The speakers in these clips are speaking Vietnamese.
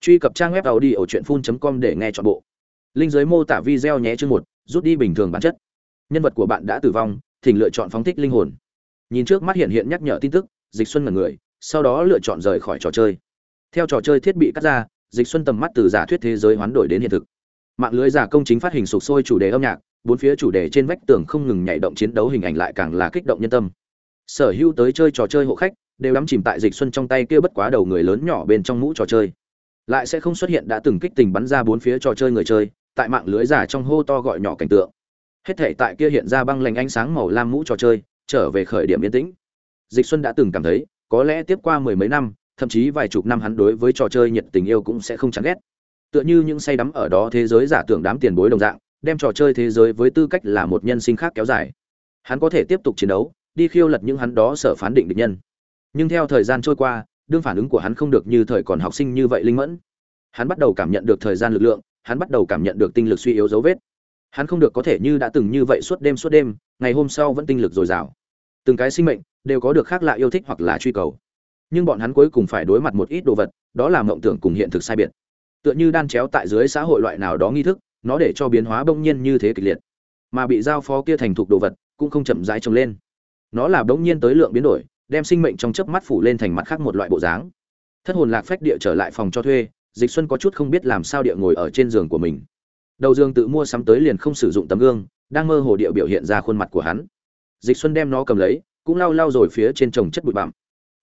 truy cập trang web tàu đi ở truyện phun com để nghe chọn bộ. Linh giới mô tả video nhé chương một, rút đi bình thường bản chất. Nhân vật của bạn đã tử vong, thỉnh lựa chọn phóng thích linh hồn. Nhìn trước mắt hiện hiện nhắc nhở tin tức, dịch xuân là người, sau đó lựa chọn rời khỏi trò chơi. Theo trò chơi thiết bị cắt ra, dịch xuân tầm mắt từ giả thuyết thế giới hoán đổi đến hiện thực. Mạng lưới giả công chính phát hình sục sôi chủ đề âm nhạc, bốn phía chủ đề trên vách tường không ngừng nhảy động chiến đấu hình ảnh lại càng là kích động nhân tâm. Sở hữu tới chơi trò chơi hộ khách, đều đắm chìm tại dịch xuân trong tay kia bất quá đầu người lớn nhỏ bên trong mũ trò chơi lại sẽ không xuất hiện đã từng kích tình bắn ra bốn phía trò chơi người chơi, tại mạng lưới giả trong hô to gọi nhỏ cảnh tượng. Hết thể tại kia hiện ra băng lành ánh sáng màu lam mũ trò chơi, trở về khởi điểm yên tĩnh. Dịch xuân đã từng cảm thấy, có lẽ tiếp qua mười mấy năm, thậm chí vài chục năm hắn đối với trò chơi nhiệt tình yêu cũng sẽ không chán ghét. Tựa như những say đắm ở đó thế giới giả tưởng đám tiền bối đồng dạng, đem trò chơi thế giới với tư cách là một nhân sinh khác kéo dài. Hắn có thể tiếp tục chiến đấu, đi khiêu lật những hắn đó sở phán định địch nhân. Nhưng theo thời gian trôi qua đương phản ứng của hắn không được như thời còn học sinh như vậy linh mẫn. Hắn bắt đầu cảm nhận được thời gian lực lượng, hắn bắt đầu cảm nhận được tinh lực suy yếu dấu vết. Hắn không được có thể như đã từng như vậy suốt đêm suốt đêm, ngày hôm sau vẫn tinh lực dồi dào. Từng cái sinh mệnh đều có được khác lạ yêu thích hoặc là truy cầu. Nhưng bọn hắn cuối cùng phải đối mặt một ít đồ vật, đó là mộng tưởng cùng hiện thực sai biệt. Tựa như đan chéo tại dưới xã hội loại nào đó nghi thức, nó để cho biến hóa bỗng nhiên như thế kịch liệt. Mà bị giao phó kia thành thục đồ vật cũng không chậm rãi trồng lên. Nó là bỗng nhiên tới lượng biến đổi đem sinh mệnh trong chớp mắt phủ lên thành mặt khác một loại bộ dáng. Thất hồn lạc phách địa trở lại phòng cho thuê, dịch xuân có chút không biết làm sao địa ngồi ở trên giường của mình. Đầu giường tự mua sắm tới liền không sử dụng tấm gương, đang mơ hồ địa biểu hiện ra khuôn mặt của hắn. Dịch xuân đem nó cầm lấy, cũng lau lau rồi phía trên trồng chất bụi bặm.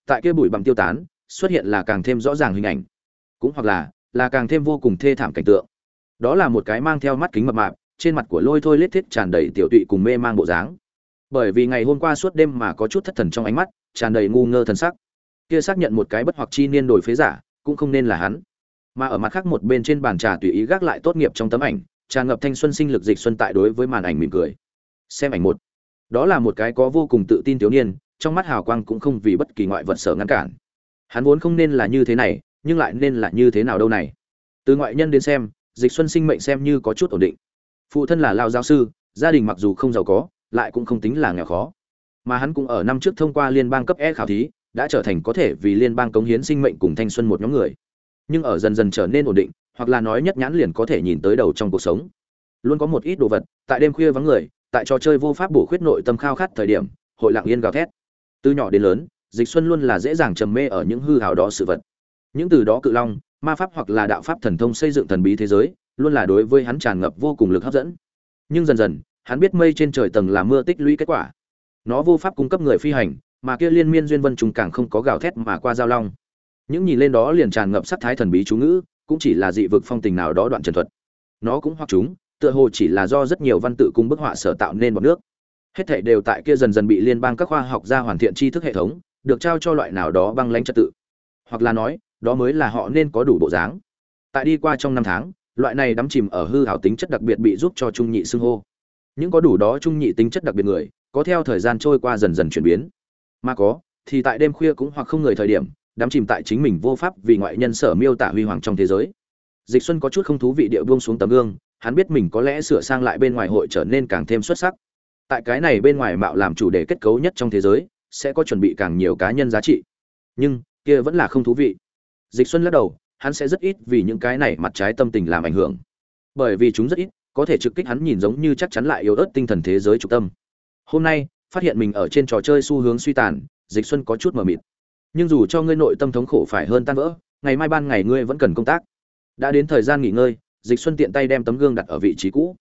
Tại kia bụi bặm tiêu tán, xuất hiện là càng thêm rõ ràng hình ảnh. Cũng hoặc là là càng thêm vô cùng thê thảm cảnh tượng. Đó là một cái mang theo mắt kính mập mạp, trên mặt của lôi thôi lết thiết tràn đầy tiểu tụy cùng mê mang bộ dáng bởi vì ngày hôm qua suốt đêm mà có chút thất thần trong ánh mắt, tràn đầy ngu ngơ thần sắc. Kia xác nhận một cái bất hoặc chi niên đổi phế giả, cũng không nên là hắn. Mà ở mặt khác một bên trên bàn trà tùy ý gác lại tốt nghiệp trong tấm ảnh tràn ngập thanh xuân sinh lực dịch xuân tại đối với màn ảnh mỉm cười. Xem ảnh một. Đó là một cái có vô cùng tự tin thiếu niên, trong mắt hào quang cũng không vì bất kỳ ngoại vật sở ngăn cản. Hắn vốn không nên là như thế này, nhưng lại nên là như thế nào đâu này. Từ ngoại nhân đến xem, dịch xuân sinh mệnh xem như có chút ổn định. Phụ thân là lao giáo sư, gia đình mặc dù không giàu có lại cũng không tính là nghèo khó. Mà hắn cũng ở năm trước thông qua liên bang cấp e khảo thí, đã trở thành có thể vì liên bang cống hiến sinh mệnh cùng thanh xuân một nhóm người. Nhưng ở dần dần trở nên ổn định, hoặc là nói nhất nhãn liền có thể nhìn tới đầu trong cuộc sống. Luôn có một ít đồ vật, tại đêm khuya vắng người, tại trò chơi vô pháp bổ khuyết nội tâm khao khát thời điểm, hội lặng yên gào thét. Từ nhỏ đến lớn, dịch xuân luôn là dễ dàng trầm mê ở những hư hào đó sự vật. Những từ đó cự long, ma pháp hoặc là đạo pháp thần thông xây dựng thần bí thế giới, luôn là đối với hắn tràn ngập vô cùng lực hấp dẫn. Nhưng dần dần hắn biết mây trên trời tầng là mưa tích lũy kết quả. Nó vô pháp cung cấp người phi hành, mà kia liên miên duyên vân trùng càng không có gào thét mà qua giao long. Những nhìn lên đó liền tràn ngập sắc thái thần bí chú ngữ, cũng chỉ là dị vực phong tình nào đó đoạn trần thuật. Nó cũng hoặc chúng, tựa hồ chỉ là do rất nhiều văn tự cung bức họa sở tạo nên một nước. Hết thảy đều tại kia dần dần bị liên bang các khoa học gia hoàn thiện tri thức hệ thống, được trao cho loại nào đó băng lãnh trật tự. Hoặc là nói, đó mới là họ nên có đủ bộ dáng. Tại đi qua trong năm tháng, loại này đắm chìm ở hư hảo tính chất đặc biệt bị giúp cho trung nhị xưng hô những có đủ đó trung nhị tính chất đặc biệt người, có theo thời gian trôi qua dần dần chuyển biến. Mà có, thì tại đêm khuya cũng hoặc không người thời điểm, đắm chìm tại chính mình vô pháp vì ngoại nhân sở miêu tả huy hoàng trong thế giới. Dịch xuân có chút không thú vị địa buông xuống tấm gương, hắn biết mình có lẽ sửa sang lại bên ngoài hội trở nên càng thêm xuất sắc. Tại cái này bên ngoài mạo làm chủ đề kết cấu nhất trong thế giới, sẽ có chuẩn bị càng nhiều cá nhân giá trị. Nhưng, kia vẫn là không thú vị. Dịch xuân lắc đầu, hắn sẽ rất ít vì những cái này mặt trái tâm tình làm ảnh hưởng. Bởi vì chúng rất ít có thể trực kích hắn nhìn giống như chắc chắn lại yếu ớt tinh thần thế giới trục tâm. Hôm nay, phát hiện mình ở trên trò chơi xu hướng suy tàn, dịch xuân có chút mờ mịt. Nhưng dù cho ngươi nội tâm thống khổ phải hơn tan vỡ, ngày mai ban ngày ngươi vẫn cần công tác. Đã đến thời gian nghỉ ngơi, dịch xuân tiện tay đem tấm gương đặt ở vị trí cũ.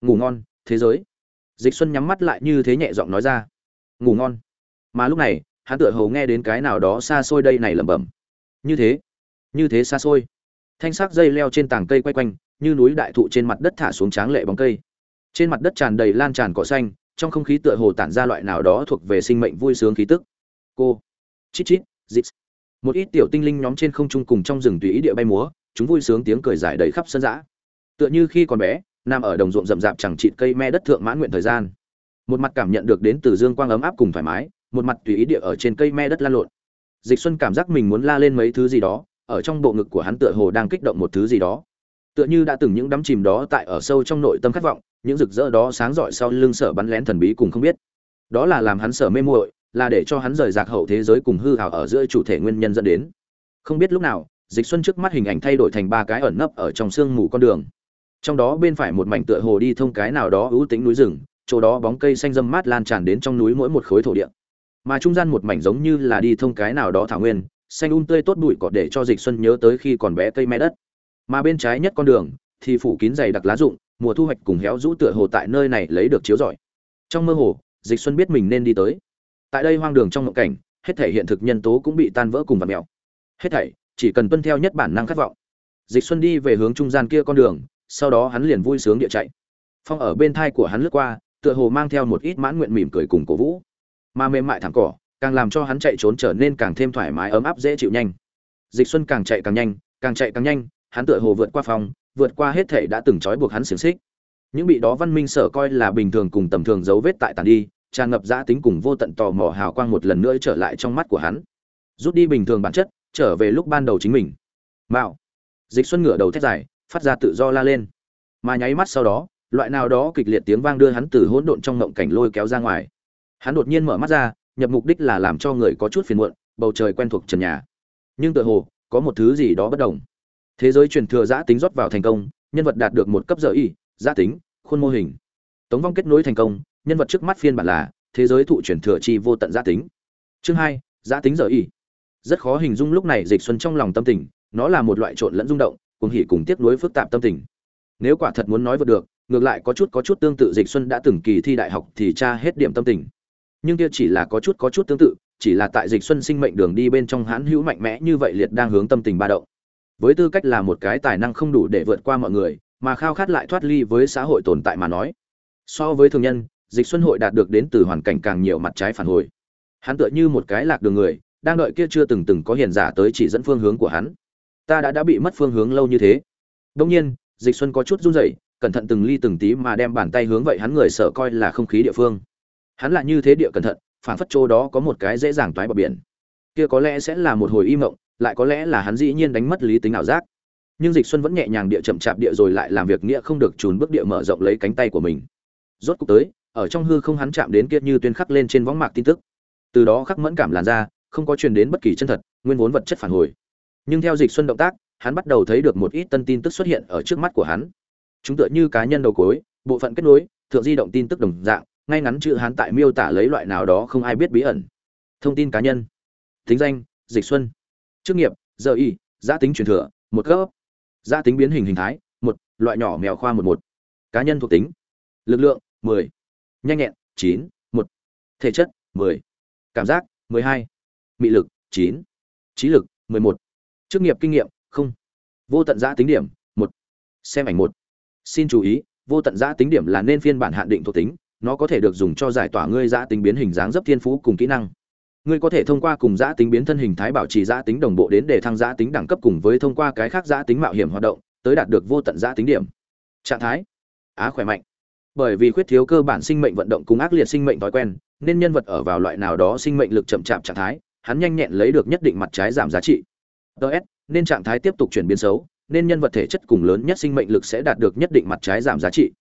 Ngủ ngon, thế giới. Dịch xuân nhắm mắt lại như thế nhẹ giọng nói ra. Ngủ ngon. Mà lúc này, hắn tựa hồ nghe đến cái nào đó xa xôi đây này lẩm bẩm. Như thế. Như thế xa xôi. Thanh sắc dây leo trên tảng cây quay quanh như núi đại thụ trên mặt đất thả xuống tráng lệ bóng cây. Trên mặt đất tràn đầy lan tràn cỏ xanh, trong không khí tựa hồ tản ra loại nào đó thuộc về sinh mệnh vui sướng khí tức. Cô, chít chít, dít. Một ít tiểu tinh linh nhóm trên không trung cùng trong rừng tùy ý địa bay múa, chúng vui sướng tiếng cười dài đầy khắp sân dã. Tựa như khi còn bé, nằm ở đồng ruộng rậm rạp chẳng chịt cây me đất thượng mãn nguyện thời gian. Một mặt cảm nhận được đến từ dương quang ấm áp cùng thoải mái, một mặt tùy ý địa ở trên cây me đất lan lộn. Dịch xuân cảm giác mình muốn la lên mấy thứ gì đó, ở trong bộ ngực của hắn tựa hồ đang kích động một thứ gì đó tựa như đã từng những đắm chìm đó tại ở sâu trong nội tâm khát vọng, những rực rỡ đó sáng rọi sau lưng sở bắn lén thần bí cùng không biết. Đó là làm hắn sở mê muội, là để cho hắn rời rạc hậu thế giới cùng hư hào ở giữa chủ thể nguyên nhân dẫn đến. Không biết lúc nào, dịch xuân trước mắt hình ảnh thay đổi thành ba cái ẩn nấp ở trong sương mù con đường. Trong đó bên phải một mảnh tựa hồ đi thông cái nào đó ưu tĩnh núi rừng, chỗ đó bóng cây xanh râm mát lan tràn đến trong núi mỗi một khối thổ địa. Mà trung gian một mảnh giống như là đi thông cái nào đó thảo nguyên, xanh un tươi tốt bụi cỏ để cho dịch xuân nhớ tới khi còn bé cây me đất mà bên trái nhất con đường thì phủ kín dày đặc lá rụng, mùa thu hoạch cùng héo rũ tựa hồ tại nơi này lấy được chiếu rọi. Trong mơ hồ, dịch xuân biết mình nên đi tới. Tại đây hoang đường trong ngộng cảnh, hết thể hiện thực nhân tố cũng bị tan vỡ cùng vật mèo. Hết thảy, chỉ cần tuân theo nhất bản năng khát vọng. Dịch xuân đi về hướng trung gian kia con đường, sau đó hắn liền vui sướng địa chạy. Phong ở bên thai của hắn lướt qua, tựa hồ mang theo một ít mãn nguyện mỉm cười cùng cổ vũ. Mà mềm mại thẳng cỏ, càng làm cho hắn chạy trốn trở nên càng thêm thoải mái ấm áp dễ chịu nhanh. Dịch xuân càng chạy càng nhanh, càng chạy càng nhanh hắn tựa hồ vượt qua phòng vượt qua hết thể đã từng trói buộc hắn xiềng xích. Những bị đó văn minh sở coi là bình thường cùng tầm thường dấu vết tại tàn đi, tràn ngập dã tính cùng vô tận tò mò hào quang một lần nữa trở lại trong mắt của hắn. Rút đi bình thường bản chất, trở về lúc ban đầu chính mình. Mạo. Dịch xuân ngửa đầu thét dài, phát ra tự do la lên. Mà nháy mắt sau đó, loại nào đó kịch liệt tiếng vang đưa hắn từ hỗn độn trong ngộng cảnh lôi kéo ra ngoài. Hắn đột nhiên mở mắt ra, nhập mục đích là làm cho người có chút phiền muộn, bầu trời quen thuộc trần nhà. Nhưng tựa hồ, có một thứ gì đó bất đồng thế giới truyền thừa giã tính rót vào thành công, nhân vật đạt được một cấp giờ y, giã tính, khuôn mô hình. Tống vong kết nối thành công, nhân vật trước mắt phiên bản là thế giới thụ truyền thừa chi vô tận giã tính. Chương hai, giã tính giờ y. Rất khó hình dung lúc này dịch xuân trong lòng tâm tình, nó là một loại trộn lẫn rung động cùng hỉ cùng tiếc nuối phức tạp tâm tình. Nếu quả thật muốn nói vượt được, ngược lại có chút có chút tương tự dịch xuân đã từng kỳ thi đại học thì tra hết điểm tâm tình. Nhưng kia chỉ là có chút có chút tương tự, chỉ là tại dịch xuân sinh mệnh đường đi bên trong hãn hữu mạnh mẽ như vậy liệt đang hướng tâm tình ba động với tư cách là một cái tài năng không đủ để vượt qua mọi người, mà khao khát lại thoát ly với xã hội tồn tại mà nói. So với thường nhân, dịch xuân hội đạt được đến từ hoàn cảnh càng nhiều mặt trái phản hồi. Hắn tựa như một cái lạc đường người, đang đợi kia chưa từng từng có hiền giả tới chỉ dẫn phương hướng của hắn. Ta đã đã bị mất phương hướng lâu như thế. Đông nhiên, dịch xuân có chút run rẩy, cẩn thận từng ly từng tí mà đem bàn tay hướng vậy hắn người sợ coi là không khí địa phương. Hắn là như thế địa cẩn thận phản phất chỗ đó có một cái dễ dàng toái bờ biển. Kia có lẽ sẽ là một hồi im mộng lại có lẽ là hắn dĩ nhiên đánh mất lý tính ảo giác. Nhưng dịch xuân vẫn nhẹ nhàng địa chậm chạp địa rồi lại làm việc nghĩa không được trùn bước địa mở rộng lấy cánh tay của mình. Rốt cục tới, ở trong hư không hắn chạm đến kia như tuyên khắc lên trên võng mạc tin tức. Từ đó khắc mẫn cảm làn ra, không có truyền đến bất kỳ chân thật, nguyên vốn vật chất phản hồi. Nhưng theo dịch xuân động tác, hắn bắt đầu thấy được một ít tân tin tức xuất hiện ở trước mắt của hắn. Chúng tựa như cá nhân đầu cối, bộ phận kết nối, thượng di động tin tức đồng dạng, ngay ngắn chữ hắn tại miêu tả lấy loại nào đó không ai biết bí ẩn. Thông tin cá nhân. Tính danh, dịch xuân chức nghiệp, giờ y giá tính truyền thừa, một cấp. Giá tính biến hình hình thái, một, loại nhỏ mèo khoa một một. Cá nhân thuộc tính, lực lượng, mười. Nhanh nhẹn, chín, một. Thể chất, mười. Cảm giác, mười hai. Mị lực, chín. Trí lực, mười một. Chức nghiệp kinh nghiệm, không. Vô tận giã tính điểm, một. Xem ảnh một. Xin chú ý, vô tận giã tính điểm là nên phiên bản hạn định thuộc tính, nó có thể được dùng cho giải tỏa ngươi giã tính biến hình dáng dấp thiên phú cùng kỹ năng ngươi có thể thông qua cùng giã tính biến thân hình thái bảo trì giã tính đồng bộ đến để thăng giã tính đẳng cấp cùng với thông qua cái khác giã tính mạo hiểm hoạt động, tới đạt được vô tận giã tính điểm. Trạng thái? Á, khỏe mạnh. Bởi vì khuyết thiếu cơ bản sinh mệnh vận động cùng ác liệt sinh mệnh thói quen, nên nhân vật ở vào loại nào đó sinh mệnh lực chậm chạp trạng thái, hắn nhanh nhẹn lấy được nhất định mặt trái giảm giá trị. Ts nên trạng thái tiếp tục chuyển biến xấu, nên nhân vật thể chất cùng lớn nhất sinh mệnh lực sẽ đạt được nhất định mặt trái giảm giá trị.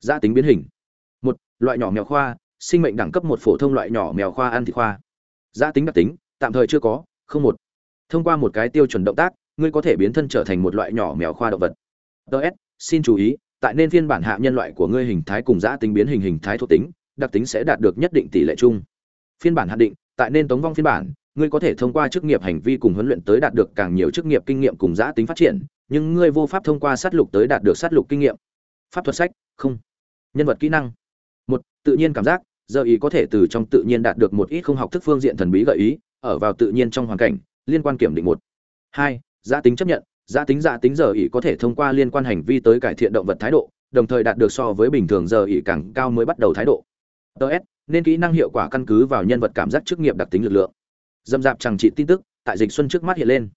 Gia tính biến hình. Một, loại nhỏ mèo khoa, sinh mệnh đẳng cấp một phổ thông loại nhỏ mèo khoa ăn thịt khoa gia tính đặc tính, tạm thời chưa có, không một. Thông qua một cái tiêu chuẩn động tác, ngươi có thể biến thân trở thành một loại nhỏ mèo khoa động vật. Ts xin chú ý, tại nên phiên bản hạ nhân loại của ngươi hình thái cùng giã tính biến hình hình thái thuộc tính, đặc tính sẽ đạt được nhất định tỷ lệ chung. Phiên bản hạn định, tại nên tống vong phiên bản, ngươi có thể thông qua chức nghiệp hành vi cùng huấn luyện tới đạt được càng nhiều chức nghiệp kinh nghiệm cùng giã tính phát triển, nhưng ngươi vô pháp thông qua sát lục tới đạt được sát lục kinh nghiệm. Pháp thuật sách, không. Nhân vật kỹ năng. Một, tự nhiên cảm giác giờ ý có thể từ trong tự nhiên đạt được một ít không học thức phương diện thần bí gợi ý, ở vào tự nhiên trong hoàn cảnh, liên quan kiểm định một. Hai giá tính chấp nhận giá tính giá tính giờ ý có thể thông qua liên quan hành vi tới cải thiện động vật thái độ, đồng thời đạt được so với bình thường giờ ý càng cao mới bắt đầu thái độ. Ts nên kỹ năng hiệu quả căn cứ vào nhân vật cảm giác chức nghiệp đặc tính lực lượng. Dâm dạp chẳng trị tin tức, tại dịch xuân trước mắt hiện lên.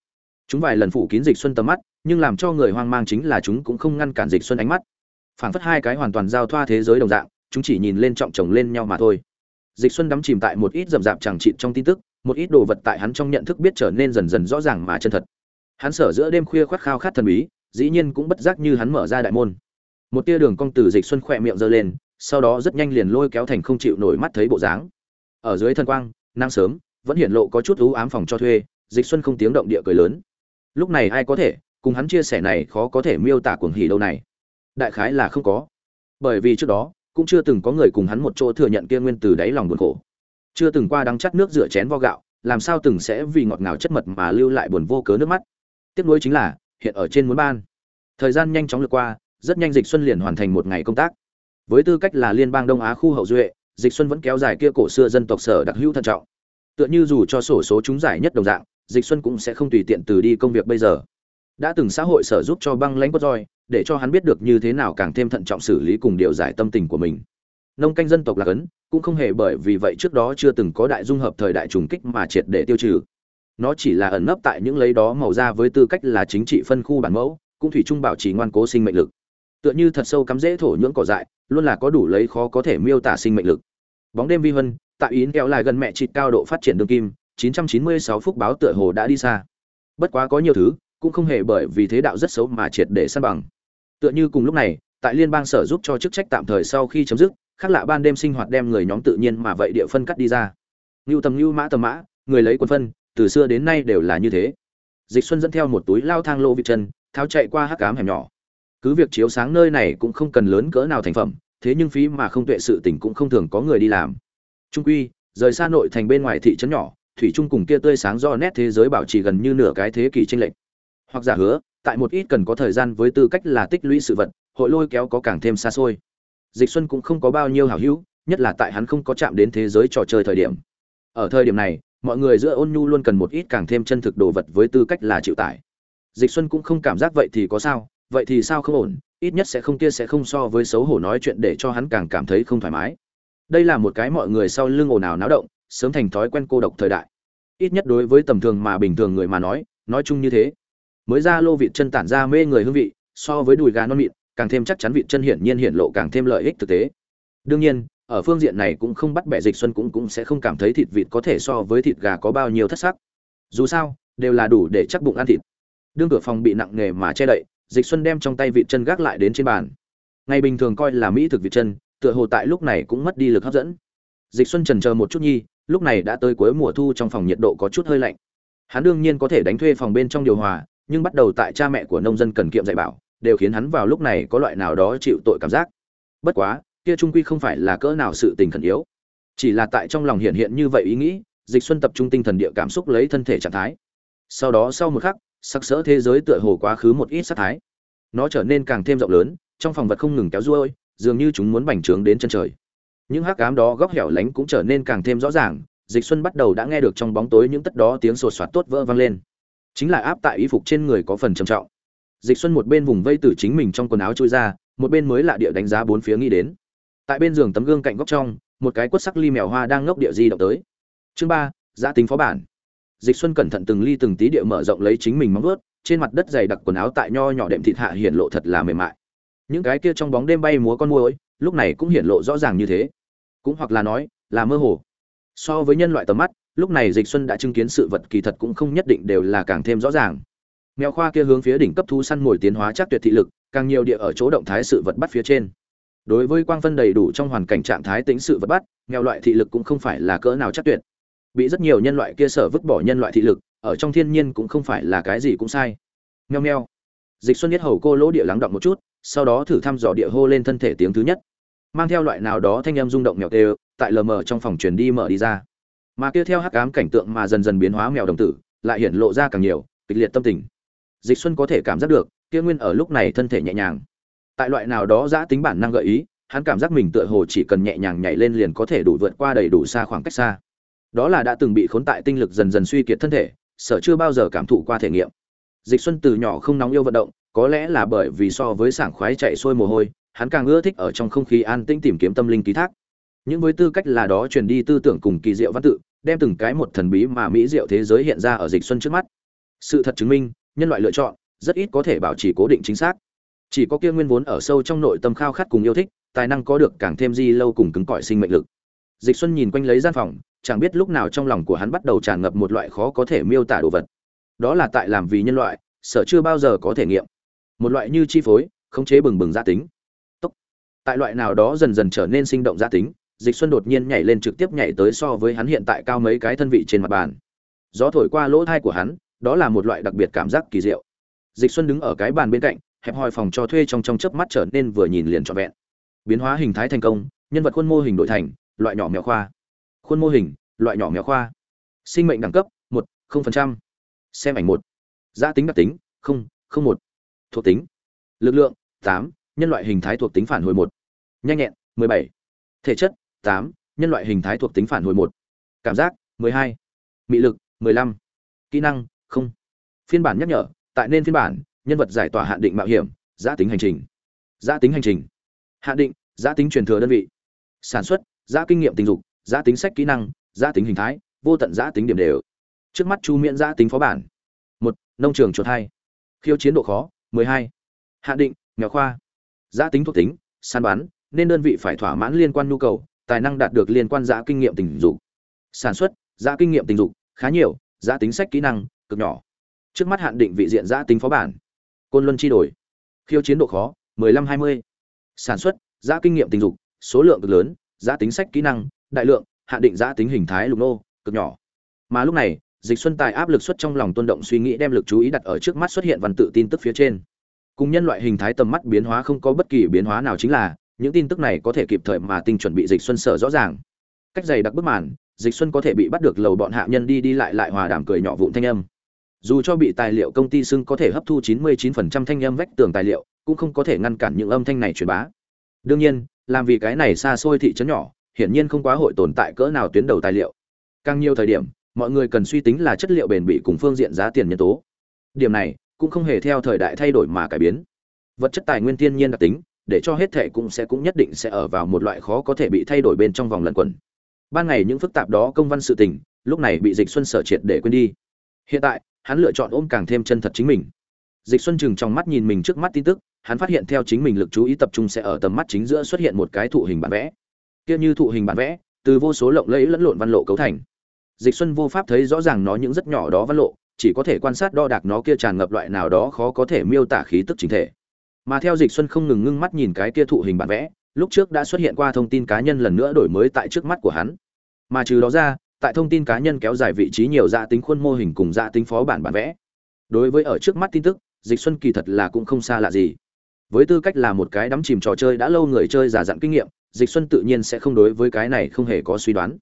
Chúng vài lần phủ kín dịch xuân tầm mắt, nhưng làm cho người hoang mang chính là chúng cũng không ngăn cản dịch xuân ánh mắt. Phảng phất hai cái hoàn toàn giao thoa thế giới đồng dạng chúng chỉ nhìn lên trọng chồng lên nhau mà thôi. Dịch xuân đắm chìm tại một ít rậm rạp chẳng trị trong tin tức, một ít đồ vật tại hắn trong nhận thức biết trở nên dần dần rõ ràng mà chân thật. Hắn sở giữa đêm khuya khoát khao khát thần bí, dĩ nhiên cũng bất giác như hắn mở ra đại môn. Một tia đường cong từ dịch xuân khỏe miệng giơ lên, sau đó rất nhanh liền lôi kéo thành không chịu nổi mắt thấy bộ dáng. Ở dưới thân quang, nắng sớm, vẫn hiện lộ có chút ưu ám phòng cho thuê, dịch xuân không tiếng động địa cười lớn. Lúc này ai có thể, cùng hắn chia sẻ này khó có thể miêu tả cuồng hỉ đâu này. Đại khái là không có. Bởi vì trước đó cũng chưa từng có người cùng hắn một chỗ thừa nhận kia nguyên từ đáy lòng buồn khổ. Chưa từng qua đắng chắt nước rửa chén vo gạo, làm sao từng sẽ vì ngọt ngào chất mật mà lưu lại buồn vô cớ nước mắt. Tiếp nối chính là, hiện ở trên muốn ban. Thời gian nhanh chóng lượt qua, rất nhanh dịch xuân liền hoàn thành một ngày công tác. Với tư cách là liên bang đông á khu hậu duệ, dịch xuân vẫn kéo dài kia cổ xưa dân tộc sở đặc hữu thận trọng. Tựa như dù cho sổ số chúng giải nhất đồng dạng, dịch xuân cũng sẽ không tùy tiện từ đi công việc bây giờ. Đã từng xã hội sở giúp cho băng lãnh quất roi để cho hắn biết được như thế nào càng thêm thận trọng xử lý cùng điều giải tâm tình của mình. Nông canh dân tộc lạc ấn, cũng không hề bởi vì vậy trước đó chưa từng có đại dung hợp thời đại trùng kích mà triệt để tiêu trừ. Nó chỉ là ẩn nấp tại những lấy đó màu ra với tư cách là chính trị phân khu bản mẫu, cũng thủy trung bảo trì ngoan cố sinh mệnh lực. Tựa như thật sâu cắm rễ thổ nhưỡng cỏ dại, luôn là có đủ lấy khó có thể miêu tả sinh mệnh lực. Bóng đêm vi vân tại yến kéo lại gần mẹ chị cao độ phát triển đường kim 996 phút báo tựa hồ đã đi xa. Bất quá có nhiều thứ, cũng không hề bởi vì thế đạo rất xấu mà triệt để san bằng tựa như cùng lúc này, tại liên bang sở giúp cho chức trách tạm thời sau khi chấm dứt, khác lạ ban đêm sinh hoạt đem người nhóm tự nhiên mà vậy địa phân cắt đi ra. Nưu tầm nưu mã tầm mã, người lấy quân phân, từ xưa đến nay đều là như thế. Dịch xuân dẫn theo một túi lao thang lô vị chân, tháo chạy qua hắc cám hẻm nhỏ. Cứ việc chiếu sáng nơi này cũng không cần lớn cỡ nào thành phẩm, thế nhưng phí mà không tuệ sự tình cũng không thường có người đi làm. Trung quy, rời xa nội thành bên ngoài thị trấn nhỏ, thủy trung cùng kia tươi sáng do nét thế giới bảo trì gần như nửa cái thế kỷ chênh lệch. Hoặc giả hứa tại một ít cần có thời gian với tư cách là tích lũy sự vật, hội lôi kéo có càng thêm xa xôi. Dịch xuân cũng không có bao nhiêu hảo hữu, nhất là tại hắn không có chạm đến thế giới trò chơi thời điểm. Ở thời điểm này, mọi người giữa ôn nhu luôn cần một ít càng thêm chân thực đồ vật với tư cách là chịu tải. Dịch xuân cũng không cảm giác vậy thì có sao, vậy thì sao không ổn, ít nhất sẽ không kia sẽ không so với xấu hổ nói chuyện để cho hắn càng cảm thấy không thoải mái. Đây là một cái mọi người sau lưng ồn ào náo động, sớm thành thói quen cô độc thời đại. Ít nhất đối với tầm thường mà bình thường người mà nói nói chung như thế mới ra lô vịt chân tản ra mê người hương vị, so với đùi gà non mịn, càng thêm chắc chắn vịt chân hiển nhiên hiện lộ càng thêm lợi ích thực tế. Đương nhiên, ở phương diện này cũng không bắt bẻ dịch xuân cũng cũng sẽ không cảm thấy thịt vịt có thể so với thịt gà có bao nhiêu thất sắc. Dù sao, đều là đủ để chắc bụng ăn thịt. Đương cửa phòng bị nặng nề mà che đậy, dịch xuân đem trong tay vịt chân gác lại đến trên bàn. Ngày bình thường coi là mỹ thực vịt chân, tựa hồ tại lúc này cũng mất đi lực hấp dẫn. Dịch xuân trần chờ một chút nhi, lúc này đã tới cuối mùa thu trong phòng nhiệt độ có chút hơi lạnh. Hắn đương nhiên có thể đánh thuê phòng bên trong điều hòa nhưng bắt đầu tại cha mẹ của nông dân cần kiệm dạy bảo, đều khiến hắn vào lúc này có loại nào đó chịu tội cảm giác. Bất quá, kia trung quy không phải là cỡ nào sự tình khẩn yếu. Chỉ là tại trong lòng hiện hiện như vậy ý nghĩ, dịch xuân tập trung tinh thần địa cảm xúc lấy thân thể trạng thái. Sau đó sau một khắc, sắc sỡ thế giới tựa hồ quá khứ một ít sắc thái. Nó trở nên càng thêm rộng lớn, trong phòng vật không ngừng kéo ruôi, dường như chúng muốn bành trướng đến chân trời. Những hắc ám đó góc hẻo lánh cũng trở nên càng thêm rõ ràng, dịch xuân bắt đầu đã nghe được trong bóng tối những tất đó tiếng sột soạt tốt vỡ vang lên chính là áp tại y phục trên người có phần trầm trọng. Dịch xuân một bên vùng vây từ chính mình trong quần áo trôi ra một bên mới lạ địa đánh giá bốn phía nghĩ đến. Tại bên giường tấm gương cạnh góc trong một cái quất sắc ly mèo hoa đang ngốc địa di động tới. Chương ba giã tính phó bản. Dịch xuân cẩn thận từng ly từng tí địa mở rộng lấy chính mình móng vuốt trên mặt đất dày đặc quần áo tại nho nhỏ đệm thịt hạ hiển lộ thật là mềm mại. Những cái kia trong bóng đêm bay múa con muỗi, lúc này cũng hiển lộ rõ ràng như thế. Cũng hoặc là nói là mơ hồ. So với nhân loại tầm mắt lúc này dịch xuân đã chứng kiến sự vật kỳ thật cũng không nhất định đều là càng thêm rõ ràng. Mèo khoa kia hướng phía đỉnh cấp thú săn mồi tiến hóa chắc tuyệt thị lực, càng nhiều địa ở chỗ động thái sự vật bắt phía trên. Đối với quang phân đầy đủ trong hoàn cảnh trạng thái tính sự vật bắt, mèo loại thị lực cũng không phải là cỡ nào chắc tuyệt. Bị rất nhiều nhân loại kia sở vứt bỏ nhân loại thị lực, ở trong thiên nhiên cũng không phải là cái gì cũng sai. Nheo nheo dịch xuân biết hầu cô lỗ địa lắng động một chút, sau đó thử thăm dò địa hô lên thân thể tiếng thứ nhất. Mang theo loại nào đó thanh em rung động mèo tê, tại lờ mờ trong phòng truyền đi mở đi ra mà kia theo hắc ám cảnh tượng mà dần dần biến hóa mèo đồng tử, lại hiện lộ ra càng nhiều, kịch liệt tâm tình. Dịch xuân có thể cảm giác được, kia nguyên ở lúc này thân thể nhẹ nhàng. Tại loại nào đó giã tính bản năng gợi ý, hắn cảm giác mình tựa hồ chỉ cần nhẹ nhàng nhảy lên liền có thể đủ vượt qua đầy đủ xa khoảng cách xa. Đó là đã từng bị khốn tại tinh lực dần dần suy kiệt thân thể sợ chưa bao giờ cảm thụ qua thể nghiệm. Dịch xuân từ nhỏ không nóng yêu vận động, có lẽ là bởi vì so với sảng khoái chạy sôi mồ hôi, hắn càng ưa thích ở trong không khí an tĩnh tìm kiếm tâm linh ký thác những với tư cách là đó truyền đi tư tưởng cùng kỳ diệu văn tự, đem từng cái một thần bí mà mỹ diệu thế giới hiện ra ở dịch xuân trước mắt. Sự thật chứng minh, nhân loại lựa chọn, rất ít có thể bảo trì cố định chính xác. Chỉ có kia nguyên vốn ở sâu trong nội tâm khao khát cùng yêu thích, tài năng có được càng thêm di lâu cùng cứng cỏi sinh mệnh lực. Dịch xuân nhìn quanh lấy gian phòng, chẳng biết lúc nào trong lòng của hắn bắt đầu tràn ngập một loại khó có thể miêu tả đồ vật. Đó là tại làm vì nhân loại, sở chưa bao giờ có thể nghiệm. Một loại như chi phối, khống chế bừng bừng gia tính. Tốc. Tại loại nào đó dần dần trở nên sinh động gia tính dịch xuân đột nhiên nhảy lên trực tiếp nhảy tới so với hắn hiện tại cao mấy cái thân vị trên mặt bàn. Gió thổi qua lỗ thai của hắn, đó là một loại đặc biệt cảm giác kỳ diệu. Dịch xuân đứng ở cái bàn bên cạnh, hẹp hòi phòng cho thuê trong trong chớp mắt trở nên vừa nhìn liền trọn vẹn. Biến hóa hình thái thành công, nhân vật khuôn mô hình đổi thành, loại nhỏ mèo khoa. Khuôn mô hình, loại nhỏ mèo khoa. Sinh mệnh đẳng cấp, một, không phần trăm. Xem ảnh một. Giá tính đặc tính, không không một. Thuộc tính. Lực lượng, tám. Nhân loại hình thái thuộc tính phản hồi một. Nhanh nhẹn, mười bảy. Thể chất tám, nhân loại hình thái thuộc tính phản hồi một. Cảm giác, mười hai. Mị lực, mười lăm. Kỹ năng, không. Phiên bản nhắc nhở, tại nên phiên bản, nhân vật giải tỏa hạn định mạo hiểm, giã tính hành trình. Giã tính hành trình. Hạn định, giã tính truyền thừa đơn vị. Sản xuất, giã kinh nghiệm tình dục, giã tính sách kỹ năng, giã tính hình thái, vô tận giã tính điểm đều. Trước mắt chu miễn giã tính phó bản. Một, nông trường chuột hai. Khiêu chiến độ khó, mười hai. Hạn định nghèo khoa. Giã tính thuộc tính, săn bắn, nên đơn vị phải thỏa mãn liên quan nhu cầu tài năng đạt được liên quan giã kinh nghiệm tình dục. Sản xuất, giã kinh nghiệm tình dục, khá nhiều, giã tính sách kỹ năng, cực nhỏ. Trước mắt hạn định vị diện giã tính phó bản. Côn luân chi đổi. Khiêu chiến độ khó 15-20. sản xuất, giã kinh nghiệm tình dục, số lượng cực lớn, giã tính sách kỹ năng, đại lượng, hạn định giã tính hình thái lục nô, cực nhỏ. Mà lúc này, dịch xuân tài áp lực xuất trong lòng tuân động suy nghĩ đem lực chú ý đặt ở trước mắt xuất hiện văn tự tin tức phía trên. Cùng nhân loại hình thái tầm mắt biến hóa không có bất kỳ biến hóa nào chính là những tin tức này có thể kịp thời mà tinh chuẩn bị dịch xuân sở rõ ràng. Cách dày đặc bức màn, dịch xuân có thể bị bắt được lầu bọn hạ nhân đi đi lại lại hòa đàm cười nhỏ vụn thanh âm. Dù cho bị tài liệu công ty xưng có thể hấp thu 99% thanh âm vách tường tài liệu, cũng không có thể ngăn cản những âm thanh này truyền bá. Đương nhiên, làm vì cái này xa xôi thị trấn nhỏ, hiển nhiên không quá hội tồn tại cỡ nào tuyến đầu tài liệu. Càng nhiều thời điểm, mọi người cần suy tính là chất liệu bền bỉ cùng phương diện giá tiền nhân tố. Điểm này cũng không hề theo thời đại thay đổi mà cải biến. Vật chất tài nguyên thiên nhiên đặc tính để cho hết thể cũng sẽ cũng nhất định sẽ ở vào một loại khó có thể bị thay đổi bên trong vòng lẩn quẩn. Ban ngày những phức tạp đó công văn sự tình, lúc này bị dịch xuân sở triệt để quên đi. Hiện tại, hắn lựa chọn ôm càng thêm chân thật chính mình. Dịch xuân chừng trong mắt nhìn mình trước mắt tin tức, hắn phát hiện theo chính mình lực chú ý tập trung sẽ ở tầm mắt chính giữa xuất hiện một cái thụ hình bản vẽ. Kia như thụ hình bản vẽ, từ vô số lộng lẫy lẫn lộn văn lộ cấu thành. Dịch xuân vô pháp thấy rõ ràng nó những rất nhỏ đó văn lộ, chỉ có thể quan sát đo đạc nó kia tràn ngập loại nào đó khó có thể miêu tả khí tức chính thể mà theo dịch xuân không ngừng ngưng mắt nhìn cái kia thụ hình bản vẽ, lúc trước đã xuất hiện qua thông tin cá nhân lần nữa đổi mới tại trước mắt của hắn. Mà trừ đó ra, tại thông tin cá nhân kéo dài vị trí nhiều dạ tính khuôn mô hình cùng dạ tính phó bản bản vẽ. Đối với ở trước mắt tin tức, dịch xuân kỳ thật là cũng không xa lạ gì. Với tư cách là một cái đắm chìm trò chơi đã lâu người chơi giả dặn kinh nghiệm, dịch xuân tự nhiên sẽ không đối với cái này không hề có suy đoán.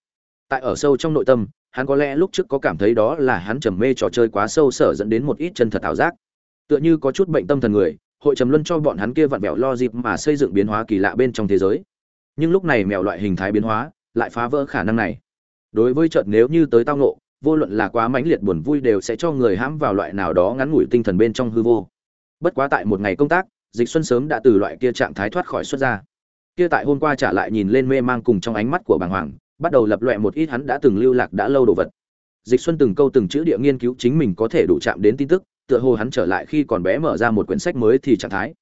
Tại ở sâu trong nội tâm, hắn có lẽ lúc trước có cảm thấy đó là hắn trầm mê trò chơi quá sâu sở dẫn đến một ít chân thật ảo giác. Tựa như có chút bệnh tâm thần người hội trầm luân cho bọn hắn kia vặn vẹo lo dịp mà xây dựng biến hóa kỳ lạ bên trong thế giới. Nhưng lúc này mèo loại hình thái biến hóa lại phá vỡ khả năng này. Đối với trợt nếu như tới tao nộ vô luận là quá mãnh liệt buồn vui đều sẽ cho người hãm vào loại nào đó ngắn ngủi tinh thần bên trong hư vô. Bất quá tại một ngày công tác, dịch xuân sớm đã từ loại kia trạng thái thoát khỏi xuất ra. Kia tại hôm qua trả lại nhìn lên mê mang cùng trong ánh mắt của bàng hoàng, bắt đầu lập loẹ một ít hắn đã từng lưu lạc đã lâu đồ vật. Dịch xuân từng câu từng chữ địa nghiên cứu chính mình có thể đủ chạm đến tin tức tựa hồ hắn trở lại khi còn bé mở ra một quyển sách mới thì trạng thái.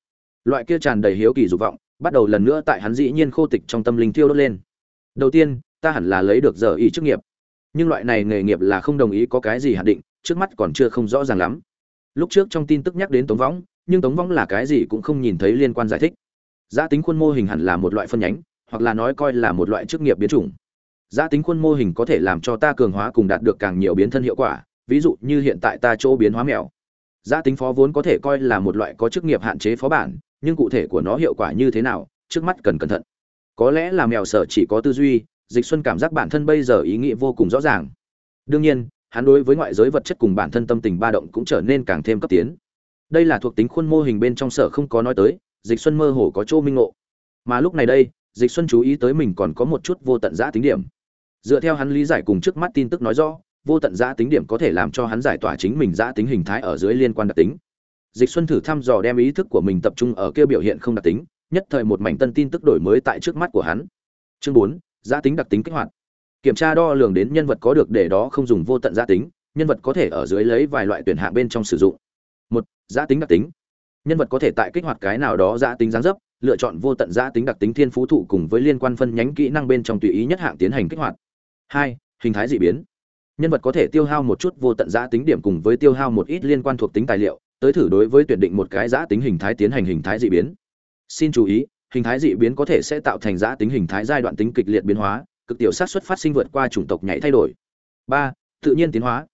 Loại kia tràn đầy hiếu kỳ dục vọng, bắt đầu lần nữa tại hắn dĩ nhiên khô tịch trong tâm linh thiêu đốt lên. Đầu tiên, ta hẳn là lấy được giờ ý chức nghiệp. Nhưng loại này nghề nghiệp là không đồng ý có cái gì hạn định, trước mắt còn chưa không rõ ràng lắm. Lúc trước trong tin tức nhắc đến tống võng, nhưng tống võng là cái gì cũng không nhìn thấy liên quan giải thích. Giá tính khuôn mô hình hẳn là một loại phân nhánh, hoặc là nói coi là một loại chức nghiệp biến chủng. Giá tính khuôn mô hình có thể làm cho ta cường hóa cùng đạt được càng nhiều biến thân hiệu quả, ví dụ như hiện tại ta chỗ biến hóa mèo giá tính phó vốn có thể coi là một loại có chức nghiệp hạn chế phó bản, nhưng cụ thể của nó hiệu quả như thế nào, trước mắt cần cẩn thận. Có lẽ là mèo sở chỉ có tư duy, dịch xuân cảm giác bản thân bây giờ ý nghĩa vô cùng rõ ràng. Đương nhiên, hắn đối với ngoại giới vật chất cùng bản thân tâm tình ba động cũng trở nên càng thêm cấp tiến. Đây là thuộc tính khuôn mô hình bên trong sở không có nói tới, dịch xuân mơ hồ có chỗ minh ngộ. Mà lúc này đây, dịch xuân chú ý tới mình còn có một chút vô tận giã tính điểm. Dựa theo hắn lý giải cùng trước mắt tin tức nói rõ vô tận giã tính điểm có thể làm cho hắn giải tỏa chính mình giã tính hình thái ở dưới liên quan đặc tính. Dịch xuân thử thăm dò đem ý thức của mình tập trung ở kêu biểu hiện không đặc tính nhất thời một mảnh tân tin tức đổi mới tại trước mắt của hắn. Chương 4, giã tính đặc tính kích hoạt. Kiểm tra đo lường đến nhân vật có được để đó không dùng vô tận giã tính nhân vật có thể ở dưới lấy vài loại tuyển hạng bên trong sử dụng. Một giã tính đặc tính. Nhân vật có thể tại kích hoạt cái nào đó giã tính giáng dấp lựa chọn vô tận giã tính đặc tính thiên phú thụ cùng với liên quan phân nhánh kỹ năng bên trong tùy ý nhất hạng tiến hành kích hoạt. Hai hình thái dị biến nhân vật có thể tiêu hao một chút vô tận giá tính điểm cùng với tiêu hao một ít liên quan thuộc tính tài liệu, tới thử đối với tuyển định một cái giá tính hình thái tiến hành hình thái dị biến. Xin chú ý, hình thái dị biến có thể sẽ tạo thành giá tính hình thái giai đoạn tính kịch liệt biến hóa, cực tiểu sát xuất phát sinh vượt qua chủng tộc nhảy thay đổi. Ba, tự nhiên tiến hóa.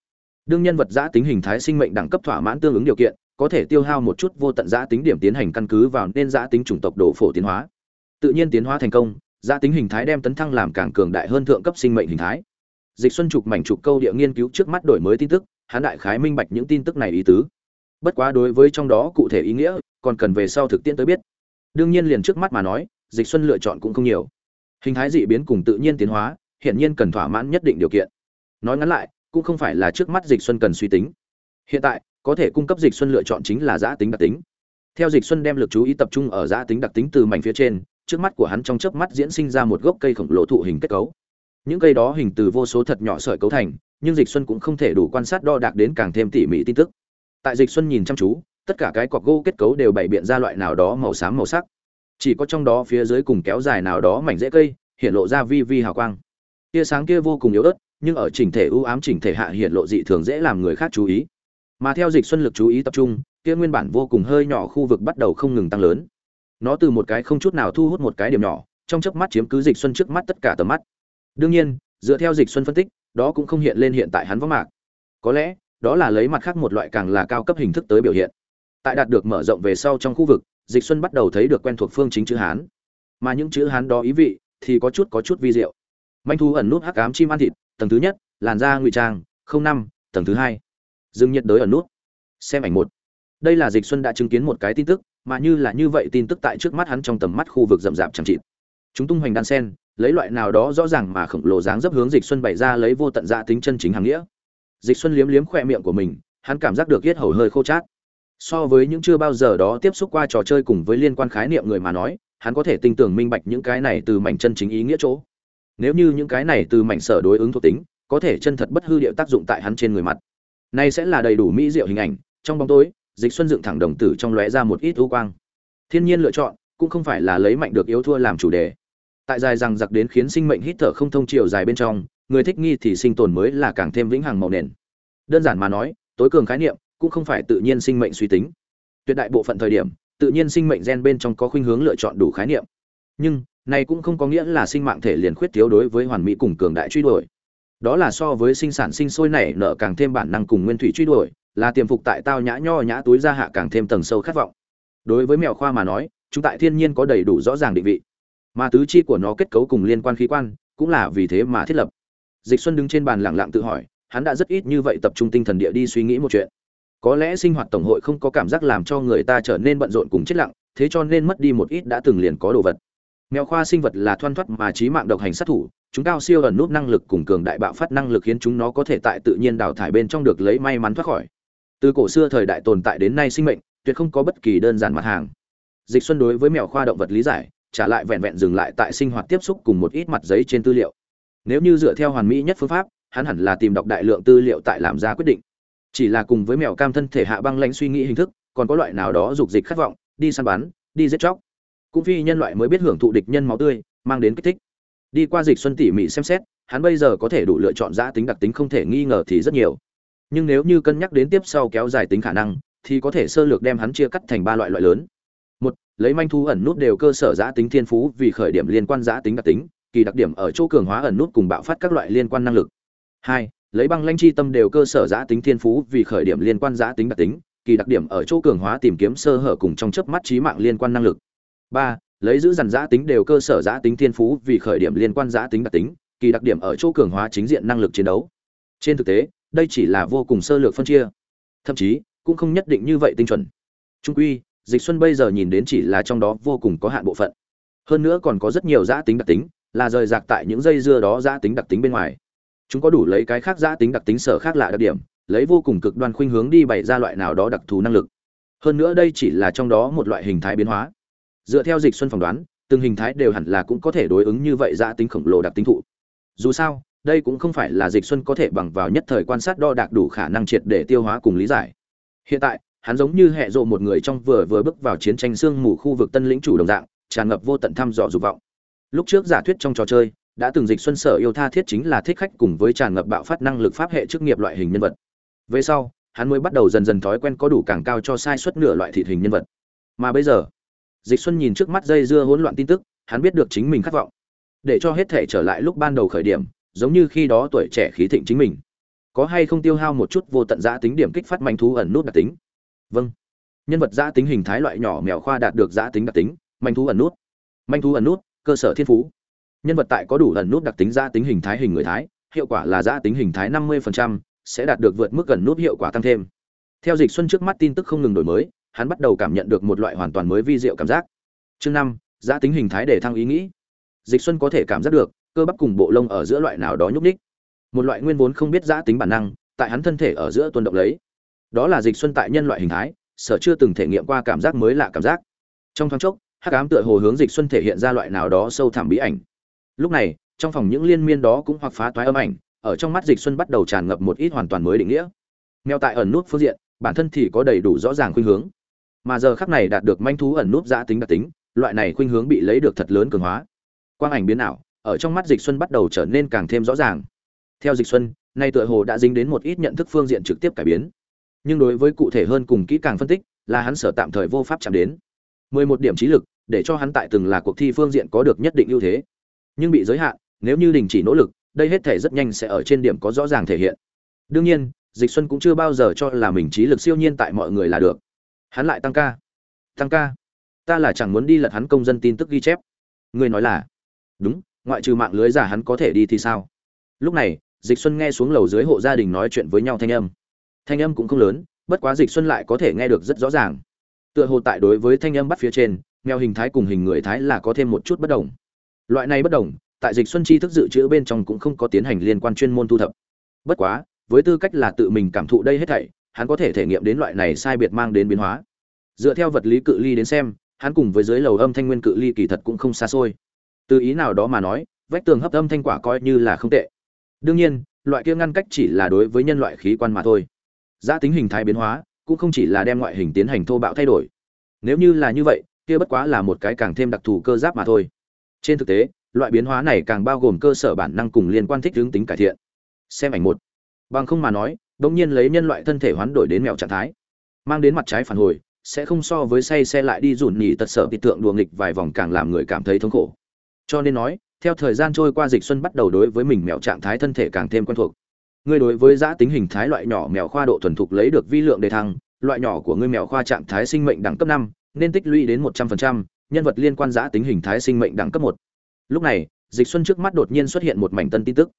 Đương nhân vật giá tính hình thái sinh mệnh đẳng cấp thỏa mãn tương ứng điều kiện, có thể tiêu hao một chút vô tận giá tính điểm tiến hành căn cứ vào nên giá tính chủng tộc độ phổ tiến hóa. Tự nhiên tiến hóa thành công, giá tính hình thái đem tấn thăng làm càng cường đại hơn thượng cấp sinh mệnh hình thái dịch xuân trục mảnh trục câu địa nghiên cứu trước mắt đổi mới tin tức, hắn đại khái minh bạch những tin tức này ý tứ. Bất quá đối với trong đó cụ thể ý nghĩa, còn cần về sau thực tiễn tới biết. Đương nhiên liền trước mắt mà nói, dịch xuân lựa chọn cũng không nhiều. Hình thái dị biến cùng tự nhiên tiến hóa, hiển nhiên cần thỏa mãn nhất định điều kiện. Nói ngắn lại, cũng không phải là trước mắt dịch xuân cần suy tính. Hiện tại, có thể cung cấp dịch xuân lựa chọn chính là giã tính đặc tính. Theo dịch xuân đem lực chú ý tập trung ở giã tính đặc tính từ mảnh phía trên, trước mắt của hắn trong chớp mắt diễn sinh ra một gốc cây khổng lồ thụ hình kết cấu những cây đó hình từ vô số thật nhỏ sợi cấu thành, nhưng dịch xuân cũng không thể đủ quan sát đo đạc đến càng thêm tỉ mỉ tin tức. Tại dịch xuân nhìn chăm chú, tất cả cái cọc gỗ kết cấu đều bày biện ra loại nào đó màu xám màu sắc. Chỉ có trong đó phía dưới cùng kéo dài nào đó mảnh rễ cây, hiện lộ ra vi vi hào quang. Tia sáng kia vô cùng yếu ớt, nhưng ở chỉnh thể ưu ám chỉnh thể hạ hiện lộ dị thường dễ làm người khác chú ý. Mà theo dịch xuân lực chú ý tập trung, kia nguyên bản vô cùng hơi nhỏ khu vực bắt đầu không ngừng tăng lớn. Nó từ một cái không chút nào thu hút một cái điểm nhỏ, trong chớp mắt chiếm cứ dịch xuân trước mắt tất cả tầm mắt đương nhiên, dựa theo dịch xuân phân tích, đó cũng không hiện lên hiện tại hắn võng mạc. Có lẽ, đó là lấy mặt khác một loại càng là cao cấp hình thức tới biểu hiện. Tại đạt được mở rộng về sau trong khu vực, dịch xuân bắt đầu thấy được quen thuộc phương chính chữ hán. Mà những chữ hán đó ý vị, thì có chút có chút vi diệu. Manh thu ẩn nút hắc ám chim ăn thịt, tầng thứ nhất, làn da ngụy trang, không năm, tầng thứ hai. Dương nhiệt đới ẩn nút. Xem ảnh một. Đây là dịch xuân đã chứng kiến một cái tin tức, mà như là như vậy tin tức tại trước mắt hắn trong tầm mắt khu vực rậm rạp chẳng chịt. Chúng tung hoành đan sen lấy loại nào đó rõ ràng mà khổng lồ dáng dấp hướng dịch xuân bày ra lấy vô tận dạ tính chân chính hàng nghĩa. Dịch xuân liếm liếm khỏe miệng của mình, hắn cảm giác được yết hầu hơi khô chát. So với những chưa bao giờ đó tiếp xúc qua trò chơi cùng với liên quan khái niệm người mà nói, hắn có thể tinh tưởng minh bạch những cái này từ mảnh chân chính ý nghĩa chỗ. Nếu như những cái này từ mảnh sở đối ứng thuộc tính, có thể chân thật bất hư điệu tác dụng tại hắn trên người mặt. Này sẽ là đầy đủ mỹ diệu hình ảnh, trong bóng tối, dịch xuân dựng thẳng đồng tử trong lóe ra một ít ưu quang. Thiên nhiên lựa chọn, cũng không phải là lấy mạnh được yếu thua làm chủ đề tại dài rằng giặc đến khiến sinh mệnh hít thở không thông chiều dài bên trong, người thích nghi thì sinh tồn mới là càng thêm vĩnh hằng màu nền. Đơn giản mà nói, tối cường khái niệm cũng không phải tự nhiên sinh mệnh suy tính. Tuyệt đại bộ phận thời điểm, tự nhiên sinh mệnh gen bên trong có khuynh hướng lựa chọn đủ khái niệm. Nhưng, này cũng không có nghĩa là sinh mạng thể liền khuyết thiếu đối với hoàn mỹ cùng cường đại truy đuổi. Đó là so với sinh sản sinh sôi nảy nở càng thêm bản năng cùng nguyên thủy truy đuổi, là tiềm phục tại tao nhã nho nhã túi ra hạ càng thêm tầng sâu khát vọng. Đối với mèo khoa mà nói, chúng tại thiên nhiên có đầy đủ rõ ràng định vị mà tứ chi của nó kết cấu cùng liên quan khí quan, cũng là vì thế mà thiết lập. Dịch xuân đứng trên bàn lặng lặng tự hỏi, hắn đã rất ít như vậy tập trung tinh thần địa đi suy nghĩ một chuyện. Có lẽ sinh hoạt tổng hội không có cảm giác làm cho người ta trở nên bận rộn cùng chết lặng, thế cho nên mất đi một ít đã từng liền có đồ vật. Mèo khoa sinh vật là thoăn thoắt mà trí mạng độc hành sát thủ, chúng cao siêu ẩn nút năng lực cùng cường đại bạo phát năng lực khiến chúng nó có thể tại tự nhiên đào thải bên trong được lấy may mắn thoát khỏi. Từ cổ xưa thời đại tồn tại đến nay sinh mệnh, tuyệt không có bất kỳ đơn giản mặt hàng. Dịch xuân đối với mèo khoa động vật lý giải trả lại vẹn vẹn dừng lại tại sinh hoạt tiếp xúc cùng một ít mặt giấy trên tư liệu. Nếu như dựa theo hoàn mỹ nhất phương pháp, hắn hẳn là tìm đọc đại lượng tư liệu tại làm ra quyết định. Chỉ là cùng với mèo cam thân thể hạ băng lãnh suy nghĩ hình thức, còn có loại nào đó dục dịch khát vọng, đi săn bắn, đi giết chóc. Cũng phi nhân loại mới biết hưởng thụ địch nhân máu tươi, mang đến kích thích. Đi qua dịch xuân tỉ mỉ xem xét, hắn bây giờ có thể đủ lựa chọn giã tính đặc tính không thể nghi ngờ thì rất nhiều. Nhưng nếu như cân nhắc đến tiếp sau kéo dài tính khả năng, thì có thể sơ lược đem hắn chia cắt thành ba loại loại lớn lấy manh thu ẩn nút đều cơ sở giã tính thiên phú vì khởi điểm liên quan giã tính đặc tính, kỳ đặc điểm ở chỗ cường hóa ẩn nút cùng bạo phát các loại liên quan năng lực. Hai, lấy băng lanh chi tâm đều cơ sở giã tính thiên phú vì khởi điểm liên quan giã tính đặc tính, kỳ đặc điểm ở chỗ cường hóa tìm kiếm sơ hở cùng trong chớp mắt trí mạng liên quan năng lực. Ba, lấy giữ dằn giã tính đều cơ sở giã tính thiên phú vì khởi điểm liên quan giã tính đặc tính, kỳ đặc điểm ở chỗ cường hóa chính diện năng lực chiến đấu. Trên thực tế, đây chỉ là vô cùng sơ lược phân chia. Thậm chí, cũng không nhất định như vậy tinh chuẩn. Trung quy dịch xuân bây giờ nhìn đến chỉ là trong đó vô cùng có hạn bộ phận. Hơn nữa còn có rất nhiều giã tính đặc tính, là rời rạc tại những dây dưa đó giã tính đặc tính bên ngoài. Chúng có đủ lấy cái khác giã tính đặc tính sở khác lạ đặc điểm, lấy vô cùng cực đoan khuynh hướng đi bày ra loại nào đó đặc thù năng lực. Hơn nữa đây chỉ là trong đó một loại hình thái biến hóa. Dựa theo dịch xuân phỏng đoán, từng hình thái đều hẳn là cũng có thể đối ứng như vậy giã tính khổng lồ đặc tính thụ. Dù sao, đây cũng không phải là dịch xuân có thể bằng vào nhất thời quan sát đo đạc đủ khả năng triệt để tiêu hóa cùng lý giải. Hiện tại hắn giống như hệ rộ một người trong vừa vừa bước vào chiến tranh xương mù khu vực tân lĩnh chủ đồng dạng, tràn ngập vô tận thăm dò dục vọng. Lúc trước giả thuyết trong trò chơi, đã từng dịch xuân sở yêu tha thiết chính là thích khách cùng với tràn ngập bạo phát năng lực pháp hệ chức nghiệp loại hình nhân vật. Về sau, hắn mới bắt đầu dần dần thói quen có đủ càng cao cho sai suất nửa loại thịt hình nhân vật. Mà bây giờ, dịch xuân nhìn trước mắt dây dưa hỗn loạn tin tức, hắn biết được chính mình khát vọng. Để cho hết thể trở lại lúc ban đầu khởi điểm, giống như khi đó tuổi trẻ khí thịnh chính mình. Có hay không tiêu hao một chút vô tận giã tính điểm kích phát manh thú ẩn nút đặc tính? Vâng. Nhân vật giã tính hình thái loại nhỏ mèo khoa đạt được giã tính đặc tính manh thú ẩn nút. Manh thú ẩn nút cơ sở thiên phú. Nhân vật tại có đủ ẩn nút đặc tính giã tính hình thái hình người thái hiệu quả là giã tính hình thái 50%, sẽ đạt được vượt mức gần nút hiệu quả tăng thêm. Theo dịch xuân trước mắt tin tức không ngừng đổi mới hắn bắt đầu cảm nhận được một loại hoàn toàn mới vi diệu cảm giác. Chương năm giã tính hình thái để thăng ý nghĩ. Dịch xuân có thể cảm giác được cơ bắp cùng bộ lông ở giữa loại nào đó nhúc ních một loại nguyên vốn không biết giã tính bản năng tại hắn thân thể ở giữa tuần động lấy đó là dịch xuân tại nhân loại hình thái, sở chưa từng thể nghiệm qua cảm giác mới lạ cảm giác. Trong thoáng chốc, hắc ám tựa hồ hướng dịch xuân thể hiện ra loại nào đó sâu thẳm bí ảnh. Lúc này, trong phòng những liên miên đó cũng hoặc phá toái âm ảnh, ở trong mắt dịch xuân bắt đầu tràn ngập một ít hoàn toàn mới định nghĩa. Mèo tại ẩn nút phương diện, bản thân thì có đầy đủ rõ ràng khuynh hướng. Mà giờ khắc này đạt được manh thú ẩn nút giã tính đặc tính, loại này khuynh hướng bị lấy được thật lớn cường hóa. Quang ảnh biến ảo, ở trong mắt dịch xuân bắt đầu trở nên càng thêm rõ ràng. Theo dịch xuân, nay tựa hồ đã dính đến một ít nhận thức phương diện trực tiếp cải biến nhưng đối với cụ thể hơn cùng kỹ càng phân tích, là hắn sở tạm thời vô pháp chạm đến. 11 điểm trí lực, để cho hắn tại từng là cuộc thi phương diện có được nhất định ưu thế. Nhưng bị giới hạn, nếu như đình chỉ nỗ lực, đây hết thể rất nhanh sẽ ở trên điểm có rõ ràng thể hiện. Đương nhiên, dịch xuân cũng chưa bao giờ cho là mình trí lực siêu nhiên tại mọi người là được. Hắn lại tăng ca. Tăng ca? Ta là chẳng muốn đi lật hắn công dân tin tức ghi chép. Ngươi nói là, đúng, ngoại trừ mạng lưới giả hắn có thể đi thì sao? Lúc này, dịch xuân nghe xuống lầu dưới hộ gia đình nói chuyện với nhau thanh âm thanh âm cũng không lớn, bất quá dịch xuân lại có thể nghe được rất rõ ràng. Tựa hồ tại đối với thanh âm bắt phía trên, mèo hình thái cùng hình người thái là có thêm một chút bất đồng. Loại này bất đồng, tại dịch xuân chi thức dự trữ bên trong cũng không có tiến hành liên quan chuyên môn thu thập. Bất quá, với tư cách là tự mình cảm thụ đây hết thảy, hắn có thể thể nghiệm đến loại này sai biệt mang đến biến hóa. Dựa theo vật lý cự ly đến xem, hắn cùng với dưới lầu âm thanh nguyên cự ly kỳ thật cũng không xa xôi. Từ ý nào đó mà nói, vách tường hấp âm thanh quả coi như là không tệ. Đương nhiên, loại kia ngăn cách chỉ là đối với nhân loại khí quan mà thôi giá tính hình thái biến hóa cũng không chỉ là đem ngoại hình tiến hành thô bạo thay đổi. Nếu như là như vậy, kia bất quá là một cái càng thêm đặc thù cơ giáp mà thôi. Trên thực tế, loại biến hóa này càng bao gồm cơ sở bản năng cùng liên quan thích hướng tính cải thiện. Xem ảnh một. Bằng không mà nói, đống nhiên lấy nhân loại thân thể hoán đổi đến mèo trạng thái, mang đến mặt trái phản hồi, sẽ không so với say xe lại đi rủn nhỉ tật sợ bị tượng đùa nghịch vài vòng càng làm người cảm thấy thống khổ. Cho nên nói, theo thời gian trôi qua dịch xuân bắt đầu đối với mình mèo trạng thái thân thể càng thêm quen thuộc ngươi đối với giã tính hình thái loại nhỏ mèo khoa độ thuần thục lấy được vi lượng đề thăng, loại nhỏ của ngươi mèo khoa trạng thái sinh mệnh đẳng cấp năm, nên tích lũy đến một trăm phần trăm, nhân vật liên quan giã tính hình thái sinh mệnh đẳng cấp một. Lúc này, dịch xuân trước mắt đột nhiên xuất hiện một mảnh tân tin tức.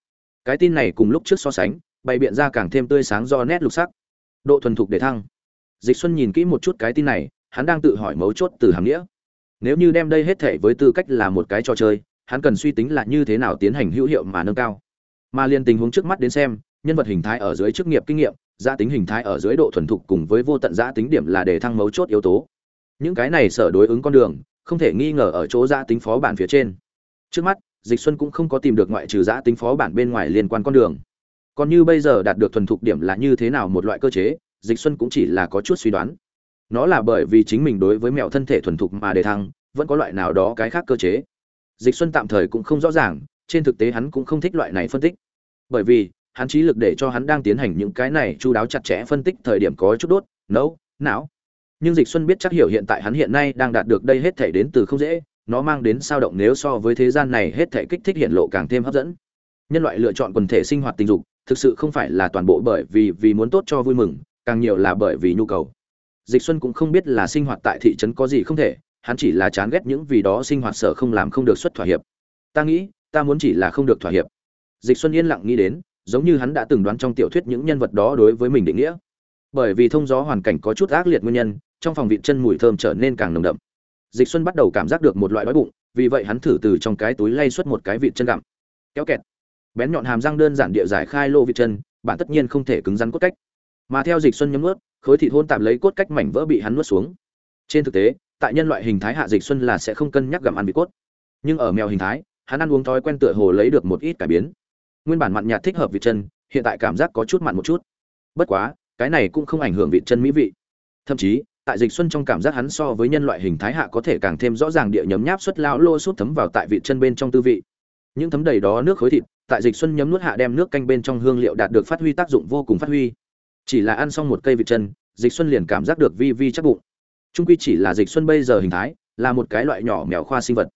Cái tin này cùng lúc trước so sánh, bày biện ra càng thêm tươi sáng do nét lục sắc. Độ thuần thục để thăng. Dịch xuân nhìn kỹ một chút cái tin này, hắn đang tự hỏi mấu chốt từ hàm nghĩa. Nếu như đem đây hết thể với tư cách là một cái trò chơi, hắn cần suy tính là như thế nào tiến hành hữu hiệu mà nâng cao. Mà liên tình huống trước mắt đến xem nhân vật hình thái ở dưới chức nghiệp kinh nghiệm, giá tính hình thái ở dưới độ thuần thục cùng với vô tận giá tính điểm là để thăng mấu chốt yếu tố. Những cái này sở đối ứng con đường, không thể nghi ngờ ở chỗ giá tính phó bản phía trên. Trước mắt, dịch xuân cũng không có tìm được ngoại trừ giá tính phó bản bên ngoài liên quan con đường. Còn như bây giờ đạt được thuần thục điểm là như thế nào một loại cơ chế, dịch xuân cũng chỉ là có chút suy đoán. Nó là bởi vì chính mình đối với mẹo thân thể thuần thục mà đề thăng, vẫn có loại nào đó cái khác cơ chế. Dịch xuân tạm thời cũng không rõ ràng, trên thực tế hắn cũng không thích loại này phân tích. Bởi vì hắn trí lực để cho hắn đang tiến hành những cái này chu đáo chặt chẽ phân tích thời điểm có chút đốt, nấu, não. Nhưng dịch xuân biết chắc hiểu hiện tại hắn hiện nay đang đạt được đây hết thể đến từ không dễ, nó mang đến sao động nếu so với thế gian này hết thể kích thích hiện lộ càng thêm hấp dẫn. Nhân loại lựa chọn quần thể sinh hoạt tình dục, thực sự không phải là toàn bộ bởi vì vì muốn tốt cho vui mừng, càng nhiều là bởi vì nhu cầu. Dịch xuân cũng không biết là sinh hoạt tại thị trấn có gì không thể, hắn chỉ là chán ghét những vì đó sinh hoạt sở không làm không được xuất thỏa hiệp. Ta nghĩ, ta muốn chỉ là không được thỏa hiệp. Dịch xuân yên lặng nghĩ đến giống như hắn đã từng đoán trong tiểu thuyết những nhân vật đó đối với mình định nghĩa. Bởi vì thông gió hoàn cảnh có chút ác liệt nguyên nhân, trong phòng vịt chân mùi thơm trở nên càng nồng đậm. Dịch xuân bắt đầu cảm giác được một loại đói bụng, vì vậy hắn thử từ trong cái túi lay xuất một cái vịt chân gặm. Kéo kẹt. Bén nhọn hàm răng đơn giản địa giải khai lô vịt chân bản tất nhiên không thể cứng rắn cốt cách. Mà theo dịch xuân nhấm nuốt, khối thịt hôn tạm lấy cốt cách mảnh vỡ bị hắn nuốt xuống. Trên thực tế, tại nhân loại hình thái hạ dịch xuân là sẽ không cân nhắc gặm ăn vịt cốt. Nhưng ở mèo hình thái, hắn ăn uống thói quen tựa hồ lấy được một ít cải biến nguyên bản mặn nhạt thích hợp vịt chân, hiện tại cảm giác có chút mặn một chút. Bất quá, cái này cũng không ảnh hưởng vịt chân mỹ vị. Thậm chí, tại dịch xuân trong cảm giác hắn so với nhân loại hình thái hạ có thể càng thêm rõ ràng địa nhấm nháp suất lao lô sút thấm vào tại vịt chân bên trong tư vị. Những thấm đầy đó nước khối thịt, tại dịch xuân nhấm nuốt hạ đem nước canh bên trong hương liệu đạt được phát huy tác dụng vô cùng phát huy. Chỉ là ăn xong một cây vịt chân, dịch xuân liền cảm giác được vi vi chắc bụng. Trung quy chỉ là dịch xuân bây giờ hình thái, là một cái loại nhỏ mèo khoa sinh vật.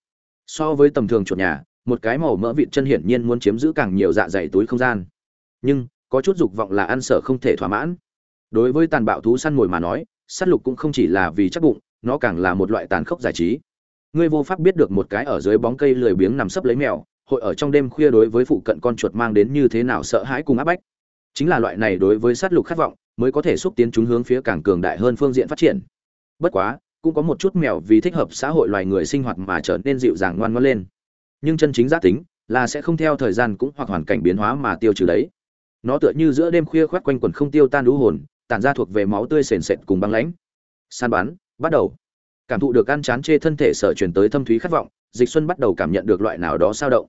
So với tầm thường chuột nhà một cái màu mỡ vịt chân hiển nhiên muốn chiếm giữ càng nhiều dạ dày túi không gian. Nhưng, có chút dục vọng là ăn sở không thể thỏa mãn. Đối với tàn bạo thú săn mồi mà nói, sát lục cũng không chỉ là vì chắc bụng, nó càng là một loại tàn khốc giải trí. Ngươi vô pháp biết được một cái ở dưới bóng cây lười biếng nằm sấp lấy mèo, hội ở trong đêm khuya đối với phụ cận con chuột mang đến như thế nào sợ hãi cùng áp bách. Chính là loại này đối với sát lục khát vọng, mới có thể xúc tiến chúng hướng phía càng cường đại hơn phương diện phát triển. Bất quá, cũng có một chút mèo vì thích hợp xã hội loài người sinh hoạt mà trở nên dịu dàng ngoan ngoãn lên nhưng chân chính giác tính là sẽ không theo thời gian cũng hoặc hoàn cảnh biến hóa mà tiêu trừ đấy. Nó tựa như giữa đêm khuya khoác quanh quần không tiêu tan đũ hồn, tản ra thuộc về máu tươi sền sệt cùng băng lãnh. San bắn, bắt đầu. Cảm thụ được ăn chán chê thân thể sở truyền tới thâm thúy khát vọng, dịch xuân bắt đầu cảm nhận được loại nào đó sao động.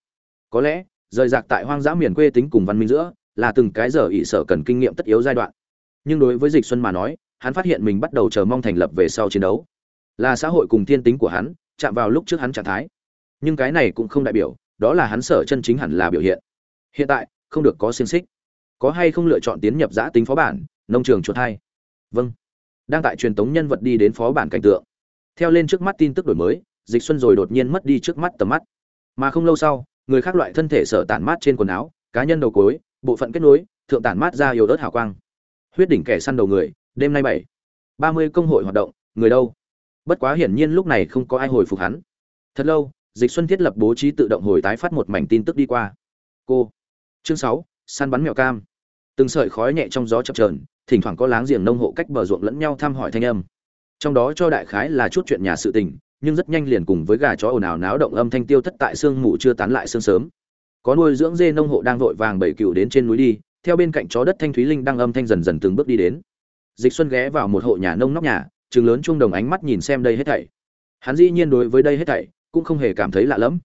Có lẽ, rời rạc tại hoang dã miền quê tính cùng văn minh giữa, là từng cái giờ ỷ sở cần kinh nghiệm tất yếu giai đoạn. Nhưng đối với dịch xuân mà nói, hắn phát hiện mình bắt đầu chờ mong thành lập về sau chiến đấu. Là xã hội cùng thiên tính của hắn, chạm vào lúc trước hắn trạng thái nhưng cái này cũng không đại biểu, đó là hắn sở chân chính hẳn là biểu hiện. Hiện tại, không được có xiên xích. Có hay không lựa chọn tiến nhập giã tính phó bản, nông trường chuột hai? Vâng. Đang tại truyền tống nhân vật đi đến phó bản cảnh tượng. Theo lên trước mắt tin tức đổi mới, dịch xuân rồi đột nhiên mất đi trước mắt tầm mắt. Mà không lâu sau, người khác loại thân thể sở tản mát trên quần áo, cá nhân đầu cối, bộ phận kết nối, thượng tản mát ra yếu đớt hào quang. Huyết đỉnh kẻ săn đầu người, đêm nay bảy. Ba mươi công hội hoạt động, người đâu? Bất quá hiển nhiên lúc này không có ai hồi phục hắn. Thật lâu dịch xuân thiết lập bố trí tự động hồi tái phát một mảnh tin tức đi qua. Cô. Chương sáu, săn bắn mèo cam. Từng sợi khói nhẹ trong gió chập chờn, thỉnh thoảng có láng giềng nông hộ cách bờ ruộng lẫn nhau thăm hỏi thanh âm. Trong đó cho đại khái là chút chuyện nhà sự tình, nhưng rất nhanh liền cùng với gà chó ồn ào náo động âm thanh tiêu thất tại sương mù chưa tán lại sương sớm. Có nuôi dưỡng dê nông hộ đang vội vàng bảy cựu đến trên núi đi, theo bên cạnh chó đất thanh thúy linh đang âm thanh dần dần từng bước đi đến. Dịch xuân ghé vào một hộ nhà nông nóc nhà trường lớn chuông đồng ánh mắt nhìn xem đây hết thảy. Hắn dĩ nhiên đối với đây hết thảy cũng không hề cảm thấy lạ lẫm.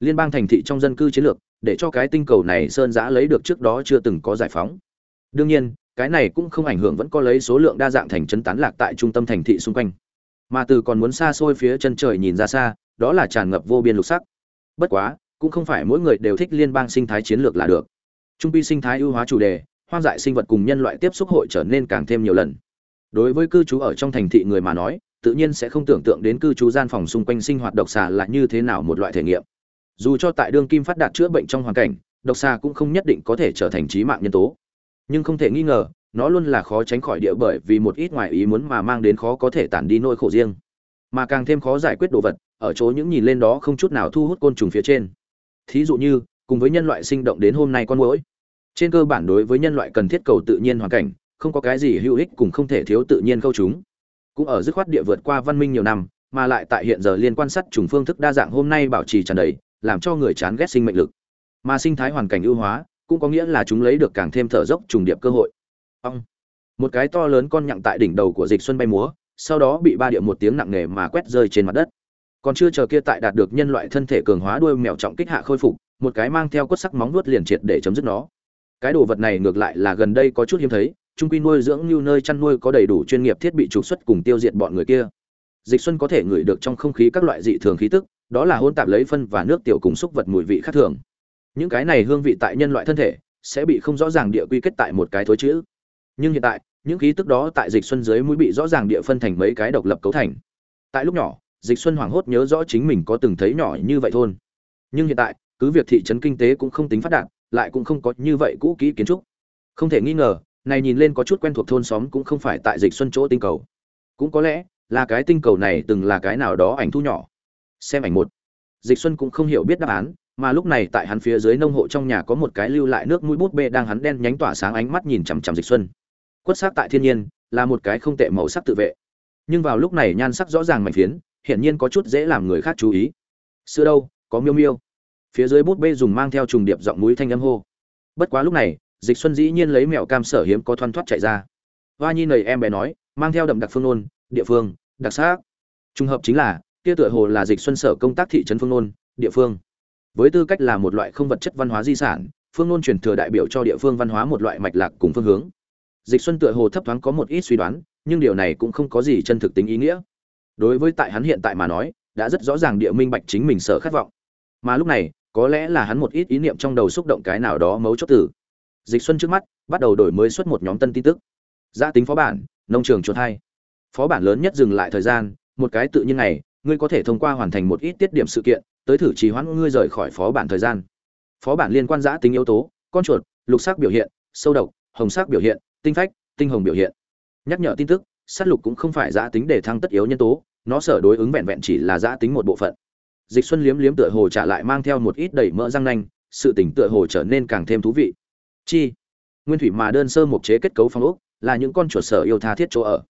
Liên bang thành thị trong dân cư chiến lược, để cho cái tinh cầu này sơn giã lấy được trước đó chưa từng có giải phóng. Đương nhiên, cái này cũng không ảnh hưởng vẫn có lấy số lượng đa dạng thành trấn tán lạc tại trung tâm thành thị xung quanh. Mà từ còn muốn xa xôi phía chân trời nhìn ra xa, đó là tràn ngập vô biên lục sắc. Bất quá, cũng không phải mỗi người đều thích liên bang sinh thái chiến lược là được. Trung pi sinh thái ưu hóa chủ đề, hoang dại sinh vật cùng nhân loại tiếp xúc hội trở nên càng thêm nhiều lần. Đối với cư trú ở trong thành thị người mà nói tự nhiên sẽ không tưởng tượng đến cư trú gian phòng xung quanh sinh hoạt độc xà là như thế nào một loại thể nghiệm. Dù cho tại đương kim phát đạt chữa bệnh trong hoàn cảnh, độc xà cũng không nhất định có thể trở thành trí mạng nhân tố. Nhưng không thể nghi ngờ, nó luôn là khó tránh khỏi địa bởi vì một ít ngoài ý muốn mà mang đến khó có thể tản đi nỗi khổ riêng. Mà càng thêm khó giải quyết đồ vật, ở chỗ những nhìn lên đó không chút nào thu hút côn trùng phía trên. Thí dụ như, cùng với nhân loại sinh động đến hôm nay con muỗi. Trên cơ bản đối với nhân loại cần thiết cầu tự nhiên hoàn cảnh, không có cái gì hữu ích cùng không thể thiếu tự nhiên câu chúng cũng ở dứt khoát địa vượt qua văn minh nhiều năm, mà lại tại hiện giờ liên quan sát trùng phương thức đa dạng hôm nay bảo trì tràn đầy, làm cho người chán ghét sinh mệnh lực. Mà sinh thái hoàn cảnh ưu hóa, cũng có nghĩa là chúng lấy được càng thêm thở dốc trùng điệp cơ hội. Ông. Một cái to lớn con nhặng tại đỉnh đầu của dịch xuân bay múa, sau đó bị ba địa một tiếng nặng nề mà quét rơi trên mặt đất. Còn chưa chờ kia tại đạt được nhân loại thân thể cường hóa đuôi mèo trọng kích hạ khôi phục, một cái mang theo quất sắc móng vuốt liền triệt để chấm dứt nó. Cái đồ vật này ngược lại là gần đây có chút hiếm thấy trung quy nuôi dưỡng như nơi chăn nuôi có đầy đủ chuyên nghiệp thiết bị trục xuất cùng tiêu diệt bọn người kia. Dịch xuân có thể ngửi được trong không khí các loại dị thường khí tức, đó là hôn tạp lấy phân và nước tiểu cùng xúc vật mùi vị khác thường. Những cái này hương vị tại nhân loại thân thể sẽ bị không rõ ràng địa quy kết tại một cái thối chữ. Nhưng hiện tại, những khí tức đó tại dịch xuân dưới mũi bị rõ ràng địa phân thành mấy cái độc lập cấu thành. Tại lúc nhỏ, dịch xuân hoảng hốt nhớ rõ chính mình có từng thấy nhỏ như vậy thôn. Nhưng hiện tại, cứ việc thị trấn kinh tế cũng không tính phát đạt, lại cũng không có như vậy cũ kỹ kiến trúc. Không thể nghi ngờ này nhìn lên có chút quen thuộc thôn xóm cũng không phải tại dịch xuân chỗ tinh cầu. Cũng có lẽ là cái tinh cầu này từng là cái nào đó ảnh thu nhỏ. Xem ảnh một. Dịch xuân cũng không hiểu biết đáp án, mà lúc này tại hắn phía dưới nông hộ trong nhà có một cái lưu lại nước mũi bút bê đang hắn đen nhánh tỏa sáng ánh mắt nhìn chằm chằm dịch xuân. Quất sắc tại thiên nhiên, là một cái không tệ màu sắc tự vệ. Nhưng vào lúc này nhan sắc rõ ràng mạnh phiến, hiển nhiên có chút dễ làm người khác chú ý. Xưa đâu, có miêu miêu. Phía dưới bút bê dùng mang theo trùng điệp giọng mũi thanh âm hô. Bất quá lúc này dịch xuân dĩ nhiên lấy mèo cam sở hiếm có thoăn thoắt chạy ra. Hoa nhi nầy em bé nói, mang theo đậm đặc phương nôn, địa phương, đặc sắc. Trùng hợp chính là, kia tựa hồ là dịch xuân sở công tác thị trấn phương nôn, địa phương. Với tư cách là một loại không vật chất văn hóa di sản, phương nôn truyền thừa đại biểu cho địa phương văn hóa một loại mạch lạc cùng phương hướng. Dịch xuân tựa hồ thấp thoáng có một ít suy đoán, nhưng điều này cũng không có gì chân thực tính ý nghĩa. Đối với tại hắn hiện tại mà nói, đã rất rõ ràng địa minh bạch chính mình sở khát vọng. Mà lúc này, có lẽ là hắn một ít ý niệm trong đầu xúc động cái nào đó mấu chốt tử dịch xuân trước mắt bắt đầu đổi mới xuất một nhóm tân tin tức. Gia tính phó bản, nông trường chuột hai. Phó bản lớn nhất dừng lại thời gian, một cái tự nhiên này ngươi có thể thông qua hoàn thành một ít tiết điểm sự kiện, tới thử trì hoãn ngươi rời khỏi phó bản thời gian. Phó bản liên quan giã tính yếu tố, con chuột, lục sắc biểu hiện, sâu độc, hồng sắc biểu hiện, tinh phách, tinh hồng biểu hiện. Nhắc nhở tin tức, sát lục cũng không phải giã tính để thăng tất yếu nhân tố, nó sở đối ứng vẹn vẹn chỉ là giã tính một bộ phận. Dịch xuân liếm liếm tựa hồ trả lại mang theo một ít đầy mỡ răng nanh, sự tỉnh tựa hồ trở nên càng thêm thú vị chi? Nguyên thủy mà đơn sơ một chế kết cấu phong ốc, là những con chuột sở yêu tha thiết chỗ ở.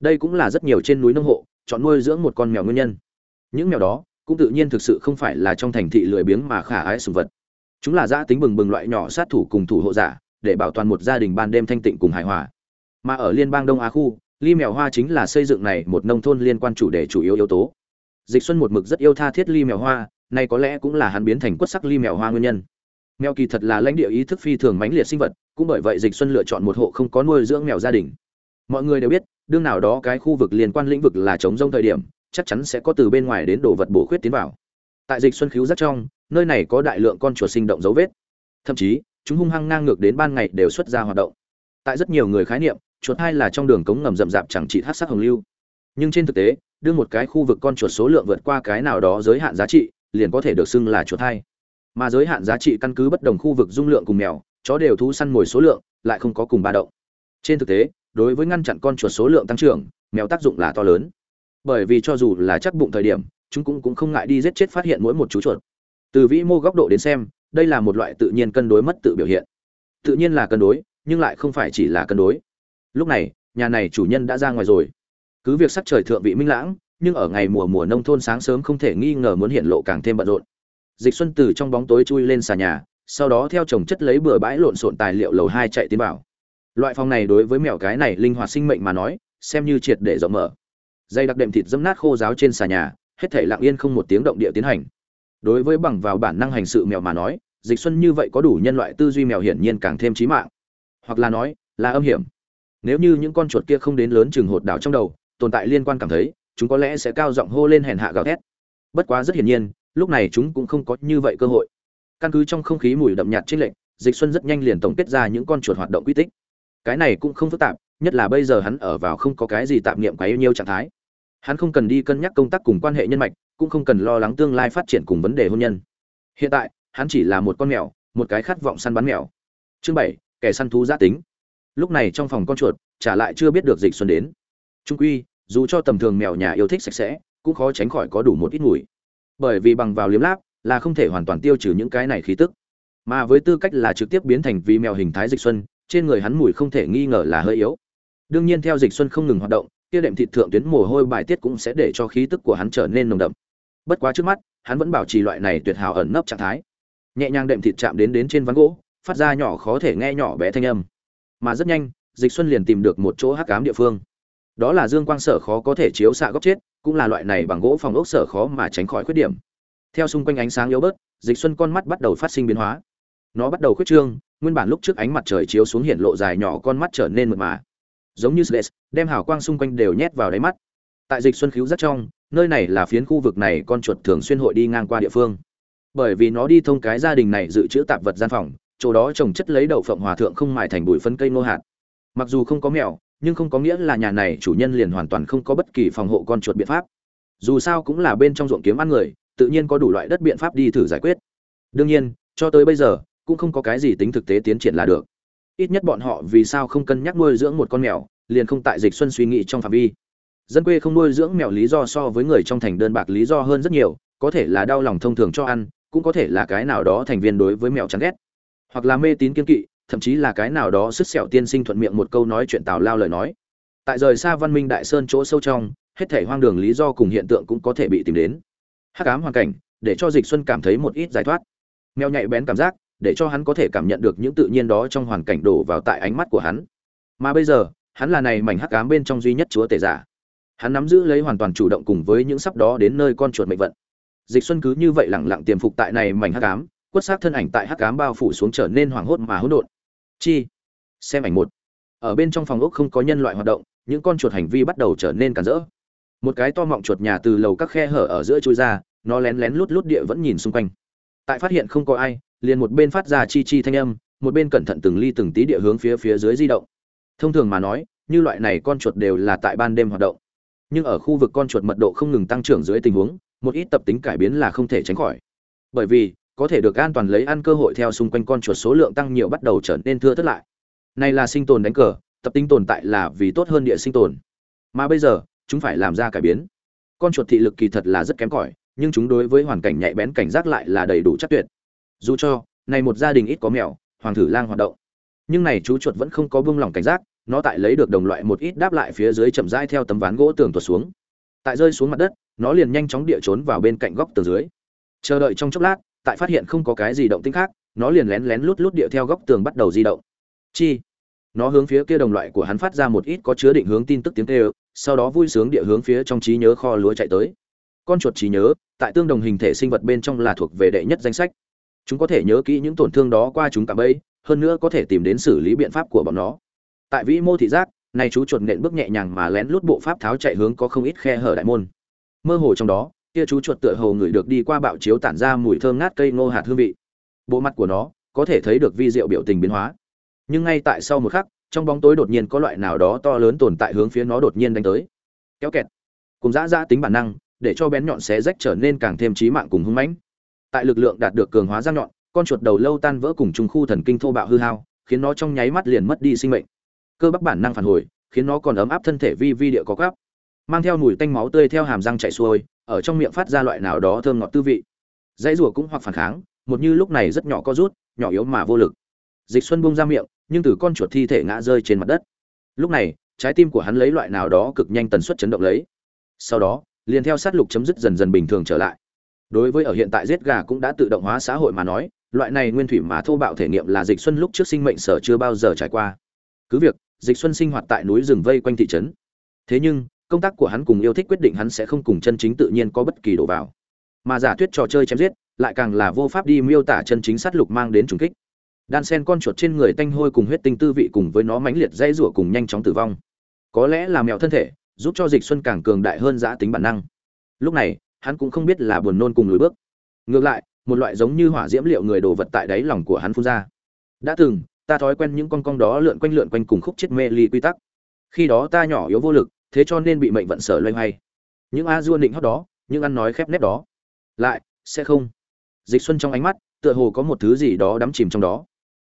Đây cũng là rất nhiều trên núi nông hộ, chọn nuôi dưỡng một con mèo nguyên nhân. Những mèo đó cũng tự nhiên thực sự không phải là trong thành thị lười biếng mà khả ái sùng vật. Chúng là giã tính bừng bừng loại nhỏ sát thủ cùng thủ hộ giả, để bảo toàn một gia đình ban đêm thanh tịnh cùng hài hòa. Mà ở liên bang đông á khu, ly mèo hoa chính là xây dựng này một nông thôn liên quan chủ đề chủ yếu yếu tố. Dịch xuân một mực rất yêu tha thiết ly mèo hoa, nay có lẽ cũng là hắn biến thành quất sắc ly mèo hoa nguyên nhân mèo kỳ thật là lãnh địa ý thức phi thường mãnh liệt sinh vật, cũng bởi vậy dịch xuân lựa chọn một hộ không có nuôi dưỡng mèo gia đình. Mọi người đều biết, đương nào đó cái khu vực liên quan lĩnh vực là chống rông thời điểm, chắc chắn sẽ có từ bên ngoài đến đồ vật bổ khuyết tiến vào. Tại dịch xuân cứu rất trong, nơi này có đại lượng con chuột sinh động dấu vết. Thậm chí, chúng hung hăng ngang ngược đến ban ngày đều xuất ra hoạt động. Tại rất nhiều người khái niệm, chuột hai là trong đường cống ngầm rậm rạp chẳng chỉ hát sắc hồng lưu. Nhưng trên thực tế, đưa một cái khu vực con chuột số lượng vượt qua cái nào đó giới hạn giá trị, liền có thể được xưng là chuột hai mà giới hạn giá trị căn cứ bất đồng khu vực dung lượng cùng mèo, chó đều thú săn mồi số lượng lại không có cùng ba động. Trên thực tế, đối với ngăn chặn con chuột số lượng tăng trưởng, mèo tác dụng là to lớn. Bởi vì cho dù là chắc bụng thời điểm, chúng cũng cũng không ngại đi giết chết phát hiện mỗi một chú chuột. Từ vĩ mô góc độ đến xem, đây là một loại tự nhiên cân đối mất tự biểu hiện. Tự nhiên là cân đối, nhưng lại không phải chỉ là cân đối. Lúc này, nhà này chủ nhân đã ra ngoài rồi. Cứ việc sắc trời thượng vị minh lãng, nhưng ở ngày mùa mùa nông thôn sáng sớm không thể nghi ngờ muốn hiện lộ càng thêm bận rộn dịch xuân từ trong bóng tối chui lên xà nhà, sau đó theo chồng chất lấy bừa bãi lộn xộn tài liệu lầu hai chạy tiến vào. Loại phòng này đối với mèo cái này linh hoạt sinh mệnh mà nói, xem như triệt để rộng mở. Dây đặc đệm thịt dấm nát khô ráo trên xà nhà, hết thể lặng yên không một tiếng động địa tiến hành. Đối với bằng vào bản năng hành sự mèo mà nói, dịch xuân như vậy có đủ nhân loại tư duy mèo hiển nhiên càng thêm chí mạng. Hoặc là nói, là âm hiểm. Nếu như những con chuột kia không đến lớn chừng hột đảo trong đầu, tồn tại liên quan cảm thấy, chúng có lẽ sẽ cao giọng hô lên hèn hạ gào thét. Bất quá rất hiển nhiên lúc này chúng cũng không có như vậy cơ hội. Căn cứ trong không khí mùi đậm nhạt trên lệnh dịch xuân rất nhanh liền tổng kết ra những con chuột hoạt động quy tích. Cái này cũng không phức tạp, nhất là bây giờ hắn ở vào không có cái gì tạm niệm quá yêu nhiêu trạng thái. Hắn không cần đi cân nhắc công tác cùng quan hệ nhân mạch, cũng không cần lo lắng tương lai phát triển cùng vấn đề hôn nhân. Hiện tại, hắn chỉ là một con mèo, một cái khát vọng săn bắn mèo. Chương bảy, kẻ săn thú gia tính. Lúc này trong phòng con chuột trả lại chưa biết được dịch xuân đến. Trung quy, dù cho tầm thường mèo nhà yêu thích sạch sẽ, cũng khó tránh khỏi có đủ một ít mùi bởi vì bằng vào liếm láp là không thể hoàn toàn tiêu trừ những cái này khí tức. Mà với tư cách là trực tiếp biến thành vì mèo hình thái dịch xuân, trên người hắn mùi không thể nghi ngờ là hơi yếu. Đương nhiên theo dịch xuân không ngừng hoạt động, kia đệm thịt thượng tuyến mồ hôi bài tiết cũng sẽ để cho khí tức của hắn trở nên nồng đậm. Bất quá trước mắt, hắn vẫn bảo trì loại này tuyệt hảo ẩn nấp trạng thái. Nhẹ nhàng đệm thịt chạm đến đến trên ván gỗ, phát ra nhỏ khó thể nghe nhỏ bé thanh âm. Mà rất nhanh, dịch xuân liền tìm được một chỗ hắc ám địa phương đó là dương quang sở khó có thể chiếu xạ góc chết cũng là loại này bằng gỗ phòng ốc sở khó mà tránh khỏi khuyết điểm. Theo xung quanh ánh sáng yếu bớt dịch xuân con mắt bắt đầu phát sinh biến hóa. Nó bắt đầu khuyết trương nguyên bản lúc trước ánh mặt trời chiếu xuống hiện lộ dài nhỏ con mắt trở nên mượt mà. Giống như Slade, đem hào quang xung quanh đều nhét vào đáy mắt. Tại dịch xuân khíu rất trong nơi này là phiến khu vực này con chuột thường xuyên hội đi ngang qua địa phương. Bởi vì nó đi thông cái gia đình này dự trữ tạp vật gian phòng chỗ đó trồng chất lấy đậu phộng hòa thượng không mài thành bụi phân cây nô hạt. Mặc dù không có mèo nhưng không có nghĩa là nhà này chủ nhân liền hoàn toàn không có bất kỳ phòng hộ con chuột biện pháp. Dù sao cũng là bên trong ruộng kiếm ăn người, tự nhiên có đủ loại đất biện pháp đi thử giải quyết. Đương nhiên, cho tới bây giờ, cũng không có cái gì tính thực tế tiến triển là được. Ít nhất bọn họ vì sao không cân nhắc nuôi dưỡng một con mèo, liền không tại dịch xuân suy nghĩ trong phạm vi. Dân quê không nuôi dưỡng mèo lý do so với người trong thành đơn bạc lý do hơn rất nhiều, có thể là đau lòng thông thường cho ăn, cũng có thể là cái nào đó thành viên đối với mèo chán ghét, hoặc là mê tín kiên kỵ thậm chí là cái nào đó sứt sẹo tiên sinh thuận miệng một câu nói chuyện tào lao lời nói. Tại rời xa văn minh đại sơn chỗ sâu trong, hết thể hoang đường lý do cùng hiện tượng cũng có thể bị tìm đến. Hắc ám hoàn cảnh, để cho dịch xuân cảm thấy một ít giải thoát. Mèo nhạy bén cảm giác, để cho hắn có thể cảm nhận được những tự nhiên đó trong hoàn cảnh đổ vào tại ánh mắt của hắn. Mà bây giờ, hắn là này mảnh hắc ám bên trong duy nhất chúa tể giả. Hắn nắm giữ lấy hoàn toàn chủ động cùng với những sắp đó đến nơi con chuột mệnh vận. Dịch xuân cứ như vậy lẳng lặng tiềm phục tại này mảnh hắc ám quất xác thân ảnh tại hắc ám bao phủ xuống trở nên hoảng hốt mà hỗn độn. Chi? Xem ảnh một. Ở bên trong phòng ốc không có nhân loại hoạt động, những con chuột hành vi bắt đầu trở nên cản rỡ. Một cái to mọng chuột nhà từ lầu các khe hở ở giữa chui ra, nó lén lén lút lút địa vẫn nhìn xung quanh. Tại phát hiện không có ai, liền một bên phát ra chi chi thanh âm, một bên cẩn thận từng ly từng tí địa hướng phía phía dưới di động. Thông thường mà nói, như loại này con chuột đều là tại ban đêm hoạt động. Nhưng ở khu vực con chuột mật độ không ngừng tăng trưởng dưới tình huống, một ít tập tính cải biến là không thể tránh khỏi. Bởi vì có thể được an toàn lấy ăn cơ hội theo xung quanh con chuột số lượng tăng nhiều bắt đầu trở nên thưa thất lại. Này là sinh tồn đánh cờ, tập tính tồn tại là vì tốt hơn địa sinh tồn. Mà bây giờ, chúng phải làm ra cải biến. Con chuột thị lực kỳ thật là rất kém cỏi, nhưng chúng đối với hoàn cảnh nhạy bén cảnh giác lại là đầy đủ chắc tuyệt. Dù cho, này một gia đình ít có mèo, hoàng thử lang hoạt động. Nhưng này chú chuột vẫn không có buông lỏng cảnh giác, nó tại lấy được đồng loại một ít đáp lại phía dưới chậm rãi theo tấm ván gỗ tường tuột xuống. Tại rơi xuống mặt đất, nó liền nhanh chóng địa trốn vào bên cạnh góc tường dưới. Chờ đợi trong chốc lát tại phát hiện không có cái gì động tĩnh khác, nó liền lén lén lút lút địa theo góc tường bắt đầu di động. Chi? Nó hướng phía kia đồng loại của hắn phát ra một ít có chứa định hướng tin tức tiếng kêu, sau đó vui sướng địa hướng phía trong trí nhớ kho lúa chạy tới. Con chuột trí nhớ, tại tương đồng hình thể sinh vật bên trong là thuộc về đệ nhất danh sách. Chúng có thể nhớ kỹ những tổn thương đó qua chúng cả bấy hơn nữa có thể tìm đến xử lý biện pháp của bọn nó. Tại vĩ mô thị giác, này chú chuột nện bước nhẹ nhàng mà lén lút bộ pháp tháo chạy hướng có không ít khe hở đại môn. Mơ hồ trong đó kia chú chuột tựa hồ người được đi qua bạo chiếu tản ra mùi thơm ngát cây ngô hạt hương vị. Bộ mặt của nó có thể thấy được vi diệu biểu tình biến hóa. Nhưng ngay tại sau một khắc, trong bóng tối đột nhiên có loại nào đó to lớn tồn tại hướng phía nó đột nhiên đánh tới. Kéo kẹt. Cùng dã dã tính bản năng, để cho bén nhọn xé rách trở nên càng thêm trí mạng cùng hung mãnh. Tại lực lượng đạt được cường hóa răng nhọn, con chuột đầu lâu tan vỡ cùng trung khu thần kinh thô bạo hư hao, khiến nó trong nháy mắt liền mất đi sinh mệnh. Cơ bắp bản năng phản hồi, khiến nó còn ấm áp thân thể vi vi địa có gáp mang theo mùi tanh máu tươi theo hàm răng chảy xuôi, ở trong miệng phát ra loại nào đó thơm ngọt tư vị. Dãy rùa cũng hoặc phản kháng, một như lúc này rất nhỏ có rút, nhỏ yếu mà vô lực. Dịch xuân bung ra miệng, nhưng từ con chuột thi thể ngã rơi trên mặt đất. Lúc này, trái tim của hắn lấy loại nào đó cực nhanh tần suất chấn động lấy. Sau đó, liền theo sát lục chấm dứt dần dần bình thường trở lại. Đối với ở hiện tại giết gà cũng đã tự động hóa xã hội mà nói, loại này nguyên thủy mà thô bạo thể nghiệm là dịch xuân lúc trước sinh mệnh sở chưa bao giờ trải qua. Cứ việc, dịch xuân sinh hoạt tại núi rừng vây quanh thị trấn. Thế nhưng công tác của hắn cùng yêu thích quyết định hắn sẽ không cùng chân chính tự nhiên có bất kỳ đổ vào. Mà giả thuyết trò chơi chém giết, lại càng là vô pháp đi miêu tả chân chính sát lục mang đến trùng kích. Đan sen con chuột trên người tanh hôi cùng huyết tinh tư vị cùng với nó mãnh liệt dây rủa cùng nhanh chóng tử vong. Có lẽ là mèo thân thể, giúp cho dịch xuân càng cường đại hơn giã tính bản năng. Lúc này, hắn cũng không biết là buồn nôn cùng lùi bước. Ngược lại, một loại giống như hỏa diễm liệu người đồ vật tại đáy lòng của hắn phun ra. Đã từng, ta thói quen những con cong đó lượn quanh lượn quanh cùng khúc chết mê ly quy tắc. Khi đó ta nhỏ yếu vô lực thế cho nên bị mệnh vận sở loay hoay. Những a dua định hót đó, những ăn nói khép nép đó. Lại, sẽ không. Dịch xuân trong ánh mắt, tựa hồ có một thứ gì đó đắm chìm trong đó.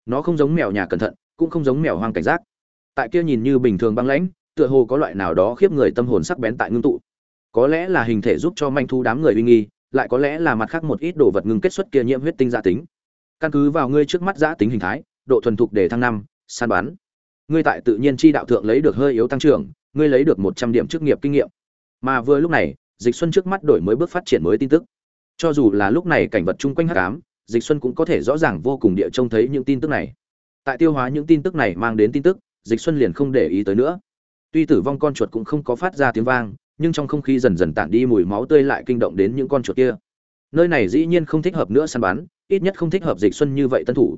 Nó không giống mèo nhà cẩn thận, cũng không giống mèo hoang cảnh giác. Tại kia nhìn như bình thường băng lãnh, tựa hồ có loại nào đó khiếp người tâm hồn sắc bén tại ngưng tụ. Có lẽ là hình thể giúp cho manh thu đám người uy nghi, lại có lẽ là mặt khác một ít đồ vật ngưng kết xuất kia nhiễm huyết tinh giả tính. Căn cứ vào ngươi trước mắt giả tính hình thái, độ thuần thục để thăng năm săn bắn ngươi tại tự nhiên chi đạo thượng lấy được hơi yếu tăng trưởng, ngươi lấy được một trăm điểm chức nghiệp kinh nghiệm. Mà vừa lúc này, dịch xuân trước mắt đổi mới bước phát triển mới tin tức. Cho dù là lúc này cảnh vật chung quanh hắc ám, dịch xuân cũng có thể rõ ràng vô cùng địa trông thấy những tin tức này. Tại tiêu hóa những tin tức này mang đến tin tức, dịch xuân liền không để ý tới nữa. Tuy tử vong con chuột cũng không có phát ra tiếng vang, nhưng trong không khí dần dần tản đi mùi máu tươi lại kinh động đến những con chuột kia. Nơi này dĩ nhiên không thích hợp nữa săn bắn, ít nhất không thích hợp dịch xuân như vậy tân thủ.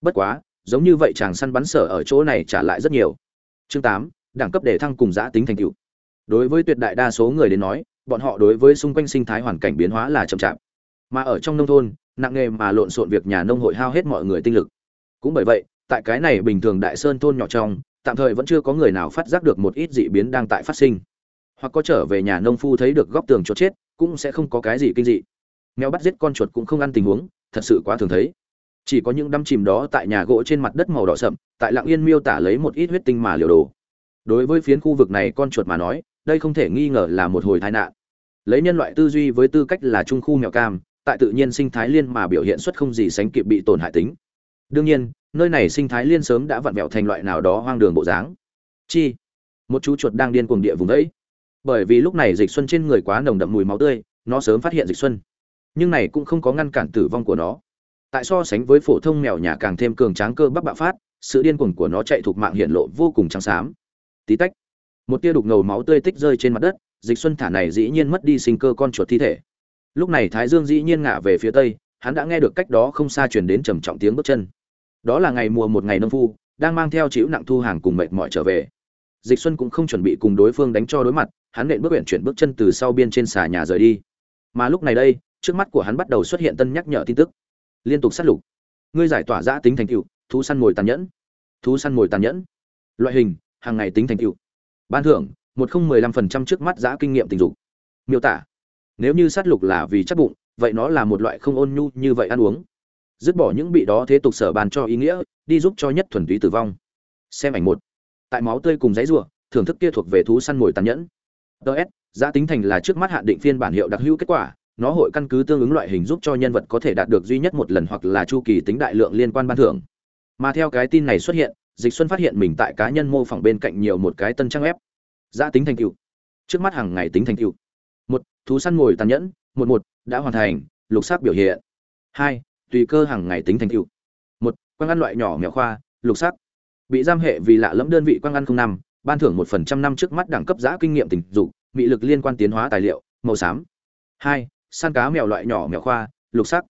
Bất quá giống như vậy chàng săn bắn sở ở chỗ này trả lại rất nhiều. Chương 8, đẳng cấp để thăng cùng giã tính thành tựu. Đối với tuyệt đại đa số người đến nói bọn họ đối với xung quanh sinh thái hoàn cảnh biến hóa là chậm chạp. Mà ở trong nông thôn nặng nghề mà lộn xộn việc nhà nông hội hao hết mọi người tinh lực. Cũng bởi vậy tại cái này bình thường đại sơn thôn nhỏ trong tạm thời vẫn chưa có người nào phát giác được một ít dị biến đang tại phát sinh. Hoặc có trở về nhà nông phu thấy được góc tường chuột chết cũng sẽ không có cái gì kinh dị. Mèo bắt giết con chuột cũng không ăn tình huống thật sự quá thường thấy chỉ có những đâm chìm đó tại nhà gỗ trên mặt đất màu đỏ sậm, tại lạng yên miêu tả lấy một ít huyết tinh mà liều đồ. Đối với phiến khu vực này con chuột mà nói, đây không thể nghi ngờ là một hồi tai nạn. Lấy nhân loại tư duy với tư cách là trung khu mèo cam, tại tự nhiên sinh thái liên mà biểu hiện xuất không gì sánh kịp bị tổn hại tính. Đương nhiên, nơi này sinh thái liên sớm đã vặn vẹo thành loại nào đó hoang đường bộ dáng. Chi? Một chú chuột đang điên cuồng địa vùng đấy. Bởi vì lúc này dịch xuân trên người quá nồng đậm mùi máu tươi, nó sớm phát hiện dịch xuân. Nhưng này cũng không có ngăn cản tử vong của nó tại so sánh với phổ thông mèo nhà càng thêm cường tráng cơ bắp bạo phát, sự điên cuồng của nó chạy thuộc mạng hiện lộ vô cùng trắng xám. Tí tách, một tia đục ngầu máu tươi tích rơi trên mặt đất, dịch xuân thả này dĩ nhiên mất đi sinh cơ con chuột thi thể. Lúc này thái dương dĩ nhiên ngả về phía tây, hắn đã nghe được cách đó không xa truyền đến trầm trọng tiếng bước chân. Đó là ngày mùa một ngày nông phu, đang mang theo chịu nặng thu hàng cùng mệt mỏi trở về. Dịch xuân cũng không chuẩn bị cùng đối phương đánh cho đối mặt, hắn nện bước huyện chuyển bước chân từ sau biên trên xà nhà rời đi. Mà lúc này đây, trước mắt của hắn bắt đầu xuất hiện tân nhắc nhở tin tức liên tục sát lục. Ngươi giải tỏa giã tính thành tựu, thú săn mồi tàn nhẫn. Thú săn mồi tàn nhẫn. Loại hình, hàng ngày tính thành tựu. Ban thưởng, một không mười lăm phần trăm trước mắt giã kinh nghiệm tình dục. Miêu tả, nếu như sát lục là vì chắc bụng, vậy nó là một loại không ôn nhu như vậy ăn uống. Dứt bỏ những bị đó thế tục sở bàn cho ý nghĩa, đi giúp cho nhất thuần túy tử vong. Xem ảnh một. Tại máu tươi cùng giấy rùa, thưởng thức kia thuộc về thú săn mồi tàn nhẫn. Ts giá tính thành là trước mắt hạn định phiên bản hiệu đặc hữu kết quả nó hội căn cứ tương ứng loại hình giúp cho nhân vật có thể đạt được duy nhất một lần hoặc là chu kỳ tính đại lượng liên quan ban thưởng. Mà theo cái tin này xuất hiện, dịch xuân phát hiện mình tại cá nhân mô phỏng bên cạnh nhiều một cái tân trang web. Giá tính thành tựu. Trước mắt hàng ngày tính thành tựu. Một, thú săn mồi tàn nhẫn. Một một, đã hoàn thành, lục sắc biểu hiện. Hai, tùy cơ hàng ngày tính thành tựu. Một, quang ăn loại nhỏ mèo khoa, lục sắc. Bị giam hệ vì lạ lẫm đơn vị quang ăn không năm, ban thưởng một phần trăm năm trước mắt đẳng cấp giá kinh nghiệm tình dục bị lực liên quan tiến hóa tài liệu, màu xám. Hai săn cá mèo loại nhỏ mèo khoa, lục sắc.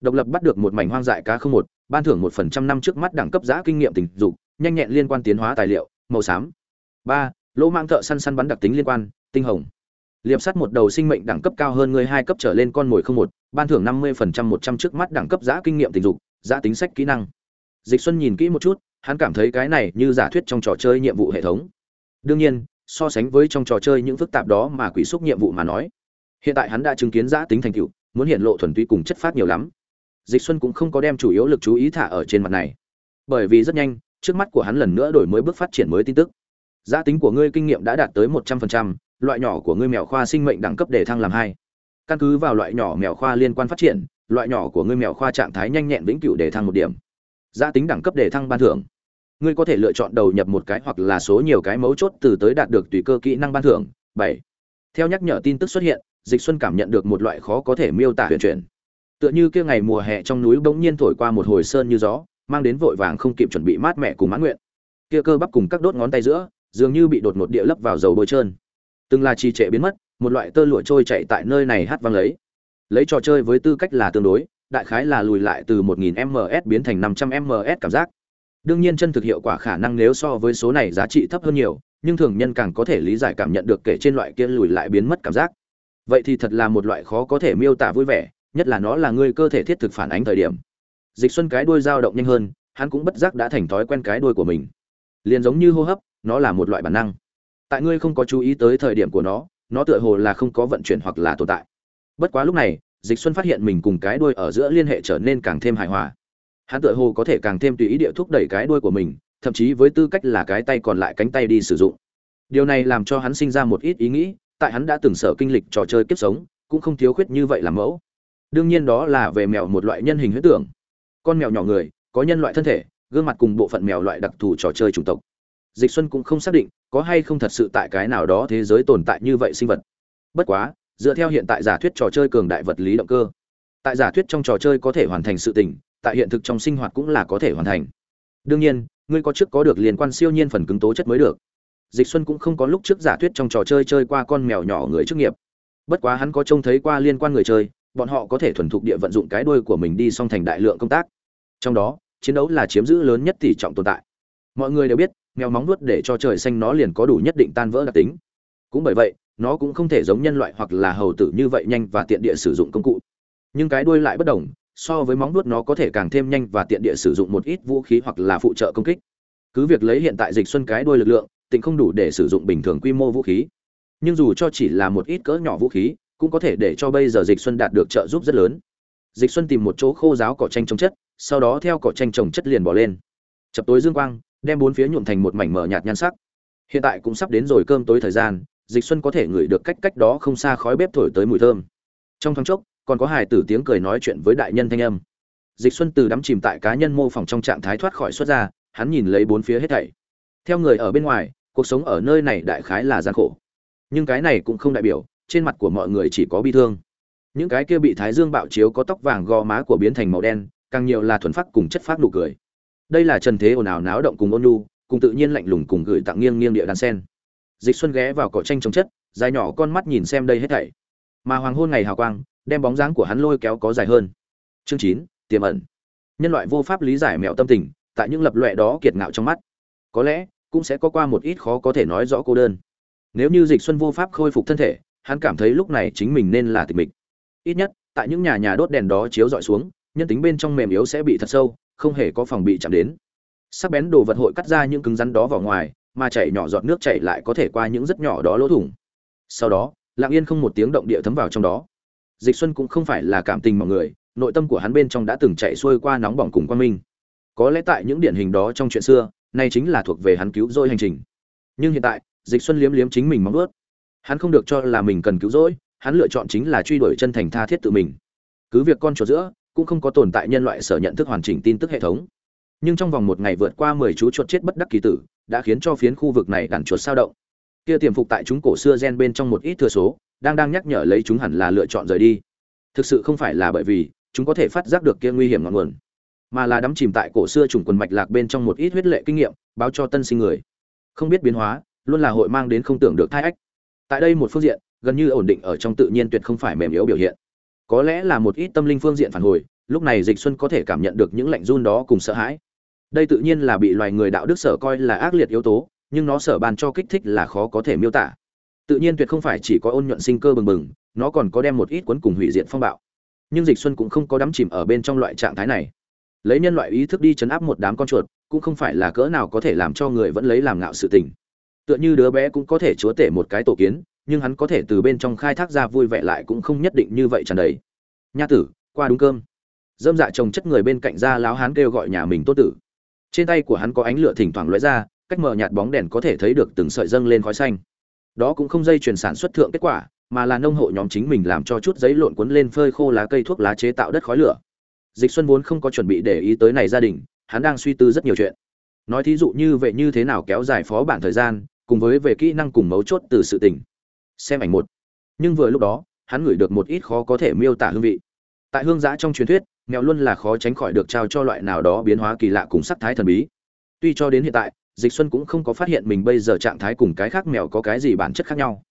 Độc lập bắt được một mảnh hoang dại cá không một, ban thưởng một phần trăm năm trước mắt đẳng cấp giá kinh nghiệm tình dục, nhanh nhẹn liên quan tiến hóa tài liệu, màu xám. Ba, lỗ mang thợ săn săn bắn đặc tính liên quan, tinh hồng. Liệp sắt một đầu sinh mệnh đẳng cấp cao hơn người hai cấp trở lên con mồi không một, ban thưởng năm mươi phần trăm một trăm trước mắt đẳng cấp giá kinh nghiệm tình dục, giá tính sách kỹ năng. Dịch xuân nhìn kỹ một chút, hắn cảm thấy cái này như giả thuyết trong trò chơi nhiệm vụ hệ thống. Đương nhiên, so sánh với trong trò chơi những phức tạp đó mà quỷ xúc nhiệm vụ mà nói hiện tại hắn đã chứng kiến giã tính thành tựu, muốn hiện lộ thuần túy cùng chất phát nhiều lắm. Dịch xuân cũng không có đem chủ yếu lực chú ý thả ở trên mặt này. Bởi vì rất nhanh, trước mắt của hắn lần nữa đổi mới bước phát triển mới tin tức. Giã tính của ngươi kinh nghiệm đã đạt tới một trăm phần trăm, loại nhỏ của ngươi mèo khoa sinh mệnh đẳng cấp để thăng làm hai. Căn cứ vào loại nhỏ mèo khoa liên quan phát triển, loại nhỏ của ngươi mèo khoa trạng thái nhanh nhẹn vĩnh cửu để thăng một điểm. Giã tính đẳng cấp để thăng ban thưởng. Ngươi có thể lựa chọn đầu nhập một cái hoặc là số nhiều cái mấu chốt từ tới đạt được tùy cơ kỹ năng ban thưởng. Bảy. Theo nhắc nhở tin tức xuất hiện dịch xuân cảm nhận được một loại khó có thể miêu tả huyền chuyển. Tựa như kia ngày mùa hè trong núi bỗng nhiên thổi qua một hồi sơn như gió, mang đến vội vàng không kịp chuẩn bị mát mẻ cùng mãn nguyện. Kia cơ bắp cùng các đốt ngón tay giữa, dường như bị đột ngột địa lấp vào dầu bôi trơn. Từng là trì trệ biến mất, một loại tơ lụa trôi chạy tại nơi này hát vang lấy. Lấy trò chơi với tư cách là tương đối, đại khái là lùi lại từ 1000 ms biến thành 500 ms cảm giác. Đương nhiên chân thực hiệu quả khả năng nếu so với số này giá trị thấp hơn nhiều, nhưng thường nhân càng có thể lý giải cảm nhận được kể trên loại kia lùi lại biến mất cảm giác vậy thì thật là một loại khó có thể miêu tả vui vẻ, nhất là nó là người cơ thể thiết thực phản ánh thời điểm. Dịch xuân cái đuôi dao động nhanh hơn, hắn cũng bất giác đã thành thói quen cái đuôi của mình. Liền giống như hô hấp, nó là một loại bản năng. Tại ngươi không có chú ý tới thời điểm của nó nó tựa hồ là không có vận chuyển hoặc là tồn tại. Bất quá lúc này, dịch xuân phát hiện mình cùng cái đuôi ở giữa liên hệ trở nên càng thêm hài hòa. Hắn tựa hồ có thể càng thêm tùy ý địa thúc đẩy cái đuôi của mình, thậm chí với tư cách là cái tay còn lại cánh tay đi sử dụng. Điều này làm cho hắn sinh ra một ít ý nghĩ tại hắn đã từng sở kinh lịch trò chơi kiếp sống, cũng không thiếu khuyết như vậy làm mẫu. Đương nhiên đó là về mèo một loại nhân hình huyết tưởng. Con mèo nhỏ người, có nhân loại thân thể, gương mặt cùng bộ phận mèo loại đặc thù trò chơi chủng tộc. Dịch xuân cũng không xác định có hay không thật sự tại cái nào đó thế giới tồn tại như vậy sinh vật. Bất quá, dựa theo hiện tại giả thuyết trò chơi cường đại vật lý động cơ, tại giả thuyết trong trò chơi có thể hoàn thành sự tình, tại hiện thực trong sinh hoạt cũng là có thể hoàn thành. Đương nhiên, ngươi có trước có được liên quan siêu nhiên phần cứng tố chất mới được dịch xuân cũng không có lúc trước giả thuyết trong trò chơi chơi qua con mèo nhỏ người chức nghiệp. Bất quá hắn có trông thấy qua liên quan người chơi, bọn họ có thể thuần thục địa vận dụng cái đuôi của mình đi song thành đại lượng công tác. Trong đó, chiến đấu là chiếm giữ lớn nhất tỷ trọng tồn tại. Mọi người đều biết, mèo móng nuốt để cho trời xanh nó liền có đủ nhất định tan vỡ đặc tính. Cũng bởi vậy, nó cũng không thể giống nhân loại hoặc là hầu tử như vậy nhanh và tiện địa sử dụng công cụ. Nhưng cái đuôi lại bất đồng, so với móng nuốt nó có thể càng thêm nhanh và tiện địa sử dụng một ít vũ khí hoặc là phụ trợ công kích. Cứ việc lấy hiện tại dịch xuân cái đuôi lực lượng tịnh không đủ để sử dụng bình thường quy mô vũ khí. Nhưng dù cho chỉ là một ít cỡ nhỏ vũ khí, cũng có thể để cho bây giờ dịch xuân đạt được trợ giúp rất lớn. Dịch xuân tìm một chỗ khô giáo cỏ tranh trồng chất, sau đó theo cỏ tranh trồng chất liền bỏ lên. Chập tối dương quang, đem bốn phía nhuộm thành một mảnh mở nhạt nhan sắc. Hiện tại cũng sắp đến rồi cơm tối thời gian, dịch xuân có thể ngửi được cách cách đó không xa khói bếp thổi tới mùi thơm. Trong thoáng chốc, còn có hài tử tiếng cười nói chuyện với đại nhân thanh âm. Dịch xuân từ đắm chìm tại cá nhân mô phỏng trong trạng thái thoát khỏi xuất ra, hắn nhìn lấy bốn phía hết thảy. Theo người ở bên ngoài cuộc sống ở nơi này đại khái là gian khổ. Nhưng cái này cũng không đại biểu, trên mặt của mọi người chỉ có bi thương. Những cái kia bị thái dương bạo chiếu có tóc vàng gò má của biến thành màu đen, càng nhiều là thuần phát cùng chất phát nụ cười. Đây là trần thế ồn ào náo động cùng ôn nhu, cùng tự nhiên lạnh lùng cùng gửi tặng nghiêng nghiêng địa đàn sen. Dịch xuân ghé vào cỏ tranh trồng chất, dài nhỏ con mắt nhìn xem đây hết thảy. Mà hoàng hôn ngày hào quang, đem bóng dáng của hắn lôi kéo có dài hơn. Chương chín, tiềm ẩn. Nhân loại vô pháp lý giải mẹo tâm tình, tại những lập loẹ đó kiệt ngạo trong mắt. Có lẽ cũng sẽ có qua một ít khó có thể nói rõ cô đơn. Nếu như dịch xuân vô pháp khôi phục thân thể, hắn cảm thấy lúc này chính mình nên là tịch mịch. Ít nhất, tại những nhà nhà đốt đèn đó chiếu dọi xuống, nhân tính bên trong mềm yếu sẽ bị thật sâu, không hề có phòng bị chạm đến. Sắc bén đồ vật hội cắt ra những cứng rắn đó vào ngoài, mà chảy nhỏ giọt nước chảy lại có thể qua những rất nhỏ đó lỗ thủng. Sau đó, lặng yên không một tiếng động địa thấm vào trong đó. Dịch xuân cũng không phải là cảm tình mọi người, nội tâm của hắn bên trong đã từng chạy xuôi qua nóng bỏng cùng quan minh. Có lẽ tại những điển hình đó trong chuyện xưa này chính là thuộc về hắn cứu rỗi hành trình. Nhưng hiện tại, dịch xuân liếm liếm chính mình móng ướt hắn không được cho là mình cần cứu rỗi, hắn lựa chọn chính là truy đuổi chân thành tha thiết tự mình. Cứ việc con chuột giữa, cũng không có tồn tại nhân loại sở nhận thức hoàn chỉnh tin tức hệ thống. Nhưng trong vòng một ngày vượt qua mười chú chuột chết bất đắc kỳ tử, đã khiến cho phiến khu vực này đàn chuột sao động. Kia tiềm phục tại chúng cổ xưa gen bên trong một ít thừa số, đang đang nhắc nhở lấy chúng hẳn là lựa chọn rời đi. Thực sự không phải là bởi vì, chúng có thể phát giác được kia nguy hiểm ngọn nguồn mà là đắm chìm tại cổ xưa trùng quần mạch lạc bên trong một ít huyết lệ kinh nghiệm, báo cho tân sinh người. Không biết biến hóa, luôn là hội mang đến không tưởng được thai ách. Tại đây một phương diện, gần như ổn định ở trong tự nhiên tuyệt không phải mềm yếu biểu hiện. Có lẽ là một ít tâm linh phương diện phản hồi, lúc này dịch xuân có thể cảm nhận được những lạnh run đó cùng sợ hãi. Đây tự nhiên là bị loài người đạo đức sở coi là ác liệt yếu tố, nhưng nó sở bàn cho kích thích là khó có thể miêu tả. Tự nhiên tuyệt không phải chỉ có ôn nhuận sinh cơ bừng bừng, nó còn có đem một ít cuốn cùng hủy diệt phong bạo. Nhưng dịch xuân cũng không có đắm chìm ở bên trong loại trạng thái này lấy nhân loại ý thức đi chấn áp một đám con chuột, cũng không phải là cỡ nào có thể làm cho người vẫn lấy làm ngạo sự tình. Tựa như đứa bé cũng có thể chúa tể một cái tổ kiến, nhưng hắn có thể từ bên trong khai thác ra vui vẻ lại cũng không nhất định như vậy tràn đầy. Nha tử, qua đúng cơm. Dâm dạ chồng chất người bên cạnh ra láo hắn kêu gọi nhà mình tốt tử. Trên tay của hắn có ánh lửa thỉnh thoảng lóe ra, cách mở nhạt bóng đèn có thể thấy được từng sợi dâng lên khói xanh. Đó cũng không dây chuyển sản xuất thượng kết quả, mà là nông hộ nhóm chính mình làm cho chút giấy lộn cuốn lên phơi khô lá cây thuốc lá chế tạo đất khói lửa dịch xuân vốn không có chuẩn bị để ý tới này gia đình, hắn đang suy tư rất nhiều chuyện. Nói thí dụ như vậy như thế nào kéo dài phó bản thời gian, cùng với về kỹ năng cùng mấu chốt từ sự tình. Xem ảnh một. Nhưng vừa lúc đó, hắn ngửi được một ít khó có thể miêu tả hương vị. Tại hương giã trong truyền thuyết, mèo luôn là khó tránh khỏi được trao cho loại nào đó biến hóa kỳ lạ cùng sắc thái thần bí. Tuy cho đến hiện tại, dịch xuân cũng không có phát hiện mình bây giờ trạng thái cùng cái khác mèo có cái gì bản chất khác nhau.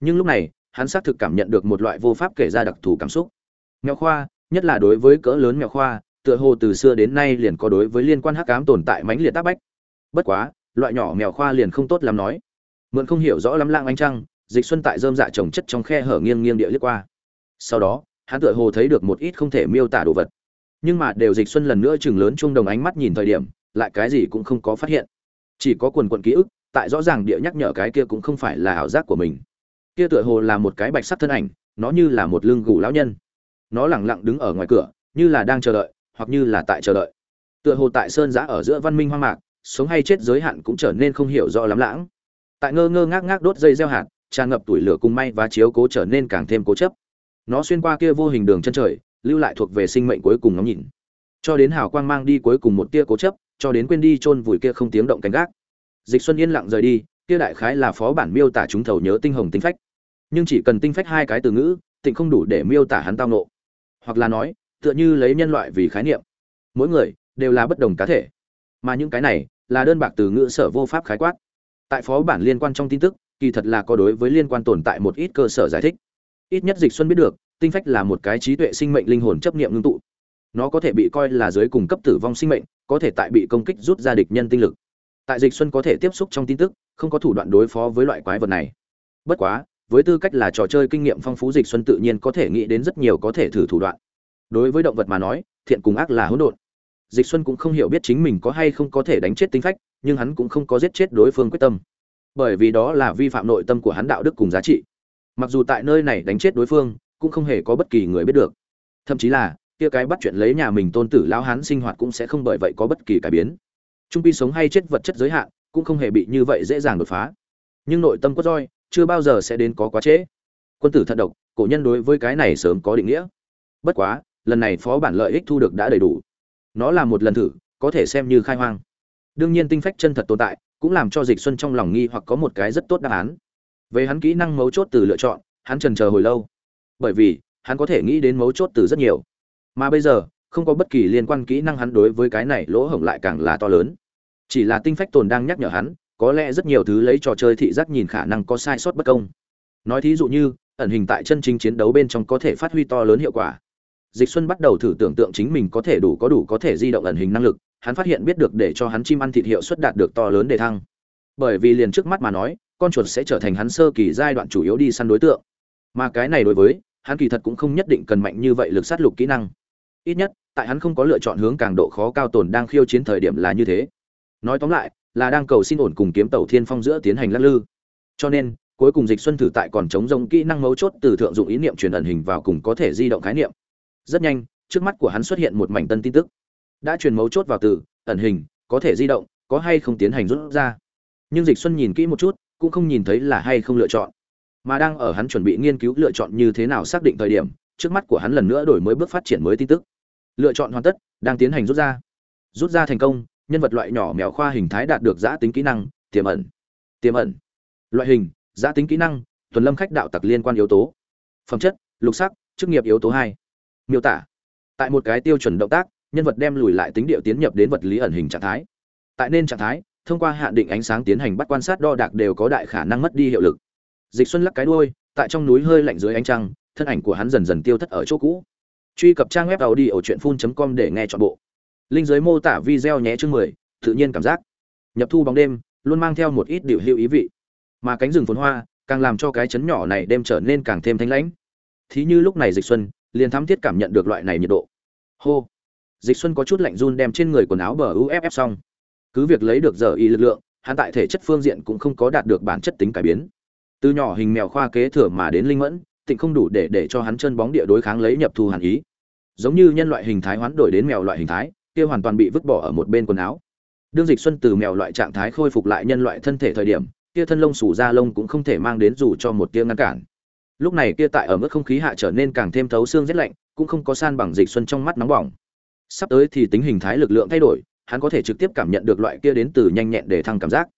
Nhưng lúc này, hắn xác thực cảm nhận được một loại vô pháp kể ra đặc thù cảm xúc. Mèo khoa nhất là đối với cỡ lớn mèo khoa, tựa hồ từ xưa đến nay liền có đối với liên quan hắc ám tồn tại mãnh liệt tác bách. Bất quá, loại nhỏ mèo khoa liền không tốt lắm nói. Mượn không hiểu rõ lắm lang ánh trăng, dịch xuân tại dơm dạ trồng chất trong khe hở nghiêng nghiêng địa liếc qua. Sau đó, hắn tựa hồ thấy được một ít không thể miêu tả đồ vật. Nhưng mà đều dịch xuân lần nữa chừng lớn chung đồng ánh mắt nhìn thời điểm, lại cái gì cũng không có phát hiện. Chỉ có quần quần ký ức, tại rõ ràng địa nhắc nhở cái kia cũng không phải là ảo giác của mình. Kia tựa hồ là một cái bạch sắc thân ảnh, nó như là một lưng gù lão nhân nó lẳng lặng đứng ở ngoài cửa, như là đang chờ đợi, hoặc như là tại chờ đợi. Tựa hồ tại sơn giã ở giữa văn minh hoang mạc, sống hay chết giới hạn cũng trở nên không hiểu rõ lắm lãng. Tại ngơ ngơ ngác ngác đốt dây gieo hạt, tràn ngập tuổi lửa cùng may và chiếu cố trở nên càng thêm cố chấp. Nó xuyên qua kia vô hình đường chân trời, lưu lại thuộc về sinh mệnh cuối cùng ngắm nhìn. Cho đến hào quang mang đi cuối cùng một tia cố chấp, cho đến quên đi chôn vùi kia không tiếng động cánh gác. Dịch xuân yên lặng rời đi, kia đại khái là phó bản miêu tả chúng thầu nhớ tinh hồng tinh phách. Nhưng chỉ cần tinh phách hai cái từ ngữ, tịnh không đủ để miêu tả hắn tao nộ hoặc là nói, tựa như lấy nhân loại vì khái niệm. Mỗi người đều là bất đồng cá thể, mà những cái này là đơn bạc từ ngữ sở vô pháp khái quát. Tại phó bản liên quan trong tin tức, kỳ thật là có đối với liên quan tồn tại một ít cơ sở giải thích. Ít nhất dịch xuân biết được, tinh phách là một cái trí tuệ sinh mệnh linh hồn chấp niệm ngưng tụ. Nó có thể bị coi là dưới cùng cấp tử vong sinh mệnh, có thể tại bị công kích rút ra địch nhân tinh lực. Tại dịch xuân có thể tiếp xúc trong tin tức, không có thủ đoạn đối phó với loại quái vật này. Bất quá với tư cách là trò chơi kinh nghiệm phong phú, dịch xuân tự nhiên có thể nghĩ đến rất nhiều có thể thử thủ đoạn. Đối với động vật mà nói, thiện cùng ác là hỗn độn. Dịch xuân cũng không hiểu biết chính mình có hay không có thể đánh chết tinh phách, nhưng hắn cũng không có giết chết đối phương quyết tâm. Bởi vì đó là vi phạm nội tâm của hắn đạo đức cùng giá trị. Mặc dù tại nơi này đánh chết đối phương, cũng không hề có bất kỳ người biết được. Thậm chí là, kia cái bắt chuyện lấy nhà mình tôn tử lão hán sinh hoạt cũng sẽ không bởi vậy có bất kỳ cải biến. Trung pi sống hay chết vật chất giới hạn, cũng không hề bị như vậy dễ dàng đột phá. Nhưng nội tâm có roi chưa bao giờ sẽ đến có quá trễ. Quân tử thận độc, cổ nhân đối với cái này sớm có định nghĩa. Bất quá, lần này phó bản lợi ích thu được đã đầy đủ. Nó là một lần thử, có thể xem như khai hoang. Đương nhiên tinh phách chân thật tồn tại, cũng làm cho dịch xuân trong lòng nghi hoặc có một cái rất tốt đáp án. Về hắn kỹ năng mấu chốt từ lựa chọn, hắn trần chờ hồi lâu. Bởi vì, hắn có thể nghĩ đến mấu chốt từ rất nhiều. Mà bây giờ, không có bất kỳ liên quan kỹ năng hắn đối với cái này lỗ hổng lại càng là to lớn. Chỉ là tinh phách tồn đang nhắc nhở hắn có lẽ rất nhiều thứ lấy trò chơi thị giác nhìn khả năng có sai sót bất công. Nói thí dụ như, ẩn hình tại chân chính chiến đấu bên trong có thể phát huy to lớn hiệu quả. Dịch xuân bắt đầu thử tưởng tượng chính mình có thể đủ có đủ có thể di động ẩn hình năng lực, hắn phát hiện biết được để cho hắn chim ăn thịt hiệu suất đạt được to lớn để thăng. Bởi vì liền trước mắt mà nói, con chuột sẽ trở thành hắn sơ kỳ giai đoạn chủ yếu đi săn đối tượng. Mà cái này đối với, hắn kỳ thật cũng không nhất định cần mạnh như vậy lực sát lục kỹ năng. Ít nhất, tại hắn không có lựa chọn hướng càng độ khó cao tồn đang khiêu chiến thời điểm là như thế. Nói tóm lại là đang cầu xin ổn cùng kiếm tàu thiên phong giữa tiến hành lắc lư. Cho nên, cuối cùng dịch xuân thử tại còn chống rông kỹ năng mấu chốt từ thượng dụng ý niệm truyền ẩn hình vào cùng có thể di động khái niệm. Rất nhanh, trước mắt của hắn xuất hiện một mảnh tân tin tức. Đã truyền mấu chốt vào từ, ẩn hình, có thể di động, có hay không tiến hành rút ra. Nhưng dịch xuân nhìn kỹ một chút, cũng không nhìn thấy là hay không lựa chọn. Mà đang ở hắn chuẩn bị nghiên cứu lựa chọn như thế nào xác định thời điểm, trước mắt của hắn lần nữa đổi mới bước phát triển mới tin tức. Lựa chọn hoàn tất, đang tiến hành rút ra. Rút ra thành công nhân vật loại nhỏ mèo khoa hình thái đạt được giã tính kỹ năng, tiềm ẩn tiềm ẩn. Loại hình, giã tính kỹ năng tuần lâm khách đạo tặc liên quan yếu tố. Phẩm chất, lục sắc, chức nghiệp yếu tố hai. Miêu tả, tại một cái tiêu chuẩn động tác, nhân vật đem lùi lại tính điệu tiến nhập đến vật lý ẩn hình trạng thái. Tại nên trạng thái, thông qua hạn định ánh sáng tiến hành bắt quan sát đo đạc đều có đại khả năng mất đi hiệu lực. Dịch xuân lắc cái đuôi, tại trong núi hơi lạnh dưới ánh trăng, thân ảnh của hắn dần dần tiêu thất ở chỗ cũ. Truy cập trang web tàu đi ở truyện com để nghe chọn bộ linh giới mô tả video nhé chương 10, tự nhiên cảm giác. Nhập thu bóng đêm luôn mang theo một ít điều hữu ý vị. Mà cánh rừng phồn hoa càng làm cho cái chấn nhỏ này đêm trở nên càng thêm thanh lãnh. Thí như lúc này dịch xuân liền thám thiết cảm nhận được loại này nhiệt độ. Hô! Dịch xuân có chút lạnh run đem trên người quần áo bờ uff xong. Cứ việc lấy được giờ y lực lượng hắn tại thể chất phương diện cũng không có đạt được bản chất tính cải biến. Từ nhỏ hình mèo khoa kế thừa mà đến linh mẫn tịnh không đủ để để cho hắn chân bóng địa đối kháng lấy nhập thu hàn ý. Giống như nhân loại hình thái hoán đổi đến mèo loại hình thái kia hoàn toàn bị vứt bỏ ở một bên quần áo. Đương dịch xuân từ mèo loại trạng thái khôi phục lại nhân loại thân thể thời điểm, kia thân lông sủ da lông cũng không thể mang đến dù cho một tia ngăn cản. Lúc này kia tại ở mức không khí hạ trở nên càng thêm thấu xương rét lạnh, cũng không có san bằng dịch xuân trong mắt nóng bỏng. Sắp tới thì tính hình thái lực lượng thay đổi, hắn có thể trực tiếp cảm nhận được loại kia đến từ nhanh nhẹn để thăng cảm giác.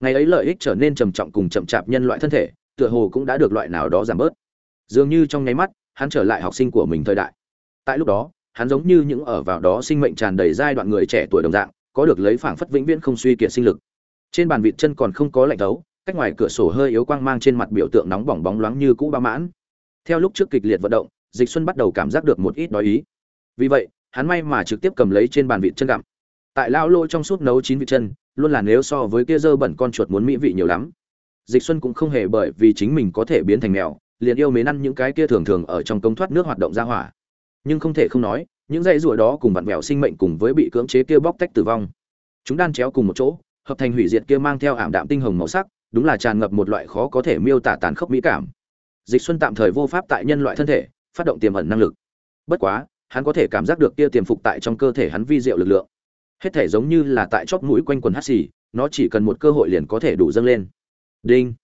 Ngày ấy lợi ích trở nên trầm trọng cùng chậm chạp nhân loại thân thể, tựa hồ cũng đã được loại nào đó giảm bớt. Dường như trong nháy mắt, hắn trở lại học sinh của mình thời đại. Tại lúc đó hắn giống như những ở vào đó sinh mệnh tràn đầy giai đoạn người trẻ tuổi đồng dạng, có được lấy phảng phất vĩnh viễn không suy kiệt sinh lực. Trên bàn vịt chân còn không có lạnh thấu, cách ngoài cửa sổ hơi yếu quang mang trên mặt biểu tượng nóng bỏng bóng loáng như cũ ba mãn. Theo lúc trước kịch liệt vận động, dịch xuân bắt đầu cảm giác được một ít đói ý. Vì vậy, hắn may mà trực tiếp cầm lấy trên bàn vịt chân gặm. Tại lao lô trong suốt nấu chín vịt chân, luôn là nếu so với kia dơ bẩn con chuột muốn mỹ vị nhiều lắm. Dịch xuân cũng không hề bởi vì chính mình có thể biến thành mèo, liền yêu mến ăn những cái kia thường thường ở trong công thoát nước hoạt động ra hỏa nhưng không thể không nói, những dây rùa đó cùng vặn vẹo sinh mệnh cùng với bị cưỡng chế kia bóc tách tử vong. Chúng đan chéo cùng một chỗ, hợp thành hủy diệt kia mang theo ảm đạm tinh hồng màu sắc, đúng là tràn ngập một loại khó có thể miêu tả tàn khốc mỹ cảm. Dịch xuân tạm thời vô pháp tại nhân loại thân thể, phát động tiềm ẩn năng lực. Bất quá, hắn có thể cảm giác được kia tiềm phục tại trong cơ thể hắn vi diệu lực lượng. Hết thể giống như là tại chóp mũi quanh quần hắt xì, nó chỉ cần một cơ hội liền có thể đủ dâng lên. Đinh.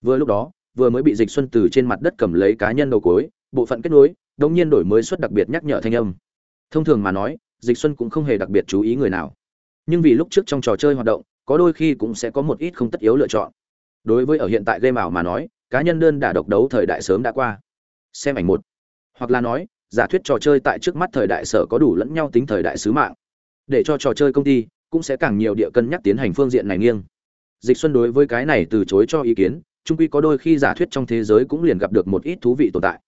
Vừa lúc đó, vừa mới bị dịch xuân từ trên mặt đất cầm lấy cá nhân đầu cối, bộ phận kết nối đông nhiên đổi mới xuất đặc biệt nhắc nhở thanh âm. Thông thường mà nói, dịch xuân cũng không hề đặc biệt chú ý người nào. Nhưng vì lúc trước trong trò chơi hoạt động, có đôi khi cũng sẽ có một ít không tất yếu lựa chọn. Đối với ở hiện tại game ảo mà nói, cá nhân đơn đả độc đấu thời đại sớm đã qua. Xem ảnh một. Hoặc là nói, giả thuyết trò chơi tại trước mắt thời đại sở có đủ lẫn nhau tính thời đại sứ mạng. Để cho trò chơi công ty cũng sẽ càng nhiều địa cân nhắc tiến hành phương diện này nghiêng. Dịch xuân đối với cái này từ chối cho ý kiến trung quy có đôi khi giả thuyết trong thế giới cũng liền gặp được một ít thú vị tồn tại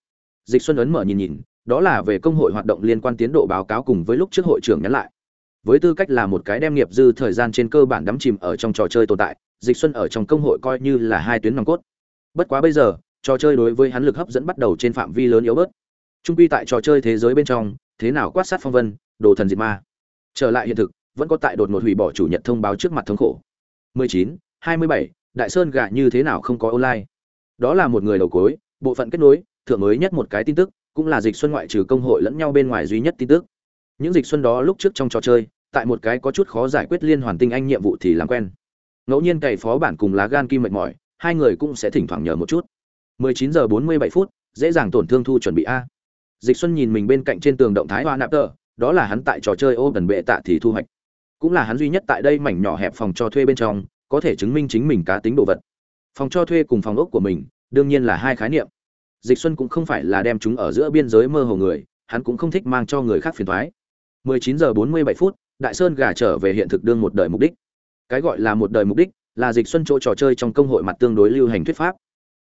dịch xuân ấn mở nhìn nhìn đó là về công hội hoạt động liên quan tiến độ báo cáo cùng với lúc trước hội trưởng nhắn lại. Với tư cách là một cái đem nghiệp dư thời gian trên cơ bản đắm chìm ở trong trò chơi tồn tại dịch xuân ở trong công hội coi như là hai tuyến nòng cốt. Bất quá bây giờ trò chơi đối với hắn lực hấp dẫn bắt đầu trên phạm vi lớn yếu bớt. Trung quy tại trò chơi thế giới bên trong thế nào quát sát phong vân đồ thần diệt ma. Trở lại hiện thực vẫn có tại đột ngột hủy bỏ chủ nhật thông báo trước mặt thống khổ. 19, 27, đại sơn gạ như thế nào không có online. Đó là một người đầu cối bộ phận kết nối thượng mới nhất một cái tin tức, cũng là dịch xuân ngoại trừ công hội lẫn nhau bên ngoài duy nhất tin tức. Những dịch xuân đó lúc trước trong trò chơi, tại một cái có chút khó giải quyết liên hoàn tinh anh nhiệm vụ thì làm quen. Ngẫu nhiên cày phó bản cùng lá gan kim mệt mỏi, hai người cũng sẽ thỉnh thoảng nhờ một chút. 19 giờ 47 phút, dễ dàng tổn thương thu chuẩn bị a. Dịch xuân nhìn mình bên cạnh trên tường động thái hoa nạp tờ, đó là hắn tại trò chơi ô gần bệ tạ thì thu hoạch. Cũng là hắn duy nhất tại đây mảnh nhỏ hẹp phòng cho thuê bên trong, có thể chứng minh chính mình cá tính đồ vật. Phòng cho thuê cùng phòng ốc của mình, đương nhiên là hai khái niệm dịch xuân cũng không phải là đem chúng ở giữa biên giới mơ hồ người, hắn cũng không thích mang cho người khác phiền thoái 19 giờ 47 phút, đại sơn gà trở về hiện thực đương một đời mục đích. Cái gọi là một đời mục đích là dịch xuân chỗ trò chơi trong công hội mặt tương đối lưu hành thuyết pháp.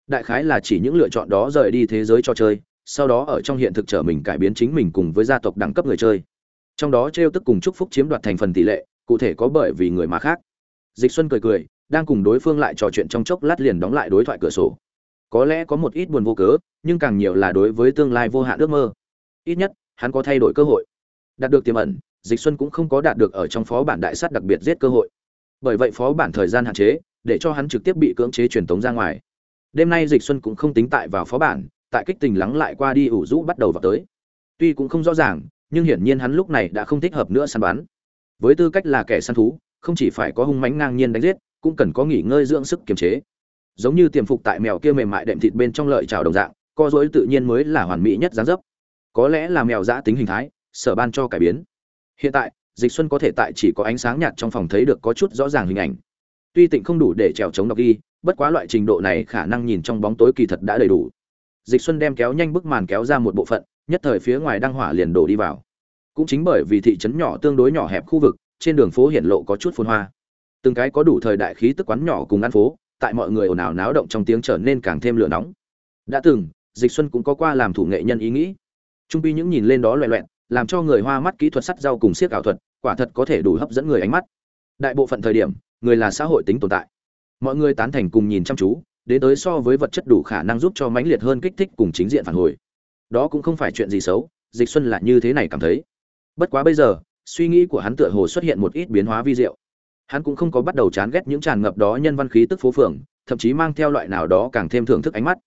Đại khái là chỉ những lựa chọn đó rời đi thế giới trò chơi, sau đó ở trong hiện thực trở mình cải biến chính mình cùng với gia tộc đẳng cấp người chơi. Trong đó trêu tức cùng chúc phúc chiếm đoạt thành phần tỷ lệ, cụ thể có bởi vì người mà khác. Dịch xuân cười cười, đang cùng đối phương lại trò chuyện trong chốc lát liền đóng lại đối thoại cửa sổ có lẽ có một ít buồn vô cớ, nhưng càng nhiều là đối với tương lai vô hạn ước mơ. Ít nhất, hắn có thay đổi cơ hội. Đạt được tiềm ẩn, dịch xuân cũng không có đạt được ở trong phó bản đại sát đặc biệt giết cơ hội. Bởi vậy phó bản thời gian hạn chế, để cho hắn trực tiếp bị cưỡng chế truyền tống ra ngoài. Đêm nay dịch xuân cũng không tính tại vào phó bản, tại kích tình lắng lại qua đi ủ rũ bắt đầu vào tới. Tuy cũng không rõ ràng, nhưng hiển nhiên hắn lúc này đã không thích hợp nữa săn bắn. Với tư cách là kẻ săn thú, không chỉ phải có hung mãnh ngang nhiên đánh giết, cũng cần có nghỉ ngơi dưỡng sức kiềm chế giống như tiềm phục tại mèo kia mềm mại đệm thịt bên trong lợi trào đồng dạng, co dối tự nhiên mới là hoàn mỹ nhất dáng dấp. Có lẽ là mèo giã tính hình thái, sở ban cho cải biến. Hiện tại, dịch xuân có thể tại chỉ có ánh sáng nhạt trong phòng thấy được có chút rõ ràng hình ảnh. Tuy tịnh không đủ để trèo chống đọc ghi, bất quá loại trình độ này khả năng nhìn trong bóng tối kỳ thật đã đầy đủ. Dịch xuân đem kéo nhanh bức màn kéo ra một bộ phận, nhất thời phía ngoài đăng hỏa liền đổ đi vào. Cũng chính bởi vì thị trấn nhỏ tương đối nhỏ hẹp khu vực, trên đường phố hiện lộ có chút phồn hoa. Từng cái có đủ thời đại khí tức quán nhỏ cùng ăn phố tại mọi người ồn ào náo động trong tiếng trở nên càng thêm lửa nóng. Đã từng, dịch xuân cũng có qua làm thủ nghệ nhân ý nghĩ. Trung pi những nhìn lên đó loẹ loẹn làm cho người hoa mắt kỹ thuật sắt rau cùng siếc ảo thuật, quả thật có thể đủ hấp dẫn người ánh mắt. Đại bộ phận thời điểm, người là xã hội tính tồn tại. Mọi người tán thành cùng nhìn chăm chú, đến tới so với vật chất đủ khả năng giúp cho mãnh liệt hơn kích thích cùng chính diện phản hồi. Đó cũng không phải chuyện gì xấu, dịch xuân là như thế này cảm thấy. Bất quá bây giờ, suy nghĩ của hắn tựa hồ xuất hiện một ít biến hóa vi diệu hắn cũng không có bắt đầu chán ghét những tràn ngập đó nhân văn khí tức phố phường, thậm chí mang theo loại nào đó càng thêm thưởng thức ánh mắt.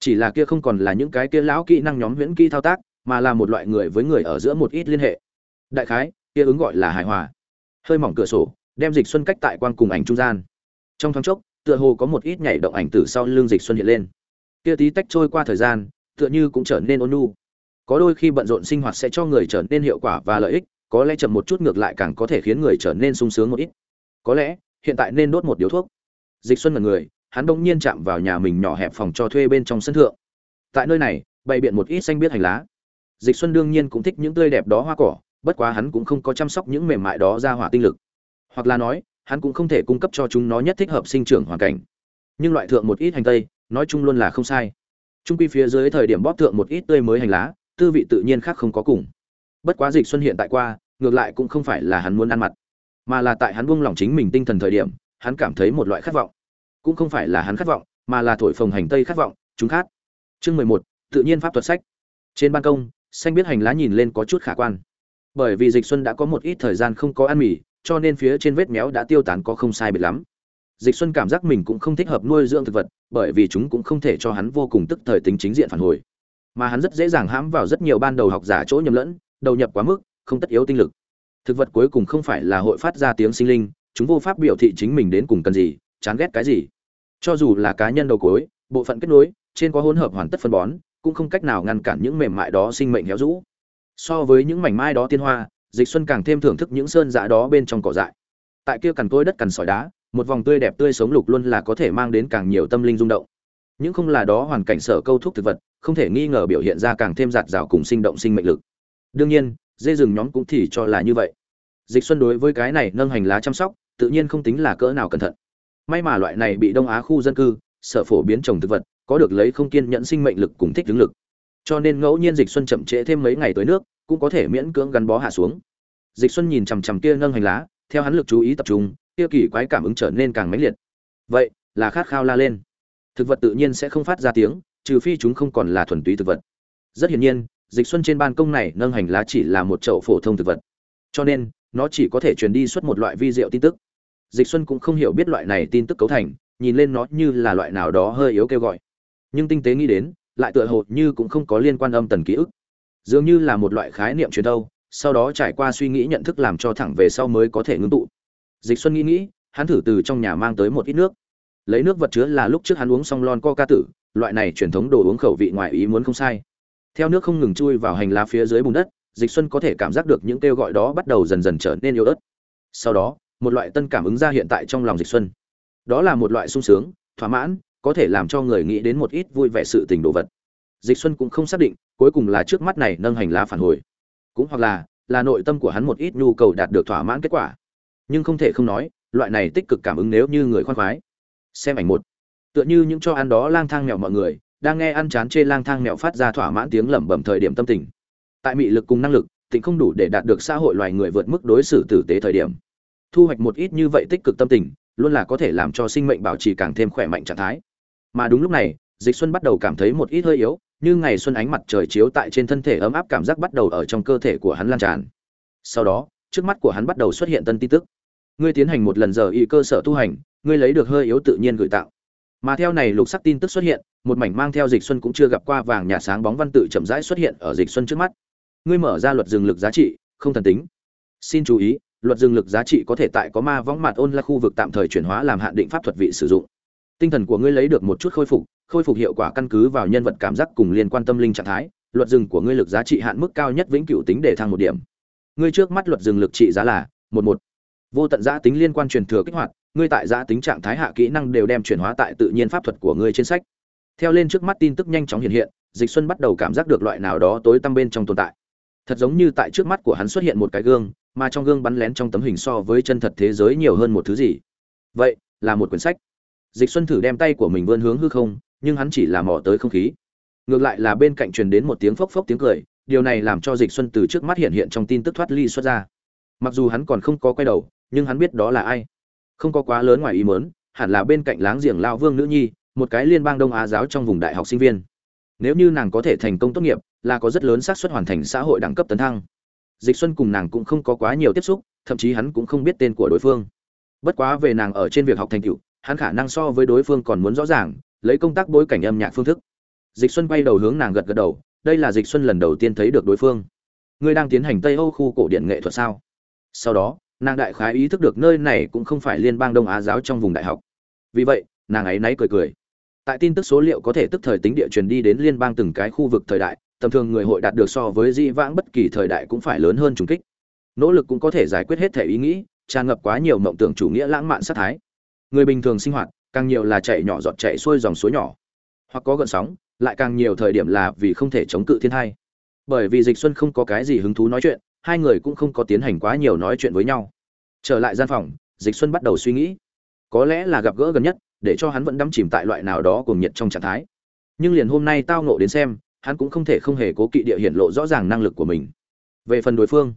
Chỉ là kia không còn là những cái kia lão kỹ năng nhóm huyễn kỹ thao tác, mà là một loại người với người ở giữa một ít liên hệ. Đại khái, kia ứng gọi là hài hòa. Hơi mỏng cửa sổ, đem dịch xuân cách tại quang cùng ảnh trung gian. Trong thoáng chốc, tựa hồ có một ít nhảy động ảnh từ sau lưng dịch xuân hiện lên. Kia tí tách trôi qua thời gian, tựa như cũng trở nên ôn nhu. Có đôi khi bận rộn sinh hoạt sẽ cho người trở nên hiệu quả và lợi ích, có lẽ chậm một chút ngược lại càng có thể khiến người trở nên sung sướng một ít có lẽ, hiện tại nên đốt một điếu thuốc. Dịch xuân là người, hắn đông nhiên chạm vào nhà mình nhỏ hẹp phòng cho thuê bên trong sân thượng. Tại nơi này, bày biện một ít xanh biết hành lá. Dịch xuân đương nhiên cũng thích những tươi đẹp đó hoa cỏ, bất quá hắn cũng không có chăm sóc những mềm mại đó ra hỏa tinh lực. Hoặc là nói, hắn cũng không thể cung cấp cho chúng nó nhất thích hợp sinh trưởng hoàn cảnh. Nhưng loại thượng một ít hành tây, nói chung luôn là không sai. Trung quy phía dưới thời điểm bóp thượng một ít tươi mới hành lá, tư vị tự nhiên khác không có cùng. Bất quá dịch xuân hiện tại qua, ngược lại cũng không phải là hắn muốn ăn mặt mà là tại hắn buông lỏng chính mình tinh thần thời điểm, hắn cảm thấy một loại khát vọng. Cũng không phải là hắn khát vọng, mà là thổi phồng hành tây khát vọng, chúng khát chương mười một, tự nhiên pháp thuật sách. Trên ban công, xanh biết hành lá nhìn lên có chút khả quan. Bởi vì dịch xuân đã có một ít thời gian không có ăn mì, cho nên phía trên vết méo đã tiêu tán có không sai biệt lắm. Dịch xuân cảm giác mình cũng không thích hợp nuôi dưỡng thực vật, bởi vì chúng cũng không thể cho hắn vô cùng tức thời tính chính diện phản hồi. Mà hắn rất dễ dàng hãm vào rất nhiều ban đầu học giả chỗ nhầm lẫn, đầu nhập quá mức, không tất yếu tinh lực thực vật cuối cùng không phải là hội phát ra tiếng sinh linh, chúng vô pháp biểu thị chính mình đến cùng cần gì, chán ghét cái gì. Cho dù là cá nhân đầu cuối, bộ phận kết nối, trên có hỗn hợp hoàn tất phân bón, cũng không cách nào ngăn cản những mềm mại đó sinh mệnh héo rũ. So với những mảnh mai đó tiên hoa, dịch xuân càng thêm thưởng thức những sơn dạ đó bên trong cỏ dại. Tại kia cằn cối đất cằn sỏi đá, một vòng tươi đẹp tươi sống lục luôn là có thể mang đến càng nhiều tâm linh rung động. Những không là đó hoàn cảnh sở câu thúc thực vật, không thể nghi ngờ biểu hiện ra càng thêm giạt rào cùng sinh động sinh mệnh lực. Đương nhiên, dê rừng nhóm cũng thì cho là như vậy dịch xuân đối với cái này nâng hành lá chăm sóc, tự nhiên không tính là cỡ nào cẩn thận. May mà loại này bị đông á khu dân cư, sở phổ biến trồng thực vật, có được lấy không kiên nhẫn sinh mệnh lực cùng thích ứng lực. Cho nên ngẫu nhiên dịch xuân chậm trễ thêm mấy ngày tới nước, cũng có thể miễn cưỡng gắn bó hạ xuống. Dịch xuân nhìn chằm chằm kia nâng hành lá, theo hắn lực chú ý tập trung, kia kỳ quái cảm ứng trở nên càng mãnh liệt. Vậy, là khát khao la lên. Thực vật tự nhiên sẽ không phát ra tiếng, trừ phi chúng không còn là thuần túy thực vật. Rất hiển nhiên, dịch xuân trên ban công này nâng hành lá chỉ là một chậu phổ thông thực vật. Cho nên nó chỉ có thể truyền đi suốt một loại vi diệu tin tức. Dịch xuân cũng không hiểu biết loại này tin tức cấu thành, nhìn lên nó như là loại nào đó hơi yếu kêu gọi. Nhưng tinh tế nghĩ đến, lại tựa hồ như cũng không có liên quan âm tần ký ức. Dường như là một loại khái niệm truyền đâu, sau đó trải qua suy nghĩ nhận thức làm cho thẳng về sau mới có thể ngưng tụ. Dịch xuân nghĩ nghĩ, hắn thử từ trong nhà mang tới một ít nước. Lấy nước vật chứa là lúc trước hắn uống xong lon coca tử, loại này truyền thống đồ uống khẩu vị ngoài ý muốn không sai. Theo nước không ngừng chui vào hành lá phía dưới bùn đất dịch xuân có thể cảm giác được những kêu gọi đó bắt đầu dần dần trở nên yếu ớt. Sau đó, một loại tân cảm ứng ra hiện tại trong lòng dịch xuân. Đó là một loại sung sướng, thỏa mãn, có thể làm cho người nghĩ đến một ít vui vẻ sự tình đồ vật. Dịch xuân cũng không xác định, cuối cùng là trước mắt này nâng hành lá phản hồi. Cũng hoặc là là nội tâm của hắn một ít nhu cầu đạt được thỏa mãn kết quả. Nhưng không thể không nói, loại này tích cực cảm ứng nếu như người khoan khoái. Xem ảnh một. Tựa như những cho ăn đó lang thang mèo mọi người, đang nghe ăn chán chê lang thang mèo phát ra thỏa mãn tiếng lẩm bẩm thời điểm tâm tình tại mị lực cùng năng lực tình không đủ để đạt được xã hội loài người vượt mức đối xử tử tế thời điểm. Thu hoạch một ít như vậy tích cực tâm tình, luôn là có thể làm cho sinh mệnh bảo trì càng thêm khỏe mạnh trạng thái. Mà đúng lúc này, dịch xuân bắt đầu cảm thấy một ít hơi yếu, như ngày xuân ánh mặt trời chiếu tại trên thân thể ấm áp cảm giác bắt đầu ở trong cơ thể của hắn lan tràn. Sau đó, trước mắt của hắn bắt đầu xuất hiện tân tin tức. Ngươi tiến hành một lần giờ y cơ sở tu hành, ngươi lấy được hơi yếu tự nhiên gửi tạo mà theo này lục sắc tin tức xuất hiện, một mảnh mang theo dịch xuân cũng chưa gặp qua vàng nhà sáng bóng văn tự chậm rãi xuất hiện ở dịch xuân trước mắt ngươi mở ra luật dừng lực giá trị, không thần tính. Xin chú ý, luật dừng lực giá trị có thể tại có ma võng mặt ôn là khu vực tạm thời chuyển hóa làm hạn định pháp thuật vị sử dụng. Tinh thần của ngươi lấy được một chút khôi phục khôi phục hiệu quả căn cứ vào nhân vật cảm giác cùng liên quan tâm linh trạng thái, luật dừng của ngươi lực giá trị hạn mức cao nhất vĩnh cửu tính để thăng một điểm. Ngươi trước mắt luật dừng lực trị giá là một một. Vô tận giã tính liên quan truyền thừa kích hoạt, ngươi tại giã tính trạng thái hạ kỹ năng đều đem chuyển hóa tại tự nhiên pháp thuật của ngươi trên sách. Theo lên trước mắt tin tức nhanh chóng hiện hiện, dịch xuân bắt đầu cảm giác được loại nào đó tối tăm bên trong tồn tại thật giống như tại trước mắt của hắn xuất hiện một cái gương, mà trong gương bắn lén trong tấm hình so với chân thật thế giới nhiều hơn một thứ gì. Vậy, là một quyển sách. Dịch xuân thử đem tay của mình vươn hướng hư không, nhưng hắn chỉ là mò tới không khí. Ngược lại là bên cạnh truyền đến một tiếng phốc phốc tiếng cười, điều này làm cho dịch xuân từ trước mắt hiện hiện trong tin tức thoát ly xuất ra. Mặc dù hắn còn không có quay đầu, nhưng hắn biết đó là ai. Không có quá lớn ngoài ý mớn hẳn là bên cạnh láng giềng lao vương nữ nhi, một cái liên bang đông á giáo trong vùng đại học sinh viên nếu như nàng có thể thành công tốt nghiệp, là có rất lớn xác suất hoàn thành xã hội đẳng cấp tấn thăng. Dịch xuân cùng nàng cũng không có quá nhiều tiếp xúc, thậm chí hắn cũng không biết tên của đối phương. Bất quá về nàng ở trên việc học thành tựu, hắn khả năng so với đối phương còn muốn rõ ràng, lấy công tác bối cảnh âm nhạc phương thức. Dịch xuân quay đầu hướng nàng gật gật đầu, đây là dịch xuân lần đầu tiên thấy được đối phương. Ngươi đang tiến hành tây âu khu cổ điển nghệ thuật sao? Sau đó, nàng đại khái ý thức được nơi này cũng không phải liên bang đông á giáo trong vùng đại học. Vì vậy, nàng ấy náy cười cười tại tin tức số liệu có thể tức thời tính địa truyền đi đến liên bang từng cái khu vực thời đại, tầm thường người hội đạt được so với di vãng bất kỳ thời đại cũng phải lớn hơn trùng kích. Nỗ lực cũng có thể giải quyết hết thể ý nghĩ, tràn ngập quá nhiều mộng tưởng chủ nghĩa lãng mạn sát thái. Người bình thường sinh hoạt, càng nhiều là chạy nhỏ giọt chạy xuôi dòng suối nhỏ. Hoặc có gợn sóng, lại càng nhiều thời điểm là vì không thể chống cự thiên thai. Bởi vì dịch xuân không có cái gì hứng thú nói chuyện, hai người cũng không có tiến hành quá nhiều nói chuyện với nhau. Trở lại gian phòng, dịch xuân bắt đầu suy nghĩ. Có lẽ là gặp gỡ gần nhất để cho hắn vẫn đắm chìm tại loại nào đó cùng nhiệt trong trạng thái. Nhưng liền hôm nay tao nộ đến xem, hắn cũng không thể không hề cố kỵ địa hiện lộ rõ ràng năng lực của mình. Về phần đối phương,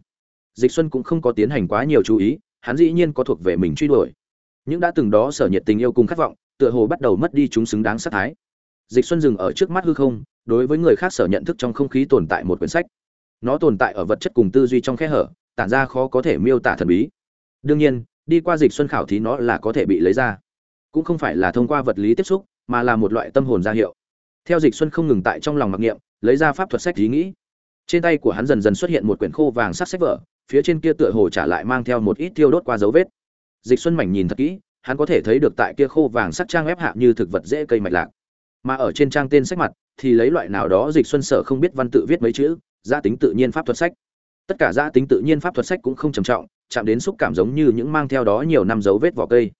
dịch xuân cũng không có tiến hành quá nhiều chú ý, hắn dĩ nhiên có thuộc về mình truy đuổi. Những đã từng đó sở nhiệt tình yêu cùng khát vọng, tựa hồ bắt đầu mất đi chúng xứng đáng sát thái. Dịch xuân dừng ở trước mắt hư không, đối với người khác sở nhận thức trong không khí tồn tại một quyển sách. Nó tồn tại ở vật chất cùng tư duy trong khe hở, tản ra khó có thể miêu tả thần bí. Đương nhiên, đi qua dịch xuân khảo thí nó là có thể bị lấy ra cũng không phải là thông qua vật lý tiếp xúc, mà là một loại tâm hồn ra hiệu. Theo dịch xuân không ngừng tại trong lòng mặc niệm, lấy ra pháp thuật sách ý nghĩ. Trên tay của hắn dần dần xuất hiện một quyển khô vàng sắc sách vở, phía trên kia tựa hồ trả lại mang theo một ít tiêu đốt qua dấu vết. Dịch xuân mảnh nhìn thật kỹ, hắn có thể thấy được tại kia khô vàng sắc trang ép hạ như thực vật dễ cây mạch lạc. Mà ở trên trang tên sách mặt, thì lấy loại nào đó dịch xuân sở không biết văn tự viết mấy chữ, gia tính tự nhiên pháp thuật sách. Tất cả gia tính tự nhiên pháp thuật sách cũng không trầm trọng, chạm đến xúc cảm giống như những mang theo đó nhiều năm dấu vết vỏ cây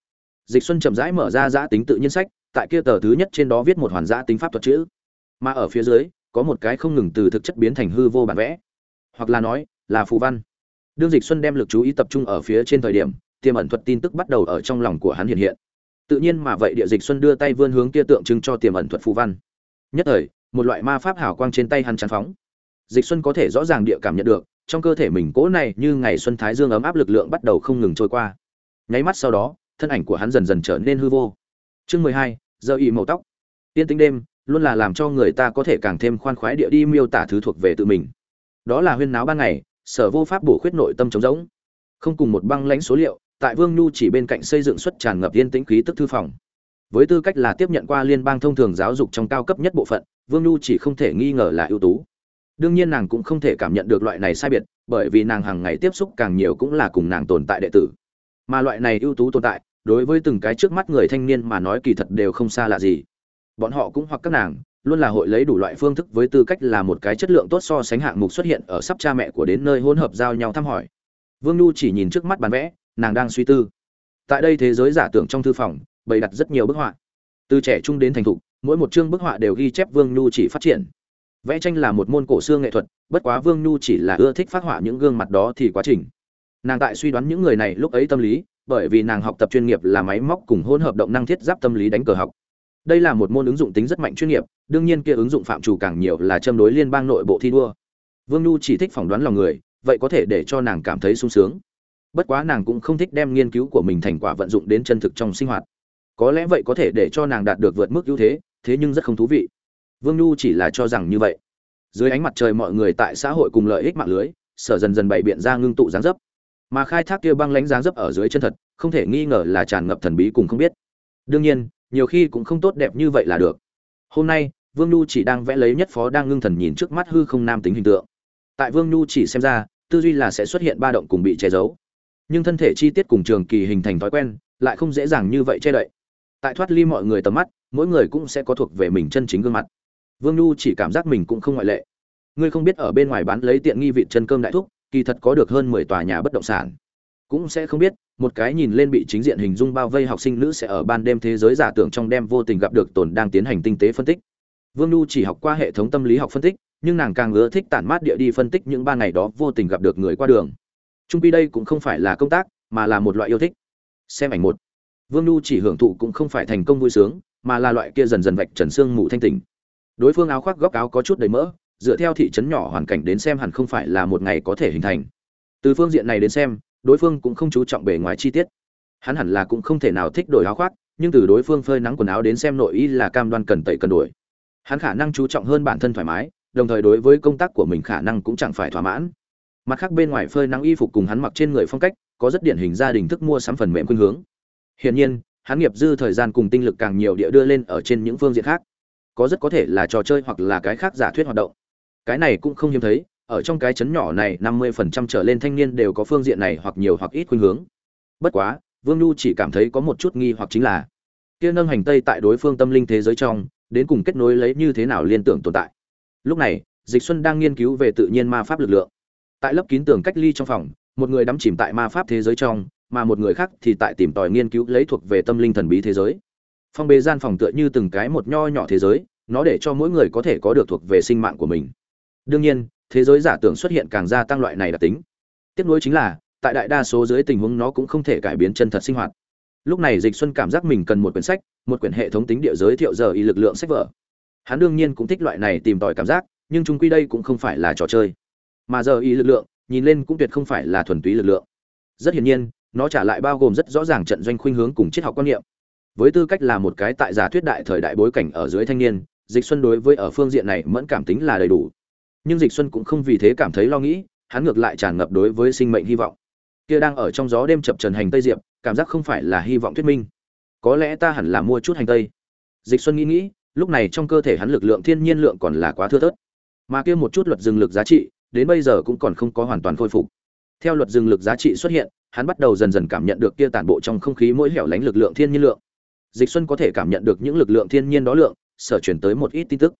dịch xuân chậm rãi mở ra giã tính tự nhiên sách, tại kia tờ thứ nhất trên đó viết một hoàn giã tính pháp thuật chữ. Mà ở phía dưới, có một cái không ngừng từ thực chất biến thành hư vô bản vẽ. Hoặc là nói, là phù văn. Đương dịch xuân đem lực chú ý tập trung ở phía trên thời điểm, tiềm ẩn thuật tin tức bắt đầu ở trong lòng của hắn hiện hiện. Tự nhiên mà vậy địa dịch xuân đưa tay vươn hướng kia tượng trưng cho tiềm ẩn thuật phù văn. Nhất thời, một loại ma pháp hảo quang trên tay hắn chắn phóng. Dịch xuân có thể rõ ràng địa cảm nhận được, trong cơ thể mình cố này như ngày xuân thái dương ấm áp lực lượng bắt đầu không ngừng trôi qua. Nháy mắt sau đó thân ảnh của hắn dần dần trở nên hư vô. Chương mười hai, giờ y màu tóc. Tiên tính đêm, luôn là làm cho người ta có thể càng thêm khoan khoái địa đi miêu tả thứ thuộc về tự mình. Đó là huyên náo ban ngày, sở vô pháp bổ khuyết nội tâm trống rỗng. Không cùng một băng lãnh số liệu, tại vương nhu chỉ bên cạnh xây dựng xuất tràn ngập yên tĩnh khí tức thư phòng. Với tư cách là tiếp nhận qua liên bang thông thường giáo dục trong cao cấp nhất bộ phận, vương nhu chỉ không thể nghi ngờ là ưu tú. Đương nhiên nàng cũng không thể cảm nhận được loại này sai biệt, bởi vì nàng hàng ngày tiếp xúc càng nhiều cũng là cùng nàng tồn tại đệ tử. Mà loại này ưu tú tồn tại đối với từng cái trước mắt người thanh niên mà nói kỳ thật đều không xa lạ gì. Bọn họ cũng hoặc các nàng, luôn là hội lấy đủ loại phương thức với tư cách là một cái chất lượng tốt so sánh hạng mục xuất hiện ở sắp cha mẹ của đến nơi hỗn hợp giao nhau thăm hỏi. Vương nhu chỉ nhìn trước mắt bán vẽ, nàng đang suy tư. Tại đây thế giới giả tưởng trong thư phòng, bày đặt rất nhiều bức họa. Từ trẻ trung đến thành thục, mỗi một chương bức họa đều ghi chép vương nhu chỉ phát triển. Vẽ tranh là một môn cổ xưa nghệ thuật, bất quá vương nhu chỉ là ưa thích phát họa những gương mặt đó thì quá trình. Nàng tại suy đoán những người này lúc ấy tâm lý bởi vì nàng học tập chuyên nghiệp là máy móc cùng hỗn hợp động năng thiết giáp tâm lý đánh cờ học. Đây là một môn ứng dụng tính rất mạnh chuyên nghiệp, đương nhiên kia ứng dụng phạm chủ càng nhiều là châm đối liên bang nội bộ thi đua. Vương nhu chỉ thích phỏng đoán lòng người, vậy có thể để cho nàng cảm thấy sung sướng. Bất quá nàng cũng không thích đem nghiên cứu của mình thành quả vận dụng đến chân thực trong sinh hoạt. Có lẽ vậy có thể để cho nàng đạt được vượt mức ưu thế thế nhưng rất không thú vị. Vương nhu chỉ là cho rằng như vậy. Dưới ánh mặt trời mọi người tại xã hội cùng lợi ích mạng lưới, sở dần dần bày biện ra ngưng tụ dáng dấp mà khai thác kia băng lánh dáng dấp ở dưới chân thật, không thể nghi ngờ là tràn ngập thần bí cùng không biết. Đương nhiên, nhiều khi cũng không tốt đẹp như vậy là được. Hôm nay, vương nhu chỉ đang vẽ lấy nhất phó đang ngưng thần nhìn trước mắt hư không nam tính hình tượng. Tại vương nhu chỉ xem ra, tư duy là sẽ xuất hiện ba động cùng bị che giấu. Nhưng thân thể chi tiết cùng trường kỳ hình thành thói quen, lại không dễ dàng như vậy che đậy. Tại thoát ly mọi người tầm mắt, mỗi người cũng sẽ có thuộc về mình chân chính gương mặt. Vương nhu chỉ cảm giác mình cũng không ngoại lệ. Ngươi không biết ở bên ngoài bán lấy tiện nghi vị chân cơm đại thúc kỳ thật có được hơn mười tòa nhà bất động sản. Cũng sẽ không biết, một cái nhìn lên bị chính diện hình dung bao vây học sinh nữ sẽ ở ban đêm thế giới giả tưởng trong đêm vô tình gặp được tồn đang tiến hành tinh tế phân tích. Vương nhu chỉ học qua hệ thống tâm lý học phân tích, nhưng nàng càng ưa thích tản mát địa đi phân tích những ba ngày đó vô tình gặp được người qua đường. Trung pi đây cũng không phải là công tác, mà là một loại yêu thích. Xem ảnh một. Vương nhu chỉ hưởng thụ cũng không phải thành công vui sướng, mà là loại kia dần dần vạch trần xương mù thanh tỉnh. Đối phương áo khoác góc áo có chút đầy mỡ dựa theo thị trấn nhỏ hoàn cảnh đến xem hẳn không phải là một ngày có thể hình thành. Từ phương diện này đến xem, đối phương cũng không chú trọng bề ngoài chi tiết. Hắn hẳn là cũng không thể nào thích đổi áo khoác, nhưng từ đối phương phơi nắng quần áo đến xem nội y là cam đoan cần tẩy cần đổi. Hắn khả năng chú trọng hơn bản thân thoải mái, đồng thời đối với công tác của mình khả năng cũng chẳng phải thỏa mãn. Mặt khác bên ngoài phơi nắng y phục cùng hắn mặc trên người phong cách, có rất điển hình gia đình thức mua sắm phần mềm khuynh hướng. Hiển nhiên, hắn nghiệp dư thời gian cùng tinh lực càng nhiều địa đưa lên ở trên những phương diện khác. Có rất có thể là trò chơi hoặc là cái khác giả thuyết hoạt động cái này cũng không hiếm thấy, ở trong cái chấn nhỏ này năm mươi phần trăm trở lên thanh niên đều có phương diện này hoặc nhiều hoặc ít khuynh hướng. Bất quá, vương nhu chỉ cảm thấy có một chút nghi hoặc chính là, kia nâng hành tây tại đối phương tâm linh thế giới trong, đến cùng kết nối lấy như thế nào liên tưởng tồn tại. Lúc này, dịch xuân đang nghiên cứu về tự nhiên ma pháp lực lượng. Tại lớp kín tường cách ly trong phòng, một người đắm chìm tại ma pháp thế giới trong, mà một người khác thì tại tìm tòi nghiên cứu lấy thuộc về tâm linh thần bí thế giới. Phong bế gian phòng tựa như từng cái một nho nhỏ thế giới, nó để cho mỗi người có thể có được thuộc về sinh mạng của mình đương nhiên, thế giới giả tưởng xuất hiện càng gia tăng loại này đặc tính. Tiếp nối chính là, tại đại đa số dưới tình huống nó cũng không thể cải biến chân thật sinh hoạt. Lúc này dịch xuân cảm giác mình cần một quyển sách, một quyển hệ thống tính địa giới thiệu giờ y lực lượng sách vở. Hắn đương nhiên cũng thích loại này tìm tòi cảm giác, nhưng chung quy đây cũng không phải là trò chơi. Mà giờ y lực lượng, nhìn lên cũng tuyệt không phải là thuần túy lực lượng. Rất hiển nhiên, nó trả lại bao gồm rất rõ ràng trận doanh khuynh hướng cùng triết học quan niệm. Với tư cách là một cái tại giả thuyết đại thời đại bối cảnh ở dưới thanh niên, dịch xuân đối với ở phương diện này mẫn cảm tính là đầy đủ nhưng dịch xuân cũng không vì thế cảm thấy lo nghĩ, hắn ngược lại tràn ngập đối với sinh mệnh hy vọng. Kia đang ở trong gió đêm chập trần hành tây diệp, cảm giác không phải là hy vọng thuyết minh. Có lẽ ta hẳn là mua chút hành tây. Dịch xuân nghĩ nghĩ, lúc này trong cơ thể hắn lực lượng thiên nhiên lượng còn là quá thưa thớt. Mà kia một chút luật dừng lực giá trị, đến bây giờ cũng còn không có hoàn toàn khôi phục. Theo luật dừng lực giá trị xuất hiện, hắn bắt đầu dần dần cảm nhận được kia tản bộ trong không khí mỗi hẻo lánh lực lượng thiên nhiên lượng. Dịch xuân có thể cảm nhận được những lực lượng thiên nhiên đó lượng, sở chuyển tới một ít tin tức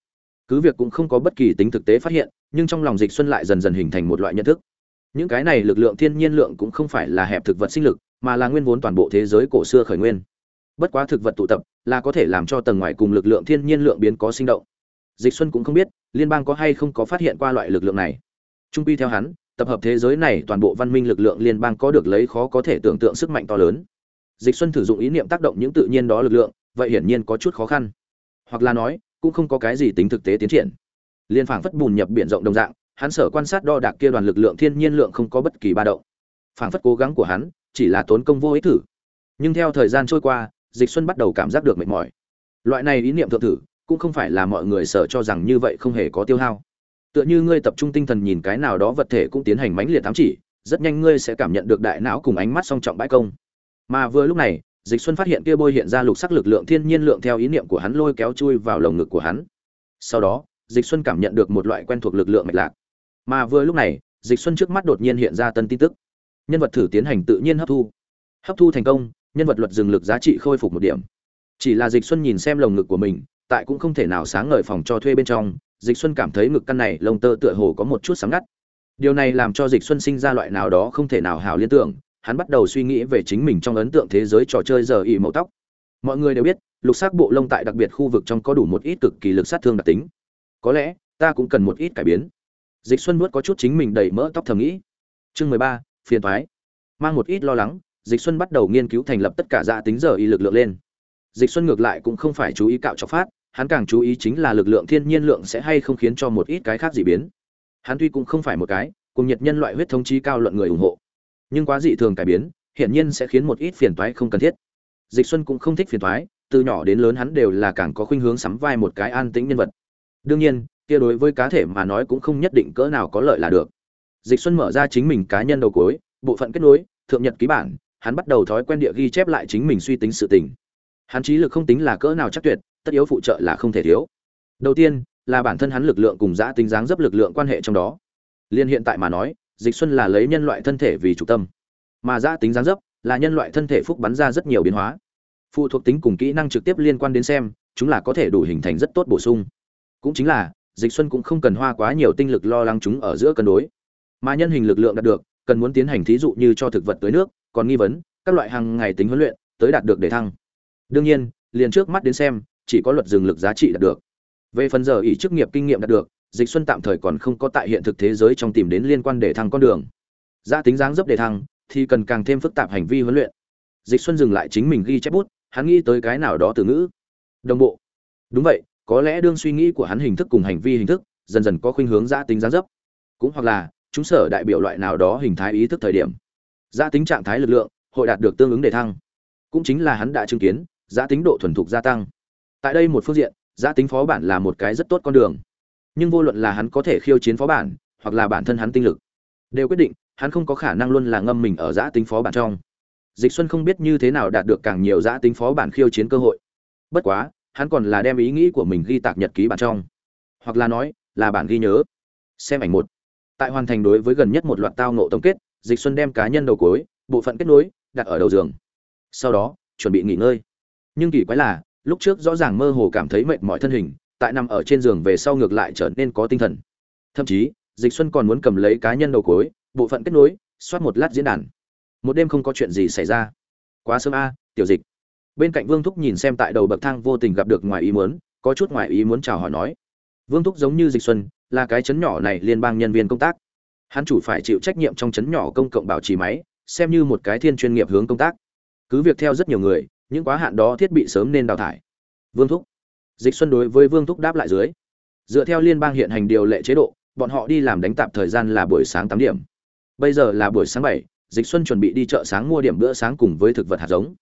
cứ việc cũng không có bất kỳ tính thực tế phát hiện, nhưng trong lòng dịch xuân lại dần dần hình thành một loại nhận thức. Những cái này lực lượng thiên nhiên lượng cũng không phải là hẹp thực vật sinh lực, mà là nguyên vốn toàn bộ thế giới cổ xưa khởi nguyên. Bất quá thực vật tụ tập là có thể làm cho tầng ngoài cùng lực lượng thiên nhiên lượng biến có sinh động. Dịch xuân cũng không biết, liên bang có hay không có phát hiện qua loại lực lượng này. Trung pi theo hắn, tập hợp thế giới này toàn bộ văn minh lực lượng liên bang có được lấy khó có thể tưởng tượng sức mạnh to lớn. Dịch xuân sử dụng ý niệm tác động những tự nhiên đó lực lượng, vậy hiển nhiên có chút khó khăn. Hoặc là nói cũng không có cái gì tính thực tế tiến triển. Liên phảng phất bùn nhập biển rộng đồng dạng, hắn sở quan sát đo đạc kia đoàn lực lượng thiên nhiên lượng không có bất kỳ ba động. Phảng phất cố gắng của hắn, chỉ là tốn công vô ích thử. Nhưng theo thời gian trôi qua, dịch xuân bắt đầu cảm giác được mệt mỏi. Loại này ý niệm thượng thử, cũng không phải là mọi người sợ cho rằng như vậy không hề có tiêu hao. Tựa như ngươi tập trung tinh thần nhìn cái nào đó vật thể cũng tiến hành mãnh liệt thám chỉ, rất nhanh ngươi sẽ cảm nhận được đại não cùng ánh mắt song trọng bãi công. Mà vừa lúc này dịch xuân phát hiện kia bôi hiện ra lục sắc lực lượng thiên nhiên lượng theo ý niệm của hắn lôi kéo chui vào lồng ngực của hắn. Sau đó, dịch xuân cảm nhận được một loại quen thuộc lực lượng mạch lạc. Mà vừa lúc này, dịch xuân trước mắt đột nhiên hiện ra tân tin tức. Nhân vật thử tiến hành tự nhiên hấp thu. Hấp thu thành công, nhân vật luật dừng lực giá trị khôi phục một điểm. Chỉ là dịch xuân nhìn xem lồng ngực của mình, tại cũng không thể nào sáng ngời phòng cho thuê bên trong, dịch xuân cảm thấy ngực căn này lông tơ tựa hồ có một chút sáng ngắt. Điều này làm cho dịch xuân sinh ra loại nào đó không thể nào hào liên tưởng hắn bắt đầu suy nghĩ về chính mình trong ấn tượng thế giới trò chơi giờ ỉ màu tóc. Mọi người đều biết, lục sắc bộ lông tại đặc biệt khu vực trong có đủ một ít cực kỳ lực sát thương đặc tính. Có lẽ, ta cũng cần một ít cải biến. Dịch xuân nuốt có chút chính mình đầy mỡ tóc thầm nghĩ. Chương mười ba, phiền thoái mang một ít lo lắng, dịch xuân bắt đầu nghiên cứu thành lập tất cả dạ tính giờ y lực lượng lên. Dịch xuân ngược lại cũng không phải chú ý cạo cho phát, hắn càng chú ý chính là lực lượng thiên nhiên lượng sẽ hay không khiến cho một ít cái khác dị biến. Hắn tuy cũng không phải một cái, cùng nhiệt nhân loại huyết thống trí cao luận người ủng hộ nhưng quá dị thường cải biến, hiển nhiên sẽ khiến một ít phiền toái không cần thiết. Dịch xuân cũng không thích phiền toái, từ nhỏ đến lớn hắn đều là càng có khuynh hướng sắm vai một cái an tĩnh nhân vật. Đương nhiên, kia đối với cá thể mà nói cũng không nhất định cỡ nào có lợi là được. Dịch xuân mở ra chính mình cá nhân đầu cuối, bộ phận kết nối, thượng nhật ký bản, hắn bắt đầu thói quen địa ghi chép lại chính mình suy tính sự tình. Hắn trí lực không tính là cỡ nào chắc tuyệt, tất yếu phụ trợ là không thể thiếu. Đầu tiên, là bản thân hắn lực lượng cùng giã tính dáng dấp lực lượng quan hệ trong đó. Liên hiện tại mà nói dịch xuân là lấy nhân loại thân thể vì chủ tâm, mà giã tính gián dấp là nhân loại thân thể phúc bắn ra rất nhiều biến hóa. Phụ thuộc tính cùng kỹ năng trực tiếp liên quan đến xem, chúng là có thể đủ hình thành rất tốt bổ sung. Cũng chính là, dịch xuân cũng không cần hoa quá nhiều tinh lực lo lắng chúng ở giữa cân đối. Mà nhân hình lực lượng đạt được, cần muốn tiến hành thí dụ như cho thực vật tới nước, còn nghi vấn, các loại hàng ngày tính huấn luyện tới đạt được để thăng. Đương nhiên, liền trước mắt đến xem, chỉ có luật dừng lực giá trị đạt được. Về phần giờ ỷ chức nghiệp kinh nghiệm đạt được dịch xuân tạm thời còn không có tại hiện thực thế giới trong tìm đến liên quan để thăng con đường. Giá tính dáng dấp để thăng, thì cần càng thêm phức tạp hành vi huấn luyện. Dịch xuân dừng lại chính mình ghi chép bút, hắn nghĩ tới cái nào đó từ ngữ. Đồng bộ. Đúng vậy, có lẽ đương suy nghĩ của hắn hình thức cùng hành vi hình thức, dần dần có khuynh hướng gia tính dáng dấp. Cũng hoặc là, chúng sở đại biểu loại nào đó hình thái ý thức thời điểm. Gia tính trạng thái lực lượng, hội đạt được tương ứng đề thăng. Cũng chính là hắn đã chứng kiến giã tính độ thuần thục gia tăng. Tại đây một phương diện giã tính phó bản là một cái rất tốt con đường nhưng vô luận là hắn có thể khiêu chiến phó bản, hoặc là bản thân hắn tinh lực, đều quyết định, hắn không có khả năng luôn là ngâm mình ở giã tính phó bản trong. Dịch xuân không biết như thế nào đạt được càng nhiều giã tính phó bản khiêu chiến cơ hội. Bất quá, hắn còn là đem ý nghĩ của mình ghi tạc nhật ký bản trong. Hoặc là nói, là bản ghi nhớ. Xem ảnh một. Tại hoàn thành đối với gần nhất một loạt tao ngộ tổng kết, dịch xuân đem cá nhân đầu cuối, bộ phận kết nối, đặt ở đầu giường. Sau đó, chuẩn bị nghỉ ngơi. Nhưng kỳ quái là, lúc trước rõ ràng mơ hồ cảm thấy mệt mỏi thân hình tại nằm ở trên giường về sau ngược lại trở nên có tinh thần. Thậm chí, dịch xuân còn muốn cầm lấy cá nhân đầu cuối bộ phận kết nối soát một lát diễn đàn. Một đêm không có chuyện gì xảy ra. Quá sớm a, tiểu dịch. Bên cạnh vương thúc nhìn xem tại đầu bậc thang vô tình gặp được ngoài ý muốn, có chút ngoài ý muốn chào hỏi nói. Vương thúc giống như dịch xuân, là cái chấn nhỏ này liên bang nhân viên công tác. Hắn chủ phải chịu trách nhiệm trong chấn nhỏ công cộng bảo trì máy, xem như một cái thiên chuyên nghiệp hướng công tác. Cứ việc theo rất nhiều người những quá hạn đó thiết bị sớm nên đào thải. Vương thúc dịch xuân đối với vương thúc đáp lại dưới. Dựa theo liên bang hiện hành điều lệ chế độ, bọn họ đi làm đánh tạp thời gian là buổi sáng tám điểm. Bây giờ là buổi sáng bảy, dịch xuân chuẩn bị đi chợ sáng mua điểm bữa sáng cùng với thực vật hạt giống.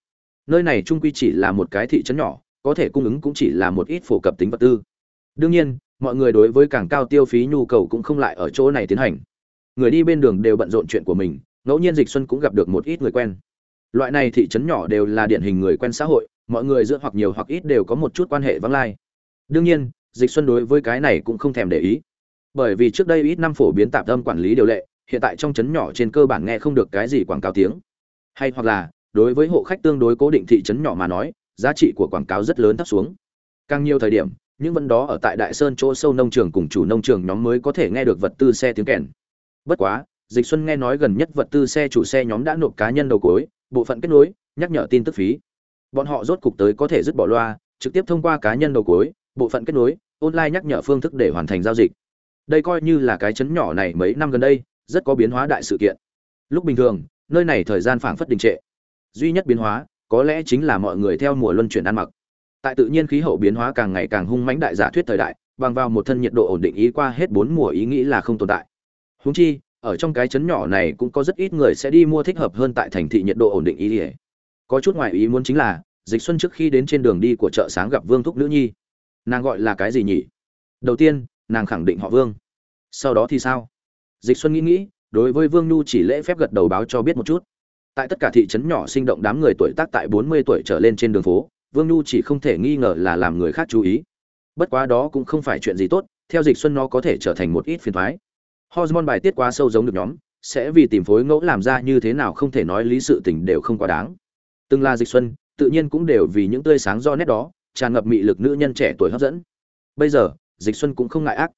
Nơi này trung quy chỉ là một cái thị trấn nhỏ, có thể cung ứng cũng chỉ là một ít phổ cập tính vật tư. Đương nhiên, mọi người đối với càng cao tiêu phí nhu cầu cũng không lại ở chỗ này tiến hành. Người đi bên đường đều bận rộn chuyện của mình, ngẫu nhiên dịch xuân cũng gặp được một ít người quen. Loại này thị trấn nhỏ đều là điển hình người quen xã hội mọi người giữa hoặc nhiều hoặc ít đều có một chút quan hệ vắng lai. Đương nhiên, dịch xuân đối với cái này cũng không thèm để ý. Bởi vì trước đây ít năm phổ biến tạp âm quản lý điều lệ, hiện tại trong trấn nhỏ trên cơ bản nghe không được cái gì quảng cáo tiếng. Hay hoặc là, đối với hộ khách tương đối cố định thị trấn nhỏ mà nói, giá trị của quảng cáo rất lớn thấp xuống. Càng nhiều thời điểm, những vấn đó ở tại đại sơn chỗ sâu nông trường cùng chủ nông trường nhóm mới có thể nghe được vật tư xe tiếng kèn. Bất quá, dịch xuân nghe nói gần nhất vật tư xe chủ xe nhóm đã nộp cá nhân đầu cối, bộ phận kết nối, nhắc nhở tin tức phí bọn họ rốt cục tới có thể dứt bỏ loa trực tiếp thông qua cá nhân đầu cuối, bộ phận kết nối online nhắc nhở phương thức để hoàn thành giao dịch. Đây coi như là cái chấn nhỏ này mấy năm gần đây rất có biến hóa đại sự kiện. Lúc bình thường nơi này thời gian phảng phất đình trệ. Duy nhất biến hóa có lẽ chính là mọi người theo mùa luân chuyển ăn mặc. Tại tự nhiên khí hậu biến hóa càng ngày càng hung mãnh đại giả thuyết thời đại bằng vào một thân nhiệt độ ổn định ý qua hết bốn mùa ý nghĩ là không tồn tại. Húng chi ở trong cái chấn nhỏ này cũng có rất ít người sẽ đi mua thích hợp hơn tại thành thị nhiệt độ ổn định ý ỉa có chút ngoại ý muốn chính là, dịch xuân trước khi đến trên đường đi của chợ sáng gặp vương thúc nữ nhi. Nàng gọi là cái gì nhỉ? Đầu tiên, nàng khẳng định họ vương. Sau đó thì sao? Dịch xuân nghĩ nghĩ, đối với vương nhu chỉ lễ phép gật đầu báo cho biết một chút. Tại tất cả thị trấn nhỏ sinh động đám người tuổi tác tại 40 tuổi trở lên trên đường phố, vương nhu chỉ không thể nghi ngờ là làm người khác chú ý. Bất quá đó cũng không phải chuyện gì tốt, theo dịch xuân nó có thể trở thành một ít phiền thoái hormone bài tiết quá sâu giống được nhóm, sẽ vì tìm phối ngẫu làm ra như thế nào không thể nói lý sự tình đều không quá đáng từng là dịch xuân, tự nhiên cũng đều vì những tươi sáng do nét đó, tràn ngập mị lực nữ nhân trẻ tuổi hấp dẫn. Bây giờ, dịch xuân cũng không ngại ác.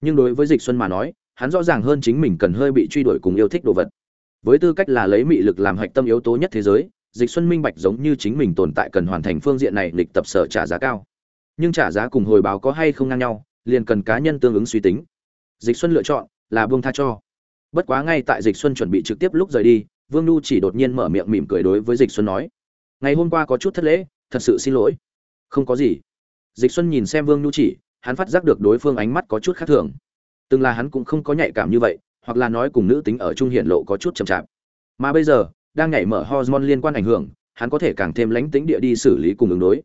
Nhưng đối với dịch xuân mà nói, hắn rõ ràng hơn chính mình cần hơi bị truy đuổi cùng yêu thích đồ vật. Với tư cách là lấy mị lực làm hạch tâm yếu tố nhất thế giới, dịch xuân minh bạch giống như chính mình tồn tại cần hoàn thành phương diện này lịch tập sở trả giá cao. Nhưng trả giá cùng hồi báo có hay không ngang nhau, liền cần cá nhân tương ứng suy tính. Dịch xuân lựa chọn là buông tha cho. Bất quá ngay tại dịch xuân chuẩn bị trực tiếp lúc rời đi, vương nhu chỉ đột nhiên mở miệng mỉm cười đối với dịch xuân nói ngày hôm qua có chút thất lễ, thật sự xin lỗi. Không có gì. Dịch xuân nhìn xem vương nhu chỉ, hắn phát giác được đối phương ánh mắt có chút khác thường. Từng là hắn cũng không có nhạy cảm như vậy, hoặc là nói cùng nữ tính ở trung hiện lộ có chút chậm chạp. Mà bây giờ, đang nhảy mở hormone liên quan ảnh hưởng, hắn có thể càng thêm lánh tính địa đi xử lý cùng ứng đối.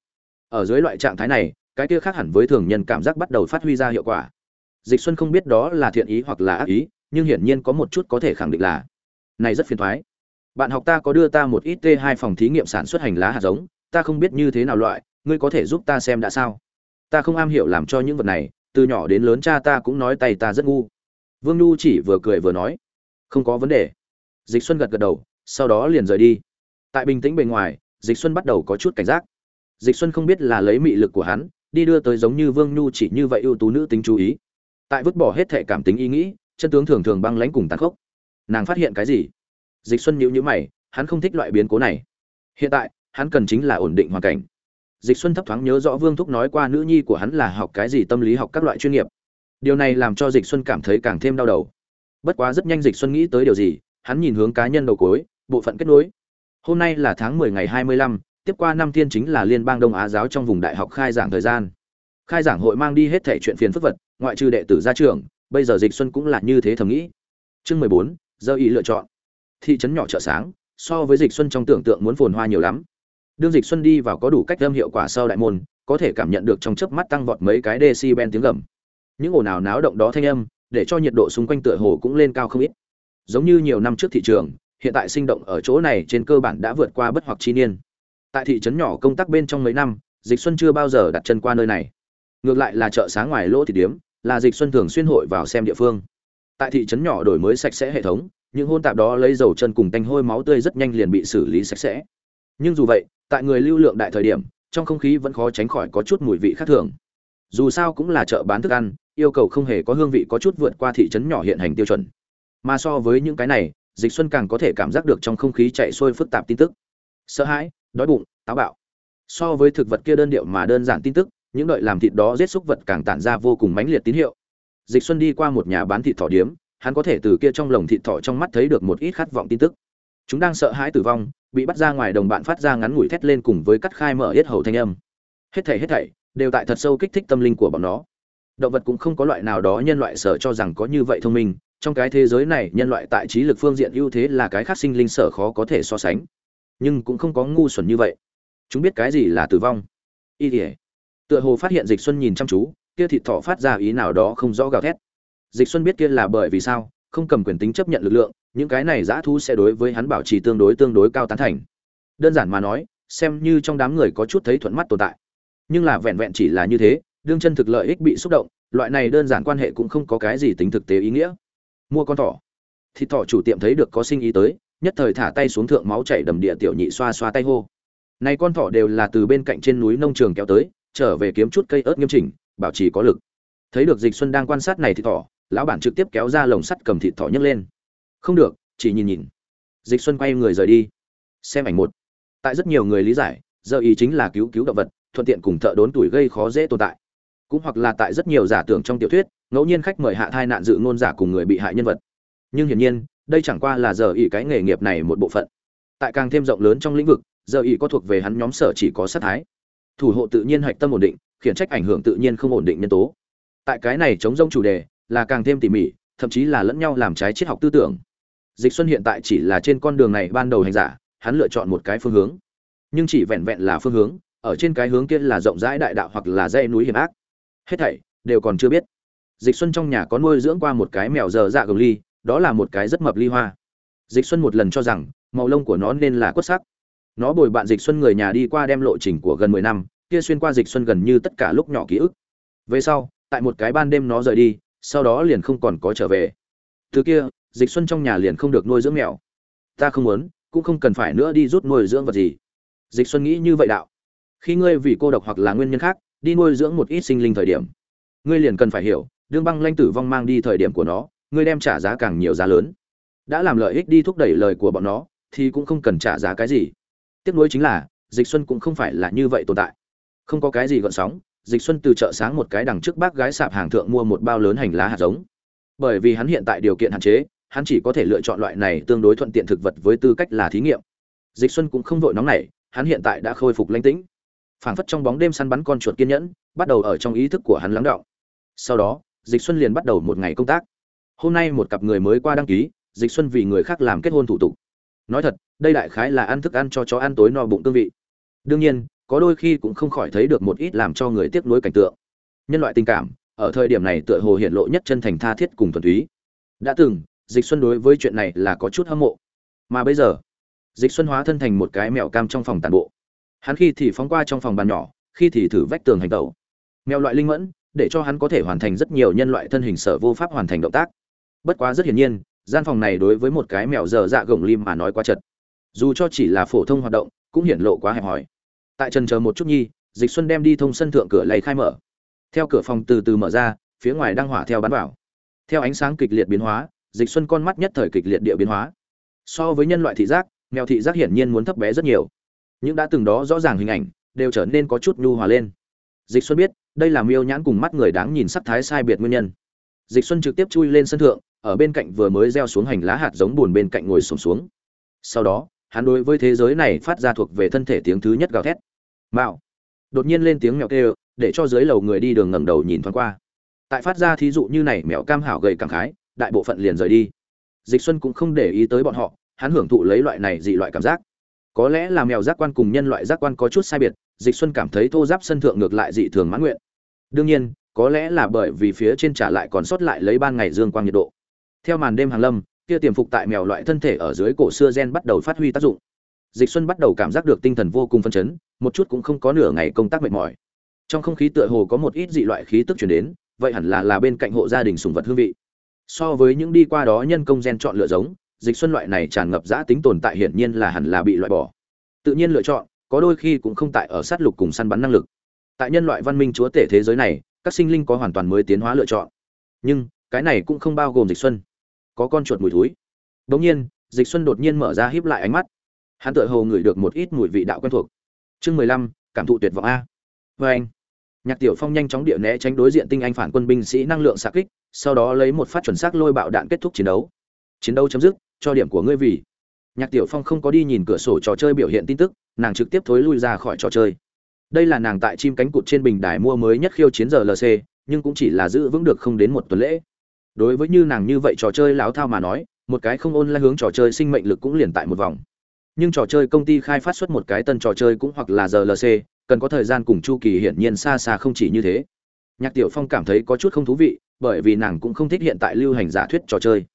Ở dưới loại trạng thái này, cái kia khác hẳn với thường nhân cảm giác bắt đầu phát huy ra hiệu quả. Dịch xuân không biết đó là thiện ý hoặc là ác ý, nhưng hiển nhiên có một chút có thể khẳng định là này rất phiền thoái bạn học ta có đưa ta một ít t 2 phòng thí nghiệm sản xuất hành lá hạt giống, ta không biết như thế nào loại, ngươi có thể giúp ta xem đã sao? Ta không am hiểu làm cho những vật này, từ nhỏ đến lớn cha ta cũng nói tay ta rất ngu. Vương nhu chỉ vừa cười vừa nói, không có vấn đề. Dịch xuân gật gật đầu, sau đó liền rời đi. Tại bình tĩnh bề ngoài, dịch xuân bắt đầu có chút cảnh giác. Dịch xuân không biết là lấy mị lực của hắn, đi đưa tới giống như vương nhu chỉ như vậy ưu tú nữ tính chú ý. Tại vứt bỏ hết thệ cảm tính ý nghĩ, chân tướng thường thường băng lãnh cùng tàn khốc. Nàng phát hiện cái gì? Dịch xuân nhíu nhíu mày hắn không thích loại biến cố này. Hiện tại hắn cần chính là ổn định hoàn cảnh. Dịch xuân thấp thoáng nhớ rõ vương thúc nói qua nữ nhi của hắn là học cái gì tâm lý học các loại chuyên nghiệp. Điều này làm cho dịch xuân cảm thấy càng thêm đau đầu. Bất quá rất nhanh dịch xuân nghĩ tới điều gì hắn nhìn hướng cá nhân đầu cuối bộ phận kết nối. Hôm nay là tháng 10 ngày 25, tiếp qua năm thiên chính là liên bang đông á giáo trong vùng đại học khai giảng thời gian. Khai giảng hội mang đi hết thảy chuyện phiền phức vật ngoại trừ đệ tử gia trưởng bây giờ dịch xuân cũng là như thế thầm nghĩ. Chương 14, giờ ý lựa chọn thị trấn nhỏ chợ sáng, so với dịch xuân trong tưởng tượng muốn phồn hoa nhiều lắm. Đương dịch xuân đi vào có đủ cách âm hiệu quả sau đại môn, có thể cảm nhận được trong chớp mắt tăng vọt mấy cái decibel tiếng gầm. Những ồn ào náo động đó thanh âm, để cho nhiệt độ xung quanh tựa hồ cũng lên cao không ít. Giống như nhiều năm trước thị trường, hiện tại sinh động ở chỗ này trên cơ bản đã vượt qua bất hoặc chi niên. Tại thị trấn nhỏ công tác bên trong mấy năm, dịch xuân chưa bao giờ đặt chân qua nơi này. Ngược lại là chợ sáng ngoài lỗ thị điếm, là dịch xuân thường xuyên hội vào xem địa phương. Tại thị trấn nhỏ đổi mới sạch sẽ hệ thống những hôn tạp đó lấy dầu chân cùng tanh hôi máu tươi rất nhanh liền bị xử lý sạch sẽ. Nhưng dù vậy, tại người lưu lượng đại thời điểm, trong không khí vẫn khó tránh khỏi có chút mùi vị khác thường. Dù sao cũng là chợ bán thức ăn, yêu cầu không hề có hương vị có chút vượt qua thị trấn nhỏ hiện hành tiêu chuẩn. Mà so với những cái này, dịch xuân càng có thể cảm giác được trong không khí chạy xuôi phức tạp tin tức. Sợ hãi, đói bụng, táo bạo. So với thực vật kia đơn điệu mà đơn giản tin tức, những đợi làm thịt đó giết xúc vật càng tản ra vô cùng mãnh liệt tín hiệu. Dịch xuân đi qua một nhà bán thịt thỏ điếm hắn có thể từ kia trong lồng thịt thỏ trong mắt thấy được một ít khát vọng tin tức. Chúng đang sợ hãi tử vong, bị bắt ra ngoài đồng bạn phát ra ngắn ngủi thét lên cùng với cắt khai mở hết hầu thanh âm. Hết thảy hết thảy, đều tại thật sâu kích thích tâm linh của bọn nó. Động vật cũng không có loại nào đó nhân loại sợ cho rằng có như vậy thông minh, trong cái thế giới này nhân loại tại trí lực phương diện ưu thế là cái khác sinh linh sở khó có thể so sánh. Nhưng cũng không có ngu xuẩn như vậy. Chúng biết cái gì là tử vong? Y tỉa tựa hồ phát hiện dịch xuân nhìn chăm chú, kia thịt thỏ phát ra ý nào đó không rõ gào thét dịch xuân biết kia là bởi vì sao, không cầm quyền tính chấp nhận lực lượng, những cái này dã thú sẽ đối với hắn bảo trì tương đối tương đối cao tán thành. Đơn giản mà nói, xem như trong đám người có chút thấy thuận mắt tồn tại. Nhưng là vẹn vẹn chỉ là như thế, đương chân thực lợi ích bị xúc động, loại này đơn giản quan hệ cũng không có cái gì tính thực tế ý nghĩa. Mua con thỏ. Thịt thỏ chủ tiệm thấy được có sinh ý tới, nhất thời thả tay xuống thượng máu chảy đầm địa tiểu nhị xoa xoa tay hô. Này con thỏ đều là từ bên cạnh trên núi nông trường kéo tới, trở về kiếm chút cây ớt nghiêm chỉnh, bảo trì có lực. Thấy được dịch xuân đang quan sát này thịt thỏ lão bản trực tiếp kéo ra lồng sắt cầm thịt thỏ nhấc lên. Không được, chỉ nhìn nhìn. Dịch xuân quay người rời đi. Xem ảnh một. Tại rất nhiều người lý giải, giờ ý chính là cứu cứu động vật, thuận tiện cùng thợ đốn tuổi gây khó dễ tồn tại. Cũng hoặc là tại rất nhiều giả tưởng trong tiểu thuyết, ngẫu nhiên khách mời hạ thai nạn dự ngôn giả cùng người bị hại nhân vật. Nhưng hiển nhiên, đây chẳng qua là giờ ý cái nghề nghiệp này một bộ phận. Tại càng thêm rộng lớn trong lĩnh vực, giờ ý có thuộc về hắn nhóm sở chỉ có sát thái. Thủ hộ tự nhiên hạch tâm ổn định, khiển trách ảnh hưởng tự nhiên không ổn định nhân tố. Tại cái này chống rông chủ đề là càng thêm tỉ mỉ, thậm chí là lẫn nhau làm trái triết học tư tưởng. Dịch xuân hiện tại chỉ là trên con đường này ban đầu hành giả, hắn lựa chọn một cái phương hướng. Nhưng chỉ vẹn vẹn là phương hướng, ở trên cái hướng kia là rộng rãi đại đạo hoặc là dãy núi hiểm ác. Hết thảy đều còn chưa biết. Dịch xuân trong nhà có nuôi dưỡng qua một cái mèo dở dạ gồng ly, đó là một cái rất mập ly hoa. Dịch xuân một lần cho rằng, màu lông của nó nên là quất sắc. Nó bồi bạn dịch xuân người nhà đi qua đem lộ trình của gần 10 năm, kia xuyên qua dịch xuân gần như tất cả lúc nhỏ ký ức. Về sau, tại một cái ban đêm nó rời đi sau đó liền không còn có trở về. Từ kia, dịch xuân trong nhà liền không được nuôi dưỡng mèo. Ta không muốn, cũng không cần phải nữa đi rút nuôi dưỡng vật gì. Dịch xuân nghĩ như vậy đạo. Khi ngươi vì cô độc hoặc là nguyên nhân khác, đi nuôi dưỡng một ít sinh linh thời điểm, ngươi liền cần phải hiểu, đương băng lanh tử vong mang đi thời điểm của nó, ngươi đem trả giá càng nhiều giá lớn. Đã làm lợi ích đi thúc đẩy lời của bọn nó, thì cũng không cần trả giá cái gì. Tiếc nuối chính là, dịch xuân cũng không phải là như vậy tồn tại. Không có cái gì gợn sóng dịch xuân từ chợ sáng một cái đằng trước bác gái sạp hàng thượng mua một bao lớn hành lá hạt giống. Bởi vì hắn hiện tại điều kiện hạn chế, hắn chỉ có thể lựa chọn loại này tương đối thuận tiện thực vật với tư cách là thí nghiệm. Dịch xuân cũng không vội nóng nảy, hắn hiện tại đã khôi phục lãnh tĩnh. Phảng phất trong bóng đêm săn bắn con chuột kiên nhẫn, bắt đầu ở trong ý thức của hắn lắng đọng sau đó, dịch xuân liền bắt đầu một ngày công tác. Hôm nay một cặp người mới qua đăng ký, dịch xuân vì người khác làm kết hôn thủ tục. Nói thật, đây đại khái là ăn thức ăn cho chó ăn tối no bụng tương vị. Đương nhiên có đôi khi cũng không khỏi thấy được một ít làm cho người tiếc nuối cảnh tượng. Nhân loại tình cảm, ở thời điểm này tựa hồ hiện lộ nhất chân thành tha thiết cùng thuần túy. Đã từng, dịch xuân đối với chuyện này là có chút hâm mộ. Mà bây giờ, dịch xuân hóa thân thành một cái mèo cam trong phòng tàn bộ. Hắn khi thì phóng qua trong phòng bàn nhỏ, khi thì thử vách tường hành tẩu. Mèo loại linh mẫn, để cho hắn có thể hoàn thành rất nhiều nhân loại thân hình sở vô pháp hoàn thành động tác. Bất quá rất hiển nhiên, gian phòng này đối với một cái mèo dở dạ gồng lim mà nói quá chật. Dù cho chỉ là phổ thông hoạt động, cũng hiển lộ quá hẹp hòi tại trần chờ một chút nhi, dịch xuân đem đi thông sân thượng cửa lấy khai mở. Theo cửa phòng từ từ mở ra, phía ngoài đang hỏa theo bắn vào. Theo ánh sáng kịch liệt biến hóa, dịch xuân con mắt nhất thời kịch liệt địa biến hóa. So với nhân loại thị giác, mèo thị giác hiển nhiên muốn thấp bé rất nhiều. Những đã từng đó rõ ràng hình ảnh, đều trở nên có chút nhu hòa lên. Dịch xuân biết, đây là miêu nhãn cùng mắt người đáng nhìn sắc thái sai biệt nguyên nhân. Dịch xuân trực tiếp chui lên sân thượng, ở bên cạnh vừa mới gieo xuống hành lá hạt giống buồn bên cạnh ngồi sổm xuống. Sau đó, hắn đối với thế giới này phát ra thuộc về thân thể tiếng thứ nhất gào thét mạo. Đột nhiên lên tiếng mèo kêu, để cho dưới lầu người đi đường ngẩng đầu nhìn thoáng qua. Tại phát ra thí dụ như này, mèo cam hảo gầy cảm khái, đại bộ phận liền rời đi. Dịch xuân cũng không để ý tới bọn họ, hắn hưởng thụ lấy loại này dị loại cảm giác. Có lẽ là mèo giác quan cùng nhân loại giác quan có chút sai biệt, dịch xuân cảm thấy thô giáp sân thượng ngược lại dị thường mãn nguyện. Đương nhiên, có lẽ là bởi vì phía trên trả lại còn sót lại lấy ban ngày dương quang nhiệt độ. Theo màn đêm hàng lâm, kia tiềm phục tại mèo loại thân thể ở dưới cổ xưa gen bắt đầu phát huy tác dụng dịch xuân bắt đầu cảm giác được tinh thần vô cùng phân chấn, một chút cũng không có nửa ngày công tác mệt mỏi. Trong không khí tựa hồ có một ít dị loại khí tức chuyển đến, vậy hẳn là là bên cạnh hộ gia đình sùng vật hương vị. So với những đi qua đó nhân công gen chọn lựa giống, dịch xuân loại này tràn ngập giã tính tồn tại hiển nhiên là hẳn là bị loại bỏ. Tự nhiên lựa chọn, có đôi khi cũng không tại ở sát lục cùng săn bắn năng lực. Tại nhân loại văn minh chúa tể thế giới này, các sinh linh có hoàn toàn mới tiến hóa lựa chọn. Nhưng, cái này cũng không bao gồm dịch xuân. Có con chuột mùi thúi. Đống nhiên, dịch xuân đột nhiên mở ra híp lại ánh mắt hắn tựa hồ ngửi được một ít mùi vị đạo quen thuộc. Chương mười lăm, cảm thụ tuyệt vọng a. Vê anh, nhạc tiểu phong nhanh chóng địa né tránh đối diện tinh anh phản quân binh sĩ năng lượng xạ kích, sau đó lấy một phát chuẩn xác lôi bạo đạn kết thúc chiến đấu. Chiến đấu chấm dứt, cho điểm của ngươi vì. Nhạc tiểu phong không có đi nhìn cửa sổ trò chơi biểu hiện tin tức, nàng trực tiếp thối lui ra khỏi trò chơi. Đây là nàng tại chim cánh cụt trên bình đài mua mới nhất khiêu chiến giờ lc nhưng cũng chỉ là giữ vững được không đến một tuần lễ. Đối với như nàng như vậy trò chơi láo thao mà nói, một cái không ôn lại hướng trò chơi sinh mệnh lực cũng liền tại một vòng nhưng trò chơi công ty khai phát xuất một cái tân trò chơi cũng hoặc là giờ cần có thời gian cùng chu kỳ hiển nhiên xa xa không chỉ như thế. Nhạc tiểu phong cảm thấy có chút không thú vị, bởi vì nàng cũng không thích hiện tại lưu hành giả thuyết trò chơi.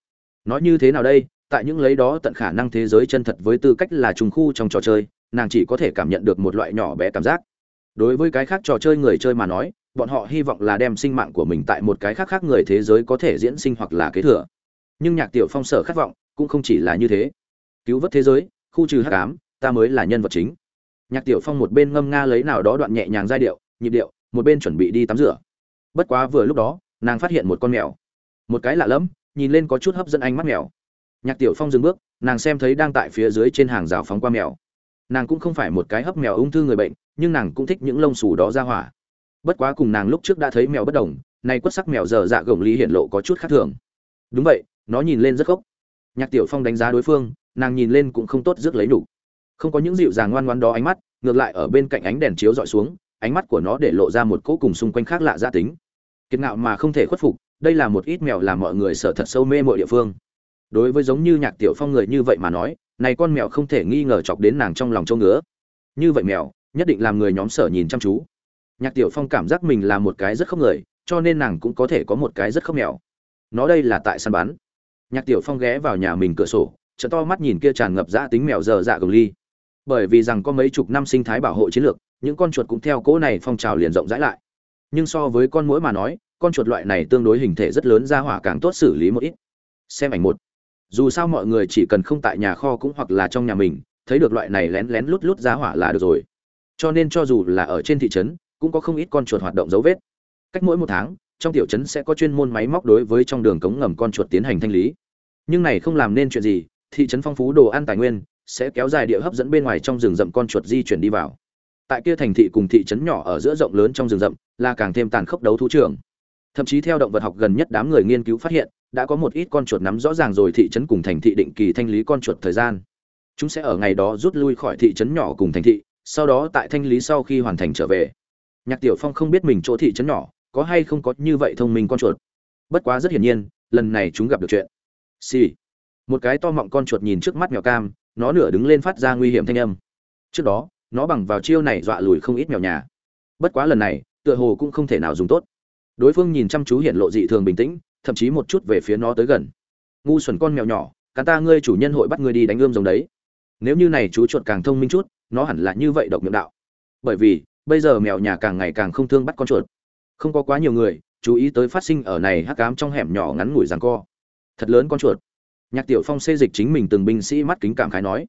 Nói như thế nào đây? Tại những lấy đó tận khả năng thế giới chân thật với tư cách là trùng khu trong trò chơi, nàng chỉ có thể cảm nhận được một loại nhỏ bé cảm giác. Đối với cái khác trò chơi người chơi mà nói, bọn họ hy vọng là đem sinh mạng của mình tại một cái khác khác người thế giới có thể diễn sinh hoặc là kế thừa. Nhưng nhạc tiểu phong sở khát vọng, cũng không chỉ là như thế. Cứu vớt thế giới khu trừ hắc ám, ta mới là nhân vật chính. Nhạc tiểu phong một bên ngâm nga lấy nào đó đoạn nhẹ nhàng giai điệu, nhịp điệu, một bên chuẩn bị đi tắm rửa. Bất quá vừa lúc đó, nàng phát hiện một con mèo. Một cái lạ lẫm, nhìn lên có chút hấp dẫn ánh mắt mèo. Nhạc tiểu phong dừng bước, nàng xem thấy đang tại phía dưới trên hàng rào phóng qua mèo. Nàng cũng không phải một cái hấp mèo ung thư người bệnh, nhưng nàng cũng thích những lông xù đó ra hỏa. Bất quá cùng nàng lúc trước đã thấy mèo bất đồng, nay quất sắc mèo giờ dạ gồng lý hiện lộ có chút khác thường. Đúng vậy, nó nhìn lên rất gốc nhạc tiểu phong đánh giá đối phương nàng nhìn lên cũng không tốt rước lấy đủ không có những dịu dàng ngoan ngoãn đó ánh mắt, ngược lại ở bên cạnh ánh đèn chiếu dọi xuống, ánh mắt của nó để lộ ra một cỗ cùng xung quanh khác lạ gia tính. Kiệt ngạo mà không thể khuất phục, đây là một ít mèo làm mọi người sợ thật sâu mê mọi địa phương. Đối với giống như nhạc tiểu phong người như vậy mà nói, này con mèo không thể nghi ngờ chọc đến nàng trong lòng châu ngứa. Như vậy mèo, nhất định làm người nhóm sở nhìn chăm chú. Nhạc tiểu phong cảm giác mình là một cái rất không người, cho nên nàng cũng có thể có một cái rất không mèo. Nó đây là tại săn bắn. Nhạc tiểu phong ghé vào nhà mình cửa sổ chợ to mắt nhìn kia tràn ngập dã tính mèo dở dạ gồng ly. Bởi vì rằng có mấy chục năm sinh thái bảo hộ chiến lược, những con chuột cũng theo cỗ này phong trào liền rộng rãi lại. Nhưng so với con mũi mà nói, con chuột loại này tương đối hình thể rất lớn ra hỏa càng tốt xử lý một ít. Xem ảnh một. Dù sao mọi người chỉ cần không tại nhà kho cũng hoặc là trong nhà mình, thấy được loại này lén lén lút lút ra hỏa là được rồi. Cho nên cho dù là ở trên thị trấn, cũng có không ít con chuột hoạt động dấu vết. Cách mỗi một tháng, trong tiểu trấn sẽ có chuyên môn máy móc đối với trong đường cống ngầm con chuột tiến hành thanh lý. Nhưng này không làm nên chuyện gì thị trấn phong phú đồ ăn tài nguyên, sẽ kéo dài địa hấp dẫn bên ngoài trong rừng rậm con chuột di chuyển đi vào. Tại kia thành thị cùng thị trấn nhỏ ở giữa rộng lớn trong rừng rậm, là càng thêm tàn khốc đấu thú trường. Thậm chí theo động vật học gần nhất đám người nghiên cứu phát hiện, đã có một ít con chuột nắm rõ ràng rồi thị trấn cùng thành thị định kỳ thanh lý con chuột thời gian. Chúng sẽ ở ngày đó rút lui khỏi thị trấn nhỏ cùng thành thị, sau đó tại thanh lý sau khi hoàn thành trở về. Nhạc tiểu phong không biết mình chỗ thị trấn nhỏ, có hay không có như vậy thông minh con chuột. Bất quá rất hiển nhiên, lần này chúng gặp được chuyện. Xì、sì một cái to mọng con chuột nhìn trước mắt mèo cam, nó nửa đứng lên phát ra nguy hiểm thanh âm. Trước đó, nó bằng vào chiêu này dọa lùi không ít mèo nhà. Bất quá lần này, tựa hồ cũng không thể nào dùng tốt. Đối phương nhìn chăm chú hiện lộ dị thường bình tĩnh, thậm chí một chút về phía nó tới gần. Ngu xuẩn con mèo nhỏ, cả ta ngươi chủ nhân hội bắt ngươi đi đánh ươm giống đấy. Nếu như này chú chuột càng thông minh chút, nó hẳn là như vậy độc miệng đạo. Bởi vì, bây giờ mèo nhà càng ngày càng không thương bắt con chuột. Không có quá nhiều người, chú ý tới phát sinh ở này hắc cám trong hẻm nhỏ ngắn ngủi rằng co. Thật lớn con chuột nhạc tiểu phong xê dịch chính mình từng binh sĩ mắt kính cảm khái nói,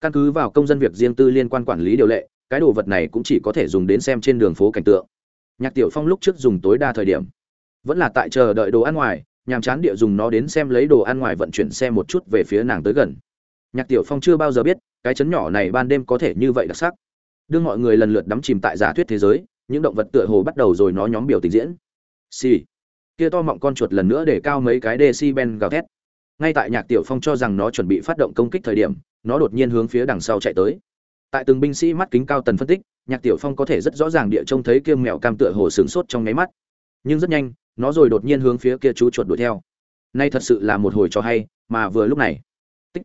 căn cứ vào công dân việc riêng tư liên quan quản lý điều lệ, cái đồ vật này cũng chỉ có thể dùng đến xem trên đường phố cảnh tượng. Nhạc tiểu phong lúc trước dùng tối đa thời điểm, vẫn là tại chờ đợi đồ ăn ngoài, nhàm chán địa dùng nó đến xem lấy đồ ăn ngoài vận chuyển xe một chút về phía nàng tới gần. Nhạc tiểu phong chưa bao giờ biết, cái chấn nhỏ này ban đêm có thể như vậy đặc sắc. Đưa mọi người lần lượt đắm chìm tại giả thuyết thế giới, những động vật tựa hồ bắt đầu rồi nó nhóm biểu tình diễn. Xì、sì. kia to mọng con chuột lần nữa để cao mấy cái decibel gào thét ngay tại nhạc tiểu phong cho rằng nó chuẩn bị phát động công kích thời điểm, nó đột nhiên hướng phía đằng sau chạy tới. Tại từng binh sĩ mắt kính cao tần phân tích, nhạc tiểu phong có thể rất rõ ràng địa trông thấy kia mèo cam tựa hồ sửng sốt trong nháy mắt. Nhưng rất nhanh, nó rồi đột nhiên hướng phía kia chú chuột đuổi theo. Nay thật sự là một hồi cho hay, mà vừa lúc này, tích.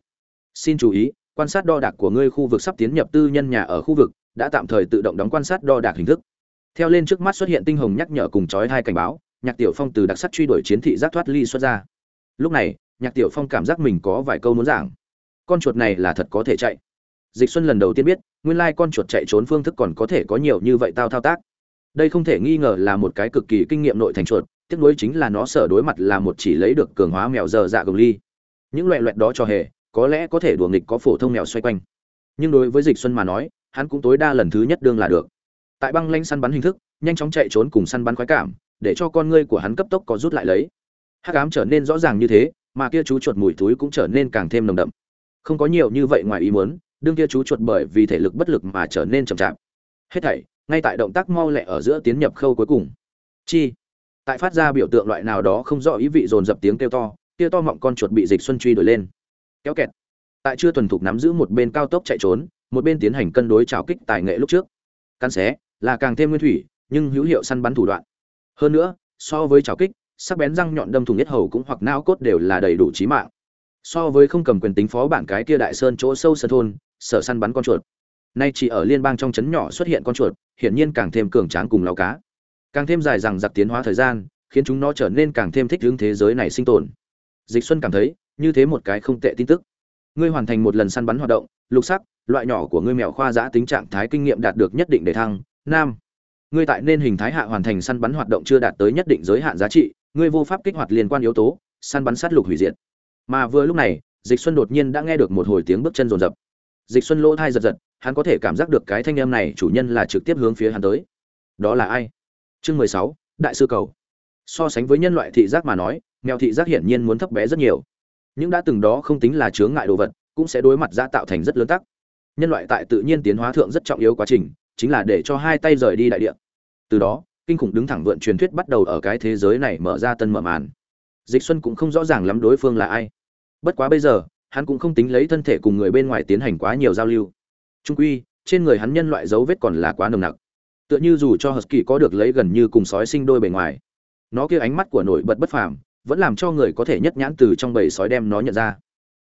Xin chú ý, quan sát đo đạc của ngươi khu vực sắp tiến nhập tư nhân nhà ở khu vực, đã tạm thời tự động đóng quan sát đo đạc hình thức. Theo lên trước mắt xuất hiện tinh hồng nhắc nhở cùng chói hai cảnh báo, nhạc tiểu phong từ đặc sắc truy đuổi chiến thị giác thoát ly xuất ra. Lúc này nhạc tiểu phong cảm giác mình có vài câu muốn giảng. Con chuột này là thật có thể chạy. Dịch xuân lần đầu tiên biết, nguyên lai con chuột chạy trốn phương thức còn có thể có nhiều như vậy tao thao tác. Đây không thể nghi ngờ là một cái cực kỳ kinh nghiệm nội thành chuột, tiếc nuối chính là nó sở đối mặt là một chỉ lấy được cường hóa mèo dơ dạ gồng ly. Những loại loại đó cho hề, có lẽ có thể đùa nghịch có phổ thông mèo xoay quanh. Nhưng đối với dịch xuân mà nói, hắn cũng tối đa lần thứ nhất đương là được. Tại băng lanh săn bắn hình thức, nhanh chóng chạy trốn cùng săn bắn khoái cảm, để cho con ngươi của hắn cấp tốc có rút lại lấy. Hắc ám trở nên rõ ràng như thế mà kia chú chuột mùi túi cũng trở nên càng thêm nồng đậm. Không có nhiều như vậy ngoài ý muốn, đương kia chú chuột bởi vì thể lực bất lực mà trở nên chậm chạp. Hết thảy, ngay tại động tác mau lẹ ở giữa tiến nhập khâu cuối cùng. Chi? Tại phát ra biểu tượng loại nào đó không rõ ý vị dồn dập tiếng kêu to, kia to mọng con chuột bị dịch xuân truy đuổi lên. Kéo kẹt. Tại chưa thuần thục nắm giữ một bên cao tốc chạy trốn, một bên tiến hành cân đối trào kích tài nghệ lúc trước. Cắn xé, là càng thêm nguyên thủy, nhưng hữu hiệu săn bắn thủ đoạn. Hơn nữa, so với trào kích sắc bén răng nhọn đâm thủng nhất hầu cũng hoặc não cốt đều là đầy đủ chí mạng. So với không cầm quyền tính phó bản cái kia đại sơn chỗ sâu sơn thôn, sở săn bắn con chuột. Nay chỉ ở liên bang trong trấn nhỏ xuất hiện con chuột, hiển nhiên càng thêm cường tráng cùng lao cá. Càng thêm dài rằng giặc tiến hóa thời gian, khiến chúng nó trở nên càng thêm thích ứng thế giới này sinh tồn. Dịch xuân cảm thấy, như thế một cái không tệ tin tức. Ngươi hoàn thành một lần săn bắn hoạt động, lục sắc, loại nhỏ của ngươi mèo khoa giã tính trạng thái kinh nghiệm đạt được nhất định để thăng. Nam, ngươi tại nên hình thái hạ hoàn thành săn bắn hoạt động chưa đạt tới nhất định giới hạn giá trị ngươi vô pháp kích hoạt liên quan yếu tố, săn bắn sát lục hủy diệt. Mà vừa lúc này, dịch xuân đột nhiên đã nghe được một hồi tiếng bước chân rồn rập dịch xuân lỗ thai giật giật, hắn có thể cảm giác được cái thanh âm này chủ nhân là trực tiếp hướng phía hắn tới. Đó là ai? Chương mười sáu, đại sư cầu. So sánh với nhân loại thị giác mà nói, mèo thị giác hiển nhiên muốn thấp bé rất nhiều. Những đã từng đó không tính là chướng ngại đồ vật, cũng sẽ đối mặt ra tạo thành rất lớn tắc nhân loại tại tự nhiên tiến hóa thượng rất trọng yếu quá trình, chính là để cho hai tay rời đi đại địa. Từ đó kinh khủng đứng thẳng vượn truyền thuyết bắt đầu ở cái thế giới này mở ra tân mở màn. Dịch xuân cũng không rõ ràng lắm đối phương là ai. Bất quá bây giờ, hắn cũng không tính lấy thân thể cùng người bên ngoài tiến hành quá nhiều giao lưu. Trung quy, trên người hắn nhân loại dấu vết còn là quá nồng nặc. Tựa như dù cho husky có được lấy gần như cùng sói sinh đôi bề ngoài, nó kia ánh mắt của nổi bật bất phàm, vẫn làm cho người có thể nhất nhãn từ trong bầy sói đem nó nhận ra.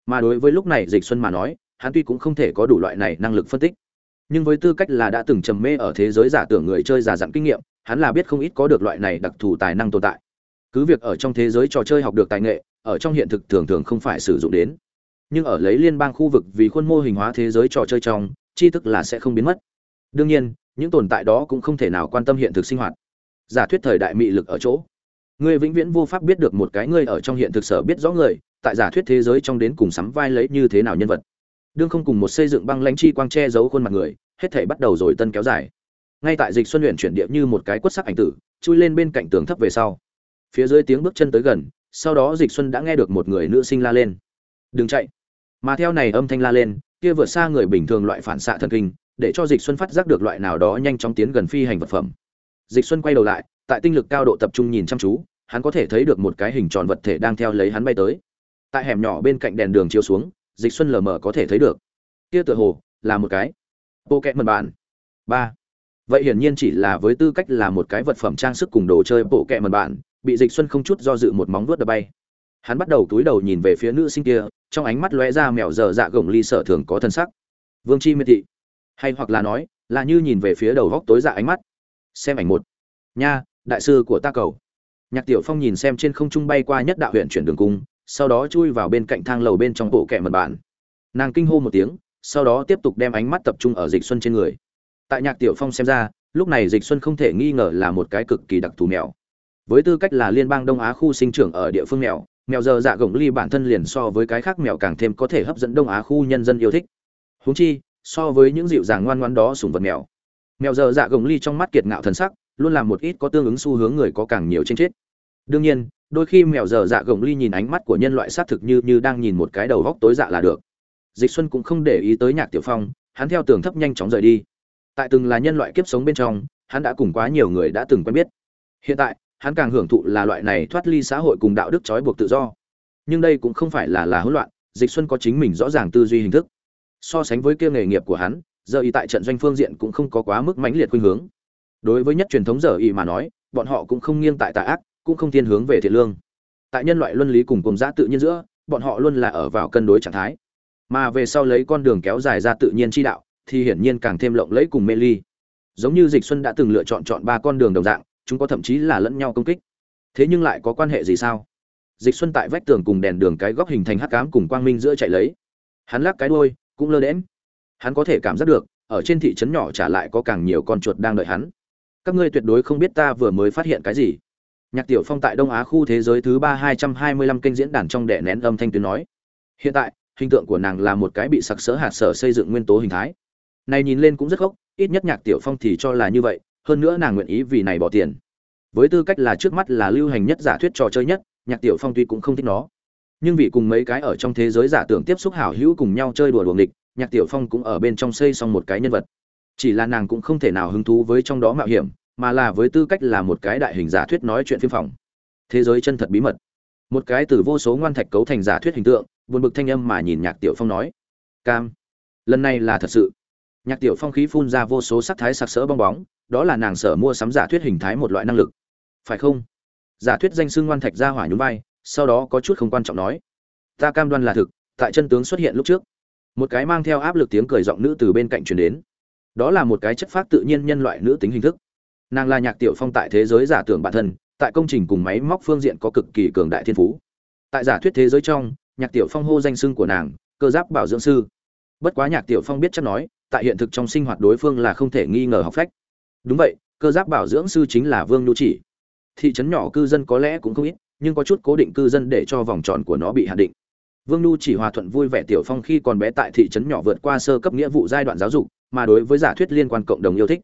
Mà đối với lúc này dịch xuân mà nói, hắn tuy cũng không thể có đủ loại này năng lực phân tích nhưng với tư cách là đã từng trầm mê ở thế giới giả tưởng người chơi giả dặn kinh nghiệm, hắn là biết không ít có được loại này đặc thù tài năng tồn tại. Cứ việc ở trong thế giới trò chơi học được tài nghệ, ở trong hiện thực thường thường không phải sử dụng đến. Nhưng ở lấy liên bang khu vực vì khuôn mô hình hóa thế giới trò chơi trong, tri thức là sẽ không biến mất. Đương nhiên, những tồn tại đó cũng không thể nào quan tâm hiện thực sinh hoạt. Giả thuyết thời đại mị lực ở chỗ. Ngươi vĩnh viễn vô pháp biết được một cái ngươi ở trong hiện thực sở biết rõ người, tại giả thuyết thế giới trong đến cùng sắm vai lấy như thế nào nhân vật đương không cùng một xây dựng băng lãnh chi quang che giấu khuôn mặt người, hết thể bắt đầu rồi tân kéo dài. Ngay tại dịch xuân luyện chuyển địa như một cái quất sắc ảnh tử, chui lên bên cạnh tường thấp về sau. Phía dưới tiếng bước chân tới gần, sau đó dịch xuân đã nghe được một người nữ sinh la lên. Đừng chạy. Mà theo này âm thanh la lên, kia vượt xa người bình thường loại phản xạ thần kinh, để cho dịch xuân phát giác được loại nào đó nhanh chóng tiến gần phi hành vật phẩm. Dịch xuân quay đầu lại, tại tinh lực cao độ tập trung nhìn chăm chú, hắn có thể thấy được một cái hình tròn vật thể đang theo lấy hắn bay tới. Tại hẻm nhỏ bên cạnh đèn đường chiếu xuống dịch xuân lờ mờ có thể thấy được. Kia tựa hồ là một cái bộ kẹt mật bản. Ba. Vậy hiển nhiên chỉ là với tư cách là một cái vật phẩm trang sức cùng đồ chơi bộ kẹ mật bản, bị dịch xuân không chút do dự một móng vuốt đập bay. Hắn bắt đầu túi đầu nhìn về phía nữ sinh kia, trong ánh mắt lóe ra mèo dở dạ gồng ly sở thường có thân sắc. Vương chi miệt thị. Hay hoặc là nói, là như nhìn về phía đầu góc tối dạ ánh mắt. Xem ảnh một. Nha, đại sư của ta cầu. Nhạc tiểu phong nhìn xem trên không trung bay qua nhất đạo huyện chuyển đường cung sau đó chui vào bên cạnh thang lầu bên trong bộ kẹ mật bản. Nàng kinh hô một tiếng, sau đó tiếp tục đem ánh mắt tập trung ở dịch xuân trên người. Tại nhạc tiểu phong xem ra, lúc này dịch xuân không thể nghi ngờ là một cái cực kỳ đặc thù mèo. Với tư cách là liên bang đông á khu sinh trưởng ở địa phương mèo mèo giờ dạ gồng ly bản thân liền so với cái khác mèo càng thêm có thể hấp dẫn đông á khu nhân dân yêu thích. Huống chi, so với những dịu dàng ngoan ngoãn đó sủng vật mèo. Mèo giờ dạ gồng ly trong mắt kiệt ngạo thần sắc, luôn làm một ít có tương ứng xu hướng người có càng nhiều trên chết. Đương nhiên đôi khi mèo giờ dạ gồng ly nhìn ánh mắt của nhân loại xác thực như như đang nhìn một cái đầu góc tối dạ là được. Dịch xuân cũng không để ý tới nhạc tiểu phong, hắn theo tường thấp nhanh chóng rời đi. Tại từng là nhân loại kiếp sống bên trong, hắn đã cùng quá nhiều người đã từng quen biết. Hiện tại, hắn càng hưởng thụ là loại này thoát ly xã hội cùng đạo đức trói buộc tự do. Nhưng đây cũng không phải là là hỗn loạn, dịch xuân có chính mình rõ ràng tư duy hình thức. So sánh với kia nghề nghiệp của hắn, giờ y tại trận doanh phương diện cũng không có quá mức mãnh liệt khuynh hướng. Đối với nhất truyền thống giờ y mà nói, bọn họ cũng không nghiêng tại tà ác cũng không thiên hướng về thiện lương. Tại nhân loại luân lý cùng cùng giã tự nhiên giữa, bọn họ luôn là ở vào cân đối trạng thái. Mà về sau lấy con đường kéo dài ra tự nhiên chi đạo, thì hiển nhiên càng thêm lộng lẫy cùng mê ly. Giống như dịch xuân đã từng lựa chọn chọn ba con đường đồng dạng, chúng có thậm chí là lẫn nhau công kích. Thế nhưng lại có quan hệ gì sao? Dịch xuân tại vách tường cùng đèn đường cái góc hình thành hắc cám cùng quang minh giữa chạy lấy. Hắn lắc cái đuôi, cũng lơ đễm hắn có thể cảm giác được, ở trên thị trấn nhỏ trả lại có càng nhiều con chuột đang đợi hắn. Các ngươi tuyệt đối không biết ta vừa mới phát hiện cái gì nhạc tiểu phong tại đông á khu thế giới thứ ba hai trăm hai mươi lăm kênh diễn đàn trong đệ nén âm thanh tuyến nói. Hiện tại, hình tượng của nàng là một cái bị sặc sỡ hạt sở xây dựng nguyên tố hình thái. Này nhìn lên cũng rất gốc ít nhất nhạc tiểu phong thì cho là như vậy, hơn nữa nàng nguyện ý vì này bỏ tiền. Với tư cách là trước mắt là lưu hành nhất giả thuyết trò chơi nhất, nhạc tiểu phong tuy cũng không thích nó. Nhưng vì cùng mấy cái ở trong thế giới giả tưởng tiếp xúc hảo hữu cùng nhau chơi đùa đùa nghịch, nhạc tiểu phong cũng ở bên trong xây xong một cái nhân vật. Chỉ là nàng cũng không thể nào hứng thú với trong đó mạo hiểm mà là với tư cách là một cái đại hình giả thuyết nói chuyện phim phòng. Thế giới chân thật bí mật. Một cái từ vô số ngoan thạch cấu thành giả thuyết hình tượng, buồn bực thanh âm mà nhìn nhạc tiểu phong nói. Cam, lần này là thật sự. Nhạc tiểu phong khí phun ra vô số sắc thái sặc sỡ bong bóng, đó là nàng sở mua sắm giả thuyết hình thái một loại năng lực. Phải không? Giả thuyết danh xưng ngoan thạch ra hỏa nhún vai, sau đó có chút không quan trọng nói. Ta cam đoan là thực, tại chân tướng xuất hiện lúc trước. Một cái mang theo áp lực tiếng cười giọng nữ từ bên cạnh truyền đến. Đó là một cái chất phát tự nhiên nhân loại nữ tính hình thức nàng là nhạc tiểu phong tại thế giới giả tưởng bản thân, tại công trình cùng máy móc phương diện có cực kỳ cường đại thiên phú. Tại giả thuyết thế giới trong, nhạc tiểu phong hô danh xưng của nàng, cơ giáp bảo dưỡng sư. Bất quá nhạc tiểu phong biết chắc nói, tại hiện thực trong sinh hoạt đối phương là không thể nghi ngờ học phách. Đúng vậy, cơ giáp bảo dưỡng sư chính là vương nhu chỉ. Thị trấn nhỏ cư dân có lẽ cũng không ít, nhưng có chút cố định cư dân để cho vòng tròn của nó bị hạn định. Vương nhu chỉ hòa thuận vui vẻ tiểu phong khi còn bé tại thị trấn nhỏ vượt qua sơ cấp nghĩa vụ giai đoạn giáo dục, mà đối với giả thuyết liên quan cộng đồng yêu thích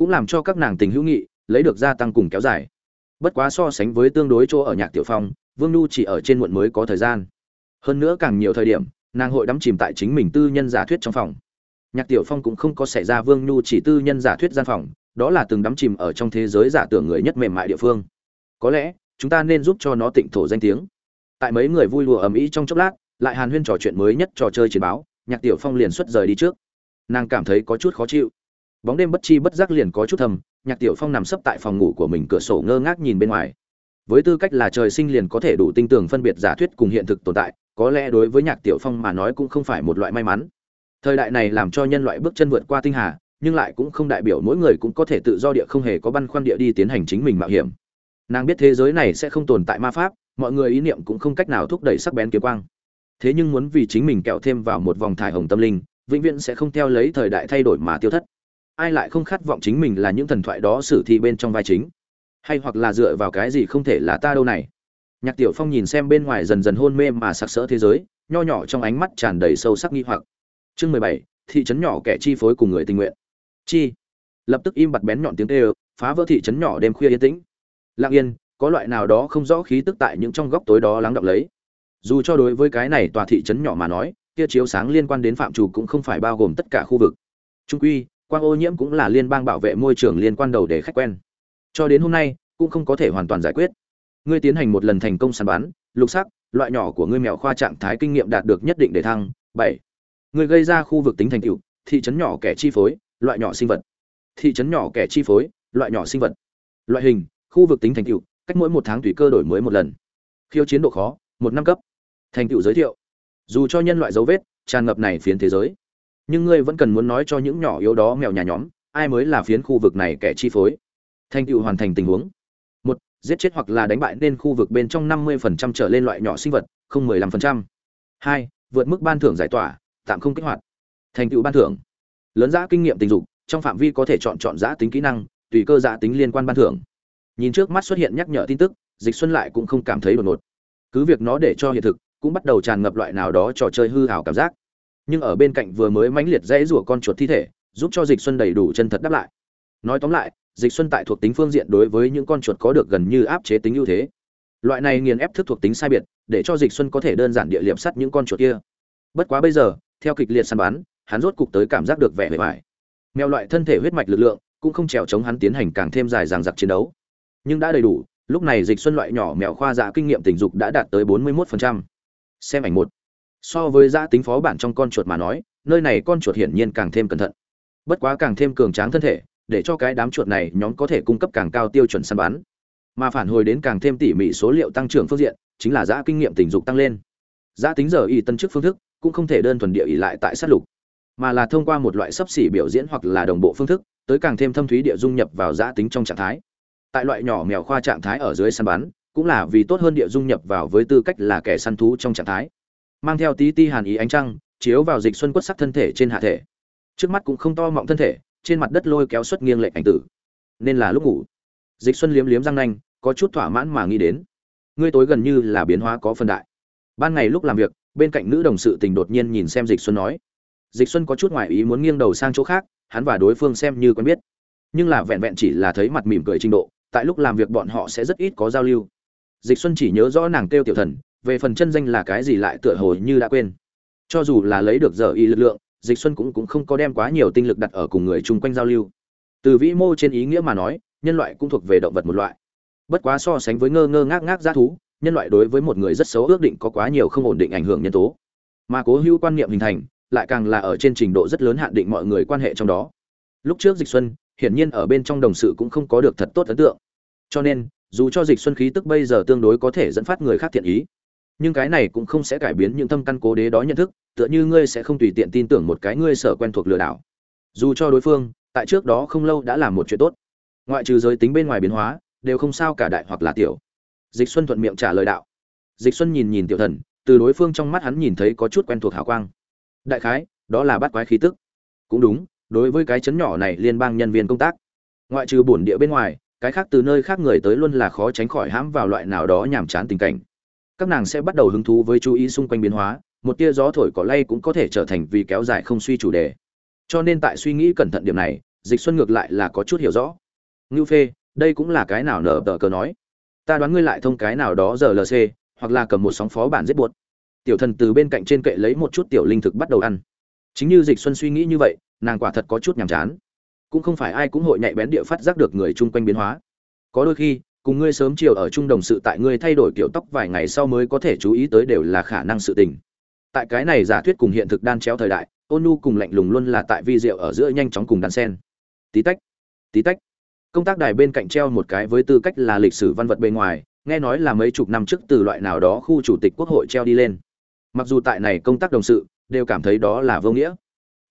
cũng làm cho các nàng tình hữu nghị, lấy được gia tăng cùng kéo dài. Bất quá so sánh với tương đối chỗ ở nhạc tiểu phong, vương nhu chỉ ở trên muộn mới có thời gian. Hơn nữa càng nhiều thời điểm, nàng hội đắm chìm tại chính mình tư nhân giả thuyết trong phòng. Nhạc tiểu phong cũng không có xảy ra vương nhu chỉ tư nhân giả thuyết gian phòng, đó là từng đắm chìm ở trong thế giới giả tưởng người nhất mềm mại địa phương. Có lẽ, chúng ta nên giúp cho nó tịnh thổ danh tiếng. Tại mấy người vui lùa ầm ĩ trong chốc lát, lại hàn huyên trò chuyện mới nhất trò chơi chiến báo, nhạc tiểu phong liền xuất rời đi trước. Nàng cảm thấy có chút khó chịu bóng đêm bất chi bất giác liền có chút thầm nhạc tiểu phong nằm sấp tại phòng ngủ của mình, cửa sổ ngơ ngác nhìn bên ngoài. Với tư cách là trời sinh liền có thể đủ tinh tường phân biệt giả thuyết cùng hiện thực tồn tại, có lẽ đối với nhạc tiểu phong mà nói cũng không phải một loại may mắn. Thời đại này làm cho nhân loại bước chân vượt qua tinh hà, nhưng lại cũng không đại biểu mỗi người cũng có thể tự do địa không hề có băn khoăn địa đi tiến hành chính mình mạo hiểm. Nàng biết thế giới này sẽ không tồn tại ma pháp, mọi người ý niệm cũng không cách nào thúc đẩy sắc bén kiếm quang. Thế nhưng muốn vì chính mình kẹo thêm vào một vòng thải hồng tâm linh, vĩnh viễn sẽ không theo lấy thời đại thay đổi mà tiêu thất ai lại không khát vọng chính mình là những thần thoại đó sử thi bên trong vai chính? Hay hoặc là dựa vào cái gì không thể là ta đâu này? Nhạc tiểu phong nhìn xem bên ngoài dần dần hôn mê mà sặc sỡ thế giới, nho nhỏ trong ánh mắt tràn đầy sâu sắc nghi hoặc. Chương mười bảy, thị trấn nhỏ kẻ chi phối cùng người tình nguyện. Chi. Lập tức im bặt bén nhọn tiếng tê phá vỡ thị trấn nhỏ đêm khuya yên tĩnh. Lặng yên, có loại nào đó không rõ khí tức tại những trong góc tối đó lắng động lấy. Dù cho đối với cái này tòa thị trấn nhỏ mà nói, kia chiếu sáng liên quan đến phạm trù cũng không phải bao gồm tất cả khu vực. Trung quy quang ô nhiễm cũng là liên bang bảo vệ môi trường liên quan đầu để khách quen. Cho đến hôm nay, cũng không có thể hoàn toàn giải quyết. Ngươi tiến hành một lần thành công săn bắn, lục sắc, loại nhỏ của ngươi mèo khoa trạng thái kinh nghiệm đạt được nhất định để thăng. Bảy. Ngươi gây ra khu vực tính thành tựu, thị trấn nhỏ kẻ chi phối, loại nhỏ sinh vật. Thị trấn nhỏ kẻ chi phối, loại nhỏ sinh vật. Loại hình, khu vực tính thành tựu, cách mỗi một tháng tùy cơ đổi mới một lần. Khiêu chiến độ khó, một năm cấp. Thành tựu giới thiệu. Dù cho nhân loại dấu vết, tràn ngập này phiến thế giới nhưng ngươi vẫn cần muốn nói cho những nhỏ yếu đó mèo nhà nhóm, ai mới là phiến khu vực này kẻ chi phối. Thành tựu hoàn thành tình huống. Một, giết chết hoặc là đánh bại nên khu vực bên trong năm mươi phần trăm trở lên loại nhỏ sinh vật, không mười lăm phần trăm. Hai, vượt mức ban thưởng giải tỏa, tạm không kích hoạt. Thành tựu ban thưởng. Lớn giã kinh nghiệm tình dục, trong phạm vi có thể chọn chọn giã tính kỹ năng, tùy cơ giã tính liên quan ban thưởng. Nhìn trước mắt xuất hiện nhắc nhở tin tức, dịch xuân lại cũng không cảm thấy đột ngột. Cứ việc nó để cho hiện thực, cũng bắt đầu tràn ngập loại nào đó trò chơi hư hảo cảm giác nhưng ở bên cạnh vừa mới mãnh liệt dãy rủa con chuột thi thể, giúp cho dịch xuân đầy đủ chân thật đáp lại. Nói tóm lại, dịch xuân tại thuộc tính phương diện đối với những con chuột có được gần như áp chế tính ưu thế. Loại này nghiền ép thức thuộc tính sai biệt, để cho dịch xuân có thể đơn giản địa liệm sắt những con chuột kia. Bất quá bây giờ, theo kịch liệt săn bắn, hắn rốt cục tới cảm giác được vẻ bề bài mèo loại thân thể huyết mạch lực lượng cũng không trèo chống hắn tiến hành càng thêm dài dằng dặc chiến đấu. Nhưng đã đầy đủ, lúc này dịch xuân loại nhỏ mèo khoa dạ kinh nghiệm tình dục đã đạt tới 41%. xem ảnh một so với giã tính phó bản trong con chuột mà nói, nơi này con chuột hiển nhiên càng thêm cẩn thận. Bất quá càng thêm cường tráng thân thể, để cho cái đám chuột này nhóm có thể cung cấp càng cao tiêu chuẩn săn bắn. Mà phản hồi đến càng thêm tỉ mỉ số liệu tăng trưởng phương diện, chính là giã kinh nghiệm tình dục tăng lên. Giã tính giờ y tân chức phương thức, cũng không thể đơn thuần địa ỉ lại tại sát lục, mà là thông qua một loại sấp xỉ biểu diễn hoặc là đồng bộ phương thức, tới càng thêm thâm thúy địa dung nhập vào giã tính trong trạng thái. Tại loại nhỏ mèo khoa trạng thái ở dưới săn bắn, cũng là vì tốt hơn địa dung nhập vào với tư cách là kẻ săn thú trong trạng thái mang theo tí ti hàn ý ánh trăng, chiếu vào dịch xuân quất sắc thân thể trên hạ thể. Trước mắt cũng không to mọng thân thể, trên mặt đất lôi kéo xuất nghiêng lệnh ảnh tử. Nên là lúc ngủ. Dịch xuân liếm liếm răng nanh, có chút thỏa mãn mà nghĩ đến. Ngươi tối gần như là biến hóa có phân đại. Ban ngày lúc làm việc, bên cạnh nữ đồng sự tình đột nhiên nhìn xem dịch xuân nói. Dịch xuân có chút ngoại ý muốn nghiêng đầu sang chỗ khác, hắn và đối phương xem như quen biết. Nhưng là vẹn vẹn chỉ là thấy mặt mỉm cười trình độ, tại lúc làm việc bọn họ sẽ rất ít có giao lưu. Dịch xuân chỉ nhớ rõ nàng kêu tiểu thần về phần chân danh là cái gì lại tựa hồ như đã quên. Cho dù là lấy được giờ y lực lượng, dịch xuân cũng cũng không có đem quá nhiều tinh lực đặt ở cùng người chung quanh giao lưu. Từ vĩ mô trên ý nghĩa mà nói, nhân loại cũng thuộc về động vật một loại. Bất quá so sánh với ngơ ngơ ngác ngác giá thú, nhân loại đối với một người rất xấu ước định có quá nhiều không ổn định ảnh hưởng nhân tố. Mà cố hữu quan niệm hình thành, lại càng là ở trên trình độ rất lớn hạn định mọi người quan hệ trong đó. Lúc trước dịch xuân, hiển nhiên ở bên trong đồng sự cũng không có được thật tốt ấn tượng. Cho nên, dù cho dịch xuân khí tức bây giờ tương đối có thể dẫn phát người khác thiện ý nhưng cái này cũng không sẽ cải biến những thâm căn cố đế đó nhận thức, tựa như ngươi sẽ không tùy tiện tin tưởng một cái ngươi sở quen thuộc lừa đảo. Dù cho đối phương, tại trước đó không lâu đã làm một chuyện tốt, ngoại trừ giới tính bên ngoài biến hóa, đều không sao cả đại hoặc là tiểu. Dịch xuân thuận miệng trả lời đạo. Dịch xuân nhìn nhìn tiểu thần, từ đối phương trong mắt hắn nhìn thấy có chút quen thuộc hào quang. Đại khái, đó là bắt quái khí tức. Cũng đúng, đối với cái chấn nhỏ này liên bang nhân viên công tác. Ngoại trừ bổn địa bên ngoài, cái khác từ nơi khác người tới luôn là khó tránh khỏi hãm vào loại nào đó nhàm chán tình cảnh các nàng sẽ bắt đầu hứng thú với chú ý xung quanh biến hóa, một tia gió thổi cỏ lay cũng có thể trở thành vì kéo dài không suy chủ đề. Cho nên tại suy nghĩ cẩn thận điểm này, dịch xuân ngược lại là có chút hiểu rõ. Ngưu phê, đây cũng là cái nào nở tờ cờ nói? Ta đoán ngươi lại thông cái nào đó giờ lc hoặc là cầm một sóng phó bản giết buốt tiểu thần từ bên cạnh trên kệ lấy một chút tiểu linh thực bắt đầu ăn. Chính như dịch xuân suy nghĩ như vậy, nàng quả thật có chút nhàm chán. Cũng không phải ai cũng hội nhạy bén địa phát giác được người chung quanh biến hóa. Có đôi khi cùng ngươi sớm chiều ở chung đồng sự tại ngươi thay đổi kiểu tóc vài ngày sau mới có thể chú ý tới đều là khả năng sự tình. Tại cái này giả thuyết cùng hiện thực đan chéo thời đại ôn nhu cùng lạnh lùng luôn là tại vi diệu ở giữa nhanh chóng cùng đan sen. Tí tách tí tách. Công tác đài bên cạnh treo một cái với tư cách là lịch sử văn vật bên ngoài, nghe nói là mấy chục năm trước từ loại nào đó khu chủ tịch quốc hội treo đi lên. Mặc dù tại này công tác đồng sự, đều cảm thấy đó là vô nghĩa.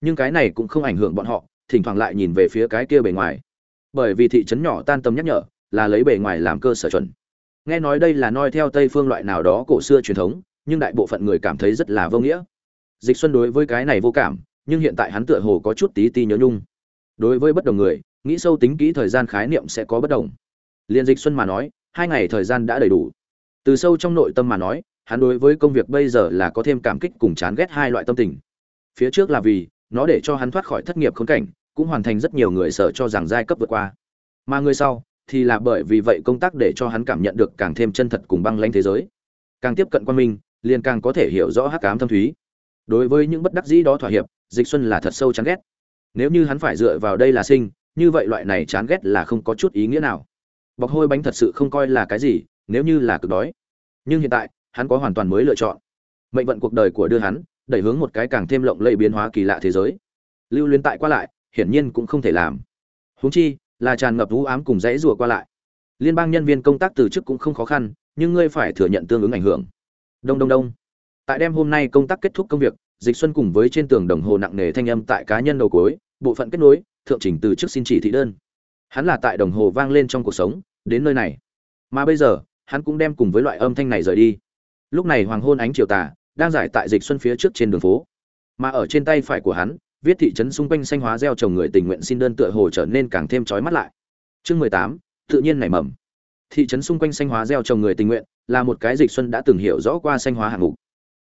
Nhưng cái này cũng không ảnh hưởng bọn họ, thỉnh thoảng lại nhìn về phía cái kia bề ngoài. Bởi vì thị trấn nhỏ tan tâm nhắc nhở là lấy bề ngoài làm cơ sở chuẩn. Nghe nói đây là noi theo tây phương loại nào đó cổ xưa truyền thống, nhưng đại bộ phận người cảm thấy rất là vô nghĩa. Dịch xuân đối với cái này vô cảm, nhưng hiện tại hắn tựa hồ có chút tí ti nhớ nhung. Đối với bất đồng người, nghĩ sâu tính kỹ thời gian khái niệm sẽ có bất đồng. Liên dịch xuân mà nói, hai ngày thời gian đã đầy đủ. Từ sâu trong nội tâm mà nói, hắn đối với công việc bây giờ là có thêm cảm kích cùng chán ghét hai loại tâm tình. Phía trước là vì, nó để cho hắn thoát khỏi thất nghiệp khốn cảnh, cũng hoàn thành rất nhiều người sợ cho rằng giai cấp vượt qua. Mà người sau thì là bởi vì vậy công tác để cho hắn cảm nhận được càng thêm chân thật cùng băng lãnh thế giới. Càng tiếp cận quan minh, liền càng có thể hiểu rõ hắc ám thâm thúy. Đối với những bất đắc dĩ đó thỏa hiệp, dịch xuân là thật sâu chán ghét. Nếu như hắn phải dựa vào đây là sinh, như vậy loại này chán ghét là không có chút ý nghĩa nào. Bọc hôi bánh thật sự không coi là cái gì, nếu như là cực đói. Nhưng hiện tại, hắn có hoàn toàn mới lựa chọn. Mệnh vận cuộc đời của đưa hắn, đẩy hướng một cái càng thêm lộng lẫy biến hóa kỳ lạ thế giới. Lưu luyến tại qua lại, hiển nhiên cũng không thể làm. Huống chi là tràn ngập vũ ám cùng dãy rùa qua lại. Liên bang nhân viên công tác từ chức cũng không khó khăn, nhưng ngươi phải thừa nhận tương ứng ảnh hưởng. Đông đông đông. Tại đêm hôm nay công tác kết thúc công việc, dịch xuân cùng với trên tường đồng hồ nặng nề thanh âm tại cá nhân đầu cối bộ phận kết nối, thượng trình từ chức xin chỉ thị đơn. Hắn là tại đồng hồ vang lên trong cuộc sống, đến nơi này. Mà bây giờ, hắn cũng đem cùng với loại âm thanh này rời đi. Lúc này hoàng hôn ánh chiều tà, đang giải tại dịch xuân phía trước trên đường phố. Mà ở trên tay phải của hắn viết thị trấn xung quanh xanh hóa gieo trồng người tình nguyện xin đơn tựa hồ trở nên càng thêm chói mắt lại. Chương mười tám, tự nhiên nảy mầm. Thị trấn xung quanh xanh hóa gieo trồng người tình nguyện là một cái dịch xuân đã từng hiểu rõ qua xanh hóa hạng mục.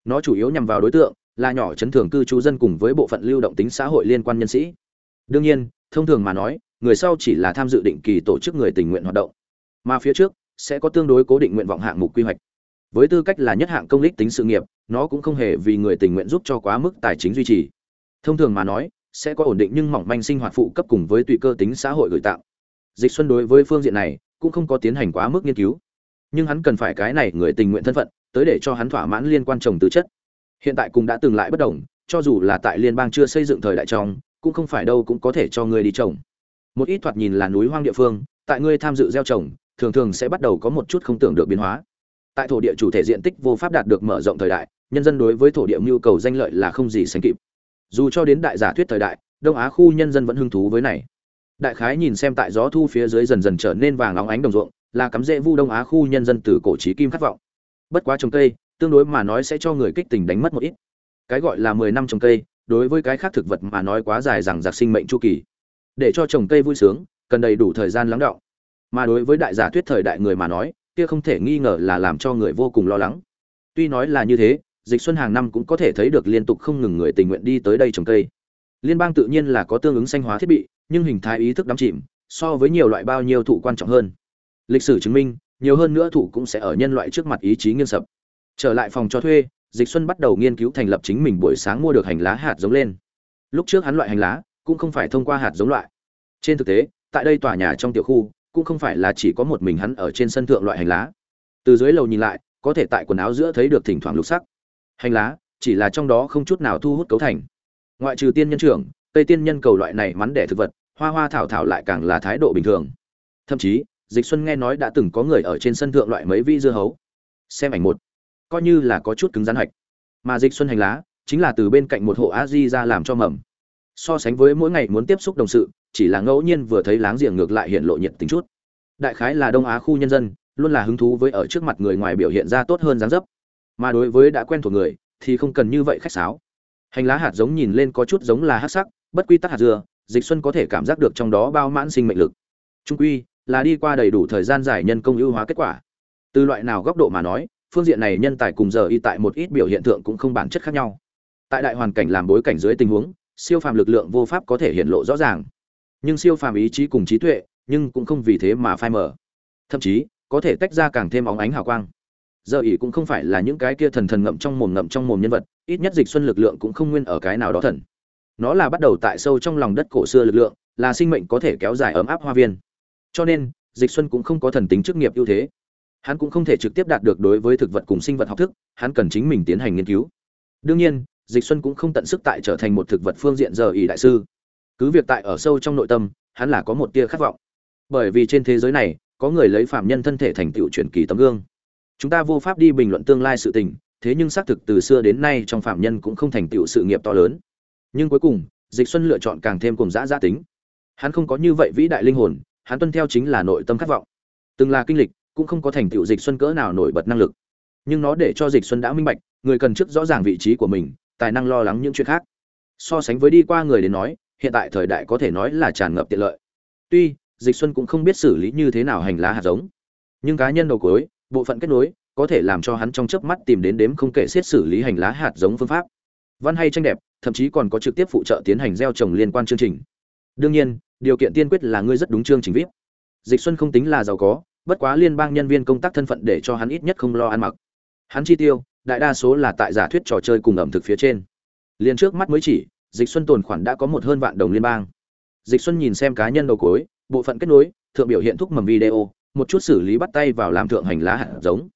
Nó chủ yếu nhằm vào đối tượng, là nhỏ trấn thường cư trú dân cùng với bộ phận lưu động tính xã hội liên quan nhân sĩ. Đương nhiên, thông thường mà nói, người sau chỉ là tham dự định kỳ tổ chức người tình nguyện hoạt động. Mà phía trước, sẽ có tương đối cố định nguyện vọng hạng mục quy hoạch. Với tư cách là nhất hạng công lý tính sự nghiệp, nó cũng không hề vì người tình nguyện giúp cho quá mức tài chính duy trì thông thường mà nói, sẽ có ổn định nhưng mỏng manh sinh hoạt phụ cấp cùng với tùy cơ tính xã hội gửi tặng. Dịch xuân đối với phương diện này cũng không có tiến hành quá mức nghiên cứu. Nhưng hắn cần phải cái này người tình nguyện thân phận, tới để cho hắn thỏa mãn liên quan chồng tư chất. Hiện tại cũng đã từng lại bất đồng, cho dù là tại liên bang chưa xây dựng thời đại trong, cũng không phải đâu cũng có thể cho người đi trồng một ít thoạt nhìn là núi hoang địa phương, tại ngươi tham dự gieo trồng, thường thường sẽ bắt đầu có một chút không tưởng được biến hóa. Tại thổ địa chủ thể diện tích vô pháp đạt được mở rộng thời đại, nhân dân đối với thổ địa nhu cầu danh lợi là không gì sánh kịp dù cho đến đại giả thuyết thời đại, đông á khu nhân dân vẫn hứng thú với này. Đại khái nhìn xem tại gió thu phía dưới dần dần trở nên vàng óng ánh đồng ruộng, là cắm rễ vu đông á khu nhân dân từ cổ trí kim khát vọng. Bất quá trồng cây, tương đối mà nói sẽ cho người kích tình đánh mất một ít. Cái gọi là mười năm trồng cây, đối với cái khác thực vật mà nói quá dài rằng giặc sinh mệnh chu kỳ. Để cho trồng cây vui sướng, cần đầy đủ thời gian lắng đọng. Mà đối với đại giả thuyết thời đại người mà nói, kia không thể nghi ngờ là làm cho người vô cùng lo lắng. Tuy nói là như thế dịch xuân hàng năm cũng có thể thấy được liên tục không ngừng người tình nguyện đi tới đây trồng cây. Liên bang tự nhiên là có tương ứng xanh hóa thiết bị, nhưng hình thái ý thức đắm chìm, so với nhiều loại bao nhiêu thụ quan trọng hơn. Lịch sử chứng minh, nhiều hơn nữa thụ cũng sẽ ở nhân loại trước mặt ý chí nghiêng sập. Trở lại phòng cho thuê, dịch xuân bắt đầu nghiên cứu thành lập chính mình buổi sáng mua được hành lá hạt giống lên. Lúc trước hắn loại hành lá cũng không phải thông qua hạt giống loại. Trên thực tế, tại đây tòa nhà trong tiểu khu cũng không phải là chỉ có một mình hắn ở trên sân thượng loại hành lá. Từ dưới lầu nhìn lại, có thể tại quần áo giữa thấy được thỉnh thoảng lục sắc hành lá, chỉ là trong đó không chút nào thu hút cấu thành. Ngoại trừ tiên nhân trưởng, tây tiên nhân cầu loại này mắn đẻ thực vật, hoa hoa thảo thảo lại càng là thái độ bình thường. Thậm chí, dịch xuân nghe nói đã từng có người ở trên sân thượng loại mấy vi dưa hấu. Xem ảnh một. Coi như là có chút cứng rắn hạch. Mà dịch xuân hành lá, chính là từ bên cạnh một hộ a di ra làm cho mầm. So sánh với mỗi ngày muốn tiếp xúc đồng sự, chỉ là ngẫu nhiên vừa thấy láng giềng ngược lại hiện lộ nhiệt tính chút. Đại khái là đông á khu nhân dân, luôn là hứng thú với ở trước mặt người ngoài biểu hiện ra tốt hơn dáng dấp mà đối với đã quen thuộc người, thì không cần như vậy khách sáo. Hành lá hạt giống nhìn lên có chút giống là hắc sắc, bất quy tắc hạt dưa dịch xuân có thể cảm giác được trong đó bao mãn sinh mệnh lực. Trung quy, là đi qua đầy đủ thời gian dài nhân công ưu hóa kết quả. Từ loại nào góc độ mà nói, phương diện này nhân tài cùng giờ y tại một ít biểu hiện tượng cũng không bản chất khác nhau. Tại đại hoàn cảnh làm bối cảnh dưới tình huống, siêu phàm lực lượng vô pháp có thể hiện lộ rõ ràng. Nhưng siêu phàm ý chí cùng trí tuệ, nhưng cũng không vì thế mà phai mờ. Thậm chí, có thể tách ra càng thêm óng ánh hào quang giờ ỷ cũng không phải là những cái kia thần thần ngậm trong mồm ngậm trong mồm nhân vật, ít nhất dịch xuân lực lượng cũng không nguyên ở cái nào đó thần. Nó là bắt đầu tại sâu trong lòng đất cổ xưa lực lượng, là sinh mệnh có thể kéo dài ấm áp hoa viên. Cho nên, dịch xuân cũng không có thần tính chức nghiệp ưu thế. Hắn cũng không thể trực tiếp đạt được đối với thực vật cùng sinh vật học thức, hắn cần chính mình tiến hành nghiên cứu. Đương nhiên, dịch xuân cũng không tận sức tại trở thành một thực vật phương diện giờ ỷ đại sư. Cứ việc tại ở sâu trong nội tâm, hắn là có một tia khát vọng. Bởi vì trên thế giới này, có người lấy phạm nhân thân thể thành tựu truyền kỳ tấm gương chúng ta vô pháp đi bình luận tương lai sự tình, thế nhưng xác thực từ xưa đến nay trong phạm nhân cũng không thành tựu sự nghiệp to lớn. Nhưng cuối cùng, dịch xuân lựa chọn càng thêm cùng dã dã tính. Hắn không có như vậy vĩ đại linh hồn, hắn tuân theo chính là nội tâm khát vọng. Từng là kinh lịch, cũng không có thành tựu dịch xuân cỡ nào nổi bật năng lực. Nhưng nó để cho dịch xuân đã minh bạch, người cần trước rõ ràng vị trí của mình, tài năng lo lắng những chuyện khác. So sánh với đi qua người đến nói, hiện tại thời đại có thể nói là tràn ngập tiện lợi. Tuy, dịch xuân cũng không biết xử lý như thế nào hành lá hạt giống. Nhưng cá nhân đầu cuối bộ phận kết nối, có thể làm cho hắn trong chớp mắt tìm đến đếm không kể xiết xử lý hành lá hạt giống phương pháp. Văn hay tranh đẹp, thậm chí còn có trực tiếp phụ trợ tiến hành gieo trồng liên quan chương trình. Đương nhiên, điều kiện tiên quyết là ngươi rất đúng chương trình viết dịch xuân không tính là giàu có, bất quá liên bang nhân viên công tác thân phận để cho hắn ít nhất không lo ăn mặc. Hắn chi tiêu, đại đa số là tại giả thuyết trò chơi cùng ẩm thực phía trên. Liền trước mắt mới chỉ, dịch xuân tồn khoản đã có một hơn vạn đồng liên bang. Dịch xuân nhìn xem cá nhân đầu cối bộ phận kết nối, thượng biểu hiện thúc mầm video một chút xử lý bắt tay vào làm thượng hành lá hạt giống.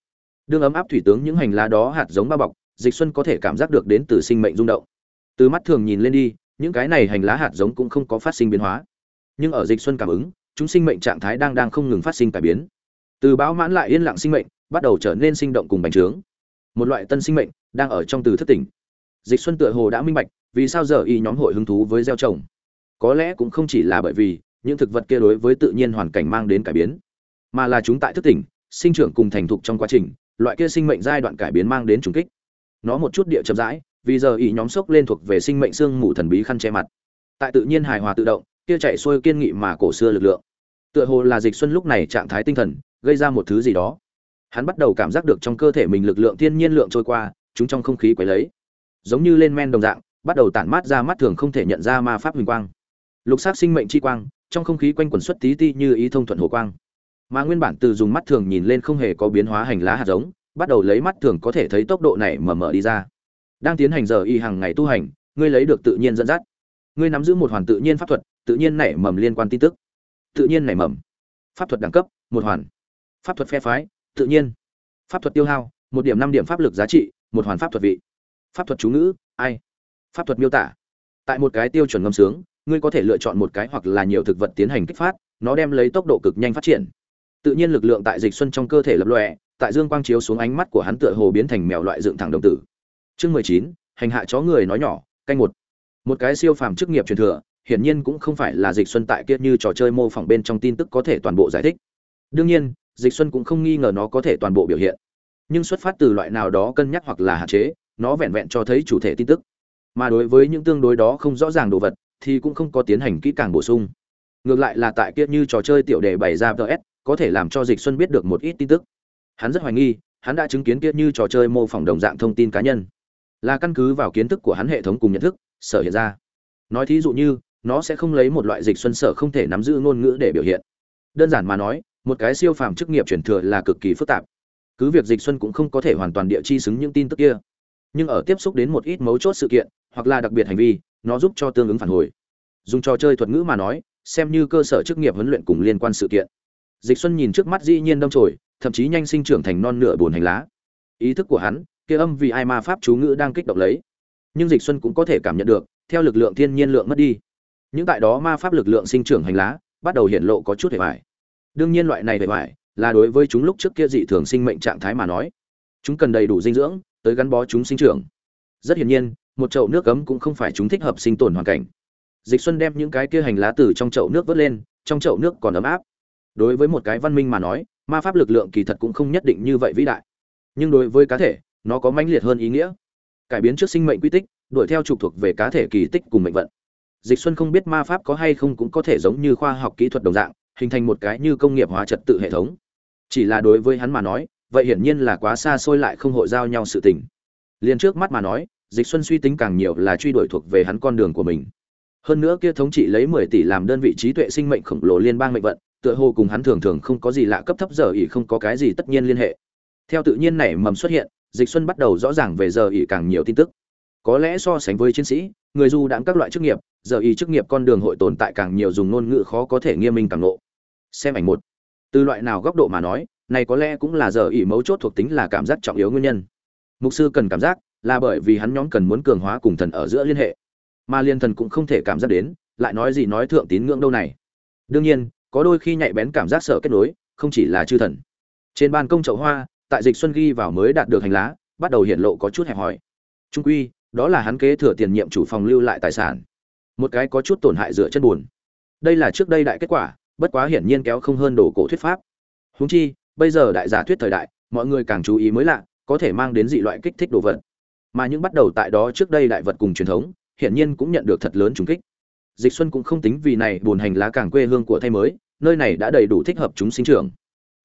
Đương ấm áp thủy tướng những hành lá đó hạt giống bao bọc, dịch xuân có thể cảm giác được đến từ sinh mệnh rung động. Từ mắt thường nhìn lên đi, những cái này hành lá hạt giống cũng không có phát sinh biến hóa. Nhưng ở dịch xuân cảm ứng, chúng sinh mệnh trạng thái đang đang không ngừng phát sinh cải biến. Từ bão mãn lại yên lặng sinh mệnh, bắt đầu trở nên sinh động cùng bành trướng. Một loại tân sinh mệnh đang ở trong từ thất tỉnh. Dịch xuân tựa hồ đã minh bạch, vì sao giờ y nhóm hội hứng thú với gieo trồng. Có lẽ cũng không chỉ là bởi vì, những thực vật kia đối với tự nhiên hoàn cảnh mang đến cải biến mà là chúng tại thức tỉnh, sinh trưởng cùng thành thục trong quá trình, loại kia sinh mệnh giai đoạn cải biến mang đến trùng kích. Nó một chút địa chậm rãi, vì giờ y nhóm sốc lên thuộc về sinh mệnh xương mù thần bí khăn che mặt. Tại tự nhiên hài hòa tự động, kia chạy xuôi kiên nghị mà cổ xưa lực lượng. Tựa hồ là dịch xuân lúc này trạng thái tinh thần, gây ra một thứ gì đó. Hắn bắt đầu cảm giác được trong cơ thể mình lực lượng thiên nhiên lượng trôi qua, chúng trong không khí quấy lấy. Giống như lên men đồng dạng, bắt đầu tản mát ra mắt thường không thể nhận ra ma pháp huỳnh quang. Lục sắc sinh mệnh chi quang, trong không khí quanh quẩn xuất tí ti như ý thông thuận hồ quang mà nguyên bản từ dùng mắt thường nhìn lên không hề có biến hóa hành lá hạt giống, bắt đầu lấy mắt thường có thể thấy tốc độ này mở mở đi ra. Đang tiến hành giờ y hàng ngày tu hành, ngươi lấy được tự nhiên dẫn dắt. Ngươi nắm giữ một hoàn tự nhiên pháp thuật, tự nhiên nảy mầm liên quan tin tức. Tự nhiên nảy mầm. Pháp thuật đẳng cấp, một hoàn. Pháp thuật phe phái, tự nhiên. Pháp thuật tiêu hao, một điểm năm điểm pháp lực giá trị, một hoàn pháp thuật vị. Pháp thuật chú ngữ, ai? Pháp thuật miêu tả. Tại một cái tiêu chuẩn ngâm sướng, ngươi có thể lựa chọn một cái hoặc là nhiều thực vật tiến hành kích phát, nó đem lấy tốc độ cực nhanh phát triển tự nhiên lực lượng tại dịch xuân trong cơ thể lập lòe, tại dương quang chiếu xuống ánh mắt của hắn tựa hồ biến thành mèo loại dựng thẳng đồng tử. Chương mười chín, hành hạ chó người nói nhỏ, canh một. Một cái siêu phàm chức nghiệp truyền thừa, hiển nhiên cũng không phải là dịch xuân tại kia như trò chơi mô phỏng bên trong tin tức có thể toàn bộ giải thích. Đương nhiên, dịch xuân cũng không nghi ngờ nó có thể toàn bộ biểu hiện. Nhưng xuất phát từ loại nào đó cân nhắc hoặc là hạn chế, nó vẹn vẹn cho thấy chủ thể tin tức. Mà đối với những tương đối đó không rõ ràng đồ vật, thì cũng không có tiến hành kỹ càng bổ sung. Ngược lại là tại kia như trò chơi tiểu đề bày ra ts có thể làm cho dịch xuân biết được một ít tin tức. Hắn rất hoài nghi, hắn đã chứng kiến kia như trò chơi mô phỏng đồng dạng thông tin cá nhân. Là căn cứ vào kiến thức của hắn hệ thống cùng nhận thức, sở hiện ra. Nói thí dụ như, nó sẽ không lấy một loại dịch xuân sở không thể nắm giữ ngôn ngữ để biểu hiện. Đơn giản mà nói, một cái siêu phàm chức nghiệp truyền thừa là cực kỳ phức tạp. Cứ việc dịch xuân cũng không có thể hoàn toàn địa chi xứng những tin tức kia, nhưng ở tiếp xúc đến một ít mấu chốt sự kiện, hoặc là đặc biệt hành vi, nó giúp cho tương ứng phản hồi. Dùng trò chơi thuật ngữ mà nói, xem như cơ sở chức nghiệp huấn luyện cùng liên quan sự kiện dịch xuân nhìn trước mắt dĩ nhiên đâm trồi thậm chí nhanh sinh trưởng thành non nửa buồn hành lá. Ý thức của hắn, kia âm vì ai ma pháp chú ngữ đang kích động lấy. Nhưng dịch xuân cũng có thể cảm nhận được, theo lực lượng thiên nhiên lượng mất đi. Những tại đó ma pháp lực lượng sinh trưởng hành lá, bắt đầu hiện lộ có chút hề vải đương nhiên loại này hề vải là đối với chúng lúc trước kia dị thường sinh mệnh trạng thái mà nói. Chúng cần đầy đủ dinh dưỡng, tới gắn bó chúng sinh trưởng. Rất hiển nhiên, một chậu nước cấm cũng không phải chúng thích hợp sinh tồn hoàn cảnh. Dịch xuân đem những cái kia hành lá từ trong chậu nước vớt lên, trong chậu nước còn ấm áp đối với một cái văn minh mà nói, ma pháp lực lượng kỳ thật cũng không nhất định như vậy vĩ đại. Nhưng đối với cá thể, nó có mãnh liệt hơn ý nghĩa. Cải biến trước sinh mệnh quy tích, đuổi theo trục thuộc về cá thể kỳ tích cùng mệnh vận. Dịch xuân không biết ma pháp có hay không cũng có thể giống như khoa học kỹ thuật đồng dạng, hình thành một cái như công nghiệp hóa trật tự hệ thống. Chỉ là đối với hắn mà nói, vậy hiển nhiên là quá xa xôi lại không hội giao nhau sự tình. Liền trước mắt mà nói, dịch xuân suy tính càng nhiều là truy đuổi thuộc về hắn con đường của mình. Hơn nữa kia thống trị lấy 10 tỷ làm đơn vị trí tuệ sinh mệnh khổng lồ liên bang mệnh vận tựa hồ cùng hắn thường thường không có gì lạ cấp thấp giờ ỉ không có cái gì tất nhiên liên hệ. Theo tự nhiên nảy mầm xuất hiện, dịch xuân bắt đầu rõ ràng về giờ ỉ càng nhiều tin tức. Có lẽ so sánh với chiến sĩ, người du đãng các loại chức nghiệp, giờ ỉ chức nghiệp con đường hội tồn tại càng nhiều dùng ngôn ngữ khó có thể nghiêm minh càng lộ. xem ảnh một. Từ loại nào góc độ mà nói, này có lẽ cũng là giờ ỉ mấu chốt thuộc tính là cảm giác trọng yếu nguyên nhân. Mục sư cần cảm giác là bởi vì hắn nhóm cần muốn cường hóa cùng thần ở giữa liên hệ. Mà liên thần cũng không thể cảm giác đến, lại nói gì nói thượng tín ngưỡng đâu này. Đương nhiên có đôi khi nhạy bén cảm giác sợ kết nối, không chỉ là chư thần. Trên ban công chậu hoa, tại dịch xuân ghi vào mới đạt được hành lá, bắt đầu hiện lộ có chút hẹp hòi. Trung quy, đó là hắn kế thừa tiền nhiệm chủ phòng lưu lại tài sản. Một cái có chút tổn hại dựa chân buồn. Đây là trước đây đại kết quả, bất quá hiển nhiên kéo không hơn đồ cổ thuyết pháp. Huống chi, bây giờ đại giả thuyết thời đại, mọi người càng chú ý mới lạ, có thể mang đến dị loại kích thích đồ vật. Mà những bắt đầu tại đó trước đây đại vật cùng truyền thống, hiển nhiên cũng nhận được thật lớn trùng kích dịch xuân cũng không tính vì này buồn hành lá càng quê hương của thay mới, nơi này đã đầy đủ thích hợp chúng sinh trưởng.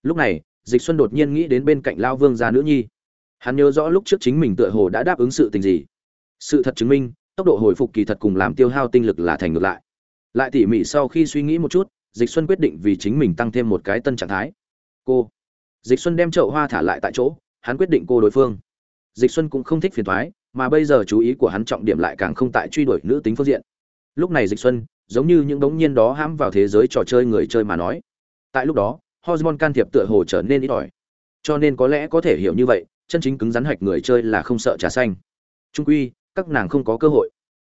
Lúc này, dịch xuân đột nhiên nghĩ đến bên cạnh lao vương gia nữ nhi. Hắn nhớ rõ lúc trước chính mình tựa hồ đã đáp ứng sự tình gì. Sự thật chứng minh, tốc độ hồi phục kỳ thật cùng làm tiêu hao tinh lực là thành ngược lại. Lại tỉ mỉ sau khi suy nghĩ một chút, dịch xuân quyết định vì chính mình tăng thêm một cái tân trạng thái. Cô. Dịch xuân đem chậu hoa thả lại tại chỗ, hắn quyết định cô đối phương. Dịch xuân cũng không thích phiền thoái, mà bây giờ chú ý của hắn trọng điểm lại càng không tại truy đuổi nữ tính phương diện lúc này dịch xuân, giống như những đống nhiên đó hãm vào thế giới trò chơi người chơi mà nói. Tại lúc đó, hormone can thiệp tựa hồ trở nên ít ỏi. Cho nên có lẽ có thể hiểu như vậy, chân chính cứng rắn hạch người chơi là không sợ trà xanh. Trung quy, các nàng không có cơ hội.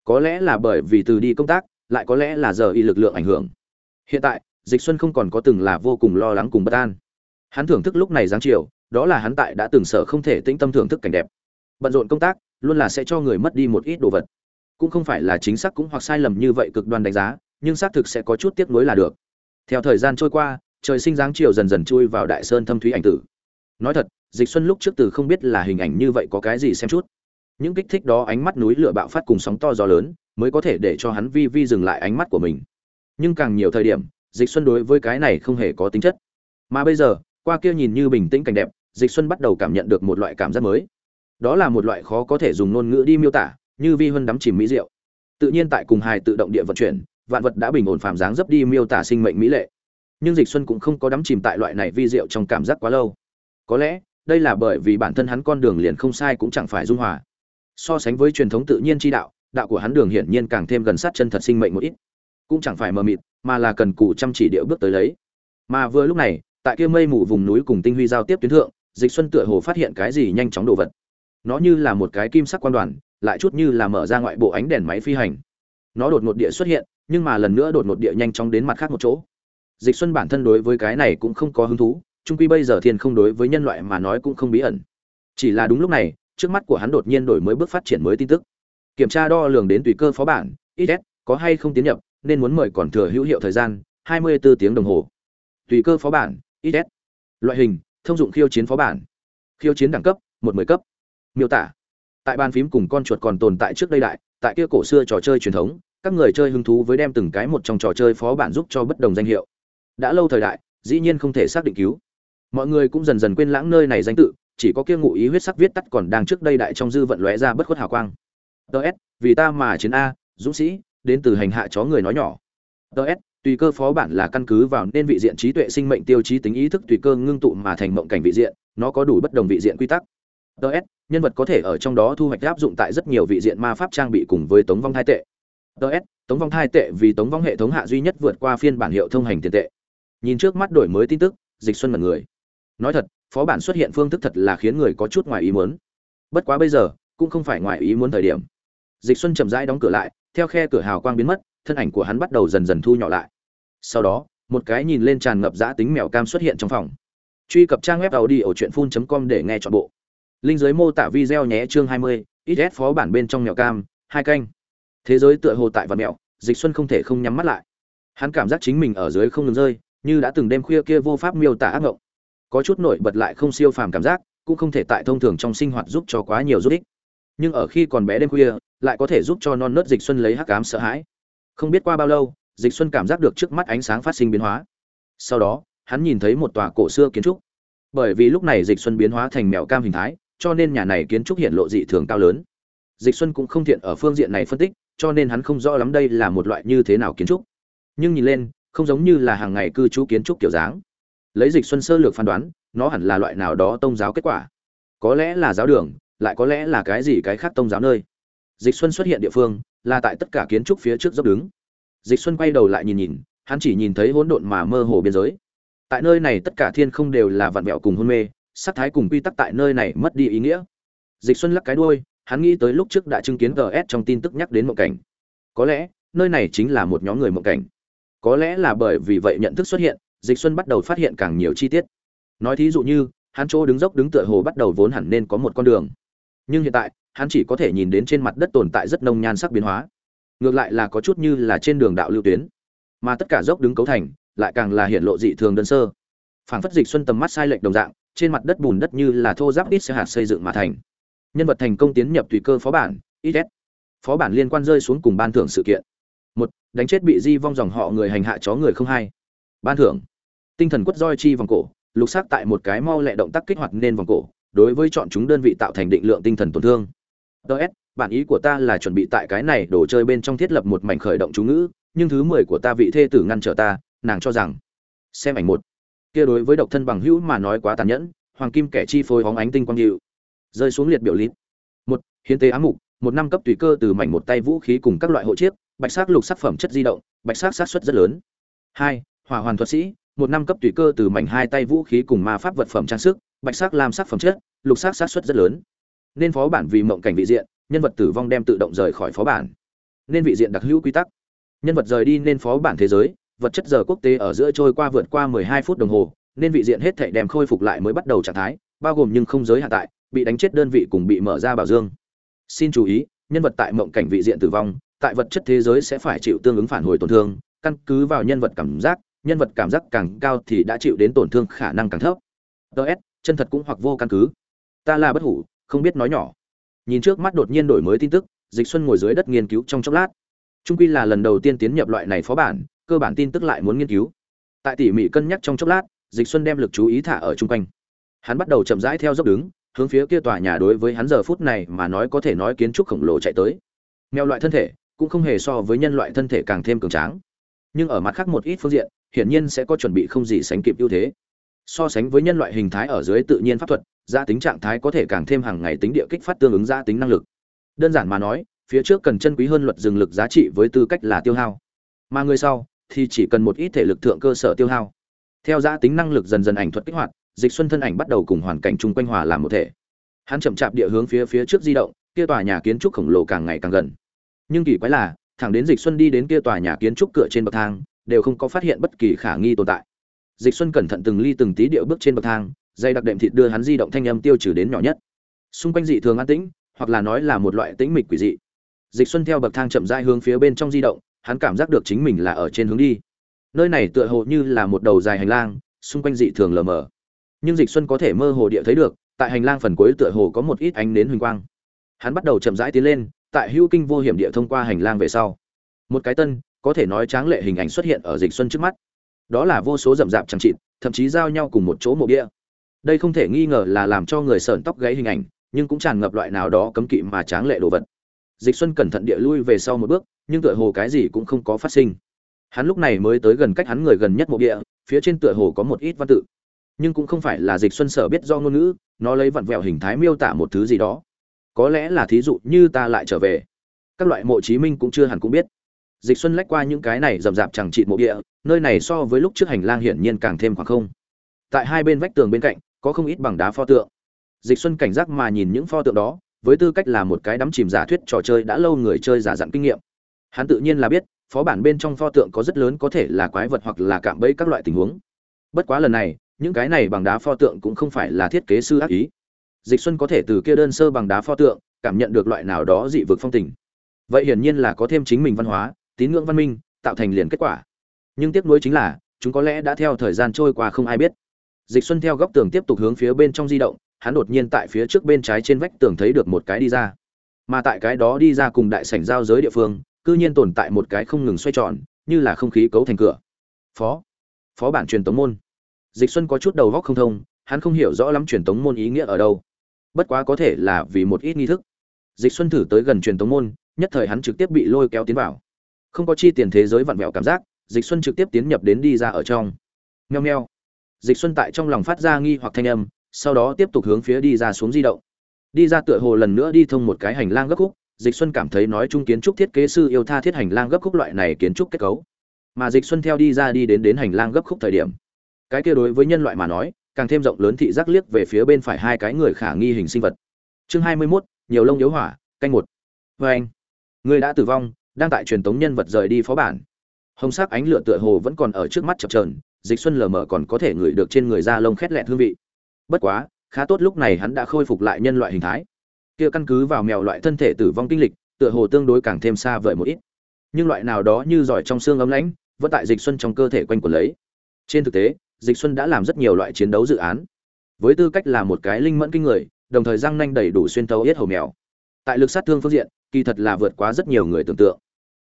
Có lẽ là bởi vì từ đi công tác, lại có lẽ là giờ y lực lượng ảnh hưởng. Hiện tại, dịch xuân không còn có từng là vô cùng lo lắng cùng bất an. Hắn thưởng thức lúc này dáng chiều, đó là hắn tại đã từng sợ không thể tĩnh tâm thưởng thức cảnh đẹp. Bận rộn công tác, luôn là sẽ cho người mất đi một ít đồ vật cũng không phải là chính xác cũng hoặc sai lầm như vậy cực đoan đánh giá, nhưng xác thực sẽ có chút tiếc nuối là được. Theo thời gian trôi qua, trời sinh dáng chiều dần dần chui vào đại sơn thâm thúy ảnh tử. Nói thật, dịch xuân lúc trước từ không biết là hình ảnh như vậy có cái gì xem chút. Những kích thích đó ánh mắt núi lửa bạo phát cùng sóng to gió lớn, mới có thể để cho hắn vi vi dừng lại ánh mắt của mình. Nhưng càng nhiều thời điểm, dịch xuân đối với cái này không hề có tính chất. Mà bây giờ, qua kia nhìn như bình tĩnh cảnh đẹp, dịch xuân bắt đầu cảm nhận được một loại cảm giác mới. Đó là một loại khó có thể dùng ngôn ngữ đi miêu tả như vi huân đắm chìm mỹ diệu. Tự nhiên tại cùng hài tự động địa vận chuyển, vạn vật đã bình ổn phàm dáng dấp đi miêu tả sinh mệnh mỹ lệ. Nhưng dịch xuân cũng không có đắm chìm tại loại này vi diệu trong cảm giác quá lâu. Có lẽ, đây là bởi vì bản thân hắn con đường liền không sai cũng chẳng phải dung hòa. So sánh với truyền thống tự nhiên chi đạo đạo của hắn đường hiển nhiên càng thêm gần sát chân thật sinh mệnh một ít. Cũng chẳng phải mờ mịt, mà là cần cù chăm chỉ điệu bước tới lấy. Mà vừa lúc này, tại kia mây mù vùng núi cùng tinh huy giao tiếp tuyến thượng, dịch xuân tựa hồ phát hiện cái gì nhanh chóng đồ vật. Nó như là một cái kim sắc quan đoàn lại chút như là mở ra ngoại bộ ánh đèn máy phi hành. Nó đột ngột địa xuất hiện, nhưng mà lần nữa đột ngột địa nhanh chóng đến mặt khác một chỗ. Dịch xuân bản thân đối với cái này cũng không có hứng thú trung quy bây giờ thiên không đối với nhân loại mà nói cũng không bí ẩn. Chỉ là đúng lúc này, trước mắt của hắn đột nhiên đổi mới bước phát triển mới tin tức. Kiểm tra đo lường đến tùy cơ phó bản ít có hay không tiến nhập, nên muốn mời còn thừa hữu hiệu thời gian 24 tiếng đồng hồ. Tùy cơ phó bản ít loại hình, thông dụng khiêu chiến phó bản. Khiêu chiến đẳng cấp, một mười cấp. Miêu tả tại bàn phím cùng con chuột còn tồn tại trước đây đại, tại kia cổ xưa trò chơi truyền thống, các người chơi hứng thú với đem từng cái một trong trò chơi phó bản giúp cho bất đồng danh hiệu. Đã lâu thời đại, dĩ nhiên không thể xác định cứu. Mọi người cũng dần dần quên lãng nơi này danh tự, chỉ có kia ngụ ý huyết sắc viết tắt còn đang trước đây đại trong dư vận lóe ra bất khuất hào quang. Ts vì ta mà chiến a, dũng sĩ, đến từ hành hạ chó người nói nhỏ. Ts tùy cơ phó bản là căn cứ vào nên vị diện trí tuệ sinh mệnh tiêu chí tính ý thức tùy cơ ngưng tụ mà thành mộng cảnh vị diện, nó có đủ bất đồng vị diện quy tắc ts nhân vật có thể ở trong đó thu hoạch áp dụng tại rất nhiều vị diện ma pháp trang bị cùng với tống vong thai tệ. Ts tống vong thai tệ vì tống vong hệ thống hạ duy nhất vượt qua phiên bản hiệu thông hành tiền tệ. Nhìn trước mắt đổi mới tin tức, dịch xuân mật người. Nói thật, phó bản xuất hiện phương thức thật là khiến người có chút ngoài ý muốn. Bất quá bây giờ, cũng không phải ngoài ý muốn thời điểm. Dịch xuân chậm rãi đóng cửa lại, theo khe cửa hào quang biến mất, thân ảnh của hắn bắt đầu dần dần thu nhỏ lại. Sau đó, một cái nhìn lên tràn ngập giã tính mèo cam xuất hiện trong phòng. Truy cập trang web tàu đi ở truyện phun com để nghe chọn bộ linh giới mô tả video nhé chương 20, ít phó bản bên trong mèo cam hai canh. Thế giới tựa hồ tại vật mèo dịch xuân không thể không nhắm mắt lại. Hắn cảm giác chính mình ở dưới không ngừng rơi như đã từng đêm khuya kia vô pháp miêu tả ác ngộng. Có chút nổi bật lại không siêu phàm cảm giác cũng không thể tại thông thường trong sinh hoạt giúp cho quá nhiều giúp ích. Nhưng ở khi còn bé đêm khuya lại có thể giúp cho non nớt dịch xuân lấy hắc ám sợ hãi. Không biết qua bao lâu dịch xuân cảm giác được trước mắt ánh sáng phát sinh biến hóa. Sau đó hắn nhìn thấy một tòa cổ xưa kiến trúc. Bởi vì lúc này dịch xuân biến hóa thành mèo cam hình thái cho nên nhà này kiến trúc hiện lộ dị thường cao lớn. Dịch xuân cũng không thiện ở phương diện này phân tích, cho nên hắn không rõ lắm đây là một loại như thế nào kiến trúc. Nhưng nhìn lên, không giống như là hàng ngày cư trú kiến trúc kiểu dáng. Lấy dịch xuân sơ lược phán đoán, nó hẳn là loại nào đó tôn giáo kết quả. Có lẽ là giáo đường, lại có lẽ là cái gì cái khác tôn giáo nơi. Dịch xuân xuất hiện địa phương, là tại tất cả kiến trúc phía trước dốc đứng. Dịch xuân quay đầu lại nhìn nhìn, hắn chỉ nhìn thấy hỗn độn mà mơ hồ biên giới. Tại nơi này tất cả thiên không đều là vạn vẹo cùng hôn mê sắc thái cùng quy tắc tại nơi này mất đi ý nghĩa. Dịch xuân lắc cái đuôi, hắn nghĩ tới lúc trước đã chứng kiến gs trong tin tức nhắc đến mộng cảnh. Có lẽ, nơi này chính là một nhóm người mộng cảnh. Có lẽ là bởi vì vậy nhận thức xuất hiện, dịch xuân bắt đầu phát hiện càng nhiều chi tiết. Nói thí dụ như, hắn chỗ đứng dốc đứng tựa hồ bắt đầu vốn hẳn nên có một con đường. Nhưng hiện tại, hắn chỉ có thể nhìn đến trên mặt đất tồn tại rất nông nhan sắc biến hóa. Ngược lại là có chút như là trên đường đạo lưu tuyến. Mà tất cả dốc đứng cấu thành, lại càng là hiện lộ dị thường đơn sơ. Phảng phất dịch xuân tầm mắt sai lệch đồng dạng trên mặt đất bùn đất như là thô giáp ít sẽ hạt xây dựng mà thành. Nhân vật thành công tiến nhập tùy cơ phó bản, ít phó bản liên quan rơi xuống cùng ban thưởng sự kiện. Một, đánh chết bị di vong dòng họ người hành hạ chó người không hai ban thưởng. Tinh thần quất roi chi vòng cổ, lục xác tại một cái mau lẹ động tác kích hoạt nên vòng cổ, đối với chọn chúng đơn vị tạo thành định lượng tinh thần tổn thương. Ts bản ý của ta là chuẩn bị tại cái này đồ chơi bên trong thiết lập một mảnh khởi động chú ngữ, nhưng thứ mười của ta vị thê tử ngăn trở ta, nàng cho rằng. Xem ảnh một kia đối với độc thân bằng hữu mà nói quá tàn nhẫn, hoàng kim kẻ chi phối hóng ánh tinh quang hiệu rơi xuống liệt biểu lít một, hiến tế ám mục, một năm cấp tùy cơ từ mảnh một tay vũ khí cùng các loại hộ chiếc, bạch sắc lục sắc phẩm chất di động, bạch sắc sát xuất rất lớn. Hai, hỏa hoàn thuật sĩ, một năm cấp tùy cơ từ mảnh hai tay vũ khí cùng ma pháp vật phẩm trang sức, bạch sắc làm sắc phẩm chất, lục sắc sát xuất rất lớn. Nên phó bản vì mộng cảnh vị diện, nhân vật tử vong đem tự động rời khỏi phó bản. Nên vị diện đặc hữu quy tắc. Nhân vật rời đi nên phó bản thế giới vật chất giờ quốc tế ở giữa trôi qua vượt qua 12 phút đồng hồ nên vị diện hết thảy đem khôi phục lại mới bắt đầu trạng thái bao gồm nhưng không giới hạn tại bị đánh chết đơn vị cùng bị mở ra bảo dương. Xin chú ý nhân vật tại mộng cảnh vị diện tử vong tại vật chất thế giới sẽ phải chịu tương ứng phản hồi tổn thương căn cứ vào nhân vật cảm giác nhân vật cảm giác càng cao thì đã chịu đến tổn thương khả năng càng thấp. DS, chân thật cũng hoặc vô căn cứ. Ta là bất hủ không biết nói nhỏ. Nhìn trước mắt đột nhiên đổi mới tin tức dịch xuân ngồi dưới đất nghiên cứu trong chốc lát. Trung quy là lần đầu tiên tiến nhập loại này phó bản cơ bản tin tức lại muốn nghiên cứu. Tại tỉ mỉ cân nhắc trong chốc lát, dịch xuân đem lực chú ý thả ở chung quanh. Hắn bắt đầu chậm rãi theo dốc đứng, hướng phía kia tòa nhà đối với hắn giờ phút này mà nói có thể nói kiến trúc khổng lồ chạy tới. Mèo loại thân thể, cũng không hề so với nhân loại thân thể càng thêm cường tráng. Nhưng ở mặt khác một ít phương diện, hiển nhiên sẽ có chuẩn bị không gì sánh kịp ưu thế. So sánh với nhân loại hình thái ở dưới tự nhiên pháp thuật gia tính trạng thái có thể càng thêm hàng ngày tính địa kích phát tương ứng gia tính năng lực. Đơn giản mà nói, phía trước cần chân quý hơn luật dừng lực giá trị với tư cách là tiêu hao. Mà người sau thì chỉ cần một ít thể lực thượng cơ sở tiêu hao. Theo giá tính năng lực dần dần ảnh thuật kích hoạt, dịch xuân thân ảnh bắt đầu cùng hoàn cảnh chung quanh hòa làm một thể. Hắn chậm chạp địa hướng phía phía trước di động, kia tòa nhà kiến trúc khổng lồ càng ngày càng gần. Nhưng kỳ quái là, thẳng đến dịch xuân đi đến kia tòa nhà kiến trúc cửa trên bậc thang, đều không có phát hiện bất kỳ khả nghi tồn tại. Dịch xuân cẩn thận từng ly từng tí điệu bước trên bậc thang, dây đặc đệm thịt đưa hắn di động thanh âm tiêu trừ đến nhỏ nhất. Xung quanh dị thường an tĩnh, hoặc là nói là một loại tĩnh mịch quỷ dị. Dịch xuân theo bậc thang chậm rãi hướng phía bên trong di động hắn cảm giác được chính mình là ở trên hướng đi. Nơi này tựa hồ như là một đầu dài hành lang, xung quanh dị thường lờ mờ. Nhưng dịch xuân có thể mơ hồ địa thấy được, tại hành lang phần cuối tựa hồ có một ít ánh nến huỳnh quang. Hắn bắt đầu chậm rãi tiến lên, tại hữu kinh vô hiểm địa thông qua hành lang về sau. Một cái tân, có thể nói tráng lệ hình ảnh xuất hiện ở dịch xuân trước mắt. Đó là vô số rậm rạp chẳng chịt, thậm chí giao nhau cùng một chỗ mộ bia đây không thể nghi ngờ là làm cho người sởn tóc gáy hình ảnh, nhưng cũng tràn ngập loại nào đó cấm kỵ mà tráng lệ đồ vật dịch xuân cẩn thận địa lui về sau một bước nhưng tựa hồ cái gì cũng không có phát sinh. Hắn lúc này mới tới gần cách hắn người gần nhất mộ địa, phía trên tựa hồ có một ít văn tự. Nhưng cũng không phải là dịch xuân sở biết do ngôn ngữ nó lấy vặn vẹo hình thái miêu tả một thứ gì đó. Có lẽ là thí dụ như ta lại trở về. Các loại mộ chí minh cũng chưa hẳn cũng biết. Dịch xuân lách qua những cái này rậm rạp chẳng trị mộ địa nơi này so với lúc trước hành lang hiển nhiên càng thêm khoảng không. Tại hai bên vách tường bên cạnh có không ít bằng đá pho tượng. Dịch xuân cảnh giác mà nhìn những pho tượng đó với tư cách là một cái đắm chìm giả thuyết trò chơi đã lâu người chơi giả dặn kinh nghiệm. Hắn tự nhiên là biết, phó bản bên trong pho tượng có rất lớn có thể là quái vật hoặc là cạm bẫy các loại tình huống. Bất quá lần này, những cái này bằng đá pho tượng cũng không phải là thiết kế sư ác ý. Dịch xuân có thể từ kia đơn sơ bằng đá pho tượng, cảm nhận được loại nào đó dị vực phong tình. Vậy hiển nhiên là có thêm chính mình văn hóa, tín ngưỡng văn minh, tạo thành liền kết quả. Nhưng tiếc nuối chính là, chúng có lẽ đã theo thời gian trôi qua không ai biết. Dịch xuân theo góc tường tiếp tục hướng phía bên trong di động hắn đột nhiên tại phía trước bên trái trên vách tường thấy được một cái đi ra. Mà tại cái đó đi ra cùng đại sảnh giao giới địa phương, cư nhiên tồn tại một cái không ngừng xoay tròn, như là không khí cấu thành cửa. Phó phó bản truyền tống môn. Dịch xuân có chút đầu góc không thông, hắn không hiểu rõ lắm truyền tống môn ý nghĩa ở đâu. Bất quá có thể là vì một ít nghi thức. Dịch xuân thử tới gần truyền tống môn, nhất thời hắn trực tiếp bị lôi kéo tiến vào. Không có chi tiền thế giới vặn vẹo cảm giác, dịch xuân trực tiếp tiến nhập đến đi ra ở trong. Nheo nheo dịch xuân tại trong lòng phát ra nghi hoặc thanh âm sau đó tiếp tục hướng phía đi ra xuống di động. Đi ra tựa hồ lần nữa đi thông một cái hành lang gấp khúc dịch xuân cảm thấy nói chung kiến trúc thiết kế sư yêu tha thiết hành lang gấp khúc loại này kiến trúc kết cấu. Mà dịch xuân theo đi ra đi đến đến hành lang gấp khúc thời điểm cái kia đối với nhân loại mà nói càng thêm rộng lớn thị giác liếc về phía bên phải hai cái người khả nghi hình sinh vật. Chương hai mươi 21, nhiều lông yếu hỏa canh một. Anh người đã tử vong đang tại truyền tống nhân vật rời đi phó bản. Hồng sắc ánh lửa tựa hồ vẫn còn ở trước mắt chập chờn, dịch xuân lờ mờ còn có thể ngửi được trên người da lông khét lẹt hương vị bất quá, khá tốt lúc này hắn đã khôi phục lại nhân loại hình thái. Kia căn cứ vào mèo loại thân thể tử vong kinh lịch, tựa hồ tương đối càng thêm xa vời một ít. Nhưng loại nào đó như giỏi trong xương ấm lãnh, vẫn tại dịch xuân trong cơ thể quanh quẩn lấy. Trên thực tế, dịch xuân đã làm rất nhiều loại chiến đấu dự án. Với tư cách là một cái linh mẫn kinh người, đồng thời răng nanh đầy đủ xuyên thấu yết hầu mèo. Tại lực sát thương phương diện, kỳ thật là vượt quá rất nhiều người tưởng tượng.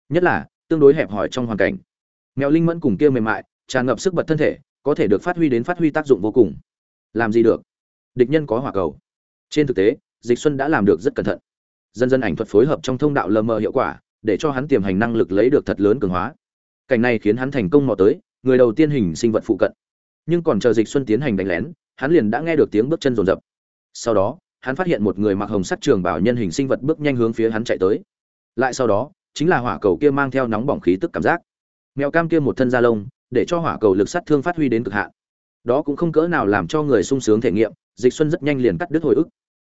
Nhất là, tương đối hẹp hòi trong hoàn cảnh. Mèo linh mẫn cùng kia mềm mại, tràn ngập sức bật thân thể, có thể được phát huy đến phát huy tác dụng vô cùng làm gì được? Địch nhân có hỏa cầu. Trên thực tế, dịch xuân đã làm được rất cẩn thận. Dần dần ảnh thuật phối hợp trong thông đạo lờ mờ hiệu quả, để cho hắn tiềm hành năng lực lấy được thật lớn cường hóa. Cảnh này khiến hắn thành công mò tới, người đầu tiên hình sinh vật phụ cận. Nhưng còn chờ dịch xuân tiến hành đánh lén, hắn liền đã nghe được tiếng bước chân rồn rập. Sau đó, hắn phát hiện một người mặc hồng sắt trường bảo nhân hình sinh vật bước nhanh hướng phía hắn chạy tới. Lại sau đó, chính là hỏa cầu kia mang theo nóng bỏng khí tức cảm giác. Mèo cam kia một thân da lông, để cho hỏa cầu lực sát thương phát huy đến cực hạn đó cũng không cỡ nào làm cho người sung sướng thể nghiệm, dịch xuân rất nhanh liền cắt đứt hồi ức.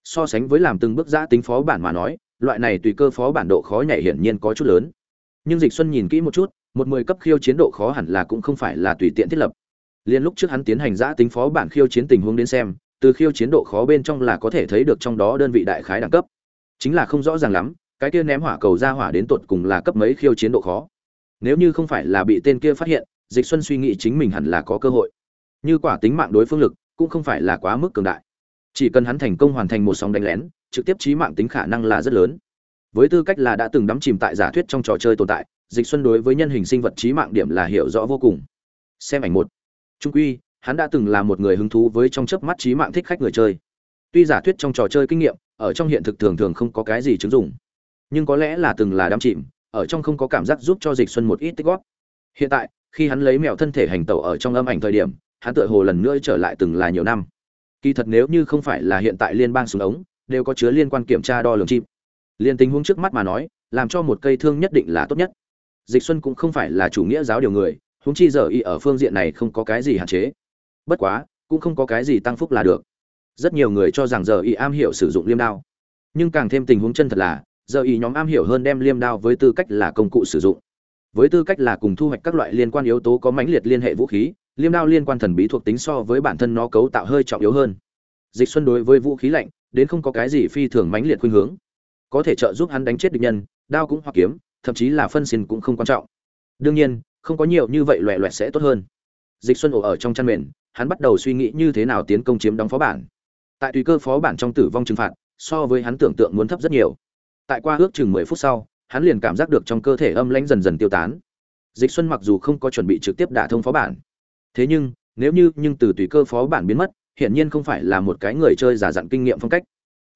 So sánh với làm từng bước giã tính phó bản mà nói, loại này tùy cơ phó bản độ khó nhảy hiển nhiên có chút lớn. Nhưng dịch xuân nhìn kỹ một chút, một mười cấp khiêu chiến độ khó hẳn là cũng không phải là tùy tiện thiết lập. Liên lúc trước hắn tiến hành giã tính phó bản khiêu chiến tình huống đến xem, từ khiêu chiến độ khó bên trong là có thể thấy được trong đó đơn vị đại khái đẳng cấp. Chính là không rõ ràng lắm, cái kia ném hỏa cầu ra hỏa đến tột cùng là cấp mấy khiêu chiến độ khó. Nếu như không phải là bị tên kia phát hiện, dịch xuân suy nghĩ chính mình hẳn là có cơ hội như quả tính mạng đối phương lực, cũng không phải là quá mức cường đại. Chỉ cần hắn thành công hoàn thành một sóng đánh lén, trực tiếp trí mạng tính khả năng là rất lớn. Với tư cách là đã từng đắm chìm tại giả thuyết trong trò chơi tồn tại, dịch xuân đối với nhân hình sinh vật trí mạng điểm là hiểu rõ vô cùng. Xem ảnh một. Trung quy, hắn đã từng là một người hứng thú với trong chớp mắt trí mạng thích khách người chơi. Tuy giả thuyết trong trò chơi kinh nghiệm, ở trong hiện thực thường thường không có cái gì chứng dụng, nhưng có lẽ là từng là đắm chìm, ở trong không có cảm giác giúp cho dịch xuân một ít tích góp. Hiện tại, khi hắn lấy mèo thân thể hành tẩu ở trong âm ảnh thời điểm hắn tựa hồ lần nữa trở lại từng là nhiều năm. Kỳ thật nếu như không phải là hiện tại liên bang súng ống, đều có chứa liên quan kiểm tra đo lường chim liên tình huống trước mắt mà nói, làm cho một cây thương nhất định là tốt nhất. Dịch xuân cũng không phải là chủ nghĩa giáo điều người, huống chi giờ y ở phương diện này không có cái gì hạn chế. Bất quá, cũng không có cái gì tăng phúc là được. Rất nhiều người cho rằng giờ y am hiểu sử dụng liêm đao. Nhưng càng thêm tình huống chân thật là, giờ y nhóm am hiểu hơn đem liêm đao với tư cách là công cụ sử dụng. Với tư cách là cùng thu hoạch các loại liên quan yếu tố có mãnh liệt liên hệ vũ khí liêm đao liên quan thần bí thuộc tính so với bản thân nó cấu tạo hơi trọng yếu hơn. Dịch xuân đối với vũ khí lạnh, đến không có cái gì phi thường mãnh liệt khuynh hướng. Có thể trợ giúp hắn đánh chết địch nhân, đao cũng hoặc kiếm, thậm chí là phân xin cũng không quan trọng. Đương nhiên, không có nhiều như vậy loẹ loẹt sẽ tốt hơn. Dịch xuân ổ ở trong chăn mền, hắn bắt đầu suy nghĩ như thế nào tiến công chiếm đóng phó bản. Tại tùy cơ phó bản trong tử vong trừng phạt, so với hắn tưởng tượng muốn thấp rất nhiều. Tại qua ước chừng mười phút sau, hắn liền cảm giác được trong cơ thể âm lãnh dần dần tiêu tán. Dịch xuân mặc dù không có chuẩn bị trực tiếp đả thông phó bản thế nhưng, nếu như, nhưng từ tùy cơ phó bản biến mất, hiển nhiên không phải là một cái người chơi giả dặn kinh nghiệm phong cách.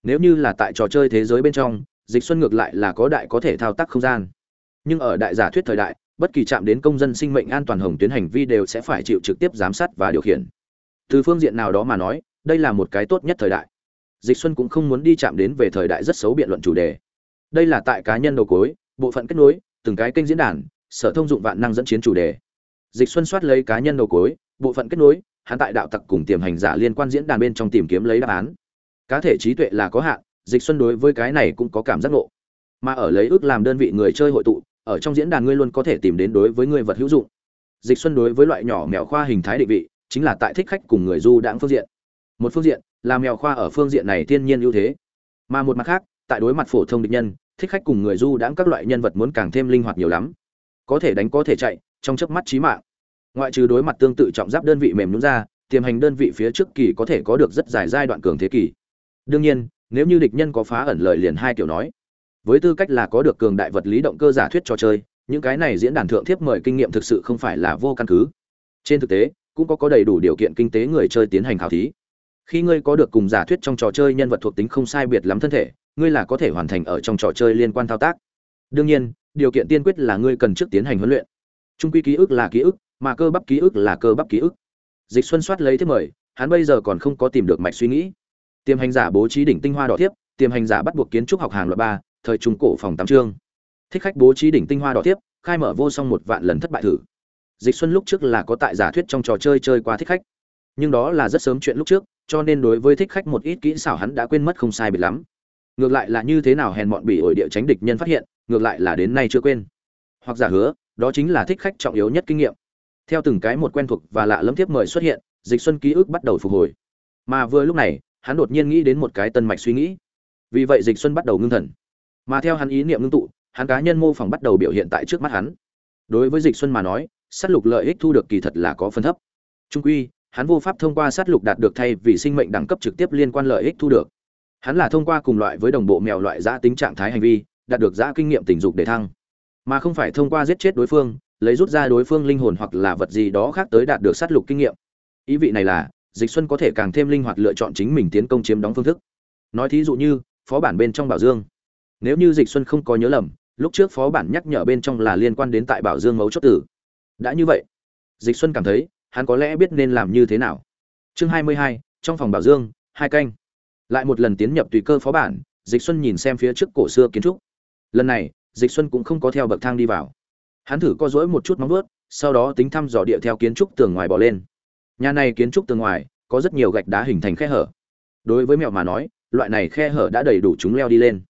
Nếu như là tại trò chơi thế giới bên trong, dịch xuân ngược lại là có đại có thể thao tác không gian. Nhưng ở đại giả thuyết thời đại, bất kỳ chạm đến công dân sinh mệnh an toàn hồng tuyến hành vi đều sẽ phải chịu trực tiếp giám sát và điều khiển. Từ phương diện nào đó mà nói, đây là một cái tốt nhất thời đại. Dịch xuân cũng không muốn đi chạm đến về thời đại rất xấu biện luận chủ đề. Đây là tại cá nhân đầu cối bộ phận kết nối, từng cái kênh diễn đàn, sở thông dụng vạn năng dẫn chiến chủ đề dịch xuân soát lấy cá nhân đầu cối, bộ phận kết nối, hắn tại đạo tặc cùng tiềm hành giả liên quan diễn đàn bên trong tìm kiếm lấy đáp án. Cá thể trí tuệ là có hạn, dịch xuân đối với cái này cũng có cảm giác ngộ. Mà ở lấy ước làm đơn vị người chơi hội tụ, ở trong diễn đàn ngươi luôn có thể tìm đến đối với người vật hữu dụng. Dịch xuân đối với loại nhỏ mèo khoa hình thái định vị, chính là tại thích khách cùng người du đãng phương diện. Một phương diện là mèo khoa ở phương diện này thiên nhiên ưu thế. Mà một mặt khác, tại đối mặt phổ thông địch nhân, thích khách cùng người du đãng các loại nhân vật muốn càng thêm linh hoạt nhiều lắm. Có thể đánh có thể chạy trong chớp mắt chí mạng. Ngoại trừ đối mặt tương tự trọng giáp đơn vị mềm nhũn ra, tiềm hành đơn vị phía trước kỳ có thể có được rất dài giai đoạn cường thế kỳ. đương nhiên, nếu như địch nhân có phá ẩn lợi liền hai kiểu nói. Với tư cách là có được cường đại vật lý động cơ giả thuyết trò chơi, những cái này diễn đàn thượng thiếp mời kinh nghiệm thực sự không phải là vô căn cứ. Trên thực tế, cũng có có đầy đủ điều kiện kinh tế người chơi tiến hành khảo thí. Khi ngươi có được cùng giả thuyết trong trò chơi nhân vật thuộc tính không sai biệt lắm thân thể, ngươi là có thể hoàn thành ở trong trò chơi liên quan thao tác. Đương nhiên, điều kiện tiên quyết là ngươi cần trước tiến hành huấn luyện trung quy ký ức là ký ức, mà cơ bắp ký ức là cơ bắp ký ức. Dịch xuân soát lấy thế mời, hắn bây giờ còn không có tìm được mạch suy nghĩ. Tiềm hành giả bố trí đỉnh tinh hoa đỏ thiếp, tiềm hành giả bắt buộc kiến trúc học hàng loại ba, thời trung cổ phòng tám chương. Thích khách bố trí đỉnh tinh hoa đỏ thiếp, khai mở vô song một vạn lần thất bại thử. Dịch xuân lúc trước là có tại giả thuyết trong trò chơi chơi qua thích khách. Nhưng đó là rất sớm chuyện lúc trước, cho nên đối với thích khách một ít kỹ xảo hắn đã quên mất không sai biệt lắm. Ngược lại là như thế nào hèn mọn bị ổi địa tránh địch nhân phát hiện, ngược lại là đến nay chưa quên. Hoặc giả hứa đó chính là thích khách trọng yếu nhất kinh nghiệm. Theo từng cái một quen thuộc và lạ lẫm tiếp mời xuất hiện, dịch xuân ký ức bắt đầu phục hồi. Mà vừa lúc này, hắn đột nhiên nghĩ đến một cái tân mạch suy nghĩ. Vì vậy dịch xuân bắt đầu ngưng thần. Mà theo hắn ý niệm ngưng tụ, hắn cá nhân mô phỏng bắt đầu biểu hiện tại trước mắt hắn. Đối với dịch xuân mà nói, sát lục lợi ích thu được kỳ thật là có phân thấp. Trung quy, hắn vô pháp thông qua sát lục đạt được thay vì sinh mệnh đẳng cấp trực tiếp liên quan lợi ích thu được. Hắn là thông qua cùng loại với đồng bộ mèo loại giã tính trạng thái hành vi, đạt được giã kinh nghiệm tình dục để thăng mà không phải thông qua giết chết đối phương lấy rút ra đối phương linh hồn hoặc là vật gì đó khác tới đạt được sát lục kinh nghiệm. Ý vị này là dịch xuân có thể càng thêm linh hoạt lựa chọn chính mình tiến công chiếm đóng phương thức. Nói thí dụ như phó bản bên trong bảo dương. Nếu như dịch xuân không có nhớ lầm lúc trước phó bản nhắc nhở bên trong là liên quan đến tại bảo dương mấu chốt tử. Đã như vậy dịch xuân cảm thấy hắn có lẽ biết nên làm như thế nào. Chương 22, trong phòng bảo dương hai canh. Lại một lần tiến nhập tùy cơ phó bản dịch xuân nhìn xem phía trước cổ xưa kiến trúc. Lần này dịch xuân cũng không có theo bậc thang đi vào. Hắn thử co dỗi một chút móng vuốt, sau đó tính thăm dò địa theo kiến trúc tường ngoài bỏ lên. Nhà này kiến trúc tường ngoài, có rất nhiều gạch đá hình thành khe hở. Đối với mèo mà nói, loại này khe hở đã đầy đủ chúng leo đi lên.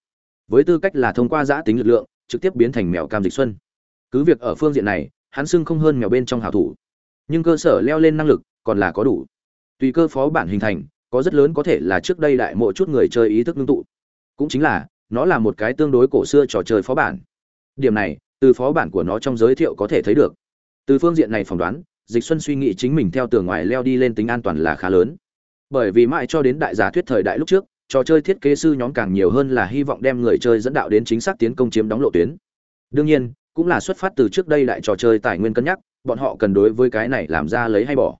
Với tư cách là thông qua giã tính lực lượng, trực tiếp biến thành mèo cam dịch xuân. Cứ việc ở phương diện này, hắn xưng không hơn mèo bên trong hảo thủ. Nhưng cơ sở leo lên năng lực còn là có đủ. Tùy cơ phó bản hình thành, có rất lớn có thể là trước đây đại mộ chút người chơi ý thức ngưng tụ. Cũng chính là nó là một cái tương đối cổ xưa trò chơi phó bản. Điểm này, từ phó bản của nó trong giới thiệu có thể thấy được. Từ phương diện này phỏng đoán, dịch xuân suy nghĩ chính mình theo tường ngoài leo đi lên tính an toàn là khá lớn. Bởi vì mãi cho đến đại giả thuyết thời đại lúc trước, trò chơi thiết kế sư nhóm càng nhiều hơn là hy vọng đem người chơi dẫn đạo đến chính xác tiến công chiếm đóng lộ tuyến. Đương nhiên, cũng là xuất phát từ trước đây đại trò chơi tài nguyên cân nhắc, bọn họ cần đối với cái này làm ra lấy hay bỏ.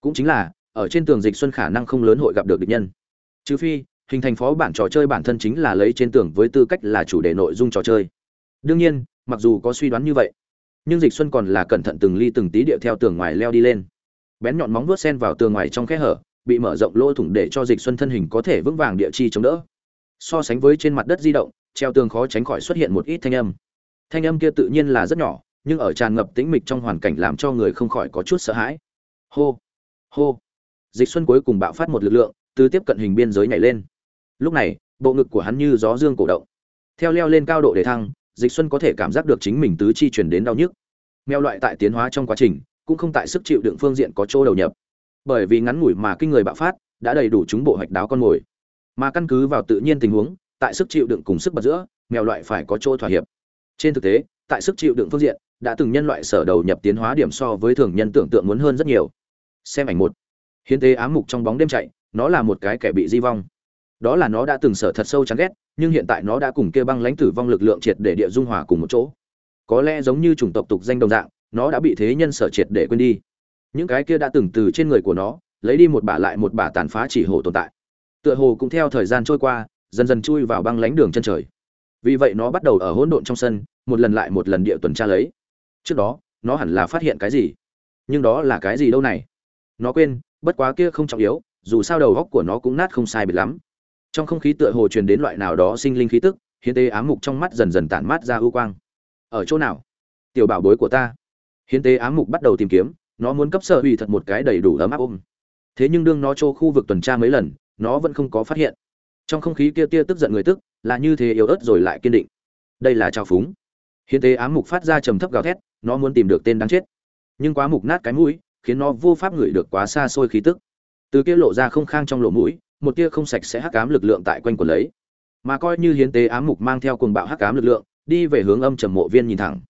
Cũng chính là, ở trên tường dịch xuân khả năng không lớn hội gặp được địch nhân. Trừ phi hình thành phó bản trò chơi bản thân chính là lấy trên tường với tư cách là chủ đề nội dung trò chơi. Đương nhiên, mặc dù có suy đoán như vậy, nhưng dịch xuân còn là cẩn thận từng ly từng tí điệu theo tường ngoài leo đi lên. Bén nhọn móng vuốt sen vào tường ngoài trong kẽ hở, bị mở rộng lỗ thủng để cho dịch xuân thân hình có thể vững vàng địa chi chống đỡ. So sánh với trên mặt đất di động, treo tường khó tránh khỏi xuất hiện một ít thanh âm. Thanh âm kia tự nhiên là rất nhỏ, nhưng ở tràn ngập tĩnh mịch trong hoàn cảnh làm cho người không khỏi có chút sợ hãi. Hô hô. Dịch xuân cuối cùng bạo phát một lực lượng, từ tiếp cận hình biên giới nhảy lên lúc này, bộ ngực của hắn như gió dương cổ động. Theo leo lên cao độ để thăng, dịch xuân có thể cảm giác được chính mình tứ chi chuyển đến đau nhức. Mèo loại tại tiến hóa trong quá trình, cũng không tại sức chịu đựng phương diện có chỗ đầu nhập. Bởi vì ngắn ngủi mà kinh người bạo phát, đã đầy đủ chúng bộ hoạch đáo con mồi. Mà căn cứ vào tự nhiên tình huống, tại sức chịu đựng cùng sức bật giữa, mèo loại phải có chỗ thỏa hiệp. Trên thực tế, tại sức chịu đựng phương diện, đã từng nhân loại sở đầu nhập tiến hóa điểm so với thường nhân tưởng tượng muốn hơn rất nhiều. Xem ảnh một. Hiến tế ám mục trong bóng đêm chạy, nó là một cái kẻ bị di vong đó là nó đã từng sở thật sâu chán ghét, nhưng hiện tại nó đã cùng kia băng lãnh tử vong lực lượng triệt để địa dung hòa cùng một chỗ. Có lẽ giống như chủng tộc tục danh đồng dạng, nó đã bị thế nhân sở triệt để quên đi. Những cái kia đã từng từ trên người của nó, lấy đi một bả lại một bả tàn phá chỉ hồ tồn tại. Tựa hồ cũng theo thời gian trôi qua, dần dần chui vào băng lãnh đường chân trời. Vì vậy nó bắt đầu ở hỗn độn trong sân, một lần lại một lần địa tuần tra lấy. Trước đó, nó hẳn là phát hiện cái gì? Nhưng đó là cái gì đâu này? Nó quên, bất quá kia không trọng yếu, dù sao đầu góc của nó cũng nát không sai biệt lắm trong không khí tựa hồ truyền đến loại nào đó sinh linh khí tức, hiến tế ám mục trong mắt dần dần tản mát ra ưu quang. Ở chỗ nào? Tiểu bảo bối của ta. Hiến tế ám mục bắt đầu tìm kiếm, nó muốn cấp sở hủy thật một cái đầy đủ ấm áp ôm. Thế nhưng đương nó cho khu vực tuần tra mấy lần, nó vẫn không có phát hiện. Trong không khí kia tia tức giận người tức, là như thế yếu ớt rồi lại kiên định. Đây là trào phúng. Hiến tế ám mục phát ra trầm thấp gào thét, nó muốn tìm được tên đáng chết. Nhưng quá mục nát cái mũi, khiến nó vô pháp ngửi được quá xa xôi khí tức. Từ kia lộ ra không khang trong lỗ mũi một tia không sạch sẽ hắc ám lực lượng tại quanh quần lấy. Mà coi như hiến tế ám mục mang theo cuồng bạo hắc ám lực lượng, đi về hướng âm trầm mộ viên nhìn thẳng.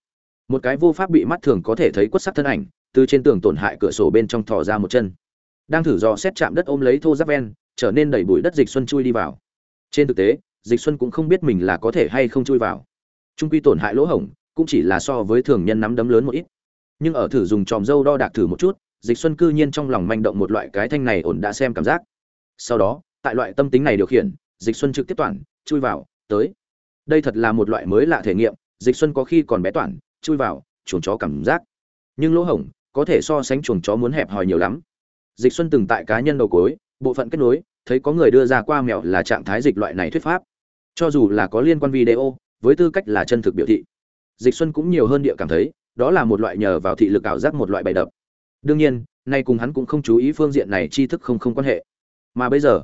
Một cái vô pháp bị mắt thường có thể thấy quất sắc thân ảnh, từ trên tường tổn hại cửa sổ bên trong thò ra một chân. Đang thử dò xét chạm đất ôm lấy thô giáp ven, trở nên đẩy bụi đất dịch xuân chui đi vào. Trên thực tế, dịch xuân cũng không biết mình là có thể hay không chui vào. Trung quy tổn hại lỗ hổng, cũng chỉ là so với thường nhân nắm đấm lớn một ít. Nhưng ở thử dùng tròm dâu đo đạc thử một chút, dịch xuân cư nhiên trong lòng manh động một loại cái thanh này ổn đã xem cảm giác sau đó, tại loại tâm tính này điều khiển, dịch xuân trực tiếp toàn, chui vào, tới. Đây thật là một loại mới lạ thể nghiệm, dịch xuân có khi còn bé toàn, chui vào, chuồng chó cảm giác. Nhưng lỗ hổng, có thể so sánh chuồng chó muốn hẹp hòi nhiều lắm. Dịch xuân từng tại cá nhân đầu cối, bộ phận kết nối, thấy có người đưa ra qua mèo là trạng thái dịch loại này thuyết pháp. Cho dù là có liên quan video, với tư cách là chân thực biểu thị, dịch xuân cũng nhiều hơn địa cảm thấy, đó là một loại nhờ vào thị lực ảo giác một loại bày đập. Đương nhiên, nay cùng hắn cũng không chú ý phương diện này tri thức không không quan hệ mà bây giờ,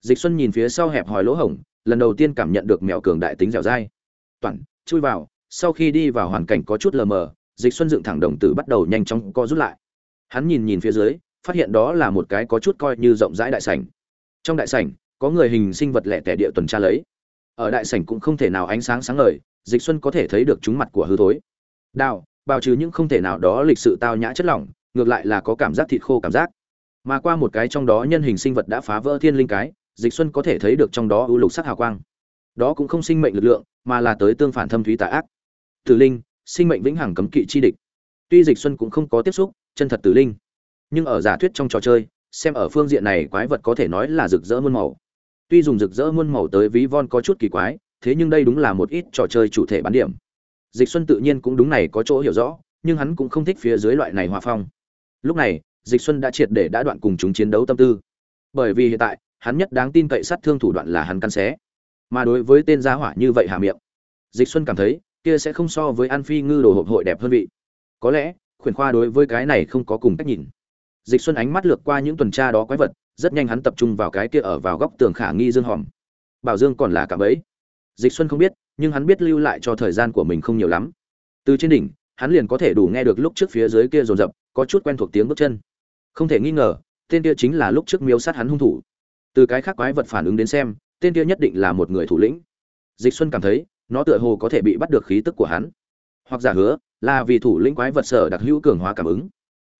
dịch xuân nhìn phía sau hẹp hòi lỗ hổng, lần đầu tiên cảm nhận được mèo cường đại tính dẻo dai. Toàn, chui vào, sau khi đi vào hoàn cảnh có chút lờ mờ, dịch xuân dựng thẳng đồng tử bắt đầu nhanh chóng co rút lại. Hắn nhìn nhìn phía dưới, phát hiện đó là một cái có chút coi như rộng rãi đại sảnh. Trong đại sảnh, có người hình sinh vật lẻ tẻ địa tuần tra lấy. Ở đại sảnh cũng không thể nào ánh sáng sáng ngời, dịch xuân có thể thấy được chúng mặt của hư thối. Đào, bào trừ những không thể nào đó lịch sự tao nhã chất lỏng, ngược lại là có cảm giác thịt khô cảm giác mà qua một cái trong đó nhân hình sinh vật đã phá vỡ thiên linh cái, dịch xuân có thể thấy được trong đó ưu lục sắc hào quang. Đó cũng không sinh mệnh lực lượng, mà là tới tương phản thâm thúy tà ác. Tử linh, sinh mệnh vĩnh hằng cấm kỵ chi địch. Tuy dịch xuân cũng không có tiếp xúc, chân thật tử linh, nhưng ở giả thuyết trong trò chơi, xem ở phương diện này quái vật có thể nói là rực rỡ muôn màu. Tuy dùng rực rỡ muôn màu tới ví von có chút kỳ quái, thế nhưng đây đúng là một ít trò chơi chủ thể bán điểm. Dịch xuân tự nhiên cũng đúng này có chỗ hiểu rõ, nhưng hắn cũng không thích phía dưới loại này hòa phong. Lúc này dịch xuân đã triệt để đã đoạn cùng chúng chiến đấu tâm tư. Bởi vì hiện tại, hắn nhất đáng tin cậy sát thương thủ đoạn là hắn căn xé. Mà đối với tên gia hỏa như vậy hà miệng, dịch xuân cảm thấy, kia sẽ không so với an phi ngư đồ hộp hội đẹp hơn vị. Có lẽ, khuyển khoa đối với cái này không có cùng cách nhìn. Dịch xuân ánh mắt lướt qua những tuần tra đó quái vật, rất nhanh hắn tập trung vào cái kia ở vào góc tường khả nghi dương hòm. Bảo dương còn là cả bẫy. Dịch xuân không biết, nhưng hắn biết lưu lại cho thời gian của mình không nhiều lắm. Từ trên đỉnh, hắn liền có thể đủ nghe được lúc trước phía dưới kia rồn rập có chút quen thuộc tiếng bước chân không thể nghi ngờ, tên kia chính là lúc trước miếu sát hắn hung thủ. Từ cái khác quái vật phản ứng đến xem, tên kia nhất định là một người thủ lĩnh. Dịch xuân cảm thấy, nó tựa hồ có thể bị bắt được khí tức của hắn. Hoặc giả hứa, là vì thủ lĩnh quái vật sở đặc hữu cường hóa cảm ứng.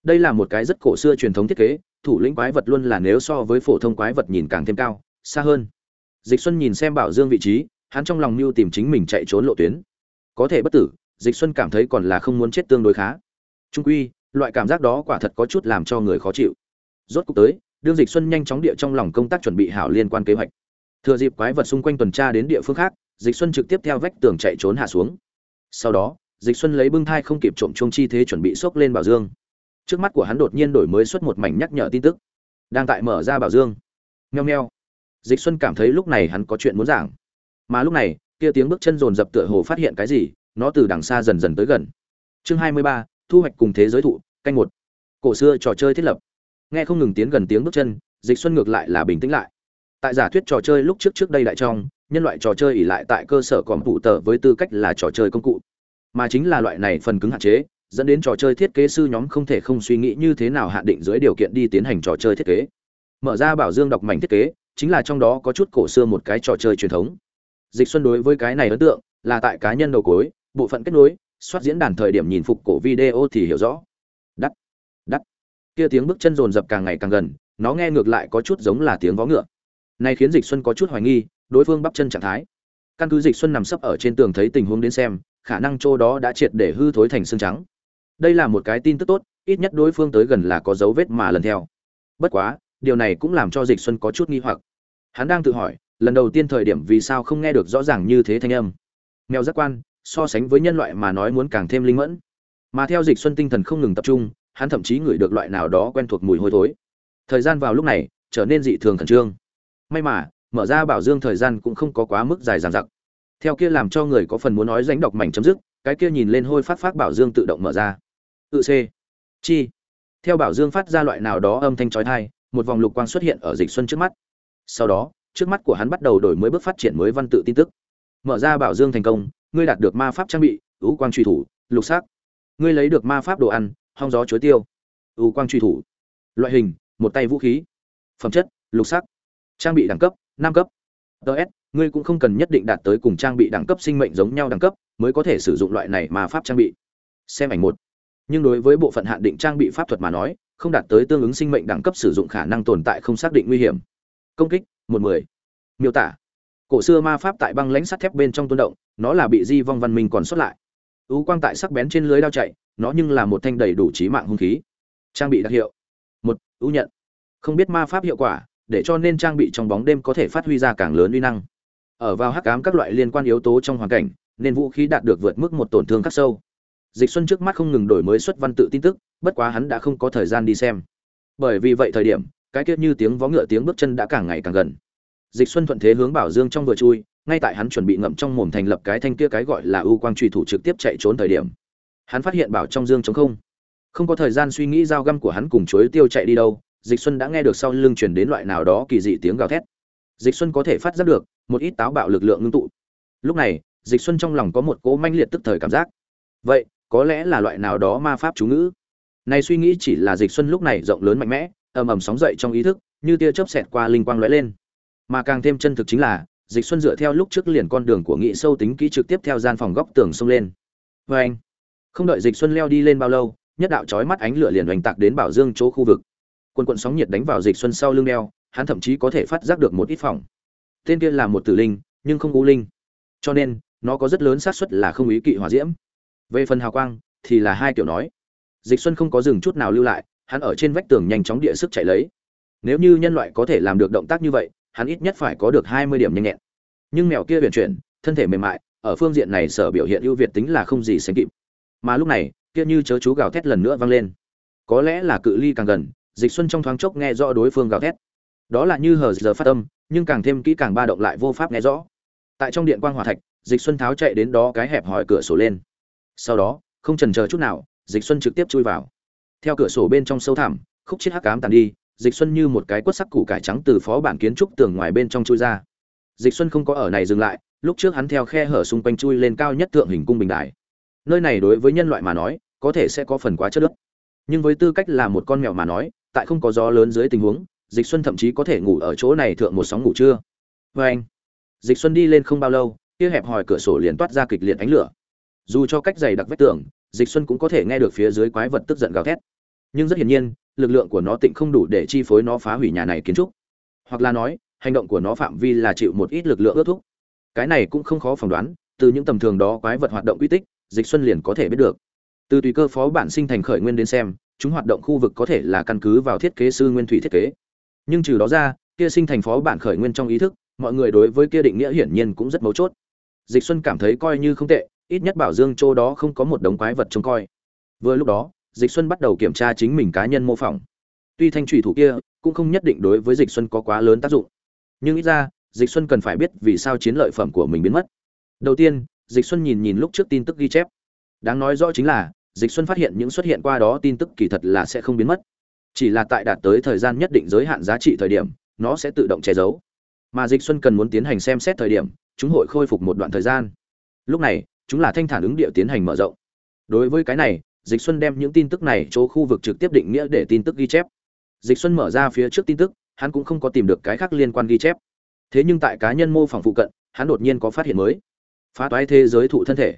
Đây là một cái rất cổ xưa truyền thống thiết kế, thủ lĩnh quái vật luôn là nếu so với phổ thông quái vật nhìn càng thêm cao, xa hơn. Dịch xuân nhìn xem bảo dương vị trí, hắn trong lòng mưu tìm chính mình chạy trốn lộ tuyến. Có thể bất tử, dịch xuân cảm thấy còn là không muốn chết tương đối khá. Trung quy loại cảm giác đó quả thật có chút làm cho người khó chịu. Rốt cuộc tới đương dịch xuân nhanh chóng địa trong lòng công tác chuẩn bị hảo liên quan kế hoạch. Thừa dịp quái vật xung quanh tuần tra đến địa phương khác dịch xuân trực tiếp theo vách tường chạy trốn hạ xuống. Sau đó dịch xuân lấy bưng thai không kịp trộm chung chi thế chuẩn bị xốc lên bảo dương. Trước mắt của hắn đột nhiên đổi mới xuất một mảnh nhắc nhở tin tức. Đang tại mở ra bảo dương. Nheo nheo dịch xuân cảm thấy lúc này hắn có chuyện muốn giảng. Mà lúc này kia tiếng bước chân rồn rập tựa hồ phát hiện cái gì nó từ đằng xa dần dần tới gần. Chương 23, thu hoạch cùng thế giới thụ, canh một. Cổ xưa trò chơi thiết lập. Nghe không ngừng tiến gần tiếng bước chân, dịch xuân ngược lại là bình tĩnh lại. Tại giả thuyết trò chơi lúc trước trước đây đại trong, nhân loại trò chơi ỉ lại tại cơ sở còn phụ tờ với tư cách là trò chơi công cụ. Mà chính là loại này phần cứng hạn chế, dẫn đến trò chơi thiết kế sư nhóm không thể không suy nghĩ như thế nào hạn định dưới điều kiện đi tiến hành trò chơi thiết kế. Mở ra bảo dương đọc mảnh thiết kế, chính là trong đó có chút cổ xưa một cái trò chơi truyền thống. Dịch xuân đối với cái này ấn tượng là tại cá nhân đầu cối bộ phận kết nối soát diễn đàn thời điểm nhìn phục cổ video thì hiểu rõ. Đắt đắt. Kia tiếng bước chân rồn rập càng ngày càng gần, nó nghe ngược lại có chút giống là tiếng vó ngựa. Này khiến dịch xuân có chút hoài nghi, đối phương bắp chân trạng thái. Căn cứ dịch xuân nằm sấp ở trên tường thấy tình huống đến xem, khả năng chỗ đó đã triệt để hư thối thành xương trắng. Đây là một cái tin tức tốt, ít nhất đối phương tới gần là có dấu vết mà lần theo. Bất quá, điều này cũng làm cho dịch xuân có chút nghi hoặc. Hắn đang tự hỏi, lần đầu tiên thời điểm vì sao không nghe được rõ ràng như thế thanh âm. Mèo giác quan so sánh với nhân loại mà nói muốn càng thêm linh mẫn. Mà theo dịch xuân tinh thần không ngừng tập trung, hắn thậm chí ngửi được loại nào đó quen thuộc mùi hôi thối. Thời gian vào lúc này, trở nên dị thường khẩn trương. May mà, mở ra bảo dương thời gian cũng không có quá mức dài dằng dặc. Theo kia làm cho người có phần muốn nói ránh đọc mảnh chấm dứt, cái kia nhìn lên hôi phát phát bảo dương tự động mở ra. Tự c chi. Theo bảo dương phát ra loại nào đó âm thanh trói thai một vòng lục quang xuất hiện ở dịch xuân trước mắt. Sau đó, trước mắt của hắn bắt đầu đổi mới bước phát triển mới văn tự tin tức. Mở ra bảo dương thành công ngươi đạt được ma pháp trang bị, ưu quang truy thủ, lục sắc. Ngươi lấy được ma pháp đồ ăn, hong gió chuối tiêu. Ưu quang truy thủ. Loại hình, một tay vũ khí. Phẩm chất, lục sắc. Trang bị đẳng cấp, năm cấp. Ts ngươi cũng không cần nhất định đạt tới cùng trang bị đẳng cấp sinh mệnh giống nhau đẳng cấp, mới có thể sử dụng loại này ma pháp trang bị. Xem ảnh một. Nhưng đối với bộ phận hạn định trang bị pháp thuật mà nói, không đạt tới tương ứng sinh mệnh đẳng cấp sử dụng khả năng tồn tại không xác định nguy hiểm. Công kích, một mười. Miêu tả cổ xưa ma pháp tại băng lãnh sắt thép bên trong tuôn động, nó là bị di vong văn minh còn sót lại. Ưu quang tại sắc bén trên lưới đao chạy, nó nhưng là một thanh đầy đủ trí mạng hung khí. Trang bị đặc hiệu. Một, ưu nhận. Không biết ma pháp hiệu quả, để cho nên trang bị trong bóng đêm có thể phát huy ra càng lớn uy năng. Ở vào hắc ám các loại liên quan yếu tố trong hoàn cảnh, nên vũ khí đạt được vượt mức một tổn thương khắc sâu. Dịch xuân trước mắt không ngừng đổi mới xuất văn tự tin tức, bất quá hắn đã không có thời gian đi xem. Bởi vì vậy thời điểm, cái kia như tiếng vó ngựa tiếng bước chân đã càng ngày càng gần dịch xuân thuận thế hướng bảo dương trong vừa chui, ngay tại hắn chuẩn bị ngậm trong mồm thành lập cái thanh kia cái gọi là ưu quang truy thủ trực tiếp chạy trốn thời điểm. Hắn phát hiện bảo trong dương trống không. Không có thời gian suy nghĩ dao găm của hắn cùng chuối tiêu chạy đi đâu, dịch xuân đã nghe được sau lưng truyền đến loại nào đó kỳ dị tiếng gào thét. Dịch xuân có thể phát giác được, một ít táo bạo lực lượng ngưng tụ. Lúc này, dịch xuân trong lòng có một cỗ manh liệt tức thời cảm giác. Vậy, có lẽ là loại nào đó ma pháp chú ngữ? Này suy nghĩ chỉ là dịch xuân lúc này rộng lớn mạnh mẽ, ầm ầm sóng dậy trong ý thức, như tia chớp xẹt qua linh quang lóe lên mà càng thêm chân thực chính là, dịch xuân dựa theo lúc trước liền con đường của nghị sâu tính kỹ trực tiếp theo gian phòng góc tường xông lên. Vê anh, không đợi dịch xuân leo đi lên bao lâu, nhất đạo chói mắt ánh lửa liền hoành tạc đến bảo dương chỗ khu vực. Quân quận sóng nhiệt đánh vào dịch xuân sau lưng đeo, hắn thậm chí có thể phát giác được một ít phòng. Tên kia là một tử linh, nhưng không u linh. Cho nên, nó có rất lớn xác suất là không ý kỵ hỏa diễm. Về phần hào quang, thì là hai kiểu nói. Dịch xuân không có dừng chút nào lưu lại, hắn ở trên vách tường nhanh chóng địa sức chạy lấy. Nếu như nhân loại có thể làm được động tác như vậy hắn ít nhất phải có được hai mươi điểm nhanh nhẹn. Nhưng mèo kia huyền chuyển, thân thể mềm mại, ở phương diện này sở biểu hiện ưu việt tính là không gì sánh kịp. Mà lúc này, kia như chớ chú gào thét lần nữa vang lên. Có lẽ là cự ly càng gần, dịch xuân trong thoáng chốc nghe rõ đối phương gào thét. Đó là như hờ giờ phát âm, nhưng càng thêm kỹ càng ba động lại vô pháp nghe rõ. Tại trong điện quang hỏa thạch, dịch xuân tháo chạy đến đó cái hẹp hỏi cửa sổ lên. Sau đó, không chần chờ chút nào, dịch xuân trực tiếp chui vào. Theo cửa sổ bên trong sâu thẳm, khúc chết hắc ám tàn đi dịch xuân như một cái quất sắc củ cải trắng từ phó bản kiến trúc tường ngoài bên trong chui ra. Dịch xuân không có ở này dừng lại, lúc trước hắn theo khe hở xung quanh chui lên cao nhất tượng hình cung bình đài. Nơi này đối với nhân loại mà nói, có thể sẽ có phần quá chất đất nhưng với tư cách là một con mèo mà nói, tại không có gió lớn dưới tình huống, dịch xuân thậm chí có thể ngủ ở chỗ này thượng một sóng ngủ trưa. Với anh, dịch xuân đi lên không bao lâu kia hẹp hòi cửa sổ liền toát ra kịch liệt ánh lửa. Dù cho cách dày đặc vách tường, dịch xuân cũng có thể nghe được phía dưới quái vật tức giận gào thét. Nhưng rất hiển nhiên lực lượng của nó tịnh không đủ để chi phối nó phá hủy nhà này kiến trúc. Hoặc là nói, hành động của nó phạm vi là chịu một ít lực lượng ước thúc. Cái này cũng không khó phỏng đoán, từ những tầm thường đó quái vật hoạt động quy tích, dịch xuân liền có thể biết được. Từ tùy cơ phó bản sinh thành khởi nguyên đến xem, chúng hoạt động khu vực có thể là căn cứ vào thiết kế sư nguyên thủy thiết kế. Nhưng trừ đó ra, kia sinh thành phó bản khởi nguyên trong ý thức, mọi người đối với kia định nghĩa hiển nhiên cũng rất mấu chốt. Dịch xuân cảm thấy coi như không tệ, ít nhất bảo dương châu đó không có một đống quái vật trông coi. Vừa lúc đó dịch xuân bắt đầu kiểm tra chính mình cá nhân mô phỏng. Tuy thanh thủy thủ kia cũng không nhất định đối với dịch xuân có quá lớn tác dụng, nhưng ít ra, dịch xuân cần phải biết vì sao chiến lợi phẩm của mình biến mất. Đầu tiên, dịch xuân nhìn nhìn lúc trước tin tức ghi chép. Đáng nói rõ chính là, dịch xuân phát hiện những xuất hiện qua đó tin tức kỳ thật là sẽ không biến mất. Chỉ là tại đạt tới thời gian nhất định giới hạn giá trị thời điểm, nó sẽ tự động che giấu. Mà dịch xuân cần muốn tiến hành xem xét thời điểm, chúng hội khôi phục một đoạn thời gian. Lúc này, chúng là thanh thản ứng địa tiến hành mở rộng. Đối với cái này dịch xuân đem những tin tức này chỗ khu vực trực tiếp định nghĩa để tin tức ghi chép. Dịch xuân mở ra phía trước tin tức, hắn cũng không có tìm được cái khác liên quan ghi chép. Thế nhưng tại cá nhân mô phỏng phụ cận, hắn đột nhiên có phát hiện mới. Phá toái thế giới thụ thân thể.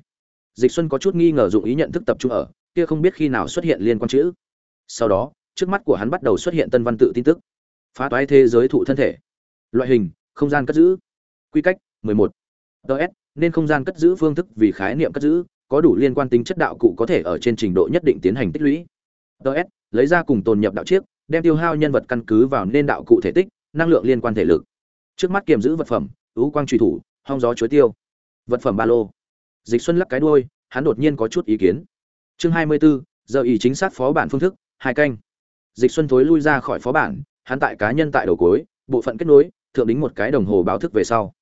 Dịch xuân có chút nghi ngờ dụng ý nhận thức tập trung ở, kia không biết khi nào xuất hiện liên quan chữ. Sau đó, trước mắt của hắn bắt đầu xuất hiện tân văn tự tin tức. Phá toái thế giới thụ thân thể. Loại hình, không gian cất giữ. Quy cách 11. ts nên không gian cất giữ phương thức vì khái niệm cất giữ có đủ liên quan tính chất đạo cụ có thể ở trên trình độ nhất định tiến hành tích lũy. DS lấy ra cùng tồn nhập đạo chiếc đem tiêu hao nhân vật căn cứ vào nên đạo cụ thể tích năng lượng liên quan thể lực. Trước mắt kiềm giữ vật phẩm ú quang truy thủ hong gió chuối tiêu. Vật phẩm ba lô. Dịch xuân lắc cái đuôi hắn đột nhiên có chút ý kiến. Chương 24, giờ ý chính xác phó bản phương thức hai canh. Dịch xuân thối lui ra khỏi phó bản hắn tại cá nhân tại đầu cuối bộ phận kết nối thượng đính một cái đồng hồ báo thức về sau.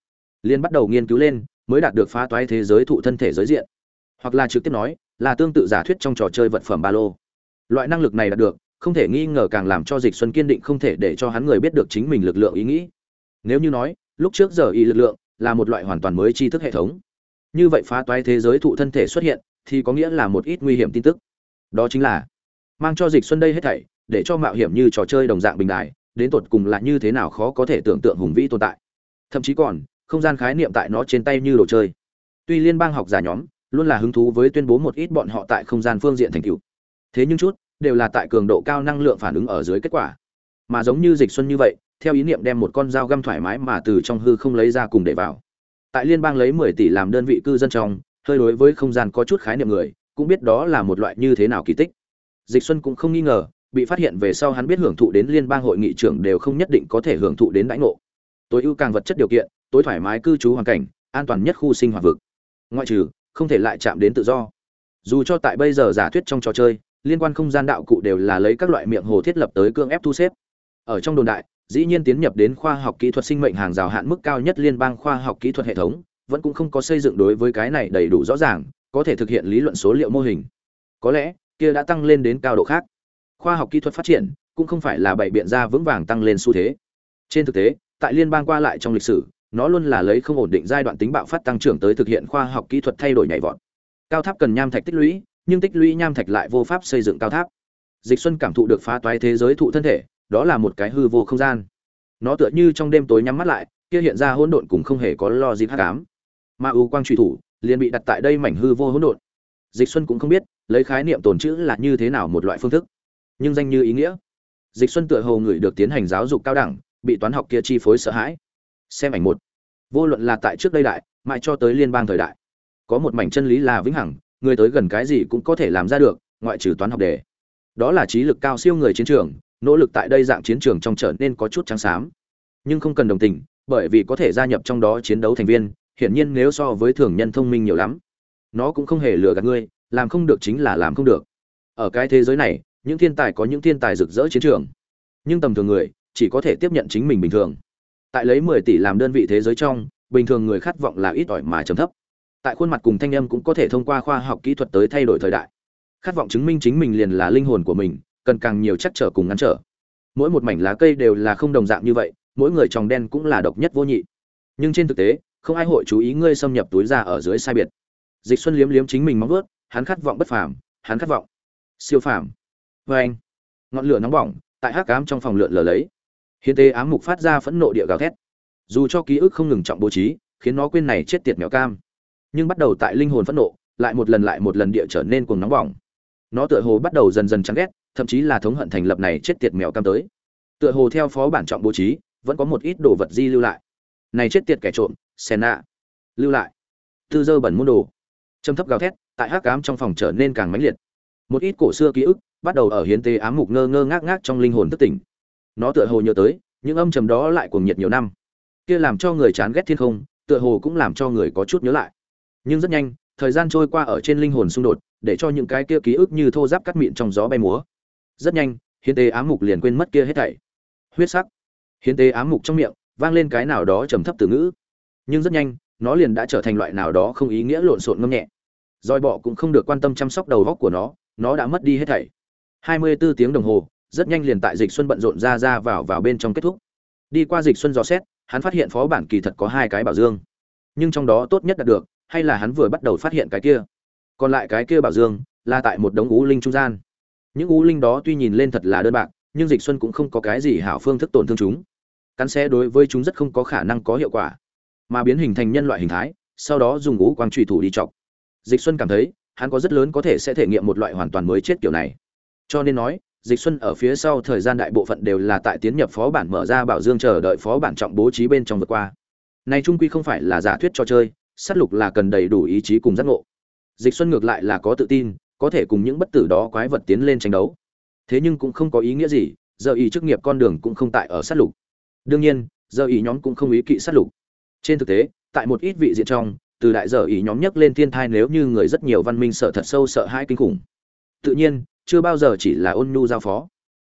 Liên bắt đầu nghiên cứu lên mới đạt được phá toái thế giới thụ thân thể giới diện hoặc là trực tiếp nói, là tương tự giả thuyết trong trò chơi vật phẩm ba lô. Loại năng lực này đạt được, không thể nghi ngờ càng làm cho dịch xuân kiên định không thể để cho hắn người biết được chính mình lực lượng ý nghĩ. Nếu như nói, lúc trước giờ y lực lượng là một loại hoàn toàn mới tri thức hệ thống. Như vậy phá toái thế giới thụ thân thể xuất hiện, thì có nghĩa là một ít nguy hiểm tin tức. Đó chính là, mang cho dịch xuân đây hết thảy, để cho mạo hiểm như trò chơi đồng dạng bình đại, đến tột cùng là như thế nào khó có thể tưởng tượng hùng vĩ tồn tại. Thậm chí còn, không gian khái niệm tại nó trên tay như đồ chơi. Tuy liên bang học giả nhóm luôn là hứng thú với tuyên bố một ít bọn họ tại không gian phương diện thành tựu. Thế nhưng chút, đều là tại cường độ cao năng lượng phản ứng ở dưới kết quả. Mà giống như dịch xuân như vậy, theo ý niệm đem một con dao găm thoải mái mà từ trong hư không lấy ra cùng để vào. Tại liên bang lấy 10 tỷ làm đơn vị cư dân trong, hơi đối với không gian có chút khái niệm người, cũng biết đó là một loại như thế nào kỳ tích. Dịch xuân cũng không nghi ngờ, bị phát hiện về sau hắn biết hưởng thụ đến liên bang hội nghị trưởng đều không nhất định có thể hưởng thụ đến đãi ngộ. Tối ưu càng vật chất điều kiện, tối thoải mái cư trú hoàn cảnh, an toàn nhất khu sinh hoạt vực. Ngoại trừ không thể lại chạm đến tự do. Dù cho tại bây giờ giả thuyết trong trò chơi, liên quan không gian đạo cụ đều là lấy các loại miệng hồ thiết lập tới cương ép thu xếp. Ở trong đồn đại, dĩ nhiên tiến nhập đến khoa học kỹ thuật sinh mệnh hàng rào hạn mức cao nhất liên bang khoa học kỹ thuật hệ thống, vẫn cũng không có xây dựng đối với cái này đầy đủ rõ ràng, có thể thực hiện lý luận số liệu mô hình. Có lẽ, kia đã tăng lên đến cao độ khác. Khoa học kỹ thuật phát triển, cũng không phải là bảy biện ra vững vàng tăng lên xu thế. Trên thực tế, tại liên bang qua lại trong lịch sử nó luôn là lấy không ổn định giai đoạn tính bạo phát tăng trưởng tới thực hiện khoa học kỹ thuật thay đổi nhảy vọt. Cao tháp cần nham thạch tích lũy, nhưng tích lũy nham thạch lại vô pháp xây dựng cao tháp. Dịch xuân cảm thụ được phá toái thế giới thụ thân thể, đó là một cái hư vô không gian. Nó tựa như trong đêm tối nhắm mắt lại, kia hiện ra hỗn độn cũng không hề có lo gì hắc ám. Ma u quang truy thủ liền bị đặt tại đây mảnh hư vô hỗn độn. Dịch xuân cũng không biết, lấy khái niệm tồn chữ là như thế nào một loại phương thức. Nhưng danh như ý nghĩa. Dịch xuân tựa hồ người được tiến hành giáo dục cao đẳng, bị toán học kia chi phối sợ hãi. Xem ảnh một vô luận là tại trước đây đại, mãi cho tới liên bang thời đại. Có một mảnh chân lý là vĩnh hằng, người tới gần cái gì cũng có thể làm ra được, ngoại trừ toán học đề. Đó là trí lực cao siêu người chiến trường, nỗ lực tại đây dạng chiến trường trong trở nên có chút trắng xám. Nhưng không cần đồng tình, bởi vì có thể gia nhập trong đó chiến đấu thành viên, hiển nhiên nếu so với thường nhân thông minh nhiều lắm, nó cũng không hề lừa gạt ngươi, làm không được chính là làm không được. Ở cái thế giới này, những thiên tài có những thiên tài rực rỡ chiến trường. Nhưng tầm thường người chỉ có thể tiếp nhận chính mình bình thường tại lấy 10 tỷ làm đơn vị thế giới trong, bình thường người khát vọng là ít ỏi mà trầm thấp. Tại khuôn mặt cùng thanh âm cũng có thể thông qua khoa học kỹ thuật tới thay đổi thời đại. Khát vọng chứng minh chính mình liền là linh hồn của mình, cần càng nhiều chắc trở cùng ngăn trở. Mỗi một mảnh lá cây đều là không đồng dạng như vậy, mỗi người tròng đen cũng là độc nhất vô nhị. Nhưng trên thực tế, không ai hội chú ý ngươi xâm nhập túi ra ở dưới sai biệt. Dịch xuân liếm liếm chính mình móng vuốt, hắn khát vọng bất phàm, hắn khát vọng siêu phàm. Vê anh ngọn lửa nóng bỏng, tại hắc ám trong phòng lượn lờ lấy hiến tế ám mục phát ra phẫn nộ địa gào thét. Dù cho ký ức không ngừng trọng bố trí, khiến nó quên này chết tiệt mèo cam. Nhưng bắt đầu tại linh hồn phẫn nộ, lại một lần lại một lần địa trở nên cuồng nóng bỏng. Nó tựa hồ bắt đầu dần dần chán ghét, thậm chí là thống hận thành lập này chết tiệt mèo cam tới. Tựa hồ theo phó bản trọng bố trí, vẫn có một ít đồ vật di lưu lại. Này chết tiệt kẻ trộm xèn nạ. Lưu lại. Tư dơ bẩn môn đồ. Châm thấp gào thét, tại hắc ám trong phòng trở nên càng mãnh liệt. Một ít cổ xưa ký ức bắt đầu ở hiến tế ám mục ngơ ngơ ngác ngác trong linh hồn thức tỉnh nó tựa hồ nhớ tới, những âm trầm đó lại cuồng nhiệt nhiều năm. Kia làm cho người chán ghét thiên không, tựa hồ cũng làm cho người có chút nhớ lại. Nhưng rất nhanh, thời gian trôi qua ở trên linh hồn xung đột, để cho những cái kia ký ức như thô giáp cắt mịn trong gió bay múa. Rất nhanh, hiến tế ám mục liền quên mất kia hết thảy. Huyết sắc. Hiến tế ám mục trong miệng, vang lên cái nào đó trầm thấp từ ngữ. Nhưng rất nhanh, nó liền đã trở thành loại nào đó không ý nghĩa lộn xộn ngâm nhẹ. Roi bọ cũng không được quan tâm chăm sóc đầu góc của nó nó đã mất đi hết thảy. 24 tiếng đồng hồ rất nhanh liền tại dịch xuân bận rộn ra ra vào vào bên trong kết thúc. Đi qua dịch xuân dò xét, hắn phát hiện phó bản kỳ thật có hai cái bảo dương. Nhưng trong đó tốt nhất đạt được, hay là hắn vừa bắt đầu phát hiện cái kia. Còn lại cái kia bảo dương là tại một đống ú linh trung gian. Những ú linh đó tuy nhìn lên thật là đơn bạc, nhưng dịch xuân cũng không có cái gì hảo phương thức tổn thương chúng. Cắn xe đối với chúng rất không có khả năng có hiệu quả. Mà biến hình thành nhân loại hình thái, sau đó dùng ú quang trùy thủ đi chọc. Dịch xuân cảm thấy, hắn có rất lớn có thể sẽ thể nghiệm một loại hoàn toàn mới chết kiểu này. Cho nên nói dịch xuân ở phía sau thời gian đại bộ phận đều là tại tiến nhập phó bản mở ra bảo dương chờ đợi phó bản trọng bố trí bên trong vượt qua. Này trung quy không phải là giả thuyết cho chơi, sát lục là cần đầy đủ ý chí cùng giác ngộ. Dịch xuân ngược lại là có tự tin, có thể cùng những bất tử đó quái vật tiến lên tranh đấu. Thế nhưng cũng không có ý nghĩa gì, giờ ý chức nghiệp con đường cũng không tại ở sát lục. Đương nhiên, giờ ý nhóm cũng không ý kỵ sát lục. Trên thực tế, tại một ít vị diện trong, từ đại giờ ý nhóm nhắc lên thiên thai nếu như người rất nhiều văn minh sợ thật sâu sợ hãi kinh khủng. Tự nhiên chưa bao giờ chỉ là ôn nhu giao phó.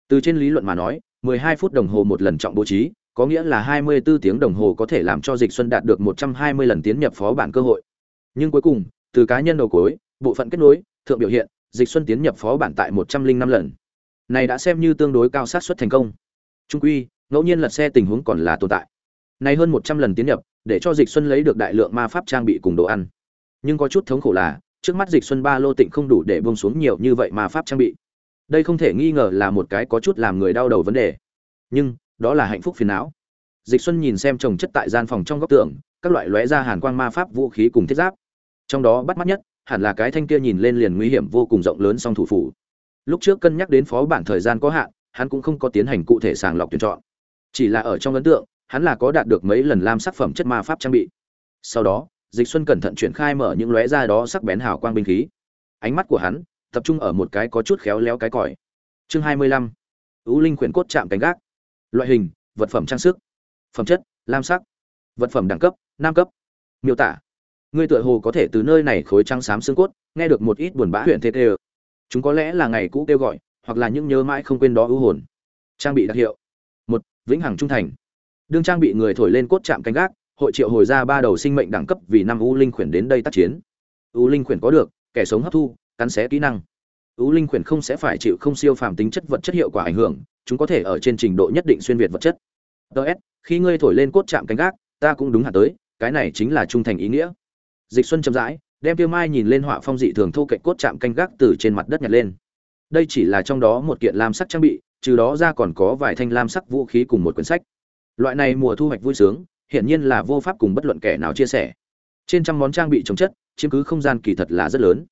Từ trên lý luận mà nói 12 phút đồng hồ một lần trọng bố trí, có nghĩa là 24 tiếng đồng hồ có thể làm cho dịch xuân đạt được 120 lần tiến nhập phó bản cơ hội. Nhưng cuối cùng, từ cá nhân đầu cuối, bộ phận kết nối, thượng biểu hiện, dịch xuân tiến nhập phó bản tại 105 lần. Này đã xem như tương đối cao sát suất thành công. Trung quy, ngẫu nhiên lật xe tình huống còn là tồn tại. Này hơn 100 lần tiến nhập, để cho dịch xuân lấy được đại lượng ma pháp trang bị cùng đồ ăn. Nhưng có chút thống khổ là trước mắt dịch xuân ba lô tịnh không đủ để buông xuống nhiều như vậy mà pháp trang bị. Đây không thể nghi ngờ là một cái có chút làm người đau đầu vấn đề. Nhưng, đó là hạnh phúc phiền não. Dịch xuân nhìn xem trồng chất tại gian phòng trong góc tường, các loại lóe ra hàn quang ma pháp vũ khí cùng thiết giáp. Trong đó bắt mắt nhất, hẳn là cái thanh kia nhìn lên liền nguy hiểm vô cùng rộng lớn song thủ phủ. Lúc trước cân nhắc đến phó bản thời gian có hạn, hắn cũng không có tiến hành cụ thể sàng lọc tuyển chọn. Chỉ là ở trong ấn tượng, hắn là có đạt được mấy lần lam sắc phẩm chất ma pháp trang bị. Sau đó dịch xuân cẩn thận chuyển khai mở những lóe ra đó sắc bén hào quang binh khí. Ánh mắt của hắn tập trung ở một cái có chút khéo léo cái còi. Chương 25. ưu linh quyển cốt chạm cánh gác. Loại hình, vật phẩm trang sức. Phẩm chất, lam sắc. Vật phẩm đẳng cấp, nam cấp. Miêu tả. Ngươi tựa hồ có thể từ nơi này khối trắng xám xương cốt, nghe được một ít buồn bã huyện tê tê chúng có lẽ là ngày cũ kêu gọi, hoặc là những nhớ mãi không quên đó ưu hồn. Trang bị đặc hiệu. Một, vĩnh hằng trung thành. Đương trang bị người thổi lên cốt chạm cánh gác hội triệu hồi ra ba đầu sinh mệnh đẳng cấp vì năm u linh khuyển đến đây tác chiến. U linh khuyển có được, kẻ sống hấp thu, cắn xé kỹ năng. U linh khuyển không sẽ phải chịu không siêu phàm tính chất vật chất hiệu quả ảnh hưởng, chúng có thể ở trên trình độ nhất định xuyên việt vật chất. Ts khi ngươi thổi lên cốt chạm cánh gác, ta cũng đúng hạn tới, cái này chính là trung thành ý nghĩa. Dịch xuân chậm rãi, đem tiêu mai nhìn lên họa phong dị thường thu cạnh cốt chạm canh gác từ trên mặt đất nhặt lên. Đây chỉ là trong đó một kiện lam sắc trang bị, trừ đó ra còn có vài thanh lam sắc vũ khí cùng một quyển sách. Loại này mùa thu hoạch vui sướng hiển nhiên là vô pháp cùng bất luận kẻ nào chia sẻ. Trên trăm món trang bị chống chất, chiếm cứ không gian kỳ thật là rất lớn.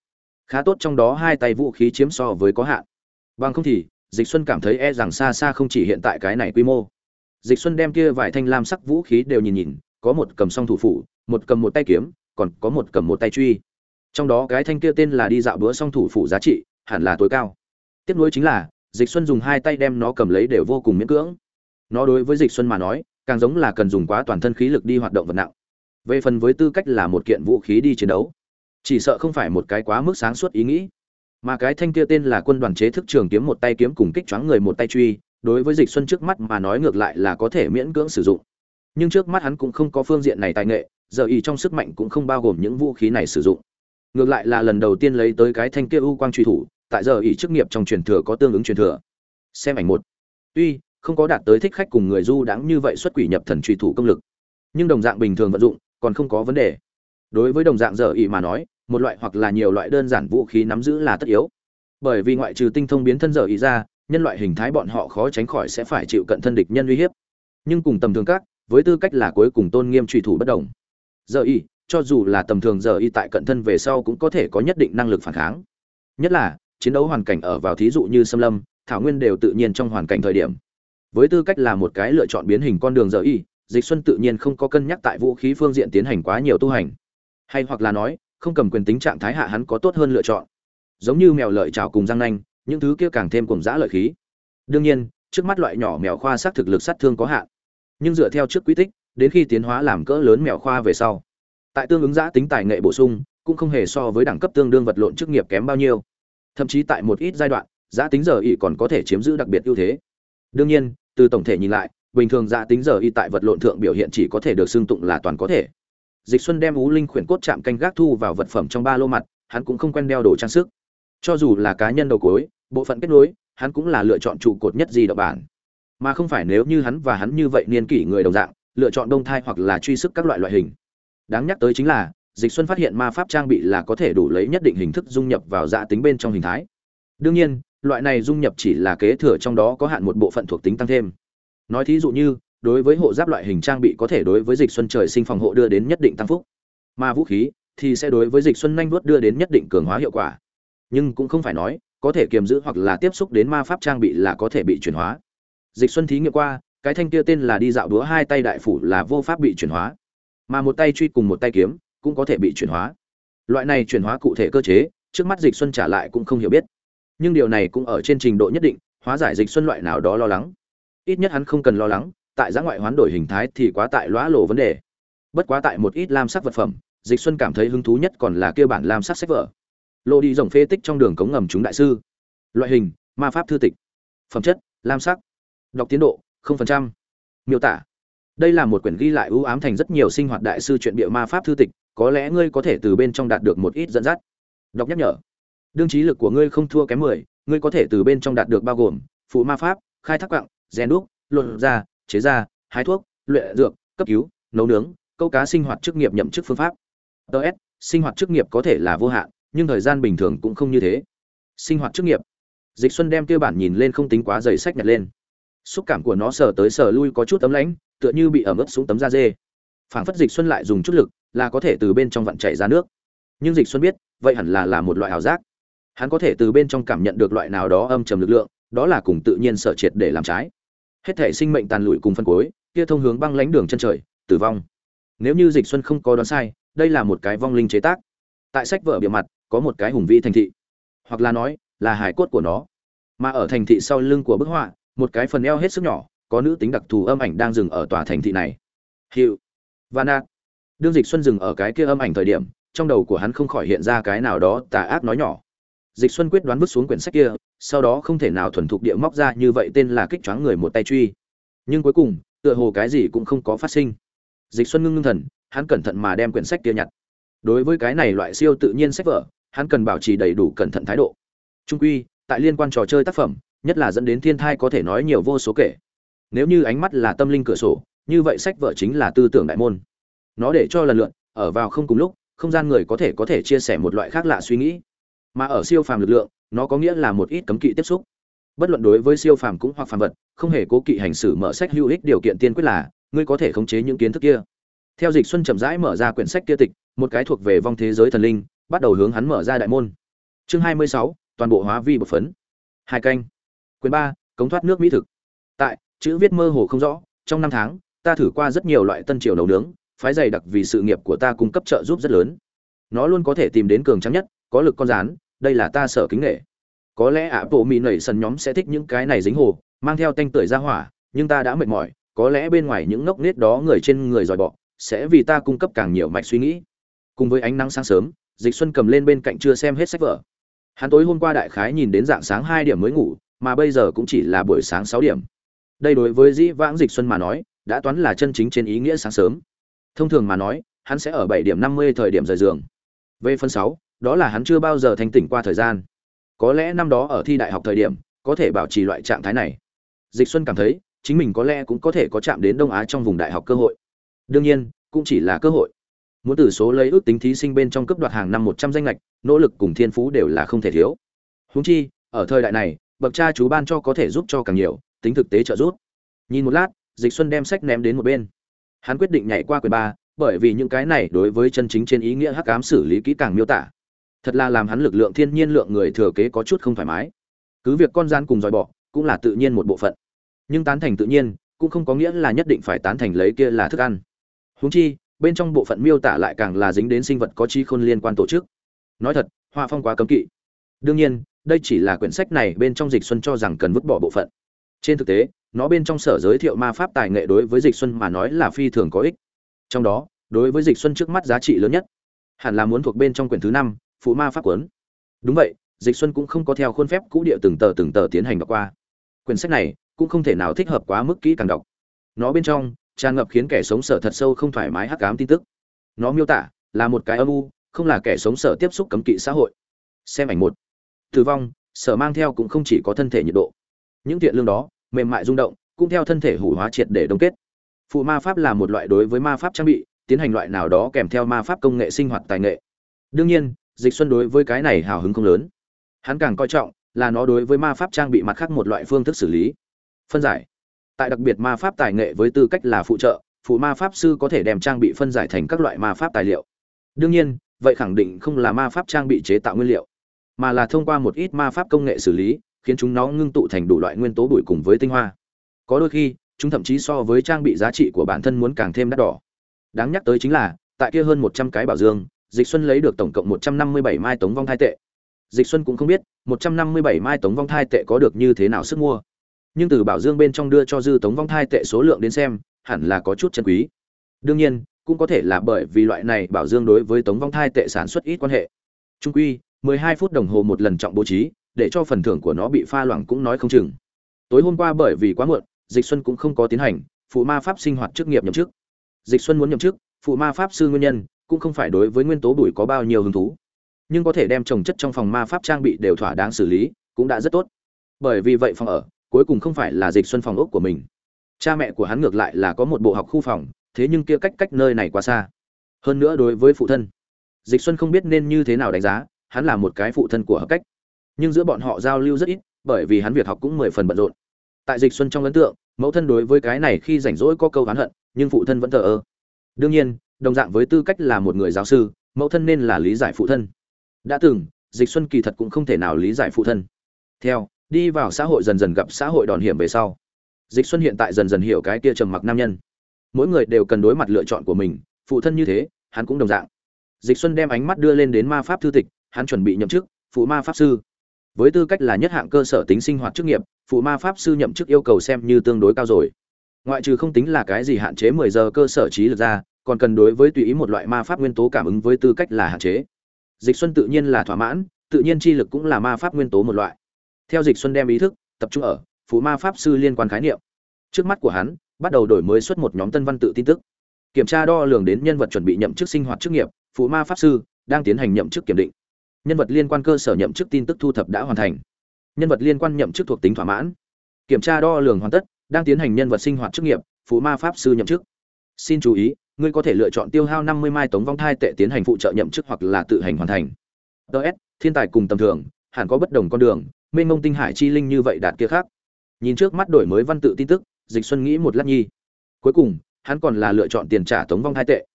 Khá tốt trong đó hai tay vũ khí chiếm so với có hạn. Bằng không thì, dịch xuân cảm thấy e rằng xa xa không chỉ hiện tại cái này quy mô. Dịch xuân đem kia vài thanh lam sắc vũ khí đều nhìn nhìn, có một cầm song thủ phủ, một cầm một tay kiếm, còn có một cầm một tay truy. Trong đó cái thanh kia tên là đi dạo bữa song thủ phủ giá trị, hẳn là tối cao. Tiếp nối chính là, dịch xuân dùng hai tay đem nó cầm lấy đều vô cùng miễn cưỡng. Nó đối với dịch xuân mà nói càng giống là cần dùng quá toàn thân khí lực đi hoạt động vật nặng. Về phần với tư cách là một kiện vũ khí đi chiến đấu, chỉ sợ không phải một cái quá mức sáng suốt ý nghĩ. Mà cái thanh kia tên là quân đoàn chế thức trường kiếm một tay kiếm cùng kích choáng người một tay truy, đối với dịch xuân trước mắt mà nói ngược lại là có thể miễn cưỡng sử dụng. Nhưng trước mắt hắn cũng không có phương diện này tài nghệ, giờ y trong sức mạnh cũng không bao gồm những vũ khí này sử dụng. Ngược lại là lần đầu tiên lấy tới cái thanh kia u quang truy thủ, tại giờ y chức nghiệp trong truyền thừa có tương ứng truyền thừa. Xem ảnh một. Tuy không có đạt tới thích khách cùng người du đáng như vậy xuất quỷ nhập thần truy thủ công lực. Nhưng đồng dạng bình thường vận dụng, còn không có vấn đề. Đối với đồng dạng giờ y mà nói, một loại hoặc là nhiều loại đơn giản vũ khí nắm giữ là tất yếu. Bởi vì ngoại trừ tinh thông biến thân giờ ý ra, nhân loại hình thái bọn họ khó tránh khỏi sẽ phải chịu cận thân địch nhân uy hiếp. Nhưng cùng tầm thường các với tư cách là cuối cùng tôn nghiêm truy thủ bất đồng. Giờ y cho dù là tầm thường giờ y tại cận thân về sau cũng có thể có nhất định năng lực phản kháng. Nhất là, chiến đấu hoàn cảnh ở vào thí dụ như xâm lâm, thảo nguyên đều tự nhiên trong hoàn cảnh thời điểm với tư cách là một cái lựa chọn biến hình con đường giờ y, dịch xuân tự nhiên không có cân nhắc tại vũ khí phương diện tiến hành quá nhiều tu hành. Hay hoặc là nói, không cầm quyền tính trạng thái hạ hắn có tốt hơn lựa chọn. Giống như mèo lợi trào cùng răng nanh, những thứ kia càng thêm cùng dã lợi khí. Đương nhiên, trước mắt loại nhỏ mèo khoa sát thực lực sát thương có hạn. Nhưng dựa theo trước quy tích, đến khi tiến hóa làm cỡ lớn mèo khoa về sau, tại tương ứng giã tính tài nghệ bổ sung, cũng không hề so với đẳng cấp tương đương vật lộn chức nghiệp kém bao nhiêu. Thậm chí tại một ít giai đoạn giã tính giờ y còn có thể chiếm giữ đặc biệt ưu thế. Đương nhiên từ tổng thể nhìn lại, bình thường dạ tính giờ y tại vật lộn thượng biểu hiện chỉ có thể được xưng tụng là toàn có thể. Dịch xuân đem ú linh khuyển cốt chạm canh gác thu vào vật phẩm trong ba lô mặt, hắn cũng không quen đeo đồ trang sức. Cho dù là cá nhân đầu cối bộ phận kết nối, hắn cũng là lựa chọn trụ cột nhất gì đọc bản. Mà không phải nếu như hắn và hắn như vậy niên kỷ người đồng dạng, lựa chọn đông thai hoặc là truy sức các loại loại hình. Đáng nhắc tới chính là, dịch xuân phát hiện ma pháp trang bị là có thể đủ lấy nhất định hình thức dung nhập vào dạ tính bên trong hình thái. Đương nhiên loại này dung nhập chỉ là kế thừa trong đó có hạn một bộ phận thuộc tính tăng thêm. Nói thí dụ như, đối với hộ giáp loại hình trang bị có thể đối với dịch xuân trời sinh phòng hộ đưa đến nhất định tăng phúc. Mà vũ khí thì sẽ đối với dịch xuân nhanh vuốt đưa đến nhất định cường hóa hiệu quả. Nhưng cũng không phải nói, có thể kiềm giữ hoặc là tiếp xúc đến ma pháp trang bị là có thể bị chuyển hóa. Dịch xuân thí nghiệm qua, cái thanh kia tên là đi dạo đúa hai tay đại phủ là vô pháp bị chuyển hóa. Mà một tay truy cùng một tay kiếm cũng có thể bị chuyển hóa. Loại này chuyển hóa cụ thể cơ chế, trước mắt dịch xuân trả lại cũng không hiểu biết nhưng điều này cũng ở trên trình độ nhất định, hóa giải dịch xuân loại nào đó lo lắng. Ít nhất hắn không cần lo lắng, tại giã ngoại hoán đổi hình thái thì quá tại lõa lộ vấn đề. Bất quá tại một ít lam sắc vật phẩm, dịch xuân cảm thấy hứng thú nhất còn là kia bản lam sắc sách vở. Lộ đi dòng phê tích trong đường cống ngầm chúng đại sư. Loại hình, ma pháp thư tịch. Phẩm chất, lam sắc. Đọc tiến độ 0%. miêu tả. Đây là một quyển ghi lại ưu ám thành rất nhiều sinh hoạt đại sư chuyện địa ma pháp thư tịch, có lẽ ngươi có thể từ bên trong đạt được một ít dẫn dắt. Đọc nhắc nhở đương trí lực của ngươi không thua kém mười, ngươi có thể từ bên trong đạt được bao gồm phụ ma pháp, khai thác quặng, rèn đúc luận ra chế ra hái thuốc, luyện dược, cấp cứu, nấu nướng, câu cá sinh hoạt chức nghiệp nhậm chức phương pháp. Ts sinh hoạt chức nghiệp có thể là vô hạn, nhưng thời gian bình thường cũng không như thế. Sinh hoạt chức nghiệp. Dịch xuân đem tiêu bản nhìn lên không tính quá dày sách nhặt lên. Xúc cảm của nó sờ tới sờ lui có chút tấm lãnh, tựa như bị ẩm ướt xuống tấm da dê. Phảng phất dịch xuân lại dùng chút lực là có thể từ bên trong vặn chảy ra nước. Nhưng dịch xuân biết, vậy hẳn là là một loại ảo giác hắn có thể từ bên trong cảm nhận được loại nào đó âm trầm lực lượng, đó là cùng tự nhiên sở triệt để làm trái. Hết thể sinh mệnh tàn lụi cùng phân cối, kia thông hướng băng lánh đường chân trời, tử vong. Nếu như dịch xuân không có đoán sai, đây là một cái vong linh chế tác. Tại sách vở bìa mặt, có một cái hùng vĩ thành thị. Hoặc là nói, là hải cốt của nó. Mà ở thành thị sau lưng của bức họa, một cái phần eo hết sức nhỏ, có nữ tính đặc thù âm ảnh đang dừng ở tòa thành thị này. Hiệu. Và nạt đương dịch xuân dừng ở cái kia âm ảnh thời điểm, trong đầu của hắn không khỏi hiện ra cái nào đó tà ác nói nhỏ dịch xuân quyết đoán vứt xuống quyển sách kia, sau đó không thể nào thuần thục địa móc ra như vậy tên là kích choáng người một tay truy. Nhưng cuối cùng, tựa hồ cái gì cũng không có phát sinh. Dịch xuân ngưng ngưng thần, hắn cẩn thận mà đem quyển sách kia nhặt. Đối với cái này loại siêu tự nhiên sách vở, hắn cần bảo trì đầy đủ cẩn thận thái độ. Trung quy, tại liên quan trò chơi tác phẩm, nhất là dẫn đến thiên thai có thể nói nhiều vô số kể. Nếu như ánh mắt là tâm linh cửa sổ, như vậy sách vở chính là tư tưởng đại môn. Nó để cho lần lượt, ở vào không cùng lúc, không gian người có thể có thể chia sẻ một loại khác lạ suy nghĩ mà ở siêu phàm lực lượng, nó có nghĩa là một ít cấm kỵ tiếp xúc. Bất luận đối với siêu phàm cũng hoặc phàm vật, không hề cố kỵ hành xử mở sách hữu ích điều kiện tiên quyết là, ngươi có thể khống chế những kiến thức kia. Theo dịch xuân chậm rãi mở ra quyển sách kia tịch, một cái thuộc về vong thế giới thần linh, bắt đầu hướng hắn mở ra đại môn. Chương hai mươi sáu, toàn bộ hóa vi bột phấn. Hai canh. Quyển ba, cống thoát nước mỹ thực. Tại, chữ viết mơ hồ không rõ, trong năm tháng, ta thử qua rất nhiều loại tân triều nấu nướng, phái dày đặc vì sự nghiệp của ta cung cấp trợ giúp rất lớn. Nó luôn có thể tìm đến cường trắng nhất có lực con rán, đây là ta sợ kính nghệ. Có lẽ ạ, bộ mỹ nảy sần nhóm sẽ thích những cái này dính hồ, mang theo tanh tưởi ra hỏa, nhưng ta đã mệt mỏi, có lẽ bên ngoài những ngốc nết đó người trên người dòi bọ, sẽ vì ta cung cấp càng nhiều mạch suy nghĩ. Cùng với ánh nắng sáng sớm, dịch xuân cầm lên bên cạnh chưa xem hết sách vở. Hắn tối hôm qua đại khái nhìn đến dạng sáng hai điểm mới ngủ, mà bây giờ cũng chỉ là buổi sáng sáu điểm. Đây đối với dĩ vãng dịch xuân mà nói, đã toán là chân chính trên ý nghĩa sáng sớm. Thông thường mà nói, hắn sẽ ở bảy điểm năm mươi thời điểm rời giường. Về phần sáu đó là hắn chưa bao giờ thanh tỉnh qua thời gian. Có lẽ năm đó ở thi đại học thời điểm, có thể bảo trì loại trạng thái này. Dịch xuân cảm thấy, chính mình có lẽ cũng có thể có chạm đến đông á trong vùng đại học cơ hội. Đương nhiên, cũng chỉ là cơ hội. Muốn từ số lấy ước tính thí sinh bên trong cấp đoạt hàng năm một trăm danh lệch nỗ lực cùng thiên phú đều là không thể thiếu. Húng chi, ở thời đại này, bậc cha chú ban cho có thể giúp cho càng nhiều, tính thực tế trợ giúp. Nhìn một lát, dịch xuân đem sách ném đến một bên. Hắn quyết định nhảy qua quyền ba, bởi vì những cái này đối với chân chính trên ý nghĩa hắc ám xử lý kỹ càng miêu tả thật là làm hắn lực lượng thiên nhiên lượng người thừa kế có chút không thoải mái. Cứ việc con gian cùng dòi bọ, cũng là tự nhiên một bộ phận. Nhưng tán thành tự nhiên, cũng không có nghĩa là nhất định phải tán thành lấy kia là thức ăn. Huống chi, bên trong bộ phận miêu tả lại càng là dính đến sinh vật có chi khôn liên quan tổ chức. Nói thật hoa phong quá cấm kỵ. Đương nhiên, đây chỉ là quyển sách này bên trong dịch xuân cho rằng cần vứt bỏ bộ phận. Trên thực tế, nó bên trong sở giới thiệu ma pháp tài nghệ đối với dịch xuân mà nói là phi thường có ích. Trong đó, đối với dịch xuân trước mắt giá trị lớn nhất, hẳn là muốn thuộc bên trong quyển thứ năm phụ ma pháp cuốn. Đúng vậy, dịch xuân cũng không có theo khuôn phép cũ địa từng tờ từng tờ tiến hành đọc qua. Quyển sách này cũng không thể nào thích hợp quá mức kỹ càng đọc. Nó bên trong tràn ngập khiến kẻ sống sở thật sâu không thoải mái hắc ám tin tức. Nó miêu tả là một cái âm u, không là kẻ sống sở tiếp xúc cấm kỵ xã hội. Xem ảnh một. Tử vong, sở mang theo cũng không chỉ có thân thể nhiệt độ. Những tiện lương đó, mềm mại rung động, cũng theo thân thể hủ hóa triệt để đông kết. Phụ ma pháp là một loại đối với ma pháp trang bị, tiến hành loại nào đó kèm theo ma pháp công nghệ sinh hoạt tài nghệ. Đương nhiên dịch xuân đối với cái này hào hứng không lớn. Hắn càng coi trọng là nó đối với ma pháp trang bị mặt khác một loại phương thức xử lý. Phân giải. Tại đặc biệt ma pháp tài nghệ với tư cách là phụ trợ, phụ ma pháp sư có thể đem trang bị phân giải thành các loại ma pháp tài liệu. Đương nhiên, vậy khẳng định không là ma pháp trang bị chế tạo nguyên liệu, mà là thông qua một ít ma pháp công nghệ xử lý, khiến chúng nó ngưng tụ thành đủ loại nguyên tố bụi cùng với tinh hoa. Có đôi khi, chúng thậm chí so với trang bị giá trị của bản thân muốn càng thêm đắt đỏ. Đáng nhắc tới chính là, tại kia hơn một trăm cái bảo dương dịch xuân lấy được tổng cộng một trăm năm mươi bảy mai tống vong thai tệ. Dịch xuân cũng không biết một trăm năm mươi bảy mai tống vong thai tệ có được như thế nào sức mua. Nhưng từ bảo dương bên trong đưa cho dư tống vong thai tệ số lượng đến xem, hẳn là có chút chân quý. Đương nhiên, cũng có thể là bởi vì loại này bảo dương đối với tống vong thai tệ sản xuất ít quan hệ. Trung quy 12 phút đồng hồ một lần trọng bố trí, để cho phần thưởng của nó bị pha loãng cũng nói không chừng. Tối hôm qua bởi vì quá muộn, dịch xuân cũng không có tiến hành, phụ ma pháp sinh hoạt chức nghiệp nhậm chức. Dịch xuân muốn nhậm chức, phụ ma pháp sư nguyên nhân cũng không phải đối với nguyên tố bụi có bao nhiêu hứng thú. Nhưng có thể đem trồng chất trong phòng ma pháp trang bị đều thỏa đáng xử lý, cũng đã rất tốt. Bởi vì vậy phòng ở, cuối cùng không phải là dịch xuân phòng ốc của mình. Cha mẹ của hắn ngược lại là có một bộ học khu phòng, thế nhưng kia cách cách nơi này quá xa. Hơn nữa đối với phụ thân, dịch xuân không biết nên như thế nào đánh giá, hắn là một cái phụ thân của hợp cách. Nhưng giữa bọn họ giao lưu rất ít, bởi vì hắn việc học cũng mười phần bận rộn. Tại dịch xuân trong ấn tượng, mẫu thân đối với cái này khi rảnh rỗi có câu oán hận, nhưng phụ thân vẫn thờ ơ. Đương nhiên đồng dạng với tư cách là một người giáo sư, mẫu thân nên là lý giải phụ thân. Đã từng, dịch xuân kỳ thật cũng không thể nào lý giải phụ thân. Theo, đi vào xã hội dần dần gặp xã hội đòn hiểm về sau. Dịch xuân hiện tại dần dần hiểu cái kia trầm mặc nam nhân. Mỗi người đều cần đối mặt lựa chọn của mình, phụ thân như thế, hắn cũng đồng dạng. Dịch xuân đem ánh mắt đưa lên đến ma pháp thư tịch, hắn chuẩn bị nhậm chức, phụ ma pháp sư. Với tư cách là nhất hạng cơ sở tính sinh hoạt chức nghiệp, phụ ma pháp sư nhậm chức yêu cầu xem như tương đối cao rồi. Ngoại trừ không tính là cái gì hạn chế 10 giờ cơ sở trí lực ra còn cần đối với tùy ý một loại ma pháp nguyên tố cảm ứng với tư cách là hạn chế. Dịch xuân tự nhiên là thỏa mãn, tự nhiên chi lực cũng là ma pháp nguyên tố một loại. Theo dịch xuân đem ý thức tập trung ở phụ ma pháp sư liên quan khái niệm. Trước mắt của hắn, bắt đầu đổi mới xuất một nhóm tân văn tự tin tức. Kiểm tra đo lường đến nhân vật chuẩn bị nhậm chức sinh hoạt chức nghiệp, phụ ma pháp sư đang tiến hành nhậm chức kiểm định. Nhân vật liên quan cơ sở nhậm chức tin tức thu thập đã hoàn thành. Nhân vật liên quan nhậm chức thuộc tính thỏa mãn. Kiểm tra đo lường hoàn tất, đang tiến hành nhân vật sinh hoạt chức nghiệp, phụ ma pháp sư nhậm chức. Xin chú ý ngươi có thể lựa chọn tiêu hao năm mươi mai tống vong thai tệ tiến hành phụ trợ nhậm chức hoặc là tự hành hoàn thành. Ts thiên tài cùng tầm thường, hẳn có bất đồng con đường, mênh mông tinh hải chi linh như vậy đạt kia khác. Nhìn trước mắt đổi mới văn tự tin tức, dịch xuân nghĩ một lát nhi. Cuối cùng, hắn còn là lựa chọn tiền trả tống vong thai tệ.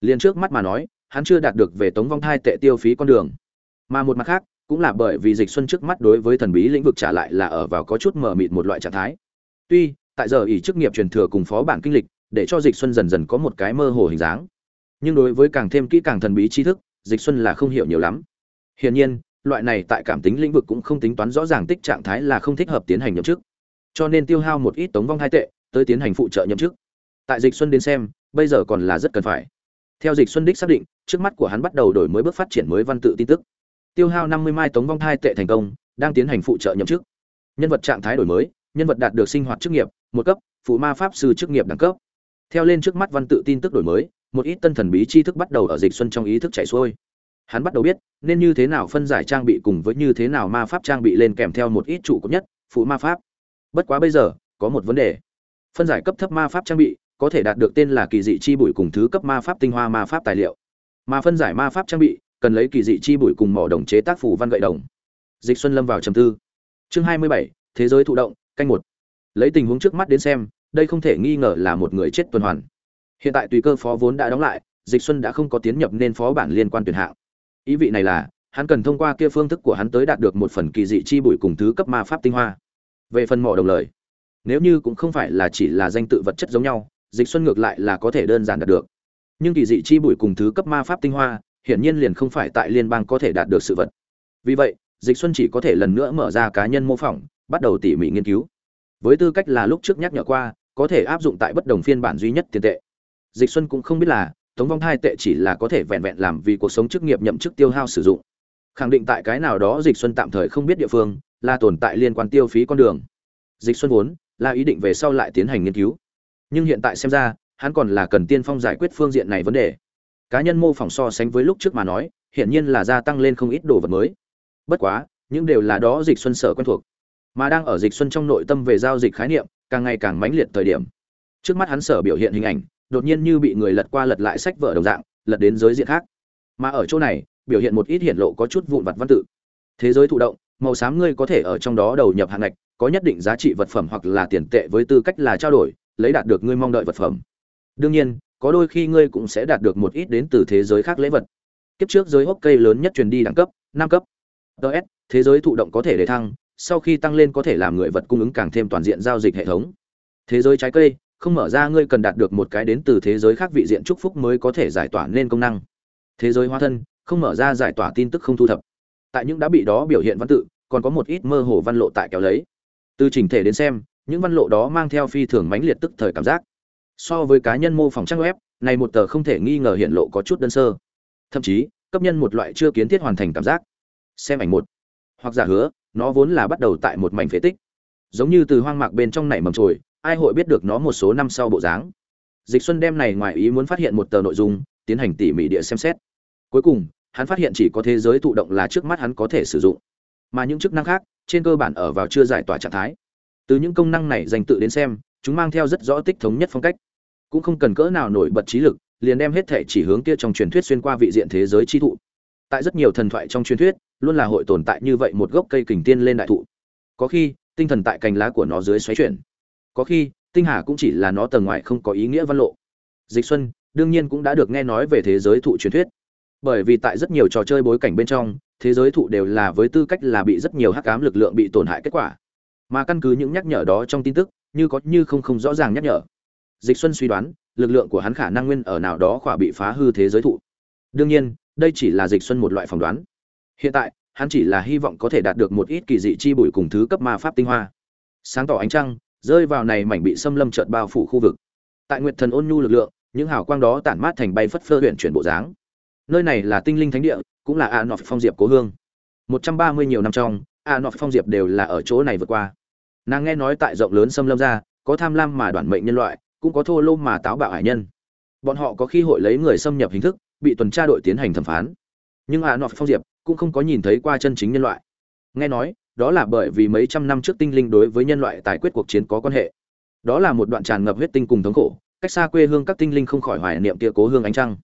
Liền trước mắt mà nói, hắn chưa đạt được về tống vong thai tệ tiêu phí con đường. Mà một mặt khác, cũng là bởi vì dịch xuân trước mắt đối với thần bí lĩnh vực trả lại là ở vào có chút mờ mịt một loại trạng thái. Tuy, tại giờ ỷ chức nghiệp truyền thừa cùng phó bản kinh lịch để cho dịch xuân dần dần có một cái mơ hồ hình dáng. Nhưng đối với càng thêm kỹ càng thần bí tri thức, dịch xuân là không hiểu nhiều lắm. Hiển nhiên, loại này tại cảm tính lĩnh vực cũng không tính toán rõ ràng tích trạng thái là không thích hợp tiến hành nhậm chức. Cho nên tiêu hao một ít tống vong hai tệ, tới tiến hành phụ trợ nhậm chức. Tại dịch xuân đến xem, bây giờ còn là rất cần phải. Theo dịch xuân đích xác định, trước mắt của hắn bắt đầu đổi mới bước phát triển mới văn tự tin tức. Tiêu hao năm mươi mai tống vong hai tệ thành công, đang tiến hành phụ trợ nhậm chức. Nhân vật trạng thái đổi mới, nhân vật đạt được sinh hoạt chức nghiệp, một cấp, phụ ma pháp sư chức nghiệp đẳng cấp theo lên trước mắt văn tự tin tức đổi mới, một ít tân thần bí tri thức bắt đầu ở dịch xuân trong ý thức chảy xuôi. Hắn bắt đầu biết nên như thế nào phân giải trang bị cùng với như thế nào ma pháp trang bị lên kèm theo một ít trụ cấp nhất, phụ ma pháp. Bất quá bây giờ, có một vấn đề. Phân giải cấp thấp ma pháp trang bị có thể đạt được tên là kỳ dị chi bụi cùng thứ cấp ma pháp tinh hoa ma pháp tài liệu. Mà phân giải ma pháp trang bị cần lấy kỳ dị chi bụi cùng mỏ đồng chế tác phủ văn gậy đồng. Dịch xuân lâm vào trầm tư. Chương hai mươi bảy, thế giới thụ động, canh một. Lấy tình huống trước mắt đến xem đây không thể nghi ngờ là một người chết tuần hoàn. Hiện tại tùy cơ phó vốn đã đóng lại, dịch xuân đã không có tiến nhập nên phó bản liên quan tuyển hạng. Ý vị này là, hắn cần thông qua kia phương thức của hắn tới đạt được một phần kỳ dị chi bụi cùng thứ cấp ma pháp tinh hoa. Về phần mỏ đồng lời, nếu như cũng không phải là chỉ là danh tự vật chất giống nhau, dịch xuân ngược lại là có thể đơn giản đạt được. Nhưng kỳ dị chi bụi cùng thứ cấp ma pháp tinh hoa, hiển nhiên liền không phải tại liên bang có thể đạt được sự vật. Vì vậy, dịch xuân chỉ có thể lần nữa mở ra cá nhân mô phỏng, bắt đầu tỉ mỉ nghiên cứu với tư cách là lúc trước nhắc nhở qua, có thể áp dụng tại bất đồng phiên bản duy nhất tiền tệ. Dịch xuân cũng không biết là, tống vong hai tệ chỉ là có thể vẹn vẹn làm vì cuộc sống chức nghiệp nhậm chức tiêu hao sử dụng. Khẳng định tại cái nào đó dịch xuân tạm thời không biết địa phương, là tồn tại liên quan tiêu phí con đường. Dịch xuân vốn, là ý định về sau lại tiến hành nghiên cứu. Nhưng hiện tại xem ra, hắn còn là cần tiên phong giải quyết phương diện này vấn đề. Cá nhân mô phỏng so sánh với lúc trước mà nói hiện nhiên là gia tăng lên không ít đồ vật mới. Bất quá, những đều là đó dịch xuân sở quen thuộc mà đang ở dịch xuân trong nội tâm về giao dịch khái niệm, càng ngày càng mãnh liệt thời điểm. Trước mắt hắn sở biểu hiện hình ảnh, đột nhiên như bị người lật qua lật lại sách vở đồng dạng, lật đến giới diện khác. Mà ở chỗ này, biểu hiện một ít hiện lộ có chút vụn vặt văn tự. Thế giới thụ động, màu xám ngươi có thể ở trong đó đầu nhập hạng ngạch, có nhất định giá trị vật phẩm hoặc là tiền tệ với tư cách là trao đổi, lấy đạt được ngươi mong đợi vật phẩm. Đương nhiên, có đôi khi ngươi cũng sẽ đạt được một ít đến từ thế giới khác lễ vật. Kiếp trước giới hốc cây lớn nhất truyền đi đẳng cấp, năm cấp. Ts thế giới thụ động có thể để thăng sau khi tăng lên có thể làm người vật cung ứng càng thêm toàn diện giao dịch hệ thống. Thế giới trái cây, không mở ra ngươi cần đạt được một cái đến từ thế giới khác vị diện chúc phúc mới có thể giải tỏa nên công năng. Thế giới hóa thân, không mở ra giải tỏa tin tức không thu thập. Tại những đã bị đó biểu hiện văn tự, còn có một ít mơ hồ văn lộ tại kéo lấy. Từ chỉnh thể đến xem, những văn lộ đó mang theo phi thường mãnh liệt tức thời cảm giác. So với cá nhân mô phỏng trang web, này một tờ không thể nghi ngờ hiện lộ có chút đơn sơ. Thậm chí, cấp nhân một loại chưa kiến thiết hoàn thành cảm giác. Xem ảnh một. Hoặc giả hứa nó vốn là bắt đầu tại một mảnh phế tích. Giống như từ hoang mạc bên trong này mầm trồi, ai hội biết được nó một số năm sau bộ dáng. Dịch xuân đem này ngoài ý muốn phát hiện một tờ nội dung, tiến hành tỉ mỉ địa xem xét. Cuối cùng, hắn phát hiện chỉ có thế giới thụ động là trước mắt hắn có thể sử dụng. Mà những chức năng khác, trên cơ bản ở vào chưa giải tỏa trạng thái. Từ những công năng này dành tự đến xem, chúng mang theo rất rõ tích thống nhất phong cách. Cũng không cần cỡ nào nổi bật trí lực, liền đem hết thể chỉ hướng kia trong truyền thuyết xuyên qua vị diện thế giới chi thụ. Tại rất nhiều thần thoại trong truyền thuyết luôn là hội tồn tại như vậy một gốc cây kình tiên lên đại thụ. Có khi, tinh thần tại cành lá của nó dưới xoáy chuyển. Có khi, tinh hà cũng chỉ là nó tầng ngoài không có ý nghĩa văn lộ. Dịch xuân, đương nhiên cũng đã được nghe nói về thế giới thụ truyền thuyết. Bởi vì tại rất nhiều trò chơi bối cảnh bên trong, thế giới thụ đều là với tư cách là bị rất nhiều hắc ám lực lượng bị tổn hại kết quả. Mà căn cứ những nhắc nhở đó trong tin tức, như có như không không rõ ràng nhắc nhở. Dịch xuân suy đoán, lực lượng của hắn khả năng nguyên ở nào đó khỏa bị phá hư thế giới thụ. Đương nhiên, đây chỉ là dịch xuân một loại phỏng đoán hiện tại, hắn chỉ là hy vọng có thể đạt được một ít kỳ dị chi bụi cùng thứ cấp ma pháp tinh hoa. Sáng tỏ ánh trăng, rơi vào này mảnh bị xâm lâm chợt bao phủ khu vực. Tại nguyệt thần ôn nhu lực lượng, những hào quang đó tản mát thành bay phất phơ huyện chuyển bộ dáng. Nơi này là tinh linh thánh địa, cũng là a nọ phong diệp cố hương. Một trăm ba mươi nhiều năm trong a nọ phong diệp đều là ở chỗ này vượt qua. Nàng nghe nói tại rộng lớn xâm lâm ra, có tham lam mà đoản mệnh nhân loại, cũng có thô lô mà táo bạo hải nhân. Bọn họ có khi hội lấy người xâm nhập hình thức, bị tuần tra đội tiến hành thẩm phán. Nhưng a nọ phong diệp cũng không có nhìn thấy qua chân chính nhân loại. Nghe nói, đó là bởi vì mấy trăm năm trước tinh linh đối với nhân loại tài quyết cuộc chiến có quan hệ. Đó là một đoạn tràn ngập huyết tinh cùng thống khổ, cách xa quê hương các tinh linh không khỏi hoài niệm kia cố hương ánh trăng.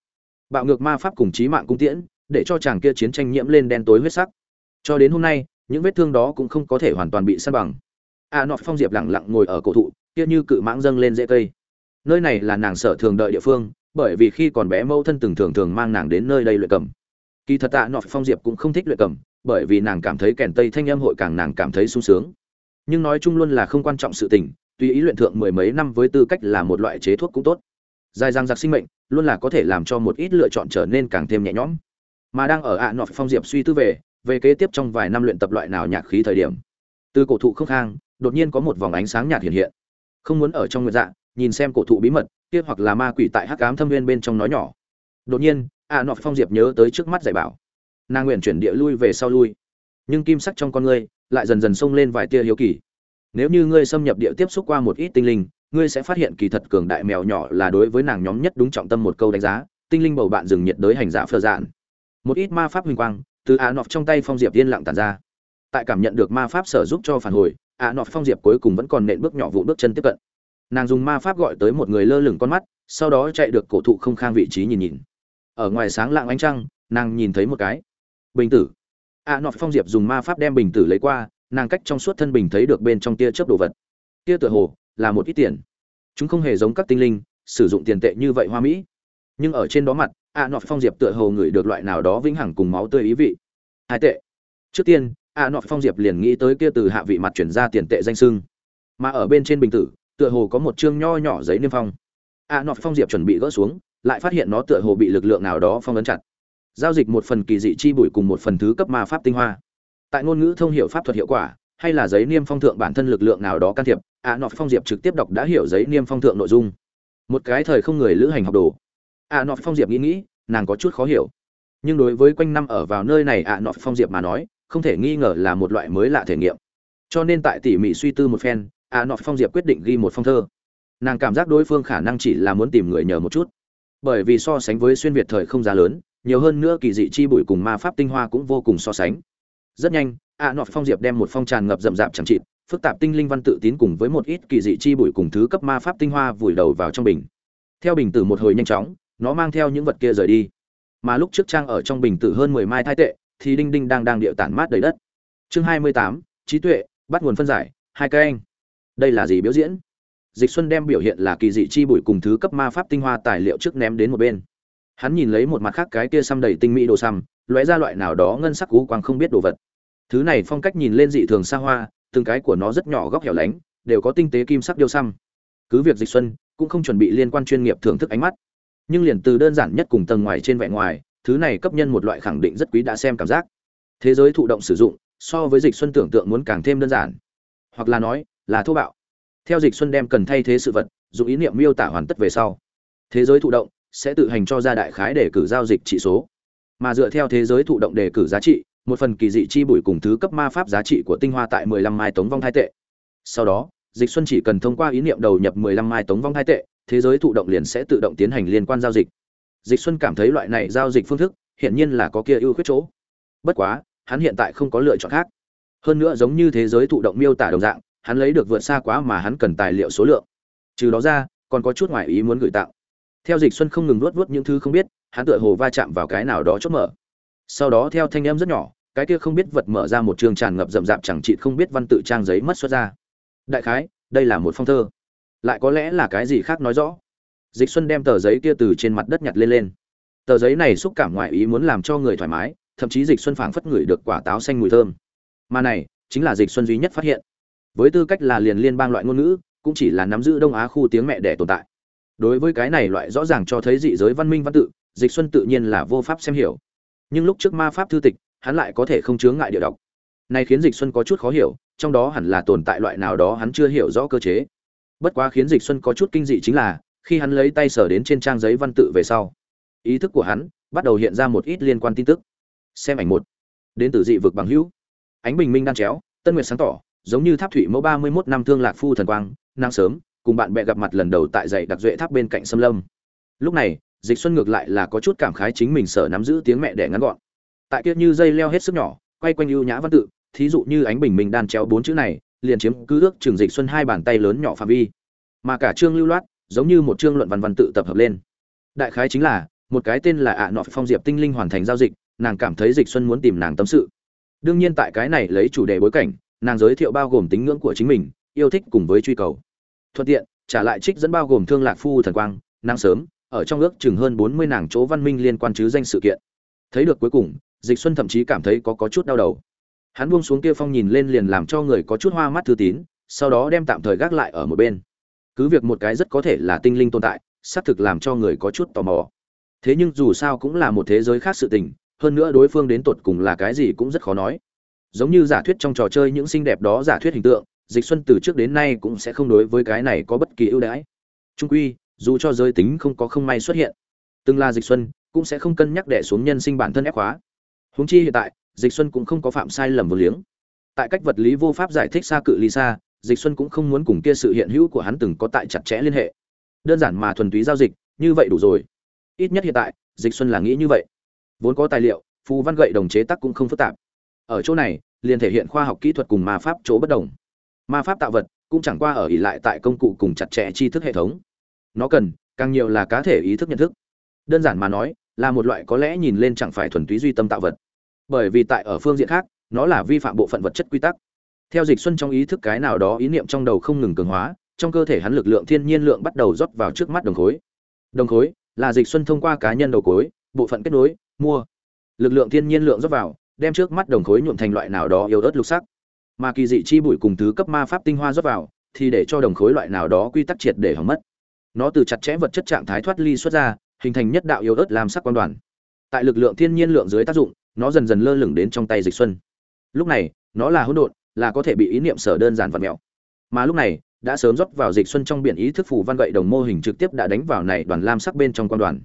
Bạo ngược ma pháp cùng trí mạng cung tiễn, để cho chàng kia chiến tranh nhiễm lên đen tối huyết sắc. Cho đến hôm nay, những vết thương đó cũng không có thể hoàn toàn bị san bằng. A nọ phong diệp lặng lặng ngồi ở cổ thụ, kia như cự mãng dâng lên dễ cây. Nơi này là nàng sở thường đợi địa phương, bởi vì khi còn bé mâu thân từng thường thường mang nàng đến nơi đây luyện cầm kỳ thật tạ nọ phong diệp cũng không thích luyện cầm, bởi vì nàng cảm thấy kèn tây thanh âm hội càng nàng cảm thấy sung sướng. Nhưng nói chung luôn là không quan trọng sự tình, tùy ý luyện thượng mười mấy năm với tư cách là một loại chế thuốc cũng tốt. Dài răng giặc sinh mệnh, luôn là có thể làm cho một ít lựa chọn trở nên càng thêm nhẹ nhõm. Mà đang ở ạ à nọ phong diệp suy tư về về kế tiếp trong vài năm luyện tập loại nào nhạc khí thời điểm. Từ cổ thụ không khang, đột nhiên có một vòng ánh sáng nhạt hiện hiện. Không muốn ở trong nguyện dạ nhìn xem cổ thụ bí mật, kia hoặc là ma quỷ tại hắc ám thâm viên bên trong nói nhỏ. Đột nhiên a nọ phong diệp nhớ tới trước mắt dạy bảo. Nàng nguyện chuyển địa lui về sau lui. Nhưng kim sắc trong con ngươi lại dần dần xông lên vài tia hiếu kỳ. Nếu như ngươi xâm nhập địa tiếp xúc qua một ít tinh linh, ngươi sẽ phát hiện kỳ thật cường đại mèo nhỏ là đối với nàng nhóm nhất đúng trọng tâm một câu đánh giá, tinh linh bầu bạn dừng nhiệt đới hành giả phờ dạn. Một ít ma pháp huỳnh quang từ a nọp trong tay phong diệp yên lặng tàn ra. Tại cảm nhận được ma pháp sở giúp cho phản hồi, a nọp phong diệp cuối cùng vẫn còn nện bước nhỏ vụ bước chân tiếp cận. Nàng dùng ma pháp gọi tới một người lơ lửng con mắt, sau đó chạy được cổ thụ không khang vị trí nhìn nhìn ở ngoài sáng lạng ánh trăng, nàng nhìn thấy một cái. Bình tử. A nọt phong diệp dùng ma pháp đem bình tử lấy qua, nàng cách trong suốt thân bình thấy được bên trong tia chớp đồ vật. Tia tựa hồ là một ít tiền. Chúng không hề giống các tinh linh, sử dụng tiền tệ như vậy hoa mỹ. Nhưng ở trên đó mặt a nọt phong diệp tựa hồ ngửi được loại nào đó vĩnh hằng cùng máu tươi ý vị. Hai tệ. Trước tiên a nọt phong diệp liền nghĩ tới kia từ hạ vị mặt chuyển ra tiền tệ danh sưng mà ở bên trên bình tử, tựa hồ có một chương nho nhỏ giấy niêm phong. A nọt phong diệp chuẩn bị gỡ xuống lại phát hiện nó tựa hồ bị lực lượng nào đó phong ấn chặt. Giao dịch một phần kỳ dị chi bụi cùng một phần thứ cấp ma pháp tinh hoa. Tại ngôn ngữ thông hiệu pháp thuật hiệu quả, hay là giấy niêm phong thượng bản thân lực lượng nào đó can thiệp ạ nọ phong diệp trực tiếp đọc đã hiểu giấy niêm phong thượng nội dung. Một cái thời không người lữ hành học đồ. Ạ nọ phong diệp nghĩ nghĩ, nàng có chút khó hiểu. Nhưng đối với quanh năm ở vào nơi này ạ nọ phong diệp mà nói, không thể nghi ngờ là một loại mới lạ thể nghiệm. Cho nên tại tỉ mỉ suy tư một phen ạ nọ phong diệp quyết định ghi một phong thơ. Nàng cảm giác đối phương khả năng chỉ là muốn tìm người nhờ một chút bởi vì so sánh với xuyên việt thời không giá lớn, nhiều hơn nữa kỳ dị chi bụi cùng ma pháp tinh hoa cũng vô cùng so sánh. Rất nhanh ạ nọ phong diệp đem một phong tràn ngập rậm rạp chẳng trịt phức tạp tinh linh văn tự tín cùng với một ít kỳ dị chi bụi cùng thứ cấp ma pháp tinh hoa vùi đầu vào trong bình. Theo bình tử một hồi nhanh chóng, nó mang theo những vật kia rời đi. Mà lúc trước trang ở trong bình tử hơn mười mai thai tệ, thì đinh đinh đang đang điệu tản mát đầy đất. Chương hai mươi tám, trí tuệ, bắt nguồn phân giải, hai cây anh. Đây là gì biểu diễn? Dịch xuân đem biểu hiện là kỳ dị chi bụi cùng thứ cấp ma pháp tinh hoa tài liệu trước ném đến một bên. Hắn nhìn lấy một mặt khác cái kia xăm đầy tinh mỹ đồ xăm, lóe ra loại nào đó ngân sắc cú quang không biết đồ vật. Thứ này phong cách nhìn lên dị thường xa hoa, từng cái của nó rất nhỏ góc hẻo lánh, đều có tinh tế kim sắc điêu xăm. Cứ việc dịch xuân cũng không chuẩn bị liên quan chuyên nghiệp thưởng thức ánh mắt, nhưng liền từ đơn giản nhất cùng tầng ngoài trên vẻ ngoài, thứ này cấp nhân một loại khẳng định rất quý đã xem cảm giác. Thế giới thụ động sử dụng, so với dịch xuân tưởng tượng muốn càng thêm đơn giản. Hoặc là nói, là thô bạo theo dịch xuân đem cần thay thế sự vật, dùng ý niệm miêu tả hoàn tất về sau. Thế giới thụ động sẽ tự hành cho ra đại khái để cử giao dịch trị số. Mà dựa theo thế giới thụ động đề cử giá trị, một phần kỳ dị chi bụi cùng thứ cấp ma pháp giá trị của tinh hoa tại 15 mai tống vong thai tệ. Sau đó, dịch xuân chỉ cần thông qua ý niệm đầu nhập 15 mai tống vong thai tệ, thế giới thụ động liền sẽ tự động tiến hành liên quan giao dịch. Dịch xuân cảm thấy loại này giao dịch phương thức hiện nhiên là có kia ưu khuyết chỗ. Bất quá, hắn hiện tại không có lựa chọn khác. Hơn nữa giống như thế giới thụ động miêu tả đồng dạng hắn lấy được vượt xa quá mà hắn cần tài liệu số lượng. Trừ đó ra, còn có chút ngoại ý muốn gửi tặng. Theo dịch xuân không ngừng nuốt nuốt những thứ không biết, hắn tựa hồ va chạm vào cái nào đó chốt mở. Sau đó theo thanh em rất nhỏ, cái kia không biết vật mở ra một trường tràn ngập rậm rạp chẳng chịt không biết văn tự trang giấy mất xuất ra. Đại khái, đây là một phong thơ. Lại có lẽ là cái gì khác nói rõ. Dịch xuân đem tờ giấy kia từ trên mặt đất nhặt lên lên. Tờ giấy này xúc cảm ngoại ý muốn làm cho người thoải mái, thậm chí dịch xuân phảng phất ngửi được quả táo xanh mùi thơm. Mà này, chính là dịch xuân duy nhất phát hiện với tư cách là liền liên bang loại ngôn ngữ, cũng chỉ là nắm giữ đông á khu tiếng mẹ để tồn tại. Đối với cái này loại rõ ràng cho thấy dị giới văn minh văn tự, dịch xuân tự nhiên là vô pháp xem hiểu. Nhưng lúc trước ma pháp thư tịch, hắn lại có thể không chướng ngại địa đọc. Này khiến dịch xuân có chút khó hiểu, trong đó hẳn là tồn tại loại nào đó hắn chưa hiểu rõ cơ chế. Bất quá khiến dịch xuân có chút kinh dị chính là, khi hắn lấy tay sở đến trên trang giấy văn tự về sau, ý thức của hắn bắt đầu hiện ra một ít liên quan tin tức. Xem ảnh một. Đến từ dị vực bằng hữu. Ánh bình minh đan chéo, tân nguyệt sáng tỏ giống như tháp thủy mẫu ba mươi 31 năm thương lạc phu thần quang năng sớm, cùng bạn bè gặp mặt lần đầu tại dãy đặc duệ tháp bên cạnh sâm lâm. Lúc này, dịch xuân ngược lại là có chút cảm khái chính mình sở nắm giữ tiếng mẹ đẻ ngắn gọn. Tại kia như dây leo hết sức nhỏ, quay quanh ưu nhã văn tự, thí dụ như ánh bình minh đan chéo bốn chữ này, liền chiếm cứ ước trường dịch xuân hai bàn tay lớn nhỏ phạm vi. Mà cả chương lưu loát, giống như một chương luận văn văn tự tập hợp lên. Đại khái chính là, một cái tên là ạ nọ phong diệp tinh linh hoàn thành giao dịch, nàng cảm thấy dịch xuân muốn tìm nàng tâm sự. Đương nhiên tại cái này lấy chủ đề bối cảnh nàng giới thiệu bao gồm tính ngưỡng của chính mình, yêu thích cùng với truy cầu. Thuận tiện, trả lại trích dẫn bao gồm thương lạc phu thần quang năng sớm, ở trong ước chừng hơn bốn mươi nàng chỗ văn minh liên quan chứ danh sự kiện. Thấy được cuối cùng, dịch xuân thậm chí cảm thấy có có chút đau đầu. Hắn buông xuống kia phong nhìn lên liền làm cho người có chút hoa mắt thư tín, sau đó đem tạm thời gác lại ở một bên. Cứ việc một cái rất có thể là tinh linh tồn tại, xác thực làm cho người có chút tò mò. Thế nhưng dù sao cũng là một thế giới khác sự tình, hơn nữa đối phương đến tột cùng là cái gì cũng rất khó nói giống như giả thuyết trong trò chơi những xinh đẹp đó giả thuyết hình tượng, dịch xuân từ trước đến nay cũng sẽ không đối với cái này có bất kỳ ưu đãi. Trung quy, dù cho giới tính không có không may xuất hiện, từng là dịch xuân, cũng sẽ không cân nhắc đẻ xuống nhân sinh bản thân ép khóa huống chi hiện tại, dịch xuân cũng không có phạm sai lầm vô liếng. Tại cách vật lý vô pháp giải thích xa cự ly xa, dịch xuân cũng không muốn cùng kia sự hiện hữu của hắn từng có tại chặt chẽ liên hệ. Đơn giản mà thuần túy giao dịch, như vậy đủ rồi. Ít nhất hiện tại, dịch xuân là nghĩ như vậy. Vốn có tài liệu, phù văn gậy đồng chế tác cũng không phức tạp ở chỗ này, liền thể hiện khoa học kỹ thuật cùng ma pháp chỗ bất đồng. Ma pháp tạo vật cũng chẳng qua ở ỉ lại tại công cụ cùng chặt chẽ tri thức hệ thống. Nó cần, càng nhiều là cá thể ý thức nhận thức. Đơn giản mà nói, là một loại có lẽ nhìn lên chẳng phải thuần túy duy tâm tạo vật. Bởi vì tại ở phương diện khác, nó là vi phạm bộ phận vật chất quy tắc. Theo dịch xuân trong ý thức cái nào đó ý niệm trong đầu không ngừng cường hóa, trong cơ thể hắn lực lượng thiên nhiên lượng bắt đầu rót vào trước mắt đồng khối. Đồng khối là dịch xuân thông qua cá nhân đầu cối, bộ phận kết nối, mua. Lực lượng thiên nhiên lượng rót vào đem trước mắt đồng khối nhuộm thành loại nào đó yếu ớt lục sắc. Mà kỳ dị chi bụi cùng thứ cấp ma pháp tinh hoa rót vào, thì để cho đồng khối loại nào đó quy tắc triệt để hỏng mất. Nó từ chặt chẽ vật chất trạng thái thoát ly xuất ra, hình thành nhất đạo yếu ớt làm sắc quan đoàn. Tại lực lượng thiên nhiên lượng dưới tác dụng, nó dần dần lơ lửng đến trong tay dịch xuân. Lúc này, nó là hỗn độn, là có thể bị ý niệm sở đơn giản vật mèo. Mà lúc này, đã sớm rót vào dịch xuân trong biển ý thức phủ văn gậy đồng mô hình trực tiếp đã đánh vào này đoàn lam sắc bên trong quan đoàn.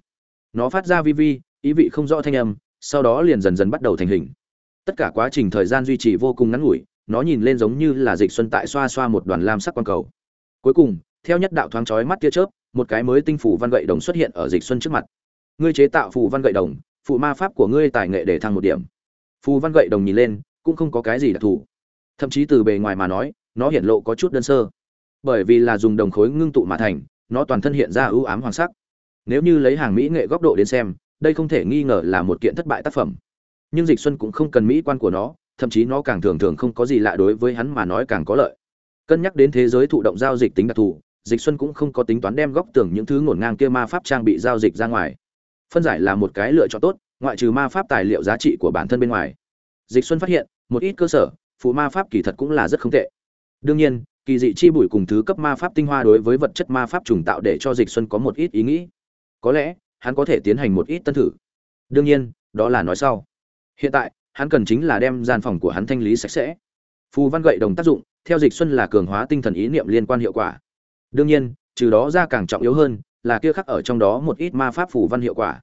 Nó phát ra vi vi, ý vị không rõ thanh âm sau đó liền dần dần bắt đầu thành hình. Tất cả quá trình thời gian duy trì vô cùng ngắn ngủi, nó nhìn lên giống như là dịch xuân tại xoa xoa một đoàn lam sắc quang cầu. Cuối cùng, theo nhất đạo thoáng chói mắt tia chớp, một cái mới tinh phủ văn gậy đồng xuất hiện ở dịch xuân trước mặt. Ngươi chế tạo phù văn gậy đồng phụ ma pháp của ngươi tài nghệ để thăng một điểm. Phù văn gậy đồng nhìn lên, cũng không có cái gì đặc thù. Thậm chí từ bề ngoài mà nói, nó hiện lộ có chút đơn sơ. Bởi vì là dùng đồng khối ngưng tụ mà thành, nó toàn thân hiện ra ưu ám hoàng sắc. Nếu như lấy hàng mỹ nghệ góc độ đến xem đây không thể nghi ngờ là một kiện thất bại tác phẩm. Nhưng dịch xuân cũng không cần mỹ quan của nó, thậm chí nó càng thường thường không có gì lạ đối với hắn mà nói càng có lợi. Cân nhắc đến thế giới thụ động giao dịch tính đặc thù, dịch xuân cũng không có tính toán đem góc tưởng những thứ ngổn ngang kia ma pháp trang bị giao dịch ra ngoài. Phân giải là một cái lựa chọn tốt, ngoại trừ ma pháp tài liệu giá trị của bản thân bên ngoài. Dịch xuân phát hiện, một ít cơ sở, phụ ma pháp kỳ thật cũng là rất không tệ. Đương nhiên, kỳ dị chi bụi cùng thứ cấp ma pháp tinh hoa đối với vật chất ma pháp trùng tạo để cho dịch xuân có một ít ý nghĩ. Có lẽ hắn có thể tiến hành một ít tân thử. Đương nhiên, đó là nói sau. Hiện tại, hắn cần chính là đem gian phòng của hắn thanh lý sạch sẽ. Phù văn gậy đồng tác dụng, theo dịch xuân là cường hóa tinh thần ý niệm liên quan hiệu quả. Đương nhiên, trừ đó ra càng trọng yếu hơn, là kia khắc ở trong đó một ít ma pháp phù văn hiệu quả.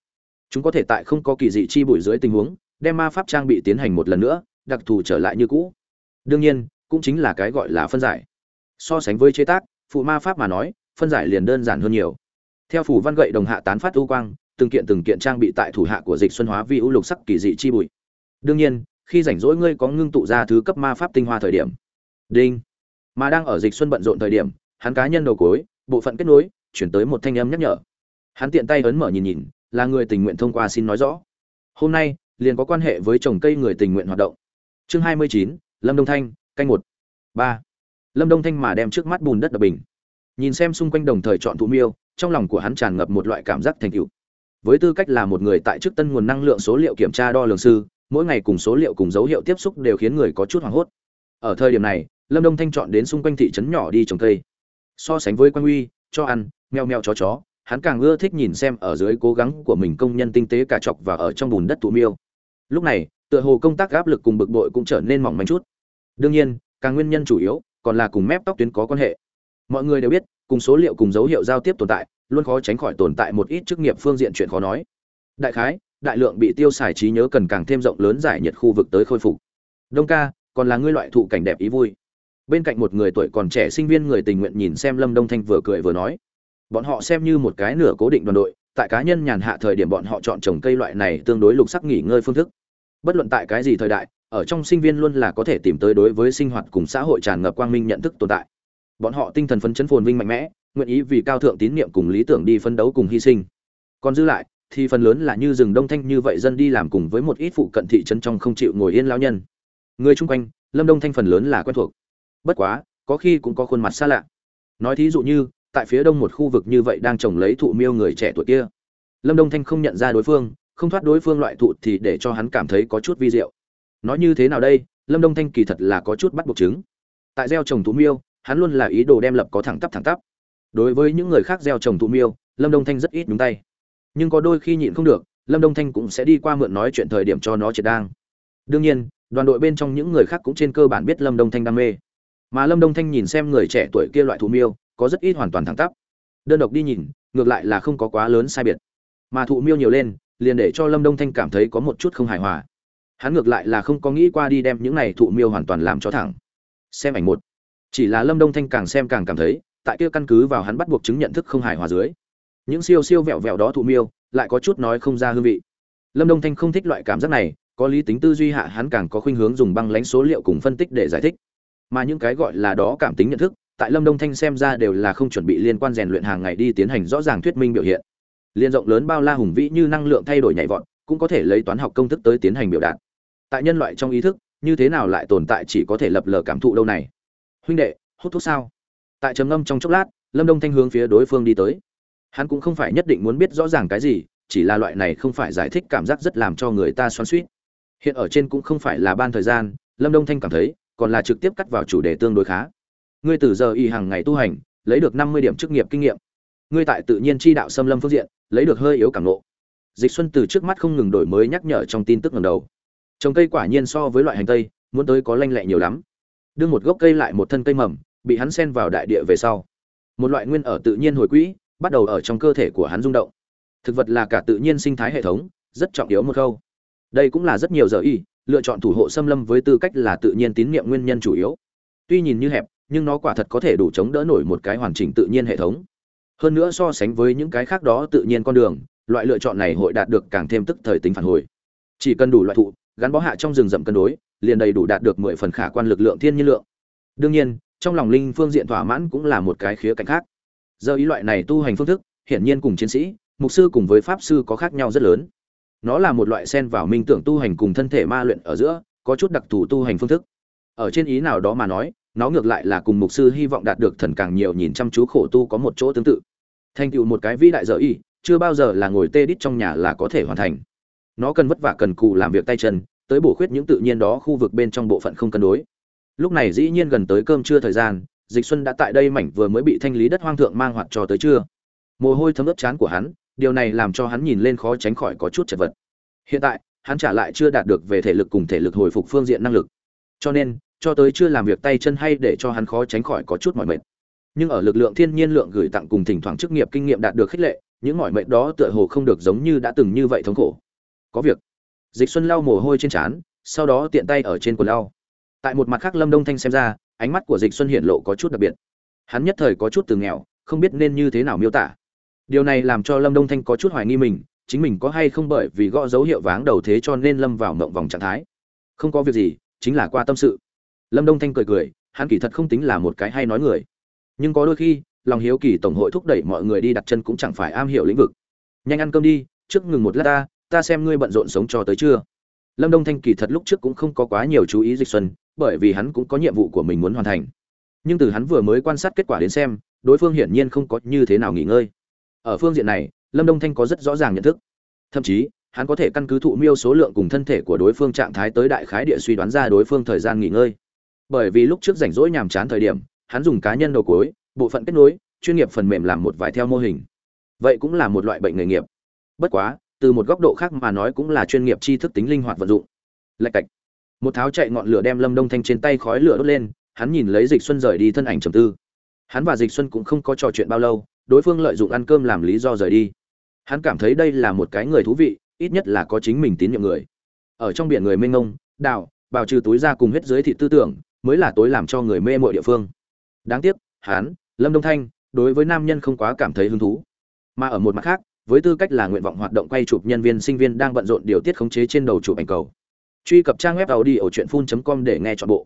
Chúng có thể tại không có kỳ dị chi bụi dưới tình huống, đem ma pháp trang bị tiến hành một lần nữa, đặc thù trở lại như cũ. Đương nhiên, cũng chính là cái gọi là phân giải. So sánh với chế tác, phụ ma pháp mà nói, phân giải liền đơn giản hơn nhiều theo phủ văn gậy đồng hạ tán phát ưu quang, từng kiện từng kiện trang bị tại thủ hạ của dịch xuân hóa vi ưu lục sắc kỳ dị chi bụi. Đương nhiên, khi rảnh rỗi ngươi có ngưng tụ ra thứ cấp ma pháp tinh hoa thời điểm. Đinh. Mà đang ở dịch xuân bận rộn thời điểm, hắn cá nhân đầu cối, bộ phận kết nối, chuyển tới một thanh âm nhắc nhở. Hắn tiện tay ấn mở nhìn nhìn, là người tình nguyện thông qua xin nói rõ. Hôm nay, liền có quan hệ với trồng cây người tình nguyện hoạt động. Chương hai mươi chín, lâm đông thanh, canh một. Ba. Lâm đông thanh mà đem trước mắt bùn đất đập bình. Nhìn xem xung quanh đồng thời chọn thụ miêu trong lòng của hắn tràn ngập một loại cảm giác thành tựu. Với tư cách là một người tại chức tân nguồn năng lượng số liệu kiểm tra đo lường sư, mỗi ngày cùng số liệu cùng dấu hiệu tiếp xúc đều khiến người có chút hoảng hốt. Ở thời điểm này, lâm đông thanh chọn đến xung quanh thị trấn nhỏ đi trồng cây. So sánh với quan uy cho ăn, meo meo chó chó, hắn càng ưa thích nhìn xem ở dưới cố gắng của mình công nhân tinh tế cả chọc và ở trong bùn đất tụ miêu. Lúc này, tựa hồ công tác áp lực cùng bực bội cũng trở nên mỏng manh chút. Đương nhiên, càng nguyên nhân chủ yếu còn là cùng mép tóc tuyến có quan hệ. Mọi người đều biết cùng số liệu cùng dấu hiệu giao tiếp tồn tại, luôn khó tránh khỏi tồn tại một ít chức nghiệp phương diện chuyện khó nói. Đại khái, đại lượng bị tiêu xài trí nhớ cần càng thêm rộng lớn giải nhiệt khu vực tới khôi phục. Đông ca, còn là ngươi loại thụ cảnh đẹp ý vui. Bên cạnh một người tuổi còn trẻ sinh viên người tình nguyện nhìn xem lâm đông thanh vừa cười vừa nói. Bọn họ xem như một cái nửa cố định đoàn đội, tại cá nhân nhàn hạ thời điểm bọn họ chọn trồng cây loại này tương đối lục sắc nghỉ ngơi phương thức. Bất luận tại cái gì thời đại, ở trong sinh viên luôn là có thể tìm tới đối với sinh hoạt cùng xã hội tràn ngập quang minh nhận thức tồn tại bọn họ tinh thần phấn chấn phồn vinh mạnh mẽ, nguyện ý vì cao thượng tín niệm cùng lý tưởng đi phấn đấu cùng hy sinh. Còn dư lại, thì phần lớn là như rừng đông thanh như vậy dân đi làm cùng với một ít phụ cận thị trấn trong không chịu ngồi yên lao nhân. Người chung quanh, lâm đông thanh phần lớn là quen thuộc. Bất quá, có khi cũng có khuôn mặt xa lạ. Nói thí dụ như, tại phía đông một khu vực như vậy đang trồng lấy thụ miêu người trẻ tuổi kia. Lâm đông thanh không nhận ra đối phương, không thoát đối phương loại thụ thì để cho hắn cảm thấy có chút vi diệu. Nói như thế nào đây, lâm đông thanh kỳ thật là có chút bắt buộc chứng. Tại gieo trồng thú miêu hắn luôn là ý đồ đem lập có thẳng tắp thẳng tắp. Đối với những người khác gieo trồng thụ miêu, lâm đông thanh rất ít nhúng tay. Nhưng có đôi khi nhịn không được, lâm đông thanh cũng sẽ đi qua mượn nói chuyện thời điểm cho nó triệt đang. Đương nhiên, đoàn đội bên trong những người khác cũng trên cơ bản biết lâm đông thanh đam mê. Mà lâm đông thanh nhìn xem người trẻ tuổi kia loại thú miêu, có rất ít hoàn toàn thẳng tắp. Đơn độc đi nhìn, ngược lại là không có quá lớn sai biệt. Mà thụ miêu nhiều lên, liền để cho lâm đông thanh cảm thấy có một chút không hài hòa. Hắn ngược lại là không có nghĩ qua đi đem những này thụ miêu hoàn toàn làm cho thẳng. Xem ảnh một chỉ là lâm đông thanh càng xem càng cảm thấy, tại kia căn cứ vào hắn bắt buộc chứng nhận thức không hài hòa dưới, những siêu siêu vẹo vẹo đó thụ miêu, lại có chút nói không ra hương vị. Lâm đông thanh không thích loại cảm giác này, có lý tính tư duy hạ hắn càng có khuynh hướng dùng băng lãnh số liệu cùng phân tích để giải thích. Mà những cái gọi là đó cảm tính nhận thức, tại lâm đông thanh xem ra đều là không chuẩn bị liên quan rèn luyện hàng ngày đi tiến hành rõ ràng thuyết minh biểu hiện. Liên rộng lớn bao la hùng vĩ như năng lượng thay đổi nhảy vọt, cũng có thể lấy toán học công thức tới tiến hành biểu đạt. Tại nhân loại trong ý thức, như thế nào lại tồn tại chỉ có thể lập lờ cảm thụ đâu này? Huynh đệ, hút thuốc sao? Tại trầm ngâm trong chốc lát, lâm đông thanh hướng phía đối phương đi tới. Hắn cũng không phải nhất định muốn biết rõ ràng cái gì, chỉ là loại này không phải giải thích cảm giác rất làm cho người ta xoắn suýt hiện ở trên cũng không phải là ban thời gian, lâm đông thanh cảm thấy, còn là trực tiếp cắt vào chủ đề tương đối khá. Ngươi từ giờ y hàng ngày tu hành, lấy được năm mươi điểm chức nghiệp kinh nghiệm. Ngươi tại tự nhiên chi đạo xâm lâm phương diện, lấy được hơi yếu cảm nộ dịch xuân từ trước mắt không ngừng đổi mới nhắc nhở trong tin tức lần đầu. Trồng cây quả nhiên so với loại hành tây, muốn tới có lanh lẹ nhiều lắm đưa một gốc cây lại một thân cây mầm, bị hắn xen vào đại địa về sau. Một loại nguyên ở tự nhiên hồi quỹ, bắt đầu ở trong cơ thể của hắn rung động. Thực vật là cả tự nhiên sinh thái hệ thống, rất trọng yếu một khâu đây cũng là rất nhiều giờ y, lựa chọn thủ hộ xâm lâm với tư cách là tự nhiên tín nhiệm nguyên nhân chủ yếu. Tuy nhìn như hẹp, nhưng nó quả thật có thể đủ chống đỡ nổi một cái hoàn chỉnh tự nhiên hệ thống. Hơn nữa so sánh với những cái khác đó tự nhiên con đường, loại lựa chọn này hội đạt được càng thêm tức thời tính phản hồi. Chỉ cần đủ loại thụ, gắn bó hạ trong rừng rậm cân đối liền đầy đủ đạt được mười phần khả quan lực lượng thiên nhiên lượng. Đương nhiên, trong lòng linh phương diện thỏa mãn cũng là một cái khía cạnh khác. Giờ ý loại này tu hành phương thức, hiển nhiên cùng chiến sĩ, mục sư cùng với pháp sư có khác nhau rất lớn. Nó là một loại sen vào minh tưởng tu hành cùng thân thể ma luyện ở giữa, có chút đặc thù tu hành phương thức. Ở trên ý nào đó mà nói, nó ngược lại là cùng mục sư hy vọng đạt được thần càng nhiều nhìn chăm chú khổ tu có một chỗ tương tự. Thành tựu một cái vĩ đại dở y chưa bao giờ là ngồi tê đít trong nhà là có thể hoàn thành. Nó cần vất vả cần cù làm việc tay chân tới bổ khuyết những tự nhiên đó khu vực bên trong bộ phận không cân đối. Lúc này dĩ nhiên gần tới cơm trưa thời gian, dịch xuân đã tại đây mảnh vừa mới bị thanh lý đất hoang thượng mang hoạt cho tới trưa. Mồ hôi thấm ướt chán của hắn, điều này làm cho hắn nhìn lên khó tránh khỏi có chút chật vật. Hiện tại, hắn trả lại chưa đạt được về thể lực cùng thể lực hồi phục phương diện năng lực. Cho nên, cho tới chưa làm việc tay chân hay để cho hắn khó tránh khỏi có chút mỏi mệt. Nhưng ở lực lượng thiên nhiên lượng gửi tặng cùng thỉnh thoảng chức nghiệp kinh nghiệm đạt được khích lệ, những mỏi mệt đó tựa hồ không được giống như đã từng như vậy thống khổ. Có việc dịch xuân lau mồ hôi trên trán, sau đó tiện tay ở trên quần lau. Tại một mặt khác lâm đông thanh xem ra, ánh mắt của dịch xuân hiện lộ có chút đặc biệt. Hắn nhất thời có chút từ nghèo, không biết nên như thế nào miêu tả. Điều này làm cho lâm đông thanh có chút hoài nghi mình, chính mình có hay không bởi vì gõ dấu hiệu váng đầu thế cho nên lâm vào mộng vòng trạng thái. Không có việc gì, chính là qua tâm sự. Lâm đông thanh cười cười, hắn kỳ thật không tính là một cái hay nói người. Nhưng có đôi khi, lòng hiếu kỳ tổng hội thúc đẩy mọi người đi đặt chân cũng chẳng phải am hiểu lĩnh vực. Nhanh ăn cơm đi, trước ngừng một lát ta ta xem ngươi bận rộn sống cho tới chưa lâm đông thanh kỳ thật lúc trước cũng không có quá nhiều chú ý dịch xuân, bởi vì hắn cũng có nhiệm vụ của mình muốn hoàn thành. Nhưng từ hắn vừa mới quan sát kết quả đến xem, đối phương hiển nhiên không có như thế nào nghỉ ngơi. Ở phương diện này, lâm đông thanh có rất rõ ràng nhận thức. Thậm chí, hắn có thể căn cứ thụ miêu số lượng cùng thân thể của đối phương trạng thái tới đại khái địa suy đoán ra đối phương thời gian nghỉ ngơi. Bởi vì lúc trước rảnh rỗi nhàm chán thời điểm, hắn dùng cá nhân đầu cuối, bộ phận kết nối, chuyên nghiệp phần mềm làm một vài theo mô hình. Vậy cũng là một loại bệnh nghề nghiệp. Bất quá từ một góc độ khác mà nói cũng là chuyên nghiệp tri thức tính linh hoạt vận dụng. Lạch cạch. Một tháo chạy ngọn lửa đem lâm đông thanh trên tay khói lửa đốt lên, hắn nhìn lấy dịch xuân rời đi thân ảnh trầm tư. Hắn và dịch xuân cũng không có trò chuyện bao lâu, đối phương lợi dụng ăn cơm làm lý do rời đi. Hắn cảm thấy đây là một cái người thú vị, ít nhất là có chính mình tín nhiệm người. Ở trong biển người mênh ngông đào bào trừ túi ra cùng hết dưới thị tư tưởng, mới là tối làm cho người mê mội địa phương. Đáng tiếc, hắn, lâm đông thanh, đối với nam nhân không quá cảm thấy hứng thú. Mà ở một mặt khác với tư cách là nguyện vọng hoạt động quay chụp nhân viên sinh viên đang bận rộn điều tiết khống chế trên đầu chụp ảnh cầu. Truy cập trang web tàu đi ở truyện phun com để nghe trọn bộ.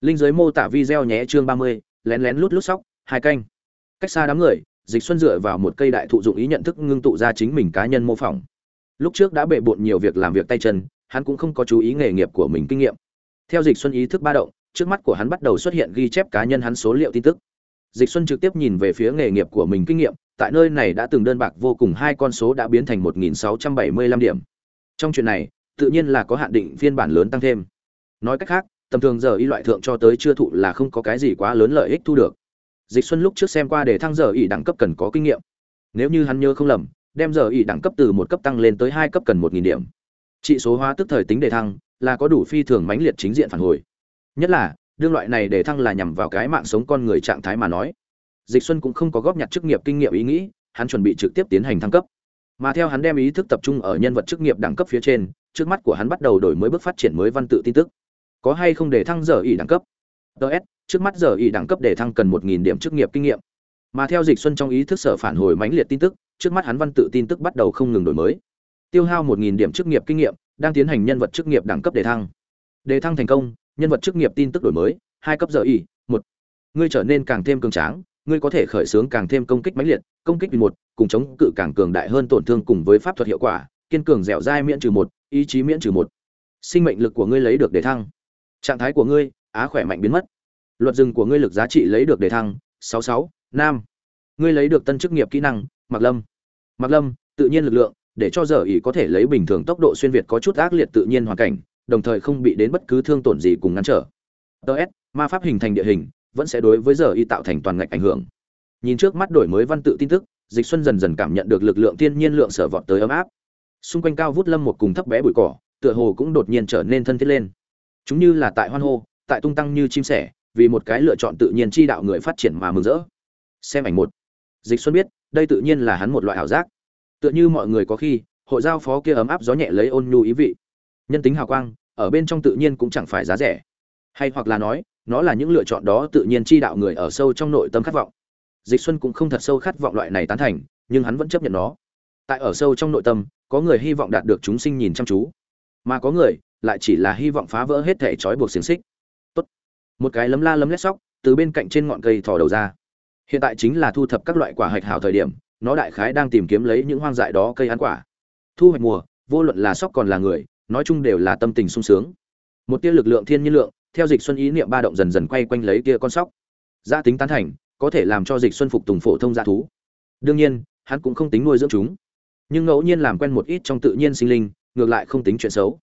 Linh dưới mô tả video nhé, chương ba mươi, lén lén lút lút sóc, hai canh. Cách xa đám người, dịch xuân dựa vào một cây đại thụ dụng ý nhận thức ngưng tụ ra chính mình cá nhân mô phỏng. Lúc trước đã bệ bộn nhiều việc làm việc tay chân, hắn cũng không có chú ý nghề nghiệp của mình kinh nghiệm. Theo dịch xuân ý thức ba động, trước mắt của hắn bắt đầu xuất hiện ghi chép cá nhân hắn số liệu tin tức. Dịch xuân trực tiếp nhìn về phía nghề nghiệp của mình kinh nghiệm tại nơi này đã từng đơn bạc vô cùng, hai con số đã biến thành 1.675 điểm. Trong chuyện này, tự nhiên là có hạn định phiên bản lớn tăng thêm. Nói cách khác, tầm thường giờ y loại thượng cho tới chưa thụ là không có cái gì quá lớn lợi ích thu được. Dịch xuân lúc trước xem qua để thăng giờ y đẳng cấp cần có kinh nghiệm. Nếu như hắn nhớ không lầm, đem giờ y đẳng cấp từ một cấp tăng lên tới hai cấp cần một nghìn điểm. Trị số hóa tức thời tính đề thăng, là có đủ phi thường mãnh liệt chính diện phản hồi. Nhất là, đương loại này để thăng là nhằm vào cái mạng sống con người trạng thái mà nói dịch xuân cũng không có góp nhặt chức nghiệp kinh nghiệm ý nghĩ hắn chuẩn bị trực tiếp tiến hành thăng cấp. Mà theo hắn đem ý thức tập trung ở nhân vật chức nghiệp đẳng cấp phía trên trước mắt của hắn bắt đầu đổi mới bước phát triển mới văn tự tin tức. Có hay không để thăng giờ ỷ đẳng cấp? DS trước mắt giờ ỷ đẳng cấp để thăng cần một nghìn điểm chức nghiệp kinh nghiệm. Mà theo dịch xuân trong ý thức sở phản hồi mãnh liệt tin tức trước mắt hắn văn tự tin tức bắt đầu không ngừng đổi mới. Tiêu hao một nghìn điểm chức nghiệp kinh nghiệm đang tiến hành nhân vật chức nghiệp đẳng cấp đề thăng. Đề thăng thành công nhân vật chức nghiệp tin tức đổi mới hai cấp giờ ỷ, một. Ngươi trở nên càng thêm cường tráng ngươi có thể khởi xướng càng thêm công kích mãnh liệt, công kích vì một, cùng chống cự càng cường đại hơn tổn thương cùng với pháp thuật hiệu quả, kiên cường dẻo dai miễn trừ một, ý chí miễn trừ một. Sinh mệnh lực của ngươi lấy được đề thăng. Trạng thái của ngươi, á khỏe mạnh biến mất. Luật rừng của ngươi lực giá trị lấy được đề thăng, sáu sáu, nam. Ngươi lấy được tân chức nghiệp kỹ năng, mặc lâm. Mặc lâm, tự nhiên lực lượng, để cho giờ ý có thể lấy bình thường tốc độ xuyên việt có chút ác liệt tự nhiên hoàn cảnh, đồng thời không bị đến bất cứ thương tổn gì cùng ngăn trở. Ts ma pháp hình thành địa hình vẫn sẽ đối với giờ y tạo thành toàn ngạch ảnh hưởng. Nhìn trước mắt đổi mới văn tự tin tức, dịch xuân dần dần cảm nhận được lực lượng thiên nhiên lượng sở vọt tới ấm áp. Xung quanh cao vút lâm một cùng thấp bé bụi cỏ, tựa hồ cũng đột nhiên trở nên thân thiết lên. Chúng như là tại hoan hô, tại tung tăng như chim sẻ, vì một cái lựa chọn tự nhiên chi đạo người phát triển mà mừng rỡ. Xem ảnh một. Dịch xuân biết, đây tự nhiên là hắn một loại ảo giác. Tựa như mọi người có khi, hội giao phó kia ấm áp gió nhẹ lấy ôn nhu ý vị. Nhân tính hào quang, ở bên trong tự nhiên cũng chẳng phải giá rẻ. Hay hoặc là nói nó là những lựa chọn đó tự nhiên chi đạo người ở sâu trong nội tâm khát vọng. Dịch xuân cũng không thật sâu khát vọng loại này tán thành, nhưng hắn vẫn chấp nhận nó. Tại ở sâu trong nội tâm, có người hy vọng đạt được chúng sinh nhìn chăm chú. Mà có người lại chỉ là hy vọng phá vỡ hết thể trói buộc xiềng xích. Tốt. Một cái lấm la lấm lét sóc từ bên cạnh trên ngọn cây thò đầu ra. Hiện tại chính là thu thập các loại quả hạch hảo thời điểm, nó đại khái đang tìm kiếm lấy những hoang dại đó cây ăn quả. Thu hoạch mùa, vô luận là sóc còn là người, nói chung đều là tâm tình sung sướng. Một tia lực lượng thiên nhiên lượng theo dịch xuân ý niệm ba động dần dần quay quanh lấy kia con sóc. Gia tính tán thành, có thể làm cho dịch xuân phục tùng phổ thông gia thú. Đương nhiên, hắn cũng không tính nuôi dưỡng chúng. Nhưng ngẫu nhiên làm quen một ít trong tự nhiên sinh linh, ngược lại không tính chuyện xấu.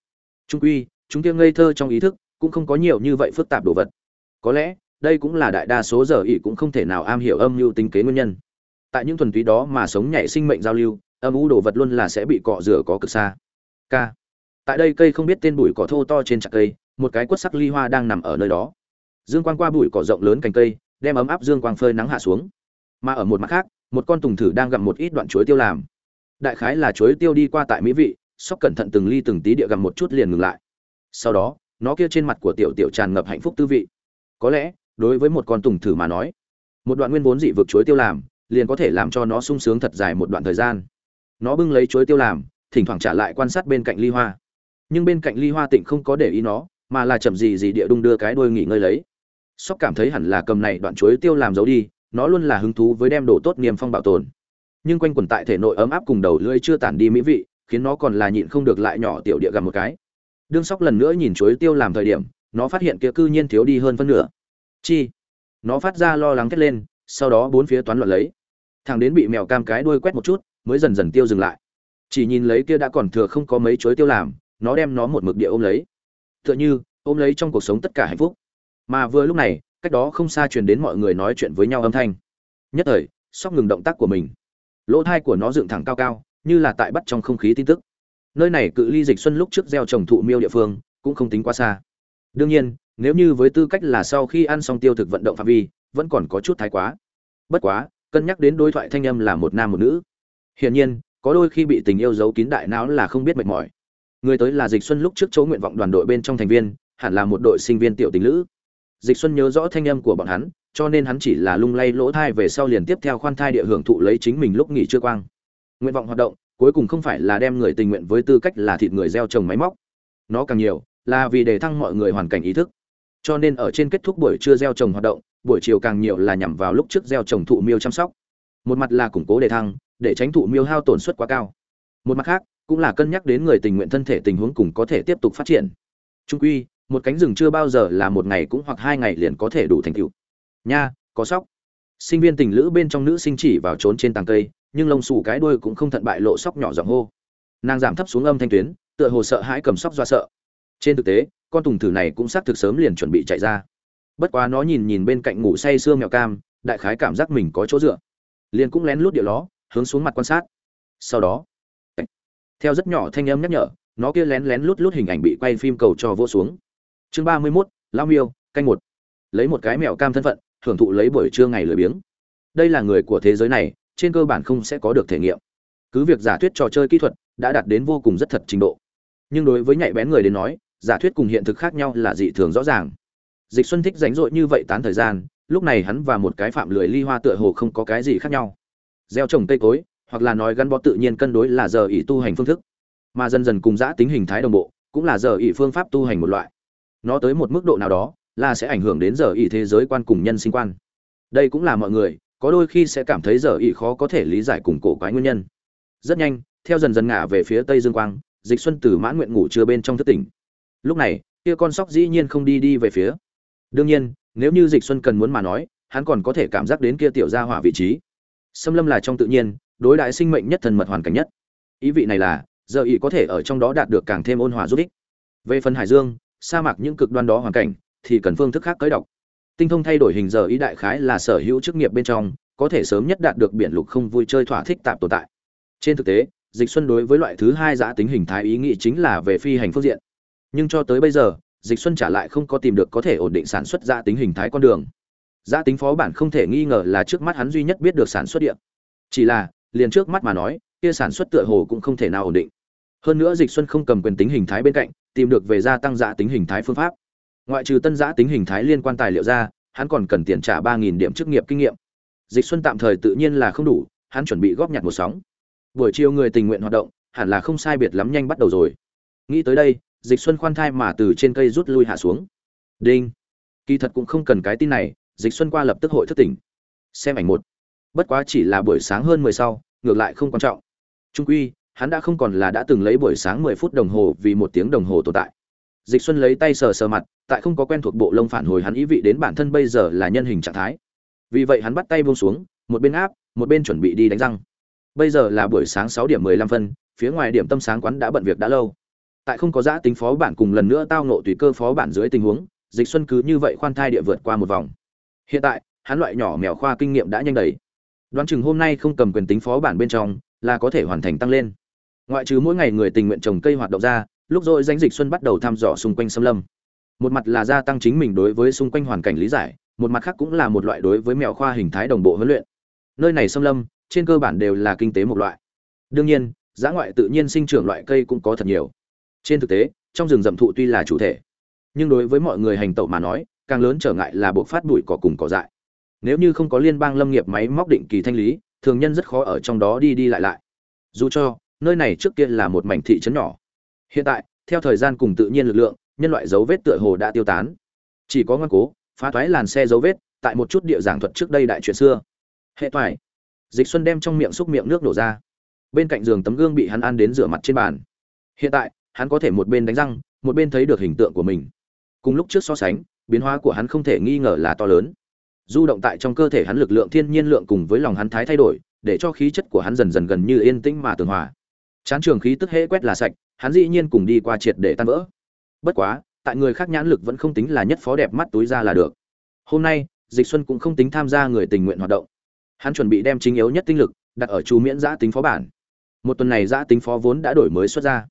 Trung quy, chúng kia ngây thơ trong ý thức cũng không có nhiều như vậy phức tạp đồ vật. Có lẽ, đây cũng là đại đa số giờ ỷ cũng không thể nào am hiểu âm mưu tính kế nguyên nhân. Tại những thuần túy đó mà sống nhảy sinh mệnh giao lưu, âm u đồ vật luôn là sẽ bị cọ rửa có cực xa. K tại đây cây không biết tên bụi cỏ thô to trên chặt cây một cái quất sắc ly hoa đang nằm ở nơi đó. Dương quang qua bụi cỏ rộng lớn cành cây, đem ấm áp dương quang phơi nắng hạ xuống. Mà ở một mặt khác, một con tùng thử đang gặm một ít đoạn chuối tiêu làm. Đại khái là chuối tiêu đi qua tại mỹ vị, sóc cẩn thận từng ly từng tí địa gặm một chút liền ngừng lại. Sau đó, nó kia trên mặt của tiểu tiểu tràn ngập hạnh phúc tư vị. Có lẽ, đối với một con tùng thử mà nói, một đoạn nguyên vốn dị vực chuối tiêu làm, liền có thể làm cho nó sung sướng thật dài một đoạn thời gian. Nó bưng lấy chuối tiêu làm, thỉnh thoảng trả lại quan sát bên cạnh ly hoa. Nhưng bên cạnh ly hoa tịnh không có để ý nó mà là chậm gì gì địa đung đưa cái đuôi nghỉ ngơi lấy. Sóc cảm thấy hẳn là cầm này đoạn chuối tiêu làm giấu đi, nó luôn là hứng thú với đem đồ tốt niềm phong bảo tồn. Nhưng quanh quần tại thể nội ấm áp cùng đầu lưỡi chưa tản đi mỹ vị, khiến nó còn là nhịn không được lại nhỏ tiểu địa gặm một cái. Đương sóc lần nữa nhìn chuối tiêu làm thời điểm, nó phát hiện kia cư nhiên thiếu đi hơn phân nửa. Chi? Nó phát ra lo lắng thét lên, sau đó bốn phía toán loạn lấy. Thằng đến bị mèo cam cái đuôi quét một chút, mới dần dần tiêu dừng lại. Chỉ nhìn lấy kia đã còn thừa không có mấy chuối tiêu làm, nó đem nó một mực địa ôm lấy tựa như, ôm lấy trong cuộc sống tất cả hạnh phúc. Mà vừa lúc này, cách đó không xa truyền đến mọi người nói chuyện với nhau âm thanh. Nhất thời, sóc ngừng động tác của mình. Lỗ thai của nó dựng thẳng cao cao, như là tại bắt trong không khí tin tức. Nơi này cự ly dịch xuân lúc trước gieo trồng thụ miêu địa phương, cũng không tính quá xa. Đương nhiên, nếu như với tư cách là sau khi ăn xong tiêu thực vận động phạm vi, vẫn còn có chút thái quá. Bất quá, cân nhắc đến đối thoại thanh âm là một nam một nữ. Hiển nhiên, có đôi khi bị tình yêu giấu kín đại não là không biết mệt mỏi người tới là dịch xuân lúc trước chỗ nguyện vọng đoàn đội bên trong thành viên, hẳn là một đội sinh viên tiểu tình lữ. Dịch xuân nhớ rõ thanh âm của bọn hắn, cho nên hắn chỉ là lung lay lỗ thai về sau liền tiếp theo khoan thai địa hưởng thụ lấy chính mình lúc nghỉ trưa quang. Nguyện vọng hoạt động, cuối cùng không phải là đem người tình nguyện với tư cách là thịt người gieo trồng máy móc. Nó càng nhiều, là vì để thăng mọi người hoàn cảnh ý thức. Cho nên ở trên kết thúc buổi trưa gieo trồng hoạt động, buổi chiều càng nhiều là nhằm vào lúc trước gieo trồng thụ miêu chăm sóc. Một mặt là củng cố đề thăng, để tránh thụ miêu hao tổn suất quá cao một mặt khác, cũng là cân nhắc đến người tình nguyện thân thể tình huống cùng có thể tiếp tục phát triển. Trung quy, một cánh rừng chưa bao giờ là một ngày cũng hoặc hai ngày liền có thể đủ thành tựu. Nha, có sóc. Sinh viên tình lữ bên trong nữ sinh chỉ vào trốn trên tàng cây, nhưng lông xù cái đuôi cũng không thận bại lộ sóc nhỏ giọng hô. Nàng giảm thấp xuống âm thanh tuyến, tựa hồ sợ hãi cầm sóc do sợ. Trên thực tế, con tùng thử này cũng xác thực sớm liền chuẩn bị chạy ra. Bất quá nó nhìn nhìn bên cạnh ngủ say sưa mèo cam, đại khái cảm giác mình có chỗ dựa. Liền cũng lén lút địa ló, hướng xuống mặt quan sát. Sau đó theo rất nhỏ thanh âm nhắc nhở, nó kia lén lén lút lút hình ảnh bị quay phim cầu cho vỗ xuống. Chương ba mươi mốt lao miêu, canh một. Lấy một cái mèo cam thân phận hưởng thụ lấy buổi trưa ngày lười biếng. Đây là người của thế giới này, trên cơ bản không sẽ có được thể nghiệm. Cứ việc giả thuyết trò chơi kỹ thuật đã đạt đến vô cùng rất thật trình độ. Nhưng đối với nhạy bén người đến nói, giả thuyết cùng hiện thực khác nhau là dị thường rõ ràng. Dịch xuân thích rảnh rỗi như vậy tán thời gian, lúc này hắn và một cái phạm lười ly hoa tựa hồ không có cái gì khác nhau. Gieo trồng cây cối hoặc là nói gắn bó tự nhiên cân đối là giờ ỷ tu hành phương thức. Mà dần dần cùng giã tính hình thái đồng bộ, cũng là giờ ỷ phương pháp tu hành một loại. Nó tới một mức độ nào đó, là sẽ ảnh hưởng đến giờ ỷ thế giới quan cùng nhân sinh quan. Đây cũng là mọi người, có đôi khi sẽ cảm thấy giờ ỷ khó có thể lý giải cùng cổ quái nguyên nhân. Rất nhanh, theo dần dần ngả về phía tây dương quang, dịch xuân từ mãn nguyện ngủ chưa bên trong thất tỉnh. Lúc này, kia con sóc dĩ nhiên không đi đi về phía. Đương nhiên, nếu như dịch xuân cần muốn mà nói, hắn còn có thể cảm giác đến kia tiểu gia hỏa vị trí. Xâm lâm là trong tự nhiên đối đại sinh mệnh nhất thần mật hoàn cảnh nhất. Ý vị này là, giờ ý có thể ở trong đó đạt được càng thêm ôn hòa giúp ích. Về phần hải dương, sa mạc những cực đoan đó hoàn cảnh, thì cần phương thức khác cấy đọc tinh thông thay đổi hình giờ ý đại khái là sở hữu chức nghiệp bên trong, có thể sớm nhất đạt được biển lục không vui chơi thỏa thích tạm tồn tại. Trên thực tế, dịch xuân đối với loại thứ hai giã tính hình thái ý nghĩ chính là về phi hành phương diện. Nhưng cho tới bây giờ, dịch xuân trả lại không có tìm được có thể ổn định sản xuất giả tính hình thái con đường. Giả tính phó bản không thể nghi ngờ là trước mắt hắn duy nhất biết được sản xuất điện chỉ là liền trước mắt mà nói, kia sản xuất tựa hồ cũng không thể nào ổn định. Hơn nữa dịch xuân không cầm quyền tính hình thái bên cạnh, tìm được về gia tăng giá tính hình thái phương pháp. Ngoại trừ tân giá tính hình thái liên quan tài liệu ra, hắn còn cần tiền trả ba nghìn điểm chức nghiệp kinh nghiệm. Dịch xuân tạm thời tự nhiên là không đủ, hắn chuẩn bị góp nhặt một sóng. Buổi chiều người tình nguyện hoạt động, hẳn là không sai biệt lắm nhanh bắt đầu rồi. Nghĩ tới đây, dịch xuân khoan thai mà từ trên cây rút lui hạ xuống. Đinh. Kỳ thật cũng không cần cái tin này, dịch xuân qua lập tức hội thức tỉnh. Xem ảnh một bất quá chỉ là buổi sáng hơn mười sau, ngược lại không quan trọng. Trung quy, hắn đã không còn là đã từng lấy buổi sáng mười phút đồng hồ vì một tiếng đồng hồ tồn tại. Dịch xuân lấy tay sờ sờ mặt, tại không có quen thuộc bộ lông phản hồi hắn ý vị đến bản thân bây giờ là nhân hình trạng thái. Vì vậy hắn bắt tay buông xuống, một bên áp, một bên chuẩn bị đi đánh răng. Bây giờ là buổi sáng sáu điểm mười lăm phân, phía ngoài điểm tâm sáng quán đã bận việc đã lâu. Tại không có giã tính phó bản cùng lần nữa tao nộ tùy cơ phó bản dưới tình huống, dịch xuân cứ như vậy khoan thai địa vượt qua một vòng. Hiện tại, hắn loại nhỏ mèo khoa kinh nghiệm đã nhanh đầy đoán chừng hôm nay không cầm quyền tính phó bản bên trong, là có thể hoàn thành tăng lên. Ngoại trừ mỗi ngày người tình nguyện trồng cây hoạt động ra, lúc rồi danh dịch xuân bắt đầu thăm dò xung quanh xâm lâm. Một mặt là gia tăng chính mình đối với xung quanh hoàn cảnh lý giải, một mặt khác cũng là một loại đối với mèo khoa hình thái đồng bộ huấn luyện. Nơi này xâm lâm, trên cơ bản đều là kinh tế một loại. Đương nhiên, giá ngoại tự nhiên sinh trưởng loại cây cũng có thật nhiều. Trên thực tế, trong rừng rậm thụ tuy là chủ thể, nhưng đối với mọi người hành tẩu mà nói, càng lớn trở ngại là buộc phát bụi cỏ cùng cỏ dại nếu như không có liên bang lâm nghiệp máy móc định kỳ thanh lý, thường nhân rất khó ở trong đó đi đi lại lại. Dù cho, nơi này trước kia là một mảnh thị trấn nhỏ. Hiện tại, theo thời gian cùng tự nhiên lực lượng, nhân loại dấu vết tựa hồ đã tiêu tán. Chỉ có ngoan cố, phá thoái làn xe dấu vết, tại một chút địa giảng thuật trước đây đại chuyện xưa. Hệ toại. Dịch xuân đem trong miệng xúc miệng nước đổ ra. Bên cạnh giường tấm gương bị hắn ăn đến rửa mặt trên bàn. Hiện tại, hắn có thể một bên đánh răng, một bên thấy được hình tượng của mình. Cùng lúc trước so sánh, biến hóa của hắn không thể nghi ngờ là to lớn du động tại trong cơ thể hắn lực lượng thiên nhiên lượng cùng với lòng hắn thái thay đổi, để cho khí chất của hắn dần dần gần như yên tĩnh mà tường hòa. Chán trường khí tức hễ quét là sạch, hắn dĩ nhiên cùng đi qua triệt để tan vỡ. Bất quá, tại người khác nhãn lực vẫn không tính là nhất phó đẹp mắt túi ra là được. Hôm nay, dịch xuân cũng không tính tham gia người tình nguyện hoạt động. Hắn chuẩn bị đem chính yếu nhất tinh lực đặt ở chu miễn giã tính phó bản. Một tuần này giã tính phó vốn đã đổi mới xuất ra.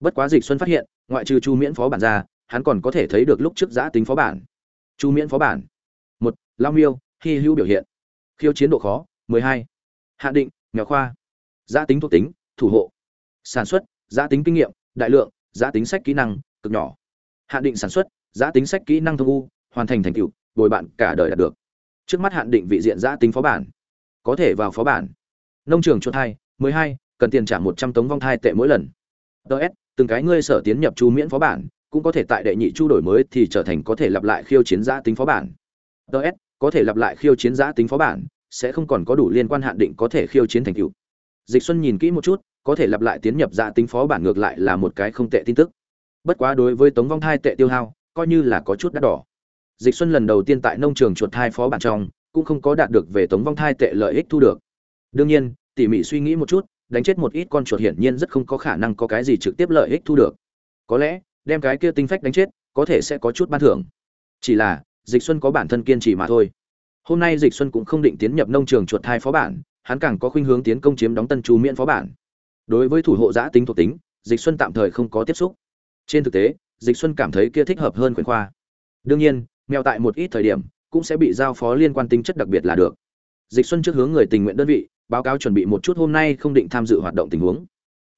Bất quá dịch xuân phát hiện, ngoại trừ chu miễn phó bản ra, hắn còn có thể thấy được lúc trước giã tính phó bản. Chu miễn phó bản lao miêu hy hữu biểu hiện. Khiêu chiến độ khó 12. hạ định nghèo khoa. Giá tính thuộc tính thủ hộ. Sản xuất giá tính kinh nghiệm đại lượng giá tính sách kỹ năng cực nhỏ. Hạn định sản xuất giá tính sách kỹ năng thông u hoàn thành thành tựu bồi bạn cả đời đạt được. Trước mắt hạn định vị diện giã tính phó bản. Có thể vào phó bản. Nông trường chuột thai 12, cần tiền trả 100 tống vong thai tệ mỗi lần. Ts từng cái ngươi sở tiến nhập chu miễn phó bản cũng có thể tại đệ nhị chu đổi mới thì trở thành có thể lặp lại khiêu chiến giã tính phó bản. Ts có thể lặp lại khiêu chiến giã tính phó bản, sẽ không còn có đủ liên quan hạn định có thể khiêu chiến thành tựu. Dịch xuân nhìn kỹ một chút, có thể lặp lại tiến nhập giã tính phó bản ngược lại là một cái không tệ tin tức. Bất quá đối với tống vong thai tệ tiêu hao, coi như là có chút đắt đỏ. Dịch xuân lần đầu tiên tại nông trường chuột thai phó bản trong, cũng không có đạt được về tống vong thai tệ lợi ích thu được. Đương nhiên, tỉ mỉ suy nghĩ một chút, đánh chết một ít con chuột hiển nhiên rất không có khả năng có cái gì trực tiếp lợi ích thu được. Có lẽ, đem cái kia tinh phách đánh chết, có thể sẽ có chút ban thưởng. Chỉ là dịch xuân có bản thân kiên trì mà thôi. Hôm nay dịch xuân cũng không định tiến nhập nông trường chuột thai phó bản, hắn càng có khuynh hướng tiến công chiếm đóng tân chú miễn phó bản. Đối với thủ hộ giã tính thuộc tính, dịch xuân tạm thời không có tiếp xúc. Trên thực tế, dịch xuân cảm thấy kia thích hợp hơn Quyền khoa. Đương nhiên, mèo tại một ít thời điểm cũng sẽ bị giao phó liên quan tính chất đặc biệt là được. Dịch xuân trước hướng người tình nguyện đơn vị, báo cáo chuẩn bị một chút hôm nay không định tham dự hoạt động tình huống.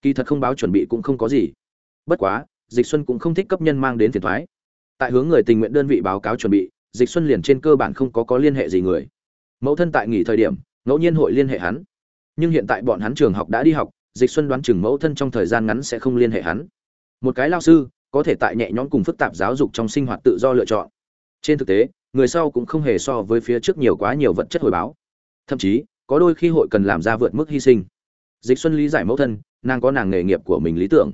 Kỳ thật không báo chuẩn bị cũng không có gì. Bất quá, dịch xuân cũng không thích cấp nhân mang đến phiền thoái. Tại hướng người tình nguyện đơn vị báo cáo chuẩn bị dịch xuân liền trên cơ bản không có có liên hệ gì người. Mẫu thân tại nghỉ thời điểm, ngẫu nhiên hội liên hệ hắn. Nhưng hiện tại bọn hắn trường học đã đi học, dịch xuân đoán chừng mẫu thân trong thời gian ngắn sẽ không liên hệ hắn. Một cái lao sư, có thể tại nhẹ nhõm cùng phức tạp giáo dục trong sinh hoạt tự do lựa chọn. Trên thực tế, người sau cũng không hề so với phía trước nhiều quá nhiều vật chất hồi báo. Thậm chí, có đôi khi hội cần làm ra vượt mức hy sinh. Dịch xuân lý giải mẫu thân, nàng có nàng nghề nghiệp của mình lý tưởng.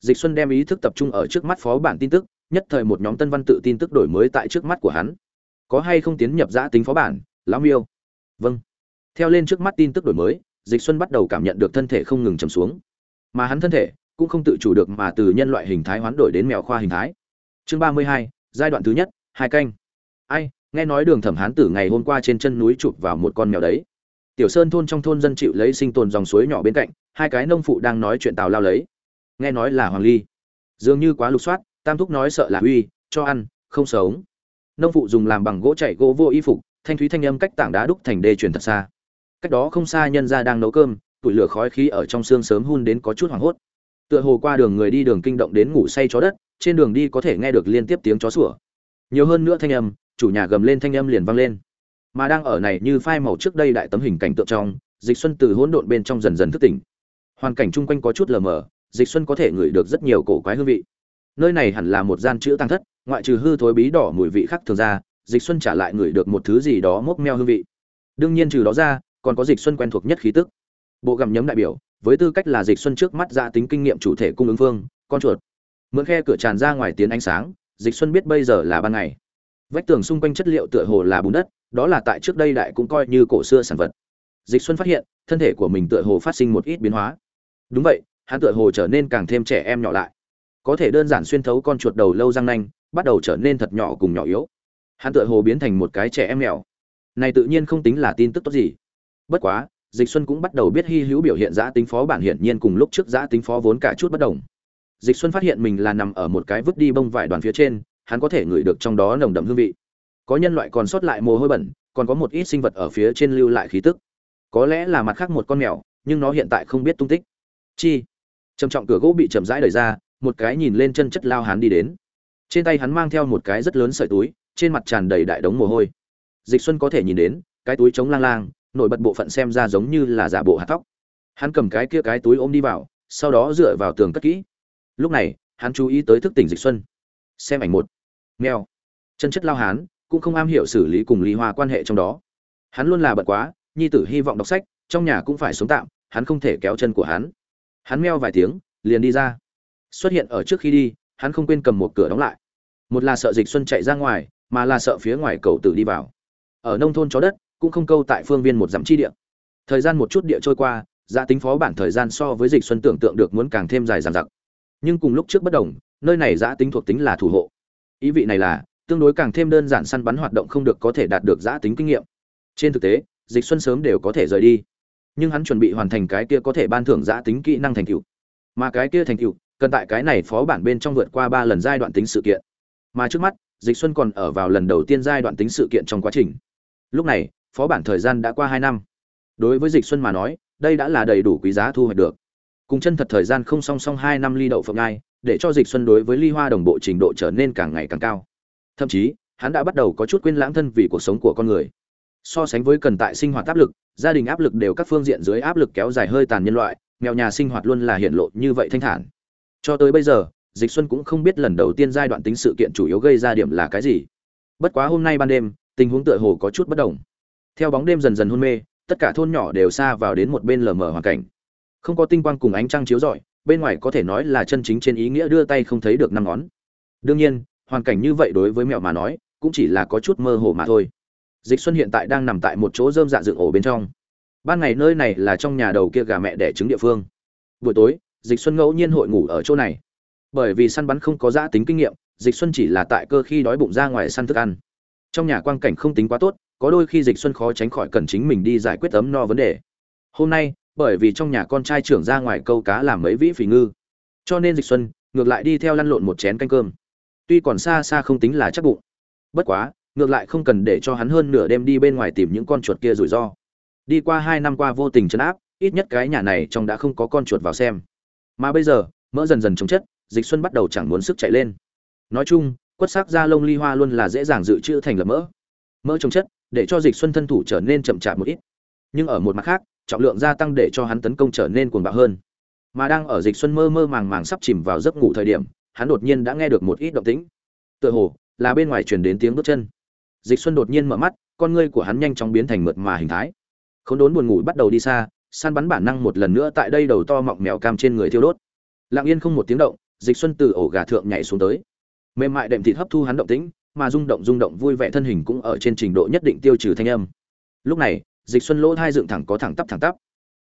Dịch xuân đem ý thức tập trung ở trước mắt phó bản tin tức nhất thời một nhóm tân văn tự tin tức đổi mới tại trước mắt của hắn. Có hay không tiến nhập giã tính phó bản lão miêu? Vâng. Theo lên trước mắt tin tức đổi mới dịch xuân bắt đầu cảm nhận được thân thể không ngừng trầm xuống. Mà hắn thân thể cũng không tự chủ được mà từ nhân loại hình thái hoán đổi đến mèo khoa hình thái. Chương 32, giai đoạn thứ nhất hai canh. Ai nghe nói đường thẩm hán tử ngày hôm qua trên chân núi chụp vào một con mèo đấy. Tiểu sơn thôn trong thôn dân chịu lấy sinh tồn dòng suối nhỏ bên cạnh hai cái nông phụ đang nói chuyện tào lao lấy. Nghe nói là hoàng ly. Dường như quá lục soát tam thúc nói sợ là uy, cho ăn, không sống. Nông phụ dùng làm bằng gỗ chạy gỗ vô y phục, thanh thúy thanh âm cách tảng đá đúc thành đê truyền thật xa. Cách đó không xa nhân ra đang nấu cơm, tủi lửa khói khí ở trong xương sớm hun đến có chút hoảng hốt. Tựa hồ qua đường người đi đường kinh động đến ngủ say chó đất, trên đường đi có thể nghe được liên tiếp tiếng chó sủa. Nhiều hơn nữa thanh âm, chủ nhà gầm lên thanh âm liền vang lên. Mà đang ở này như phai màu trước đây đại tấm hình cảnh tượng trong, dịch xuân từ hỗn độn bên trong dần dần thức tỉnh. Hoàn cảnh chung quanh có chút lờ mờ, dịch xuân có thể ngửi được rất nhiều cổ quái hương vị nơi này hẳn là một gian chữ tăng thất, ngoại trừ hư thối bí đỏ mùi vị khác thường ra, dịch xuân trả lại ngửi được một thứ gì đó mốc meo hương vị. Đương nhiên trừ đó ra, còn có dịch xuân quen thuộc nhất khí tức. Bộ gặm nhấm đại biểu, với tư cách là dịch xuân trước mắt ra tính kinh nghiệm chủ thể cung ứng phương, con chuột. Mượn khe cửa tràn ra ngoài tiến ánh sáng, dịch xuân biết bây giờ là ban ngày. Vách tường xung quanh chất liệu tựa hồ là bùn đất, đó là tại trước đây đại cũng coi như cổ xưa sản vật. Dịch xuân phát hiện, thân thể của mình tựa hồ phát sinh một ít biến hóa. Đúng vậy, hắn tựa hồ trở nên càng thêm trẻ em nhỏ lại có thể đơn giản xuyên thấu con chuột đầu lâu răng nanh, bắt đầu trở nên thật nhỏ cùng nhỏ yếu. Hắn tựa hồ biến thành một cái trẻ em mèo. Này tự nhiên không tính là tin tức tốt gì. Bất quá, dịch xuân cũng bắt đầu biết hy hữu biểu hiện giã tính phó bản hiển nhiên cùng lúc trước giã tính phó vốn cả chút bất đồng. Dịch xuân phát hiện mình là nằm ở một cái vứt đi bông vải đoàn phía trên, hắn có thể ngửi được trong đó nồng đậm hương vị. Có nhân loại còn sót lại mồ hôi bẩn, còn có một ít sinh vật ở phía trên lưu lại khí tức. Có lẽ là mặt khác một con mèo, nhưng nó hiện tại không biết tung tích. Chi? Trầm trọng cửa gỗ bị chậm rãi đẩy ra một cái nhìn lên chân chất lao hắn đi đến. Trên tay hắn mang theo một cái rất lớn sợi túi, trên mặt tràn đầy đại đống mồ hôi. Dịch xuân có thể nhìn đến, cái túi trống lang lang, nổi bật bộ phận xem ra giống như là giả bộ hạt tóc hắn cầm cái kia cái túi ôm đi vào, sau đó dựa vào tường cất kỹ. Lúc này, hắn chú ý tới thức tỉnh dịch xuân. Xem ảnh một. Nghèo chân chất lao hán, cũng không am hiểu xử lý cùng lý hoa quan hệ trong đó. Hắn luôn là bận quá, nhi tử hy vọng đọc sách, trong nhà cũng phải sống tạm, hắn không thể kéo chân của hắn. Hắn meo vài tiếng, liền đi ra xuất hiện ở trước khi đi, hắn không quên cầm một cửa đóng lại. Một là sợ dịch xuân chạy ra ngoài, mà là sợ phía ngoài cầu tử đi vào. Ở nông thôn chó đất, cũng không câu tại phương viên một dặm chi địa. Thời gian một chút địa trôi qua, giá tính phó bản thời gian so với dịch xuân tưởng tượng được muốn càng thêm dài dằng dặc. Nhưng cùng lúc trước bất đồng, nơi này giá tính thuộc tính là thủ hộ. Ý vị này là, tương đối càng thêm đơn giản săn bắn hoạt động không được có thể đạt được giá tính kinh nghiệm. Trên thực tế, dịch xuân sớm đều có thể rời đi. Nhưng hắn chuẩn bị hoàn thành cái kia có thể ban thưởng giã tính kỹ năng thành tựu. Mà cái kia thành tựu cần tại cái này phó bản bên trong vượt qua ba lần giai đoạn tính sự kiện. Mà trước mắt, dịch xuân còn ở vào lần đầu tiên giai đoạn tính sự kiện trong quá trình. Lúc này, phó bản thời gian đã qua hai năm. Đối với dịch xuân mà nói, đây đã là đầy đủ quý giá thu hoạch được. Cùng chân thật thời gian không song song hai năm ly đậu phộng ngai để cho dịch xuân đối với ly hoa đồng bộ trình độ trở nên càng ngày càng cao. Thậm chí, hắn đã bắt đầu có chút quên lãng thân vì cuộc sống của con người. So sánh với cần tại sinh hoạt áp lực, gia đình áp lực đều các phương diện dưới áp lực kéo dài hơi tàn nhân loại nghèo nhà sinh hoạt luôn là hiện lộ như vậy thanh thản cho tới bây giờ, dịch xuân cũng không biết lần đầu tiên giai đoạn tính sự kiện chủ yếu gây ra điểm là cái gì. Bất quá hôm nay ban đêm, tình huống tựa hồ có chút bất đồng. Theo bóng đêm dần dần hôn mê, tất cả thôn nhỏ đều xa vào đến một bên lờ mờ hoàn cảnh. Không có tinh quang cùng ánh trăng chiếu rọi, bên ngoài có thể nói là chân chính trên ý nghĩa đưa tay không thấy được năm ngón. Đương nhiên, hoàn cảnh như vậy đối với mẹo mà nói, cũng chỉ là có chút mơ hồ mà thôi. Dịch xuân hiện tại đang nằm tại một chỗ rơm dạ dựng ổ bên trong. Ban ngày nơi này là trong nhà đầu kia gà mẹ đẻ trứng địa phương. Buổi tối dịch xuân ngẫu nhiên hội ngủ ở chỗ này. Bởi vì săn bắn không có giã tính kinh nghiệm, dịch xuân chỉ là tại cơ khi đói bụng ra ngoài săn thức ăn. Trong nhà quang cảnh không tính quá tốt, có đôi khi dịch xuân khó tránh khỏi cần chính mình đi giải quyết ấm no vấn đề. Hôm nay, bởi vì trong nhà con trai trưởng ra ngoài câu cá làm mấy vĩ phì ngư. Cho nên dịch xuân ngược lại đi theo lăn lộn một chén canh cơm. Tuy còn xa xa không tính là chắc bụng. Bất quá, ngược lại không cần để cho hắn hơn nửa đêm đi bên ngoài tìm những con chuột kia rủi ro. Đi qua hai năm qua vô tình chấn áp, ít nhất cái nhà này trong đã không có con chuột vào xem mà bây giờ, mỡ dần dần chống chất, dịch xuân bắt đầu chẳng muốn sức chạy lên. Nói chung, quất sắc da lông ly hoa luôn là dễ dàng dự trữ thành lập mỡ. Mỡ chống chất, để cho dịch xuân thân thủ trở nên chậm chạp một ít. Nhưng ở một mặt khác, trọng lượng gia tăng để cho hắn tấn công trở nên cuồng bạo hơn. Mà đang ở dịch xuân mơ mơ màng màng sắp chìm vào giấc ngủ thời điểm, hắn đột nhiên đã nghe được một ít động tĩnh. Tựa hồ, là bên ngoài truyền đến tiếng bước chân. Dịch xuân đột nhiên mở mắt, con ngươi của hắn nhanh chóng biến thành mượt mà hình thái. Không đốn buồn ngủ bắt đầu đi xa săn bắn bản năng một lần nữa tại đây đầu to mọng mèo cam trên người thiêu đốt. Lặng yên không một tiếng động, dịch xuân từ ổ gà thượng nhảy xuống tới. Mềm mại đệm thịt hấp thu hắn động tĩnh, mà rung động rung động vui vẻ thân hình cũng ở trên trình độ nhất định tiêu trừ thanh âm. Lúc này, dịch xuân lỗ hai dựng thẳng có thẳng tắp thẳng tắp.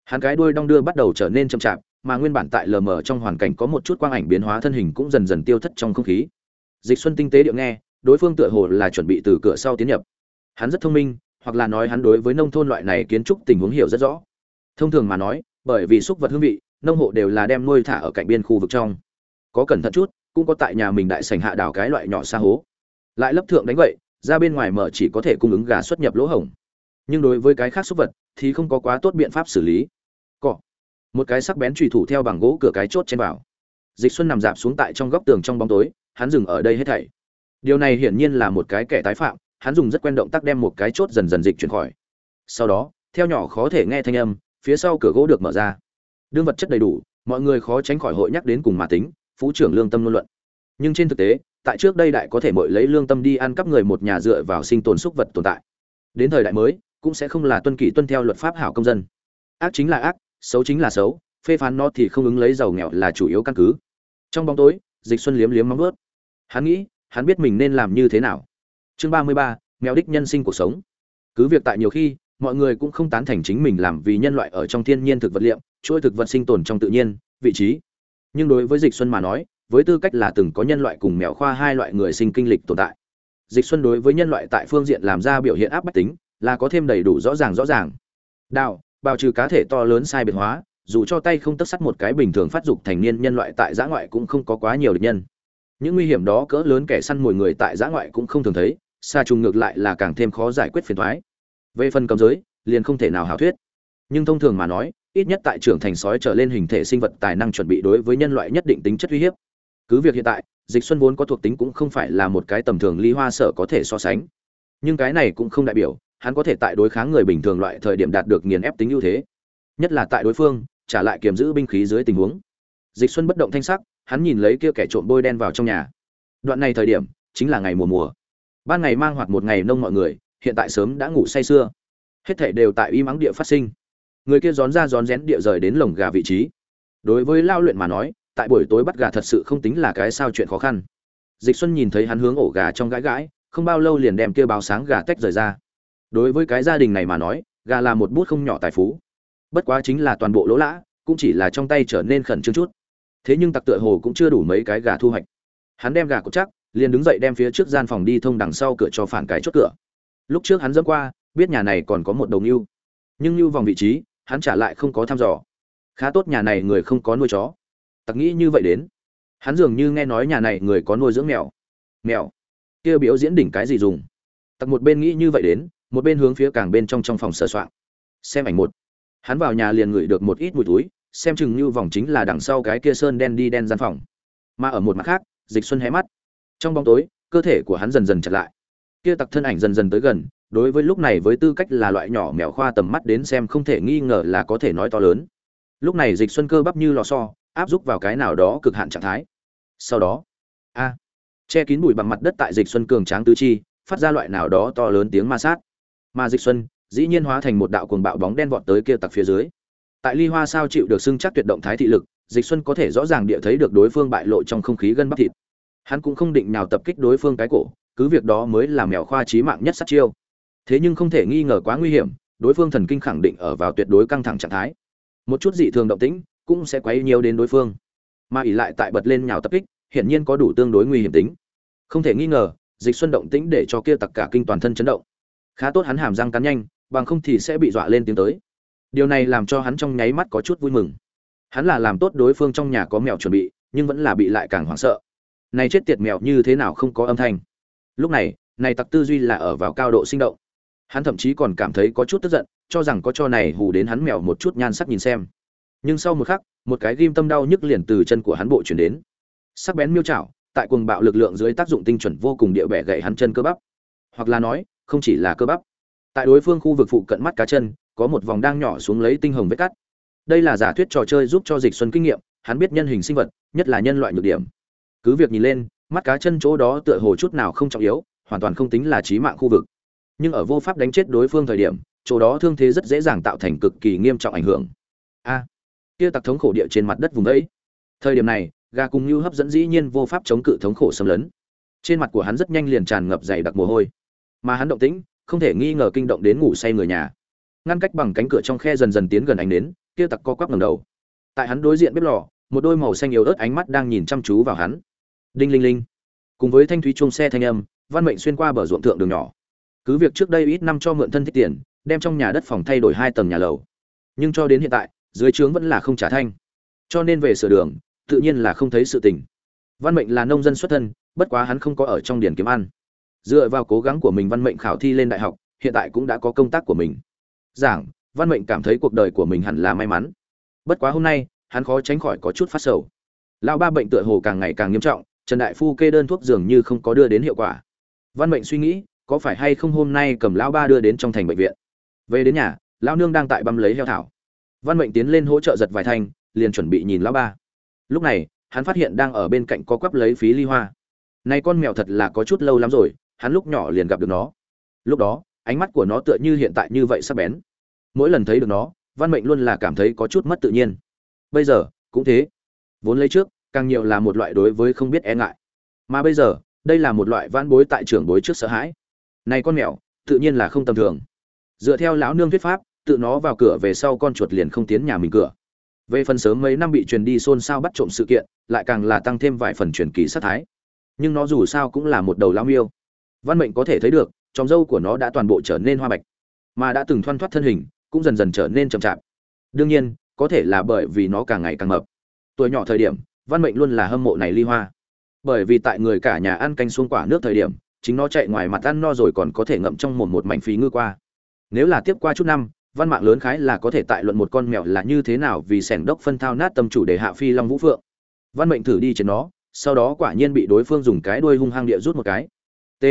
Hắn cái đuôi đong đưa bắt đầu trở nên chậm chạp, mà nguyên bản tại lờ mờ trong hoàn cảnh có một chút quang ảnh biến hóa thân hình cũng dần dần tiêu thất trong không khí. Dịch xuân tinh tế điệu nghe, đối phương tựa hồ là chuẩn bị từ cửa sau tiến nhập. Hắn rất thông minh, hoặc là nói hắn đối với nông thôn loại này kiến trúc tình huống hiểu rất rõ thông thường mà nói, bởi vì xúc vật hương vị, nông hộ đều là đem nuôi thả ở cạnh biên khu vực trong. Có cẩn thận chút, cũng có tại nhà mình đại sảnh hạ đào cái loại nhỏ xa hố. Lại lấp thượng đánh vậy ra bên ngoài mở chỉ có thể cung ứng gà xuất nhập lỗ hổng. Nhưng đối với cái khác xúc vật, thì không có quá tốt biện pháp xử lý. Cọ. Một cái sắc bén trùy thủ theo bằng gỗ cửa cái chốt trên vào. Dịch xuân nằm dạp xuống tại trong góc tường trong bóng tối, hắn dừng ở đây hết thảy. Điều này hiển nhiên là một cái kẻ tái phạm, hắn dùng rất quen động tác đem một cái chốt dần dần dịch chuyển khỏi. Sau đó, theo nhỏ khó thể nghe thanh âm phía sau cửa gỗ được mở ra. Đương vật chất đầy đủ, mọi người khó tránh khỏi hội nhắc đến cùng mà tính, phú trưởng lương tâm luận luận. Nhưng trên thực tế, tại trước đây đại có thể mọi lấy lương tâm đi ăn cắp người một nhà dựa vào sinh tồn súc vật tồn tại. Đến thời đại mới, cũng sẽ không là tuân kỷ tuân theo luật pháp hảo công dân. Ác chính là ác, xấu chính là xấu, phê phán nó thì không ứng lấy giàu nghèo là chủ yếu căn cứ. Trong bóng tối, dịch xuân liếm liếm móng vớt hắn nghĩ, hắn biết mình nên làm như thế nào. Chương ba mươi ba, mèo đích nhân sinh cuộc sống. Cứ việc tại nhiều khi mọi người cũng không tán thành chính mình làm vì nhân loại ở trong thiên nhiên thực vật liệu chuỗi thực vật sinh tồn trong tự nhiên, vị trí. Nhưng đối với dịch xuân mà nói, với tư cách là từng có nhân loại cùng mèo khoa hai loại người sinh kinh lịch tồn tại, dịch xuân đối với nhân loại tại phương diện làm ra biểu hiện áp bách tính, là có thêm đầy đủ rõ ràng rõ ràng. Đạo bào trừ cá thể to lớn sai biệt hóa, dù cho tay không tất sắt một cái bình thường phát dục thành niên nhân loại tại giã ngoại cũng không có quá nhiều địch nhân. Những nguy hiểm đó cỡ lớn kẻ săn mồi người tại giã ngoại cũng không thường thấy xa trùng ngược lại là càng thêm khó giải quyết phiền thoái về phần cầm giới, liền không thể nào hảo thuyết. Nhưng thông thường mà nói, ít nhất tại trưởng thành sói trở lên hình thể sinh vật tài năng chuẩn bị đối với nhân loại nhất định tính chất uy hiếp. Cứ việc hiện tại, dịch xuân vốn có thuộc tính cũng không phải là một cái tầm thường ly hoa sở có thể so sánh. Nhưng cái này cũng không đại biểu, hắn có thể tại đối kháng người bình thường loại thời điểm đạt được nghiền ép tính ưu thế. Nhất là tại đối phương, trả lại kiềm giữ binh khí dưới tình huống. Dịch xuân bất động thanh sắc, hắn nhìn lấy kia kẻ trộm bôi đen vào trong nhà. Đoạn này thời điểm, chính là ngày mùa mùa. Ban ngày mang hoạt một ngày nông mọi người hiện tại sớm đã ngủ say sưa. Hết thảy đều tại y mắng địa phát sinh. Người kia rón ra rón rén địa rời đến lồng gà vị trí. Đối với lao luyện mà nói, tại buổi tối bắt gà thật sự không tính là cái sao chuyện khó khăn. Dịch xuân nhìn thấy hắn hướng ổ gà trong gãi gãi, không bao lâu liền đem kia báo sáng gà tách rời ra. Đối với cái gia đình này mà nói, gà là một bút không nhỏ tài phú. Bất quá chính là toàn bộ lỗ lã, cũng chỉ là trong tay trở nên khẩn trương chút. Thế nhưng tặc tựa hồ cũng chưa đủ mấy cái gà thu hoạch. Hắn đem gà cột chắc, liền đứng dậy đem phía trước gian phòng đi thông đằng sau cửa cho phản cái chốt cửa lúc trước hắn dẫm qua, biết nhà này còn có một đầu ngưu. Nhưng ngưu vòng vị trí, hắn trả lại không có thăm dò. Khá tốt nhà này người không có nuôi chó. Tặc nghĩ như vậy đến. Hắn dường như nghe nói nhà này người có nuôi dưỡng mèo. Mèo? Kia biểu diễn đỉnh cái gì dùng? Tặc một bên nghĩ như vậy đến, một bên hướng phía càng bên trong trong phòng sửa soạn. Xem ảnh một. Hắn vào nhà liền ngửi được một ít mùi túi xem chừng như vòng chính là đằng sau cái kia sơn đen đi đen gian phòng. Mà ở một mặt khác, dịch xuân hé mắt. Trong bóng tối, cơ thể của hắn dần dần chặt lại kia tặc thân ảnh dần dần tới gần, đối với lúc này với tư cách là loại nhỏ mèo khoa tầm mắt đến xem không thể nghi ngờ là có thể nói to lớn. Lúc này dịch xuân cơ bắp như lò xo, áp giúp vào cái nào đó cực hạn trạng thái. Sau đó, a, che kín bụi bằng mặt đất tại dịch xuân cường tráng tứ chi, phát ra loại nào đó to lớn tiếng ma sát. Mà dịch xuân, dĩ nhiên hóa thành một đạo cuồng bạo bóng đen vọt tới kia tặc phía dưới. Tại ly hoa sao chịu được xưng chắc tuyệt động thái thị lực, dịch xuân có thể rõ ràng địa thấy được đối phương bại lộ trong không khí gân bắp thịt. Hắn cũng không định nào tập kích đối phương cái cổ cứ việc đó mới là mèo khoa trí mạng nhất sát chiêu. Thế nhưng không thể nghi ngờ quá nguy hiểm, đối phương thần kinh khẳng định ở vào tuyệt đối căng thẳng trạng thái. Một chút dị thường động tĩnh cũng sẽ quấy nhiều đến đối phương. Mà ỉ lại tại bật lên nhào tập kích, hiển nhiên có đủ tương đối nguy hiểm tính. Không thể nghi ngờ, dịch xuân động tĩnh để cho kia tặc cả kinh toàn thân chấn động. Khá tốt hắn hàm răng cắn nhanh, bằng không thì sẽ bị dọa lên tiếng tới. Điều này làm cho hắn trong nháy mắt có chút vui mừng. Hắn là làm tốt đối phương trong nhà có mèo chuẩn bị, nhưng vẫn là bị lại càng hoảng sợ. Này chết tiệt mèo như thế nào không có âm thanh? Lúc này này tặc tư duy là ở vào cao độ sinh động. Hắn thậm chí còn cảm thấy có chút tức giận, cho rằng có cho này hù đến hắn mèo một chút nhan sắc nhìn xem. Nhưng sau một khắc, một cái ghim tâm đau nhức liền từ chân của hắn bộ chuyển đến. Sắc bén miêu chảo tại cuồng bạo lực lượng dưới tác dụng tinh chuẩn vô cùng địa bẻ gãy hắn chân cơ bắp. Hoặc là nói, không chỉ là cơ bắp. Tại đối phương khu vực phụ cận mắt cá chân, có một vòng đang nhỏ xuống lấy tinh hồng vết cắt. Đây là giả thuyết trò chơi giúp cho dịch xuân kinh nghiệm, hắn biết nhân hình sinh vật, nhất là nhân loại nhược điểm. Cứ việc nhìn lên mắt cá chân chỗ đó tựa hồ chút nào không trọng yếu, hoàn toàn không tính là trí mạng khu vực. Nhưng ở vô pháp đánh chết đối phương thời điểm, chỗ đó thương thế rất dễ dàng tạo thành cực kỳ nghiêm trọng ảnh hưởng. A! Kia tặc thống khổ địa trên mặt đất vùng ấy thời điểm này, gà cùng như hấp dẫn dĩ nhiên vô pháp chống cự thống khổ xâm lấn. Trên mặt của hắn rất nhanh liền tràn ngập dày đặc mồ hôi. Mà hắn động tĩnh, không thể nghi ngờ kinh động đến ngủ say người nhà. Ngăn cách bằng cánh cửa trong khe dần dần tiến gần ánh đến kia tặc co quắp ngầm đầu. Tại hắn đối diện bếp lò, một đôi màu xanh yếu ớt ánh mắt đang nhìn chăm chú vào hắn đinh linh linh. Cùng với thanh thúy chuông xe thanh âm, văn mệnh xuyên qua bờ ruộng thượng đường nhỏ. Cứ việc trước đây ít năm cho mượn thân thích tiền, đem trong nhà đất phòng thay đổi hai tầng nhà lầu. Nhưng cho đến hiện tại, dưới trướng vẫn là không trả thanh. Cho nên về sửa đường, tự nhiên là không thấy sự tình. Văn mệnh là nông dân xuất thân, bất quá hắn không có ở trong điển kiếm ăn. Dựa vào cố gắng của mình, văn mệnh khảo thi lên đại học, hiện tại cũng đã có công tác của mình. Giảng, văn mệnh cảm thấy cuộc đời của mình hẳn là may mắn. Bất quá hôm nay, hắn khó tránh khỏi có chút phát sầu. Lão ba bệnh tựa hồ càng ngày càng nghiêm trọng trần đại phu kê đơn thuốc dường như không có đưa đến hiệu quả. Văn mệnh suy nghĩ, có phải hay không hôm nay cầm lão ba đưa đến trong thành bệnh viện? Về đến nhà, lão nương đang tại băm lấy heo thảo. Văn mệnh tiến lên hỗ trợ giật vài thanh, liền chuẩn bị nhìn lão ba. Lúc này, hắn phát hiện đang ở bên cạnh có quắp lấy phí ly hoa. Này con mèo thật là có chút lâu lắm rồi, hắn lúc nhỏ liền gặp được nó. Lúc đó, ánh mắt của nó tựa như hiện tại như vậy sắc bén. Mỗi lần thấy được nó, văn mệnh luôn là cảm thấy có chút mất tự nhiên. Bây giờ, cũng thế. Vốn lấy trước càng nhiều là một loại đối với không biết e ngại. Mà bây giờ, đây là một loại vãn bối tại trưởng bối trước sợ hãi. Này con mèo, tự nhiên là không tầm thường. Dựa theo lão nương thuyết pháp, tự nó vào cửa về sau con chuột liền không tiến nhà mình cửa. Về phần sớm mấy năm bị truyền đi xôn xao bắt trộm sự kiện, lại càng là tăng thêm vài phần truyền kỳ sát thái. Nhưng nó dù sao cũng là một đầu lao miêu. Văn mệnh có thể thấy được trong dâu của nó đã toàn bộ trở nên hoa bạch. Mà đã từng thoăn thoắt thân hình, cũng dần dần trở nên chậm chạp. Đương nhiên, có thể là bởi vì nó càng ngày càng mập. Tuổi nhỏ thời điểm văn mệnh luôn là hâm mộ này ly hoa. Bởi vì tại người cả nhà ăn canh xuông quả nước thời điểm, chính nó chạy ngoài mặt ăn no rồi còn có thể ngậm trong mồm một mảnh phí ngư qua. Nếu là tiếp qua chút năm, văn mạng lớn khái là có thể tại luận một con mèo là như thế nào vì sẻn đốc phân thao nát tâm chủ để hạ phi long vũ phượng. Văn mệnh thử đi trên nó, sau đó quả nhiên bị đối phương dùng cái đuôi hung hăng địa rút một cái. T.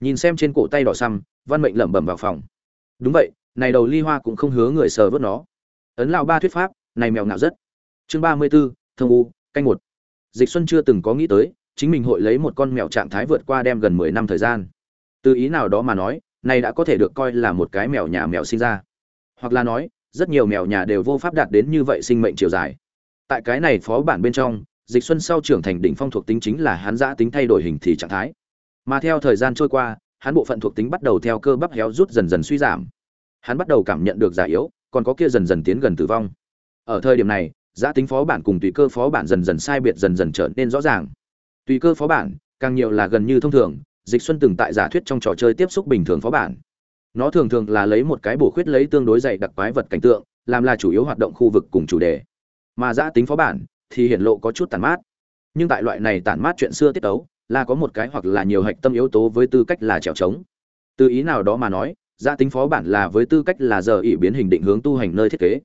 Nhìn xem trên cổ tay đỏ xăm, văn mệnh lẩm bẩm vào phòng. Đúng vậy, này đầu ly hoa cũng không hứa người sờ vớt nó. Ấn lao ba thuyết pháp, này mèo nào rất. Chương ba mươi b ố thông u canh một. Dịch xuân chưa từng có nghĩ tới, chính mình hội lấy một con mèo trạng thái vượt qua đem gần mười năm thời gian. Từ ý nào đó mà nói, này đã có thể được coi là một cái mèo nhà mèo sinh ra. Hoặc là nói, rất nhiều mèo nhà đều vô pháp đạt đến như vậy sinh mệnh chiều dài. Tại cái này phó bản bên trong, dịch xuân sau trưởng thành đỉnh phong thuộc tính chính là hắn giã tính thay đổi hình thì trạng thái. Mà theo thời gian trôi qua, hắn bộ phận thuộc tính bắt đầu theo cơ bắp héo rút dần dần suy giảm. Hắn bắt đầu cảm nhận được già yếu, còn có kia dần dần tiến gần tử vong. Ở thời điểm này giã tính phó bản cùng tùy cơ phó bản dần dần sai biệt dần dần trở nên rõ ràng. Tùy cơ phó bản, càng nhiều là gần như thông thường, dịch xuân từng tại giả thuyết trong trò chơi tiếp xúc bình thường phó bản. Nó thường thường là lấy một cái bổ khuyết lấy tương đối dày đặc quái vật cảnh tượng, làm là chủ yếu hoạt động khu vực cùng chủ đề. Mà giã tính phó bản thì hiển lộ có chút tàn mát. Nhưng tại loại này tàn mát chuyện xưa tiết tấu, là có một cái hoặc là nhiều hạch tâm yếu tố với tư cách là trèo trống. Từ ý nào đó mà nói, giã tính phó bản là với tư cách là giờ ỉ biến hình định hướng tu hành nơi thiết kế.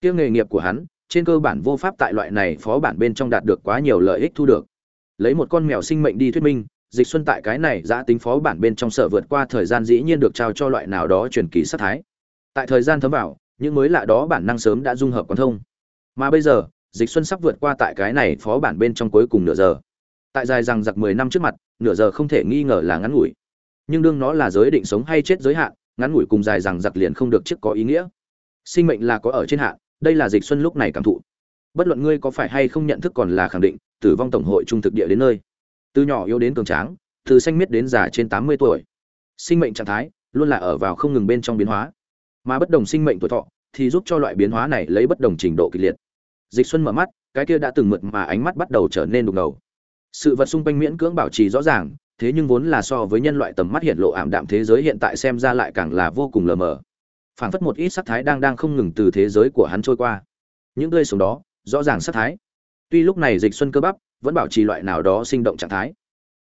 Kia nghề nghiệp của hắn trên cơ bản vô pháp tại loại này phó bản bên trong đạt được quá nhiều lợi ích thu được. Lấy một con mèo sinh mệnh đi thuyết minh, dịch xuân tại cái này giã tính phó bản bên trong sở vượt qua thời gian dĩ nhiên được trao cho loại nào đó truyền kỳ sát thái. Tại thời gian thấm vào, những mới lạ đó bản năng sớm đã dung hợp quan thông. Mà bây giờ, dịch xuân sắp vượt qua tại cái này phó bản bên trong cuối cùng nửa giờ. Tại dài rằng giặc mười năm trước mặt, nửa giờ không thể nghi ngờ là ngắn ngủi. Nhưng đương nó là giới định sống hay chết giới hạn, ngắn ngủi cùng dài rằng giặc liền không được trước có ý nghĩa. Sinh mệnh là có ở trên hạn đây là dịch xuân lúc này cảm thụ. Bất luận ngươi có phải hay không nhận thức còn là khẳng định, tử vong tổng hội trung thực địa đến nơi. Từ nhỏ yếu đến cường tráng, từ xanh miết đến già trên tám mươi tuổi. Sinh mệnh trạng thái luôn là ở vào không ngừng bên trong biến hóa. Mà bất đồng sinh mệnh tuổi thọ thì giúp cho loại biến hóa này lấy bất đồng trình độ kịch liệt. Dịch xuân mở mắt, cái kia đã từng mượt mà ánh mắt bắt đầu trở nên đục ngầu. Sự vật xung quanh miễn cưỡng bảo trì rõ ràng, thế nhưng vốn là so với nhân loại tầm mắt hiện lộ ảm đạm thế giới hiện tại xem ra lại càng là vô cùng lờ mờ phảng phất một ít sắc thái đang đang không ngừng từ thế giới của hắn trôi qua. Những tươi sống đó, rõ ràng sắc thái. Tuy lúc này dịch xuân cơ bắp, vẫn bảo trì loại nào đó sinh động trạng thái.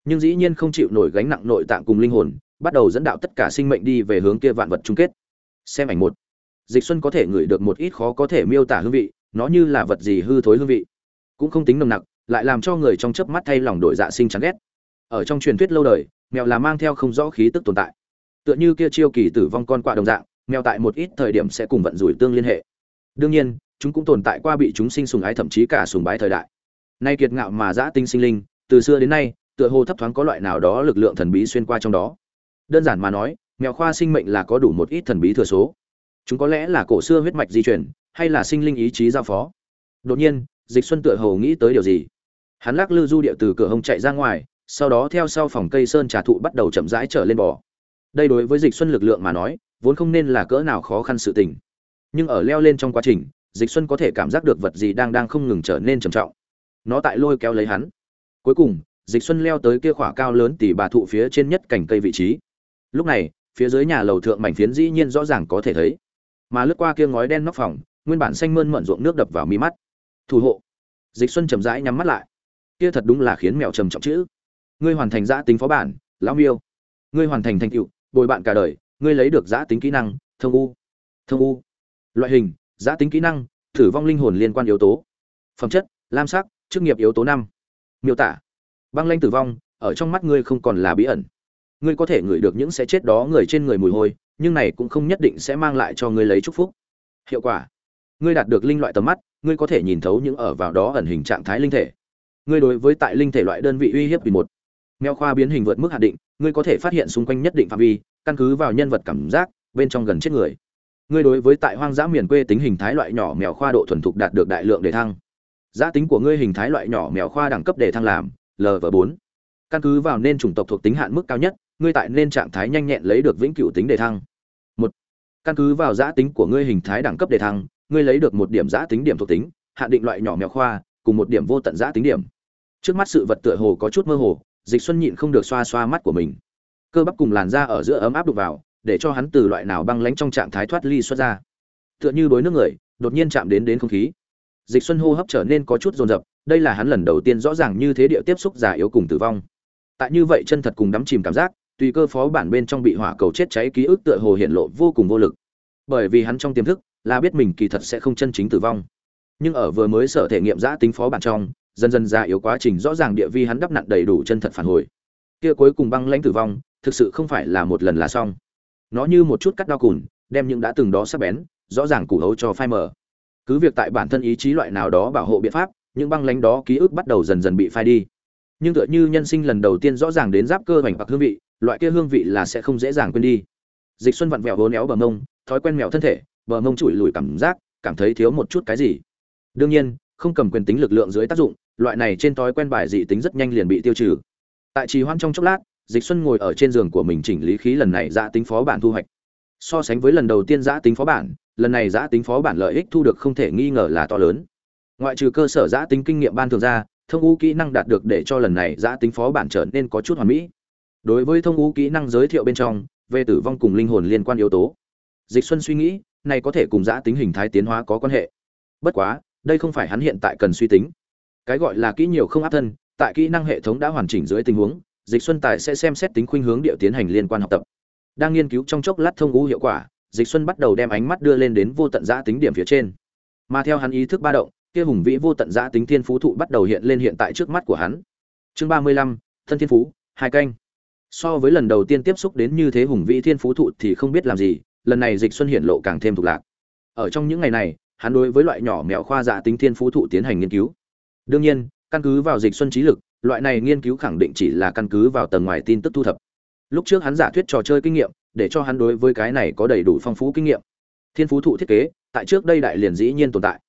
Nhưng dĩ nhiên không chịu nổi gánh nặng nội tạng cùng linh hồn, bắt đầu dẫn đạo tất cả sinh mệnh đi về hướng kia vạn vật chung kết. Xem ảnh một. Dịch xuân có thể ngửi được một ít khó có thể miêu tả hương vị, nó như là vật gì hư thối hương vị. Cũng không tính nồng nặc, lại làm cho người trong chớp mắt thay lòng đổi dạ sinh chán ghét. Ở trong truyền thuyết lâu đời, mèo là mang theo không rõ khí tức tồn tại. Tựa như kia chiêu kỳ tử vong con quạ đồng dạng mèo tại một ít thời điểm sẽ cùng vận rủi tương liên hệ. Đương nhiên, chúng cũng tồn tại qua bị chúng sinh sùng ái thậm chí cả sùng bái thời đại. Nay kiệt ngạo mà dã tinh sinh linh, từ xưa đến nay, tựa hồ thấp thoáng có loại nào đó lực lượng thần bí xuyên qua trong đó. Đơn giản mà nói, mèo khoa sinh mệnh là có đủ một ít thần bí thừa số. Chúng có lẽ là cổ xưa huyết mạch di chuyển hay là sinh linh ý chí giao phó. Đột nhiên, dịch xuân tựa hồ nghĩ tới điều gì? Hắn lắc lư du địa từ cửa hông chạy ra ngoài, sau đó theo sau phòng cây sơn trà thụ bắt đầu chậm rãi trở lên bò. Đây đối với dịch xuân lực lượng mà nói vốn không nên là cỡ nào khó khăn sự tình. Nhưng ở leo lên trong quá trình, dịch xuân có thể cảm giác được vật gì đang đang không ngừng trở nên trầm trọng. Nó tại lôi kéo lấy hắn. Cuối cùng, dịch xuân leo tới kia khỏa cao lớn tỉ bà thụ phía trên nhất cành cây vị trí. Lúc này, phía dưới nhà lầu thượng mảnh phiến dĩ nhiên rõ ràng có thể thấy. Mà lướt qua kia ngói đen nóc phòng, nguyên bản xanh mơn mận ruộng nước đập vào mi mắt. Thủ hộ. Dịch xuân chậm rãi nhắm mắt lại. Kia thật đúng là khiến mèo trầm trọng chữ. Ngươi hoàn thành giã tính phó bản, lão miêu. Ngươi hoàn thành thành tựu, bồi bạn cả đời ngươi lấy được giã tính kỹ năng, thông u thông u. Loại hình, giã tính kỹ năng, thử vong linh hồn liên quan yếu tố. Phẩm chất, lam sắc, chức nghiệp yếu tố năm. Miêu tả, băng lanh tử vong, ở trong mắt ngươi không còn là bí ẩn. Ngươi có thể ngửi được những sẽ chết đó người trên người mùi hôi, nhưng này cũng không nhất định sẽ mang lại cho ngươi lấy chúc phúc. Hiệu quả, ngươi đạt được linh loại tầm mắt, ngươi có thể nhìn thấu những ở vào đó ẩn hình trạng thái linh thể. Ngươi đối với tại linh thể loại đơn vị uy hiếp vì một mèo khoa biến hình vượt mức hạn định, ngươi có thể phát hiện xung quanh nhất định phạm vi, căn cứ vào nhân vật cảm giác, bên trong gần chết người. Ngươi đối với tại hoang dã miền quê tính hình thái loại nhỏ mèo khoa độ thuần thục đạt được đại lượng đề thăng. Giá tính của ngươi hình thái loại nhỏ mèo khoa đẳng cấp đề thăng làm lv bốn. Căn cứ vào nên chủng tộc thuộc tính hạn mức cao nhất, ngươi tại nên trạng thái nhanh nhẹn lấy được vĩnh cửu tính đề thăng. Một. Căn cứ vào giá tính của ngươi hình thái đẳng cấp đề thăng, ngươi lấy được một điểm giá tính điểm thuộc tính, hạn định loại nhỏ mèo khoa, cùng một điểm vô tận giá tính điểm. Trước mắt sự vật tựa hồ có chút mơ hồ dịch xuân nhịn không được xoa xoa mắt của mình. Cơ bắp cùng làn da ở giữa ấm áp đục vào, để cho hắn từ loại nào băng lãnh trong trạng thái thoát ly xuất ra. Tựa như đối nước người, đột nhiên chạm đến đến không khí. Dịch xuân hô hấp trở nên có chút rồn rập đây là hắn lần đầu tiên rõ ràng như thế địa tiếp xúc già yếu cùng tử vong. Tại như vậy chân thật cùng đắm chìm cảm giác, tùy cơ phó bản bên trong bị hỏa cầu chết cháy ký ức tựa hồ hiện lộ vô cùng vô lực. Bởi vì hắn trong tiềm thức, là biết mình kỳ thật sẽ không chân chính tử vong. Nhưng ở vừa mới sở thể nghiệm giã tính phó bản trong dần dần ra yếu quá trình rõ ràng địa vi hắn đắp nặn đầy đủ chân thật phản hồi. Kia cuối cùng băng lãnh tử vong, thực sự không phải là một lần là xong. Nó như một chút cắt đau cùn, đem những đã từng đó sắc bén, rõ ràng củ hấu cho phai mở cứ việc tại bản thân ý chí loại nào đó bảo hộ biện pháp, những băng lãnh đó ký ức bắt đầu dần dần bị phai đi. Nhưng tựa như nhân sinh lần đầu tiên rõ ràng đến giáp cơ hoành bạc hương vị, loại kia hương vị là sẽ không dễ dàng quên đi. Dịch xuân vặn vẹo hố néo bờ mông, thói quen mèo thân thể, bờ mông chùi lùi cảm giác, cảm thấy thiếu một chút cái gì. Đương nhiên không cầm quyền tính lực lượng dưới tác dụng, loại này trên thói quen bài dị tính rất nhanh liền bị tiêu trừ. Tại trì hoãn trong chốc lát, dịch xuân ngồi ở trên giường của mình chỉnh lý khí lần này giã tính phó bản thu hoạch. So sánh với lần đầu tiên giã tính phó bản, lần này giã tính phó bản lợi ích thu được không thể nghi ngờ là to lớn. Ngoại trừ cơ sở giã tính kinh nghiệm ban thường ra, thông u kỹ năng đạt được để cho lần này giã tính phó bản trở nên có chút hoàn mỹ. Đối với thông u kỹ năng giới thiệu bên trong, về tử vong cùng linh hồn liên quan yếu tố, dịch xuân suy nghĩ, này có thể cùng giã tính hình thái tiến hóa có quan hệ. Bất quá đây không phải hắn hiện tại cần suy tính. Cái gọi là kỹ nhiều không áp thân, tại kỹ năng hệ thống đã hoàn chỉnh dưới tình huống, dịch xuân tài sẽ xem xét tính khuynh hướng địa tiến hành liên quan học tập. Đang nghiên cứu trong chốc lát thông ngũ hiệu quả, dịch xuân bắt đầu đem ánh mắt đưa lên đến vô tận giã tính điểm phía trên. Mà theo hắn ý thức ba động, kia hùng vĩ vô tận giã tính thiên phú thụ bắt đầu hiện lên hiện tại trước mắt của hắn. Chương ba mươi lăm, thân thiên phú, hai canh. So với lần đầu tiên tiếp xúc đến như thế hùng vĩ thiên phú thụ thì không biết làm gì, lần này dịch xuân hiện lộ càng thêm thuộc lạc. Ở trong những ngày này hắn đối với loại nhỏ mèo khoa dạ tính thiên phú thụ tiến hành nghiên cứu. Đương nhiên, căn cứ vào dịch xuân trí lực, loại này nghiên cứu khẳng định chỉ là căn cứ vào tầng ngoài tin tức thu thập. Lúc trước hắn giả thuyết trò chơi kinh nghiệm, để cho hắn đối với cái này có đầy đủ phong phú kinh nghiệm. Thiên phú thụ thiết kế, tại trước đây đại liền dĩ nhiên tồn tại.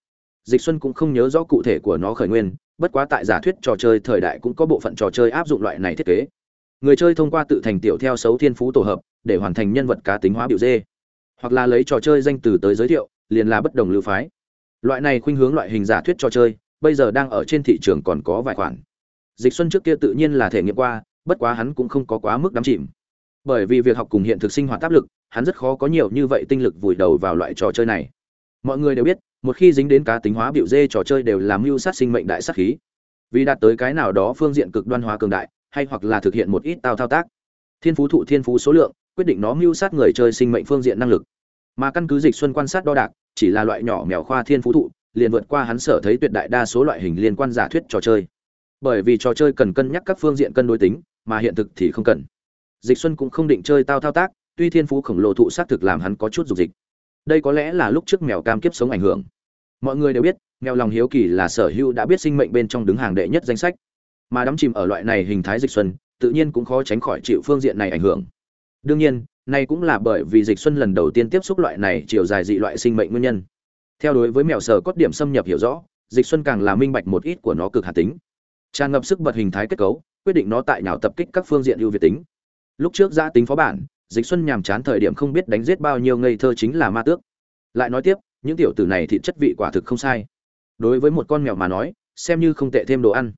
Dịch xuân cũng không nhớ rõ cụ thể của nó khởi nguyên, bất quá tại giả thuyết trò chơi thời đại cũng có bộ phận trò chơi áp dụng loại này thiết kế. Người chơi thông qua tự thành tiểu theo xấu thiên phú tổ hợp, để hoàn thành nhân vật cá tính hóa biểu dê. Hoặc là lấy trò chơi danh từ tới giới thiệu liền là bất đồng lưu phái. Loại này khuynh hướng loại hình giả thuyết trò chơi, bây giờ đang ở trên thị trường còn có vài khoản. Dịch xuân trước kia tự nhiên là thể nghiệm qua, bất quá hắn cũng không có quá mức đắm chìm. Bởi vì việc học cùng hiện thực sinh hoạt áp lực, hắn rất khó có nhiều như vậy tinh lực vùi đầu vào loại trò chơi này. Mọi người đều biết, một khi dính đến cá tính hóa biểu dê trò chơi đều làm mưu sát sinh mệnh đại sát khí. Vì đạt tới cái nào đó phương diện cực đoan hóa cường đại, hay hoặc là thực hiện một ít tao thao tác. Thiên phú thụ thiên phú số lượng, quyết định nó mưu sát người chơi sinh mệnh phương diện năng lực. Mà căn cứ dịch xuân quan sát đo đạc chỉ là loại nhỏ mèo khoa thiên phú thụ, liền vượt qua hắn sở thấy tuyệt đại đa số loại hình liên quan giả thuyết trò chơi. Bởi vì trò chơi cần cân nhắc các phương diện cân đối tính, mà hiện thực thì không cần. Dịch xuân cũng không định chơi tao thao tác, tuy thiên phú khổng lồ thụ xác thực làm hắn có chút dục dịch. Đây có lẽ là lúc trước mèo cam kiếp sống ảnh hưởng. Mọi người đều biết, mèo lòng hiếu kỳ là sở hữu đã biết sinh mệnh bên trong đứng hàng đệ nhất danh sách. Mà đắm chìm ở loại này hình thái dịch xuân, tự nhiên cũng khó tránh khỏi chịu phương diện này ảnh hưởng. Đương nhiên nay cũng là bởi vì dịch xuân lần đầu tiên tiếp xúc loại này chiều dài dị loại sinh mệnh nguyên nhân. Theo đối với mèo sở cốt điểm xâm nhập hiểu rõ, dịch xuân càng là minh bạch một ít của nó cực hạt tính. Tràn ngập sức bật hình thái kết cấu, quyết định nó tại nào tập kích các phương diện ưu việt tính. Lúc trước giã tính phó bản, dịch xuân nhàm chán thời điểm không biết đánh giết bao nhiêu ngây thơ chính là ma tước. Lại nói tiếp, những tiểu tử này thì chất vị quả thực không sai. Đối với một con mèo mà nói, xem như không tệ thêm đồ ăn.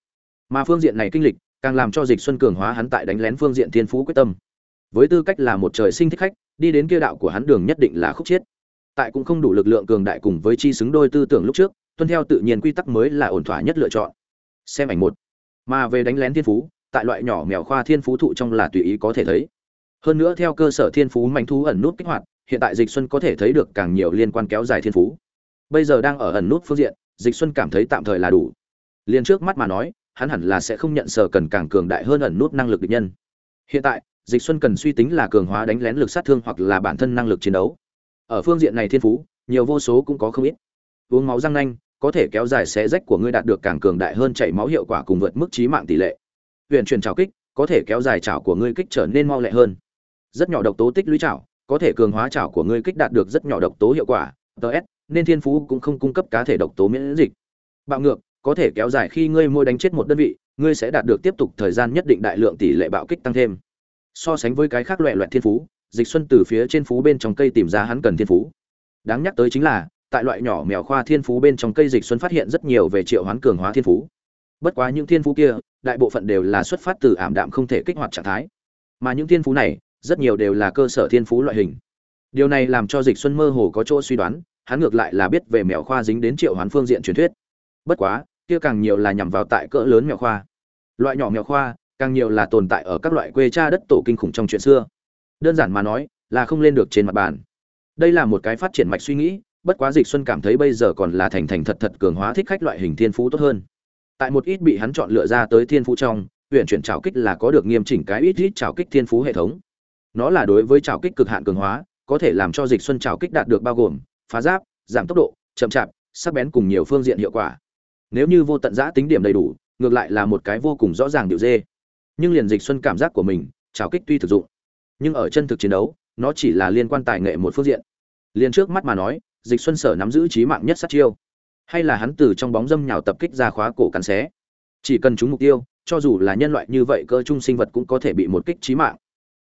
Mà phương diện này kinh lịch, càng làm cho dịch xuân cường hóa hắn tại đánh lén phương diện thiên phú quyết tâm với tư cách là một trời sinh thích khách, đi đến kia đạo của hắn đường nhất định là khúc chiết. Tại cũng không đủ lực lượng cường đại cùng với chi xứng đôi tư tưởng lúc trước, tuân theo tự nhiên quy tắc mới là ổn thỏa nhất lựa chọn. Xem ảnh một. Mà về đánh lén thiên phú, tại loại nhỏ mèo khoa thiên phú thụ trong là tùy ý có thể thấy. Hơn nữa theo cơ sở thiên phú manh thú ẩn nút kích hoạt, hiện tại dịch xuân có thể thấy được càng nhiều liên quan kéo dài thiên phú. Bây giờ đang ở ẩn nút phương diện, dịch xuân cảm thấy tạm thời là đủ. Liền trước mắt mà nói, hắn hẳn là sẽ không nhận sở cần càng cường đại hơn ẩn nút năng lực địch nhân. Hiện tại dịch xuân cần suy tính là cường hóa đánh lén lực sát thương hoặc là bản thân năng lực chiến đấu. Ở phương diện này thiên phú, nhiều vô số cũng có không ít. Uống máu răng nanh, có thể kéo dài xé rách của ngươi đạt được càng cường đại hơn chảy máu hiệu quả cùng vượt mức trí mạng tỷ lệ. Huyền truyền trào kích, có thể kéo dài chảo của ngươi kích trở nên mau lẹ hơn. Rất nhỏ độc tố tích lũy chảo có thể cường hóa chảo của ngươi kích đạt được rất nhỏ độc tố hiệu quả ts nên thiên phú cũng không cung cấp cá thể độc tố miễn dịch. Bạo ngược, có thể kéo dài khi ngươi môi đánh chết một đơn vị, ngươi sẽ đạt được tiếp tục thời gian nhất định đại lượng tỷ lệ bạo kích tăng thêm so sánh với cái khác loẹ loẹt thiên phú, dịch xuân từ phía trên phú bên trong cây tìm ra hắn cần thiên phú. Đáng nhắc tới chính là, tại loại nhỏ mèo khoa thiên phú bên trong cây dịch xuân phát hiện rất nhiều về triệu hoán cường hóa thiên phú. Bất quá những thiên phú kia, đại bộ phận đều là xuất phát từ ảm đạm không thể kích hoạt trạng thái. Mà những thiên phú này, rất nhiều đều là cơ sở thiên phú loại hình. Điều này làm cho dịch xuân mơ hồ có chỗ suy đoán, hắn ngược lại là biết về mèo khoa dính đến triệu hoán phương diện truyền thuyết. Bất quá, kia càng nhiều là nhằm vào tại cỡ lớn mèo khoa. Loại nhỏ mèo khoa càng nhiều là tồn tại ở các loại quê cha đất tổ kinh khủng trong chuyện xưa. Đơn giản mà nói, là không lên được trên mặt bàn. Đây là một cái phát triển mạch suy nghĩ, bất quá dịch xuân cảm thấy bây giờ còn là thành thành thật thật cường hóa thích khách loại hình thiên phú tốt hơn. Tại một ít bị hắn chọn lựa ra tới thiên phú trong, huyện chuyển trào kích là có được nghiêm chỉnh cái ít ít trào kích thiên phú hệ thống. Nó là đối với trào kích cực hạn cường hóa, có thể làm cho dịch xuân trào kích đạt được bao gồm phá giáp, giảm tốc độ, chậm chạp, sắc bén cùng nhiều phương diện hiệu quả. Nếu như vô tận giã tính điểm đầy đủ, ngược lại là một cái vô cùng rõ ràng điều dê nhưng liền dịch xuân cảm giác của mình, trào kích tuy thực dụng, nhưng ở chân thực chiến đấu, nó chỉ là liên quan tài nghệ một phương diện. Liền trước mắt mà nói, dịch xuân sở nắm giữ trí mạng nhất sát chiêu. Hay là hắn từ trong bóng dâm nhào tập kích ra khóa cổ cắn xé. Chỉ cần trúng mục tiêu, cho dù là nhân loại như vậy cơ trung sinh vật cũng có thể bị một kích trí mạng.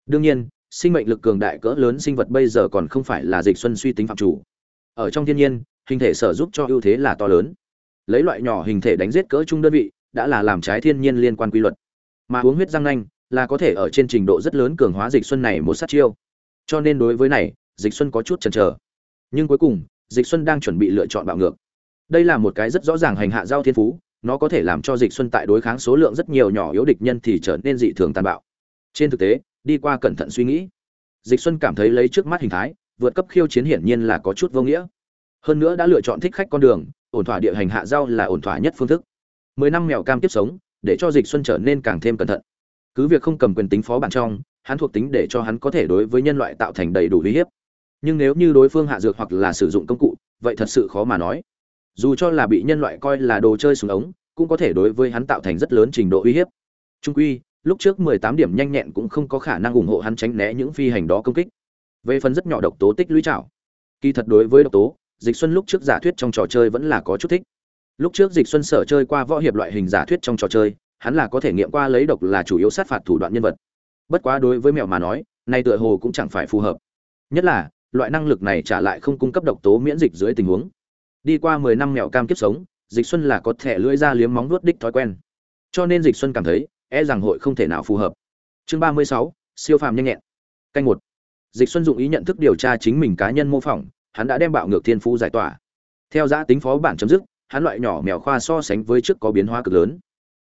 Đương nhiên, sinh mệnh lực cường đại cỡ lớn sinh vật bây giờ còn không phải là dịch xuân suy tính phạm chủ. Ở trong thiên nhiên, hình thể sở giúp cho ưu thế là to lớn. Lấy loại nhỏ hình thể đánh giết cỡ trung đơn vị, đã là làm trái thiên nhiên liên quan quy luật mà uống huyết răng nanh là có thể ở trên trình độ rất lớn cường hóa dịch xuân này một sát chiêu. Cho nên đối với này, dịch xuân có chút chần chờ. Nhưng cuối cùng, dịch xuân đang chuẩn bị lựa chọn bạo ngược. Đây là một cái rất rõ ràng hành hạ giao thiên phú, nó có thể làm cho dịch xuân tại đối kháng số lượng rất nhiều nhỏ yếu địch nhân thì trở nên dị thường tàn bạo. Trên thực tế, đi qua cẩn thận suy nghĩ, dịch xuân cảm thấy lấy trước mắt hình thái, vượt cấp khiêu chiến hiển nhiên là có chút vô nghĩa. Hơn nữa đã lựa chọn thích khách con đường, ổn thỏa địa hành hạ giao là ổn thỏa nhất phương thức. Mười năm mèo cam tiếp sống để cho dịch xuân trở nên càng thêm cẩn thận. Cứ việc không cầm quyền tính phó bản trong, hắn thuộc tính để cho hắn có thể đối với nhân loại tạo thành đầy đủ uy hiếp. Nhưng nếu như đối phương hạ dược hoặc là sử dụng công cụ, vậy thật sự khó mà nói. Dù cho là bị nhân loại coi là đồ chơi súng ống, cũng có thể đối với hắn tạo thành rất lớn trình độ uy hiếp. Trung quy, lúc trước mười tám điểm nhanh nhẹn cũng không có khả năng ủng hộ hắn tránh né những phi hành đó công kích. Về phần rất nhỏ độc tố tích lũy trảo, kỳ thật đối với độc tố, dịch xuân lúc trước giả thuyết trong trò chơi vẫn là có chút thích lúc trước dịch xuân sở chơi qua võ hiệp loại hình giả thuyết trong trò chơi, hắn là có thể nghiệm qua lấy độc là chủ yếu sát phạt thủ đoạn nhân vật. Bất quá đối với mèo mà nói, nay tựa hồ cũng chẳng phải phù hợp. Nhất là, loại năng lực này trả lại không cung cấp độc tố miễn dịch dưới tình huống. Đi qua mười năm mèo cam kiếp sống, dịch xuân là có thể lưỡi ra liếm móng nuốt đích thói quen. Cho nên dịch xuân cảm thấy e rằng hội không thể nào phù hợp. Chương ba mươi sáu, siêu phàm nhanh nhẹn. Canh một. Dịch xuân dụng ý nhận thức điều tra chính mình cá nhân mô phỏng, hắn đã đem bạo ngược thiên phú giải tỏa. Theo giá tính phó bản chấm dứt hắn loại nhỏ mèo khoa so sánh với trước có biến hóa cực lớn.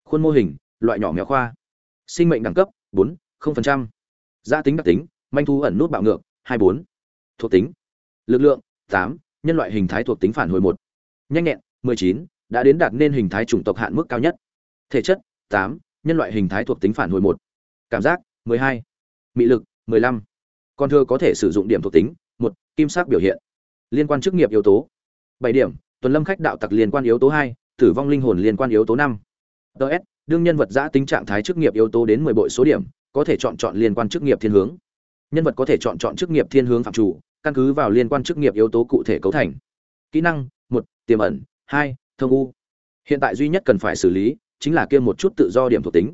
Khuôn mô hình, loại nhỏ mèo khoa. Sinh mệnh đẳng cấp, bốn giá tính đặc tính, manh thu ẩn nút bạo ngược, hai, bốn. Thuộc tính. Lực lượng, tám, nhân loại hình thái thuộc tính phản hồi một. Nhanh nhẹn, mười chín, đã đến đạt nên hình thái chủng tộc hạn mức cao nhất. Thể chất, tám, nhân loại hình thái thuộc tính phản hồi một. Cảm giác, mười hai. Mị lực, mười lăm. Con thưa có thể sử dụng điểm thuộc tính, một, kim sắc biểu hiện. Liên quan chức nghiệp yếu tố. Bảy điểm tuần lâm khách đạo tặc liên quan yếu tố hai, tử vong linh hồn liên quan yếu tố năm. Ts đương nhân vật giã tính trạng thái chức nghiệp yếu tố đến mười bội số điểm, có thể chọn chọn liên quan chức nghiệp thiên hướng. Nhân vật có thể chọn chọn chức nghiệp thiên hướng phạm chủ, căn cứ vào liên quan chức nghiệp yếu tố cụ thể cấu thành. Kỹ năng, một, tiềm ẩn, hai, thông u. Hiện tại duy nhất cần phải xử lý chính là kia một chút tự do điểm thuộc tính.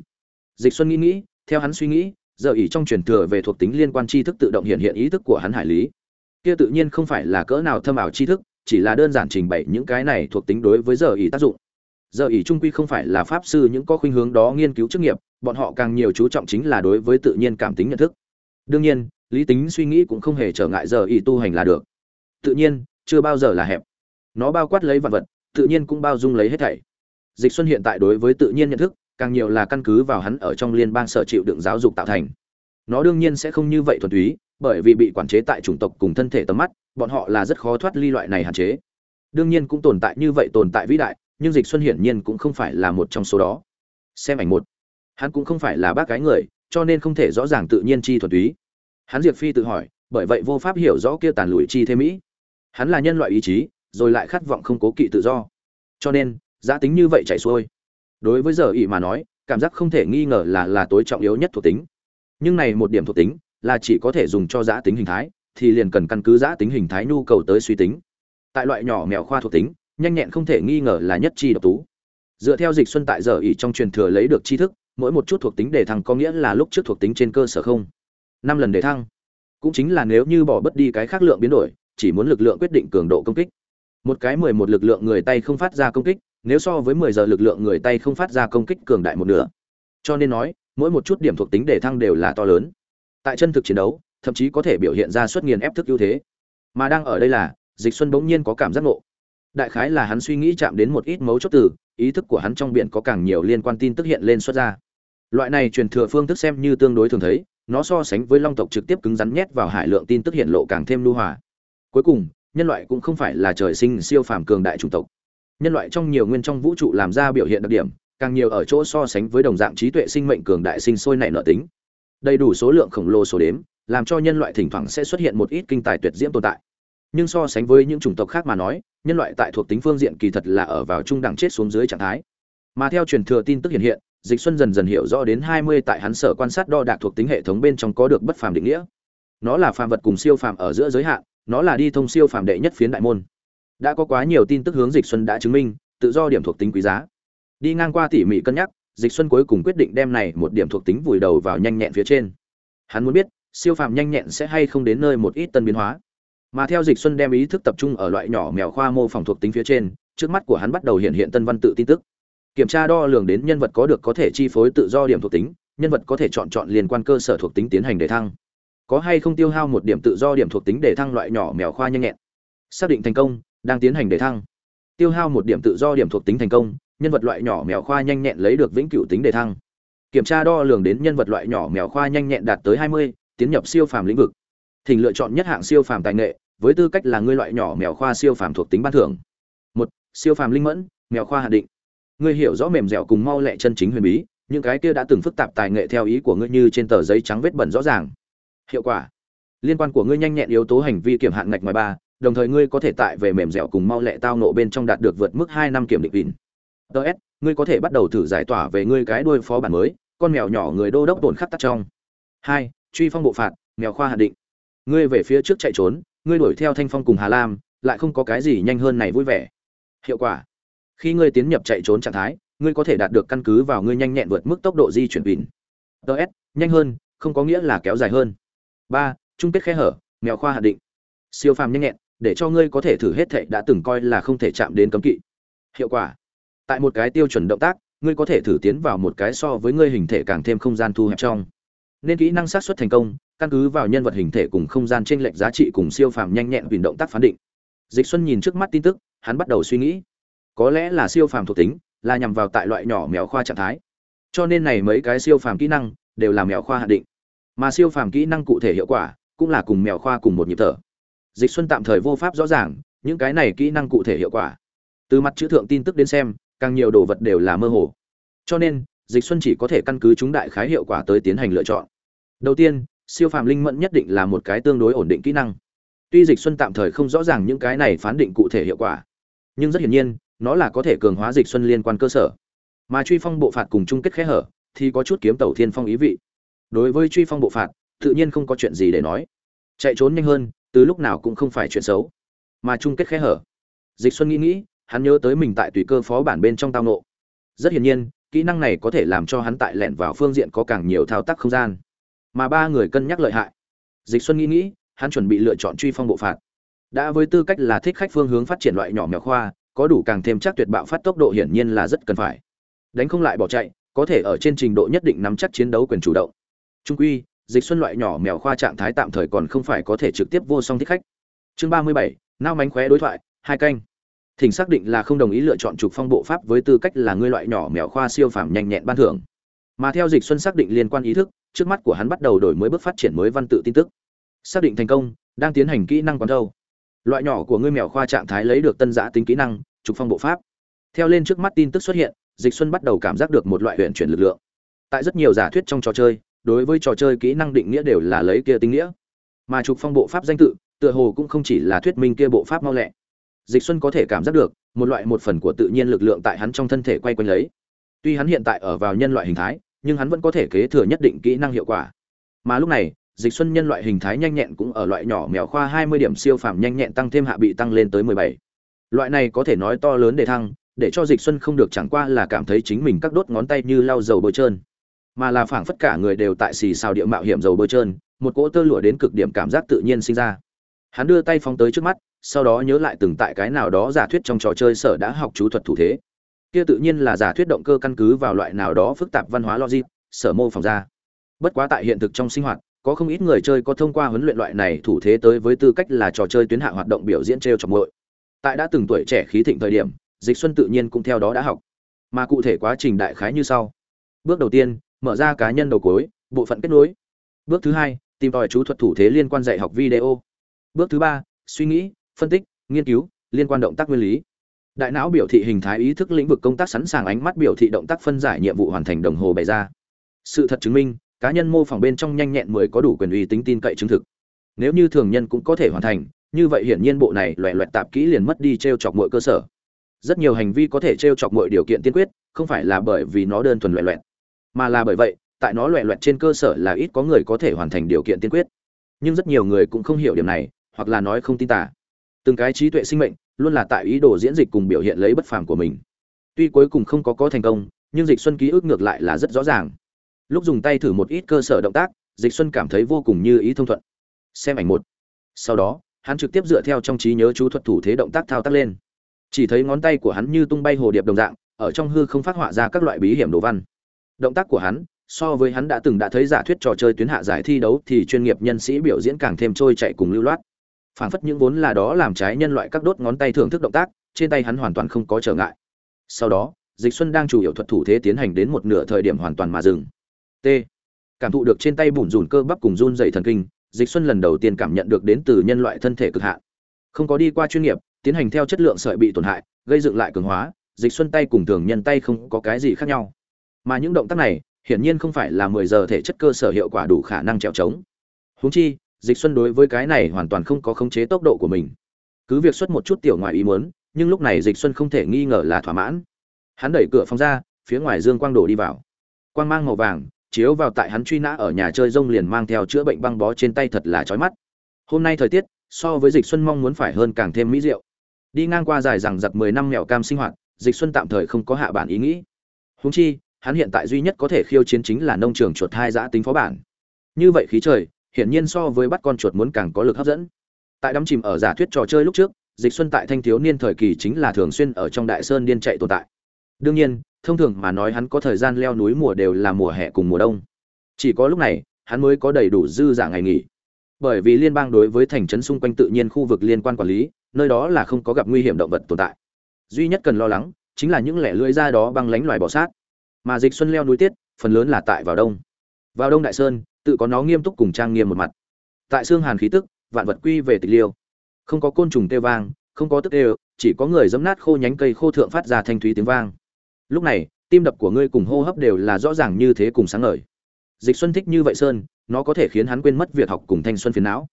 Dịch xuân nghĩ nghĩ, theo hắn suy nghĩ, giờ ý trong truyền thừa về thuộc tính liên quan tri thức tự động hiện hiện ý thức của hắn hải lý. Kia tự nhiên không phải là cỡ nào thâm ảo tri thức chỉ là đơn giản trình bày những cái này thuộc tính đối với giờ ý tác dụng. Giờ ý trung quy không phải là pháp sư những có khuynh hướng đó nghiên cứu chức nghiệp, bọn họ càng nhiều chú trọng chính là đối với tự nhiên cảm tính nhận thức. Đương nhiên, lý tính suy nghĩ cũng không hề trở ngại giờ ý tu hành là được. Tự nhiên, chưa bao giờ là hẹp. Nó bao quát lấy vật vật, tự nhiên cũng bao dung lấy hết thảy. Dịch xuân hiện tại đối với tự nhiên nhận thức, càng nhiều là căn cứ vào hắn ở trong liên bang sở chịu đựng giáo dục tạo thành. Nó đương nhiên sẽ không như vậy thuần túy, bởi vì bị quản chế tại chủng tộc cùng thân thể tầm mắt bọn họ là rất khó thoát ly loại này hạn chế. Đương nhiên cũng tồn tại như vậy tồn tại vĩ đại, nhưng dịch xuân hiển nhiên cũng không phải là một trong số đó. Xem ảnh một. Hắn cũng không phải là bác cái người, cho nên không thể rõ ràng tự nhiên chi thuật túy. Hắn diệp phi tự hỏi, bởi vậy vô pháp hiểu rõ kia tàn lụi chi thế mỹ. Hắn là nhân loại ý chí, rồi lại khát vọng không cố kỵ tự do. Cho nên, giá tính như vậy chảy xuôi. Đối với giờ ỷ mà nói, cảm giác không thể nghi ngờ là là tối trọng yếu nhất thuộc tính. Nhưng này một điểm thuộc tính là chỉ có thể dùng cho giá tính hình thái thì liền cần căn cứ giá tính hình thái nhu cầu tới suy tính. Tại loại nhỏ mèo khoa thuộc tính, nhanh nhẹn không thể nghi ngờ là nhất chi độc tú. Dựa theo dịch xuân tại giờ ỷ trong truyền thừa lấy được tri thức, mỗi một chút thuộc tính đề thăng có nghĩa là lúc trước thuộc tính trên cơ sở không. Năm lần đề thăng, cũng chính là nếu như bỏ bất đi cái khác lượng biến đổi, chỉ muốn lực lượng quyết định cường độ công kích. Một cái mười một lực lượng người tay không phát ra công kích, nếu so với mười giờ lực lượng người tay không phát ra công kích cường đại một nửa. Cho nên nói, mỗi một chút điểm thuộc tính đề thăng đều là to lớn. Tại chân thực chiến đấu thậm chí có thể biểu hiện ra suất nghiền ép thức ưu thế. Mà đang ở đây là, dịch xuân bỗng nhiên có cảm giác ngộ. Đại khái là hắn suy nghĩ chạm đến một ít mấu chốt từ, ý thức của hắn trong biển có càng nhiều liên quan tin tức hiện lên xuất ra. Loại này truyền thừa phương thức xem như tương đối thường thấy, nó so sánh với long tộc trực tiếp cứng rắn nhét vào hải lượng tin tức hiện lộ càng thêm lưu hòa. Cuối cùng, nhân loại cũng không phải là trời sinh siêu phàm cường đại chủng tộc. Nhân loại trong nhiều nguyên trong vũ trụ làm ra biểu hiện đặc điểm, càng nhiều ở chỗ so sánh với đồng dạng trí tuệ sinh mệnh cường đại sinh sôi nảy nợ tính. Đầy đủ số lượng khổng lồ số đếm làm cho nhân loại thỉnh thoảng sẽ xuất hiện một ít kinh tài tuyệt diễm tồn tại. Nhưng so sánh với những chủng tộc khác mà nói, nhân loại tại thuộc tính phương diện kỳ thật là ở vào trung đẳng chết xuống dưới trạng thái. Mà theo truyền thừa tin tức hiện hiện, dịch xuân dần dần hiểu rõ đến 20 tại hắn sở quan sát đo đạc thuộc tính hệ thống bên trong có được bất phàm định nghĩa. Nó là phàm vật cùng siêu phàm ở giữa giới hạn, nó là đi thông siêu phàm đệ nhất phiến đại môn. Đã có quá nhiều tin tức hướng dịch xuân đã chứng minh, tự do điểm thuộc tính quý giá. Đi ngang qua tỉ mỉ cân nhắc, dịch xuân cuối cùng quyết định đem này một điểm thuộc tính vùi đầu vào nhanh nhẹn phía trên. Hắn muốn biết siêu phàm nhanh nhẹn sẽ hay không đến nơi một ít tân biến hóa. Mà theo dịch xuân đem ý thức tập trung ở loại nhỏ mèo khoa mô phỏng thuộc tính phía trên trước mắt của hắn bắt đầu hiện hiện tân văn tự tin tức. Kiểm tra đo lường đến nhân vật có được có thể chi phối tự do điểm thuộc tính nhân vật có thể chọn chọn liên quan cơ sở thuộc tính tiến hành để thăng. Có hay không tiêu hao một điểm tự do điểm thuộc tính để thăng loại nhỏ mèo khoa nhanh nhẹn? Xác định thành công đang tiến hành để thăng. Tiêu hao một điểm tự do điểm thuộc tính thành công nhân vật loại nhỏ mèo khoa nhanh nhẹn lấy được vĩnh cửu tính để thăng. Kiểm tra đo lường đến nhân vật loại nhỏ mèo khoa nhanh nhẹn đạt tới 20, tiến nhập siêu phàm lĩnh vực. Thỉnh lựa chọn nhất hạng siêu phàm tài nghệ, với tư cách là ngươi loại nhỏ mèo khoa siêu phàm thuộc tính ban thưởng. Một, siêu phàm linh mẫn, mèo khoa hạ định. Ngươi hiểu rõ mềm dẻo cùng mau lẹ chân chính huyền bí, những cái kia đã từng phức tạp tài nghệ theo ý của ngươi như trên tờ giấy trắng vết bẩn rõ ràng. Hiệu quả. Liên quan của ngươi nhanh nhẹn yếu tố hành vi kiểm hạn ngạch ngoài ba, đồng thời ngươi có thể tại về mềm dẻo cùng mau lẹ tao nộ bên trong đạt được vượt mức hai năm kiểm định vịn. Ts ngươi có thể bắt đầu thử giải tỏa về ngươi cái đuôi phó bản mới, con mèo nhỏ người đô đốc tổn khắc tắt trong. Hai truy phong bộ phạt mèo khoa hạn định. Ngươi về phía trước chạy trốn, ngươi đuổi theo thanh phong cùng hà lam, lại không có cái gì nhanh hơn này vui vẻ. Hiệu quả. Khi ngươi tiến nhập chạy trốn trạng thái, ngươi có thể đạt được căn cứ vào ngươi nhanh nhẹn vượt mức tốc độ di chuyển bình ts nhanh hơn, không có nghĩa là kéo dài hơn. Ba, chung kết khe hở mèo khoa hạn định. Siêu phàm nhanh nhẹn, để cho ngươi có thể thử hết thệ đã từng coi là không thể chạm đến cấm kỵ. Hiệu quả. Tại một cái tiêu chuẩn động tác, ngươi có thể thử tiến vào một cái so với ngươi hình thể càng thêm không gian thu hẹp trong nên kỹ năng sát xuất thành công, căn cứ vào nhân vật hình thể cùng không gian trên lệch giá trị cùng siêu phàm nhanh nhẹn quyền động tác phán định. Dịch xuân nhìn trước mắt tin tức, hắn bắt đầu suy nghĩ. Có lẽ là siêu phàm thuộc tính, là nhằm vào tại loại nhỏ mèo khoa trạng thái. Cho nên này mấy cái siêu phàm kỹ năng đều là mèo khoa hạn định. Mà siêu phàm kỹ năng cụ thể hiệu quả cũng là cùng mèo khoa cùng một nhịp thở. Dịch xuân tạm thời vô pháp rõ ràng những cái này kỹ năng cụ thể hiệu quả. Từ mặt chữ thượng tin tức đến xem, càng nhiều đồ vật đều là mơ hồ. Cho nên dịch xuân chỉ có thể căn cứ chúng đại khái hiệu quả tới tiến hành lựa chọn. Đầu tiên, siêu phàm linh mẫn nhất định là một cái tương đối ổn định kỹ năng. Tuy dịch xuân tạm thời không rõ ràng những cái này phán định cụ thể hiệu quả, nhưng rất hiển nhiên, nó là có thể cường hóa dịch xuân liên quan cơ sở. Mà truy phong bộ phạt cùng chung kết khẽ hở, thì có chút kiếm tẩu thiên phong ý vị. Đối với truy phong bộ phạt, tự nhiên không có chuyện gì để nói. Chạy trốn nhanh hơn, từ lúc nào cũng không phải chuyện xấu. Mà chung kết khẽ hở, dịch xuân nghĩ nghĩ, hắn nhớ tới mình tại tùy cơ phó bản bên trong tao nộ rất hiển nhiên kỹ năng này có thể làm cho hắn tại lẻn vào phương diện có càng nhiều thao tác không gian. Mà ba người cân nhắc lợi hại. Dịch xuân nghĩ nghĩ, hắn chuẩn bị lựa chọn truy phong bộ phạt. Đã với tư cách là thích khách phương hướng phát triển loại nhỏ mèo khoa, có đủ càng thêm chắc tuyệt bạo phát tốc độ hiển nhiên là rất cần phải. Đánh không lại bỏ chạy, có thể ở trên trình độ nhất định nắm chắc chiến đấu quyền chủ động. Trung quy, dịch xuân loại nhỏ mèo khoa trạng thái tạm thời còn không phải có thể trực tiếp vô song thích khách. Chương ba mươi bảy, nao mánh khóe đối thoại, hai canh thỉnh xác định là không đồng ý lựa chọn trục phong bộ pháp với tư cách là ngươi loại nhỏ mèo khoa siêu phàm nhanh nhẹn ban thưởng. Mà theo dịch xuân xác định liên quan ý thức, trước mắt của hắn bắt đầu đổi mới bước phát triển mới văn tự tin tức. Xác định thành công, đang tiến hành kỹ năng quán thâu. Loại nhỏ của ngươi mèo khoa trạng thái lấy được tân giã tính kỹ năng, trục phong bộ pháp. Theo lên trước mắt tin tức xuất hiện, dịch xuân bắt đầu cảm giác được một loại huyện chuyển lực lượng. Tại rất nhiều giả thuyết trong trò chơi, đối với trò chơi kỹ năng định nghĩa đều là lấy kia tính nghĩa. Mà trục phong bộ pháp danh tự, tựa hồ cũng không chỉ là thuyết minh kia bộ pháp mau lẹ dịch xuân có thể cảm giác được, một loại một phần của tự nhiên lực lượng tại hắn trong thân thể quay quanh lấy. Tuy hắn hiện tại ở vào nhân loại hình thái, nhưng hắn vẫn có thể kế thừa nhất định kỹ năng hiệu quả. Mà lúc này, dịch xuân nhân loại hình thái nhanh nhẹn cũng ở loại nhỏ mèo khoa 20 điểm siêu phàm nhanh nhẹn tăng thêm hạ bị tăng lên tới 17. loại này có thể nói to lớn để thăng, để cho dịch xuân không được chẳng qua là cảm thấy chính mình các đốt ngón tay như lau dầu bôi trơn. Mà là phảng phất cả người đều tại xì xào địa mạo hiểm dầu bôi trơn, một cỗ tơ lụa đến cực điểm cảm giác tự nhiên sinh ra hắn đưa tay phóng tới trước mắt, sau đó nhớ lại từng tại cái nào đó giả thuyết trong trò chơi sở đã học chú thuật thủ thế. Kia tự nhiên là giả thuyết động cơ căn cứ vào loại nào đó phức tạp văn hóa logic, sở mô phỏng ra. Bất quá tại hiện thực trong sinh hoạt, có không ít người chơi có thông qua huấn luyện loại này thủ thế tới với tư cách là trò chơi tuyến hạ hoạt động biểu diễn t r e o trọng mội tại đã từng tuổi trẻ khí thịnh thời điểm, dịch xuân tự nhiên cũng theo đó đã học. Mà cụ thể quá trình đại khái như sau. Bước đầu tiên, mở ra cá nhân đầu cối bộ phận kết nối. Bước thứ hai, tìm tòi chú thuật thủ thế liên quan dạy học video bước thứ ba, suy nghĩ, phân tích, nghiên cứu, liên quan động tác nguyên lý. Đại não biểu thị hình thái ý thức lĩnh vực công tác sẵn sàng ánh mắt biểu thị động tác phân giải nhiệm vụ hoàn thành đồng hồ bày ra. Sự thật chứng minh, cá nhân mô phỏng bên trong nhanh nhẹn mới có đủ quyền uy tính tin cậy chứng thực. Nếu như thường nhân cũng có thể hoàn thành, như vậy hiển nhiên bộ này loẹ loẹt tạp kỹ liền mất đi t r e o chọc mọi cơ sở. Rất nhiều hành vi có thể t r e o chọc mọi điều kiện tiên quyết, không phải là bởi vì nó đơn thuần loẹ loẹt, mà là bởi vậy, tại nó loẹ loẹt trên cơ sở là ít có người có thể hoàn thành điều kiện tiên quyết. Nhưng rất nhiều người cũng không hiểu điểm này hoặc là nói không tin tả từng cái trí tuệ sinh mệnh luôn là tại ý đồ diễn dịch cùng biểu hiện lấy bất phàm của mình. Tuy cuối cùng không có có thành công, nhưng dịch xuân ký ức ngược lại là rất rõ ràng. Lúc dùng tay thử một ít cơ sở động tác, dịch xuân cảm thấy vô cùng như ý thông thuận. Xem ảnh một. Sau đó, hắn trực tiếp dựa theo trong trí nhớ chú thuật thủ thế động tác thao tác lên. Chỉ thấy ngón tay của hắn như tung bay hồ điệp đồng dạng, ở trong hư không phát họa ra các loại bí hiểm đồ văn. Động tác của hắn, so với hắn đã từng đã thấy giả thuyết trò chơi tuyến hạ giải thi đấu thì chuyên nghiệp nhân sĩ biểu diễn càng thêm trôi chạy cùng lưu loát phảng phất những vốn là đó làm trái nhân loại các đốt ngón tay thưởng thức động tác, trên tay hắn hoàn toàn không có trở ngại. Sau đó, dịch xuân đang chủ yếu thuật thủ thế tiến hành đến một nửa thời điểm hoàn toàn mà dừng. T. Cảm thụ được trên tay bùn rùn cơ bắp cùng run dày thần kinh, dịch xuân lần đầu tiên cảm nhận được đến từ nhân loại thân thể cực hạn. Không có đi qua chuyên nghiệp, tiến hành theo chất lượng sợi bị tổn hại, gây dựng lại cường hóa, dịch xuân tay cùng thường nhân tay không có cái gì khác nhau. Mà những động tác này, hiển nhiên không phải là 10 giờ thể chất cơ sở hiệu quả đủ khả năng trèo trống. Huống chi dịch xuân đối với cái này hoàn toàn không có khống chế tốc độ của mình. Cứ việc xuất một chút tiểu ngoài ý muốn, nhưng lúc này dịch xuân không thể nghi ngờ là thỏa mãn. Hắn đẩy cửa phòng ra, phía ngoài dương quang đổ đi vào. Quang mang màu vàng, chiếu vào tại hắn truy nã ở nhà chơi rông liền mang theo chữa bệnh băng bó trên tay thật là chói mắt. Hôm nay thời tiết, so với dịch xuân mong muốn phải hơn càng thêm mỹ diệu. Đi ngang qua dài rằng giặc 10 năm mèo cam sinh hoạt, dịch xuân tạm thời không có hạ bản ý nghĩ. Huống chi, hắn hiện tại duy nhất có thể khiêu chiến chính là nông trường chuột hai giã tính phó bản. Như vậy khí trời hiển nhiên so với bắt con chuột muốn càng có lực hấp dẫn. Tại đắm chìm ở giả thuyết trò chơi lúc trước, dịch xuân tại thanh thiếu niên thời kỳ chính là thường xuyên ở trong đại sơn điên chạy tồn tại. Đương nhiên, thông thường mà nói hắn có thời gian leo núi mùa đều là mùa hè cùng mùa đông. Chỉ có lúc này, hắn mới có đầy đủ dư giả ngày nghỉ. Bởi vì liên bang đối với thành trấn xung quanh tự nhiên khu vực liên quan quản lý, nơi đó là không có gặp nguy hiểm động vật tồn tại. Duy nhất cần lo lắng, chính là những lẻ lưỡi ra đó băng lánh loài bò sát. Mà dịch xuân leo núi tiết, phần lớn là tại vào đông. Vào đông đại sơn tự có nó nghiêm túc cùng trang nghiêm một mặt. Tại xương hàn khí tức, vạn vật quy về tịch liêu. Không có côn trùng tê vang, không có tức đều, chỉ có người giấm nát khô nhánh cây khô thượng phát ra thanh thúy tiếng vang. Lúc này, tim đập của ngươi cùng hô hấp đều là rõ ràng như thế cùng sáng ngời. Dịch xuân thích như vậy sơn, nó có thể khiến hắn quên mất việc học cùng thanh xuân phiền não.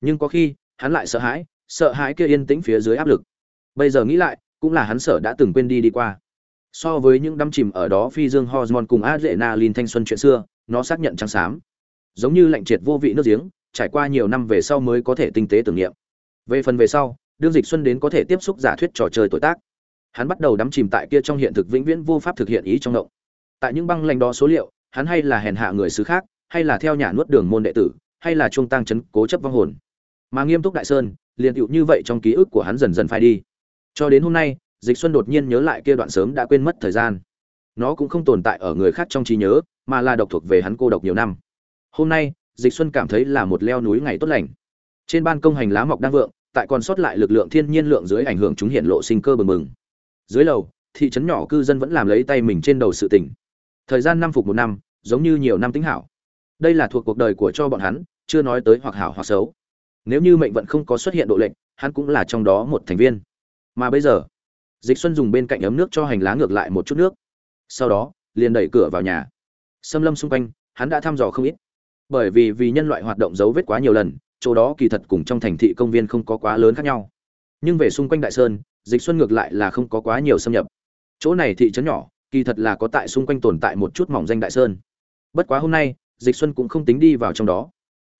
Nhưng có khi, hắn lại sợ hãi sợ hãi kia yên tĩnh phía dưới áp lực. Bây giờ nghĩ lại, cũng là hắn sợ đã từng quên đi đi qua. So với những đắm chìm ở đó phi dương hormone cùng adrenaline thanh xuân chuyện xưa, nó xác nhận trắng xám giống như lạnh triệt vô vị nước giếng, trải qua nhiều năm về sau mới có thể tinh tế tưởng niệm. Về phần về sau, đương dịch xuân đến có thể tiếp xúc giả thuyết trò chơi tuổi tác. Hắn bắt đầu đắm chìm tại kia trong hiện thực vĩnh viễn vô pháp thực hiện ý trong động. Tại những băng lanh đó số liệu, hắn hay là hèn hạ người xứ khác, hay là theo nhà nuốt đường môn đệ tử, hay là trung tăng chấn cố chấp vong hồn. Mà nghiêm túc đại sơn, liền tựu như vậy trong ký ức của hắn dần dần phai đi. Cho đến hôm nay, dịch xuân đột nhiên nhớ lại kia đoạn sớm đã quên mất thời gian. Nó cũng không tồn tại ở người khác trong trí nhớ, mà là độc thuộc về hắn cô độc nhiều năm hôm nay, dịch xuân cảm thấy là một leo núi ngày tốt lành. Trên ban công hành lá mọc đang vượng, tại còn sót lại lực lượng thiên nhiên lượng dưới ảnh hưởng chúng hiện lộ sinh cơ bừng bừng. Dưới lầu, thị trấn nhỏ cư dân vẫn làm lấy tay mình trên đầu sự tỉnh thời gian năm phục một năm, giống như nhiều năm tính hảo. Đây là thuộc cuộc đời của cho bọn hắn, chưa nói tới hoặc hảo hoặc xấu. Nếu như mệnh vận không có xuất hiện độ lệnh hắn cũng là trong đó một thành viên. Mà bây giờ, dịch xuân dùng bên cạnh ấm nước cho hành lá ngược lại một chút nước. Sau đó, liền đẩy cửa vào nhà. Xâm lâm xung quanh, hắn đã thăm dò không ít bởi vì vì nhân loại hoạt động dấu vết quá nhiều lần, chỗ đó kỳ thật cùng trong thành thị công viên không có quá lớn khác nhau. Nhưng về xung quanh đại sơn, dịch xuân ngược lại là không có quá nhiều xâm nhập. Chỗ này thị trấn nhỏ, kỳ thật là có tại xung quanh tồn tại một chút mỏng danh đại sơn. Bất quá hôm nay, dịch xuân cũng không tính đi vào trong đó.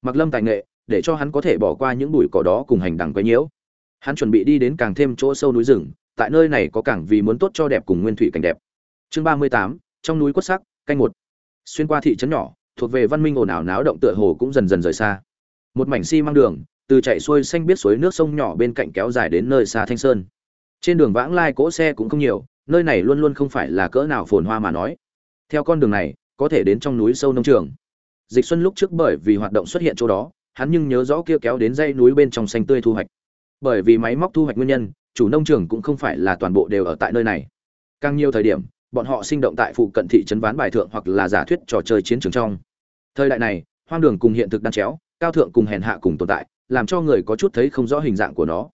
Mặc lâm tài nghệ, để cho hắn có thể bỏ qua những bụi cỏ đó cùng hành đằng quấy nhiễu. Hắn chuẩn bị đi đến càng thêm chỗ sâu núi rừng, tại nơi này có cảng vì muốn tốt cho đẹp cùng nguyên thủy cảnh đẹp. Chương ba mươi tám, trong núi quất sắc, canh một. Xuyên qua thị trấn nhỏ thuộc về văn minh ồn ào náo động tựa hồ cũng dần dần rời xa. Một mảnh xi măng đường, từ chạy xuôi xanh biết suối nước sông nhỏ bên cạnh kéo dài đến nơi xa thanh sơn. Trên đường vãng lai cỗ xe cũng không nhiều, nơi này luôn luôn không phải là cỡ nào phồn hoa mà nói. Theo con đường này, có thể đến trong núi sâu nông trường. Dịch xuân lúc trước bởi vì hoạt động xuất hiện chỗ đó, hắn nhưng nhớ rõ kia kéo đến dãy núi bên trong xanh tươi thu hoạch. Bởi vì máy móc thu hoạch nguyên nhân, chủ nông trường cũng không phải là toàn bộ đều ở tại nơi này. Càng nhiều thời điểm bọn họ sinh động tại phụ cận thị trấn ván bài thượng hoặc là giả thuyết trò chơi chiến trường trong. Thời đại này, hoang đường cùng hiện thực đan chéo, cao thượng cùng hèn hạ cùng tồn tại, làm cho người có chút thấy không rõ hình dạng của nó.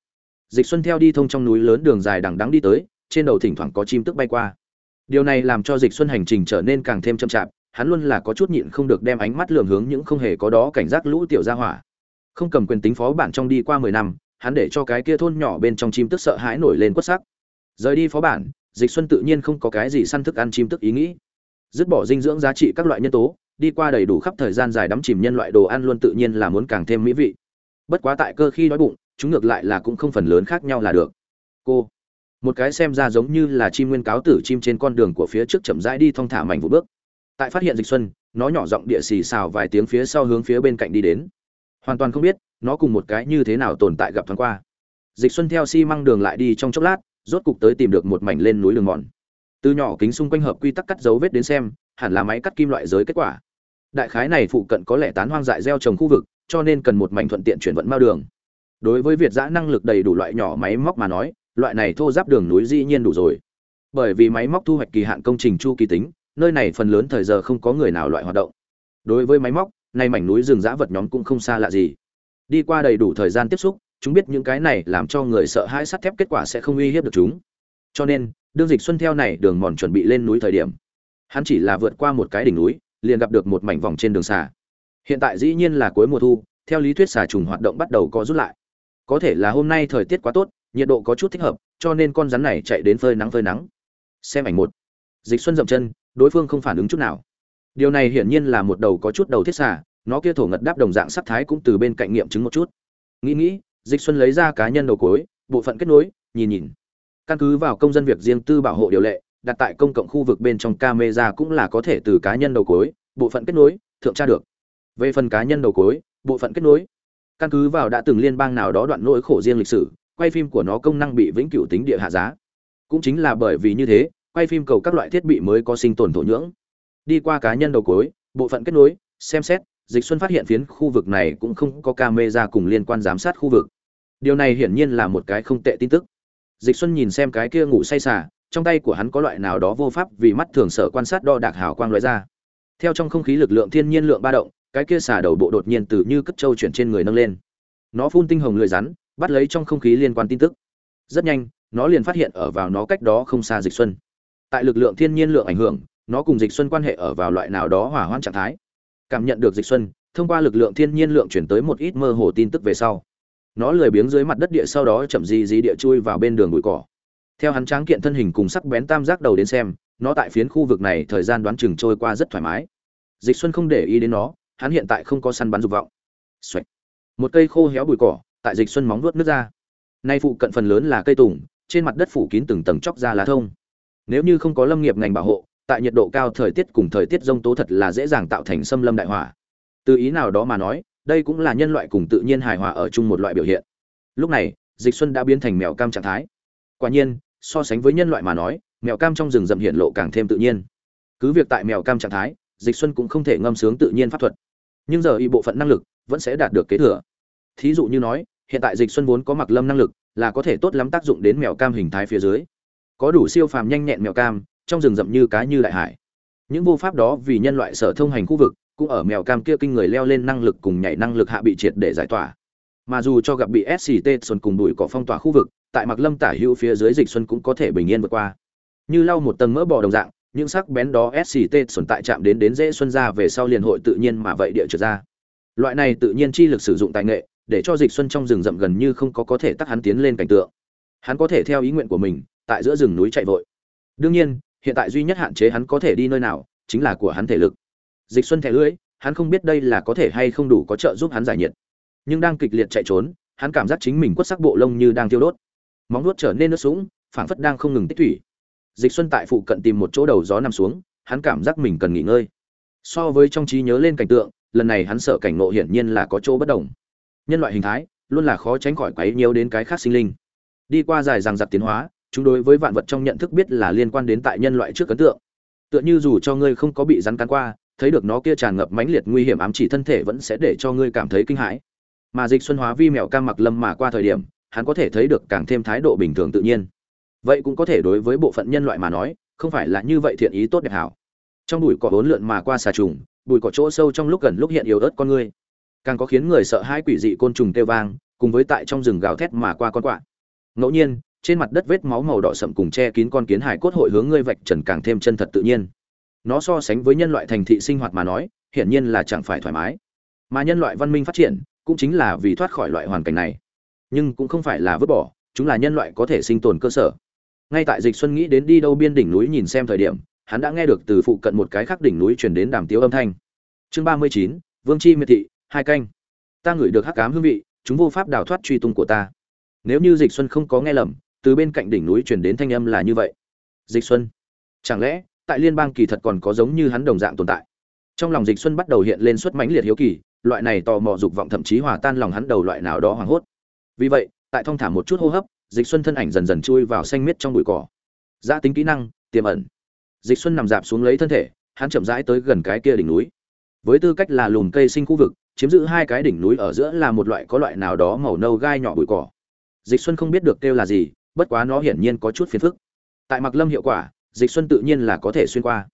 Dịch xuân theo đi thông trong núi lớn đường dài đằng đắng đi tới, trên đầu thỉnh thoảng có chim tức bay qua. Điều này làm cho dịch xuân hành trình trở nên càng thêm chậm chạp, hắn luôn là có chút nhịn không được đem ánh mắt lường hướng những không hề có đó cảnh giác lũ tiểu gia hỏa. Không cầm quyền tính phó bản trong đi qua mười năm, hắn để cho cái kia thôn nhỏ bên trong chim tức sợ hãi nổi lên quất sắc. Rời đi phó bản dịch xuân tự nhiên không có cái gì săn thức ăn chim tức ý nghĩ. Dứt bỏ dinh dưỡng giá trị các loại nhân tố, đi qua đầy đủ khắp thời gian dài đắm chìm nhân loại đồ ăn luôn tự nhiên là muốn càng thêm mỹ vị. Bất quá tại cơ khi đói bụng, chúng ngược lại là cũng không phần lớn khác nhau là được. Cô, một cái xem ra giống như là chim nguyên cáo tử chim trên con đường của phía trước chậm rãi đi thong thả mảnh vụ bước. Tại phát hiện dịch xuân, nó nhỏ giọng địa xì xào vài tiếng phía sau hướng phía bên cạnh đi đến. Hoàn toàn không biết, nó cùng một cái như thế nào tồn tại gặp thoáng qua. Dịch xuân theo xi măng đường lại đi trong chốc lát rốt cục tới tìm được một mảnh lên núi đường mòn. Từ nhỏ kính xung quanh hợp quy tắc cắt dấu vết đến xem, hẳn là máy cắt kim loại giới kết quả. Đại khái này phụ cận có lẽ tán hoang dại gieo trồng khu vực, cho nên cần một mảnh thuận tiện chuyển vận mao đường. Đối với việt giã năng lực đầy đủ loại nhỏ máy móc mà nói, loại này thô giáp đường núi dĩ nhiên đủ rồi. Bởi vì máy móc thu hoạch kỳ hạn công trình chu kỳ tính, nơi này phần lớn thời giờ không có người nào loại hoạt động. Đối với máy móc nay mảnh núi rừng dã vật nhóm cũng không xa lạ gì. Đi qua đầy đủ thời gian tiếp xúc chúng biết những cái này làm cho người sợ hãi sắt thép kết quả sẽ không uy hiếp được chúng. Cho nên, đương dịch xuân theo này đường mòn chuẩn bị lên núi thời điểm, hắn chỉ là vượt qua một cái đỉnh núi, liền gặp được một mảnh vòng trên đường xà. Hiện tại dĩ nhiên là cuối mùa thu, theo lý thuyết xà trùng hoạt động bắt đầu có rút lại. Có thể là hôm nay thời tiết quá tốt, nhiệt độ có chút thích hợp, cho nên con rắn này chạy đến phơi nắng phơi nắng. Xem ảnh một. Dịch xuân dậm chân, đối phương không phản ứng chút nào. Điều này hiển nhiên là một đầu có chút đầu thiết xà, nó kia thổ ngật đáp đồng dạng sắc thái cũng từ bên cạnh nghiệm chứng một chút. Nghĩ nghĩ dịch xuân lấy ra cá nhân đầu cối, bộ phận kết nối, nhìn nhìn. Căn cứ vào công dân việc riêng tư bảo hộ điều lệ, đặt tại công cộng khu vực bên trong camera cũng là có thể từ cá nhân đầu cối, bộ phận kết nối, thượng tra được. Về phần cá nhân đầu cối, bộ phận kết nối. Căn cứ vào đã từng liên bang nào đó đoạn nỗi khổ riêng lịch sử, quay phim của nó công năng bị vĩnh cửu tính địa hạ giá. Cũng chính là bởi vì như thế, quay phim cầu các loại thiết bị mới có sinh tồn thổ nhưỡng. Đi qua cá nhân đầu cối, bộ phận kết nối, xem xét, dịch xuân phát hiện phiến khu vực này cũng không có camera cùng liên quan giám sát khu vực điều này hiển nhiên là một cái không tệ tin tức. Dịch xuân nhìn xem cái kia ngủ say xả trong tay của hắn có loại nào đó vô pháp vì mắt thường sợ quan sát đo đạc hào quang loại ra. Theo trong không khí lực lượng thiên nhiên lượng ba động, cái kia xả đầu bộ đột nhiên từ như cất trâu chuyển trên người nâng lên. Nó phun tinh hồng lưỡi rắn, bắt lấy trong không khí liên quan tin tức. Rất nhanh, nó liền phát hiện ở vào nó cách đó không xa dịch xuân. Tại lực lượng thiên nhiên lượng ảnh hưởng, nó cùng dịch xuân quan hệ ở vào loại nào đó hỏa hoãn trạng thái. Cảm nhận được dịch xuân, thông qua lực lượng thiên nhiên lượng chuyển tới một ít mơ hồ tin tức về sau nó lười biếng dưới mặt đất địa sau đó chậm gì gì địa chui vào bên đường bụi cỏ. Theo hắn tráng kiện thân hình cùng sắc bén tam giác đầu đến xem, nó tại phiến khu vực này thời gian đoán chừng trôi qua rất thoải mái. Dịch xuân không để ý đến nó, hắn hiện tại không có săn bắn dục vọng. Xoạch. một cây khô héo bụi cỏ tại dịch xuân móng vuốt nước ra. Nay phụ cận phần lớn là cây tùng, trên mặt đất phủ kín từng tầng chóc ra lá thông. Nếu như không có lâm nghiệp ngành bảo hộ, tại nhiệt độ cao thời tiết cùng thời tiết rông tố thật là dễ dàng tạo thành xâm lâm đại hỏa. Từ ý nào đó mà nói đây cũng là nhân loại cùng tự nhiên hài hòa ở chung một loại biểu hiện. Lúc này, dịch xuân đã biến thành mèo cam trạng thái. Quả nhiên, so sánh với nhân loại mà nói, mèo cam trong rừng rậm hiện lộ càng thêm tự nhiên. Cứ việc tại mèo cam trạng thái, dịch xuân cũng không thể ngâm sướng tự nhiên pháp thuật. Nhưng giờ y bộ phận năng lực vẫn sẽ đạt được kế thừa. Thí dụ như nói, hiện tại dịch xuân vốn có mặc lâm năng lực, là có thể tốt lắm tác dụng đến mèo cam hình thái phía dưới. Có đủ siêu phàm nhanh nhẹn mèo cam, trong rừng rậm như cá như đại hải. Những vô pháp đó vì nhân loại sở thông hành khu vực cũng ở mèo cam kia kinh người leo lên năng lực cùng nhảy năng lực hạ bị triệt để giải tỏa. Mà dù cho gặp bị sct xuân cùng đuổi cỏ phong tỏa khu vực, tại mặc lâm tả hữu phía dưới dịch xuân cũng có thể bình yên vượt qua. Như lau một tầng mỡ bò đồng dạng, những sắc bén đó sct xuân tại chạm đến đến dễ xuân ra về sau liền hội tự nhiên mà vậy địa trượt ra. Loại này tự nhiên chi lực sử dụng tài nghệ, để cho dịch xuân trong rừng rậm gần như không có có thể tắt hắn tiến lên cảnh tượng. Hắn có thể theo ý nguyện của mình, tại giữa rừng núi chạy vội. Đương nhiên, hiện tại duy nhất hạn chế hắn có thể đi nơi nào, chính là của hắn thể lực dịch xuân thẻ lưỡi hắn không biết đây là có thể hay không đủ có trợ giúp hắn giải nhiệt. Nhưng đang kịch liệt chạy trốn, hắn cảm giác chính mình quất sắc bộ lông như đang thiêu đốt. Móng nuốt trở nên nước sũng, phảng phất đang không ngừng tích thủy. Dịch xuân tại phụ cận tìm một chỗ đầu gió nằm xuống, hắn cảm giác mình cần nghỉ ngơi. So với trong trí nhớ lên cảnh tượng, lần này hắn sợ cảnh ngộ hiển nhiên là có chỗ bất đồng. Nhân loại hình thái, luôn là khó tránh khỏi quấy nhiều đến cái khác sinh linh. Đi qua dài rằng giặc tiến hóa, chúng đối với vạn vật trong nhận thức biết là liên quan đến tại nhân loại trước ấn tượng. Tựa như dù cho ngươi không có bị rắn cắn qua thấy được nó kia tràn ngập mãnh liệt nguy hiểm ám chỉ thân thể vẫn sẽ để cho ngươi cảm thấy kinh hãi. Mà dịch xuân hóa vi mèo cam mặc lâm mà qua thời điểm, hắn có thể thấy được càng thêm thái độ bình thường tự nhiên. Vậy cũng có thể đối với bộ phận nhân loại mà nói, không phải là như vậy thiện ý tốt đẹp hảo. Trong bụi cỏ bốn lượn mà qua xà trùng, bụi cỏ chỗ sâu trong lúc gần lúc hiện yếu ớt con ngươi. Càng có khiến người sợ hãi quỷ dị côn trùng kêu vang, cùng với tại trong rừng gào thét mà qua con quạ. Ngẫu nhiên, trên mặt đất vết máu màu đỏ sậm cùng che kín con kiến hải cốt hội hướng ngươi vạch trần càng thêm chân thật tự nhiên nó so sánh với nhân loại thành thị sinh hoạt mà nói, hiển nhiên là chẳng phải thoải mái. Mà nhân loại văn minh phát triển, cũng chính là vì thoát khỏi loại hoàn cảnh này. Nhưng cũng không phải là vứt bỏ, chúng là nhân loại có thể sinh tồn cơ sở. Ngay tại dịch xuân nghĩ đến đi đâu biên đỉnh núi nhìn xem thời điểm, hắn đã nghe được từ phụ cận một cái khác đỉnh núi truyền đến đàm tiếu âm thanh. Chương ba mươi chín, vương chi miệt thị, hai canh. Ta ngửi được hắc cám hương vị, chúng vô pháp đào thoát truy tung của ta. Nếu như dịch xuân không có nghe lầm, từ bên cạnh đỉnh núi truyền đến thanh âm là như vậy. Dịch xuân, chẳng lẽ tại liên bang kỳ thật còn có giống như hắn đồng dạng tồn tại. Trong lòng dịch xuân bắt đầu hiện lên suất mãnh liệt hiếu kỳ, loại này tò mò dục vọng thậm chí hòa tan lòng hắn đầu loại nào đó hoảng hốt. Vì vậy, tại thong thả một chút hô hấp, dịch xuân thân ảnh dần dần chui vào xanh miết trong bụi cỏ. Gia tính kỹ năng, tiềm ẩn. Dịch xuân nằm dạp xuống lấy thân thể, hắn chậm rãi tới gần cái kia đỉnh núi. Với tư cách là lùm cây sinh khu vực, chiếm giữ hai cái đỉnh núi ở giữa là một loại có loại nào đó màu nâu gai nhỏ bụi cỏ. Dịch xuân không biết được kêu là gì, bất quá nó hiển nhiên có chút phiền phức. Tại mặc lâm hiệu quả dịch xuân tự nhiên là có thể xuyên qua.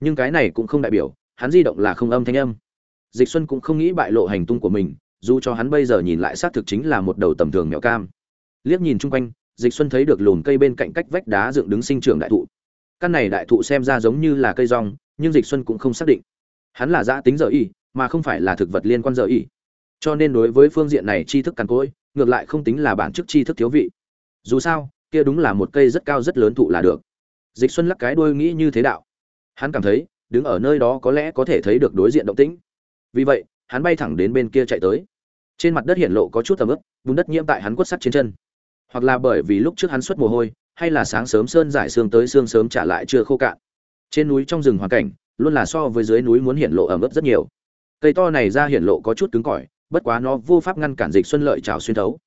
Nhưng cái này cũng không đại biểu, hắn di động là không âm thanh âm. Dịch xuân cũng không nghĩ bại lộ hành tung của mình, dù cho hắn bây giờ nhìn lại xác thực chính là một đầu tầm thường mèo cam. Liếc nhìn chung quanh, dịch xuân thấy được lùn cây bên cạnh cách vách đá dựng đứng sinh trưởng đại thụ. Căn này đại thụ xem ra giống như là cây rong, nhưng dịch xuân cũng không xác định. Hắn là giã tính dở y, mà không phải là thực vật liên quan dở y. Cho nên đối với phương diện này tri thức cằn cỗi, ngược lại không tính là bản chức tri thức thiếu vị. Dù sao, kia đúng là một cây rất cao rất lớn thụ là được dịch xuân lắc cái đuôi nghĩ như thế đạo. Hắn cảm thấy, đứng ở nơi đó có lẽ có thể thấy được đối diện động tĩnh. Vì vậy, hắn bay thẳng đến bên kia chạy tới. Trên mặt đất hiện lộ có chút tầm ướp bùn đất nhiễm tại hắn quất sắt trên chân. Hoặc là bởi vì lúc trước hắn xuất mồ hôi, hay là sáng sớm sơn giải xương tới xương sớm trả lại chưa khô cạn. Trên núi trong rừng hoàn cảnh, luôn là so với dưới núi muốn hiện lộ ẩm ướt rất nhiều. Cây to này ra hiện lộ có chút cứng cỏi, bất quá nó vô pháp ngăn cản dịch xuân lợi trào xuyên thấu.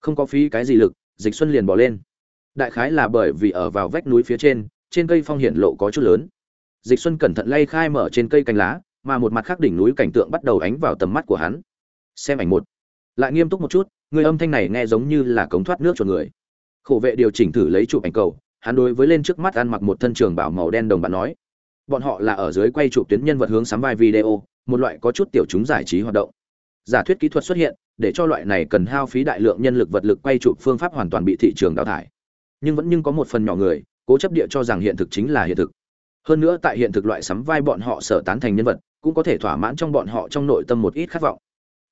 Không có phí cái gì lực, dịch xuân liền bỏ lên. Đại khái là bởi vì ở vào vách núi phía trên trên cây phong hiển lộ có chút lớn. Dịch xuân cẩn thận lay khai mở trên cây cành lá, mà một mặt khác đỉnh núi cảnh tượng bắt đầu ánh vào tầm mắt của hắn. Xem ảnh một. Lại nghiêm túc một chút, người âm thanh này nghe giống như là cống thoát nước cho người. Khổ vệ điều chỉnh thử lấy chụp ảnh cầu, hắn đối với lên trước mắt ăn mặc một thân trường bảo màu đen đồng bạn nói, bọn họ là ở dưới quay chụp tuyến nhân vật hướng sắm vai video, một loại có chút tiểu chúng giải trí hoạt động. Giả thuyết kỹ thuật xuất hiện, để cho loại này cần hao phí đại lượng nhân lực vật lực quay chụp phương pháp hoàn toàn bị thị trường đào thải. Nhưng vẫn nhưng có một phần nhỏ người cố chấp địa cho rằng hiện thực chính là hiện thực. Hơn nữa tại hiện thực loại sắm vai bọn họ sở tán thành nhân vật, cũng có thể thỏa mãn trong bọn họ trong nội tâm một ít khát vọng.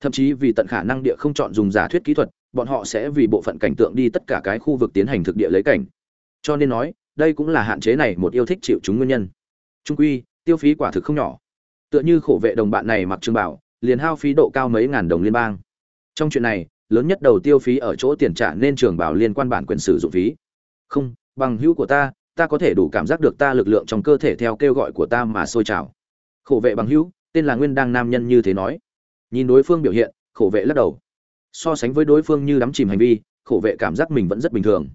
Thậm chí vì tận khả năng địa không chọn dùng giả thuyết kỹ thuật, bọn họ sẽ vì bộ phận cảnh tượng đi tất cả cái khu vực tiến hành thực địa lấy cảnh. Cho nên nói, đây cũng là hạn chế này một yêu thích chịu chúng nguyên nhân. Trung quy, tiêu phí quả thực không nhỏ. Tựa như khổ vệ đồng bạn này mặc trương bảo, liền hao phí độ cao mấy ngàn đồng liên bang. Trong chuyện này, lớn nhất đầu tiêu phí ở chỗ tiền trả nên trường bảo liên quan bản quyền sử dụng phí. Không bằng hữu của ta ta có thể đủ cảm giác được ta lực lượng trong cơ thể theo kêu gọi của ta mà sôi trào. Khổ vệ bằng hữu, tên là nguyên đang nam nhân như thế nói. Nhìn đối phương biểu hiện, khổ vệ lắc đầu. So sánh với đối phương như đắm chìm hành vi, khổ vệ cảm giác mình vẫn rất bình thường.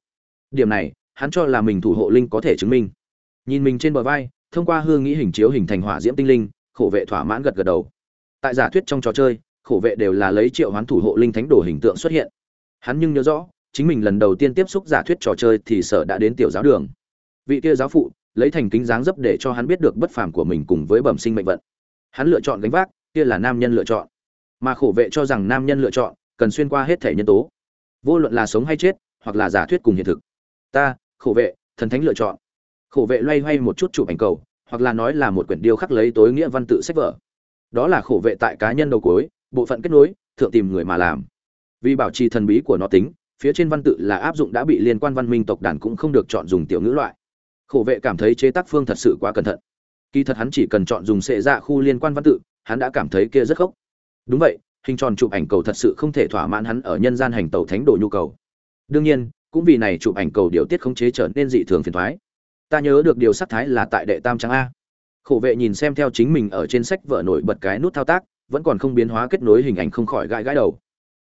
Điểm này, hắn cho là mình thủ hộ linh có thể chứng minh. Nhìn mình trên bờ vai, thông qua hương nghĩ hình chiếu hình thành hỏa diễm tinh linh, khổ vệ thỏa mãn gật gật đầu. Tại giả thuyết trong trò chơi, khổ vệ đều là lấy triệu hoán thủ hộ linh thánh đồ hình tượng xuất hiện. Hắn nhưng nhớ rõ chính mình lần đầu tiên tiếp xúc giả thuyết trò chơi thì sợ đã đến tiểu giáo đường. Vị kia giáo phụ lấy thành kính dáng dấp để cho hắn biết được bất phàm của mình cùng với bẩm sinh mệnh vận. Hắn lựa chọn gánh vác, kia là nam nhân lựa chọn. Mà khổ vệ cho rằng nam nhân lựa chọn, cần xuyên qua hết thể nhân tố. Vô luận là sống hay chết, hoặc là giả thuyết cùng hiện thực. Ta, khổ vệ, thần thánh lựa chọn. Khổ vệ loay hoay một chút chụp ảnh cầu, hoặc là nói là một quyển điêu khắc lấy tối nghĩa văn tự sách vở. Đó là khổ vệ tại cá nhân đầu cuối, bộ phận kết nối, thượng tìm người mà làm. Vì bảo trì thần bí của nó tính phía trên văn tự là áp dụng đã bị liên quan văn minh tộc đàn cũng không được chọn dùng tiểu ngữ loại. Khổ vệ cảm thấy chế tác phương thật sự quá cẩn thận. Kỳ thật hắn chỉ cần chọn dùng sệ dạ khu liên quan văn tự, hắn đã cảm thấy kia rất khốc. Đúng vậy, hình tròn chụp ảnh cầu thật sự không thể thỏa mãn hắn ở nhân gian hành tẩu thánh đồ nhu cầu. Đương nhiên, cũng vì này chụp ảnh cầu điều tiết khống chế trở nên dị thường phiền thoái. Ta nhớ được điều sắc thái là tại đệ tam trang a. Khổ vệ nhìn xem theo chính mình ở trên sách vở nổi bật cái nút thao tác, vẫn còn không biến hóa kết nối hình ảnh không khỏi gãi gãi đầu.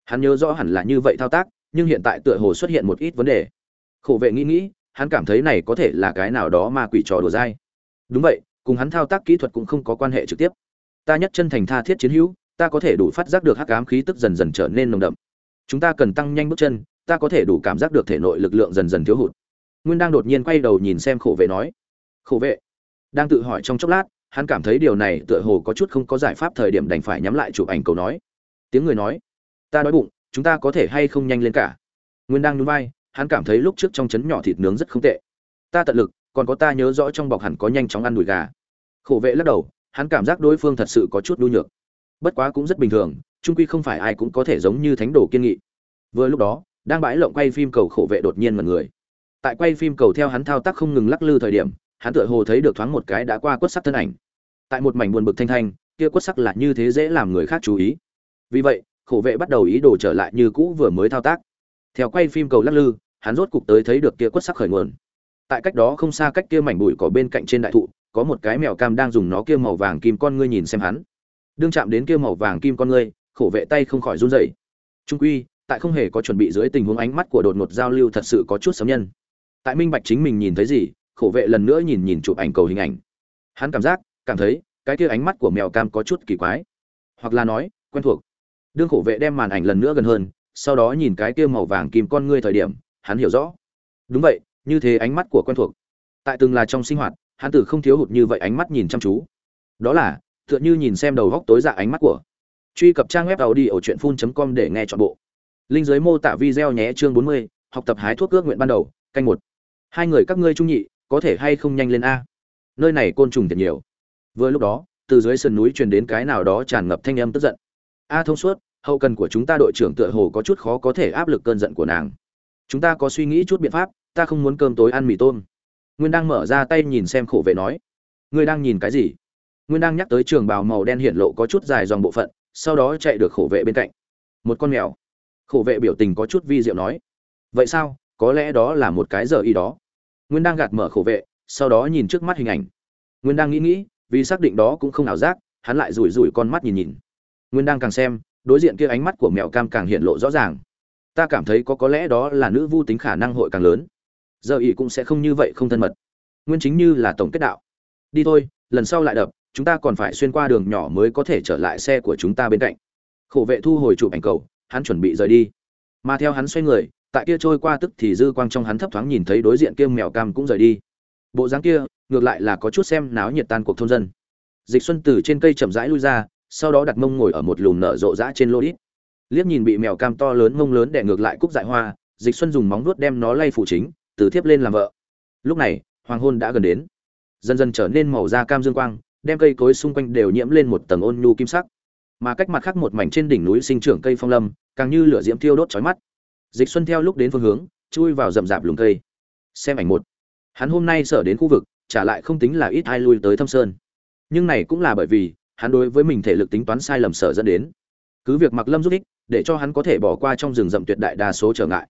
Hắn nhớ rõ hẳn là như vậy thao tác nhưng hiện tại tựa hồ xuất hiện một ít vấn đề. Khổ vệ nghĩ nghĩ, hắn cảm thấy này có thể là cái nào đó mà quỷ trò đùa dai. Đúng vậy, cùng hắn thao tác kỹ thuật cũng không có quan hệ trực tiếp. Ta nhất chân thành tha thiết chiến hữu, ta có thể đủ phát giác được hắc ám khí tức dần dần trở nên nồng đậm. Chúng ta cần tăng nhanh bước chân, ta có thể đủ cảm giác được thể nội lực lượng dần dần thiếu hụt. Nguyên đang đột nhiên quay đầu nhìn xem khổ vệ nói, khổ vệ. Đang tự hỏi trong chốc lát, hắn cảm thấy điều này tựa hồ có chút không có giải pháp thời điểm đành phải nhắm lại chụp ảnh cầu nói. Tiếng người nói, ta đói bụng chúng ta có thể hay không nhanh lên cả? Nguyên đang núi vai, hắn cảm thấy lúc trước trong chấn nhỏ thịt nướng rất không tệ. Ta tận lực, còn có ta nhớ rõ trong bọc hẳn có nhanh chóng ăn đùi gà. Khổ vệ lắc đầu, hắn cảm giác đối phương thật sự có chút đu nhược. Bất quá cũng rất bình thường, trung quy không phải ai cũng có thể giống như thánh đồ kiên nghị. Vừa lúc đó, đang bãi lộng quay phim cầu khổ vệ đột nhiên mật người. Tại quay phim cầu theo hắn thao tác không ngừng lắc lư thời điểm, hắn tựa hồ thấy được thoáng một cái đã qua quất sắc thân ảnh. Tại một mảnh buồn bực thanh thanh, kia quất sắc là như thế dễ làm người khác chú ý. Vì vậy khổ vệ bắt đầu ý đồ trở lại như cũ vừa mới thao tác. Theo quay phim cầu lắc lư, hắn rốt cục tới thấy được kia quất sắc khởi nguồn. Tại cách đó không xa cách kia mảnh bụi cỏ bên cạnh trên đại thụ, có một cái mèo cam đang dùng nó kia màu vàng kim con ngươi nhìn xem hắn. Đương chạm đến kia màu vàng kim con ngươi, khổ vệ tay không khỏi run rẩy. Trung quy, tại không hề có chuẩn bị dưới tình huống ánh mắt của đột ngột giao lưu thật sự có chút sấm nhân. Tại minh bạch chính mình nhìn thấy gì, khổ vệ lần nữa nhìn nhìn chụp ảnh cầu hình ảnh. Hắn cảm giác, cảm thấy, cái kia ánh mắt của mèo cam có chút kỳ quái. Hoặc là nói, quen thuộc đương khổ vệ đem màn ảnh lần nữa gần hơn sau đó nhìn cái kia màu vàng kìm con ngươi thời điểm hắn hiểu rõ. Đúng vậy như thế ánh mắt của quen thuộc. Tại từng là trong sinh hoạt hắn tử không thiếu hụt như vậy ánh mắt nhìn chăm chú. Đó là tựa như nhìn xem đầu góc tối dạ ánh mắt của. Truy cập trang web tàu đi ở truyện phun com để nghe chọn bộ. Linh giới mô tả video nhé chương 40, học tập hái thuốc ước nguyện ban đầu canh một. Hai người các ngươi trung nhị có thể hay không nhanh lên a? Nơi này côn trùng thật nhiều. Vừa lúc đó từ dưới sườn núi truyền đến cái nào đó tràn ngập thanh âm tức giận. A thông suốt hậu cần của chúng ta đội trưởng tựa hồ có chút khó có thể áp lực cơn giận của nàng. Chúng ta có suy nghĩ chút biện pháp, ta không muốn cơm tối ăn mì tôm. Nguyên đang mở ra tay nhìn xem khổ vệ nói, ngươi đang nhìn cái gì? Nguyên đang nhắc tới trường bào màu đen hiện lộ có chút dài dòng bộ phận, sau đó chạy được khổ vệ bên cạnh. Một con mèo. Khổ vệ biểu tình có chút vi diệu nói, vậy sao? Có lẽ đó là một cái giờ y đó. Nguyên đang gạt mở khổ vệ, sau đó nhìn trước mắt hình ảnh. Nguyên đang nghĩ nghĩ, vì xác định đó cũng không ảo giác, hắn lại rủi rủi con mắt nhìn nhìn. Nguyên đang càng xem đối diện kia ánh mắt của mèo cam càng hiện lộ rõ ràng. Ta cảm thấy có có lẽ đó là nữ vu tính khả năng hội càng lớn. Giờ ý cũng sẽ không như vậy không thân mật. Nguyên chính như là tổng kết đạo. Đi thôi, lần sau lại đập, chúng ta còn phải xuyên qua đường nhỏ mới có thể trở lại xe của chúng ta bên cạnh. Khổ vệ thu hồi chụp ảnh cầu, hắn chuẩn bị rời đi. Mà theo hắn xoay người, tại kia trôi qua tức thì dư quang trong hắn thấp thoáng nhìn thấy đối diện kia mèo cam cũng rời đi. Bộ dáng kia, ngược lại là có chút xem náo nhiệt tan cuộc thôn dân. Dịch xuân từ trên cây chậm rãi lui ra sau đó đặt mông ngồi ở một lùm nở rộ rã trên lô đít. Liếc nhìn bị mèo cam to lớn mông lớn đẻ ngược lại cúc dại hoa, dịch xuân dùng móng nuốt đem nó lay phủ chính, từ thiếp lên làm vợ. Lúc này, hoàng hôn đã gần đến. Dần dần trở nên màu da cam dương quang, đem cây cối xung quanh đều nhiễm lên một tầng ôn nhu kim sắc. Mà cách mặt khác một mảnh trên đỉnh núi sinh trưởng cây phong lâm, càng như lửa diễm thiêu đốt chói mắt. Dịch xuân theo lúc đến phương hướng, chui vào rậm rạp lùm cây. Xem ảnh một. Hắn hôm nay sở đến khu vực, trả lại không tính là ít ai lui tới thâm sơn. Nhưng này cũng là bởi vì hắn đối với mình thể lực tính toán sai lầm sở dẫn đến. Cứ việc mặc lâm giúp ích, để cho hắn có thể bỏ qua trong rừng rậm tuyệt đại đa số trở ngại.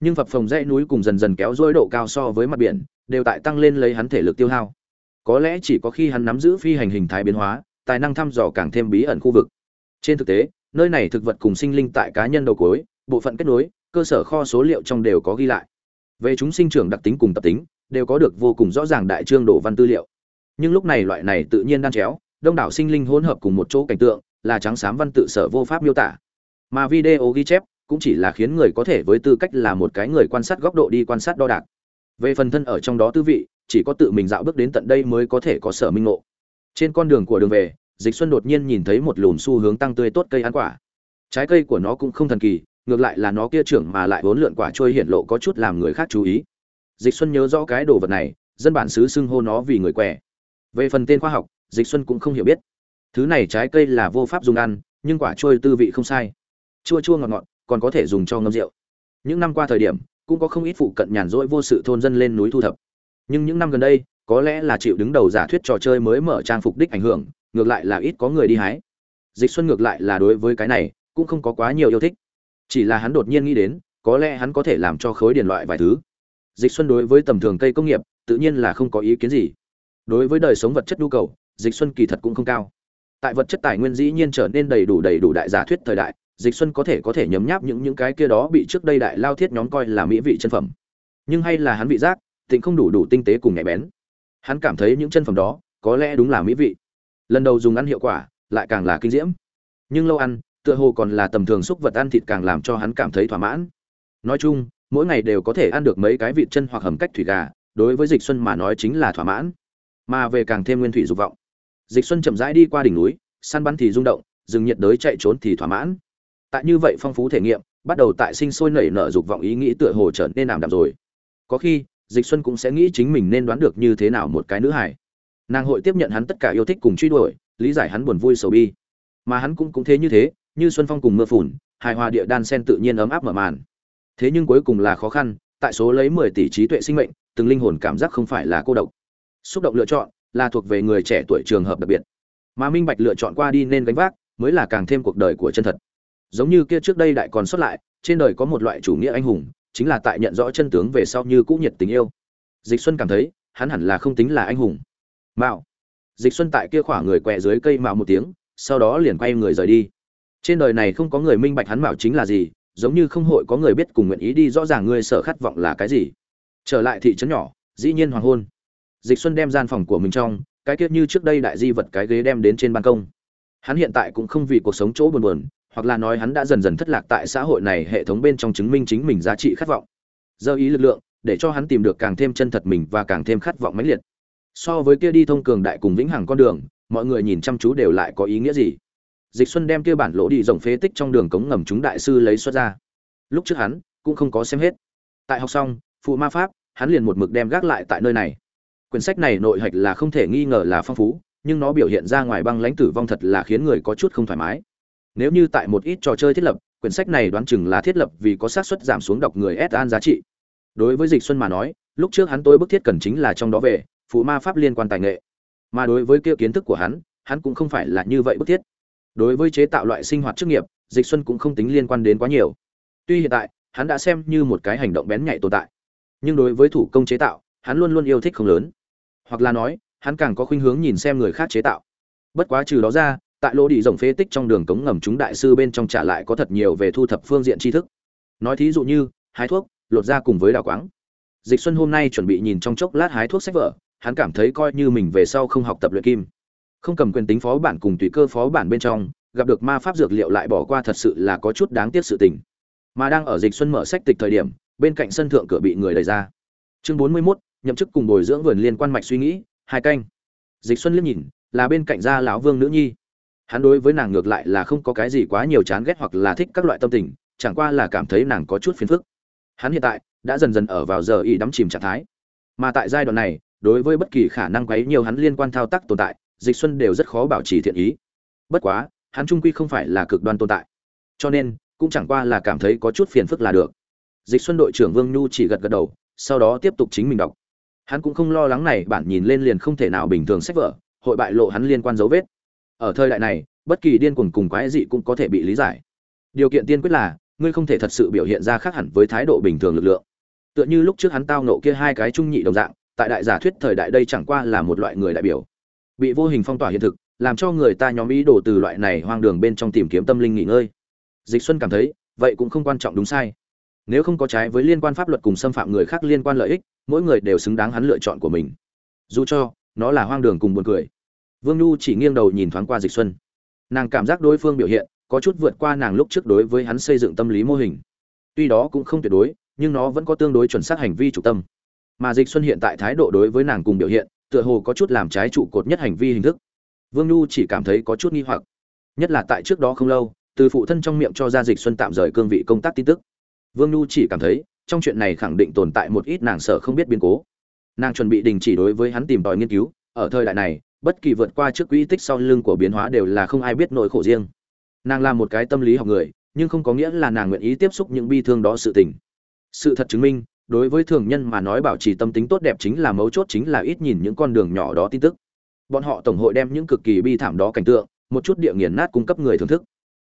Nhưng phập phồng dãy núi cùng dần dần kéo dối độ cao so với mặt biển, đều tại tăng lên lấy hắn thể lực tiêu hao. Có lẽ chỉ có khi hắn nắm giữ phi hành hình thái biến hóa, tài năng thăm dò càng thêm bí ẩn khu vực. Trên thực tế, nơi này thực vật cùng sinh linh tại cá nhân đầu cối bộ phận kết nối, cơ sở kho số liệu trong đều có ghi lại. Về chúng sinh trưởng đặc tính cùng tập tính, đều có được vô cùng rõ ràng đại trương đồ văn tư liệu. Nhưng lúc này loại này tự nhiên đan chéo đông đảo sinh linh hỗn hợp cùng một chỗ cảnh tượng, là trắng xám văn tự sở vô pháp miêu tả. Mà video ghi chép cũng chỉ là khiến người có thể với tư cách là một cái người quan sát góc độ đi quan sát đo đạc. Về phần thân ở trong đó tư vị, chỉ có tự mình dạo bước đến tận đây mới có thể có sở minh ngộ. Trên con đường của đường về, dịch xuân đột nhiên nhìn thấy một lùm xu hướng tăng tươi tốt cây ăn quả. Trái cây của nó cũng không thần kỳ, ngược lại là nó kia trưởng mà lại vốn lượn quả trôi hiện lộ có chút làm người khác chú ý. Dịch xuân nhớ rõ cái đồ vật này, dân bản xứ xưng hô nó vì người què. Về phần tên khoa học dịch xuân cũng không hiểu biết. Thứ này trái cây là vô pháp dùng ăn, nhưng quả trôi tư vị không sai. Chua chua ngọt ngọt, còn có thể dùng cho ngâm rượu. Những năm qua thời điểm, cũng có không ít phụ cận nhàn rỗi vô sự thôn dân lên núi thu thập. Nhưng những năm gần đây, có lẽ là chịu đứng đầu giả thuyết trò chơi mới mở trang phục đích ảnh hưởng, ngược lại là ít có người đi hái. Dịch xuân ngược lại là đối với cái này, cũng không có quá nhiều yêu thích. Chỉ là hắn đột nhiên nghĩ đến, có lẽ hắn có thể làm cho khối điền loại vài thứ. Dịch xuân đối với tầm thường cây công nghiệp, tự nhiên là không có ý kiến gì. Đối với đời sống vật chất nhu cầu dịch xuân kỳ thật cũng không cao. Tại vật chất tài nguyên dĩ nhiên trở nên đầy đủ đầy đủ đại giả thuyết thời đại, dịch xuân có thể có thể nhấm nháp những những cái kia đó bị trước đây đại lao thiết nhóm coi là mỹ vị chân phẩm. Nhưng hay là hắn vị giác tịnh không đủ đủ tinh tế cùng nhạy bén. Hắn cảm thấy những chân phẩm đó có lẽ đúng là mỹ vị. Lần đầu dùng ăn hiệu quả, lại càng là kinh diễm. Nhưng lâu ăn, tựa hồ còn là tầm thường xúc vật ăn thịt càng làm cho hắn cảm thấy thỏa mãn. Nói chung, mỗi ngày đều có thể ăn được mấy cái vịt chân hoặc hầm cách thủy gà, đối với dịch xuân mà nói chính là thỏa mãn. Mà về càng thêm nguyên thủy dục vọng dịch xuân chậm rãi đi qua đỉnh núi, săn bắn thì rung động rừng nhiệt đới chạy trốn thì thỏa mãn. Tại như vậy phong phú thể nghiệm, bắt đầu tại sinh sôi nảy nở dục vọng ý nghĩ tựa hồ trở nên ảm đạm rồi. Có khi, dịch xuân cũng sẽ nghĩ chính mình nên đoán được như thế nào một cái nữ hải nàng hội tiếp nhận hắn tất cả yêu thích cùng truy đuổi, lý giải hắn buồn vui sầu bi. Mà hắn cũng cũng thế như thế, như xuân phong cùng mưa phùn, hài hòa địa đan sen tự nhiên ấm áp mở màn. Thế nhưng cuối cùng là khó khăn, tại số lấy 10 tỷ trí tuệ sinh mệnh, từng linh hồn cảm giác không phải là cô độc. Xúc động lựa chọn là thuộc về người trẻ tuổi trường hợp đặc biệt. Mà minh bạch lựa chọn qua đi nên gánh vác, mới là càng thêm cuộc đời của chân thật. Giống như kia trước đây đại còn xuất lại, trên đời có một loại chủ nghĩa anh hùng, chính là tại nhận rõ chân tướng về sau như cũ nhiệt tình yêu. Dịch xuân cảm thấy, hắn hẳn là không tính là anh hùng. Mạo. Dịch xuân tại kia khỏa người quẹ dưới cây mạo một tiếng, sau đó liền quay người rời đi. Trên đời này không có người minh bạch hắn mạo chính là gì, giống như không hội có người biết cùng nguyện ý đi rõ ràng ngươi sở khát vọng là cái gì. Trở lại thị trấn nhỏ, dĩ nhiên hoàng hôn dịch xuân đem gian phòng của mình trong, cái kiết như trước đây đại di vật cái ghế đem đến trên ban công. Hắn hiện tại cũng không vì cuộc sống chỗ buồn buồn, hoặc là nói hắn đã dần dần thất lạc tại xã hội này hệ thống bên trong chứng minh chính mình giá trị khát vọng. Giờ ý lực lượng, để cho hắn tìm được càng thêm chân thật mình và càng thêm khát vọng mãnh liệt. So với kia đi thông cường đại cùng vĩnh hằng con đường, mọi người nhìn chăm chú đều lại có ý nghĩa gì? Dịch xuân đem kia bản lỗ đi rộng phế tích trong đường cống ngầm chúng đại sư lấy xuất ra. Lúc trước hắn cũng không có xem hết. Tại học xong, phụ ma pháp, hắn liền một mực đem gác lại tại nơi này quyển sách này nội hạch là không thể nghi ngờ là phong phú, nhưng nó biểu hiện ra ngoài băng lãnh tử vong thật là khiến người có chút không thoải mái. Nếu như tại một ít trò chơi thiết lập, quyển sách này đoán chừng là thiết lập vì có xác suất giảm xuống đọc người ép an giá trị. Đối với dịch xuân mà nói, lúc trước hắn tôi bức thiết cần chính là trong đó về, phụ ma pháp liên quan tài nghệ. Mà đối với kia kiến thức của hắn hắn cũng không phải là như vậy bức thiết. Đối với chế tạo loại sinh hoạt chức nghiệp, dịch xuân cũng không tính liên quan đến quá nhiều. Tuy hiện tại, hắn đã xem như một cái hành động bén nhạy tồn tại. Nhưng đối với thủ công chế tạo hắn luôn luôn yêu thích không lớn. Hoặc là nói hắn càng có khuynh hướng nhìn xem người khác chế tạo. Bất quá trừ đó ra tại lỗ đi rồng phế tích trong đường cống ngầm chúng đại sư bên trong trả lại có thật nhiều về thu thập phương diện tri thức. Nói thí dụ như hái thuốc lột ra cùng với đào quáng. Dịch xuân hôm nay chuẩn bị nhìn trong chốc lát hái thuốc sách vở hắn cảm thấy coi như mình về sau không học tập luyện kim. Không cầm quyền tính phó bản cùng tùy cơ phó bản bên trong gặp được ma pháp dược liệu lại bỏ qua thật sự là có chút đáng tiếc sự tình. Mà đang ở dịch xuân mở sách tịch thời điểm bên cạnh sân thượng cửa bị người đẩy ra. Chương 41, nhậm chức cùng bồi dưỡng vườn liên quan mạch suy nghĩ, hai canh. Dịch xuân liếc nhìn, là bên cạnh gia lão vương nữ nhi. Hắn đối với nàng ngược lại là không có cái gì quá nhiều chán ghét hoặc là thích các loại tâm tình, chẳng qua là cảm thấy nàng có chút phiền phức. Hắn hiện tại đã dần dần ở vào giờ y đắm chìm trạng thái. Mà tại giai đoạn này, đối với bất kỳ khả năng quấy nhiều hắn liên quan thao tác tồn tại, dịch xuân đều rất khó bảo trì thiện ý. Bất quá, hắn trung quy không phải là cực đoan tồn tại. Cho nên, cũng chẳng qua là cảm thấy có chút phiền phức là được. Dịch xuân đội trưởng vương nhu chỉ gật gật đầu, sau đó tiếp tục chính mình đọc hắn cũng không lo lắng này, bản nhìn lên liền không thể nào bình thường sách vở, hội bại lộ hắn liên quan dấu vết. Ở thời đại này, bất kỳ điên cuồng cùng quái dị cũng có thể bị lý giải. Điều kiện tiên quyết là, ngươi không thể thật sự biểu hiện ra khác hẳn với thái độ bình thường lực lượng. Tựa như lúc trước hắn tao nộ kia hai cái trung nhị đồng dạng, tại đại giả thuyết thời đại đây chẳng qua là một loại người đại biểu. Bị vô hình phong tỏa hiện thực, làm cho người ta nhóm ý đồ từ loại này hoang đường bên trong tìm kiếm tâm linh nghỉ ngơi. Dịch xuân cảm thấy, vậy cũng không quan trọng đúng sai. Nếu không có trái với liên quan pháp luật cùng xâm phạm người khác liên quan lợi ích mỗi người đều xứng đáng hắn lựa chọn của mình. Dù cho, nó là hoang đường cùng buồn cười. Vương nhu chỉ nghiêng đầu nhìn thoáng qua dịch xuân. Nàng cảm giác đối phương biểu hiện, có chút vượt qua nàng lúc trước đối với hắn xây dựng tâm lý mô hình. Tuy đó cũng không tuyệt đối, nhưng nó vẫn có tương đối chuẩn xác hành vi chủ tâm. Mà dịch xuân hiện tại thái độ đối với nàng cùng biểu hiện, tựa hồ có chút làm trái trụ cột nhất hành vi hình thức. Vương nhu chỉ cảm thấy có chút nghi hoặc. Nhất là tại trước đó không lâu, từ phụ thân trong miệng cho ra dịch xuân tạm rời cương vị công tác tin tức. Vương nhu chỉ cảm thấy trong chuyện này khẳng định tồn tại một ít nàng sợ không biết biến cố. Nàng chuẩn bị đình chỉ đối với hắn tìm tòi nghiên cứu, ở thời đại này, bất kỳ vượt qua trước quỹ tích sau lưng của biến hóa đều là không ai biết nỗi khổ riêng. Nàng là một cái tâm lý học người, nhưng không có nghĩa là nàng nguyện ý tiếp xúc những bi thương đó sự tình. Sự thật chứng minh, đối với thường nhân mà nói bảo trì tâm tính tốt đẹp chính là mấu chốt chính là ít nhìn những con đường nhỏ đó tin tức. Bọn họ tổng hội đem những cực kỳ bi thảm đó cảnh tượng, một chút địa nghiền nát cung cấp người thưởng thức.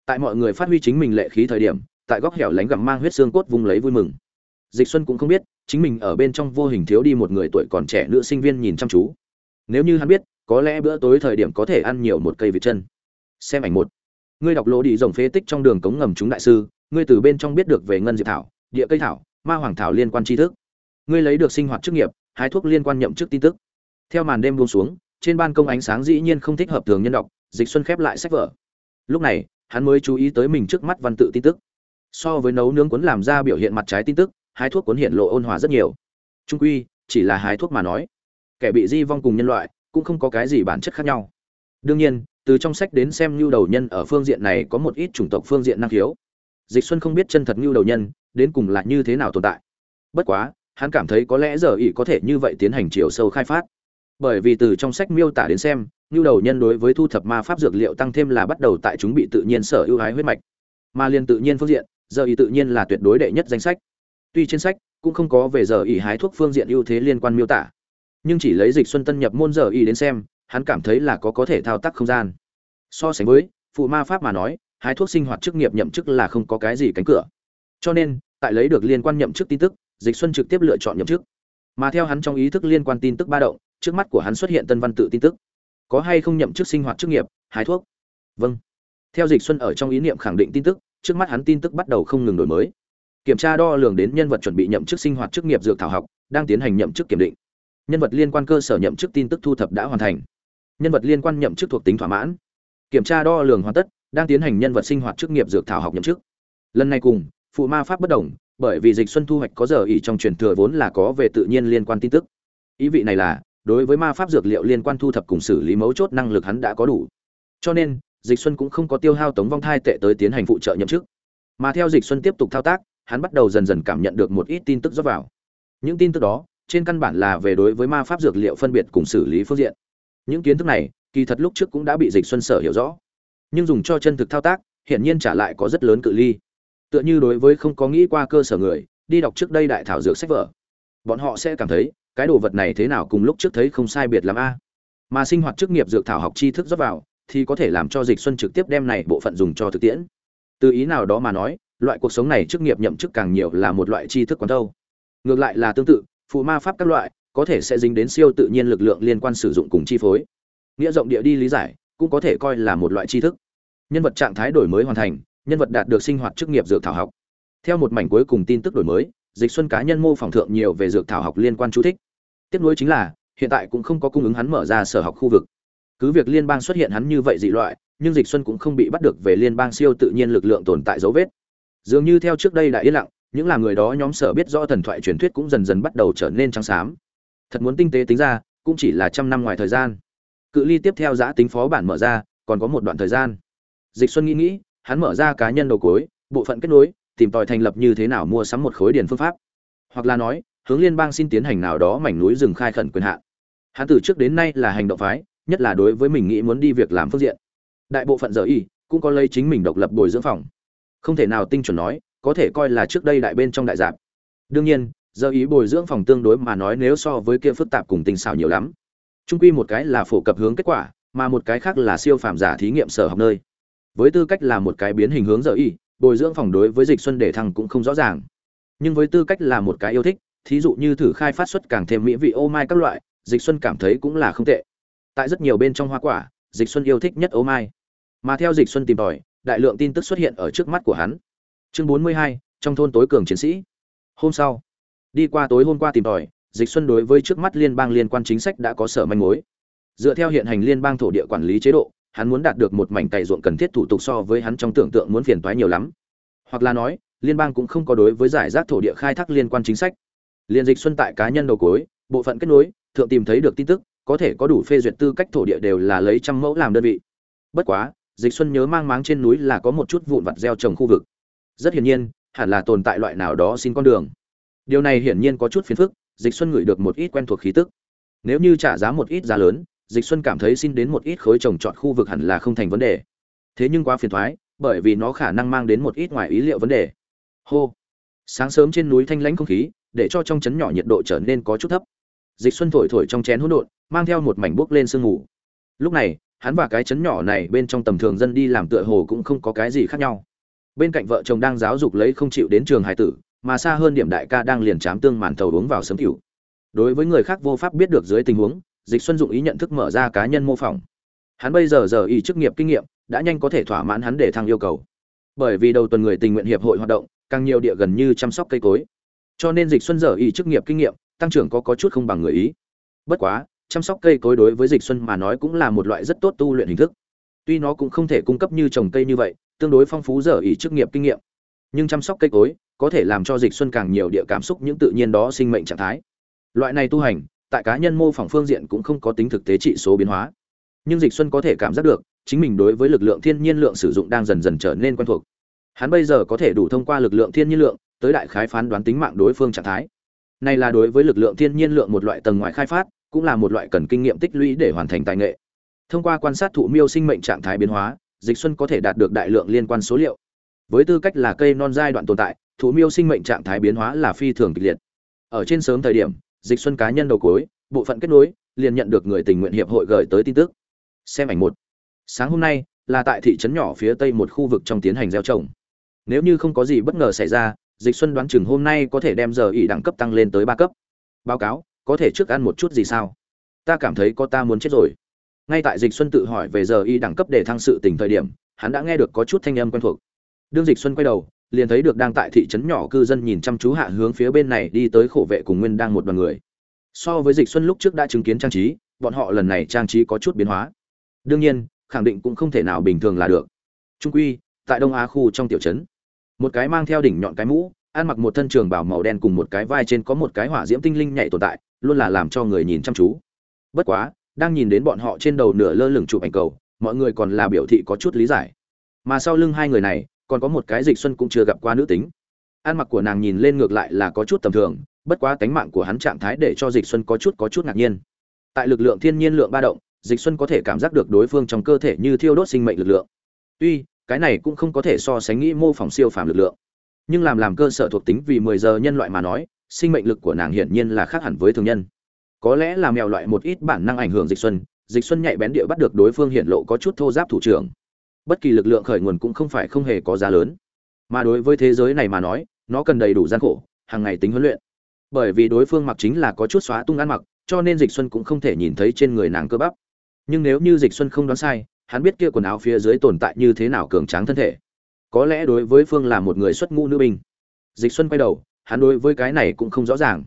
Tại mọi người phát huy chính mình lệ khí thời điểm, tại góc hẻo lánh gặm mang huyết xương cốt vung lấy vui mừng dịch xuân cũng không biết, chính mình ở bên trong vô hình thiếu đi một người tuổi còn trẻ nữ sinh viên nhìn chăm chú. Nếu như hắn biết, có lẽ bữa tối thời điểm có thể ăn nhiều một cây vịt chân. Xem ảnh một. Ngươi đọc lỗ đi rồng phế tích trong đường cống ngầm chúng đại sư, ngươi từ bên trong biết được về ngân diệp thảo, địa cây thảo, ma hoàng thảo liên quan tri thức. Ngươi lấy được sinh hoạt chức nghiệp, hái thuốc liên quan nhậm chức tin tức. Theo màn đêm buông xuống, trên ban công ánh sáng dĩ nhiên không thích hợp thường nhân đọc, dịch xuân khép lại sách vở. Lúc này, hắn mới chú ý tới mình trước mắt văn tự tin tức. So với nấu nướng cuốn làm ra biểu hiện mặt trái tin tức hái thuốc cuốn hiện lộ ôn hòa rất nhiều. Trung quy, chỉ là hái thuốc mà nói, kẻ bị di vong cùng nhân loại cũng không có cái gì bản chất khác nhau. Đương nhiên, từ trong sách đến xem nhu đầu nhân ở phương diện này có một ít chủng tộc phương diện năng khiếu. Dịch xuân không biết chân thật nhu đầu nhân đến cùng là như thế nào tồn tại. Bất quá, hắn cảm thấy có lẽ giờ ỷ có thể như vậy tiến hành chiều sâu khai phát. Bởi vì từ trong sách miêu tả đến xem nhu đầu nhân đối với thu thập ma pháp dược liệu tăng thêm là bắt đầu tại chúng bị tự nhiên sở ưu ái huyết mạch. Ma liên tự nhiên phương diện, giờ ỷ tự nhiên là tuyệt đối đệ nhất danh sách tuy trên sách cũng không có về giờ ý hái thuốc phương diện ưu thế liên quan miêu tả, nhưng chỉ lấy dịch xuân tân nhập môn giờ ý đến xem, hắn cảm thấy là có có thể thao tác không gian. So sánh với phụ ma pháp mà nói, hái thuốc sinh hoạt chức nghiệp nhậm chức là không có cái gì cánh cửa. Cho nên, tại lấy được liên quan nhậm chức tin tức, dịch xuân trực tiếp lựa chọn nhậm chức. Mà theo hắn trong ý thức liên quan tin tức ba động, trước mắt của hắn xuất hiện tân văn tự tin tức. Có hay không nhậm chức sinh hoạt chức nghiệp, hái thuốc? Vâng. Theo dịch xuân ở trong ý niệm khẳng định tin tức, trước mắt hắn tin tức bắt đầu không ngừng đổi mới kiểm tra đo lường đến nhân vật chuẩn bị nhậm chức sinh hoạt chức nghiệp dược thảo học, đang tiến hành nhậm chức kiểm định. Nhân vật liên quan cơ sở nhậm chức tin tức thu thập đã hoàn thành. Nhân vật liên quan nhậm chức thuộc tính thỏa mãn. Kiểm tra đo lường hoàn tất, đang tiến hành nhân vật sinh hoạt chức nghiệp dược thảo học nhậm chức. Lần này cùng, phụ ma pháp bất đồng, bởi vì dịch xuân thu hoạch có giờ ỉ trong truyền thừa vốn là có về tự nhiên liên quan tin tức. Ý vị này là, đối với ma pháp dược liệu liên quan thu thập cùng xử lý mấu chốt năng lực hắn đã có đủ. Cho nên, dịch xuân cũng không có tiêu hao tống vong thai tệ tới tiến hành phụ trợ nhậm chức. Mà theo dịch xuân tiếp tục thao tác hắn bắt đầu dần dần cảm nhận được một ít tin tức rót vào. Những tin tức đó, trên căn bản là về đối với ma pháp dược liệu phân biệt cùng xử lý phương diện. Những kiến thức này, kỳ thật lúc trước cũng đã bị dịch xuân sở hiểu rõ. Nhưng dùng cho chân thực thao tác, hiển nhiên trả lại có rất lớn cự ly. Tựa như đối với không có nghĩ qua cơ sở người, đi đọc trước đây đại thảo dược sách vở. Bọn họ sẽ cảm thấy, cái đồ vật này thế nào cùng lúc trước thấy không sai biệt lắm a. Mà sinh hoạt chức nghiệp dược thảo học tri thức rót vào, thì có thể làm cho dịch xuân trực tiếp đem này bộ phận dùng cho thực tiễn. Từ ý nào đó mà nói loại cuộc sống này chức nghiệp nhậm chức càng nhiều là một loại tri thức quán thâu. Ngược lại là tương tự, phụ ma pháp các loại, có thể sẽ dính đến siêu tự nhiên lực lượng liên quan sử dụng cùng chi phối. Nghĩa rộng địa đi lý giải, cũng có thể coi là một loại tri thức. Nhân vật trạng thái đổi mới hoàn thành, nhân vật đạt được sinh hoạt chức nghiệp dược thảo học. Theo một mảnh cuối cùng tin tức đổi mới, dịch xuân cá nhân mô phỏng thượng nhiều về dược thảo học liên quan chú thích. Tiếp nối chính là, hiện tại cũng không có cung ứng hắn mở ra sở học khu vực. Cứ việc liên bang xuất hiện hắn như vậy dị loại, nhưng dịch xuân cũng không bị bắt được về liên bang siêu tự nhiên lực lượng tồn tại dấu vết dường như theo trước đây đã yên lặng, những là người đó nhóm sở biết rõ thần thoại truyền thuyết cũng dần dần bắt đầu trở nên trắng xám. Thật muốn tinh tế tính ra, cũng chỉ là trăm năm ngoài thời gian. Cự ly tiếp theo giã tính phó bản mở ra, còn có một đoạn thời gian. Dịch xuân nghĩ nghĩ, hắn mở ra cá nhân đầu cuối, bộ phận kết nối, tìm tòi thành lập như thế nào mua sắm một khối điền phương pháp. Hoặc là nói, hướng liên bang xin tiến hành nào đó mảnh núi rừng khai khẩn quyền hạn. Hắn từ trước đến nay là hành động phái, nhất là đối với mình nghĩ muốn đi việc làm phương diện. Đại bộ phận giờ y, cũng có lấy chính mình độc lập bồi dưỡng phòng không thể nào tinh chuẩn nói, có thể coi là trước đây đại bên trong đại dạp. Đương nhiên, giờ ý bồi dưỡng phòng tương đối mà nói nếu so với kia phức tạp cùng tình xảo nhiều lắm. Trung quy một cái là phổ cập hướng kết quả, mà một cái khác là siêu phàm giả thí nghiệm sở học nơi. Với tư cách là một cái biến hình hướng giờ y bồi dưỡng phòng đối với dịch xuân để thăng cũng không rõ ràng. Nhưng với tư cách là một cái yêu thích, thí dụ như thử khai phát xuất càng thêm mỹ vị ô mai các loại, dịch xuân cảm thấy cũng là không tệ. Tại rất nhiều bên trong hoa quả, dịch xuân yêu thích nhất ô mai. Mà theo dịch xuân tìm tòi đại lượng tin tức xuất hiện ở trước mắt của hắn. Chương 42, trong thôn tối cường chiến sĩ. Hôm sau đi qua tối hôm qua tìm tòi dịch xuân đối với trước mắt liên bang liên quan chính sách đã có sở manh mối. Dựa theo hiện hành liên bang thổ địa quản lý chế độ hắn muốn đạt được một mảnh cày ruộng cần thiết thủ tục so với hắn trong tưởng tượng muốn phiền toái nhiều lắm. Hoặc là nói liên bang cũng không có đối với giải rác thổ địa khai thác liên quan chính sách. Liên dịch xuân tại cá nhân đầu cuối, bộ phận kết nối thượng tìm thấy được tin tức có thể có đủ phê duyệt tư cách thổ địa đều là lấy trăm mẫu làm đơn vị. Bất quá dịch xuân nhớ mang máng trên núi là có một chút vụn vặt gieo trồng khu vực. Rất hiển nhiên, hẳn là tồn tại loại nào đó xin con đường. Điều này hiển nhiên có chút phiền phức, dịch xuân ngửi được một ít quen thuộc khí tức. Nếu như trả giá một ít giá lớn, dịch xuân cảm thấy xin đến một ít khối trồng trọt khu vực hẳn là không thành vấn đề. Thế nhưng quá phiền thoái, bởi vì nó khả năng mang đến một ít ngoài ý liệu vấn đề. Hô! Sáng sớm trên núi thanh lãnh không khí, để cho trong chấn nhỏ nhiệt độ trở nên có chút thấp. Dịch xuân thổi thổi trong chén hỗn độn, mang theo một mảnh bốc lên sương mù. Lúc này hắn và cái chấn nhỏ này bên trong tầm thường dân đi làm tựa hồ cũng không có cái gì khác nhau. Bên cạnh vợ chồng đang giáo dục lấy không chịu đến trường hải tử, mà xa hơn điểm đại ca đang liền chám tương màn thầu uống vào sớm cửu đối với người khác vô pháp biết được dưới tình huống, dịch xuân dụng ý nhận thức mở ra cá nhân mô phỏng. Hắn bây giờ giờ ý chức nghiệp kinh nghiệm, đã nhanh có thể thỏa mãn hắn để thăng yêu cầu. Bởi vì đầu tuần người tình nguyện hiệp hội hoạt động, càng nhiều địa gần như chăm sóc cây cối. Cho nên dịch xuân giờ ý chức nghiệp kinh nghiệm, tăng trưởng có có chút không bằng người ý. Bất quá chăm sóc cây cối đối với dịch xuân mà nói cũng là một loại rất tốt tu luyện hình thức. Tuy nó cũng không thể cung cấp như trồng cây như vậy, tương đối phong phú giờ ý chức nghiệp kinh nghiệm. Nhưng chăm sóc cây cối có thể làm cho dịch xuân càng nhiều địa cảm xúc những tự nhiên đó sinh mệnh trạng thái. Loại này tu hành, tại cá nhân mô phỏng phương diện cũng không có tính thực tế trị số biến hóa. Nhưng dịch xuân có thể cảm giác được, chính mình đối với lực lượng thiên nhiên lượng sử dụng đang dần dần trở nên quen thuộc. Hắn bây giờ có thể đủ thông qua lực lượng thiên nhiên lượng tới đại khái phán đoán tính mạng đối phương trạng thái. Này là đối với lực lượng thiên nhiên lượng một loại tầng ngoài khai phát cũng là một loại cần kinh nghiệm tích lũy để hoàn thành tài nghệ. Thông qua quan sát thụ miêu sinh mệnh trạng thái biến hóa, dịch xuân có thể đạt được đại lượng liên quan số liệu. Với tư cách là cây non giai đoạn tồn tại, thụ miêu sinh mệnh trạng thái biến hóa là phi thường kịch liệt. Ở trên sớm thời điểm, dịch xuân cá nhân đầu cuối, bộ phận kết nối, liền nhận được người tình nguyện hiệp hội gửi tới tin tức. Xem ảnh một. Sáng hôm nay, là tại thị trấn nhỏ phía tây một khu vực trong tiến hành gieo trồng. Nếu như không có gì bất ngờ xảy ra, dịch xuân đoán chừng hôm nay có thể đem giờ ỉ đẳng cấp tăng lên tới ba cấp. Báo cáo có thể trước ăn một chút gì sao? Ta cảm thấy có ta muốn chết rồi. Ngay tại dịch xuân tự hỏi về giờ y đẳng cấp để thăng sự tình thời điểm, hắn đã nghe được có chút thanh âm quen thuộc. Đương dịch xuân quay đầu, liền thấy được đang tại thị trấn nhỏ cư dân nhìn chăm chú hạ hướng phía bên này đi tới khổ vệ cùng nguyên đang một đoàn người. So với dịch xuân lúc trước đã chứng kiến trang trí, bọn họ lần này trang trí có chút biến hóa. Đương nhiên, khẳng định cũng không thể nào bình thường là được. Trung quy, tại đông á khu trong tiểu trấn, một cái mang theo đỉnh nhọn cái mũ, ăn mặc một thân trường bảo màu đen cùng một cái vai trên có một cái hỏa diễm tinh linh nhảy tồn tại luôn là làm cho người nhìn chăm chú. Bất quá, đang nhìn đến bọn họ trên đầu nửa lơ lửng chụp ảnh cầu, mọi người còn là biểu thị có chút lý giải. Mà sau lưng hai người này, còn có một cái dịch xuân cũng chưa gặp qua nữ tính. Ăn mặc của nàng nhìn lên ngược lại là có chút tầm thường, bất quá tánh mạng của hắn trạng thái để cho dịch xuân có chút có chút ngạc nhiên. Tại lực lượng thiên nhiên lượng ba động, dịch xuân có thể cảm giác được đối phương trong cơ thể như thiêu đốt sinh mệnh lực lượng. Tuy, cái này cũng không có thể so sánh nghĩ mô phỏng siêu phàm lực lượng, nhưng làm làm cơ sở thuộc tính vì 10 giờ nhân loại mà nói sinh mệnh lực của nàng hiển nhiên là khác hẳn với thường nhân. Có lẽ là mèo loại một ít bản năng ảnh hưởng dịch xuân dịch xuân nhạy bén địa bắt được đối phương hiện lộ có chút thô giáp thủ trưởng. Bất kỳ lực lượng khởi nguồn cũng không phải không hề có giá lớn. Mà đối với thế giới này mà nói, nó cần đầy đủ gian khổ, hàng ngày tính huấn luyện. Bởi vì đối phương mặc chính là có chút xóa tung ăn mặc, cho nên dịch xuân cũng không thể nhìn thấy trên người nàng cơ bắp. Nhưng nếu như dịch xuân không đoán sai, hắn biết kia quần áo phía dưới tồn tại như thế nào cường tráng thân thể. Có lẽ đối với phương là một người xuất ngũ nữ binh. Dịch xuân quay đầu hắn đối với cái này cũng không rõ ràng.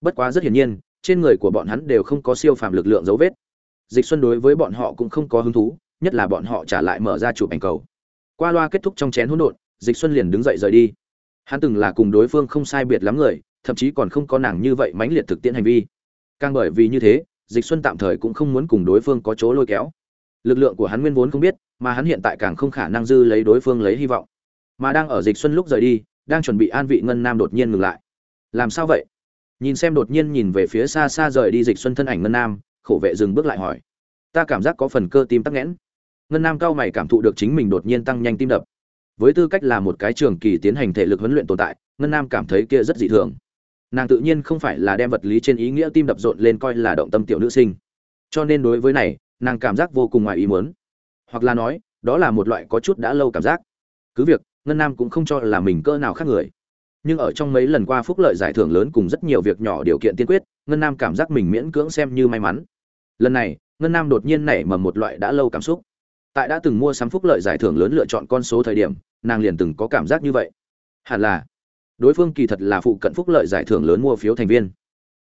Bất quá rất hiển nhiên, trên người của bọn hắn đều không có siêu phàm lực lượng dấu vết. Dịch xuân đối với bọn họ cũng không có hứng thú, nhất là bọn họ trả lại mở ra chụp ảnh cầu. Qua loa kết thúc trong chén hỗn độn, dịch xuân liền đứng dậy rời đi. Hắn từng là cùng đối phương không sai biệt lắm người, thậm chí còn không có nàng như vậy mãnh liệt thực tiễn hành vi. Càng bởi vì như thế, dịch xuân tạm thời cũng không muốn cùng đối phương có chỗ lôi kéo. Lực lượng của hắn nguyên vốn không biết, mà hắn hiện tại càng không khả năng dư lấy đối phương lấy hy vọng. Mà đang ở dịch xuân lúc rời đi đang chuẩn bị an vị ngân nam đột nhiên ngừng lại. Làm sao vậy? Nhìn xem đột nhiên nhìn về phía xa xa rời đi dịch xuân thân ảnh ngân nam, khổ vệ dừng bước lại hỏi. Ta cảm giác có phần cơ tim tắc nghẽn. Ngân nam cao mày cảm thụ được chính mình đột nhiên tăng nhanh tim đập. Với tư cách là một cái trường kỳ tiến hành thể lực huấn luyện tồn tại, ngân nam cảm thấy kia rất dị thường. Nàng tự nhiên không phải là đem vật lý trên ý nghĩa tim đập rộn lên coi là động tâm tiểu nữ sinh. Cho nên đối với này, nàng cảm giác vô cùng ngoài ý muốn. Hoặc là nói, đó là một loại có chút đã lâu cảm giác. Cứ việc ngân nam cũng không cho là mình cơ nào khác người. Nhưng ở trong mấy lần qua phúc lợi giải thưởng lớn cùng rất nhiều việc nhỏ điều kiện tiên quyết, ngân nam cảm giác mình miễn cưỡng xem như may mắn. Lần này, ngân nam đột nhiên nảy mầm một loại đã lâu cảm xúc. Tại đã từng mua sắm phúc lợi giải thưởng lớn lựa chọn con số thời điểm, nàng liền từng có cảm giác như vậy. Hẳn là, đối phương kỳ thật là phụ cận phúc lợi giải thưởng lớn mua phiếu thành viên.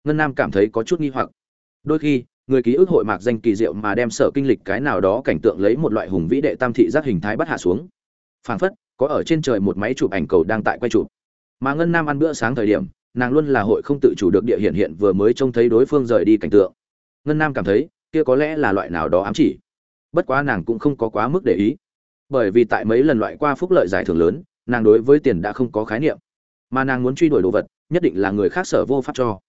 Ngân nam cảm thấy có chút nghi hoặc. Đôi khi, người ký ức hội mạc danh kỳ diệu mà đem sở kinh lịch cái nào đó cảnh tượng lấy một loại hùng vĩ đệ tam thị giác hình thái bắt hạ xuống. Phảng phất có ở trên trời một máy chụp ảnh cầu đang tại quay chụp. Mà ngân nam ăn bữa sáng thời điểm, nàng luôn là hội không tự chủ được địa hiện hiện vừa mới trông thấy đối phương rời đi cảnh tượng. Ngân nam cảm thấy, kia có lẽ là loại nào đó ám chỉ. Bất quá nàng cũng không có quá mức để ý. Bởi vì tại mấy lần loại qua phúc lợi giải thưởng lớn, nàng đối với tiền đã không có khái niệm. Mà nàng muốn truy đuổi đồ vật, nhất định là người khác sở vô pháp cho.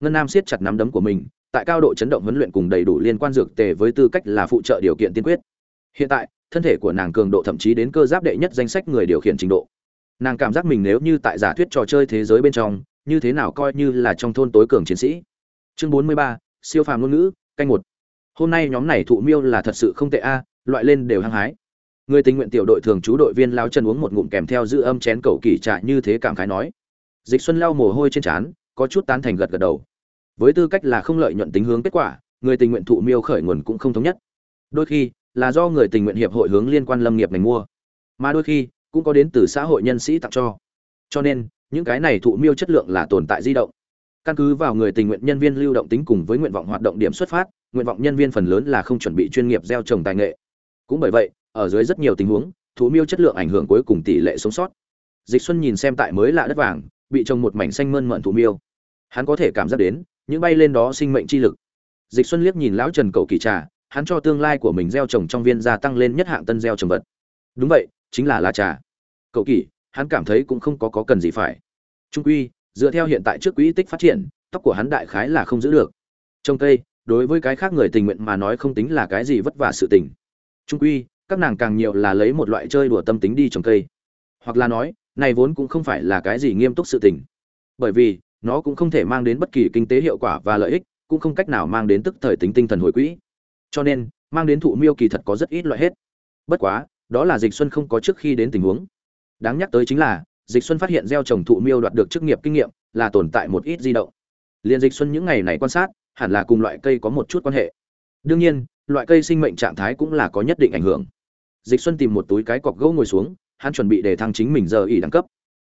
Ngân nam siết chặt nắm đấm của mình, tại cao độ chấn động huấn luyện cùng đầy đủ liên quan dược tề với tư cách là phụ trợ điều kiện tiên quyết. Hiện tại thân thể của nàng cường độ thậm chí đến cơ giáp đệ nhất danh sách người điều khiển trình độ. Nàng cảm giác mình nếu như tại giả thuyết trò chơi thế giới bên trong, như thế nào coi như là trong thôn tối cường chiến sĩ. Chương bốn mươi ba, siêu phàm ngôn ngữ, canh một. Hôm nay nhóm này thụ miêu là thật sự không tệ a à, loại lên đều hăng hái. Người tình nguyện tiểu đội thường trú đội viên lao chân uống một ngụm kèm theo dư âm chén cầu kỳ trại như thế cảm khái nói. Dịch xuân lau mồ hôi trên trán, có chút tán thành gật gật đầu. Với tư cách là không lợi nhuận tính hướng kết quả, người tình nguyện thụ miêu khởi nguồn cũng không thống nhất. Đôi khi là do người tình nguyện hiệp hội hướng liên quan lâm nghiệp ngành mua. Mà đôi khi, cũng có đến từ xã hội nhân sĩ tặng cho. Cho nên, những cái này thụ miêu chất lượng là tồn tại di động. Căn cứ vào người tình nguyện nhân viên lưu động tính cùng với nguyện vọng hoạt động điểm xuất phát, nguyện vọng nhân viên phần lớn là không chuẩn bị chuyên nghiệp gieo trồng tài nghệ. Cũng bởi vậy, ở dưới rất nhiều tình huống thú miêu chất lượng ảnh hưởng cuối cùng tỷ lệ sống sót. Dịch xuân nhìn xem tại mới lạ đất vàng, bị trồng một mảnh xanh mơn mận thú miêu. Hắn có thể cảm giác đến, những bay lên đó sinh mệnh chi lực. Dịch xuân liếc nhìn lão trần cầu kỳ trà hắn cho tương lai của mình gieo trồng trong viên gia tăng lên nhất hạng tân gieo trồng vật. Đúng vậy, chính là lá trà. Cậu kỳ, hắn cảm thấy cũng không có có cần gì phải. Trung quy, dựa theo hiện tại trước quỹ tích phát triển, tóc của hắn đại khái là không giữ được. Trồng cây, đối với cái khác người tình nguyện mà nói không tính là cái gì vất vả sự tình. Trung quy, các nàng càng nhiều là lấy một loại chơi đùa tâm tính đi trồng cây. Hoặc là nói, này vốn cũng không phải là cái gì nghiêm túc sự tình. Bởi vì, nó cũng không thể mang đến bất kỳ kinh tế hiệu quả và lợi ích, cũng không cách nào mang đến tức thời tính tinh thần hồi quỹ cho nên, mang đến thụ miêu kỳ thật có rất ít loại hết. Bất quá, đó là dịch xuân không có trước khi đến tình huống. Đáng nhắc tới chính là, dịch xuân phát hiện gieo trồng thụ miêu đoạt được chức nghiệp kinh nghiệm là tồn tại một ít di động. Liền dịch xuân những ngày này quan sát, hẳn là cùng loại cây có một chút quan hệ. Đương nhiên, loại cây sinh mệnh trạng thái cũng là có nhất định ảnh hưởng. Dịch xuân tìm một túi cái cọc gỗ ngồi xuống, hắn chuẩn bị để thăng chính mình giờ ỉ đẳng cấp.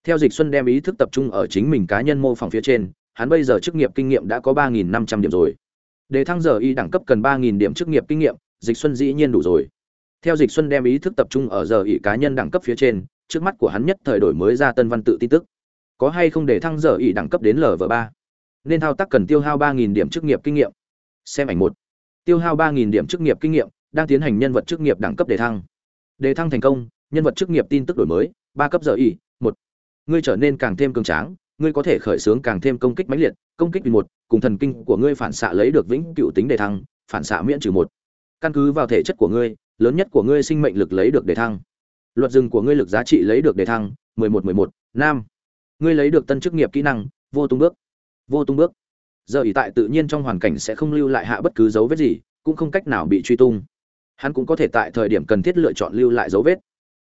Theo dịch xuân đem ý thức tập trung ở chính mình cá nhân mô phỏng phía trên, hắn bây giờ chức nghiệp kinh nghiệm đã có ba nghìn năm trăm điểm rồi để thăng giờ y đẳng cấp cần ba nghìn điểm chức nghiệp kinh nghiệm, dịch xuân dĩ nhiên đủ rồi. Theo dịch xuân đem ý thức tập trung ở giờ y cá nhân đẳng cấp phía trên, trước mắt của hắn nhất thời đổi mới ra tân văn tự tin tức. Có hay không để thăng giờ y đẳng cấp đến lv ba? Nên thao tác cần tiêu hao ba nghìn điểm chức nghiệp kinh nghiệm. Xem ảnh một. Tiêu hao ba nghìn điểm chức nghiệp kinh nghiệm, đang tiến hành nhân vật chức nghiệp đẳng cấp đề thăng. Đề thăng thành công, nhân vật chức nghiệp tin tức đổi mới, ba cấp giờ y, một. Ngươi trở nên càng thêm cường tráng ngươi có thể khởi xướng càng thêm công kích mãnh liệt, công kích vì một, cùng thần kinh của ngươi phản xạ lấy được vĩnh cửu tính đề thăng, phản xạ miễn trừ một. Căn cứ vào thể chất của ngươi, lớn nhất của ngươi sinh mệnh lực lấy được đề thăng. Luật dừng của ngươi lực giá trị lấy được đề thăng, mười một mười một nam ngươi lấy được tân chức nghiệp kỹ năng, vô tung bước. Vô tung bước. Giờ ỷ tại tự nhiên trong hoàn cảnh sẽ không lưu lại hạ bất cứ dấu vết gì, cũng không cách nào bị truy tung. Hắn cũng có thể tại thời điểm cần thiết lựa chọn lưu lại dấu vết.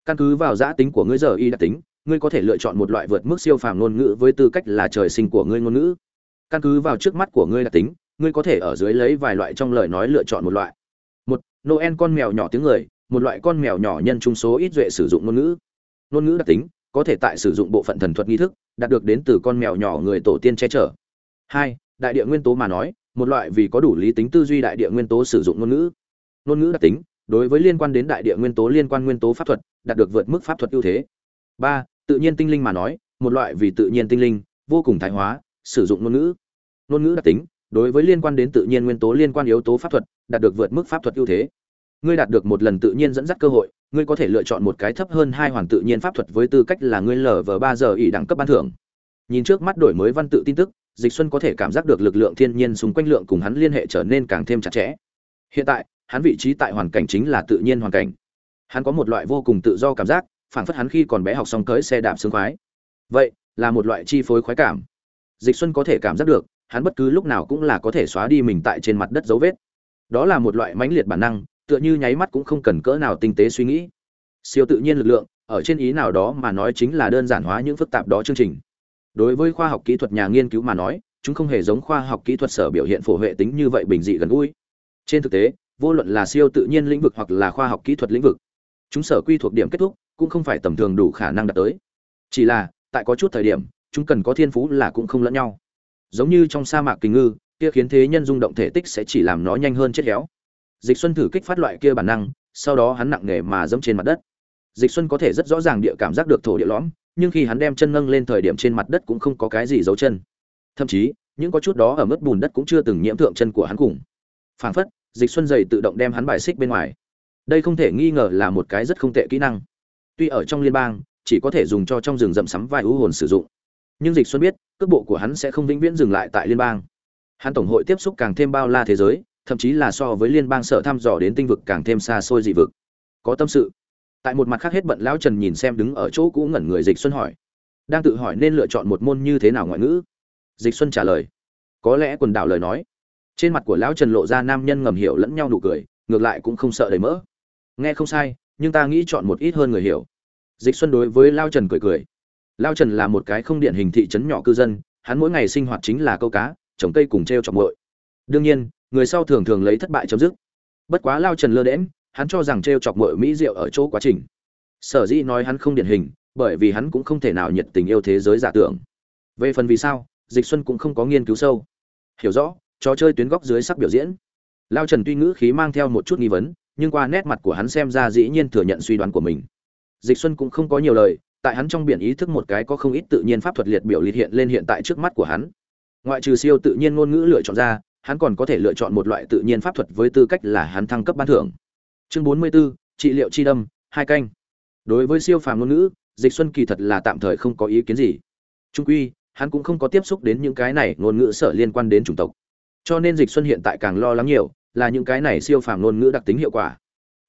Căn cứ vào giá tính của ngươi giờ y đặc tính ngươi có thể lựa chọn một loại vượt mức siêu phàm ngôn ngữ với tư cách là trời sinh của ngươi ngôn ngữ. Căn cứ vào trước mắt của ngươi đặc tính, ngươi có thể ở dưới lấy vài loại trong lời nói lựa chọn một loại. Một, noel con mèo nhỏ tiếng người, một loại con mèo nhỏ nhân trung số ít duệ sử dụng ngôn ngữ. Ngôn ngữ đặc tính, có thể tại sử dụng bộ phận thần thuật nghi thức, đạt được đến từ con mèo nhỏ người tổ tiên che chở. Hai, đại địa nguyên tố mà nói, một loại vì có đủ lý tính tư duy đại địa nguyên tố sử dụng ngôn ngữ. Ngôn ngữ đặc tính, đối với liên quan đến đại địa nguyên tố liên quan nguyên tố pháp thuật, đạt được vượt mức pháp thuật ưu thế. Ba tự nhiên tinh linh mà nói, một loại vì tự nhiên tinh linh, vô cùng thái hóa, sử dụng ngôn ngữ. Ngôn ngữ đặc tính, đối với liên quan đến tự nhiên nguyên tố liên quan yếu tố pháp thuật, đạt được vượt mức pháp thuật ưu thế. Ngươi đạt được một lần tự nhiên dẫn dắt cơ hội, ngươi có thể lựa chọn một cái thấp hơn hai hoàn tự nhiên pháp thuật với tư cách là ngươi lở vờ ba giờ ỉ đẳng cấp ban thưởng. Nhìn trước mắt đổi mới văn tự tin tức, dịch xuân có thể cảm giác được lực lượng thiên nhiên xung quanh lượng cùng hắn liên hệ trở nên càng thêm chặt chẽ. Hiện tại, hắn vị trí tại hoàn cảnh chính là tự nhiên hoàn cảnh. Hắn có một loại vô cùng tự do cảm giác phảng phất hắn khi còn bé học xong cưới xe đạp sướng khoái. Vậy, là một loại chi phối khoái cảm. Dịch xuân có thể cảm giác được, hắn bất cứ lúc nào cũng là có thể xóa đi mình tại trên mặt đất dấu vết. Đó là một loại mãnh liệt bản năng, tựa như nháy mắt cũng không cần cỡ nào tinh tế suy nghĩ. Siêu tự nhiên lực lượng, ở trên ý nào đó mà nói chính là đơn giản hóa những phức tạp đó chương trình. Đối với khoa học kỹ thuật nhà nghiên cứu mà nói, chúng không hề giống khoa học kỹ thuật sở biểu hiện phổ hệ tính như vậy bình dị gần gũi. Trên thực tế, vô luận là siêu tự nhiên lĩnh vực hoặc là khoa học kỹ thuật lĩnh vực, chúng sở quy thuộc điểm kết thúc cũng không phải tầm thường đủ khả năng đạt tới. Chỉ là, tại có chút thời điểm, chúng cần có thiên phú là cũng không lẫn nhau. Giống như trong sa mạc Kình ngư, kia khiến thế nhân rung động thể tích sẽ chỉ làm nó nhanh hơn chết héo. Dịch xuân thử kích phát loại kia bản năng, sau đó hắn nặng nề mà dẫm trên mặt đất. Dịch xuân có thể rất rõ ràng địa cảm giác được thổ địa lõm, nhưng khi hắn đem chân nâng lên thời điểm trên mặt đất cũng không có cái gì dấu chân. Thậm chí, những có chút đó ở mức bùn đất cũng chưa từng nhiễm thượng chân của hắn cùng. Phảng phất, dịch xuân dày tự động đem hắn bài xích bên ngoài. Đây không thể nghi ngờ là một cái rất không tệ kỹ năng tuy ở trong liên bang, chỉ có thể dùng cho trong rừng rậm sắm vài ưu hồn sử dụng. Nhưng dịch xuân biết, cước bộ của hắn sẽ không vĩnh viễn dừng lại tại liên bang. Hắn tổng hội tiếp xúc càng thêm bao la thế giới, thậm chí là so với liên bang sở thăm dò đến tinh vực càng thêm xa xôi dị vực. Có tâm sự. Tại một mặt khác hết bận lão trần nhìn xem đứng ở chỗ cũ ngẩn người dịch xuân hỏi. Đang tự hỏi nên lựa chọn một môn như thế nào ngoại ngữ? Dịch xuân trả lời. Có lẽ quần đảo lời nói. Trên mặt của lão trần lộ ra nam nhân ngầm hiểu lẫn nhau nụ cười, ngược lại cũng không sợ đầy mỡ. Nghe không sai nhưng ta nghĩ chọn một ít hơn người hiểu. Dịch xuân đối với lao trần cười cười. Lao trần là một cái không điển hình thị trấn nhỏ cư dân, hắn mỗi ngày sinh hoạt chính là câu cá, trồng cây cùng t r e o chọc muội. đương nhiên, người sau thường thường lấy thất bại chấm dứt. Bất quá lao trần lơ đễm hắn cho rằng t r e o chọc muội mỹ diệu ở chỗ quá trình. Sở dĩ nói hắn không điển hình, bởi vì hắn cũng không thể nào nhiệt tình yêu thế giới giả tưởng. Về phần vì sao, dịch xuân cũng không có nghiên cứu sâu. Hiểu rõ, trò chơi tuyến góc dưới sắc biểu diễn. Lao trần tuy ngữ khí mang theo một chút nghi vấn nhưng qua nét mặt của hắn xem ra dĩ nhiên thừa nhận suy đoán của mình. Dịch xuân cũng không có nhiều lời tại hắn trong biển ý thức một cái có không ít tự nhiên pháp thuật liệt biểu liệt hiện lên hiện tại trước mắt của hắn. Ngoại trừ siêu tự nhiên ngôn ngữ lựa chọn ra hắn còn có thể lựa chọn một loại tự nhiên pháp thuật với tư cách là hắn thăng cấp ban thưởng. Chương 44, trị liệu chi đâm hai canh. Đối với siêu phàm ngôn ngữ dịch xuân kỳ thật là tạm thời không có ý kiến gì. Trung quy hắn cũng không có tiếp xúc đến những cái này ngôn ngữ sở liên quan đến chủng tộc. Cho nên dịch xuân hiện tại càng lo lắng nhiều là những cái này siêu phàm ngôn ngữ đặc tính hiệu quả.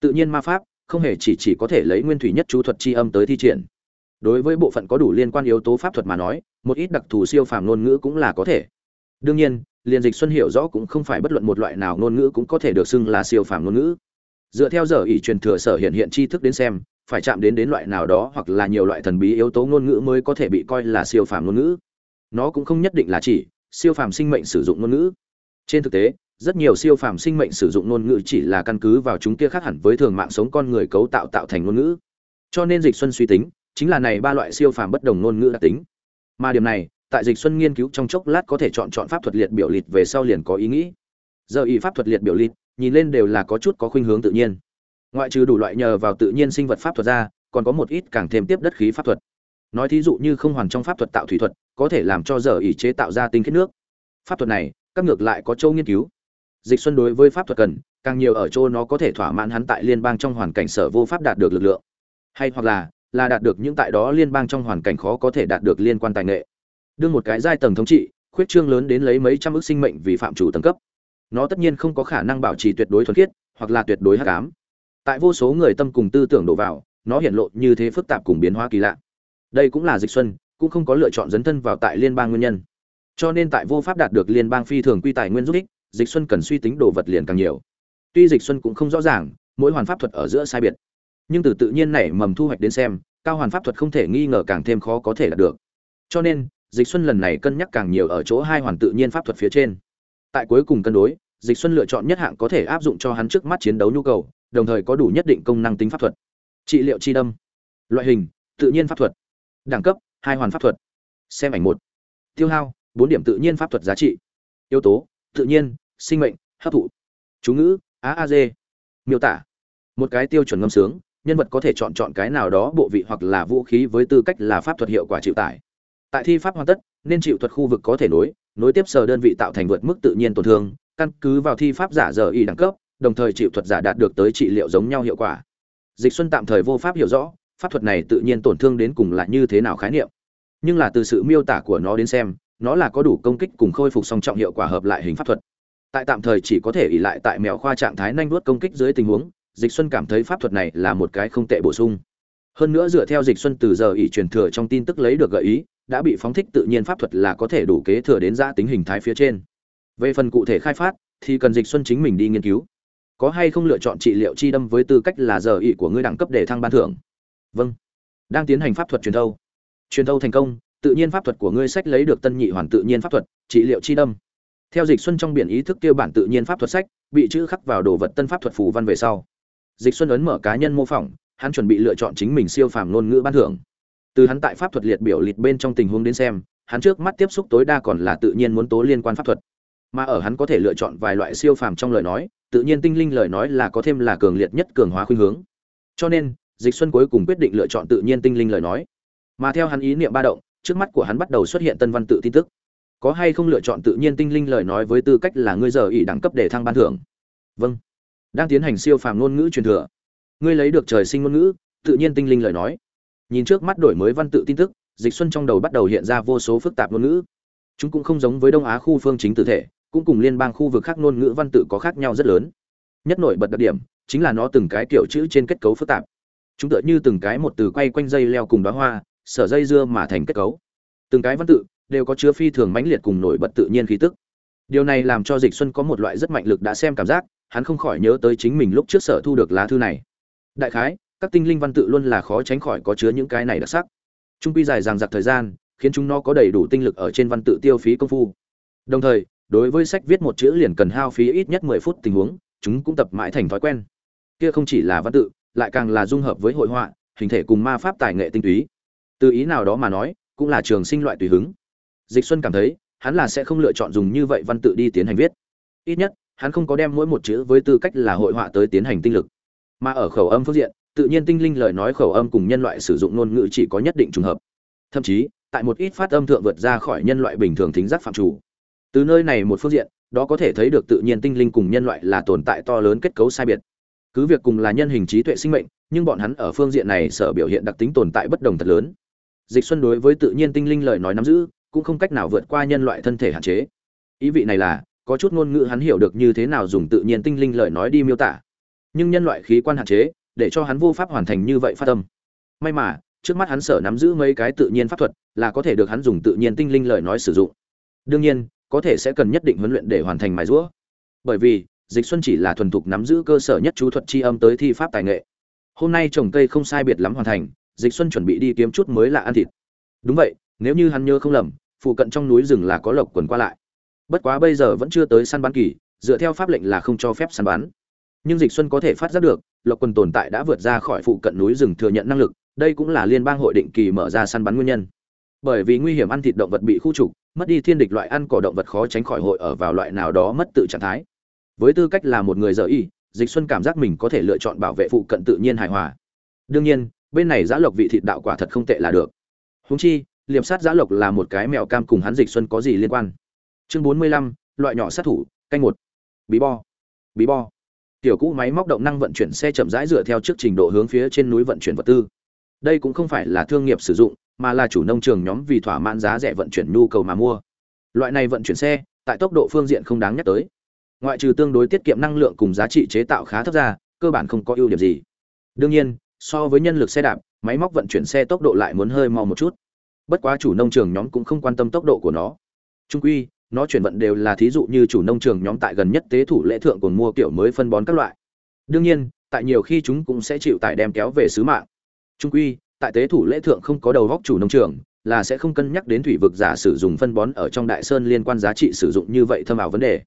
Tự nhiên ma pháp, không hề chỉ chỉ có thể lấy nguyên thủy nhất chú thuật chi âm tới thi triển. Đối với bộ phận có đủ liên quan yếu tố pháp thuật mà nói, một ít đặc thù siêu phàm ngôn ngữ cũng là có thể. Đương nhiên liên dịch xuân hiểu rõ cũng không phải bất luận một loại nào ngôn ngữ cũng có thể được xưng là siêu phàm ngôn ngữ. Dựa theo giờ ỷ truyền thừa sở hiện hiện tri thức đến xem, phải chạm đến đến loại nào đó hoặc là nhiều loại thần bí yếu tố ngôn ngữ mới có thể bị coi là siêu phàm ngôn ngữ. Nó cũng không nhất định là chỉ siêu phàm sinh mệnh sử dụng ngôn ngữ. Trên thực tế rất nhiều siêu phàm sinh mệnh sử dụng ngôn ngữ chỉ là căn cứ vào chúng kia khác hẳn với thường mạng sống con người cấu tạo tạo thành ngôn ngữ. Cho nên Dịch Xuân suy tính, chính là này ba loại siêu phàm bất đồng ngôn ngữ đặc tính. Mà điểm này, tại Dịch Xuân nghiên cứu trong chốc lát có thể chọn chọn pháp thuật liệt biểu liệt về sau liền có ý nghĩ. Giờ y pháp thuật liệt biểu liệt, nhìn lên đều là có chút có khuynh hướng tự nhiên. Ngoại trừ đủ loại nhờ vào tự nhiên sinh vật pháp thuật ra, còn có một ít càng thêm tiếp đất khí pháp thuật. Nói thí dụ như không hoàn trong pháp thuật tạo thủy thuật, có thể làm cho giờ y chế tạo ra tinh khiết nước. Pháp thuật này, các ngược lại có châu nghiên cứu dịch xuân đối với pháp thuật cần, càng nhiều ở chỗ nó có thể thỏa mãn hắn tại liên bang trong hoàn cảnh sở vô pháp đạt được lực lượng. Hay hoặc là là đạt được những tại đó liên bang trong hoàn cảnh khó có thể đạt được liên quan tài nghệ. Đương một cái giai tầng thống trị, khuyết trương lớn đến lấy mấy trăm ước sinh mệnh vì phạm chủ tầng cấp. Nó tất nhiên không có khả năng bảo trì tuyệt đối thuần khiết, hoặc là tuyệt đối hắc ám. Tại vô số người tâm cùng tư tưởng đổ vào, nó hiện lộ như thế phức tạp cùng biến hóa kỳ lạ. Đây cũng là dịch xuân, cũng không có lựa chọn dấn thân vào tại liên bang nguyên nhân. Cho nên tại vô pháp đạt được liên bang phi thường quy tài nguyên giúp ích dịch xuân cần suy tính đồ vật liền càng nhiều. Tuy dịch xuân cũng không rõ ràng, mỗi hoàn pháp thuật ở giữa sai biệt. Nhưng từ tự nhiên này mầm thu hoạch đến xem, cao hoàn pháp thuật không thể nghi ngờ càng thêm khó có thể đạt được. Cho nên, dịch xuân lần này cân nhắc càng nhiều ở chỗ hai hoàn tự nhiên pháp thuật phía trên. Tại cuối cùng cân đối, dịch xuân lựa chọn nhất hạng có thể áp dụng cho hắn trước mắt chiến đấu nhu cầu, đồng thời có đủ nhất định công năng tính pháp thuật. Trị liệu chi đâm. Loại hình, tự nhiên pháp thuật. Đẳng cấp, hai hoàn pháp thuật. Xem ảnh một. Tiêu hao, bốn điểm tự nhiên pháp thuật giá trị. Yếu tố tự nhiên, sinh mệnh, hấp thụ. Chú ngữ á a dê miêu tả. Một cái tiêu chuẩn ngâm sướng, nhân vật có thể chọn chọn cái nào đó bộ vị hoặc là vũ khí với tư cách là pháp thuật hiệu quả chịu tải. Tại thi pháp hoàn tất, nên chịu thuật khu vực có thể nối nối tiếp sở đơn vị tạo thành vượt mức tự nhiên tổn thương, căn cứ vào thi pháp giả giờ y đẳng cấp, đồng thời chịu thuật giả đạt được tới trị liệu giống nhau hiệu quả. Dịch xuân tạm thời vô pháp hiểu rõ, pháp thuật này tự nhiên tổn thương đến cùng là như thế nào khái niệm. Nhưng là từ sự miêu tả của nó đến xem nó là có đủ công kích cùng khôi phục song trọng hiệu quả hợp lại hình pháp thuật. Tại tạm thời chỉ có thể ỉ lại tại mèo khoa trạng thái nhanh đuốt công kích dưới tình huống, dịch xuân cảm thấy pháp thuật này là một cái không tệ bổ sung. Hơn nữa dựa theo dịch xuân từ giờ ỉ truyền thừa trong tin tức lấy được gợi ý, đã bị phóng thích tự nhiên pháp thuật là có thể đủ kế thừa đến ra tính hình thái phía trên. Về phần cụ thể khai phát, thì cần dịch xuân chính mình đi nghiên cứu. Có hay không lựa chọn trị liệu chi đâm với tư cách là giờ ỉ của ngươi đẳng cấp để thăng ban thưởng? Vâng. Đang tiến hành pháp thuật truyền thâu. Truyền thâu thành công tự nhiên pháp thuật của ngươi sách lấy được tân nhị hoàn tự nhiên pháp thuật, trị liệu chi đâm. Theo dịch xuân trong biển ý thức tiêu bản tự nhiên pháp thuật sách, bị chữ khắc vào đồ vật tân pháp thuật phù văn về sau. Dịch xuân ấn mở cá nhân mô phỏng, hắn chuẩn bị lựa chọn chính mình siêu phàm ngôn ngữ ban thưởng. Từ hắn tại pháp thuật liệt biểu liệt bên trong tình huống đến xem, hắn trước mắt tiếp xúc tối đa còn là tự nhiên muốn tố liên quan pháp thuật. Mà ở hắn có thể lựa chọn vài loại siêu phàm trong lời nói, tự nhiên tinh linh lời nói là có thêm là cường liệt nhất cường hóa khuynh hướng. Cho nên, dịch xuân cuối cùng quyết định lựa chọn tự nhiên tinh linh lời nói. Mà theo hắn ý niệm ba động trước mắt của hắn bắt đầu xuất hiện tân văn tự tin tức. Có hay không lựa chọn tự nhiên tinh linh lời nói với tư cách là ngươi giờ ỷ đẳng cấp để thăng ban thưởng? Vâng. Đang tiến hành siêu phàm ngôn ngữ truyền thừa. Ngươi lấy được trời sinh ngôn ngữ, tự nhiên tinh linh lời nói. Nhìn trước mắt đổi mới văn tự tin tức, dịch xuân trong đầu bắt đầu hiện ra vô số phức tạp ngôn ngữ. Chúng cũng không giống với đông á khu phương chính tự thể, cũng cùng liên bang khu vực khác ngôn ngữ văn tự có khác nhau rất lớn. Nhất nổi bật đặc điểm chính là nó từng cái kiểu chữ trên kết cấu phức tạp. Chúng tựa như từng cái một từ quay quanh dây leo cùng đóa hoa sở dây dưa mà thành kết cấu. Từng cái văn tự đều có chứa phi thường mãnh liệt cùng nổi bật tự nhiên khí tức. Điều này làm cho dịch xuân có một loại rất mạnh lực đã xem cảm giác, hắn không khỏi nhớ tới chính mình lúc trước sở thu được lá thư này. Đại khái, các tinh linh văn tự luôn là khó tránh khỏi có chứa những cái này đặc sắc. Trung quy dài dằng dặc thời gian, khiến chúng nó có đầy đủ tinh lực ở trên văn tự tiêu phí công phu. Đồng thời, đối với sách viết một chữ liền cần hao phí ít nhất 10 phút tình huống, chúng cũng tập mãi thành thói quen. Kia không chỉ là văn tự, lại càng là dung hợp với hội họa, hình thể cùng ma pháp tài nghệ tinh túy từ ý nào đó mà nói, cũng là trường sinh loại tùy hứng. Dịch xuân cảm thấy, hắn là sẽ không lựa chọn dùng như vậy văn tự đi tiến hành viết. Ít nhất, hắn không có đem mỗi một chữ với tư cách là hội họa tới tiến hành tinh lực. Mà ở khẩu âm phương diện, tự nhiên tinh linh lời nói khẩu âm cùng nhân loại sử dụng ngôn ngữ chỉ có nhất định trùng hợp. Thậm chí, tại một ít phát âm thượng vượt ra khỏi nhân loại bình thường thính giác phạm chủ. Từ nơi này một phương diện, đó có thể thấy được tự nhiên tinh linh cùng nhân loại là tồn tại to lớn kết cấu sai biệt. Cứ việc cùng là nhân hình trí tuệ sinh mệnh, nhưng bọn hắn ở phương diện này sở biểu hiện đặc tính tồn tại bất đồng thật lớn dịch xuân đối với tự nhiên tinh linh lời nói nắm giữ, cũng không cách nào vượt qua nhân loại thân thể hạn chế. Ý vị này là, có chút ngôn ngữ hắn hiểu được như thế nào dùng tự nhiên tinh linh lời nói đi miêu tả. Nhưng nhân loại khí quan hạn chế, để cho hắn vô pháp hoàn thành như vậy phát tâm. May mà, trước mắt hắn sở nắm giữ mấy cái tự nhiên pháp thuật, là có thể được hắn dùng tự nhiên tinh linh lời nói sử dụng. Đương nhiên, có thể sẽ cần nhất định huấn luyện để hoàn thành mài rũa bởi vì, dịch xuân chỉ là thuần thục nắm giữ cơ sở nhất chú thuật chi âm tới thi pháp tài nghệ. Hôm nay trồng cây không sai biệt lắm hoàn thành dịch xuân chuẩn bị đi kiếm chút mới là ăn thịt. Đúng vậy, nếu như hắn nhớ không lầm, phụ cận trong núi rừng là có lộc quần qua lại. Bất quá bây giờ vẫn chưa tới săn bắn kỳ, dựa theo pháp lệnh là không cho phép săn bắn. Nhưng dịch xuân có thể phát giác được, lộc quần tồn tại đã vượt ra khỏi phụ cận núi rừng thừa nhận năng lực, đây cũng là liên bang hội định kỳ mở ra săn bắn nguyên nhân. Bởi vì nguy hiểm ăn thịt động vật bị khu trục, mất đi thiên địch loại ăn cỏ động vật khó tránh khỏi hội ở vào loại nào đó mất tự trạng thái. Với tư cách là một người dở y, dịch xuân cảm giác mình có thể lựa chọn bảo vệ phụ cận tự nhiên hài hòa. Đương nhiên bên này giã lộc vị thịt đạo quả thật không tệ là được. Húng chi, liệp sát giã lộc là một cái mèo cam cùng hắn dịch xuân có gì liên quan? Chương bốn mươi lăm, loại nhỏ sát thủ, canh một. Bí bo. Bí bo. Tiểu cũ máy móc động năng vận chuyển xe chậm rãi dựa theo trước trình độ hướng phía trên núi vận chuyển vật tư. Đây cũng không phải là thương nghiệp sử dụng, mà là chủ nông trường nhóm vì thỏa mãn giá rẻ vận chuyển nhu cầu mà mua. Loại này vận chuyển xe, tại tốc độ phương diện không đáng nhắc tới. Ngoại trừ tương đối tiết kiệm năng lượng cùng giá trị chế tạo khá thấp ra, cơ bản không có ưu điểm gì. Đương nhiên so với nhân lực xe đạp, máy móc vận chuyển xe tốc độ lại muốn hơi mau một chút. Bất quá chủ nông trường nhóm cũng không quan tâm tốc độ của nó. Trung quy, nó chuyển vận đều là thí dụ như chủ nông trường nhóm tại gần nhất tế thủ lễ thượng còn mua kiểu mới phân bón các loại. Đương nhiên, tại nhiều khi chúng cũng sẽ chịu tải đem kéo về sứ mạng. Trung quy, tại tế thủ lễ thượng không có đầu góc chủ nông trường, là sẽ không cân nhắc đến thủy vực giả sử dụng phân bón ở trong đại sơn liên quan giá trị sử dụng như vậy thâm ảo vấn đề.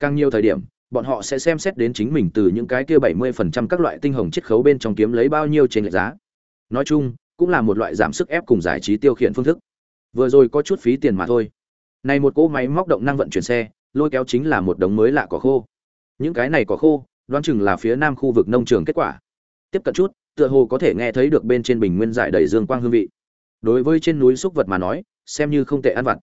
Càng nhiều thời điểm bọn họ sẽ xem xét đến chính mình từ những cái kia 70% các loại tinh hồng chiết khấu bên trong kiếm lấy bao nhiêu trên lệch giá. Nói chung, cũng là một loại giảm sức ép cùng giải trí tiêu khiển phương thức. Vừa rồi có chút phí tiền mà thôi. Này một cỗ máy móc động năng vận chuyển xe, lôi kéo chính là một đống mới lạ cỏ khô. Những cái này cỏ khô, đoán chừng là phía nam khu vực nông trường kết quả. Tiếp cận chút, tựa hồ có thể nghe thấy được bên trên bình nguyên giải đầy dương quang hương vị. Đối với trên núi xúc vật mà nói, xem như không tệ ăn vặt.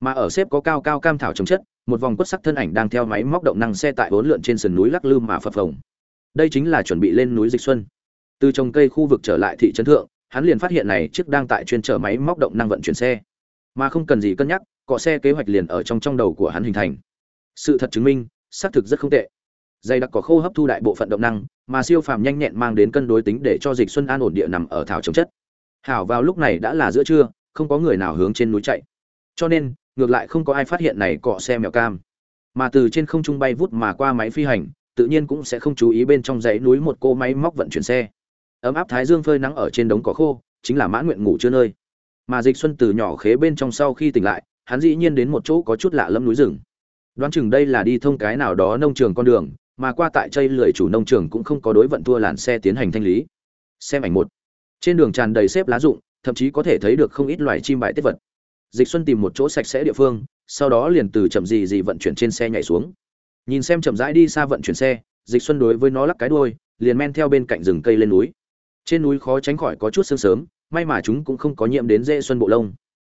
Mà ở xếp có cao cao cam thảo trồng chất một vòng quất sắc thân ảnh đang theo máy móc động năng xe tại bốn lượn trên sườn núi lắc lư mà phập phồng. Đây chính là chuẩn bị lên núi dịch xuân. Từ trồng cây khu vực trở lại thị trấn thượng, hắn liền phát hiện này chiếc đang tại chuyên chở máy móc động năng vận chuyển xe. Mà không cần gì cân nhắc, cọ xe kế hoạch liền ở trong trong đầu của hắn hình thành. Sự thật chứng minh, xác thực rất không tệ. Dày đặc cỏ khô hấp thu đại bộ phận động năng, mà siêu phàm nhanh nhẹn mang đến cân đối tính để cho dịch xuân an ổn địa nằm ở thảo trồng chất. Hảo vào lúc này đã là giữa trưa, không có người nào hướng trên núi chạy. Cho nên ngược lại không có ai phát hiện này cọ xe mèo cam. Mà từ trên không trung bay vút mà qua máy phi hành, tự nhiên cũng sẽ không chú ý bên trong dãy núi một cô máy móc vận chuyển xe. Ấm áp thái dương phơi nắng ở trên đống cỏ khô, chính là mãn nguyện ngủ chưa nơi. Mà dịch xuân từ nhỏ khế bên trong sau khi tỉnh lại, hắn dĩ nhiên đến một chỗ có chút lạ lẫm núi rừng. Đoán chừng đây là đi thông cái nào đó nông trường con đường, mà qua tại chây lười chủ nông trường cũng không có đối vận thua làn xe tiến hành thanh lý. Xem ảnh một. Trên đường tràn đầy xếp lá rụng, thậm chí có thể thấy được không ít loài chim bại tiết vật dịch xuân tìm một chỗ sạch sẽ địa phương, sau đó liền từ chậm gì gì vận chuyển trên xe nhảy xuống. Nhìn xem chậm rãi đi xa vận chuyển xe, dịch xuân đối với nó lắc cái đuôi, liền men theo bên cạnh rừng cây lên núi. Trên núi khó tránh khỏi có chút sương sớm, may mà chúng cũng không có nhiễm đến dễ xuân bộ lông.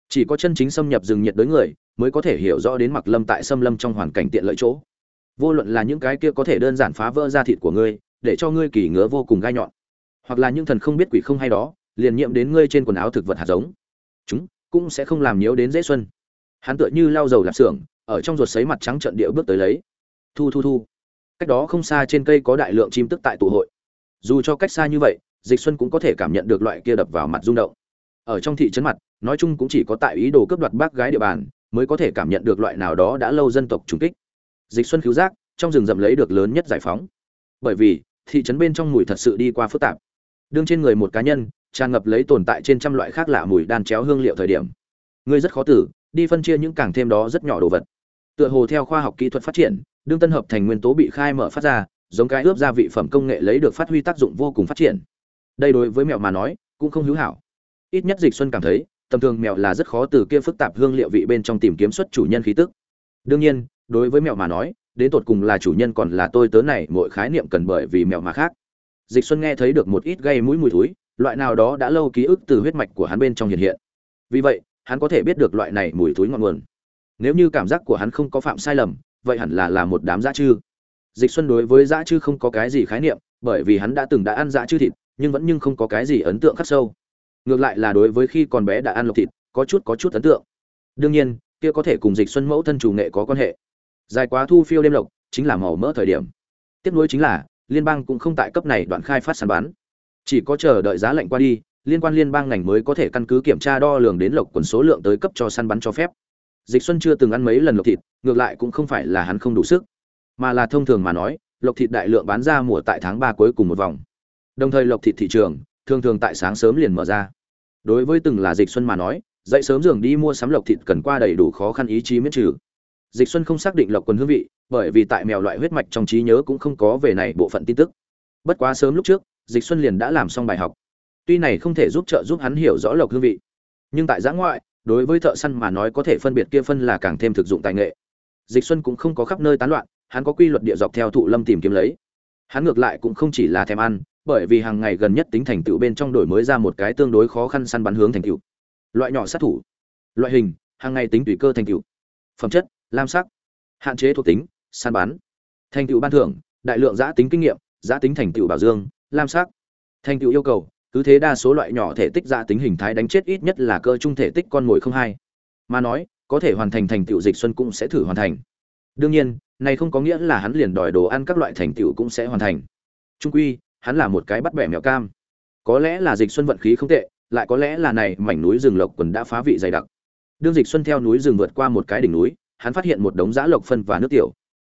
Chỉ có chân chính xâm nhập rừng nhiệt đới người, mới có thể hiểu rõ đến mặc lâm tại xâm lâm trong hoàn cảnh tiện lợi chỗ. Vô luận là những cái kia có thể đơn giản phá vỡ da thịt của ngươi, để cho ngươi kỳ ngứa vô cùng gai nhọn, hoặc là những thần không biết quỷ không hay đó, liền nhiễm đến ngươi trên quần áo thực vật hạt giống. Chúng cũng sẽ không làm nhiễu đến dễ xuân. Hắn tựa như lau dầu lạp xưởng, ở trong ruột sấy mặt trắng trận điệu bước tới lấy. Thu thu thu. Cách đó không xa trên cây có đại lượng chim tức tại tụ hội. Dù cho cách xa như vậy, dịch xuân cũng có thể cảm nhận được loại kia đập vào mặt rung động. Ở trong thị trấn mặt, nói chung cũng chỉ có tại ý đồ cướp đoạt bác gái địa bàn, mới có thể cảm nhận được loại nào đó đã lâu dân tộc trùng kích. Dịch xuân cứu giác, trong rừng rậm lấy được lớn nhất giải phóng. Bởi vì, thị trấn bên trong mùi thật sự đi qua phức tạp. Đương trên người một cá nhân tràn ngập lấy tồn tại trên trăm loại khác lạ mùi đan chéo hương liệu thời điểm. Ngươi rất khó tử, đi phân chia những càng thêm đó rất nhỏ đồ vật. Tựa hồ theo khoa học kỹ thuật phát triển, đương tân hợp thành nguyên tố bị khai mở phát ra, giống cái ướp gia vị phẩm công nghệ lấy được phát huy tác dụng vô cùng phát triển. Đây đối với mèo mà nói, cũng không hữu hảo. Ít nhất dịch xuân cảm thấy, tầm thường mèo là rất khó từ kia phức tạp hương liệu vị bên trong tìm kiếm xuất chủ nhân khí tức. Đương nhiên, đối với mèo mà nói, đến tột cùng là chủ nhân còn là tôi tớ này mỗi khái niệm cần bởi vì mèo mà khác. Dịch xuân nghe thấy được một ít gây mũi mùi thúi loại nào đó đã lâu ký ức từ huyết mạch của hắn bên trong hiện hiện. Vì vậy, hắn có thể biết được loại này mùi thối ngọn nguồn. Nếu như cảm giác của hắn không có phạm sai lầm, vậy hẳn là là một đám dã chư. Dịch xuân đối với dã chư không có cái gì khái niệm, bởi vì hắn đã từng đã ăn dã chư thịt, nhưng vẫn nhưng không có cái gì ấn tượng khắc sâu. Ngược lại là đối với khi còn bé đã ăn lộc thịt, có chút có chút ấn tượng. Đương nhiên, kia có thể cùng dịch xuân mẫu thân chủ nghệ có quan hệ. Dài quá thu phiêu đêm lộc, chính là màu mỡ thời điểm. Tiếp nối chính là, liên bang cũng không tại cấp này đoạn khai phát sản bán chỉ có chờ đợi giá lạnh qua đi, liên quan liên bang ngành mới có thể căn cứ kiểm tra đo lường đến lộc quần số lượng tới cấp cho săn bắn cho phép. Dịch xuân chưa từng ăn mấy lần lộc thịt, ngược lại cũng không phải là hắn không đủ sức. Mà là thông thường mà nói, lộc thịt đại lượng bán ra mùa tại tháng ba cuối cùng một vòng. Đồng thời lộc thịt thị trường, thường thường tại sáng sớm liền mở ra. Đối với từng là dịch xuân mà nói, dậy sớm giường đi mua sắm lộc thịt cần qua đầy đủ khó khăn ý chí miễn trừ. Dịch xuân không xác định lộc quần hương vị, bởi vì tại mèo loại huyết mạch trong trí nhớ cũng không có về này bộ phận tin tức. Bất quá sớm lúc trước dịch xuân liền đã làm xong bài học. Tuy này không thể giúp trợ giúp hắn hiểu rõ lộc hương vị, nhưng tại giã ngoại, đối với thợ săn mà nói có thể phân biệt kia phân là càng thêm thực dụng tài nghệ. Dịch xuân cũng không có khắp nơi tán loạn, hắn có quy luật địa dọc theo thụ lâm tìm kiếm lấy. Hắn ngược lại cũng không chỉ là thèm ăn, bởi vì hàng ngày gần nhất tính thành tựu bên trong đổi mới ra một cái tương đối khó khăn săn bắn hướng thành tựu. Loại nhỏ sát thủ, loại hình, hàng ngày tính tùy cơ thành tựu. Phẩm chất, lam sắc, hạn chế thuộc tính, săn bắn. Thành tựu ban thưởng, đại lượng giã tính kinh nghiệm, giã tính thành tựu bảo dương lam sắc. Thành tựu yêu cầu, cứ thế đa số loại nhỏ thể tích dạ tính hình thái đánh chết ít nhất là cơ trung thể tích con mồi không hai. Mà nói, có thể hoàn thành thành tựu dịch xuân cũng sẽ thử hoàn thành. Đương nhiên, này không có nghĩa là hắn liền đòi đồ ăn các loại thành tựu cũng sẽ hoàn thành. Trung quy, hắn là một cái bắt bẻ mèo cam. Có lẽ là dịch xuân vận khí không tệ, lại có lẽ là này mảnh núi rừng lộc quần đã phá vị dày đặc. Đương dịch xuân theo núi rừng vượt qua một cái đỉnh núi, hắn phát hiện một đống giã lộc phân và nước tiểu.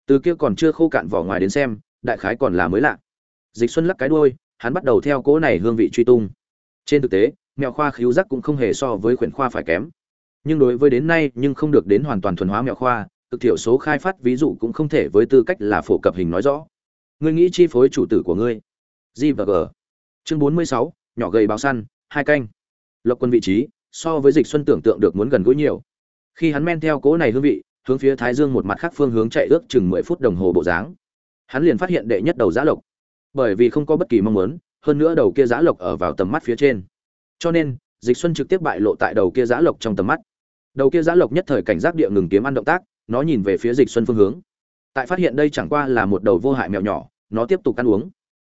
Từ kia còn chưa khô cạn vỏ ngoài đến xem, đại khái còn là mới lạ dịch xuân lắc cái đuôi, hắn bắt đầu theo cỗ này hương vị truy tung. Trên thực tế, mèo khoa khíu giác cũng không hề so với khuyển khoa phải kém. Nhưng đối với đến nay nhưng không được đến hoàn toàn thuần hóa mèo khoa, cực thiểu số khai phát ví dụ cũng không thể với tư cách là phổ cập hình nói rõ. Ngươi nghĩ chi phối chủ tử của ngươi? G và g. Chương bốn mươi sáu, nhỏ gầy báo săn, hai canh. Lộc quân vị trí, so với dịch xuân tưởng tượng được muốn gần gũi nhiều. Khi hắn men theo cỗ này hương vị, hướng phía thái dương một mặt khác phương hướng chạy ước chừng mười phút đồng hồ bộ dáng. Hắn liền phát hiện đệ nhất đầu giã lộc bởi vì không có bất kỳ mong muốn, hơn nữa đầu kia giã lộc ở vào tầm mắt phía trên. Cho nên, dịch xuân trực tiếp bại lộ tại đầu kia giã lộc trong tầm mắt. Đầu kia giã lộc nhất thời cảnh giác địa ngừng kiếm ăn động tác, nó nhìn về phía dịch xuân phương hướng. Tại phát hiện đây chẳng qua là một đầu vô hại mèo nhỏ, nó tiếp tục ăn uống.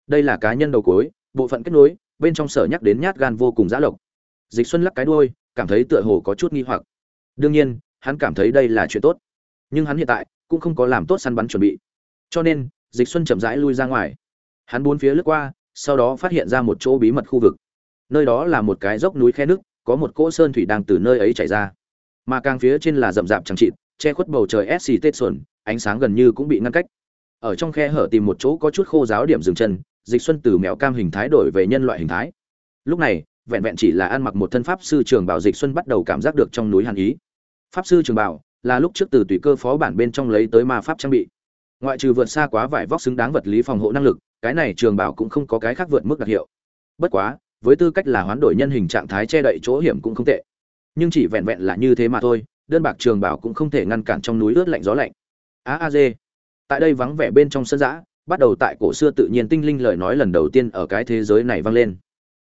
Đây là cá nhân đầu cối bộ phận kết nối, bên trong sở nhắc đến nhát gan vô cùng giã lộc. Dịch xuân lắc cái đuôi, cảm thấy tựa hồ có chút nghi hoặc. Đương nhiên, hắn cảm thấy đây là chuyện tốt. Nhưng hắn hiện tại cũng không có làm tốt săn bắn chuẩn bị. Cho nên, dịch xuân chậm rãi lui ra ngoài hắn bốn phía lướt qua, sau đó phát hiện ra một chỗ bí mật khu vực. Nơi đó là một cái dốc núi khe nước có một cỗ sơn thủy đang từ nơi ấy chảy ra. Mà càng phía trên là rậm rạp chẳng chịt, che khuất bầu trời sc tết xuân ánh sáng gần như cũng bị ngăn cách. Ở trong khe hở tìm một chỗ có chút khô giáo điểm dừng chân, dịch xuân từ mèo cam hình thái đổi về nhân loại hình thái. Lúc này, vẹn vẹn chỉ là ăn mặc một thân pháp sư trường bảo dịch xuân bắt đầu cảm giác được trong núi hàn ý. Pháp sư trường bảo là lúc trước từ tùy cơ phó bản bên trong lấy tới ma pháp trang bị. Ngoại trừ vượt xa quá vải vóc xứng đáng vật lý phòng hộ năng lực cái này trường bảo cũng không có cái khác vượt mức đặc hiệu. Bất quá, với tư cách là hoán đổi nhân hình trạng thái che đậy chỗ hiểm cũng không tệ. Nhưng chỉ vẹn vẹn là như thế mà thôi, đơn bạc trường bảo cũng không thể ngăn cản trong núi ướt lạnh gió lạnh. A a dê tại đây vắng vẻ bên trong sân giã, bắt đầu tại cổ xưa tự nhiên tinh linh lời nói lần đầu tiên ở cái thế giới này vang lên.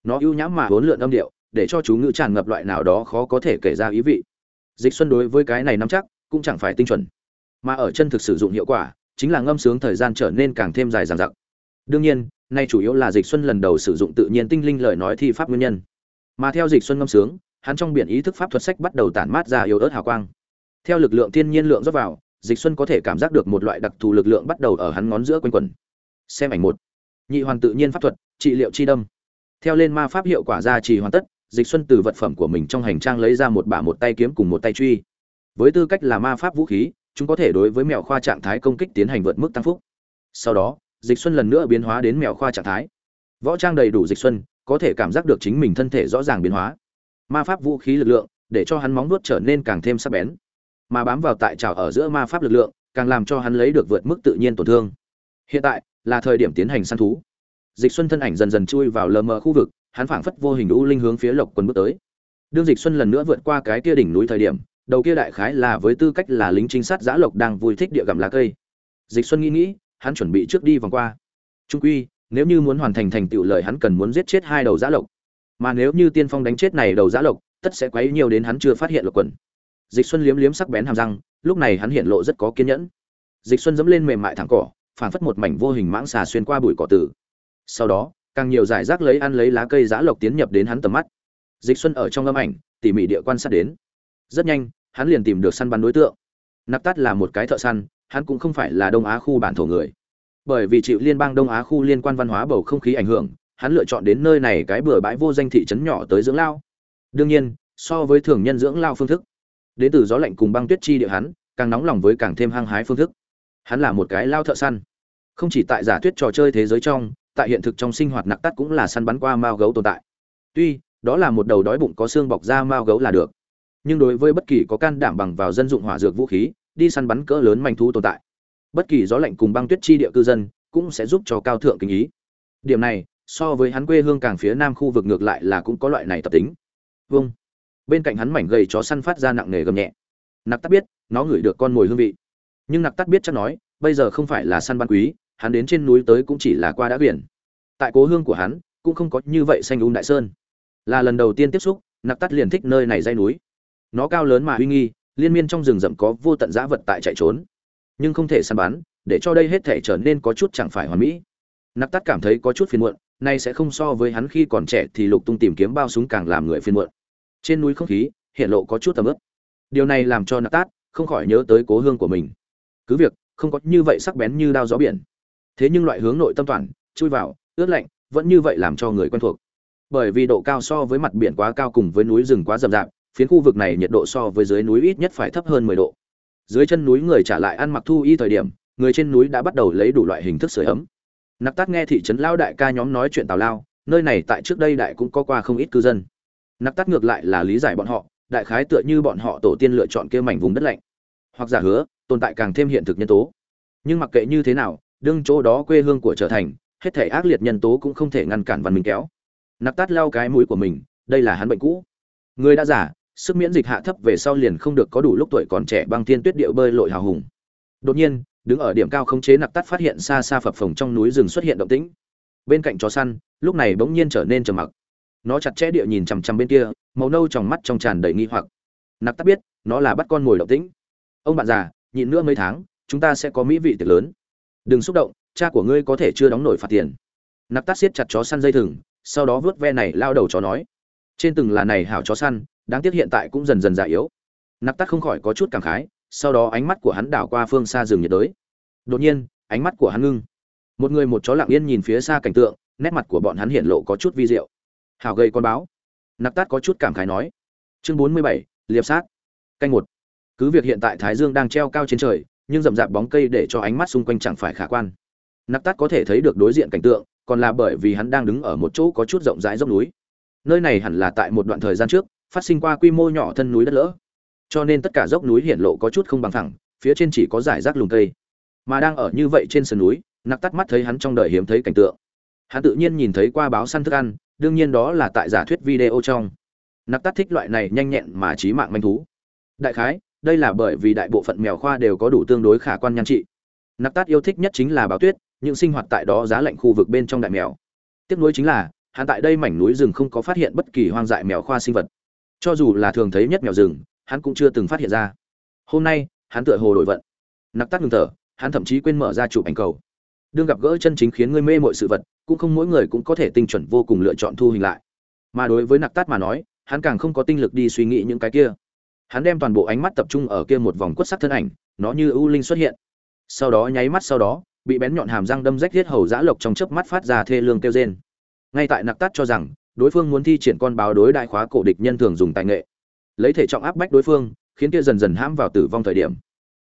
Nó ưu nhãm mà huấn lượn âm điệu, để cho chú ngữ tràn ngập loại nào đó khó có thể kể ra ý vị. Dịch xuân đối với cái này nắm chắc, cũng chẳng phải tinh chuẩn. Mà ở chân thực sử dụng hiệu quả, chính là ngâm sướng thời gian trở nên càng thêm dài dằng dặc đương nhiên, nay chủ yếu là dịch xuân lần đầu sử dụng tự nhiên tinh linh lời nói thi pháp nguyên nhân. Mà theo dịch xuân ngâm sướng, hắn trong biển ý thức pháp thuật sách bắt đầu tản mát ra yếu ớt hào quang. Theo lực lượng thiên nhiên lượng rót vào, dịch xuân có thể cảm giác được một loại đặc thù lực lượng bắt đầu ở hắn ngón giữa quanh quẩn. Xem ảnh một. Nhị hoàn tự nhiên pháp thuật, trị liệu chi đâm. Theo lên ma pháp hiệu quả ra trì hoàn tất, dịch xuân từ vật phẩm của mình trong hành trang lấy ra một bả một tay kiếm cùng một tay truy. Với tư cách là ma pháp vũ khí, chúng có thể đối với mèo khoa trạng thái công kích tiến hành vượt mức tăng phúc. Sau đó dịch xuân lần nữa biến hóa đến mèo khoa trạng thái. Võ trang đầy đủ dịch xuân, có thể cảm giác được chính mình thân thể rõ ràng biến hóa. Ma pháp vũ khí lực lượng, để cho hắn móng vuốt trở nên càng thêm sắc bén. Mà bám vào tại trào ở giữa ma pháp lực lượng, càng làm cho hắn lấy được vượt mức tự nhiên tổn thương. Hiện tại, là thời điểm tiến hành săn thú. Dịch xuân thân ảnh dần dần chui vào lờ mờ khu vực, hắn phảng phất vô hình u linh hướng phía lộc quân bước tới. Đương dịch xuân lần nữa vượt qua cái kia đỉnh núi thời điểm, đầu kia đại khái là với tư cách là lính trinh sát giã lộc đang vui thích địa gặm lá cây. Dịch xuân nghĩ nghĩ hắn chuẩn bị trước đi vòng qua. Trung quy, nếu như muốn hoàn thành thành tựu lời hắn cần muốn giết chết hai đầu giã lộc. Mà nếu như tiên phong đánh chết này đầu giã lộc, tất sẽ quấy nhiều đến hắn chưa phát hiện lộc quần. Dịch xuân liếm liếm sắc bén hàm răng, lúc này hắn hiện lộ rất có kiên nhẫn. Dịch xuân dẫm lên mềm mại thẳng cỏ, phản phất một mảnh vô hình mãng xà xuyên qua bụi cỏ tử. Sau đó, càng nhiều giải rác lấy ăn lấy lá cây giã lộc tiến nhập đến hắn tầm mắt. Dịch xuân ở trong âm ảnh, tỉ mỉ địa quan sát đến. Rất nhanh, hắn liền tìm được săn bắn đối tượng. Nạp tát là một cái thợ săn hắn cũng không phải là đông á khu bản thổ người. Bởi vì chịu liên bang đông á khu liên quan văn hóa bầu không khí ảnh hưởng, hắn lựa chọn đến nơi này cái bừa bãi vô danh thị trấn nhỏ tới dưỡng lao. Đương nhiên, so với thường nhân dưỡng lao phương thức, đến từ gió lạnh cùng băng tuyết chi địa hắn, càng nóng lòng với càng thêm hăng hái phương thức. Hắn là một cái lao thợ săn. Không chỉ tại giả thuyết trò chơi thế giới trong, tại hiện thực trong sinh hoạt nặc tắt cũng là săn bắn qua mao gấu tồn tại. Tuy, đó là một đầu đói bụng có xương bọc da mao gấu là được. Nhưng đối với bất kỳ có can đảm bằng vào dân dụng hỏa dược vũ khí đi săn bắn cỡ lớn manh thú tồn tại. Bất kỳ gió lạnh cùng băng tuyết chi địa cư dân cũng sẽ giúp cho cao thượng kinh ý. Điểm này, so với hắn quê hương càng phía nam khu vực ngược lại là cũng có loại này tập tính. Vâng. Bên cạnh hắn mảnh gầy chó săn phát ra nặng nề gầm nhẹ. Nặc tắt biết, nó ngửi được con mồi hương vị. Nhưng nặc tắt biết chắc nói, bây giờ không phải là săn bắn quý, hắn đến trên núi tới cũng chỉ là qua đã biển. Tại cố hương của hắn, cũng không có như vậy xanh ung đại sơn. Là lần đầu tiên tiếp xúc, nặc tắt liền thích nơi này dây núi. Nó cao lớn mà uy nghi liên miên trong rừng rậm có vô tận giã vật tại chạy trốn, nhưng không thể săn bắn, để cho đây hết thể trở nên có chút chẳng phải hoàn mỹ. Nặc tắt cảm thấy có chút phiền muộn, nay sẽ không so với hắn khi còn trẻ thì lục tung tìm kiếm bao súng càng làm người phiền muộn. Trên núi không khí, hiện lộ có chút tầm ướp điều này làm cho nặc tát không khỏi nhớ tới cố hương của mình. Cứ việc, không có như vậy sắc bén như đao gió biển. Thế nhưng loại hướng nội tâm toàn, chui vào, ướt lạnh, vẫn như vậy làm cho người quen thuộc. Bởi vì độ cao so với mặt biển quá cao cùng với núi rừng quá rậm rạp phiến khu vực này nhiệt độ so với dưới núi ít nhất phải thấp hơn 10 độ. Dưới chân núi người trả lại ăn mặc thu y thời điểm, người trên núi đã bắt đầu lấy đủ loại hình thức sưởi ấm. Nặc tát nghe thị trấn lao đại ca nhóm nói chuyện tào lao, nơi này tại trước đây đại cũng có qua không ít cư dân. Nặc tát ngược lại là lý giải bọn họ, đại khái tựa như bọn họ tổ tiên lựa chọn kia mảnh vùng đất lạnh. Hoặc giả hứa, tồn tại càng thêm hiện thực nhân tố. Nhưng mặc kệ như thế nào, đương chỗ đó quê hương của trở thành, hết thể ác liệt nhân tố cũng không thể ngăn cản văn minh kéo. Nặc tát lau cái mũi của mình, đây là hắn bệnh cũ. Người đã giả sức miễn dịch hạ thấp về sau liền không được có đủ lúc tuổi còn trẻ băng thiên tuyết điệu bơi lội hào hùng. Đột nhiên, đứng ở điểm cao khống chế nặc tát phát hiện xa xa phập phồng trong núi rừng xuất hiện động tĩnh. Bên cạnh chó săn, lúc này bỗng nhiên trở nên trầm mặc. Nó chặt chẽ địa nhìn chằm chằm bên kia, màu nâu trong mắt trong tràn đầy nghi hoặc. Nặc tát biết, nó là bắt con mồi động tĩnh. Ông bạn già, nhịn nữa mấy tháng, chúng ta sẽ có mỹ vị tiệc lớn. Đừng xúc động, cha của ngươi có thể chưa đóng nổi phạt tiền. Nặc tát siết chặt chó săn dây thừng, sau đó vớt ve này lao đầu chó nói. Trên từng là này hảo chó săn đáng tiếc hiện tại cũng dần dần già yếu. Nặc tát không khỏi có chút cảm khái, sau đó ánh mắt của hắn đảo qua phương xa rừng nhiệt đới. Đột nhiên, ánh mắt của hắn ngưng. Một người một chó lặng yên nhìn phía xa cảnh tượng, nét mặt của bọn hắn hiện lộ có chút vi diệu. Hảo gây con báo. Nặc tát có chút cảm khái nói. Chương bốn mươi bảy, liệp sát. Canh một. Cứ việc hiện tại thái dương đang treo cao trên trời, nhưng rậm rạp bóng cây để cho ánh mắt xung quanh chẳng phải khả quan. Nặc tát có thể thấy được đối diện cảnh tượng, còn là bởi vì hắn đang đứng ở một chỗ có chút rộng rãi dốc núi. Nơi này hẳn là tại một đoạn thời gian trước phát sinh qua quy mô nhỏ thân núi đất lỡ. Cho nên tất cả dốc núi hiện lộ có chút không bằng thẳng phía trên chỉ có giải rác lùm cây. Mà đang ở như vậy trên sườn núi, nặc tắt mắt thấy hắn trong đời hiếm thấy cảnh tượng. Hắn tự nhiên nhìn thấy qua báo săn thức ăn, đương nhiên đó là tại giả thuyết video trong. Nặc tắt thích loại này nhanh nhẹn mà trí mạng manh thú. Đại khái, đây là bởi vì đại bộ phận mèo khoa đều có đủ tương đối khả quan nhan trị. Nặc Tắt yêu thích nhất chính là báo tuyết, những sinh hoạt tại đó giá lạnh khu vực bên trong đại mèo. Tiếc nuối chính là, hắn tại đây mảnh núi rừng không có phát hiện bất kỳ hoang dại mèo khoa sinh vật cho dù là thường thấy nhất mèo rừng, hắn cũng chưa từng phát hiện ra. Hôm nay, hắn tựa hồ đổi vận. Nặc tát ngừng thở, hắn thậm chí quên mở ra chụp ảnh cầu. Đương gặp gỡ chân chính khiến ngươi mê mọi sự vật, cũng không mỗi người cũng có thể tinh chuẩn vô cùng lựa chọn thu hình lại. Mà đối với nặc tát mà nói, hắn càng không có tinh lực đi suy nghĩ những cái kia. Hắn đem toàn bộ ánh mắt tập trung ở kia một vòng quất sắc thân ảnh, nó như ưu linh xuất hiện. Sau đó nháy mắt sau đó, bị bén nhọn hàm răng đâm rách thiết hầu dã lộc trong chớp mắt phát ra thê lương kêu rên. Ngay tại nặc tát cho rằng đối phương muốn thi triển con báo đối đại khóa cổ địch nhân thường dùng tài nghệ. Lấy thể trọng áp bách đối phương, khiến kia dần dần hãm vào tử vong thời điểm.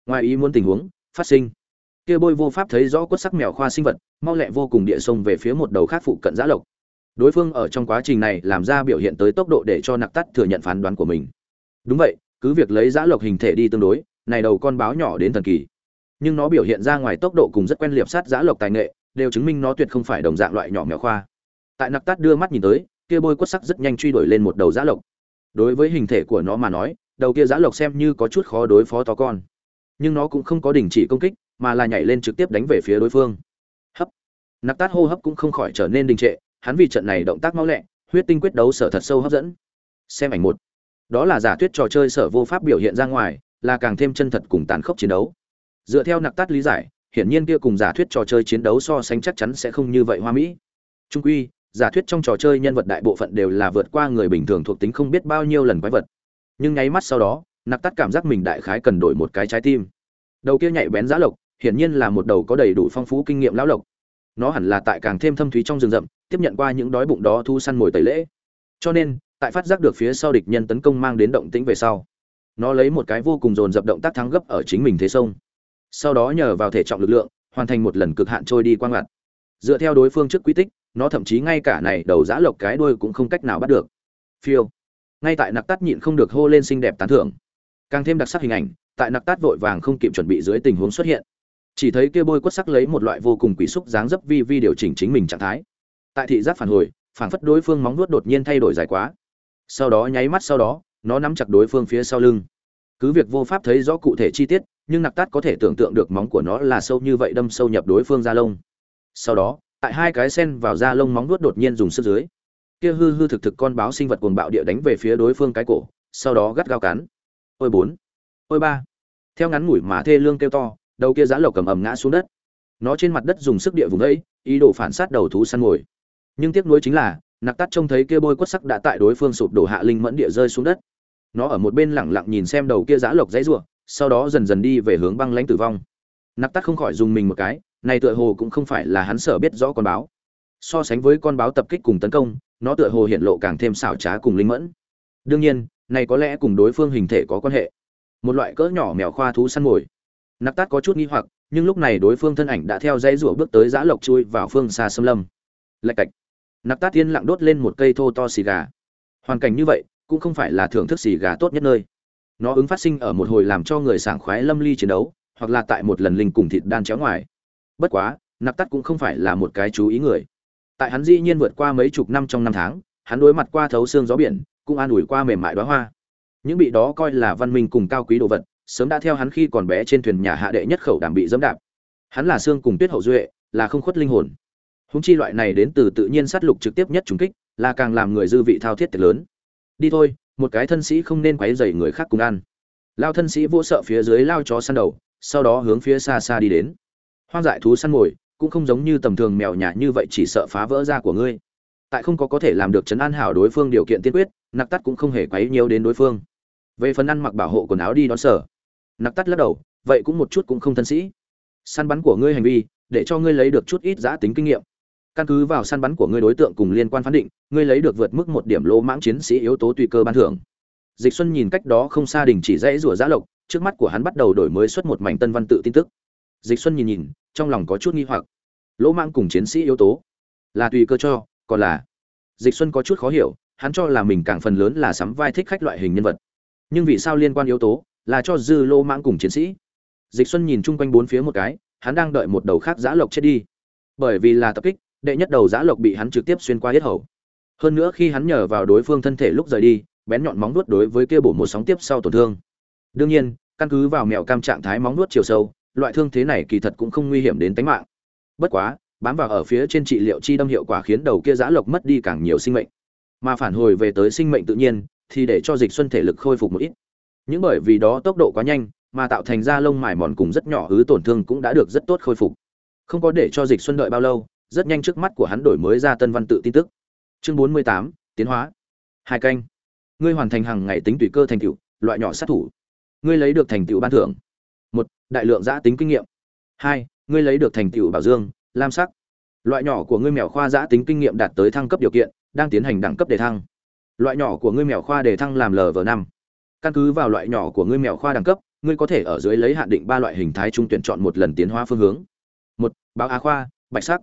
Ngoài ý muốn tình huống, phát sinh. Kia bôi vô pháp thấy rõ quất sắc mèo khoa sinh vật, mau lẹ vô cùng địa sông về phía một đầu khác phụ cận giã lộc. Đối phương ở trong quá trình này làm ra biểu hiện tới tốc độ để cho nặc tắt thừa nhận phán đoán của mình. Đúng vậy, cứ việc lấy giã lộc hình thể đi tương đối, này đầu con báo nhỏ đến thần kỳ. Nhưng nó biểu hiện ra ngoài tốc độ cùng rất quen liệp sát giã lộc tài nghệ, đều chứng minh nó tuyệt không phải đồng dạng loại nhỏ mèo khoa. Tại nặc tắt đưa mắt nhìn tới kia bôi quất sắc rất nhanh truy đuổi lên một đầu giã lộc. Đối với hình thể của nó mà nói, đầu kia giã lộc xem như có chút khó đối phó to con. Nhưng nó cũng không có đình chỉ công kích, mà là nhảy lên trực tiếp đánh về phía đối phương. Hấp. Nặc tát hô hấp cũng không khỏi trở nên đình trệ, hắn vì trận này động tác mau lẹ, huyết tinh quyết đấu sở thật sâu hấp dẫn. Xem ảnh một. Đó là giả thuyết trò chơi sở vô pháp biểu hiện ra ngoài, là càng thêm chân thật cùng tàn khốc chiến đấu. Dựa theo nặc tát lý giải, hiển nhiên kia cùng giả thuyết trò chơi chiến đấu so sánh chắc chắn sẽ không như vậy hoa mỹ. Trung quy giả thuyết trong trò chơi nhân vật đại bộ phận đều là vượt qua người bình thường thuộc tính không biết bao nhiêu lần quái vật. Nhưng nháy mắt sau đó, nặc tát cảm giác mình đại khái cần đổi một cái trái tim. Đầu kia nhạy bén giã lộc, hiển nhiên là một đầu có đầy đủ phong phú kinh nghiệm lão lộc. Nó hẳn là tại càng thêm thâm thúy trong rừng rậm, tiếp nhận qua những đói bụng đó thu săn mồi tẩy lễ. Cho nên, tại phát giác được phía sau địch nhân tấn công mang đến động tĩnh về sau, nó lấy một cái vô cùng dồn dập động tác thắng gấp ở chính mình thế sông. Sau đó nhờ vào thể trọng lực lượng, hoàn thành một lần cực hạn trôi đi quang ngặt. Dựa theo đối phương trước quy tích nó thậm chí ngay cả này đầu giã lộc cái đuôi cũng không cách nào bắt được. Phiêu. Ngay tại nặc tắt nhịn không được hô lên xinh đẹp tán thưởng. Càng thêm đặc sắc hình ảnh, tại nặc tát vội vàng không kịp chuẩn bị dưới tình huống xuất hiện. Chỉ thấy kia bôi quất sắc lấy một loại vô cùng quỷ xúc dáng dấp vi vi điều chỉnh chính mình trạng thái. Tại thị giác phản hồi phản phất đối phương móng nuốt đột nhiên thay đổi dài quá. Sau đó nháy mắt sau đó, nó nắm chặt đối phương phía sau lưng. Cứ việc vô pháp thấy rõ cụ thể chi tiết, nhưng nặc tát có thể tưởng tượng được móng của nó là sâu như vậy đâm sâu nhập đối phương da lông. Sau đó tại hai cái sen vào da lông móng vuốt đột nhiên dùng sức dưới. Kia hư hư thực thực con báo sinh vật cuồng bạo địa đánh về phía đối phương cái cổ, sau đó gắt gao cắn. Ôi bốn, ôi ba. Theo ngắn ngủi mà thê lương kêu to, đầu kia giá lộc cầm ầm ngã xuống đất. Nó trên mặt đất dùng sức địa vùng ấy, ý đồ phản sát đầu thú săn ngồi nhưng tiếc nuối chính là, nặc tắt trông thấy kia bôi quất sắc đã tại đối phương sụp đổ hạ linh mẫn địa rơi xuống đất. Nó ở một bên lẳng lặng nhìn xem đầu kia giã lộc dãy rủa, sau đó dần dần đi về hướng băng lãnh tử vong. Nặc tắt không khỏi dùng mình một cái này tựa hồ cũng không phải là hắn sở biết rõ con báo. So sánh với con báo tập kích cùng tấn công, nó tựa hồ hiện lộ càng thêm xảo trá cùng linh mẫn. Đương nhiên, này có lẽ cùng đối phương hình thể có quan hệ. Một loại cỡ nhỏ mèo khoa thú săn mồi. Nặc tát có chút nghi hoặc, nhưng lúc này đối phương thân ảnh đã theo dãy rủa bước tới giã lộc chui vào phương xa xâm lâm. Lạch cạch. Nặc tát tiên lặng đốt lên một cây thô to xì gà. Hoàn cảnh như vậy, cũng không phải là thưởng thức xì gà tốt nhất nơi. Nó ứng phát sinh ở một hồi làm cho người sảng khoái lâm ly chiến đấu, hoặc là tại một lần linh cùng thịt đan chéo ngoài bất quá, nạp tát cũng không phải là một cái chú ý người. Tại hắn dĩ nhiên vượt qua mấy chục năm trong năm tháng, hắn đối mặt qua thấu xương gió biển, cũng an ủi qua mềm mại đoá hoa. Những bị đó coi là văn minh cùng cao quý đồ vật, sớm đã theo hắn khi còn bé trên thuyền nhà hạ đệ nhất khẩu đảm bị dẫm đạp. Hắn là xương cùng tuyết hậu duệ, là không khuất linh hồn. Húng chi loại này đến từ tự nhiên sát lục trực tiếp nhất trùng kích, là càng làm người dư vị thao thiết tiệt lớn. Đi thôi, một cái thân sĩ không nên quấy dày người khác cùng ăn. Lao thân sĩ vô sợ phía dưới lao chó săn đầu, sau đó hướng phía xa xa đi đến hoang dại thú săn mồi, cũng không giống như tầm thường mèo nhà như vậy chỉ sợ phá vỡ da của ngươi. Tại không có có thể làm được chấn an hảo đối phương điều kiện tiên quyết, nặc tắt cũng không hề quấy nhiều đến đối phương. Về phần ăn mặc bảo hộ quần áo đi đón sở, nặc tắt lắc đầu, vậy cũng một chút cũng không thân sĩ. Săn bắn của ngươi hành vi, để cho ngươi lấy được chút ít giã tính kinh nghiệm. Căn cứ vào săn bắn của ngươi đối tượng cùng liên quan phán định, ngươi lấy được vượt mức một điểm lô mãng chiến sĩ yếu tố tùy cơ ban thưởng. Dịch xuân nhìn cách đó không xa đình chỉ dãy rủa giã lộc, trước mắt của hắn bắt đầu đổi mới xuất một mảnh tân văn tự tin tức dịch xuân nhìn nhìn, trong lòng có chút nghi hoặc. Lỗ mãng cùng chiến sĩ yếu tố, là tùy cơ cho, còn là? Dịch xuân có chút khó hiểu, hắn cho là mình càng phần lớn là sắm vai thích khách loại hình nhân vật. Nhưng vì sao liên quan yếu tố, là cho dư lô mãng cùng chiến sĩ? Dịch xuân nhìn chung quanh bốn phía một cái, hắn đang đợi một đầu khác giã lộc chết đi. Bởi vì là tập kích, đệ nhất đầu giã lộc bị hắn trực tiếp xuyên qua hết hầu. Hơn nữa khi hắn nhờ vào đối phương thân thể lúc rời đi, bén nhọn móng vuốt đối với kia bổ một sóng tiếp sau tổn thương. Đương nhiên, căn cứ vào mèo cam trạng thái móng nuốt chiều sâu loại thương thế này kỳ thật cũng không nguy hiểm đến tính mạng. Bất quá bám vào ở phía trên trị liệu chi đâm hiệu quả khiến đầu kia giã lộc mất đi càng nhiều sinh mệnh. Mà phản hồi về tới sinh mệnh tự nhiên thì để cho dịch xuân thể lực khôi phục một ít. Những bởi vì đó tốc độ quá nhanh mà tạo thành ra lông mài mòn cùng rất nhỏ ứ tổn thương cũng đã được rất tốt khôi phục. Không có để cho dịch xuân đợi bao lâu rất nhanh trước mắt của hắn đổi mới ra tân văn tự tin tức. Chương 48, tiến hóa. Hai canh. Ngươi hoàn thành hàng ngày tính tùy cơ thành tựu loại nhỏ sát thủ. Ngươi lấy được thành tựu ban thưởng đại lượng giã tính kinh nghiệm. Hai, ngươi lấy được thành tựu bảo dương, lam sắc. Loại nhỏ của ngươi mèo khoa giã tính kinh nghiệm đạt tới thăng cấp điều kiện, đang tiến hành đẳng cấp đề thăng. Loại nhỏ của ngươi mèo khoa đề thăng làm lv năm. Căn cứ vào loại nhỏ của ngươi mèo khoa đẳng cấp, ngươi có thể ở dưới lấy hạn định ba loại hình thái trung tuyển chọn một lần tiến hóa phương hướng. Một, báo á khoa, bạch sắc.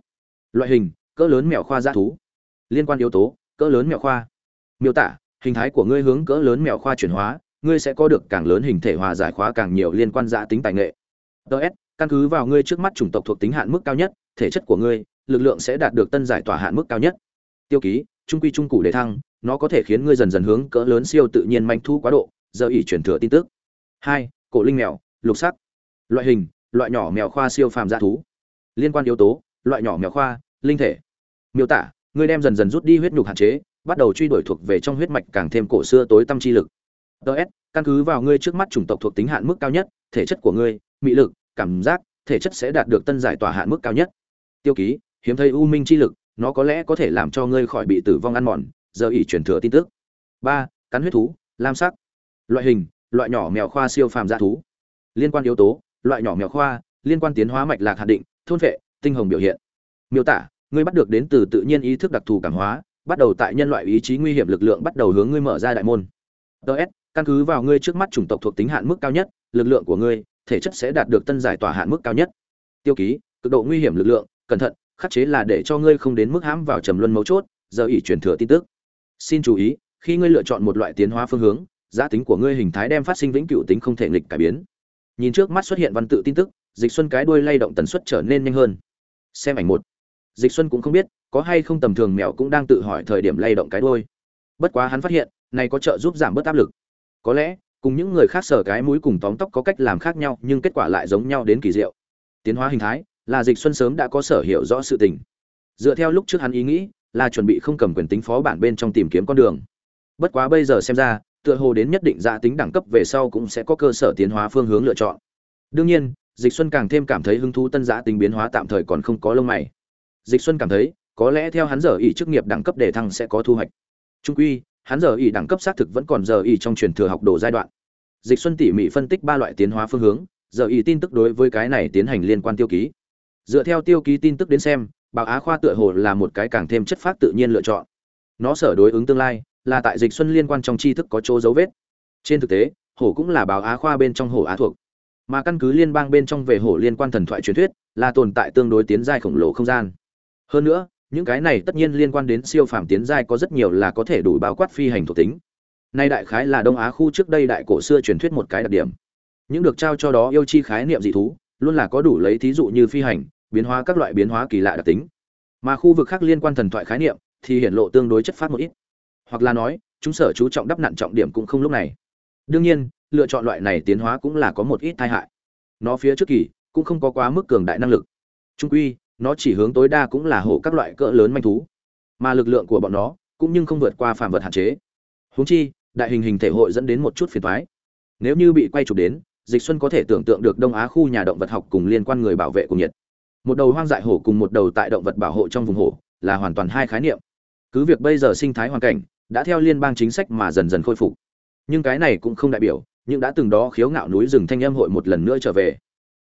Loại hình, cỡ lớn mèo khoa giã thú. Liên quan yếu tố, cỡ lớn mèo khoa. Miêu tả, hình thái của ngươi hướng cỡ lớn mèo khoa chuyển hóa ngươi sẽ có được càng lớn hình thể hòa giải khóa càng nhiều liên quan giá tính tài nghệ. DS, căn cứ vào ngươi trước mắt chủng tộc thuộc tính hạn mức cao nhất thể chất của ngươi lực lượng sẽ đạt được tân giải tỏa hạn mức cao nhất. Tiêu ký trung quy trung cụ để thăng nó có thể khiến ngươi dần dần hướng cỡ lớn siêu tự nhiên manh thu quá độ giờ ỷ chuyển thừa tin tức. Hai cổ linh mèo lục sắc. Loại hình loại nhỏ mèo khoa siêu phàm dạ thú. Liên quan yếu tố loại nhỏ mèo khoa linh thể. Miêu tả ngươi đem dần dần rút đi huyết nhục hạn chế bắt đầu truy đuổi thuộc về trong huyết mạch càng thêm cổ xưa tối tâm chi lực ts căn cứ vào ngươi trước mắt chủng tộc thuộc tính hạn mức cao nhất, thể chất của ngươi, mị lực, cảm giác, thể chất sẽ đạt được tân giải tỏa hạn mức cao nhất. Tiêu ký, hiếm thấy u minh chi lực, nó có lẽ có thể làm cho ngươi khỏi bị tử vong ăn mòn, giờ ỉ truyền thừa tin tức. Ba, cắn huyết thú, lam sắc. Loại hình, loại nhỏ mèo khoa siêu phàm dạ thú. Liên quan yếu tố, loại nhỏ mèo khoa, liên quan tiến hóa mạch lạc hạn định, thôn vệ tinh hồng biểu hiện. Miêu tả, ngươi bắt được đến từ tự nhiên ý thức đặc thù cảm hóa, bắt đầu tại nhân loại ý chí nguy hiểm lực lượng bắt đầu hướng ngươi mở ra đại môn. Ts căn cứ vào ngươi trước mắt chủng tộc thuộc tính hạn mức cao nhất, lực lượng của ngươi, thể chất sẽ đạt được tân giải tỏa hạn mức cao nhất. Tiêu ký, cực độ nguy hiểm lực lượng, cẩn thận, khắc chế là để cho ngươi không đến mức hãm vào trầm luân mấu chốt, giờ ỉ truyền thừa tin tức. Xin chú ý, khi ngươi lựa chọn một loại tiến hóa phương hướng, giá tính của ngươi hình thái đem phát sinh vĩnh cửu tính không thể nghịch cải biến. Nhìn trước mắt xuất hiện văn tự tin tức, dịch xuân cái đuôi lay động tần suất trở nên nhanh hơn. Xem ảnh một. Dịch xuân cũng không biết, có hay không tầm thường mèo cũng đang tự hỏi thời điểm lay động cái đuôi. Bất quá hắn phát hiện, này có trợ giúp giảm bớt áp lực có lẽ, cùng những người khác sở cái mũi cùng tóm tóc có cách làm khác nhau, nhưng kết quả lại giống nhau đến kỳ diệu. Tiến hóa hình thái, là dịch xuân sớm đã có sở hiểu rõ sự tình. Dựa theo lúc trước hắn ý nghĩ, là chuẩn bị không cầm quyền tính phó bản bên trong tìm kiếm con đường. Bất quá bây giờ xem ra, tựa hồ đến nhất định giá tính đẳng cấp về sau cũng sẽ có cơ sở tiến hóa phương hướng lựa chọn. Đương nhiên, dịch xuân càng thêm cảm thấy hứng thú tân giá tính biến hóa tạm thời còn không có lông mày. Dịch xuân cảm thấy, có lẽ theo hắn giờ ý chức nghiệp đẳng cấp đề thăng sẽ có thu hoạch. Trung quy hắn giờ y đẳng cấp xác thực vẫn còn giờ y trong truyền thừa học đồ giai đoạn. Dịch xuân tỉ mỉ phân tích ba loại tiến hóa phương hướng, giờ y tin tức đối với cái này tiến hành liên quan tiêu ký. Dựa theo tiêu ký tin tức đến xem, bảo á khoa tựa hồ là một cái càng thêm chất phát tự nhiên lựa chọn. Nó sở đối ứng tương lai, là tại dịch xuân liên quan trong tri thức có chỗ dấu vết. Trên thực tế, hổ cũng là báo á khoa bên trong hổ á thuộc. Mà căn cứ liên bang bên trong về hổ liên quan thần thoại truyền thuyết, là tồn tại tương đối tiến giai khổng lồ không gian. Hơn nữa những cái này tất nhiên liên quan đến siêu phàm tiến giai có rất nhiều là có thể đủ bao quát phi hành thuộc tính. Nay đại khái là đông á khu trước đây đại cổ xưa truyền thuyết một cái đặc điểm. Những được trao cho đó yêu chi khái niệm dị thú, luôn là có đủ lấy thí dụ như phi hành, biến hóa các loại biến hóa kỳ lạ đặc tính. Mà khu vực khác liên quan thần thoại khái niệm thì hiển lộ tương đối chất phát một ít. Hoặc là nói, chúng sở chú trọng đắp nặn trọng điểm cũng không lúc này. Đương nhiên, lựa chọn loại này tiến hóa cũng là có một ít tai hại. Nó phía trước kỳ cũng không có quá mức cường đại năng lực. Trung quy nó chỉ hướng tối đa cũng là hổ các loại cỡ lớn manh thú, mà lực lượng của bọn nó cũng nhưng không vượt qua phạm vật hạn chế. Huống chi, đại hình hình thể hội dẫn đến một chút phiền thoái nếu như bị quay chụp đến, dịch xuân có thể tưởng tượng được đông á khu nhà động vật học cùng liên quan người bảo vệ cùng nhiệt. Một đầu hoang dại hổ cùng một đầu tại động vật bảo hộ trong vùng hổ là hoàn toàn hai khái niệm. Cứ việc bây giờ sinh thái hoàn cảnh đã theo liên bang chính sách mà dần dần khôi phục, nhưng cái này cũng không đại biểu nhưng đã từng đó khiếu ngạo núi rừng thanh âm hội một lần nữa trở về.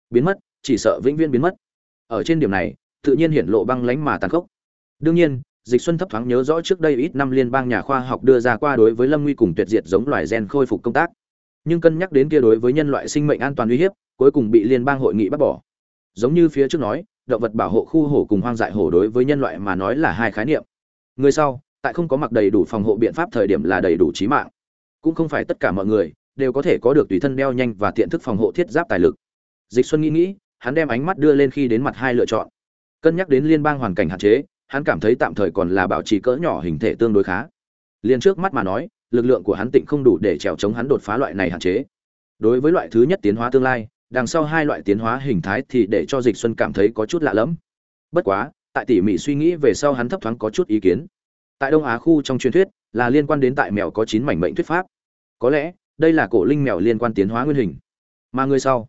Biến mất, chỉ sợ vĩnh viễn biến mất. Ở trên điểm này tự nhiên hiển lộ băng lánh mà tàn khốc. Đương nhiên, dịch xuân thấp thoáng nhớ rõ trước đây ít năm liên bang nhà khoa học đưa ra qua đối với lâm nguy cùng tuyệt diệt giống loài gen khôi phục công tác. Nhưng cân nhắc đến kia đối với nhân loại sinh mệnh an toàn uy hiếp, cuối cùng bị liên bang hội nghị bác bỏ. Giống như phía trước nói, động vật bảo hộ khu hổ cùng hoang dại hổ đối với nhân loại mà nói là hai khái niệm. Người sau, tại không có mặc đầy đủ phòng hộ biện pháp thời điểm là đầy đủ trí mạng. Cũng không phải tất cả mọi người đều có thể có được tùy thân đeo nhanh và tiện thức phòng hộ thiết giáp tài lực. Dịch xuân nghĩ nghĩ, hắn đem ánh mắt đưa lên khi đến mặt hai lựa chọn cân nhắc đến liên bang hoàn cảnh hạn chế, hắn cảm thấy tạm thời còn là bảo trì cỡ nhỏ hình thể tương đối khá. Liền trước mắt mà nói, lực lượng của hắn tịnh không đủ để trèo chống hắn đột phá loại này hạn chế. Đối với loại thứ nhất tiến hóa tương lai, đằng sau hai loại tiến hóa hình thái thì để cho dịch xuân cảm thấy có chút lạ lẫm. Bất quá, tại tỉ mỉ suy nghĩ về sau hắn thấp thoáng có chút ý kiến. Tại đông á khu trong truyền thuyết, là liên quan đến tại mèo có chín mảnh mệnh thuyết pháp. Có lẽ, đây là cổ linh mèo liên quan tiến hóa nguyên hình. Mà người sau,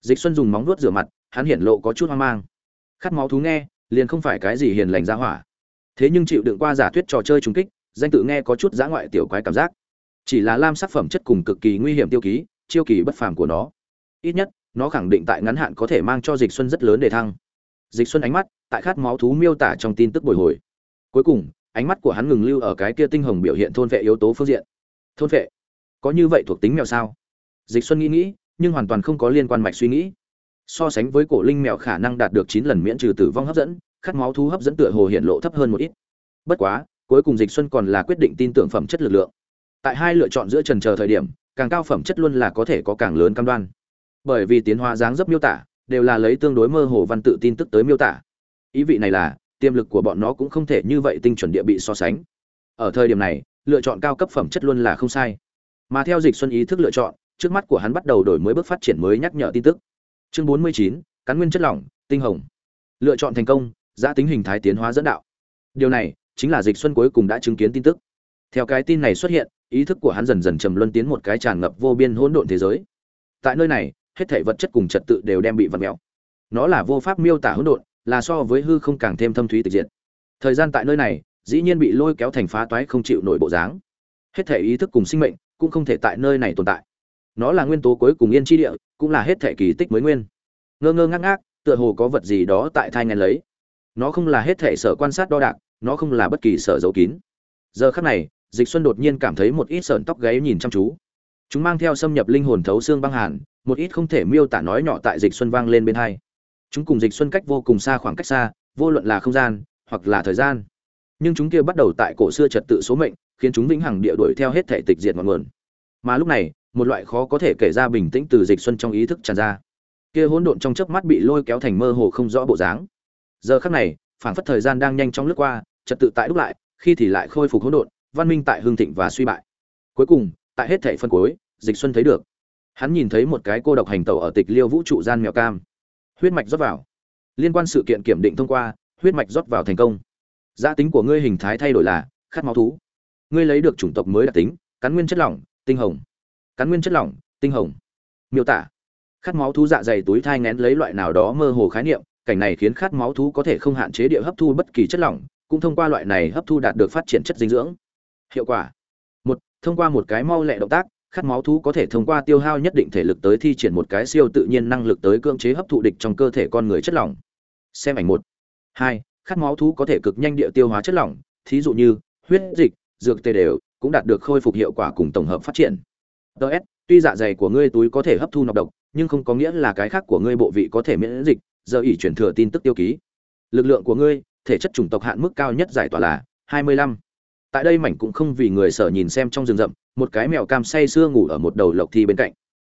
dịch xuân dùng móng vuốt rửa mặt, hắn hiển lộ có chút hoang mang khát máu thú nghe, liền không phải cái gì hiền lành ra hỏa. Thế nhưng chịu đựng qua giả thuyết trò chơi trùng kích, danh tự nghe có chút giã ngoại tiểu quái cảm giác. Chỉ là lam sắc phẩm chất cùng cực kỳ nguy hiểm tiêu ký, chiêu kỳ bất phàm của nó. Ít nhất, nó khẳng định tại ngắn hạn có thể mang cho dịch xuân rất lớn để thăng. Dịch xuân ánh mắt, tại khát máu thú miêu tả trong tin tức bồi hồi. Cuối cùng, ánh mắt của hắn ngừng lưu ở cái kia tinh hồng biểu hiện thôn vệ yếu tố phương diện. Thôn vệ? Có như vậy thuộc tính mèo sao? Dịch xuân nghĩ nghĩ, nhưng hoàn toàn không có liên quan mạch suy nghĩ so sánh với cổ linh mèo khả năng đạt được chín lần miễn trừ tử vong hấp dẫn, khát máu thú hấp dẫn tựa hồ hiện lộ thấp hơn một ít. Bất quá, cuối cùng dịch xuân còn là quyết định tin tưởng phẩm chất lực lượng. Tại hai lựa chọn giữa trần chờ thời điểm, càng cao phẩm chất luôn là có thể có càng lớn cam đoan. Bởi vì tiến hóa dáng dấp miêu tả, đều là lấy tương đối mơ hồ văn tự tin tức tới miêu tả. Ý vị này là, tiềm lực của bọn nó cũng không thể như vậy tinh chuẩn địa bị so sánh. Ở thời điểm này, lựa chọn cao cấp phẩm chất luôn là không sai. Mà theo dịch xuân ý thức lựa chọn, trước mắt của hắn bắt đầu đổi mới bước phát triển mới nhắc nhở tin tức chương 49, cán nguyên chất lỏng tinh hồng. Lựa chọn thành công giá tính hình thái tiến hóa dẫn đạo. Điều này chính là dịch xuân cuối cùng đã chứng kiến tin tức. Theo cái tin này xuất hiện ý thức của hắn dần dần trầm luân tiến một cái tràn ngập vô biên hỗn độn thế giới. Tại nơi này hết thảy vật chất cùng trật tự đều đem bị vặn mèo. Nó là vô pháp miêu tả hỗn độn là so với hư không càng thêm thâm thúy tịch diện thời gian tại nơi này dĩ nhiên bị lôi kéo thành phá toái không chịu nổi bộ dáng. Hết thể ý thức cùng sinh mệnh cũng không thể tại nơi này tồn tại nó là nguyên tố cuối cùng yên chi địa, cũng là hết thể kỳ tích mới nguyên. Ngơ ngơ ngác ngác, tựa hồ có vật gì đó tại thai ngàn lấy. Nó không là hết thể sở quan sát đo đạc, nó không là bất kỳ sở giấu kín. Giờ khắc này, dịch xuân đột nhiên cảm thấy một ít sợn tóc gáy nhìn chăm chú. Chúng mang theo xâm nhập linh hồn thấu xương băng hàn, một ít không thể miêu tả nói nhỏ tại dịch xuân vang lên bên hai. Chúng cùng dịch xuân cách vô cùng xa khoảng cách xa, vô luận là không gian, hoặc là thời gian. Nhưng chúng kia bắt đầu tại cổ xưa trật tự số mệnh, khiến chúng vĩnh hằng địa đuổi theo hết thể tịch diệt ngọn nguồn. Mà lúc này một loại khó có thể kể ra bình tĩnh từ dịch xuân trong ý thức tràn ra. Kia hỗn độn trong chớp mắt bị lôi kéo thành mơ hồ không rõ bộ dáng. Giờ khắc này, phảng phất thời gian đang nhanh chóng lướt qua, trật tự tại đúc lại, khi thì lại khôi phục hỗn độn, văn minh tại hương thịnh và suy bại. Cuối cùng, tại hết thể phân cuối, dịch xuân thấy được. Hắn nhìn thấy một cái cô độc hành tẩu ở tịch liêu vũ trụ gian mèo cam. Huyết mạch rót vào. Liên quan sự kiện kiểm định thông qua, huyết mạch rót vào thành công. Gia tính của ngươi hình thái thay đổi là khát máu thú. Ngươi lấy được chủng tộc mới đặc tính, cắn nguyên chất lỏng, tinh hồng cắn nguyên chất lỏng, tinh hồng. Miêu tả. Khát máu thú dạ dày túi thai ngén lấy loại nào đó mơ hồ khái niệm, cảnh này khiến khát máu thú có thể không hạn chế địa hấp thu bất kỳ chất lỏng, cũng thông qua loại này hấp thu đạt được phát triển chất dinh dưỡng. Hiệu quả. Một, thông qua một cái mau lẹ động tác, khát máu thú có thể thông qua tiêu hao nhất định thể lực tới thi triển một cái siêu tự nhiên năng lực tới cưỡng chế hấp thụ địch trong cơ thể con người chất lỏng. Xem ảnh một. Hai, khát máu thú có thể cực nhanh địa tiêu hóa chất lỏng, thí dụ như, huyết dịch, dược tê đều, cũng đạt được khôi phục hiệu quả cùng tổng hợp phát triển ts tuy dạ dày của ngươi túi có thể hấp thu nọc độc, nhưng không có nghĩa là cái khác của ngươi bộ vị có thể miễn dịch, giờ ỉ chuyển thừa tin tức tiêu ký. Lực lượng của ngươi, thể chất chủng tộc hạn mức cao nhất giải tỏa là 25. tại đây mảnh cũng không vì người sở nhìn xem trong rừng rậm, một cái mèo cam say sưa ngủ ở một đầu lộc thi bên cạnh.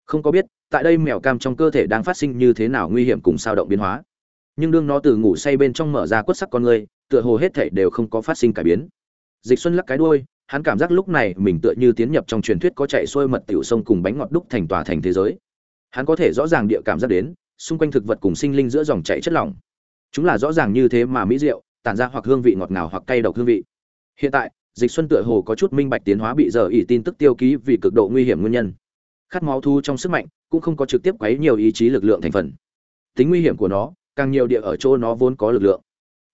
Không có biết, tại đây mèo cam trong cơ thể đang phát sinh như thế nào nguy hiểm cùng sao động biến hóa. Nhưng đương nó từ ngủ say bên trong mở ra quất sắc con người, tựa hồ hết thể đều không có phát sinh cải biến. Dịch xuân lắc cái đuôi hắn cảm giác lúc này mình tựa như tiến nhập trong truyền thuyết có chạy xuôi mật tiểu sông cùng bánh ngọt đúc thành tòa thành thế giới. Hắn có thể rõ ràng địa cảm giác đến xung quanh thực vật cùng sinh linh giữa dòng chảy chất lỏng. Chúng là rõ ràng như thế mà mỹ diệu, tản ra hoặc hương vị ngọt ngào hoặc cay độc hương vị. Hiện tại dịch xuân tựa hồ có chút minh bạch tiến hóa bị giờ ỉ tin tức tiêu ký vì cực độ nguy hiểm nguyên nhân. Khát máu thu trong sức mạnh cũng không có trực tiếp quấy nhiều ý chí lực lượng thành phần. Tính nguy hiểm của nó càng nhiều địa ở chỗ nó vốn có lực lượng.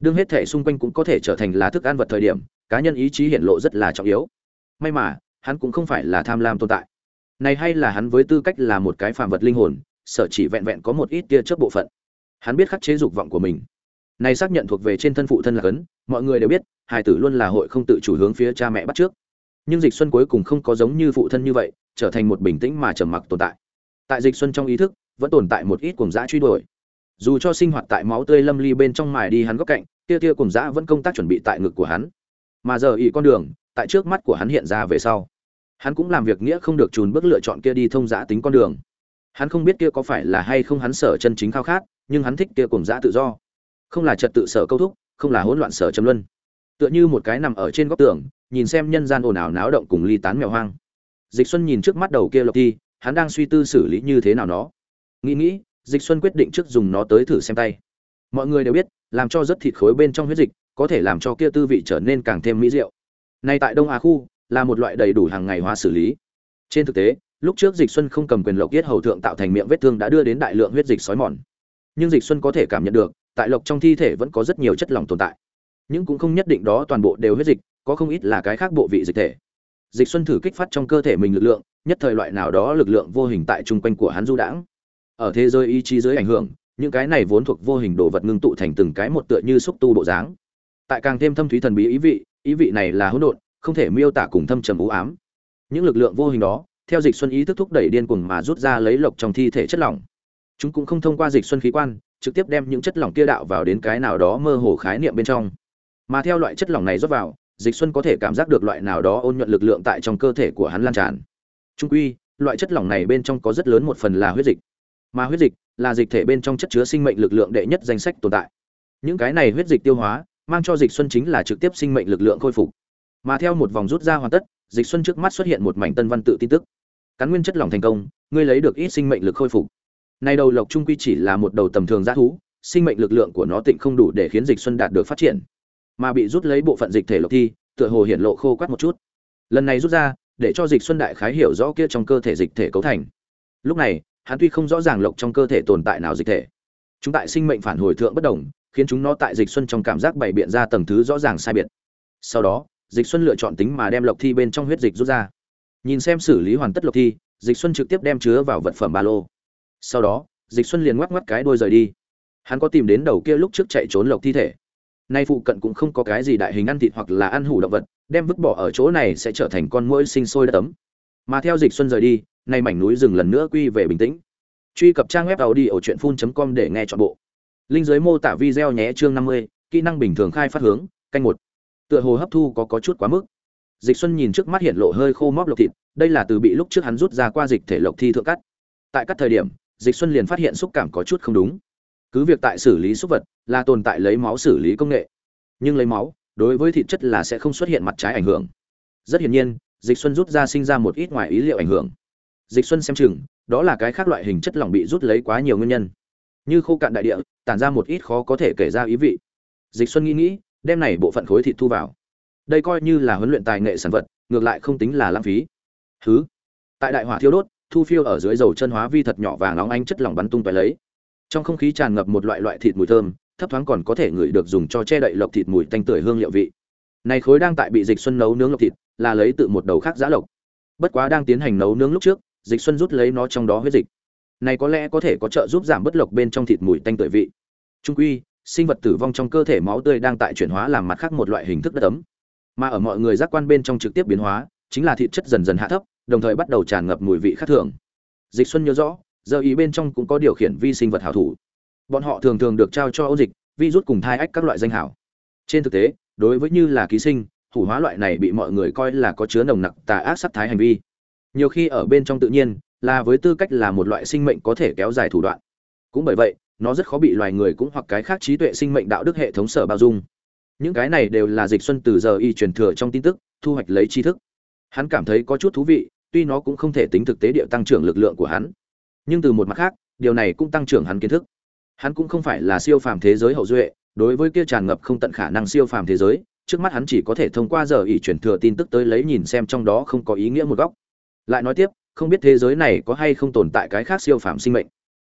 Đương hết thể xung quanh cũng có thể trở thành là thức ăn vật thời điểm cá nhân ý chí hiện lộ rất là trọng yếu. May mà, hắn cũng không phải là tham lam tồn tại. Này hay là hắn với tư cách là một cái phàm vật linh hồn, sở chỉ vẹn vẹn có một ít tia chớp bộ phận. Hắn biết khắc chế dục vọng của mình. Này xác nhận thuộc về trên thân phụ thân là cấn, mọi người đều biết, hài tử luôn là hội không tự chủ hướng phía cha mẹ bắt trước. Nhưng dịch xuân cuối cùng không có giống như phụ thân như vậy, trở thành một bình tĩnh mà trầm mặc tồn tại. Tại dịch xuân trong ý thức, vẫn tồn tại một ít cuồng dã truy đuổi. Dù cho sinh hoạt tại máu tươi lâm ly bên trong mài đi hắn góc cạnh, tia tia cuồng dã vẫn công tác chuẩn bị tại ngực của hắn mà giờ ý con đường, tại trước mắt của hắn hiện ra về sau. Hắn cũng làm việc nghĩa không được trùn bước lựa chọn kia đi thông giã tính con đường. Hắn không biết kia có phải là hay không hắn sở chân chính khao khát, nhưng hắn thích kia cùng giã tự do. Không là trật tự sở câu thúc, không là hỗn loạn sở châm luân. Tựa như một cái nằm ở trên góc tường, nhìn xem nhân gian ồn ào náo động cùng ly tán mèo hoang. Dịch xuân nhìn trước mắt đầu kia lộc thi, hắn đang suy tư xử lý như thế nào nó. Nghĩ nghĩ, dịch xuân quyết định trước dùng nó tới thử xem tay. Mọi người đều biết, làm cho rất thịt khối bên trong huyết dịch có thể làm cho kia tư vị trở nên càng thêm mỹ diệu. Nay tại đông á khu, là một loại đầy đủ hàng ngày hóa xử lý. Trên thực tế, lúc trước dịch xuân không cầm quyền lộc yết hầu thượng tạo thành miệng vết thương đã đưa đến đại lượng huyết dịch sói mòn. Nhưng dịch xuân có thể cảm nhận được, tại lộc trong thi thể vẫn có rất nhiều chất lỏng tồn tại. Nhưng cũng không nhất định đó toàn bộ đều huyết dịch, có không ít là cái khác bộ vị dịch thể. Dịch xuân thử kích phát trong cơ thể mình lực lượng, nhất thời loại nào đó lực lượng vô hình tại trung quanh của hắn du đãng. Ở thế giới ý chí dưới ảnh hưởng, những cái này vốn thuộc vô hình đồ vật ngưng tụ thành từng cái một tựa như xúc tu bộ dáng tại càng thêm thâm thúy thần bí ý vị ý vị này là hỗn độn, không thể miêu tả cùng thâm trầm u ám. Những lực lượng vô hình đó, theo dịch xuân ý thức thúc đẩy điên cuồng mà rút ra lấy lộc trong thi thể chất lỏng. Chúng cũng không thông qua dịch xuân khí quan, trực tiếp đem những chất lỏng kia đạo vào đến cái nào đó mơ hồ khái niệm bên trong. Mà theo loại chất lỏng này rót vào, dịch xuân có thể cảm giác được loại nào đó ôn nhuận lực lượng tại trong cơ thể của hắn lan tràn. Trung quy, loại chất lỏng này bên trong có rất lớn một phần là huyết dịch. Mà huyết dịch là dịch thể bên trong chất chứa sinh mệnh lực lượng đệ nhất danh sách tồn tại. Những cái này huyết dịch tiêu hóa mang cho dịch xuân chính là trực tiếp sinh mệnh lực lượng khôi phục. Mà theo một vòng rút ra hoàn tất, dịch xuân trước mắt xuất hiện một mảnh tân văn tự tin tức. Cắn nguyên chất lỏng thành công, ngươi lấy được ít sinh mệnh lực khôi phục. Nay đầu lộc trung quy chỉ là một đầu tầm thường giá thú, sinh mệnh lực lượng của nó tịnh không đủ để khiến dịch xuân đạt được phát triển. Mà bị rút lấy bộ phận dịch thể lộc thi, tựa hồ hiện lộ khô quát một chút. Lần này rút ra, để cho dịch xuân đại khái hiểu rõ kia trong cơ thể dịch thể cấu thành. Lúc này, hắn tuy không rõ ràng lộc trong cơ thể tồn tại nào dịch thể. Chúng tại sinh mệnh phản hồi thượng bất đồng khiến chúng nó tại dịch xuân trong cảm giác bày biện ra tầng thứ rõ ràng sai biệt. Sau đó, dịch xuân lựa chọn tính mà đem lộc thi bên trong huyết dịch rút ra. Nhìn xem xử lý hoàn tất lộc thi, dịch xuân trực tiếp đem chứa vào vật phẩm ba lô. Sau đó, dịch xuân liền ngoắc ngoắc cái đuôi rời đi. Hắn có tìm đến đầu kia lúc trước chạy trốn lộc thi thể. Nay phụ cận cũng không có cái gì đại hình ăn thịt hoặc là ăn hủ động vật, đem vứt bỏ ở chỗ này sẽ trở thành con mũi sinh sôi đất ấm. Mà theo dịch xuân rời đi, nay mảnh núi rừng lần nữa quy về bình tĩnh. Truy cập trang web tàu đi ở truyện phun com để nghe chọn bộ linh giới mô tả video nhé chương 50, kỹ năng bình thường khai phát hướng canh một. Tựa hồ hấp thu có có chút quá mức. Dịch xuân nhìn trước mắt hiện lộ hơi khô móp lộc thịt đây là từ bị lúc trước hắn rút ra qua dịch thể lộc thi thượng cắt. Tại các thời điểm dịch xuân liền phát hiện xúc cảm có chút không đúng. Cứ việc tại xử lý xúc vật là tồn tại lấy máu xử lý công nghệ. Nhưng lấy máu đối với thịt chất là sẽ không xuất hiện mặt trái ảnh hưởng. Rất hiển nhiên dịch xuân rút ra sinh ra một ít ngoài ý liệu ảnh hưởng. Dịch xuân xem chừng đó là cái khác loại hình chất lỏng bị rút lấy quá nhiều nguyên nhân như khô cạn đại địa, tản ra một ít khó có thể kể ra ý vị. Dịch xuân nghĩ nghĩ, đem này bộ phận khối thịt thu vào. Đây coi như là huấn luyện tài nghệ sản vật, ngược lại không tính là lãng phí. Thứ tại đại hỏa thiêu đốt, thu phiêu ở dưới dầu chân hóa vi thật nhỏ vàng nóng ánh chất lỏng bắn tung tóe lấy. Trong không khí tràn ngập một loại loại thịt mùi thơm, thấp thoáng còn có thể ngửi được dùng cho che đậy lộc thịt mùi tanh tưởi hương liệu vị. Này khối đang tại bị dịch xuân nấu nướng lộc thịt, là lấy từ một đầu khác giã lộc. Bất quá đang tiến hành nấu nướng lúc trước, dịch xuân rút lấy nó trong đó huyết dịch này có lẽ có thể có trợ giúp giảm bất lộc bên trong thịt mùi tanh tuổi vị. Trung quy, sinh vật tử vong trong cơ thể máu tươi đang tại chuyển hóa làm mặt khác một loại hình thức đất ấm. Mà ở mọi người giác quan bên trong trực tiếp biến hóa, chính là thịt chất dần dần hạ thấp, đồng thời bắt đầu tràn ngập mùi vị khác thường. Dịch xuân nhớ rõ, giờ ý bên trong cũng có điều khiển vi sinh vật hảo thủ. Bọn họ thường thường được trao cho ấu dịch, vi rút cùng thai ách các loại danh hảo. Trên thực tế, đối với như là ký sinh, hủ hóa loại này bị mọi người coi là có chứa nồng nặc tà ác sắc thái hành vi. Nhiều khi ở bên trong tự nhiên là với tư cách là một loại sinh mệnh có thể kéo dài thủ đoạn. Cũng bởi vậy, nó rất khó bị loài người cũng hoặc cái khác trí tuệ sinh mệnh đạo đức hệ thống sở bao dung. Những cái này đều là dịch xuân từ giờ y truyền thừa trong tin tức, thu hoạch lấy tri thức. Hắn cảm thấy có chút thú vị, tuy nó cũng không thể tính thực tế địa tăng trưởng lực lượng của hắn. Nhưng từ một mặt khác, điều này cũng tăng trưởng hắn kiến thức. Hắn cũng không phải là siêu phàm thế giới hậu duệ, đối với kia tràn ngập không tận khả năng siêu phàm thế giới, trước mắt hắn chỉ có thể thông qua giờ ỷ truyền thừa tin tức tới lấy nhìn xem trong đó không có ý nghĩa một góc. Lại nói tiếp không biết thế giới này có hay không tồn tại cái khác siêu phàm sinh mệnh.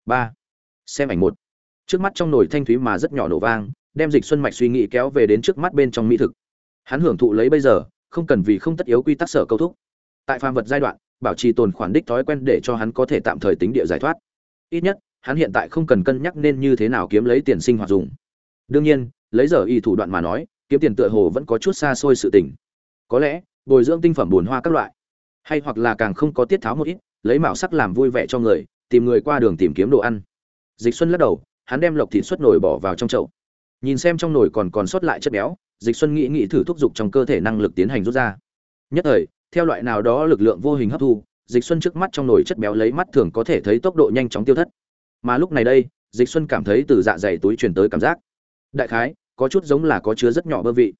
Ba, xem ảnh một. Trước mắt trong nồi thanh thúy mà rất nhỏ nổ vang, đem dịch xuân mạch suy nghĩ kéo về đến trước mắt bên trong mỹ thực. Hắn hưởng thụ lấy bây giờ, không cần vì không tất yếu quy tắc sở câu thúc. Tại phàm vật giai đoạn, bảo trì tồn khoản đích thói quen để cho hắn có thể tạm thời tính địa giải thoát. Ít nhất, hắn hiện tại không cần cân nhắc nên như thế nào kiếm lấy tiền sinh hoạt dùng. Đương nhiên, lấy giờ y thủ đoạn mà nói, kiếm tiền tựa hồ vẫn có chút xa xôi sự tình. Có lẽ, bồi dưỡng tinh phẩm buồn hoa các loại hay hoặc là càng không có tiết tháo một ít, lấy mạo sắc làm vui vẻ cho người, tìm người qua đường tìm kiếm đồ ăn. Dịch xuân lắc đầu, hắn đem lộc thịt xuất nồi bỏ vào trong chậu. Nhìn xem trong nồi còn còn sót lại chất béo, dịch xuân nghĩ nghĩ thử thúc giục trong cơ thể năng lực tiến hành rút ra. Nhất thời, theo loại nào đó lực lượng vô hình hấp thu, dịch xuân trước mắt trong nồi chất béo lấy mắt thường có thể thấy tốc độ nhanh chóng tiêu thất. Mà lúc này đây, dịch xuân cảm thấy từ dạ dày túi truyền tới cảm giác. Đại khái, có chút giống là có chứa rất nhỏ bơ vị.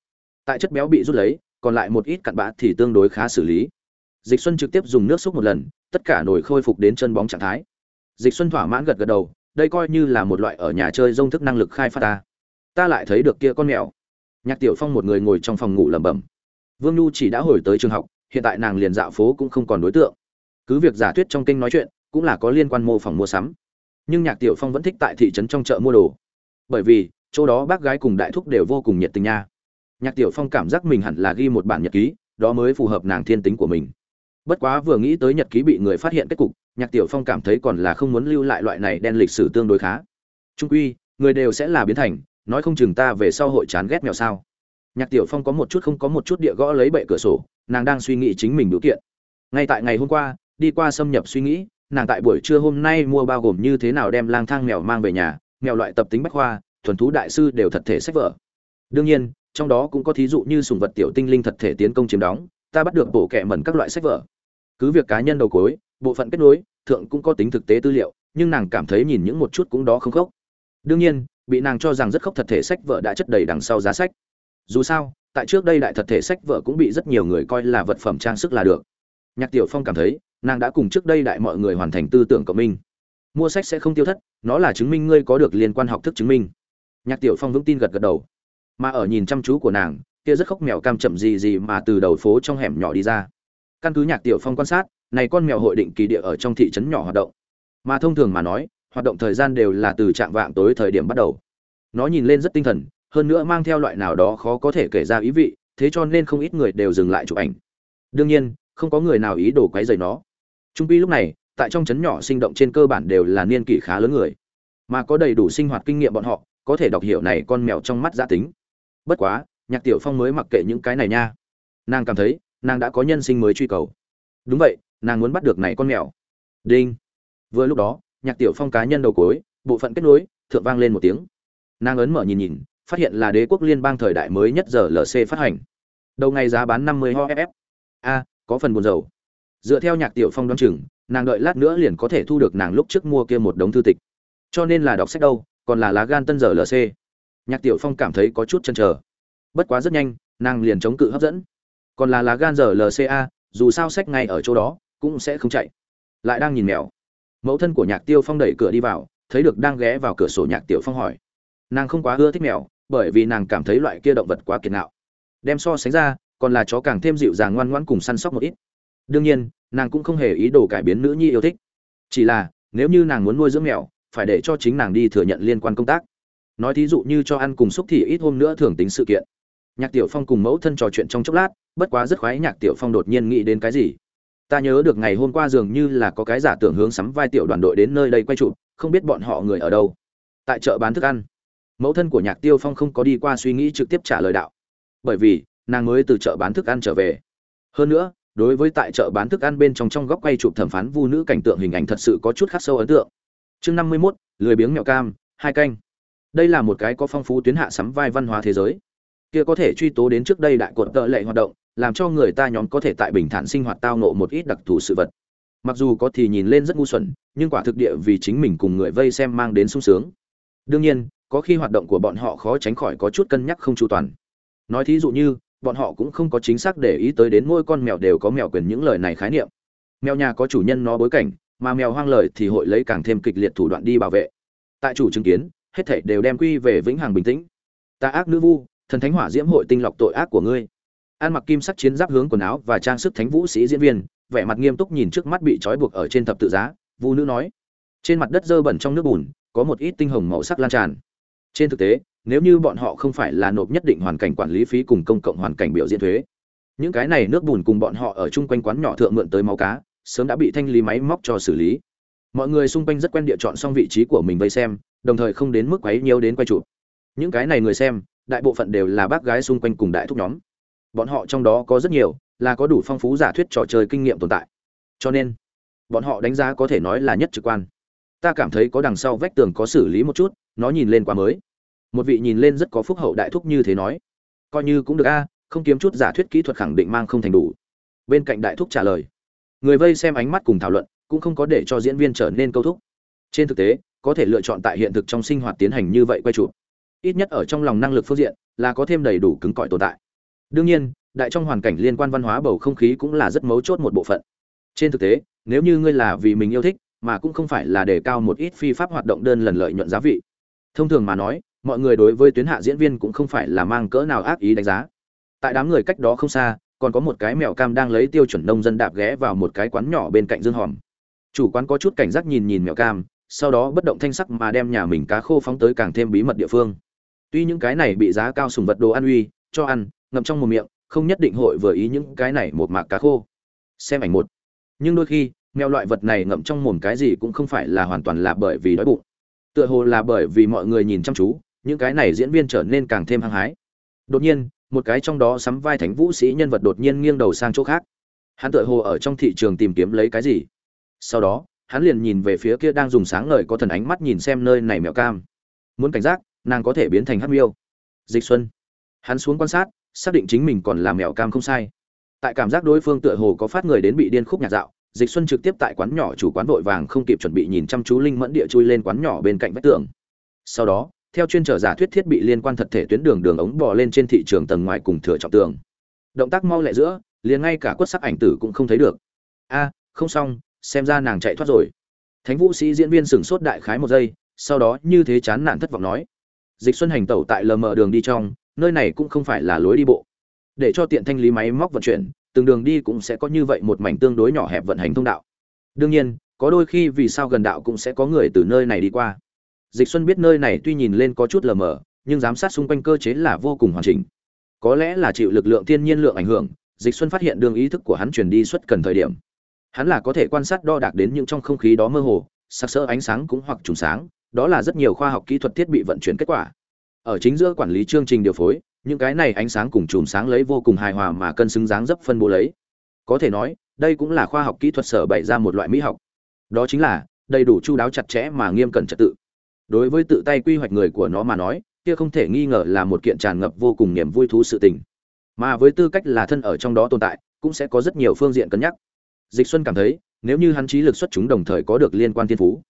Tại chất béo bị rút lấy, còn lại một ít cặn bã thì tương đối khá xử lý dịch xuân trực tiếp dùng nước xúc một lần, tất cả nổi khôi phục đến chân bóng trạng thái. Dịch xuân thỏa mãn gật gật đầu, đây coi như là một loại ở nhà chơi dông thức năng lực khai phát ta. Ta lại thấy được kia con mèo. Nhạc tiểu phong một người ngồi trong phòng ngủ lẩm bẩm. Vương nhu chỉ đã hồi tới trường học, hiện tại nàng liền dạo phố cũng không còn đối tượng. Cứ việc giả thuyết trong kênh nói chuyện, cũng là có liên quan mô phỏng mua sắm. Nhưng nhạc tiểu phong vẫn thích tại thị trấn trong chợ mua đồ. Bởi vì, chỗ đó bác gái cùng đại thúc đều vô cùng nhiệt tình nha. Nhạc tiểu phong cảm giác mình hẳn là ghi một bản nhật ký, đó mới phù hợp nàng thiên tính của mình bất quá vừa nghĩ tới nhật ký bị người phát hiện kết cục, nhạc tiểu phong cảm thấy còn là không muốn lưu lại loại này đen lịch sử tương đối khá. Trung quy, người đều sẽ là biến thành, nói không chừng ta về sau hội chán ghét mèo sao. Nhạc tiểu phong có một chút không có một chút địa gõ lấy bệ cửa sổ, nàng đang suy nghĩ chính mình đủ kiện. Ngay tại ngày hôm qua, đi qua xâm nhập suy nghĩ, nàng tại buổi trưa hôm nay mua bao gồm như thế nào đem lang thang mèo mang về nhà, mèo loại tập tính bách khoa, thuần thú đại sư đều thật thể sách vở. Đương nhiên, trong đó cũng có thí dụ như sùng vật tiểu tinh linh thật thể tiến công chiếm đóng, ta bắt được bộ kệ mẩn các loại sách vở cứ việc cá nhân đầu cối, bộ phận kết nối, thượng cũng có tính thực tế tư liệu, nhưng nàng cảm thấy nhìn những một chút cũng đó không khốc. Đương nhiên, bị nàng cho rằng rất khốc thật thể sách vợ đã chất đầy đằng sau giá sách. Dù sao, tại trước đây đại thật thể sách vợ cũng bị rất nhiều người coi là vật phẩm trang sức là được. Nhạc tiểu phong cảm thấy, nàng đã cùng trước đây đại mọi người hoàn thành tư tưởng cộng minh. Mua sách sẽ không tiêu thất, nó là chứng minh ngươi có được liên quan học thức chứng minh. Nhạc tiểu phong vững tin gật gật đầu. Mà ở nhìn chăm chú của nàng, kia rất khóc mèo cam chậm gì gì mà từ đầu phố trong hẻm nhỏ đi ra căn cứ nhạc tiểu phong quan sát, này con mèo hội định kỳ địa ở trong thị trấn nhỏ hoạt động. Mà thông thường mà nói, hoạt động thời gian đều là từ trạng vạng tối thời điểm bắt đầu. Nó nhìn lên rất tinh thần, hơn nữa mang theo loại nào đó khó có thể kể ra ý vị, thế cho nên không ít người đều dừng lại chụp ảnh. Đương nhiên, không có người nào ý đồ quấy rầy nó. Trung pi lúc này, tại trong trấn nhỏ sinh động trên cơ bản đều là niên kỷ khá lớn người. Mà có đầy đủ sinh hoạt kinh nghiệm bọn họ, có thể đọc hiểu này con mèo trong mắt gia tính. Bất quá, nhạc tiểu phong mới mặc kệ những cái này nha. Nàng cảm thấy nàng đã có nhân sinh mới truy cầu. Đúng vậy, nàng muốn bắt được này con mèo. Đinh. Vừa lúc đó, nhạc tiểu phong cá nhân đầu cối bộ phận kết nối, thượng vang lên một tiếng. Nàng ấn mở nhìn nhìn, phát hiện là đế quốc liên bang thời đại mới nhất giờ lc phát hành. Đầu ngày giá bán năm mươi ho ff a, có phần buồn dầu dựa theo nhạc tiểu phong đoán chừng, nàng đợi lát nữa liền có thể thu được nàng lúc trước mua kia một đống thư tịch. Cho nên là đọc sách đâu, còn là lá gan tân giờ lc nhạc tiểu phong cảm thấy có chút chăn trở bất quá rất nhanh, nàng liền chống cự hấp dẫn còn là lá gan giờ lca dù sao sách ngay ở chỗ đó, cũng sẽ không chạy. Lại đang nhìn mèo. Mẫu thân của nhạc tiêu phong đẩy cửa đi vào, thấy được đang ghé vào cửa sổ nhạc tiểu phong hỏi. Nàng không quá ưa thích mèo, bởi vì nàng cảm thấy loại kia động vật quá kiệt nạo đem so sánh ra, còn là chó càng thêm dịu dàng ngoan ngoãn cùng săn sóc một ít. Đương nhiên, nàng cũng không hề ý đồ cải biến nữ nhi yêu thích. Chỉ là, nếu như nàng muốn nuôi dưỡng mèo, phải để cho chính nàng đi thừa nhận liên quan công tác. Nói thí dụ như cho ăn cùng xúc thì ít hôm nữa thường tính sự kiện nhạc tiểu phong cùng mẫu thân trò chuyện trong chốc lát, bất quá rất khoái nhạc tiểu phong đột nhiên nghĩ đến cái gì. Ta nhớ được ngày hôm qua dường như là có cái giả tưởng hướng sắm vai tiểu đoàn đội đến nơi đây quay chụp, không biết bọn họ người ở đâu. Tại chợ bán thức ăn, mẫu thân của nhạc tiêu phong không có đi qua suy nghĩ trực tiếp trả lời đạo. Bởi vì, nàng mới từ chợ bán thức ăn trở về. Hơn nữa, đối với tại chợ bán thức ăn bên trong trong góc quay chụp thẩm phán vu nữ cảnh tượng hình ảnh thật sự có chút khắc sâu ấn tượng. Chương năm mươi mốt, lười biếng mẹo cam, hai canh. Đây là một cái có phong phú tuyến hạ sắm vai văn hóa thế giới kia có thể truy tố đến trước đây đại cột tợ lệ hoạt động, làm cho người ta nhóm có thể tại bình thản sinh hoạt tao nộ một ít đặc thù sự vật. Mặc dù có thì nhìn lên rất ngu xuẩn, nhưng quả thực địa vì chính mình cùng người vây xem mang đến sung sướng. Đương nhiên, có khi hoạt động của bọn họ khó tránh khỏi có chút cân nhắc không chu toàn. Nói thí dụ như, bọn họ cũng không có chính xác để ý tới đến mỗi con mèo đều có mèo quyền những lời này khái niệm. Mèo nhà có chủ nhân nó bối cảnh, mà mèo hoang lời thì hội lấy càng thêm kịch liệt thủ đoạn đi bảo vệ. Tại chủ chứng kiến, hết thảy đều đem quy về vĩnh hằng bình tĩnh. Ta ác nữ vu thần thánh hỏa diễm hội tinh lọc tội ác của ngươi. An mặc kim sắc chiến giáp hướng quần áo và trang sức thánh vũ sĩ diễn viên, vẻ mặt nghiêm túc nhìn trước mắt bị trói buộc ở trên thập tự giá vu nữ nói. Trên mặt đất dơ bẩn trong nước bùn, có một ít tinh hồng màu sắc lan tràn. Trên thực tế, nếu như bọn họ không phải là nộp nhất định hoàn cảnh quản lý phí cùng công cộng hoàn cảnh biểu diễn thuế, những cái này nước bùn cùng bọn họ ở chung quanh quán nhỏ thượng mượn tới máu cá, sớm đã bị thanh lý máy móc cho xử lý. Mọi người xung quanh rất quen địa chọn xong vị trí của mình vây xem, đồng thời không đến mức quấy nhiều đến quay chụp. Những cái này người xem đại bộ phận đều là bác gái xung quanh cùng đại thúc nhóm. Bọn họ trong đó có rất nhiều là có đủ phong phú giả thuyết trò chơi kinh nghiệm tồn tại. Cho nên, bọn họ đánh giá có thể nói là nhất trực quan. Ta cảm thấy có đằng sau vách tường có xử lý một chút, nó nhìn lên quá mới. Một vị nhìn lên rất có phúc hậu đại thúc như thế nói. Coi như cũng được a, không kiếm chút giả thuyết kỹ thuật khẳng định mang không thành đủ. Bên cạnh đại thúc trả lời. Người vây xem ánh mắt cùng thảo luận cũng không có để cho diễn viên trở nên câu thúc. Trên thực tế, có thể lựa chọn tại hiện thực trong sinh hoạt tiến hành như vậy quay chụp ít nhất ở trong lòng năng lực phương diện, là có thêm đầy đủ cứng cỏi tồn tại. Đương nhiên, đại trong hoàn cảnh liên quan văn hóa bầu không khí cũng là rất mấu chốt một bộ phận. Trên thực tế, nếu như ngươi là vì mình yêu thích, mà cũng không phải là đề cao một ít phi pháp hoạt động đơn lần lợi nhuận giá vị. Thông thường mà nói, mọi người đối với tuyến hạ diễn viên cũng không phải là mang cỡ nào ác ý đánh giá. Tại đám người cách đó không xa, còn có một cái mèo cam đang lấy tiêu chuẩn nông dân đạp ghé vào một cái quán nhỏ bên cạnh dương hòm. Chủ quán có chút cảnh giác nhìn nhìn mèo cam, sau đó bất động thanh sắc mà đem nhà mình cá khô phóng tới càng thêm bí mật địa phương tuy những cái này bị giá cao sùng vật đồ ăn uy, cho ăn, ngậm trong một miệng, không nhất định hội vừa ý những cái này một mạc cá khô. Xem ảnh một. Nhưng đôi khi, mèo loại vật này ngậm trong mồm cái gì cũng không phải là hoàn toàn là bởi vì đói bụng. Tựa hồ là bởi vì mọi người nhìn chăm chú, những cái này diễn viên trở nên càng thêm hăng hái. Đột nhiên, một cái trong đó sắm vai thánh vũ sĩ nhân vật đột nhiên nghiêng đầu sang chỗ khác. Hắn tựa hồ ở trong thị trường tìm kiếm lấy cái gì. Sau đó, hắn liền nhìn về phía kia đang dùng sáng ngời có thần ánh mắt nhìn xem nơi này mèo cam. Muốn cảnh giác nàng có thể biến thành hắc miêu. Dịch xuân. Hắn xuống quan sát, xác định chính mình còn là mèo cam không sai. Tại cảm giác đối phương tựa hồ có phát người đến bị điên khúc nhạc dạo, dịch xuân trực tiếp tại quán nhỏ chủ quán vội vàng không kịp chuẩn bị nhìn chăm chú linh mẫn địa chui lên quán nhỏ bên cạnh vách tường. Sau đó, theo chuyên trở giả thuyết thiết bị liên quan thật thể tuyến đường đường ống bò lên trên thị trường tầng ngoài cùng thừa trọng tường. Động tác mau lẹ giữa, liền ngay cả quất sắc ảnh tử cũng không thấy được. A, không xong, xem ra nàng chạy thoát rồi. Thánh vũ sĩ diễn viên sửng sốt đại khái một giây, sau đó như thế chán nản thất vọng nói dịch xuân hành tẩu tại lờ mờ đường đi trong, nơi này cũng không phải là lối đi bộ. Để cho tiện thanh lý máy móc vận chuyển, từng đường đi cũng sẽ có như vậy một mảnh tương đối nhỏ hẹp vận hành thông đạo. Đương nhiên, có đôi khi vì sao gần đạo cũng sẽ có người từ nơi này đi qua. Dịch xuân biết nơi này tuy nhìn lên có chút lờ mờ, nhưng giám sát xung quanh cơ chế là vô cùng hoàn chỉnh. Có lẽ là chịu lực lượng thiên nhiên lượng ảnh hưởng, dịch xuân phát hiện đường ý thức của hắn truyền đi xuất cần thời điểm. Hắn là có thể quan sát đo đạc đến những trong không khí đó mơ hồ sắc sỡ ánh sáng cũng hoặc trùng sáng đó là rất nhiều khoa học kỹ thuật thiết bị vận chuyển kết quả. Ở chính giữa quản lý chương trình điều phối, những cái này ánh sáng cùng chùm sáng lấy vô cùng hài hòa mà cân xứng dáng dấp phân bố lấy. Có thể nói, đây cũng là khoa học kỹ thuật sở bày ra một loại mỹ học. Đó chính là, đầy đủ chu đáo chặt chẽ mà nghiêm cẩn trật tự. Đối với tự tay quy hoạch người của nó mà nói, kia không thể nghi ngờ là một kiện tràn ngập vô cùng niềm vui thú sự tình. Mà với tư cách là thân ở trong đó tồn tại, cũng sẽ có rất nhiều phương diện cân nhắc. Dịch xuân cảm thấy, nếu như hắn trí lực xuất chúng đồng thời có được liên quan thiên phú.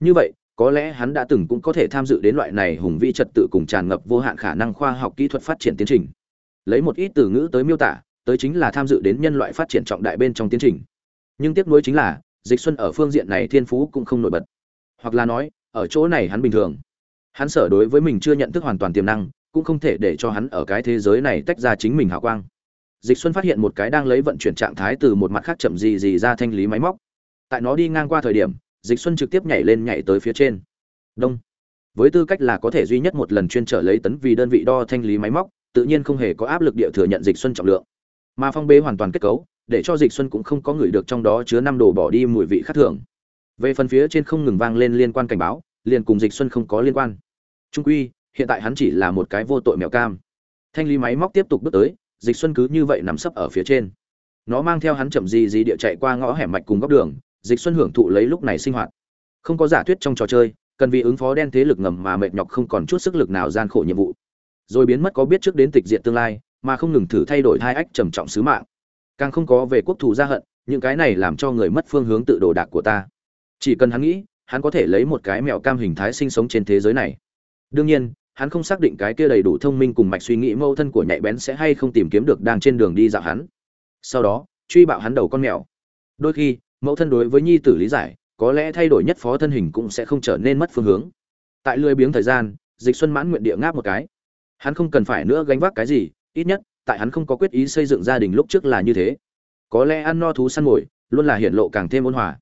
Như vậy có lẽ hắn đã từng cũng có thể tham dự đến loại này hùng vĩ trật tự cùng tràn ngập vô hạn khả năng khoa học kỹ thuật phát triển tiến trình. Lấy một ít từ ngữ tới miêu tả, tới chính là tham dự đến nhân loại phát triển trọng đại bên trong tiến trình. Nhưng tiếc nuối chính là, dịch xuân ở phương diện này thiên phú cũng không nổi bật. Hoặc là nói, ở chỗ này hắn bình thường. Hắn sở đối với mình chưa nhận thức hoàn toàn tiềm năng, cũng không thể để cho hắn ở cái thế giới này tách ra chính mình hào quang. Dịch xuân phát hiện một cái đang lấy vận chuyển trạng thái từ một mặt khác chậm gì gì ra thanh lý máy móc. Tại nó đi ngang qua thời điểm dịch xuân trực tiếp nhảy lên nhảy tới phía trên. Đông. Với tư cách là có thể duy nhất một lần chuyên trở lấy tấn vì đơn vị đo thanh lý máy móc, tự nhiên không hề có áp lực địa thừa nhận dịch xuân trọng lượng. Mà phong bế hoàn toàn kết cấu, để cho dịch xuân cũng không có người được trong đó chứa năm đồ bỏ đi mùi vị khác thường. Về phần phía trên không ngừng vang lên liên quan cảnh báo, liền cùng dịch xuân không có liên quan. Trung quy, hiện tại hắn chỉ là một cái vô tội mèo cam. Thanh lý máy móc tiếp tục bước tới, dịch xuân cứ như vậy nằm sấp ở phía trên. Nó mang theo hắn chậm gì gì địa chạy qua ngõ hẻm mạch cùng góc đường dịch xuân hưởng thụ lấy lúc này sinh hoạt. Không có giả thuyết trong trò chơi, cần vì ứng phó đen thế lực ngầm mà mệt nhọc không còn chút sức lực nào gian khổ nhiệm vụ. Rồi biến mất có biết trước đến tịch diện tương lai, mà không ngừng thử thay đổi hai ách trầm trọng sứ mạng. Càng không có về quốc thù gia hận, những cái này làm cho người mất phương hướng tự đồ đạc của ta. Chỉ cần hắn nghĩ, hắn có thể lấy một cái mèo cam hình thái sinh sống trên thế giới này. Đương nhiên, hắn không xác định cái kia đầy đủ thông minh cùng mạch suy nghĩ mâu thân của nhạy bén sẽ hay không tìm kiếm được đang trên đường đi dạo hắn. Sau đó, truy bạo hắn đầu con mèo. Đôi khi mẫu thân đối với nhi tử lý giải, có lẽ thay đổi nhất phó thân hình cũng sẽ không trở nên mất phương hướng. Tại lười biếng thời gian, dịch xuân mãn nguyện địa ngáp một cái. Hắn không cần phải nữa gánh vác cái gì, ít nhất, tại hắn không có quyết ý xây dựng gia đình lúc trước là như thế. Có lẽ ăn no thú săn mồi, luôn là hiển lộ càng thêm ôn hòa.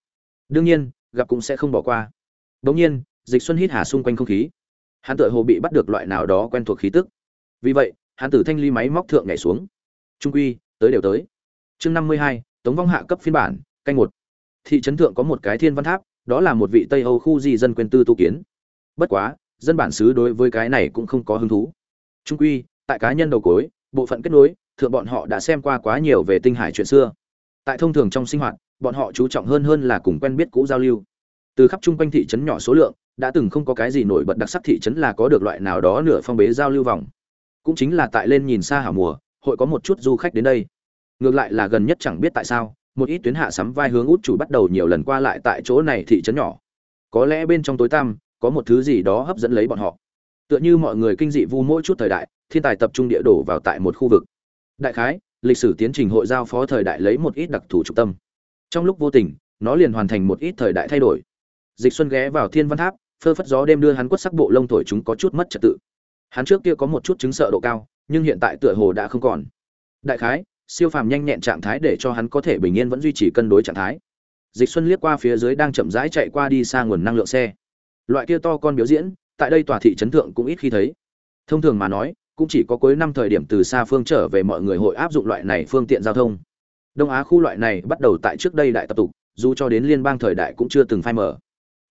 Đương nhiên, gặp cũng sẽ không bỏ qua. Bỗng nhiên, dịch xuân hít hà xung quanh không khí. Hắn tựa hồ bị bắt được loại nào đó quen thuộc khí tức. Vì vậy, hắn tử thanh ly máy móc thượng nhảy xuống. Trung quy, tới đều tới. Chương năm mươi hai, tống vong hạ cấp phiên bản, canh một thị trấn thượng có một cái thiên văn tháp, đó là một vị tây âu khu di dân quên tư tu kiến. Bất quá, dân bản xứ đối với cái này cũng không có hứng thú. Trung quy, tại cá nhân đầu cối, bộ phận kết nối, thượng bọn họ đã xem qua quá nhiều về tinh hải chuyện xưa. Tại thông thường trong sinh hoạt, bọn họ chú trọng hơn hơn là cùng quen biết cũ giao lưu. Từ khắp chung quanh thị trấn nhỏ số lượng, đã từng không có cái gì nổi bật đặc sắc thị trấn là có được loại nào đó nửa phong bế giao lưu vòng. Cũng chính là tại lên nhìn xa hảo mùa, hội có một chút du khách đến đây. Ngược lại là gần nhất chẳng biết tại sao một ít tuyến hạ sắm vai hướng út chủ bắt đầu nhiều lần qua lại tại chỗ này thị trấn nhỏ. Có lẽ bên trong tối tăm, có một thứ gì đó hấp dẫn lấy bọn họ. Tựa như mọi người kinh dị vu mỗi chút thời đại, thiên tài tập trung địa đổ vào tại một khu vực. Đại khái, lịch sử tiến trình hội giao phó thời đại lấy một ít đặc thù trung tâm. Trong lúc vô tình, nó liền hoàn thành một ít thời đại thay đổi. Dịch xuân ghé vào thiên văn tháp, phơ phất gió đêm đưa hắn quất sắc bộ lông thổi chúng có chút mất trật tự. Hắn trước kia có một chút chứng sợ độ cao, nhưng hiện tại tựa hồ đã không còn. Đại khái siêu phàm nhanh nhẹn trạng thái để cho hắn có thể bình yên vẫn duy trì cân đối trạng thái. Dịch xuân liếc qua phía dưới đang chậm rãi chạy qua đi xa nguồn năng lượng xe. Loại kia to con biểu diễn, tại đây tòa thị trấn thượng cũng ít khi thấy. Thông thường mà nói, cũng chỉ có cuối năm thời điểm từ xa phương trở về mọi người hội áp dụng loại này phương tiện giao thông. Đông á khu loại này bắt đầu tại trước đây đại tập tục, dù cho đến liên bang thời đại cũng chưa từng phai mở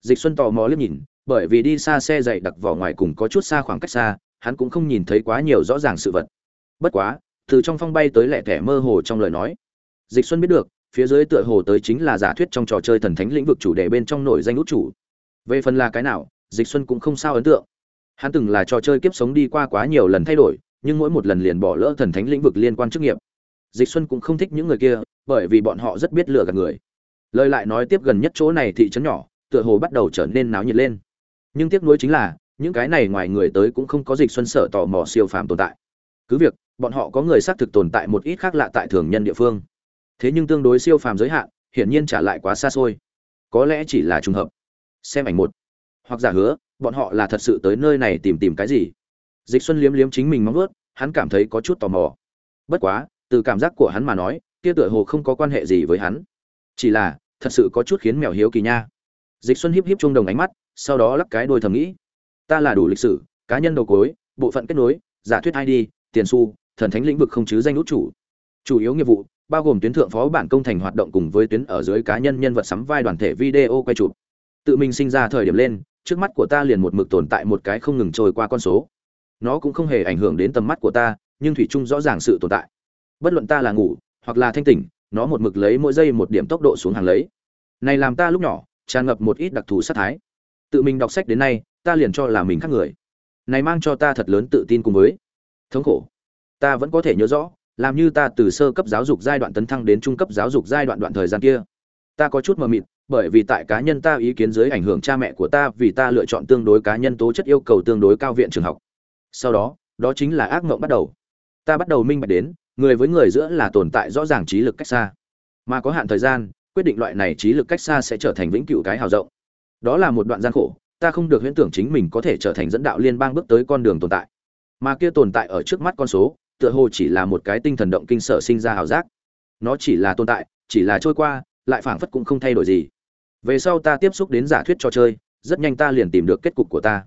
dịch xuân tò mò liếc nhìn, bởi vì đi xa xe dày đặc vỏ ngoài cùng có chút xa khoảng cách xa, hắn cũng không nhìn thấy quá nhiều rõ ràng sự vật. Bất quá từ trong phong bay tới lẻ thẻ mơ hồ trong lời nói. Dịch xuân biết được, phía dưới tựa hồ tới chính là giả thuyết trong trò chơi thần thánh lĩnh vực chủ đề bên trong nổi danh út chủ. Về phần là cái nào, dịch xuân cũng không sao ấn tượng. Hắn từng là trò chơi kiếp sống đi qua quá nhiều lần thay đổi, nhưng mỗi một lần liền bỏ lỡ thần thánh lĩnh vực liên quan chức nghiệp. Dịch xuân cũng không thích những người kia, bởi vì bọn họ rất biết lừa gạt người. Lời lại nói tiếp gần nhất chỗ này thị trấn nhỏ, tựa hồ bắt đầu trở nên náo nhiệt lên. Nhưng tiếc nuối chính là, những cái này ngoài người tới cũng không có dịch xuân sở tò mò siêu phàm tồn tại. Cứ việc bọn họ có người xác thực tồn tại một ít khác lạ tại thường nhân địa phương. Thế nhưng tương đối siêu phàm giới hạn, hiển nhiên trả lại quá xa xôi. Có lẽ chỉ là trùng hợp. Xem ảnh một. Hoặc giả hứa, bọn họ là thật sự tới nơi này tìm tìm cái gì? Dịch xuân liếm liếm chính mình móng vớt hắn cảm thấy có chút tò mò. Bất quá, từ cảm giác của hắn mà nói, kia tựa hồ không có quan hệ gì với hắn. Chỉ là, thật sự có chút khiến mèo hiếu kỳ nha. Dịch xuân hiếp hiếp trung đồng ánh mắt, sau đó lắc cái đôi thầm nghĩ. Ta là đủ lịch sử, cá nhân đầu cối, bộ phận kết nối, giả thuyết id tiền su thần thánh lĩnh vực không chứ danh út chủ. Chủ yếu nghiệp vụ, bao gồm tuyến thượng phó bản công thành hoạt động cùng với tuyến ở dưới cá nhân nhân vật sắm vai đoàn thể video quay chụp. Tự mình sinh ra thời điểm lên, trước mắt của ta liền một mực tồn tại một cái không ngừng trôi qua con số. Nó cũng không hề ảnh hưởng đến tầm mắt của ta, nhưng thủy chung rõ ràng sự tồn tại. Bất luận ta là ngủ, hoặc là thanh tỉnh, nó một mực lấy mỗi giây một điểm tốc độ xuống hàng lấy. Này làm ta lúc nhỏ, tràn ngập một ít đặc thù sát thái. Tự mình đọc sách đến nay, ta liền cho là mình khác người. Này mang cho ta thật lớn tự tin cùng với thống khổ ta vẫn có thể nhớ rõ, làm như ta từ sơ cấp giáo dục giai đoạn tấn thăng đến trung cấp giáo dục giai đoạn đoạn thời gian kia. Ta có chút mờ mịt, bởi vì tại cá nhân ta ý kiến dưới ảnh hưởng cha mẹ của ta vì ta lựa chọn tương đối cá nhân tố chất yêu cầu tương đối cao viện trường học. Sau đó đó chính là ác mộng bắt đầu. Ta bắt đầu minh bạch đến, người với người giữa là tồn tại rõ ràng trí lực cách xa. Mà có hạn thời gian, quyết định loại này trí lực cách xa sẽ trở thành vĩnh cửu cái hào rộng. Đó là một đoạn gian khổ, ta không được huyễn tưởng chính mình có thể trở thành dẫn đạo liên bang bước tới con đường tồn tại. Mà kia tồn tại ở trước mắt con số tựa hồ chỉ là một cái tinh thần động kinh sở sinh ra hào giác. Nó chỉ là tồn tại, chỉ là trôi qua, lại phảng phất cũng không thay đổi gì. Về sau ta tiếp xúc đến giả thuyết trò chơi, rất nhanh ta liền tìm được kết cục của ta.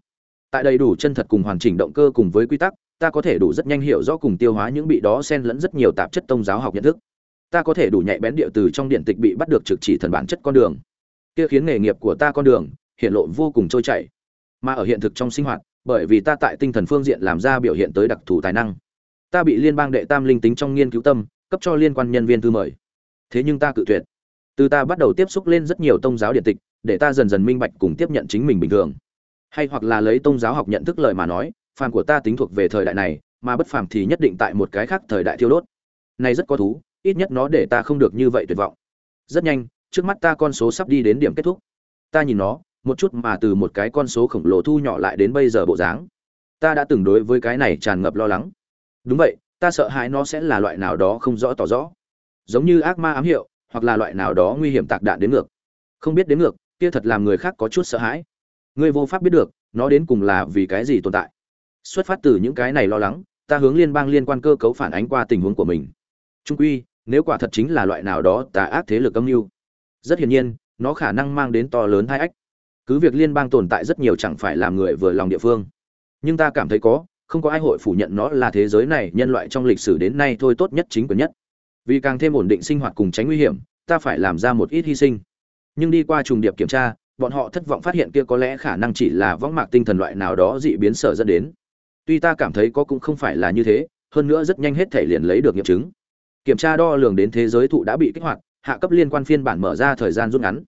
Tại đầy đủ chân thật cùng hoàn chỉnh động cơ cùng với quy tắc, ta có thể đủ rất nhanh hiểu rõ cùng tiêu hóa những bị đó xen lẫn rất nhiều tạp chất tông giáo học nhận thức. Ta có thể đủ nhạy bén địa từ trong điện tịch bị bắt được trực chỉ thần bản chất con đường. Kia khiến nghề nghiệp của ta con đường, hiện lộ vô cùng trôi chảy. Mà ở hiện thực trong sinh hoạt, bởi vì ta tại tinh thần phương diện làm ra biểu hiện tới đặc thù tài năng ta bị liên bang đệ tam linh tính trong nghiên cứu tâm, cấp cho liên quan nhân viên thư mời. Thế nhưng ta cự tuyệt. Từ ta bắt đầu tiếp xúc lên rất nhiều tôn giáo điện tịch, để ta dần dần minh bạch cùng tiếp nhận chính mình bình thường. Hay hoặc là lấy tôn giáo học nhận thức lời mà nói, phàm của ta tính thuộc về thời đại này, mà bất phàm thì nhất định tại một cái khác thời đại thiêu đốt. Này rất có thú, ít nhất nó để ta không được như vậy tuyệt vọng. Rất nhanh, trước mắt ta con số sắp đi đến điểm kết thúc. Ta nhìn nó, một chút mà từ một cái con số khổng lồ thu nhỏ lại đến bây giờ bộ dáng. Ta đã từng đối với cái này tràn ngập lo lắng đúng vậy, ta sợ hãi nó sẽ là loại nào đó không rõ tỏ rõ. Giống như ác ma ám hiệu, hoặc là loại nào đó nguy hiểm tạc đạn đến ngược. Không biết đến ngược, kia thật làm người khác có chút sợ hãi. Ngươi vô pháp biết được, nó đến cùng là vì cái gì tồn tại. Xuất phát từ những cái này lo lắng, ta hướng liên bang liên quan cơ cấu phản ánh qua tình huống của mình. Trung quy, nếu quả thật chính là loại nào đó tà ác thế lực âm mưu, rất hiển nhiên, nó khả năng mang đến to lớn hai ách. Cứ việc liên bang tồn tại rất nhiều chẳng phải làm người vừa lòng địa phương. Nhưng ta cảm thấy có không có ai hội phủ nhận nó là thế giới này nhân loại trong lịch sử đến nay thôi tốt nhất chính quyền nhất. Vì càng thêm ổn định sinh hoạt cùng tránh nguy hiểm, ta phải làm ra một ít hy sinh. Nhưng đi qua trùng điệp kiểm tra, bọn họ thất vọng phát hiện kia có lẽ khả năng chỉ là võng mạc tinh thần loại nào đó dị biến sở dẫn đến. Tuy ta cảm thấy có cũng không phải là như thế, hơn nữa rất nhanh hết thể liền lấy được nghiệm chứng. Kiểm tra đo lường đến thế giới thụ đã bị kích hoạt, hạ cấp liên quan phiên bản mở ra thời gian rút ngắn.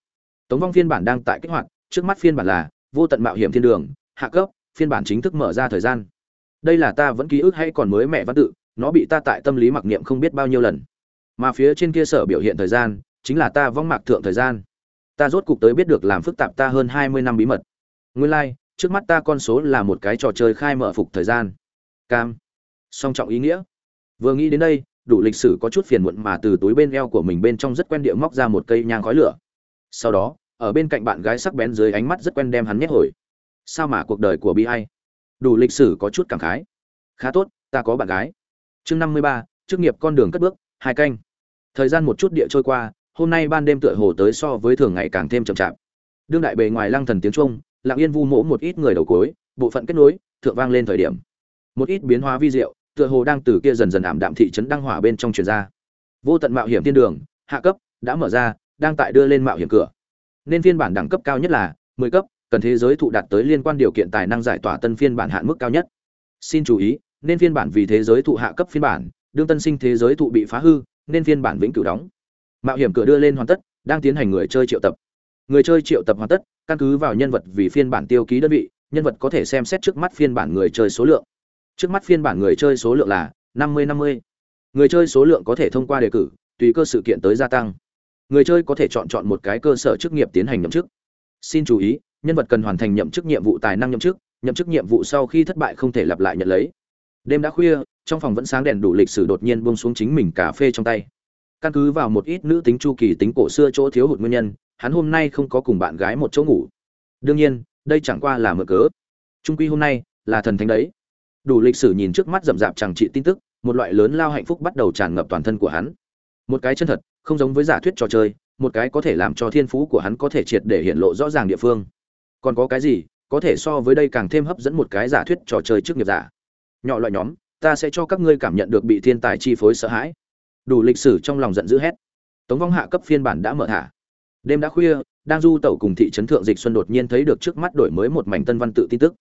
Tống vong phiên bản đang tại kích hoạt, trước mắt phiên bản là vô tận mạo hiểm thiên đường, hạ cấp, phiên bản chính thức mở ra thời gian đây là ta vẫn ký ức hay còn mới mẹ văn tự nó bị ta tại tâm lý mặc niệm không biết bao nhiêu lần. Mà phía trên kia sở biểu hiện thời gian chính là ta vong mạc thượng thời gian. Ta rốt cục tới biết được làm phức tạp ta hơn hai mươi năm bí mật. Nguyên lai、like, trước mắt ta con số là một cái trò chơi khai mở phục thời gian. Cam. Song trọng ý nghĩa. Vừa nghĩ đến đây đủ lịch sử có chút phiền muộn mà từ túi bên eo của mình bên trong rất quen địa móc ra một cây nhang khói lửa. Sau đó ở bên cạnh bạn gái sắc bén dưới ánh mắt rất quen đem hắn nhét hồi. Sao mà cuộc đời của bi hay đủ lịch sử có chút cảm khái. Khá tốt, ta có bạn gái. Chương năm mươi ba, chức nghiệp con đường cất bước, hai canh. Thời gian một chút địa trôi qua, hôm nay ban đêm tựa hồ tới so với thường ngày càng thêm chậm chạp. Đương đại bề ngoài lăng thần tiếng trung lặng yên vu mỗ một ít người đầu cối bộ phận kết nối, thượng vang lên thời điểm. Một ít biến hóa vi diệu, tựa hồ đang từ kia dần dần ảm đạm thị trấn đăng hỏa bên trong truyền ra. Vô tận mạo hiểm thiên đường, hạ cấp, đã mở ra, đang tại đưa lên mạo hiểm cửa. Nên phiên bản đẳng cấp cao nhất là 10 cấp cần thế giới thụ đạt tới liên quan điều kiện tài năng giải tỏa tân phiên bản hạn mức cao nhất. Xin chú ý, nên phiên bản vì thế giới thụ hạ cấp phiên bản, đương tân sinh thế giới thụ bị phá hư, nên phiên bản vĩnh cửu đóng. Mạo hiểm cửa đưa lên hoàn tất, đang tiến hành người chơi triệu tập. Người chơi triệu tập hoàn tất, căn cứ vào nhân vật vì phiên bản tiêu ký đơn vị, nhân vật có thể xem xét trước mắt phiên bản người chơi số lượng. Trước mắt phiên bản người chơi số lượng là 50-50. người chơi số lượng có thể thông qua đề cử, tùy cơ sự kiện tới gia tăng. Người chơi có thể chọn chọn một cái cơ sở chức nghiệp tiến hành nhậm chức. Xin chú ý nhân vật cần hoàn thành nhậm chức nhiệm vụ tài năng nhậm chức nhậm chức nhiệm vụ sau khi thất bại không thể lặp lại nhận lấy. Đêm đã khuya, trong phòng vẫn sáng đèn đủ lịch sử đột nhiên buông xuống chính mình cà phê trong tay. Căn cứ vào một ít nữ tính chu kỳ tính cổ xưa chỗ thiếu hụt nguyên nhân, hắn hôm nay không có cùng bạn gái một chỗ ngủ. Đương nhiên, đây chẳng qua là mở cớ. Trung quy hôm nay là thần thánh đấy. Đủ lịch sử nhìn trước mắt rậm rạp chẳng trị tin tức, một loại lớn lao hạnh phúc bắt đầu tràn ngập toàn thân của hắn. Một cái chân thật, không giống với giả thuyết trò chơi, một cái có thể làm cho thiên phú của hắn có thể triệt để hiện lộ rõ ràng địa phương còn có cái gì, có thể so với đây càng thêm hấp dẫn một cái giả thuyết trò chơi trước nghiệp giả. Nhỏ loại nhóm, ta sẽ cho các ngươi cảm nhận được bị thiên tài chi phối sợ hãi. Đủ lịch sử trong lòng giận dữ hét. Tống vong hạ cấp phiên bản đã mở thả. Đêm đã khuya, đang du tẩu cùng thị trấn thượng dịch xuân đột nhiên thấy được trước mắt đổi mới một mảnh tân văn tự tin tức.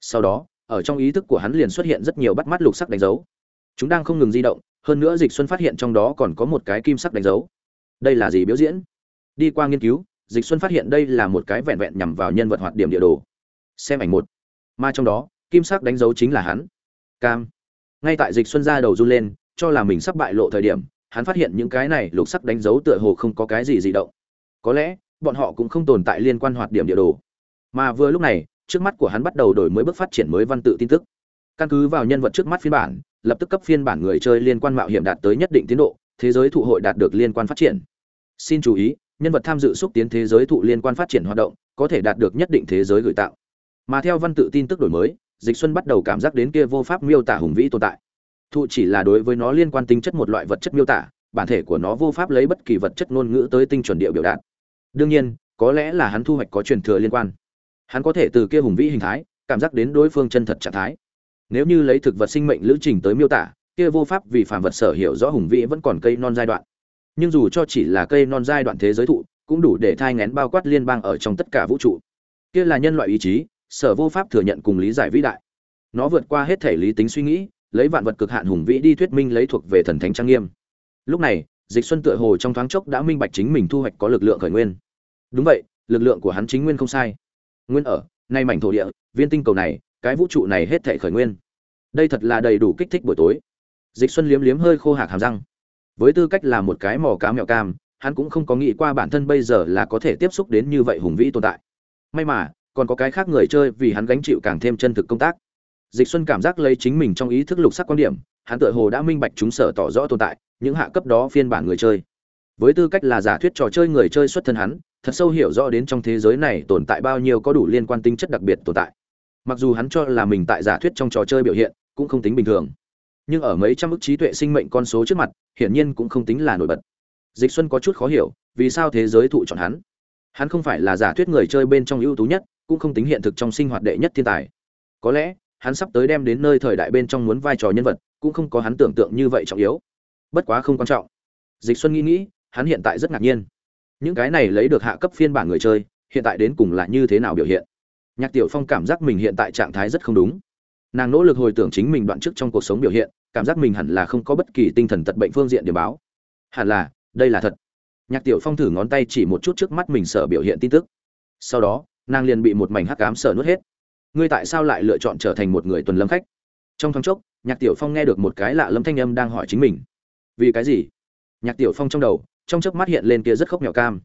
Sau đó, ở trong ý thức của hắn liền xuất hiện rất nhiều bắt mắt lục sắc đánh dấu. Chúng đang không ngừng di động, hơn nữa dịch xuân phát hiện trong đó còn có một cái kim sắc đánh dấu. Đây là gì biểu diễn? Đi qua nghiên cứu dịch xuân phát hiện đây là một cái vẹn vẹn nhằm vào nhân vật hoạt điểm địa đồ. Xem ảnh một. Mà trong đó, kim sắc đánh dấu chính là hắn. Cam. Ngay tại dịch xuân ra đầu run lên, cho là mình sắp bại lộ thời điểm, hắn phát hiện những cái này lục sắc đánh dấu tựa hồ không có cái gì dị động. Có lẽ, bọn họ cũng không tồn tại liên quan hoạt điểm địa đồ. Mà vừa lúc này, trước mắt của hắn bắt đầu đổi mới bước phát triển mới văn tự tin tức. Căn cứ vào nhân vật trước mắt phiên bản, lập tức cấp phiên bản người chơi liên quan mạo hiểm đạt tới nhất định tiến độ, thế giới thụ hội đạt được liên quan phát triển. Xin chú ý nhân vật tham dự xúc tiến thế giới thụ liên quan phát triển hoạt động, có thể đạt được nhất định thế giới gửi tạo mà theo văn tự tin tức đổi mới, dịch xuân bắt đầu cảm giác đến kia vô pháp miêu tả hùng vĩ tồn tại. Thụ chỉ là đối với nó liên quan tính chất một loại vật chất miêu tả, bản thể của nó vô pháp lấy bất kỳ vật chất ngôn ngữ tới tinh chuẩn địa biểu đạt. Đương nhiên, có lẽ là hắn thu hoạch có truyền thừa liên quan. Hắn có thể từ kia hùng vĩ hình thái, cảm giác đến đối phương chân thật trạng thái. Nếu như lấy thực vật sinh mệnh lữ trình tới miêu tả, kia vô pháp vì phàm vật sở hiểu rõ hùng vĩ vẫn còn cây non giai đoạn nhưng dù cho chỉ là cây non giai đoạn thế giới thụ, cũng đủ để thai ngén bao quát liên bang ở trong tất cả vũ trụ. Kia là nhân loại ý chí, sở vô pháp thừa nhận cùng lý giải vĩ đại. Nó vượt qua hết thể lý tính suy nghĩ, lấy vạn vật cực hạn hùng vĩ đi thuyết minh lấy thuộc về thần thánh trang nghiêm. Lúc này, dịch xuân tựa hồ trong thoáng chốc đã minh bạch chính mình thu hoạch có lực lượng khởi nguyên. Đúng vậy, lực lượng của hắn chính nguyên không sai. Nguyên ở, nay mảnh thổ địa, viên tinh cầu này, cái vũ trụ này hết thể khởi nguyên. Đây thật là đầy đủ kích thích buổi tối. Dịch xuân liếm liếm hơi khô hạc hàm răng với tư cách là một cái mò cá mẹo cam, hắn cũng không có nghĩ qua bản thân bây giờ là có thể tiếp xúc đến như vậy hùng vĩ tồn tại. May mà, còn có cái khác người chơi vì hắn gánh chịu càng thêm chân thực công tác. Dịch xuân cảm giác lấy chính mình trong ý thức lục sắc quan điểm, hắn tựa hồ đã minh bạch chúng sở tỏ rõ tồn tại, những hạ cấp đó phiên bản người chơi. Với tư cách là giả thuyết trò chơi người chơi xuất thân hắn, thật sâu hiểu rõ đến trong thế giới này tồn tại bao nhiêu có đủ liên quan tính chất đặc biệt tồn tại. Mặc dù hắn cho là mình tại giả thuyết trong trò chơi biểu hiện cũng không tính bình thường nhưng ở mấy trăm ức trí tuệ sinh mệnh con số trước mặt, hiển nhiên cũng không tính là nổi bật. Dịch xuân có chút khó hiểu, vì sao thế giới thụ chọn hắn? Hắn không phải là giả thuyết người chơi bên trong ưu tú nhất, cũng không tính hiện thực trong sinh hoạt đệ nhất thiên tài. Có lẽ, hắn sắp tới đem đến nơi thời đại bên trong muốn vai trò nhân vật, cũng không có hắn tưởng tượng như vậy trọng yếu. Bất quá không quan trọng. Dịch xuân nghĩ nghĩ, hắn hiện tại rất ngạc nhiên. Những cái này lấy được hạ cấp phiên bản người chơi, hiện tại đến cùng là như thế nào biểu hiện? Nhạc tiểu phong cảm giác mình hiện tại trạng thái rất không đúng. Nàng nỗ lực hồi tưởng chính mình đoạn trước trong cuộc sống biểu hiện cảm giác mình hẳn là không có bất kỳ tinh thần tật bệnh phương diện để báo. Hẳn là, đây là thật. Nhạc tiểu phong thử ngón tay chỉ một chút trước mắt mình sợ biểu hiện tin tức. Sau đó, nàng liền bị một mảnh hắc ám sợ nuốt hết. Ngươi tại sao lại lựa chọn trở thành một người tuần lâm khách? Trong thoáng chốc, nhạc tiểu phong nghe được một cái lạ lâm thanh âm đang hỏi chính mình. Vì cái gì? Nhạc tiểu phong trong đầu, trong chớp mắt hiện lên kia rất khóc mèo cam.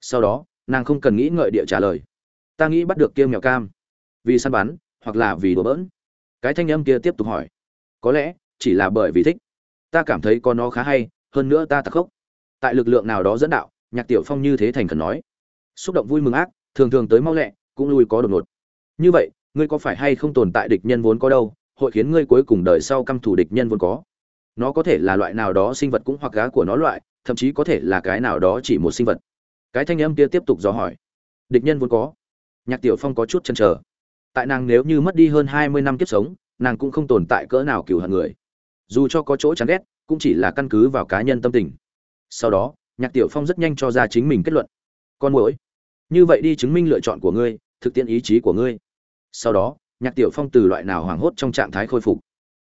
Sau đó, nàng không cần nghĩ ngợi địa trả lời. Ta nghĩ bắt được kia mèo cam. Vì săn bắn, hoặc là vì đùa bỡn. Cái thanh âm kia tiếp tục hỏi. Có lẽ chỉ là bởi vì thích. Ta cảm thấy có nó khá hay, hơn nữa ta tặc khốc. Tại lực lượng nào đó dẫn đạo, nhạc tiểu phong như thế thành khẩn nói. Xúc động vui mừng ác, thường thường tới mau lẹ, cũng lui có đột ngột. Như vậy, ngươi có phải hay không tồn tại địch nhân vốn có đâu, hội khiến ngươi cuối cùng đời sau căm thù địch nhân vốn có. Nó có thể là loại nào đó sinh vật cũng hoặc gá của nó loại, thậm chí có thể là cái nào đó chỉ một sinh vật. Cái thanh âm kia tiếp tục dò hỏi. Địch nhân vốn có. Nhạc tiểu phong có chút chăn trở tại nàng nếu như mất đi hơn hai mươi năm kiếp sống, nàng cũng không tồn tại cỡ nào cừu hận người dù cho có chỗ chán ghét, cũng chỉ là căn cứ vào cá nhân tâm tình. Sau đó, nhạc tiểu phong rất nhanh cho ra chính mình kết luận. Con mỗi như vậy đi chứng minh lựa chọn của ngươi, thực tiễn ý chí của ngươi. Sau đó, nhạc tiểu phong từ loại nào hoảng hốt trong trạng thái khôi phục.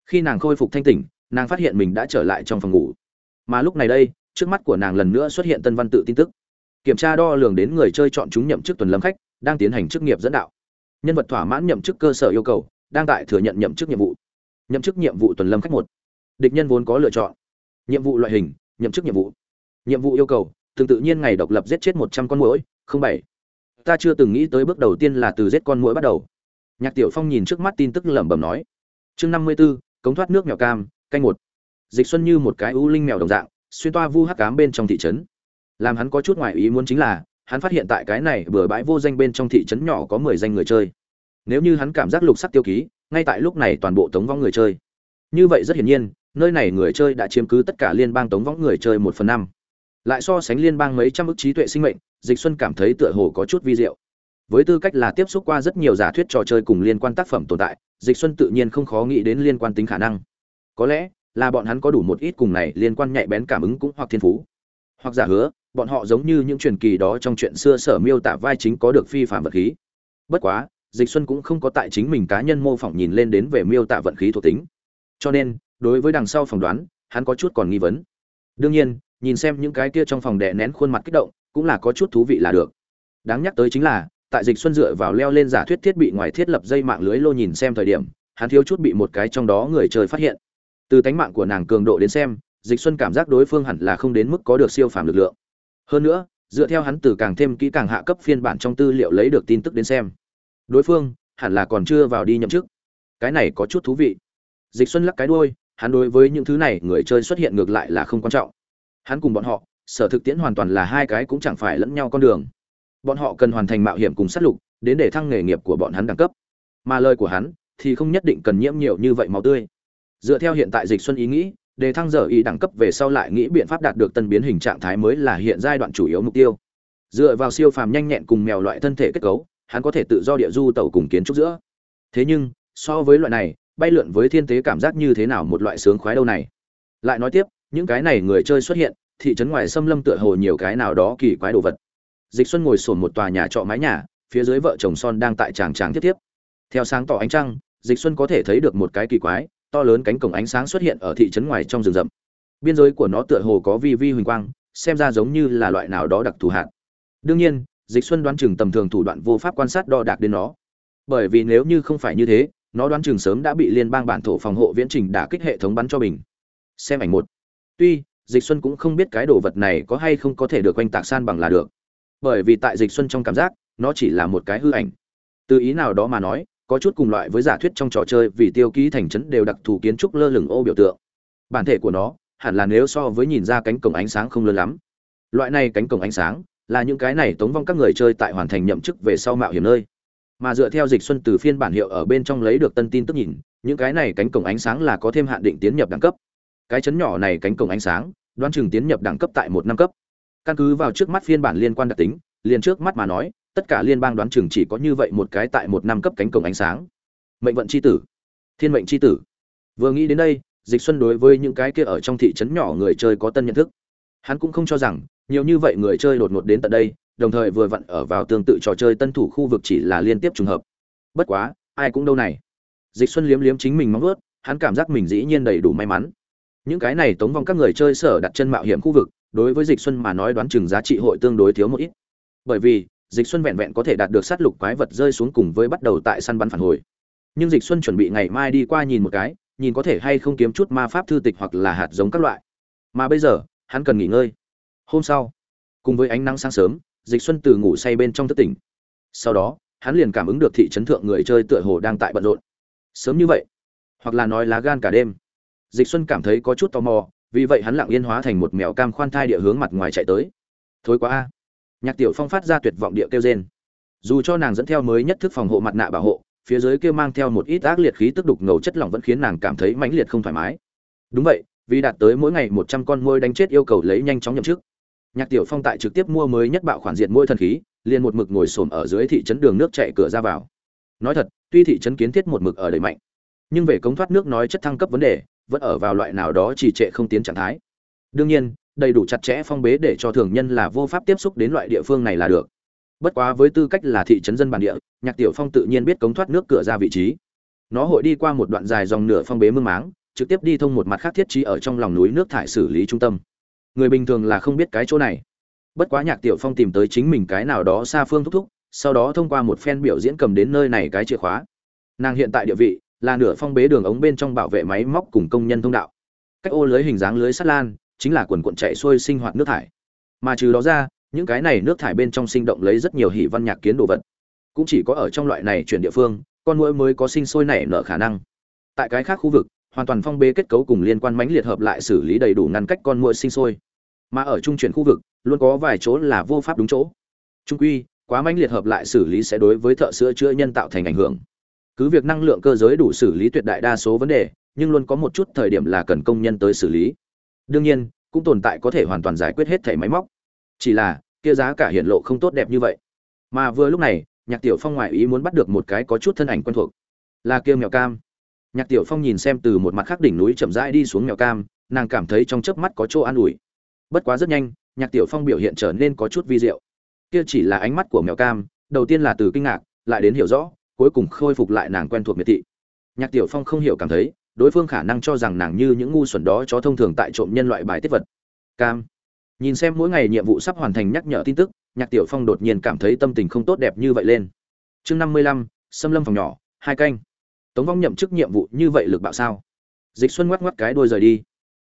Khi nàng khôi phục thanh tỉnh, nàng phát hiện mình đã trở lại trong phòng ngủ. Mà lúc này đây, trước mắt của nàng lần nữa xuất hiện tân văn tự tin tức. Kiểm tra đo lường đến người chơi chọn chúng nhậm chức tuần lâm khách, đang tiến hành chức nghiệp dẫn đạo. Nhân vật thỏa mãn nhậm chức cơ sở yêu cầu, đang tại thừa nhận nhậm chức nhiệm vụ. Nhậm chức nhiệm vụ tuần lâm khách một địch nhân vốn có lựa chọn. Nhiệm vụ loại hình, nhậm chức nhiệm vụ. Nhiệm vụ yêu cầu tương tự nhiên ngày độc lập giết chết một trăm con mũi không bảy. Ta chưa từng nghĩ tới bước đầu tiên là từ giết con mũi bắt đầu. Nhạc tiểu phong nhìn trước mắt tin tức lẩm bẩm nói. Chương năm mươi b ố cống thoát nước mèo cam, canh một. Dịch xuân như một cái ưu linh mèo đồng dạng, xuyên toa vu hắc cám bên trong thị trấn. Làm hắn có chút ngoại ý muốn chính là, hắn phát hiện tại cái này bừa bãi vô danh bên trong thị trấn nhỏ có mười danh người chơi. Nếu như hắn cảm giác lục sắc tiêu ký, ngay tại lúc này toàn bộ tống vong người chơi. Như vậy rất hiển nhiên nơi này người chơi đã chiếm cứ tất cả liên bang tống võng người chơi một phần năm. Lại so sánh liên bang mấy trăm ức trí tuệ sinh mệnh, dịch xuân cảm thấy tựa hồ có chút vi diệu. Với tư cách là tiếp xúc qua rất nhiều giả thuyết trò chơi cùng liên quan tác phẩm tồn tại, dịch xuân tự nhiên không khó nghĩ đến liên quan tính khả năng. Có lẽ là bọn hắn có đủ một ít cùng này liên quan nhạy bén cảm ứng cũng hoặc thiên phú. Hoặc giả hứa, bọn họ giống như những truyền kỳ đó trong chuyện xưa sở miêu tả vai chính có được phi phạm vật khí. Bất quá, dịch xuân cũng không có tại chính mình cá nhân mô phỏng nhìn lên đến về miêu tả vận khí thuộc tính. Cho nên đối với đằng sau phỏng đoán, hắn có chút còn nghi vấn. Đương nhiên, nhìn xem những cái kia trong phòng đè nén khuôn mặt kích động, cũng là có chút thú vị là được. Đáng nhắc tới chính là, tại dịch xuân dựa vào leo lên giả thuyết thiết bị ngoài thiết lập dây mạng lưới lô nhìn xem thời điểm, hắn thiếu chút bị một cái trong đó người chơi phát hiện. Từ tánh mạng của nàng cường độ đến xem, dịch xuân cảm giác đối phương hẳn là không đến mức có được siêu phàm lực lượng. Hơn nữa, dựa theo hắn từ càng thêm kỹ càng hạ cấp phiên bản trong tư liệu lấy được tin tức đến xem, đối phương hẳn là còn chưa vào đi nhậm chức. Cái này có chút thú vị. Dịch xuân lắc cái đuôi hắn đối với những thứ này người chơi xuất hiện ngược lại là không quan trọng. Hắn cùng bọn họ, sở thực tiễn hoàn toàn là hai cái cũng chẳng phải lẫn nhau con đường. Bọn họ cần hoàn thành mạo hiểm cùng sát lục, đến để thăng nghề nghiệp của bọn hắn đẳng cấp. Mà lời của hắn thì không nhất định cần nhiễm nhiều như vậy máu tươi. Dựa theo hiện tại dịch xuân ý nghĩ, để thăng giờ ý đẳng cấp về sau lại nghĩ biện pháp đạt được tân biến hình trạng thái mới là hiện giai đoạn chủ yếu mục tiêu. Dựa vào siêu phàm nhanh nhẹn cùng mèo loại thân thể kết cấu, hắn có thể tự do địa du tàu cùng kiến trúc giữa. Thế nhưng, so với loại này bay lượn với thiên tế cảm giác như thế nào một loại sướng khoái đâu này? Lại nói tiếp, những cái này người chơi xuất hiện, thị trấn ngoài xâm lâm tựa hồ nhiều cái nào đó kỳ quái đồ vật. Dịch xuân ngồi sổn một tòa nhà trọ mái nhà, phía dưới vợ chồng son đang tại tràng tràng tiếp tiếp. Theo sáng tỏ ánh trăng, dịch xuân có thể thấy được một cái kỳ quái, to lớn cánh cổng ánh sáng xuất hiện ở thị trấn ngoài trong rừng rậm. Biên giới của nó tựa hồ có vi vi huỳnh quang, xem ra giống như là loại nào đó đặc thù hạn đương nhiên, dịch xuân đoán chừng tầm thường thủ đoạn vô pháp quan sát đo đạc đến nó. Bởi vì nếu như không phải như thế nó đoán chừng sớm đã bị liên bang bản thổ phòng hộ viễn trình đả kích hệ thống bắn cho bình xem ảnh một. Tuy, dịch xuân cũng không biết cái đồ vật này có hay không có thể được quanh tạc san bằng là được. Bởi vì tại dịch xuân trong cảm giác, nó chỉ là một cái hư ảnh. Từ ý nào đó mà nói, có chút cùng loại với giả thuyết trong trò chơi vì tiêu ký thành trấn đều đặc thù kiến trúc lơ lửng ô biểu tượng. Bản thể của nó, hẳn là nếu so với nhìn ra cánh cổng ánh sáng không lớn lắm. Loại này cánh cổng ánh sáng, là những cái này tống vong các người chơi tại hoàn thành nhậm chức về sau mạo hiểm nơi mà dựa theo dịch xuân từ phiên bản hiệu ở bên trong lấy được tân tin tức nhìn, những cái này cánh cổng ánh sáng là có thêm hạn định tiến nhập đẳng cấp. Cái chấn nhỏ này cánh cổng ánh sáng, đoán chừng tiến nhập đẳng cấp tại một năm cấp. Căn cứ vào trước mắt phiên bản liên quan đặc tính, liền trước mắt mà nói, tất cả liên bang đoán chừng chỉ có như vậy một cái tại một năm cấp cánh cổng ánh sáng. Mệnh vận c h i tử. Thiên mệnh c h i tử. Vừa nghĩ đến đây, dịch xuân đối với những cái kia ở trong thị trấn nhỏ người chơi có tân nhận thức. Hắn cũng không cho rằng, nhiều như vậy người chơi đột ngột đến tận đây đồng thời vừa vặn ở vào tương tự trò chơi tân thủ khu vực chỉ là liên tiếp trùng hợp. Bất quá, ai cũng đâu này. Dịch xuân liếm liếm chính mình móng ướt hắn cảm giác mình dĩ nhiên đầy đủ may mắn. Những cái này tống vong các người chơi sở đặt chân mạo hiểm khu vực, đối với dịch xuân mà nói đoán chừng giá trị hội tương đối thiếu một ít. Bởi vì, dịch xuân vẹn vẹn có thể đạt được sát lục quái vật rơi xuống cùng với bắt đầu tại săn bắn phản hồi. Nhưng dịch xuân chuẩn bị ngày mai đi qua nhìn một cái, nhìn có thể hay không kiếm chút ma pháp thư tịch hoặc là hạt giống các loại. Mà bây giờ, hắn cần nghỉ ngơi. Hôm sau, cùng với ánh nắng sáng sớm dịch xuân từ ngủ say bên trong thức tỉnh. Sau đó, hắn liền cảm ứng được thị trấn thượng người chơi tựa hồ đang tại bận rộn. Sớm như vậy, hoặc là nói lá gan cả đêm. Dịch xuân cảm thấy có chút tò mò, vì vậy hắn lặng yên hóa thành một mèo cam khoan thai địa hướng mặt ngoài chạy tới. Thối quá a. Nhạc tiểu phong phát ra tuyệt vọng địa kêu rên. Dù cho nàng dẫn theo mới nhất thức phòng hộ mặt nạ bảo hộ, phía dưới kia mang theo một ít ác liệt khí tức đục ngầu chất lỏng vẫn khiến nàng cảm thấy mãnh liệt không thoải mái. Đúng vậy, vì đạt tới mỗi ngày một trăm con môi đánh chết yêu cầu lấy nhanh chóng nhậm chức nhạc tiểu phong tại trực tiếp mua mới nhất bạo khoản diệt môi thần khí, liền một mực ngồi xổm ở dưới thị trấn đường nước chạy cửa ra vào. Nói thật, tuy thị trấn kiến thiết một mực ở đầy mạnh, nhưng về cống thoát nước nói chất thăng cấp vấn đề, vẫn ở vào loại nào đó trì trệ không tiến trạng thái. Đương nhiên, đầy đủ chặt chẽ phong bế để cho thường nhân là vô pháp tiếp xúc đến loại địa phương này là được. Bất quá với tư cách là thị trấn dân bản địa, nhạc tiểu phong tự nhiên biết cống thoát nước cửa ra vị trí. Nó hội đi qua một đoạn dài dòng nửa phong bế mương máng, trực tiếp đi thông một mặt khác thiết trí ở trong lòng núi nước thải xử lý trung tâm người bình thường là không biết cái chỗ này. Bất quá nhạc tiểu phong tìm tới chính mình cái nào đó xa phương thúc thúc, sau đó thông qua một phen biểu diễn cầm đến nơi này cái chìa khóa. Nàng hiện tại địa vị là nửa phong bế đường ống bên trong bảo vệ máy móc cùng công nhân thông đạo. Cách ô lưới hình dáng lưới sắt lan, chính là quần cuộn chạy xuôi sinh hoạt nước thải. Mà trừ đó ra, những cái này nước thải bên trong sinh động lấy rất nhiều hỉ văn nhạc kiến đồ vật. Cũng chỉ có ở trong loại này chuyển địa phương, con mũi mới có sinh sôi nảy nở khả năng. Tại cái khác khu vực hoàn toàn phong bế kết cấu cùng liên quan mãnh liệt hợp lại xử lý đầy đủ ngăn cách con muỗi sinh sôi. Mà ở trung chuyển khu vực, luôn có vài chỗ là vô pháp đúng chỗ. Trung quy, quá mãnh liệt hợp lại xử lý sẽ đối với thợ sữa chữa nhân tạo thành ảnh hưởng. Cứ việc năng lượng cơ giới đủ xử lý tuyệt đại đa số vấn đề, nhưng luôn có một chút thời điểm là cần công nhân tới xử lý. Đương nhiên, cũng tồn tại có thể hoàn toàn giải quyết hết thẻ máy móc. Chỉ là, kia giá cả hiện lộ không tốt đẹp như vậy. Mà vừa lúc này, nhạc tiểu phong ngoại ý muốn bắt được một cái có chút thân ảnh quen thuộc. Là kia mèo cam nhạc tiểu phong nhìn xem từ một mặt khác đỉnh núi chậm rãi đi xuống mèo cam, nàng cảm thấy trong chớp mắt có chỗ an ủi. Bất quá rất nhanh, nhạc tiểu phong biểu hiện trở nên có chút vi diệu. Kia chỉ là ánh mắt của mèo cam, đầu tiên là từ kinh ngạc, lại đến hiểu rõ, cuối cùng khôi phục lại nàng quen thuộc miệt thị. Nhạc tiểu phong không hiểu cảm thấy, đối phương khả năng cho rằng nàng như những ngu xuẩn đó cho thông thường tại trộm nhân loại bài tiết vật. Cam. Nhìn xem mỗi ngày nhiệm vụ sắp hoàn thành nhắc nhở tin tức, nhạc tiểu phong đột nhiên cảm thấy tâm tình không tốt đẹp như vậy lên. Chương năm mươi lăm, xâm lâm phòng nhỏ, hai canh tống vong nhậm chức nhiệm vụ như vậy lực bạo sao? Dịch xuân ngoắc ngoắc cái đôi rời đi.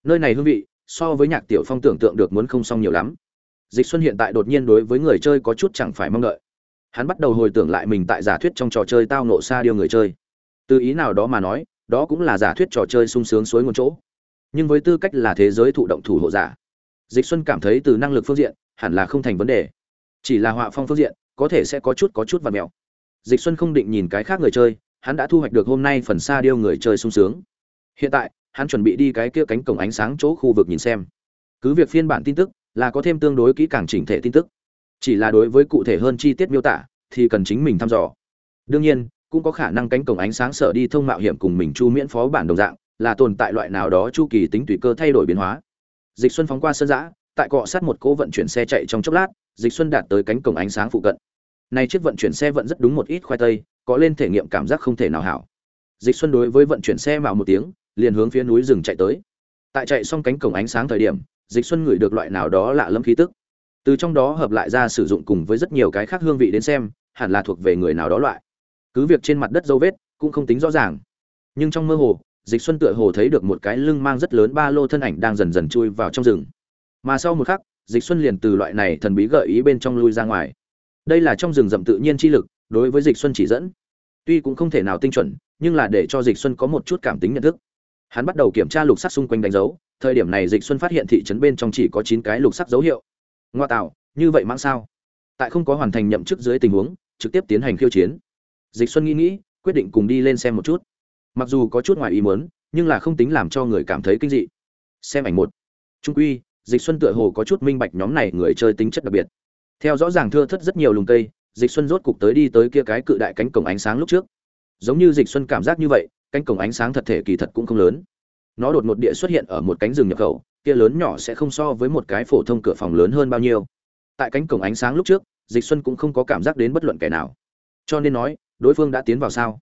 Nơi này hương vị, so với nhạc tiểu phong tưởng tượng được muốn không xong nhiều lắm. Dịch xuân hiện tại đột nhiên đối với người chơi có chút chẳng phải mong đợi. Hắn bắt đầu hồi tưởng lại mình tại giả thuyết trong trò chơi tao nộ xa điêu người chơi. Từ ý nào đó mà nói, đó cũng là giả thuyết trò chơi sung sướng suối nguồn chỗ. Nhưng với tư cách là thế giới thụ động thủ hộ giả, dịch xuân cảm thấy từ năng lực phương diện, hẳn là không thành vấn đề. Chỉ là họa phong phương diện, có thể sẽ có chút có chút và mèo. Dịch xuân không định nhìn cái khác người chơi hắn đã thu hoạch được hôm nay phần xa điêu người chơi sung sướng. Hiện tại, hắn chuẩn bị đi cái kia cánh cổng ánh sáng chỗ khu vực nhìn xem. Cứ việc phiên bản tin tức là có thêm tương đối kỹ càng chỉnh thể tin tức, chỉ là đối với cụ thể hơn chi tiết miêu tả thì cần chính mình thăm dò. Đương nhiên, cũng có khả năng cánh cổng ánh sáng sở đi thông mạo hiểm cùng mình chu miễn phó bản đồng dạng, là tồn tại loại nào đó chu kỳ tính tùy cơ thay đổi biến hóa. Dịch xuân phóng qua sân giã, tại cọ sát một cỗ vận chuyển xe chạy trong chốc lát, dịch xuân đạt tới cánh cổng ánh sáng phụ cận nay chiếc vận chuyển xe vận rất đúng một ít khoai tây, có lên thể nghiệm cảm giác không thể nào hảo. Dịch xuân đối với vận chuyển xe vào một tiếng, liền hướng phía núi rừng chạy tới. Tại chạy xong cánh cổng ánh sáng thời điểm, dịch xuân ngửi được loại nào đó lạ lâm khí tức. Từ trong đó hợp lại ra sử dụng cùng với rất nhiều cái khác hương vị đến xem, hẳn là thuộc về người nào đó loại. Cứ việc trên mặt đất dấu vết, cũng không tính rõ ràng. Nhưng trong mơ hồ, dịch xuân tựa hồ thấy được một cái lưng mang rất lớn ba lô thân ảnh đang dần dần chui vào trong rừng. Mà sau một khắc, dịch xuân liền từ loại này thần bí gợi ý bên trong lui ra ngoài đây là trong rừng rậm tự nhiên chi lực, đối với dịch xuân chỉ dẫn. Tuy cũng không thể nào tinh chuẩn, nhưng là để cho dịch xuân có một chút cảm tính nhận thức. Hắn bắt đầu kiểm tra lục sắc xung quanh đánh dấu, thời điểm này dịch xuân phát hiện thị trấn bên trong chỉ có chín cái lục sắc dấu hiệu. Ngoa tạo, như vậy mang sao? Tại không có hoàn thành nhậm chức dưới tình huống, trực tiếp tiến hành khiêu chiến. Dịch xuân nghĩ nghĩ, quyết định cùng đi lên xem một chút. Mặc dù có chút ngoài ý muốn, nhưng là không tính làm cho người cảm thấy kinh dị. Xem ảnh một. Trung quy, dịch xuân tựa hồ có chút minh bạch nhóm này người chơi tính chất đặc biệt theo rõ ràng thưa thất rất nhiều lùng cây, dịch xuân rốt cục tới đi tới kia cái cự đại cánh cổng ánh sáng lúc trước. Giống như dịch xuân cảm giác như vậy, cánh cổng ánh sáng thật thể kỳ thật cũng không lớn. Nó đột ngột địa xuất hiện ở một cánh rừng nhập khẩu, kia lớn nhỏ sẽ không so với một cái phổ thông cửa phòng lớn hơn bao nhiêu. Tại cánh cổng ánh sáng lúc trước, dịch xuân cũng không có cảm giác đến bất luận kẻ nào. Cho nên nói, đối phương đã tiến vào sao?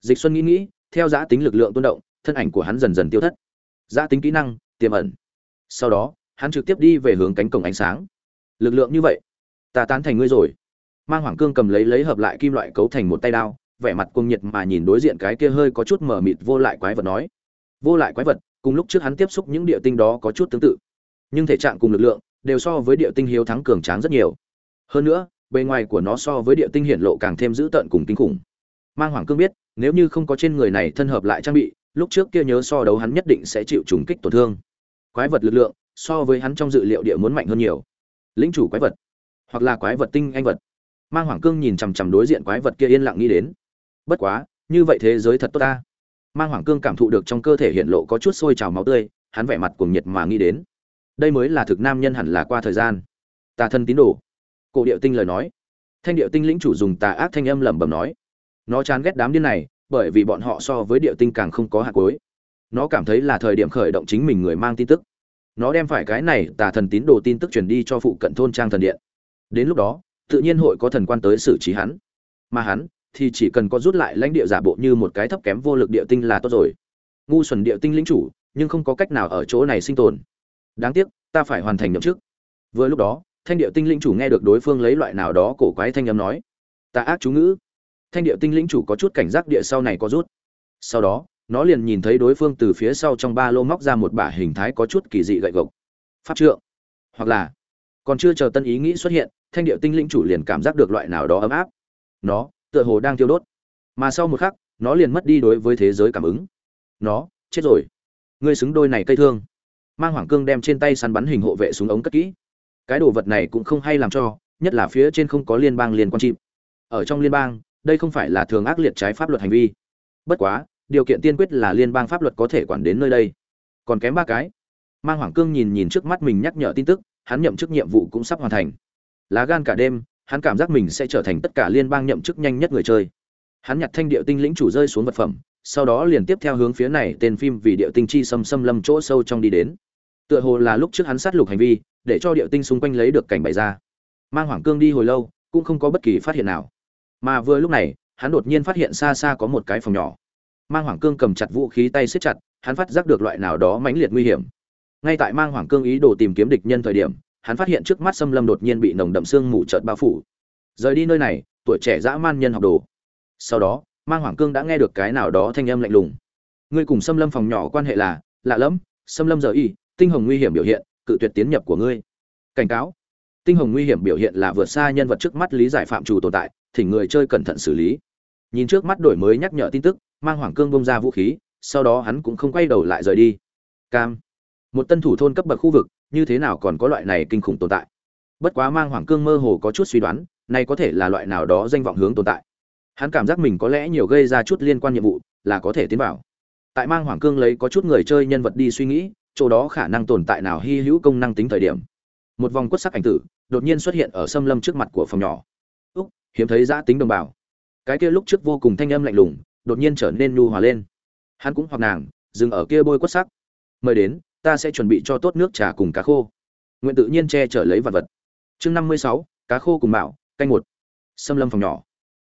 Dịch xuân nghĩ nghĩ, theo giá tính lực lượng tuôn động, thân ảnh của hắn dần dần tiêu thất. Giá tính kỹ năng, tiềm ẩn. Sau đó, hắn trực tiếp đi về hướng cánh cổng ánh sáng. Lực lượng như vậy ta tán thành ngươi rồi. Mang hoàng cương cầm lấy lấy hợp lại kim loại cấu thành một tay đao, vẻ mặt cuồng nhiệt mà nhìn đối diện cái kia hơi có chút mờ mịt vô lại quái vật nói. Vô lại quái vật, cùng lúc trước hắn tiếp xúc những địa tinh đó có chút tương tự. Nhưng thể trạng cùng lực lượng, đều so với địa tinh hiếu thắng cường tráng rất nhiều. Hơn nữa, bề ngoài của nó so với địa tinh hiển lộ càng thêm dữ tợn cùng kinh khủng. Mang hoàng cương biết, nếu như không có trên người này thân hợp lại trang bị, lúc trước kia nhớ so đấu hắn nhất định sẽ chịu trùng kích tổn thương. Quái vật lực lượng, so với hắn trong dự liệu địa muốn mạnh hơn nhiều. Lĩnh chủ quái vật hoặc là quái vật tinh anh vật. Mang hoàng cương nhìn chằm chằm đối diện quái vật kia yên lặng nghĩ đến. Bất quá, như vậy thế giới thật tốt ta. Mang hoàng cương cảm thụ được trong cơ thể hiện lộ có chút sôi trào máu tươi, hắn vẻ mặt cuồng nhiệt mà nghĩ đến. Đây mới là thực nam nhân hẳn là qua thời gian. Tà thân tín đồ. Cổ điệu tinh lời nói. Thanh điệu tinh lĩnh chủ dùng tà ác thanh âm lẩm bẩm nói. Nó chán ghét đám điên này, bởi vì bọn họ so với điệu tinh càng không có hạt cuối. Nó cảm thấy là thời điểm khởi động chính mình người mang tin tức. Nó đem phải cái này tà thần tín đồ tin tức truyền đi cho phụ cận thôn trang thần điện đến lúc đó, tự nhiên hội có thần quan tới xử trí hắn. Mà hắn thì chỉ cần có rút lại lãnh địa giả bộ như một cái thấp kém vô lực địa tinh là tốt rồi. Ngu xuẩn địa tinh lĩnh chủ, nhưng không có cách nào ở chỗ này sinh tồn. Đáng tiếc, ta phải hoàn thành nhậm chức. Vừa lúc đó, thanh địa tinh lĩnh chủ nghe được đối phương lấy loại nào đó cổ quái thanh âm nói. Ta ác chú ngữ. Thanh địa tinh lĩnh chủ có chút cảnh giác địa sau này có rút. Sau đó, nó liền nhìn thấy đối phương từ phía sau trong ba lô móc ra một bả hình thái có chút kỳ dị gậy gộc. Pháp trượng. Hoặc là còn chưa chờ tân ý nghĩ xuất hiện, thanh điệu tinh linh chủ liền cảm giác được loại nào đó ấm áp. Nó, tựa hồ đang thiêu đốt. Mà sau một khắc, nó liền mất đi đối với thế giới cảm ứng. Nó, chết rồi. Ngươi xứng đôi này cây thương. Mang hoàng cương đem trên tay săn bắn hình hộ vệ xuống ống cất kỹ. Cái đồ vật này cũng không hay làm cho, nhất là phía trên không có liên bang liên quan chim ở trong liên bang, đây không phải là thường ác liệt trái pháp luật hành vi. Bất quá, điều kiện tiên quyết là liên bang pháp luật có thể quản đến nơi đây. Còn kém ba cái. Mang hoàng cương nhìn nhìn trước mắt mình nhắc nhở tin tức hắn nhậm chức nhiệm vụ cũng sắp hoàn thành. Lá gan cả đêm, hắn cảm giác mình sẽ trở thành tất cả liên bang nhậm chức nhanh nhất người chơi. Hắn nhặt thanh điệu tinh lĩnh chủ rơi xuống vật phẩm, sau đó liền tiếp theo hướng phía này tên phim vì điệu tinh chi xâm xâm lâm chỗ sâu trong đi đến. Tựa hồ là lúc trước hắn sát lục hành vi, để cho điệu tinh xung quanh lấy được cảnh bày ra. Mang hoàng cương đi hồi lâu, cũng không có bất kỳ phát hiện nào. Mà vừa lúc này, hắn đột nhiên phát hiện xa xa có một cái phòng nhỏ. Mang hoàng cương cầm chặt vũ khí tay siết chặt, hắn phát giác được loại nào đó mãnh liệt nguy hiểm ngay tại mang hoàng cương ý đồ tìm kiếm địch nhân thời điểm, hắn phát hiện trước mắt xâm lâm đột nhiên bị nồng đậm sương mù trợt bao phủ. Rời đi nơi này, tuổi trẻ dã man nhân học đồ. Sau đó, mang hoàng cương đã nghe được cái nào đó thanh âm lạnh lùng. Ngươi cùng xâm lâm phòng nhỏ quan hệ là, lạ lẫm xâm lâm giờ y, tinh hồng nguy hiểm biểu hiện, cự tuyệt tiến nhập của ngươi. Cảnh cáo. Tinh hồng nguy hiểm biểu hiện là vượt xa nhân vật trước mắt lý giải phạm chủ tồn tại, thỉnh người chơi cẩn thận xử lý. Nhìn trước mắt đổi mới nhắc nhở tin tức, mang hoàng cương bông ra vũ khí, sau đó hắn cũng không quay đầu lại rời đi. Cam một tân thủ thôn cấp bậc khu vực, như thế nào còn có loại này kinh khủng tồn tại? Bất quá mang hoàng cương mơ hồ có chút suy đoán, này có thể là loại nào đó danh vọng hướng tồn tại. Hắn cảm giác mình có lẽ nhiều gây ra chút liên quan nhiệm vụ, là có thể tiến vào. Tại mang hoàng cương lấy có chút người chơi nhân vật đi suy nghĩ, chỗ đó khả năng tồn tại nào hy hữu công năng tính thời điểm. Một vòng quất sắc ảnh tử, đột nhiên xuất hiện ở xâm lâm trước mặt của phòng nhỏ. Úc, hiếm thấy giã tính đồng bào. Cái kia lúc trước vô cùng thanh âm lạnh lùng, đột nhiên trở nên nhu hòa lên. Hắn cũng hoặc nàng, dừng ở kia bôi quất sắc. Mời đến ta sẽ chuẩn bị cho tốt nước trà cùng cá khô. Nguyện tự nhiên che chở lấy vật vật. Chương năm mươi sáu, cá khô cùng mạo, canh một. Xâm lâm phòng nhỏ.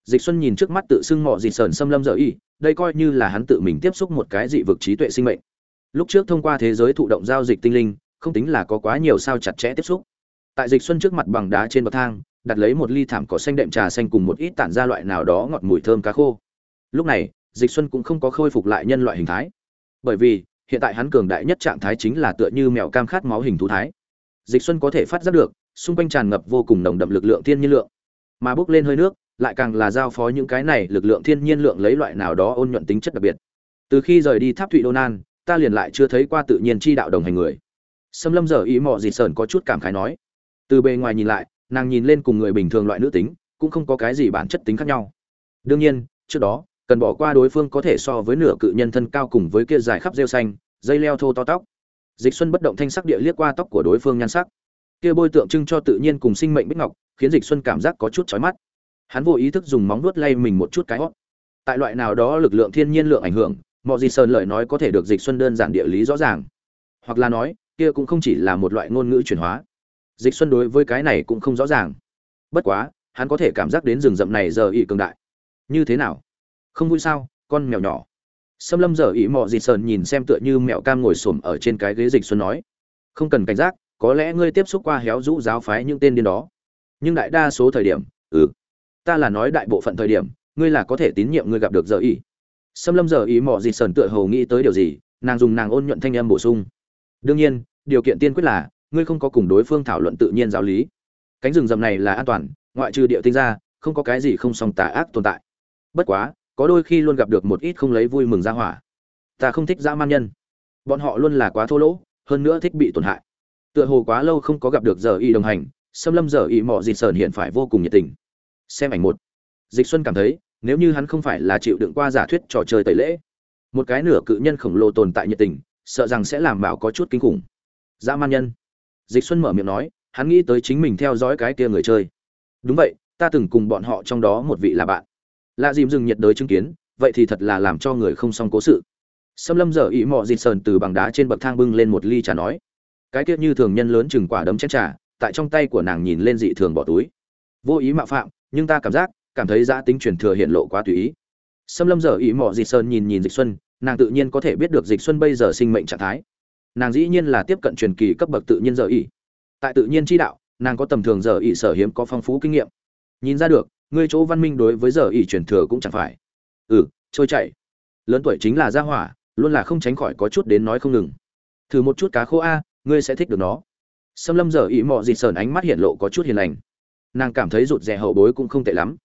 Dịch xuân nhìn trước mắt tự xưng mọ dị sờn xâm lâm dở y, đây coi như là hắn tự mình tiếp xúc một cái dị vực trí tuệ sinh mệnh. Lúc trước thông qua thế giới thụ động giao dịch tinh linh, không tính là có quá nhiều sao chặt chẽ tiếp xúc. Tại dịch xuân trước mặt bằng đá trên bậc thang, đặt lấy một ly thảm cỏ xanh đệm trà xanh cùng một ít tản ra loại nào đó ngọt mùi thơm cá khô. Lúc này, dịch xuân cũng không có khôi phục lại nhân loại hình thái. Bởi vì hiện tại hắn cường đại nhất trạng thái chính là tựa như mèo cam khát máu hình thú thái. Dịch xuân có thể phát giác được, xung quanh tràn ngập vô cùng nồng đậm lực lượng thiên nhiên lượng. Mà bước lên hơi nước, lại càng là giao phó những cái này lực lượng thiên nhiên lượng lấy loại nào đó ôn nhuận tính chất đặc biệt. Từ khi rời đi tháp thụy đô nan, ta liền lại chưa thấy qua tự nhiên chi đạo đồng hành người. Xâm lâm giờ ý mọ dịt sờn có chút cảm khái nói. Từ bề ngoài nhìn lại, nàng nhìn lên cùng người bình thường loại nữ tính, cũng không có cái gì bản chất tính khác nhau. Đương nhiên, trước đó cần bỏ qua đối phương có thể so với nửa cự nhân thân cao cùng với kia dài khắp rêu xanh, dây leo thô to tóc. Dịch xuân bất động thanh sắc địa liếc qua tóc của đối phương nhan sắc. Kia bôi tượng trưng cho tự nhiên cùng sinh mệnh bích ngọc, khiến dịch xuân cảm giác có chút chói mắt. Hắn vô ý thức dùng móng vuốt lay mình một chút cái hót. Tại loại nào đó lực lượng thiên nhiên lượng ảnh hưởng, mọi gì sơn lời nói có thể được dịch xuân đơn giản địa lý rõ ràng. Hoặc là nói, kia cũng không chỉ là một loại ngôn ngữ chuyển hóa. Dịch xuân đối với cái này cũng không rõ ràng. Bất quá, hắn có thể cảm giác đến rừng rậm này giờ ỉ cường đại. Như thế nào? Không vui sao, con mèo nhỏ. Xâm lâm giờ ý mọ dịt sờn nhìn xem tựa như mẹo cam ngồi xổm ở trên cái ghế dịch xuân nói. Không cần cảnh giác, có lẽ ngươi tiếp xúc qua héo rũ giáo phái những tên điên đó. Nhưng đại đa số thời điểm ừ ta là nói đại bộ phận thời điểm, ngươi là có thể tín nhiệm ngươi gặp được giờ ý. xâm lâm giờ ý mọ dịt sờn tựa hầu nghĩ tới điều gì, nàng dùng nàng ôn nhuận thanh âm bổ sung. Đương nhiên, điều kiện tiên quyết là, ngươi không có cùng đối phương thảo luận tự nhiên giáo lý. Cánh rừng rậm này là an toàn, ngoại trừ địa tinh ra, không có cái gì không song tà ác tồn tại. Bất quá có đôi khi luôn gặp được một ít không lấy vui mừng ra hỏa. Ta không thích dã man nhân. Bọn họ luôn là quá thô lỗ, hơn nữa thích bị tổn hại. Tựa hồ quá lâu không có gặp được giờ y đồng hành, xâm lâm giờ y mọ dịt sờn hiện phải vô cùng nhiệt tình. Xem ảnh một. Dịch xuân cảm thấy, nếu như hắn không phải là chịu đựng qua giả thuyết trò chơi tẩy lễ, một cái nửa cự nhân khổng lồ tồn tại nhiệt tình, sợ rằng sẽ làm bảo có chút kinh khủng. Dã man nhân. Dịch xuân mở miệng nói, hắn nghĩ tới chính mình theo dõi cái kia người chơi. Đúng vậy, ta từng cùng bọn họ trong đó một vị là bạn lạ dìm dừng nhiệt đới chứng kiến, vậy thì thật là làm cho người không xong cố sự. Xâm lâm giờ ý mọ dịt sờn từ bằng đá trên bậc thang bưng lên một ly trà nói, cái tiết như thường nhân lớn chừng quả đấm chén trà, tại trong tay của nàng nhìn lên dị thường bỏ túi. Vô ý mạo phạm, nhưng ta cảm giác, cảm thấy giã tính truyền thừa hiện lộ quá tùy ý. Xâm lâm giờ ý mọ dịt sơn nhìn nhìn dịch xuân, nàng tự nhiên có thể biết được dịch xuân bây giờ sinh mệnh trạng thái. Nàng dĩ nhiên là tiếp cận truyền kỳ cấp bậc tự nhiên giờ ý tại tự nhiên chi đạo, nàng có tầm thường giờ ý sở hiếm có phong phú kinh nghiệm. Nhìn ra được ngươi chỗ văn minh đối với giờ ỷ truyền thừa cũng chẳng phải. Ừ trôi chảy. Lớn tuổi chính là gia hỏa, luôn là không tránh khỏi có chút đến nói không ngừng. Thử một chút cá khô a, ngươi sẽ thích được nó. Xâm lâm giờ ỷ mọ dịt sờn ánh mắt hiện lộ có chút hiền lành. Nàng cảm thấy rụt rè hậu bối cũng không tệ lắm.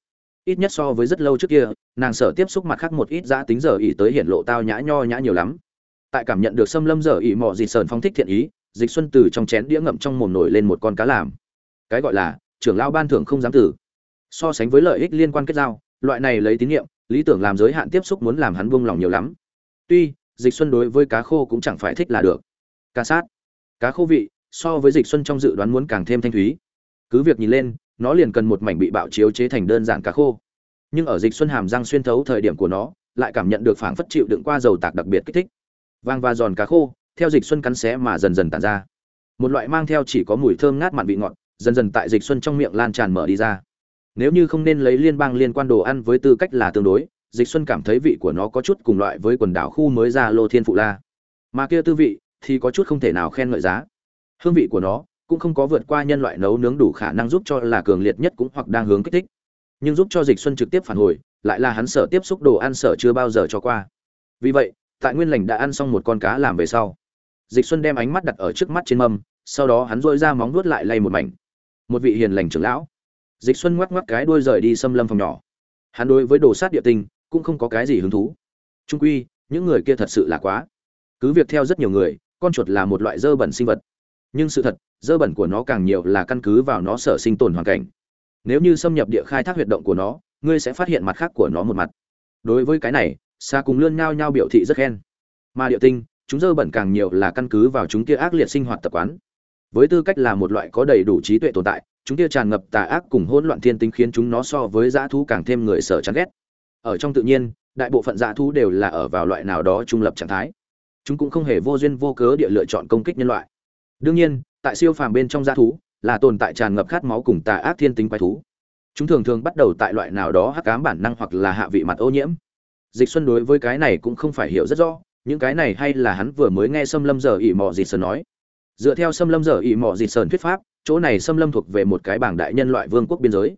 Ít nhất so với rất lâu trước kia, nàng sợ tiếp xúc mặt khác một ít giã tính giờ ỷ tới hiện lộ tao nhã nho nhã nhiều lắm. Tại cảm nhận được xâm lâm giờ ỷ mọ dịt sờn phong thích thiện ý, dịch xuân từ trong chén đĩa ngậm trong mồm nổi lên một con cá làm. Cái gọi là, trưởng lao ban thưởng không dám tử so sánh với lợi ích liên quan kết giao, loại này lấy tín nhiệm, lý tưởng làm giới hạn tiếp xúc muốn làm hắn buông lòng nhiều lắm. Tuy, dịch xuân đối với cá khô cũng chẳng phải thích là được. Cá sát, cá khô vị, so với dịch xuân trong dự đoán muốn càng thêm thanh thúy. Cứ việc nhìn lên, nó liền cần một mảnh bị bạo chiếu chế thành đơn giản cá khô. Nhưng ở dịch xuân hàm răng xuyên thấu thời điểm của nó, lại cảm nhận được phảng phất chịu đựng qua dầu tạc đặc biệt kích thích. Vang và giòn cá khô, theo dịch xuân cắn xé mà dần dần tản ra. Một loại mang theo chỉ có mùi thơm ngát mặn vị ngọt, dần dần tại dịch xuân trong miệng lan tràn mở đi ra nếu như không nên lấy liên bang liên quan đồ ăn với tư cách là tương đối, dịch xuân cảm thấy vị của nó có chút cùng loại với quần đảo khu mới ra lô thiên phụ la. Mà kia tư vị thì có chút không thể nào khen ngợi giá. Hương vị của nó cũng không có vượt qua nhân loại nấu nướng đủ khả năng giúp cho là cường liệt nhất cũng hoặc đang hướng kích thích. Nhưng giúp cho dịch xuân trực tiếp phản hồi, lại là hắn sợ tiếp xúc đồ ăn sợ chưa bao giờ cho qua. Vì vậy, tại nguyên lành đã ăn xong một con cá làm về sau, dịch xuân đem ánh mắt đặt ở trước mắt trên mâm, sau đó hắn dội ra móng nuốt lại lay một mảnh. Một vị hiền lành trưởng lão dịch xuân ngoắc ngoắc cái đuôi rời đi xâm lâm phòng nhỏ. Hắn đối với đồ sát địa tinh cũng không có cái gì hứng thú. Trung quy, những người kia thật sự là quá. Cứ việc theo rất nhiều người, con chuột là một loại dơ bẩn sinh vật. Nhưng sự thật, dơ bẩn của nó càng nhiều là căn cứ vào nó sở sinh tồn hoàn cảnh. Nếu như xâm nhập địa khai thác huyệt động của nó, ngươi sẽ phát hiện mặt khác của nó một mặt. Đối với cái này xa cùng lươn nhao nhao biểu thị rất khen. Mà địa tinh, chúng dơ bẩn càng nhiều là căn cứ vào chúng kia ác liệt sinh hoạt tập quán. Với tư cách là một loại có đầy đủ trí tuệ tồn tại chúng kia tràn ngập tà ác cùng hỗn loạn thiên tính khiến chúng nó so với dã thú càng thêm người sợ chán ghét. Ở trong tự nhiên, đại bộ phận dã thú đều là ở vào loại nào đó trung lập trạng thái. Chúng cũng không hề vô duyên vô cớ địa lựa chọn công kích nhân loại. Đương nhiên, tại siêu phàm bên trong dã thú, là tồn tại tràn ngập khát máu cùng tà ác thiên tính quái thú. Chúng thường thường bắt đầu tại loại nào đó hắc ám bản năng hoặc là hạ vị mặt ô nhiễm. Dịch xuân đối với cái này cũng không phải hiểu rất rõ, những cái này hay là hắn vừa mới nghe Sâm lâm giờ ỉ mò dịch sơn nói. Dựa theo Sâm lâm giờ ỉ mò dịch sơn thuyết pháp chỗ này xâm lâm thuộc về một cái bảng đại nhân loại vương quốc biên giới.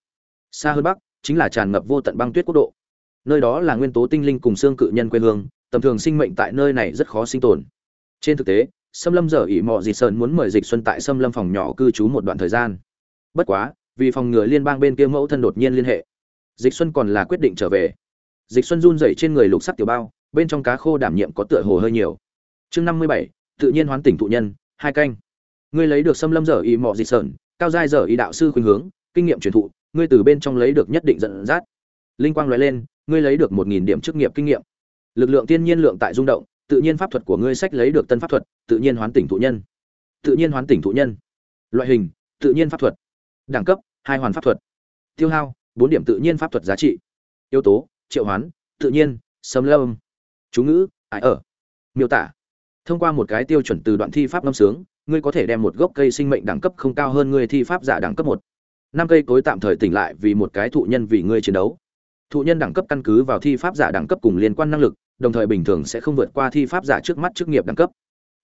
Xa hơn bắc, chính là tràn ngập vô tận băng tuyết quốc độ. Nơi đó là nguyên tố tinh linh cùng xương cự nhân quê hương, tầm thường sinh mệnh tại nơi này rất khó sinh tồn. Trên thực tế, xâm lâm giờ ỉ mò dịt sơn muốn mời dịch xuân tại xâm lâm phòng nhỏ cư trú một đoạn thời gian. Bất quá, vì phòng ngừa liên bang bên kia mẫu thân đột nhiên liên hệ, dịch xuân còn là quyết định trở về. Dịch xuân run rẩy trên người lục sắc tiểu bao, bên trong cá khô đảm nhiệm có tựa hồ hơi nhiều. Chương năm mươi bảy, tự nhiên hoán tỉnh thụ nhân, hai canh ngươi lấy được xâm lâm giờ ý mọ dị sơn cao giai giờ ý đạo sư khuynh hướng, kinh nghiệm truyền thụ, ngươi từ bên trong lấy được nhất định dẫn dắt. Linh quang lóe lên, ngươi lấy được một nghìn điểm chức nghiệp kinh nghiệm. Lực lượng tiên nhiên lượng tại rung động, tự nhiên pháp thuật của ngươi sách lấy được tân pháp thuật, tự nhiên hoán tỉnh thụ nhân. Tự nhiên hoán tỉnh thụ nhân. Loại hình, tự nhiên pháp thuật. Đẳng cấp, hai hoàn pháp thuật. Tiêu hao, bốn điểm tự nhiên pháp thuật giá trị. Yếu tố, triệu hoán, tự nhiên sấm lâm. Chú ngữ, ải ở. Miêu tả. Thông qua một cái tiêu chuẩn từ đoạn thi pháp ngâm sướng ngươi có thể đem một gốc cây sinh mệnh đẳng cấp không cao hơn ngươi thi pháp giả đẳng cấp một. Năm cây cối tạm thời tỉnh lại vì một cái thụ nhân vì ngươi chiến đấu. Thụ nhân đẳng cấp căn cứ vào thi pháp giả đẳng cấp cùng liên quan năng lực, đồng thời bình thường sẽ không vượt qua thi pháp giả trước mắt chức nghiệp đẳng cấp.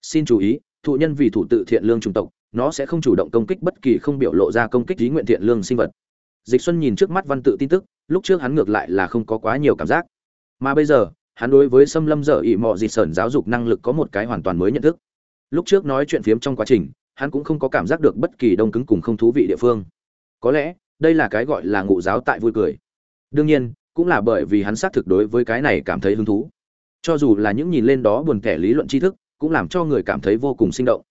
Xin chú ý, thụ nhân vì thủ tự thiện lương chủng tộc, nó sẽ không chủ động công kích bất kỳ không biểu lộ ra công kích ý nguyện thiện lương sinh vật. Dịch xuân nhìn trước mắt văn tự tin tức, lúc trước hắn ngược lại là không có quá nhiều cảm giác. Mà bây giờ, hắn đối với xâm lâm dở ỉ mọ dịt sởn giáo dục năng lực có một cái hoàn toàn mới nhận thức lúc trước nói chuyện phiếm trong quá trình, hắn cũng không có cảm giác được bất kỳ đông cứng cùng không thú vị địa phương. Có lẽ, đây là cái gọi là ngụ giáo tại vui cười. Đương nhiên, cũng là bởi vì hắn xác thực đối với cái này cảm thấy hứng thú. Cho dù là những nhìn lên đó buồn kẻ lý luận tri thức, cũng làm cho người cảm thấy vô cùng sinh động.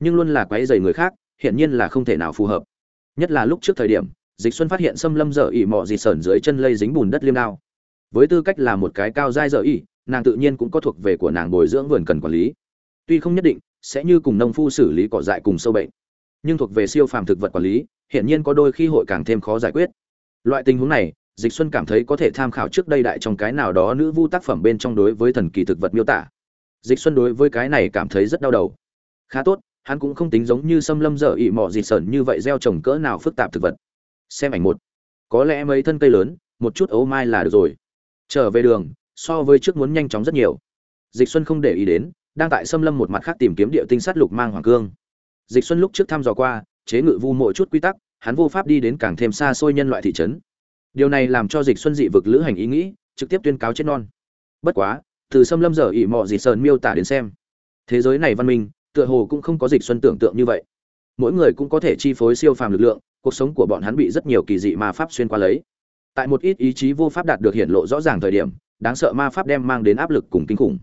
Nhưng luôn là quấy dày người khác, hiển nhiên là không thể nào phù hợp. Nhất là lúc trước thời điểm, dịch xuân phát hiện xâm lâm dở ỉ mọ dịt sờn dưới chân lây dính bùn đất liêm đao. Với tư cách là một cái cao dai dở ỉ, nàng tự nhiên cũng có thuộc về của nàng bồi dưỡng vườn cần quản lý. Tuy không nhất định sẽ như cùng nông phu xử lý cỏ dại cùng sâu bệnh. Nhưng thuộc về siêu phàm thực vật quản lý, hiển nhiên có đôi khi hội càng thêm khó giải quyết. Loại tình huống này, dịch xuân cảm thấy có thể tham khảo trước đây đại trong cái nào đó nữ vu tác phẩm bên trong đối với thần kỳ thực vật miêu tả. Dịch xuân đối với cái này cảm thấy rất đau đầu. Khá tốt, hắn cũng không tính giống như xâm lâm dở ị mọ dịt sờn như vậy gieo trồng cỡ nào phức tạp thực vật. Xem ảnh một. Có lẽ mấy thân cây lớn, một chút ấu mai là được rồi. Trở về đường, so với trước muốn nhanh chóng rất nhiều. Dịch xuân không để ý đến đang tại xâm lâm một mặt khác tìm kiếm địa tinh sát lục mang hoàng cương. Dịch xuân lúc trước thăm dò qua, chế ngự vu mỗi chút quy tắc, hắn vô pháp đi đến càng thêm xa xôi nhân loại thị trấn. Điều này làm cho dịch xuân dị vực lữ hành ý nghĩ, trực tiếp tuyên cáo chết non. Bất quá, từ xâm lâm giờ ỉ mọ dị sơn miêu tả đến xem. Thế giới này văn minh, tựa hồ cũng không có dịch xuân tưởng tượng như vậy. Mỗi người cũng có thể chi phối siêu phàm lực lượng, cuộc sống của bọn hắn bị rất nhiều kỳ dị ma pháp xuyên qua lấy. Tại một ít ý chí vô pháp đạt được hiển lộ rõ ràng thời điểm, đáng sợ ma pháp đem mang đến áp lực cùng kinh khủng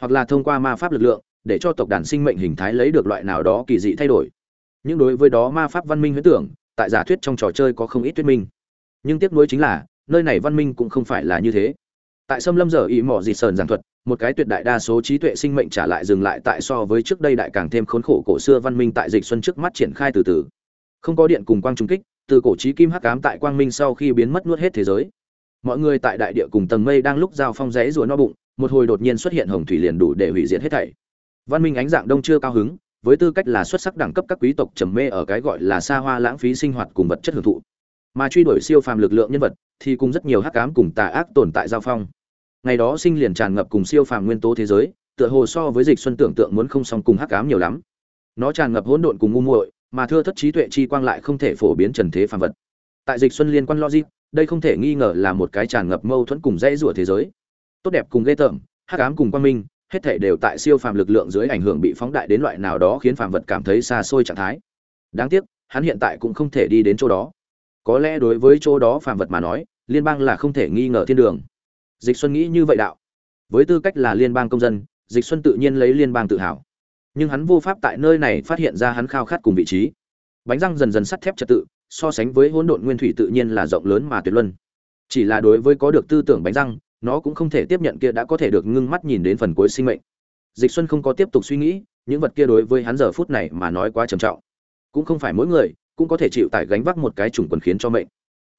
hoặc là thông qua ma pháp lực lượng, để cho tộc đàn sinh mệnh hình thái lấy được loại nào đó kỳ dị thay đổi. Nhưng đối với đó ma pháp văn minh huyễn tưởng, tại giả thuyết trong trò chơi có không ít thuyết minh. Nhưng tiếc nuối chính là, nơi này văn minh cũng không phải là như thế. Tại sâm lâm giờ ý mỏ dị sờn giảng thuật, một cái tuyệt đại đa số trí tuệ sinh mệnh trả lại dừng lại tại so với trước đây đại càng thêm khốn khổ cổ xưa văn minh tại dịch xuân trước mắt triển khai từ từ. Không có điện cùng quang trung kích, từ cổ trí kim hắc ám tại quang minh sau khi biến mất nuốt hết thế giới. Mọi người tại đại địa cùng tầng mây đang lúc giao phong rẽ rùa no bụng một hồi đột nhiên xuất hiện hồng thủy liền đủ để hủy diệt hết thảy. Văn minh ánh dạng đông chưa cao hứng, với tư cách là xuất sắc đẳng cấp các quý tộc trầm mê ở cái gọi là xa hoa lãng phí sinh hoạt cùng vật chất hưởng thụ. Mà truy đuổi siêu phàm lực lượng nhân vật thì cùng rất nhiều hắc ám cùng tà ác tồn tại giao phong. Ngày đó sinh liền tràn ngập cùng siêu phàm nguyên tố thế giới, tựa hồ so với dịch xuân tưởng tượng muốn không song cùng hắc ám nhiều lắm. Nó tràn ngập hỗn độn cùng ngu muội, mà thưa thất trí tuệ chi quang lại không thể phổ biến trần thế phàm vật. Tại dịch xuân liên quan logic, đây không thể nghi ngờ là một cái tràn ngập mâu thuẫn cùng dãy rủa thế giới tốt đẹp cùng ghê tởm, hắc ám cùng quang minh, hết thể đều tại siêu phàm lực lượng dưới ảnh hưởng bị phóng đại đến loại nào đó khiến phàm vật cảm thấy xa xôi trạng thái. Đáng tiếc, hắn hiện tại cũng không thể đi đến chỗ đó. Có lẽ đối với chỗ đó phàm vật mà nói, liên bang là không thể nghi ngờ thiên đường. Dịch xuân nghĩ như vậy đạo. Với tư cách là liên bang công dân, dịch xuân tự nhiên lấy liên bang tự hào. Nhưng hắn vô pháp tại nơi này phát hiện ra hắn khao khát cùng vị trí. Bánh răng dần dần sắt thép trật tự, so sánh với hỗn độn nguyên thủy tự nhiên là rộng lớn mà tuyệt luân. Chỉ là đối với có được tư tưởng bánh răng nó cũng không thể tiếp nhận kia đã có thể được ngưng mắt nhìn đến phần cuối sinh mệnh. Dịch xuân không có tiếp tục suy nghĩ, những vật kia đối với hắn giờ phút này mà nói quá trầm trọng. Cũng không phải mỗi người cũng có thể chịu tải gánh vác một cái chủng quần khiến cho mệnh.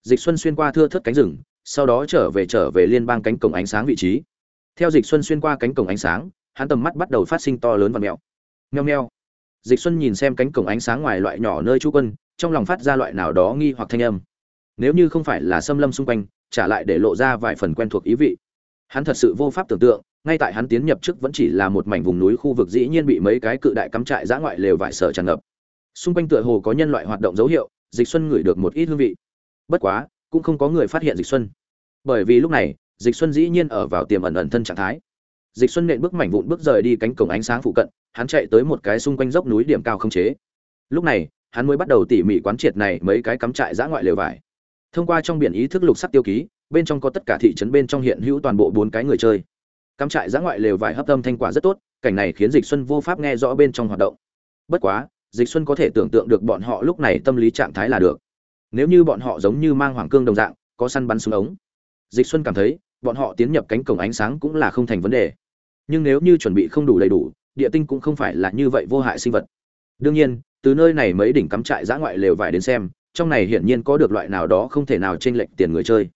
Dịch xuân xuyên qua thưa thất cánh rừng, sau đó trở về trở về liên bang cánh cổng ánh sáng vị trí. Theo dịch xuân xuyên qua cánh cổng ánh sáng, hắn tầm mắt bắt đầu phát sinh to lớn và mèo nheo nheo dịch xuân nhìn xem cánh cổng ánh sáng ngoài loại nhỏ nơi chú quân, trong lòng phát ra loại nào đó nghi hoặc thanh âm. Nếu như không phải là xâm lâm xung quanh trả lại để lộ ra vài phần quen thuộc ý vị. Hắn thật sự vô pháp tưởng tượng, ngay tại hắn tiến nhập trước vẫn chỉ là một mảnh vùng núi khu vực dĩ nhiên bị mấy cái cự đại cắm trại giã ngoại lều vải sở tràn ngập. Xung quanh tựa hồ có nhân loại hoạt động dấu hiệu, dịch xuân ngửi được một ít hương vị. Bất quá, cũng không có người phát hiện dịch xuân. Bởi vì lúc này, dịch xuân dĩ nhiên ở vào tiềm ẩn ẩn thân trạng thái. Dịch xuân nện bước mảnh vụn bước rời đi cánh cổng ánh sáng phụ cận, hắn chạy tới một cái xung quanh dốc núi điểm cao không chế. Lúc này, hắn mới bắt đầu tỉ mỉ quán triệt này mấy cái cắm trại giã ngoại lều vải thông qua trong biển ý thức lục sắc tiêu ký, bên trong có tất cả thị trấn bên trong hiện hữu toàn bộ bốn cái người chơi. Cắm trại giã ngoại lều vải hấp âm thanh quả rất tốt, cảnh này khiến dịch xuân vô pháp nghe rõ bên trong hoạt động. Bất quá, dịch xuân có thể tưởng tượng được bọn họ lúc này tâm lý trạng thái là được. Nếu như bọn họ giống như mang hoàng cương đồng dạng, có săn bắn súng ống, dịch xuân cảm thấy, bọn họ tiến nhập cánh cổng ánh sáng cũng là không thành vấn đề. Nhưng nếu như chuẩn bị không đủ đầy đủ, địa tinh cũng không phải là như vậy vô hại sinh vật. Đương nhiên, từ nơi này mấy đỉnh cắm trại giã ngoại lều vải đến xem trong này hiển nhiên có được loại nào đó không thể nào chênh lệch tiền người chơi.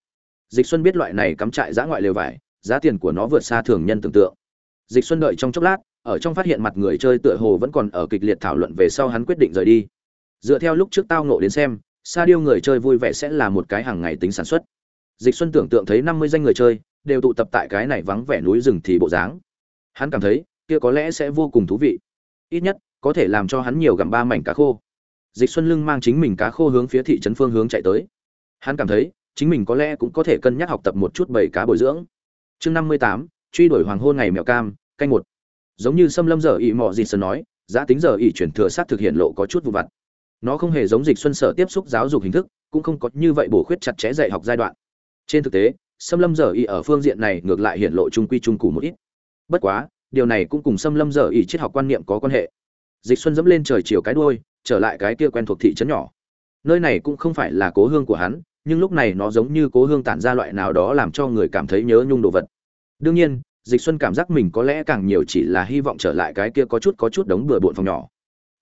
Dịch xuân biết loại này cắm trại giã ngoại lều vải, giá tiền của nó vượt xa thường nhân tưởng tượng. Dịch xuân đợi trong chốc lát, ở trong phát hiện mặt người chơi tựa hồ vẫn còn ở kịch liệt thảo luận về sau hắn quyết định rời đi. Dựa theo lúc trước tao ngộ đến xem, sa điêu người chơi vui vẻ sẽ là một cái hàng ngày tính sản xuất. Dịch xuân tưởng tượng thấy năm mươi danh người chơi đều tụ tập tại cái này vắng vẻ núi rừng thì bộ dáng. Hắn cảm thấy, kia có lẽ sẽ vô cùng thú vị. Ít nhất, có thể làm cho hắn nhiều gặm ba mảnh cá khô dịch xuân lưng mang chính mình cá khô hướng phía thị trấn phương hướng chạy tới. Hắn cảm thấy, chính mình có lẽ cũng có thể cân nhắc học tập một chút bầy cá bồi dưỡng. Chương năm mươi tám, truy đuổi hoàng hôn ngày mèo cam, canh một. Giống như xâm lâm giờ ị mọ dịch sơn nói, giá tính giờ ị chuyển thừa sát thực hiện lộ có chút vụ vặt. Nó không hề giống dịch xuân sở tiếp xúc giáo dục hình thức, cũng không có như vậy bổ khuyết chặt chẽ dạy học giai đoạn. Trên thực tế xâm lâm giờ Y ở phương diện này ngược lại hiện lộ trung quy trung cụ một ít. Bất quá, điều này cũng cùng xâm lâm giờ Y triết học quan niệm có quan hệ dịch xuân dẫm lên trời chiều cái đuôi, trở lại cái kia quen thuộc thị trấn nhỏ. Nơi này cũng không phải là cố hương của hắn, nhưng lúc này nó giống như cố hương tản ra loại nào đó làm cho người cảm thấy nhớ nhung đồ vật. Đương nhiên, dịch xuân cảm giác mình có lẽ càng nhiều chỉ là hy vọng trở lại cái kia có chút có chút đống bừa bộn phòng nhỏ.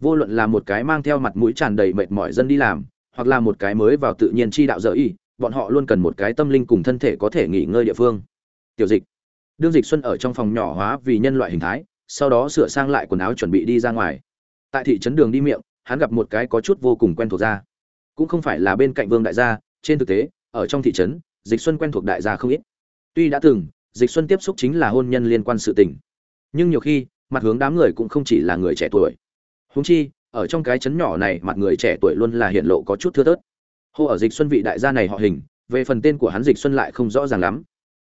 Vô luận là một cái mang theo mặt mũi tràn đầy mệt mỏi dân đi làm, hoặc là một cái mới vào tự nhiên chi đạo dở y, bọn họ luôn cần một cái tâm linh cùng thân thể có thể nghỉ ngơi địa phương. Tiểu dịch. Đương dịch xuân ở trong phòng nhỏ hóa vì nhân loại hình thái, sau đó sửa sang lại quần áo chuẩn bị đi ra ngoài tại thị trấn đường đi miệng, hắn gặp một cái có chút vô cùng quen thuộc ra cũng không phải là bên cạnh vương đại gia, trên thực tế, ở trong thị trấn, dịch xuân quen thuộc đại gia không ít. Tuy đã từng, dịch xuân tiếp xúc chính là hôn nhân liên quan sự tình. Nhưng nhiều khi, mặt hướng đám người cũng không chỉ là người trẻ tuổi. Huống chi, ở trong cái trấn nhỏ này, mặt người trẻ tuổi luôn là hiện lộ có chút thưa thớt. Hô ở dịch xuân vị đại gia này họ hình, về phần tên của hắn dịch xuân lại không rõ ràng lắm.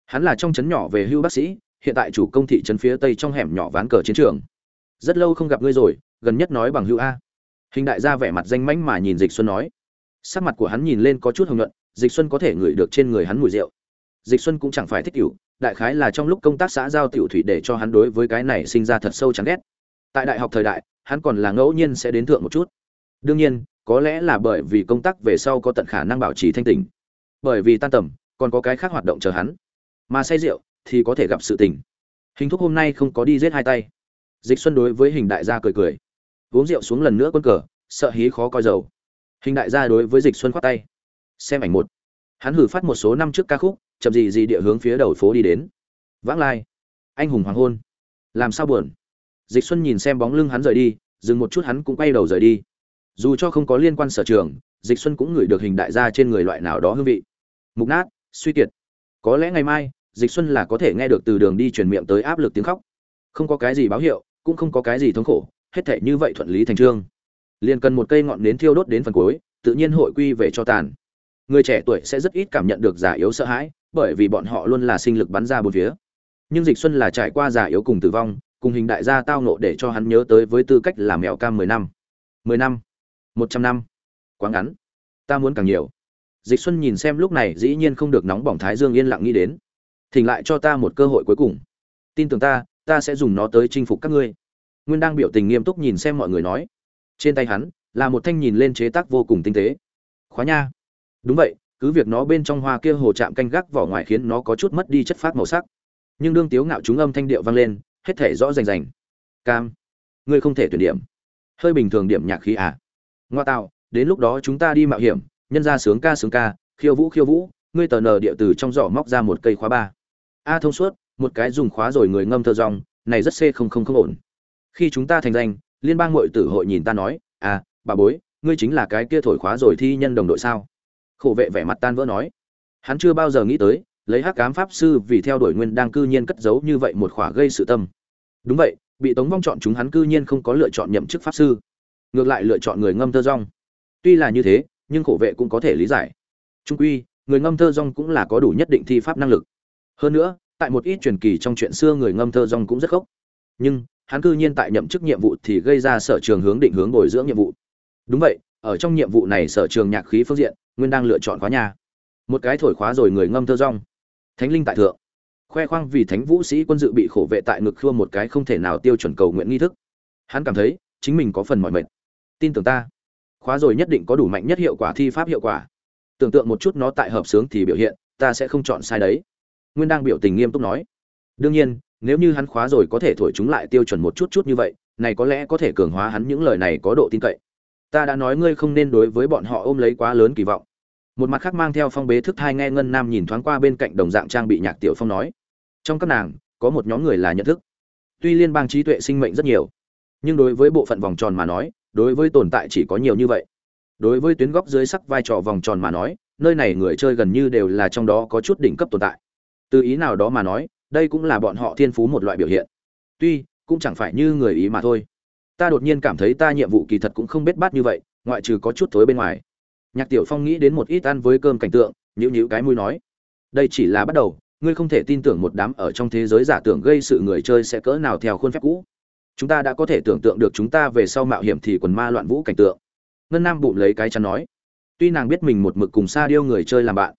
Hắn là trong trấn nhỏ về hưu bác sĩ, hiện tại chủ công thị trấn phía tây trong hẻm nhỏ ván cờ chiến trường. Rất lâu không gặp ngươi rồi gần nhất nói bằng hưu a. Hình đại gia vẻ mặt danh mãnh mà nhìn dịch xuân nói. Sắc mặt của hắn nhìn lên có chút hồng nhuận, dịch xuân có thể ngửi được trên người hắn mùi rượu. Dịch xuân cũng chẳng phải thích cửu đại khái là trong lúc công tác xã giao tiểu thủy để cho hắn đối với cái này sinh ra thật sâu chán ghét. Tại đại học thời đại, hắn còn là ngẫu nhiên sẽ đến thượng một chút. Đương nhiên, có lẽ là bởi vì công tác về sau có tận khả năng bảo trì thanh tỉnh. Bởi vì tan tầm, còn có cái khác hoạt động chờ hắn. Mà say rượu thì có thể gặp sự tình. Hình thúc hôm nay không có đi giết hai tay. Dịch xuân đối với hình đại gia cười cười uống rượu xuống lần nữa quân cờ, sợ hí khó coi dầu. Hình đại gia đối với dịch xuân khoát tay. Xem ảnh một. Hắn hử phát một số năm trước ca khúc, chậm gì gì địa hướng phía đầu phố đi đến. Vãng lai. Anh hùng hoàng hôn. Làm sao buồn? Dịch xuân nhìn xem bóng lưng hắn rời đi, dừng một chút hắn cũng quay đầu rời đi. Dù cho không có liên quan sở trường, dịch xuân cũng ngửi được hình đại gia trên người loại nào đó hương vị. Mục nát, suy kiệt. Có lẽ ngày mai, dịch xuân là có thể nghe được từ đường đi truyền miệng tới áp lực tiếng khóc. Không có cái gì báo hiệu, cũng không có cái gì thống khổ hết thể như vậy thuận lý thành trương. Liền cần một cây ngọn nến thiêu đốt đến phần cuối, tự nhiên hội quy về cho tàn. Người trẻ tuổi sẽ rất ít cảm nhận được già yếu sợ hãi, bởi vì bọn họ luôn là sinh lực bắn ra bốn phía. Nhưng dịch xuân là trải qua già yếu cùng tử vong, cùng hình đại gia tao nộ để cho hắn nhớ tới với tư cách là mèo cam mười năm. Mười năm, một trăm năm, quá ngắn. Ta muốn càng nhiều. Dịch xuân nhìn xem lúc này dĩ nhiên không được nóng bỏng thái dương yên lặng nghĩ đến. Thỉnh lại cho ta một cơ hội cuối cùng. Tin tưởng ta ta sẽ dùng nó tới chinh phục các ngươi nguyên đang biểu tình nghiêm túc nhìn xem mọi người nói. Trên tay hắn, là một thanh nhìn lên chế tác vô cùng tinh tế. Khóa nha. Đúng vậy, cứ việc nó bên trong hoa kia hồ chạm canh gác vỏ ngoài khiến nó có chút mất đi chất phát màu sắc. Nhưng đương tiếu ngạo chúng âm thanh điệu vang lên, hết thể rõ rành rành. Cam, ngươi không thể tuyển điểm. Hơi bình thường điểm nhạc khí à? Ngoa tạo, đến lúc đó chúng ta đi mạo hiểm, nhân ra sướng ca sướng ca, khiêu vũ khiêu vũ, ngươi tờ nờ địa từ trong giỏ móc ra một cây khóa ba. A thông suốt, một cái dùng khóa rồi người ngâm thơ rong này rất c không không không ổn khi chúng ta thành danh, liên bang hội tử hội nhìn ta nói à bà bối, ngươi chính là cái kia thổi khóa rồi thi nhân đồng đội sao? Khổ vệ vẻ mặt tan vỡ nói. Hắn chưa bao giờ nghĩ tới, lấy hắc cám pháp sư vì theo đuổi nguyên đang cư nhiên cất giấu như vậy một khỏa gây sự tâm. Đúng vậy, bị tống vong chọn chúng hắn cư nhiên không có lựa chọn nhậm chức pháp sư. Ngược lại lựa chọn người ngâm thơ rong tuy là như thế, nhưng khổ vệ cũng có thể lý giải. Trung quy, người ngâm thơ rong cũng là có đủ nhất định thi pháp năng lực. Hơn nữa, tại một ít truyền kỳ trong chuyện xưa người ngâm thơ rong cũng rất khốc. Nhưng hắn cư nhiên tại nhậm chức nhiệm vụ thì gây ra sở trường hướng định hướng bồi dưỡng nhiệm vụ. Đúng vậy, ở trong nhiệm vụ này sở trường nhạc khí phương diện, nguyên đang lựa chọn khóa nhà. Một cái thổi khóa rồi người ngâm thơ rong. Thánh linh tại thượng. Khoe khoang vì thánh vũ sĩ quân dự bị khổ vệ tại ngực khua một cái không thể nào tiêu chuẩn cầu nguyện nghi thức. Hắn cảm thấy, chính mình có phần mọi mệt. Tin tưởng ta. Khóa rồi nhất định có đủ mạnh nhất hiệu quả thi pháp hiệu quả. Tưởng tượng một chút nó tại hợp sướng thì biểu hiện, ta sẽ không chọn sai đấy. Nguyên đang biểu tình nghiêm túc nói. Đương nhiên nếu như hắn khóa rồi có thể thổi chúng lại tiêu chuẩn một chút chút như vậy, này có lẽ có thể cường hóa hắn những lời này có độ tin cậy. Ta đã nói ngươi không nên đối với bọn họ ôm lấy quá lớn kỳ vọng. Một mặt khác mang theo phong bế thức thai nghe ngân nam nhìn thoáng qua bên cạnh đồng dạng trang bị nhạc tiểu phong nói, trong các nàng, có một nhóm người là nhận thức. Tuy liên bang trí tuệ sinh mệnh rất nhiều, nhưng đối với bộ phận vòng tròn mà nói, đối với tồn tại chỉ có nhiều như vậy. Đối với tuyến góc dưới sắc vai trò vòng tròn mà nói, nơi này người chơi gần như đều là trong đó có chút đỉnh cấp tồn tại. Từ ý nào đó mà nói đây cũng là bọn họ thiên phú một loại biểu hiện. Tuy, cũng chẳng phải như người ý mà thôi. Ta đột nhiên cảm thấy ta nhiệm vụ kỳ thật cũng không bết bát như vậy, ngoại trừ có chút thối bên ngoài. Nhạc tiểu phong nghĩ đến một ít ăn với cơm cảnh tượng nhữ nhữ cái mũi nói, đây chỉ là bắt đầu, ngươi không thể tin tưởng một đám ở trong thế giới giả tưởng gây sự người chơi sẽ cỡ nào theo khuôn phép cũ. Chúng ta đã có thể tưởng tượng được chúng ta về sau mạo hiểm thì quần ma loạn vũ cảnh tượng. Ngân nam bụng lấy cái chắn nói, tuy nàng biết mình một mực cùng xa điêu người chơi làm bạn,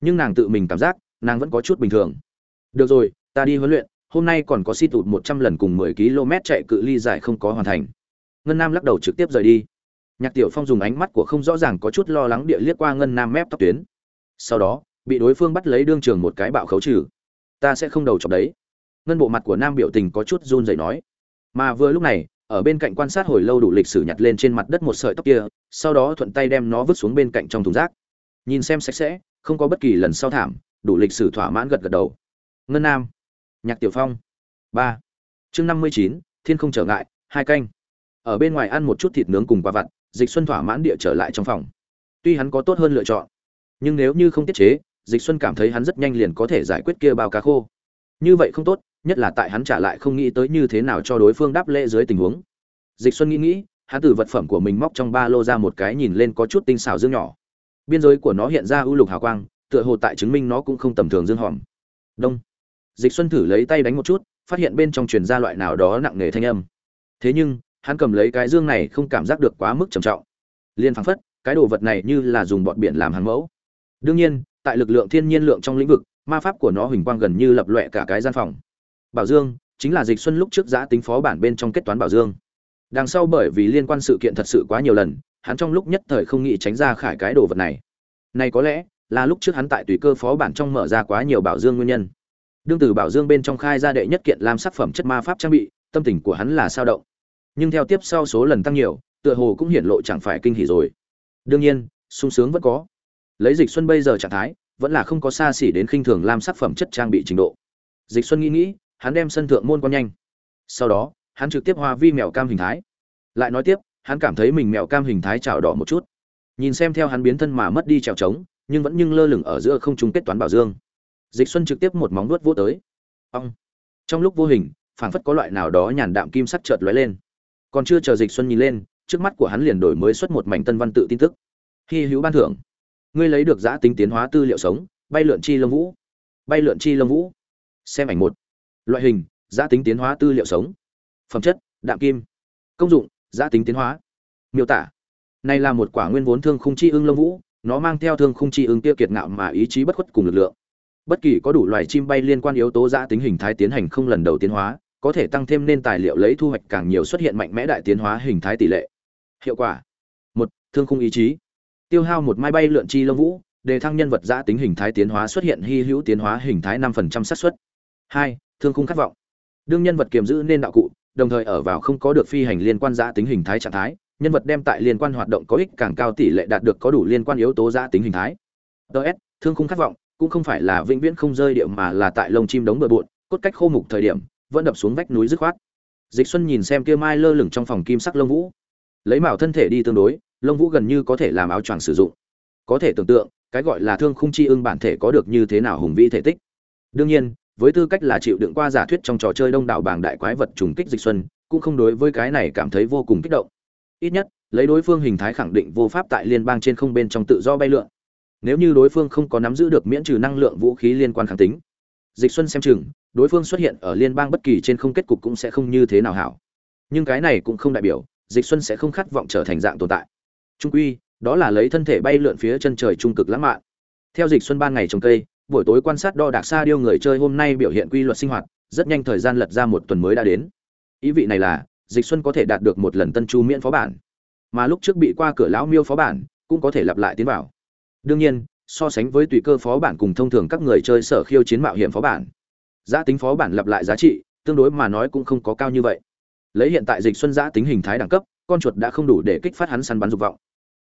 nhưng nàng tự mình cảm giác, nàng vẫn có chút bình thường được rồi, ta đi huấn luyện, hôm nay còn có si tụt một trăm lần cùng mười km chạy cự ly dài không có hoàn thành. Ngân nam lắc đầu trực tiếp rời đi. Nhạc tiểu phong dùng ánh mắt của không rõ ràng có chút lo lắng địa liếc qua ngân nam mép tóc tuyến. Sau đó, bị đối phương bắt lấy đương trường một cái bạo khấu trừ. Ta sẽ không đầu chọc đấy. Ngân bộ mặt của nam biểu tình có chút run rẩy nói. Mà vừa lúc này, ở bên cạnh quan sát hồi lâu đủ lịch sử nhặt lên trên mặt đất một sợi tóc kia, sau đó thuận tay đem nó vứt xuống bên cạnh trong thùng rác. Nhìn xem sạch sẽ, không có bất kỳ lần sau thảm, đủ lịch sử thỏa mãn gật gật đầu ngân nam. Nhạc tiểu phong. Ba. Chương năm mươi chín, thiên không trở ngại, hai canh. Ở bên ngoài ăn một chút thịt nướng cùng quả vặt, dịch xuân thỏa mãn địa trở lại trong phòng. Tuy hắn có tốt hơn lựa chọn, nhưng nếu như không tiết chế, dịch xuân cảm thấy hắn rất nhanh liền có thể giải quyết kia bao cá khô. Như vậy không tốt, nhất là tại hắn trả lại không nghĩ tới như thế nào cho đối phương đáp lễ dưới tình huống. Dịch xuân nghĩ nghĩ, hắn từ vật phẩm của mình móc trong ba lô ra một cái nhìn lên có chút tinh xảo dương nhỏ. Biên giới của nó hiện ra ưu lục hào quang, tựa hồ tại chứng minh nó cũng không tầm thường dương hòm. Đông dịch xuân thử lấy tay đánh một chút, phát hiện bên trong truyền ra loại nào đó nặng nề thanh âm. Thế nhưng, hắn cầm lấy cái dương này không cảm giác được quá mức trầm trọng. Liên phăng phất, cái đồ vật này như là dùng bọt biển làm hàng mẫu. Đương nhiên, tại lực lượng thiên nhiên lượng trong lĩnh vực, ma pháp của nó huỳnh quang gần như lập lọe cả cái gian phòng. Bảo dương, chính là dịch xuân lúc trước giã tính phó bản bên trong kết toán bảo dương. Đằng sau bởi vì liên quan sự kiện thật sự quá nhiều lần, hắn trong lúc nhất thời không nghĩ tránh ra khải cái đồ vật này. Này có lẽ, là lúc trước hắn tại tùy cơ phó bản trong mở ra quá nhiều bảo dương nguyên nhân đương từ bảo dương bên trong khai ra đệ nhất kiện làm sắc phẩm chất ma pháp trang bị, tâm tình của hắn là sao động. Nhưng theo tiếp sau số lần tăng nhiều, tựa hồ cũng hiển lộ chẳng phải kinh hỉ rồi. Đương nhiên, sung sướng vẫn có. Lấy dịch xuân bây giờ trạng thái, vẫn là không có xa xỉ đến khinh thường lam sắc phẩm chất trang bị trình độ. Dịch xuân nghĩ nghĩ, hắn đem sân thượng môn quan nhanh. Sau đó, hắn trực tiếp hoa vi mèo cam hình thái. Lại nói tiếp, hắn cảm thấy mình mèo cam hình thái trào đỏ một chút. Nhìn xem theo hắn biến thân mà mất đi trèo trống, nhưng vẫn nhưng lơ lửng ở giữa không trung kết toán bảo dương dịch xuân trực tiếp một móng vuốt vô tới. Ong. Trong lúc vô hình, phảng phất có loại nào đó nhàn đạm kim sắc chợt lóe lên. Còn chưa chờ dịch xuân nhìn lên, trước mắt của hắn liền đổi mới xuất một mảnh tân văn tự tin tức. Hy hữu ban thưởng. Ngươi lấy được giã tính tiến hóa tư liệu sống, bay lượn chi lông vũ. Bay lượn chi lông vũ. Xem ảnh một. Loại hình giã tính tiến hóa tư liệu sống. Phẩm chất, đạm kim. Công dụng giã tính tiến hóa. Miêu tả. Này là một quả nguyên vốn thương khung chi ưng lông vũ, nó mang theo thương khung chi ưng tiêu kiệt ngạo mà ý chí bất khuất cùng lực lượng bất kỳ có đủ loài chim bay liên quan yếu tố giã tính hình thái tiến hành không lần đầu tiến hóa, có thể tăng thêm nên tài liệu lấy thu hoạch càng nhiều xuất hiện mạnh mẽ đại tiến hóa hình thái tỷ lệ. Hiệu quả. Một, thương khung ý chí. Tiêu hao một mai bay lượn chi lông vũ, đề thăng nhân vật giã tính hình thái tiến hóa xuất hiện hy hữu tiến hóa hình thái năm phần trăm xác suất. Hai, thương khung khát vọng. Đương nhân vật kiềm giữ nên đạo cụ, đồng thời ở vào không có được phi hành liên quan giã tính hình thái trạng thái, nhân vật đem tại liên quan hoạt động có ích càng cao tỷ lệ đạt được có đủ liên quan yếu tố giã tính hình thái. Ts thương khung khát vọng cũng không phải là vĩnh viễn không rơi điệu mà là tại lông chim đống bừa bộn, cốt cách khô mục thời điểm, vẫn đập xuống vách núi dứt khoát. Dịch xuân nhìn xem kia mai lơ lửng trong phòng kim sắc lông vũ. Lấy mạo thân thể đi tương đối, lông vũ gần như có thể làm áo choàng sử dụng. Có thể tưởng tượng, cái gọi là thương khung chi ưng bản thể có được như thế nào hùng vĩ thể tích. Đương nhiên, với tư cách là chịu đựng qua giả thuyết trong trò chơi đông đảo bảng đại quái vật trùng kích dịch xuân, cũng không đối với cái này cảm thấy vô cùng kích động. Ít nhất, lấy đối phương hình thái khẳng định vô pháp tại liên bang trên không bên trong tự do bay lượn nếu như đối phương không có nắm giữ được miễn trừ năng lượng vũ khí liên quan kháng tính, dịch xuân xem chừng, đối phương xuất hiện ở liên bang bất kỳ trên không kết cục cũng sẽ không như thế nào hảo. Nhưng cái này cũng không đại biểu, dịch xuân sẽ không khát vọng trở thành dạng tồn tại. Trung quy, đó là lấy thân thể bay lượn phía chân trời trung cực lãng mạn. Theo dịch xuân ban ngày trồng cây, buổi tối quan sát đo đạc xa điêu người chơi hôm nay biểu hiện quy luật sinh hoạt, rất nhanh thời gian lật ra một tuần mới đã đến. Ý vị này là, dịch xuân có thể đạt được một lần tân chu miễn phó bản. Mà lúc trước bị qua cửa lão miêu phó bản, cũng có thể lặp lại tiến vào đương nhiên, so sánh với tùy cơ phó bản cùng thông thường các người chơi sở khiêu chiến mạo hiểm phó bản, giá tính phó bản lặp lại giá trị, tương đối mà nói cũng không có cao như vậy. Lấy hiện tại dịch xuân giã tính hình thái đẳng cấp, con chuột đã không đủ để kích phát hắn săn bắn dục vọng.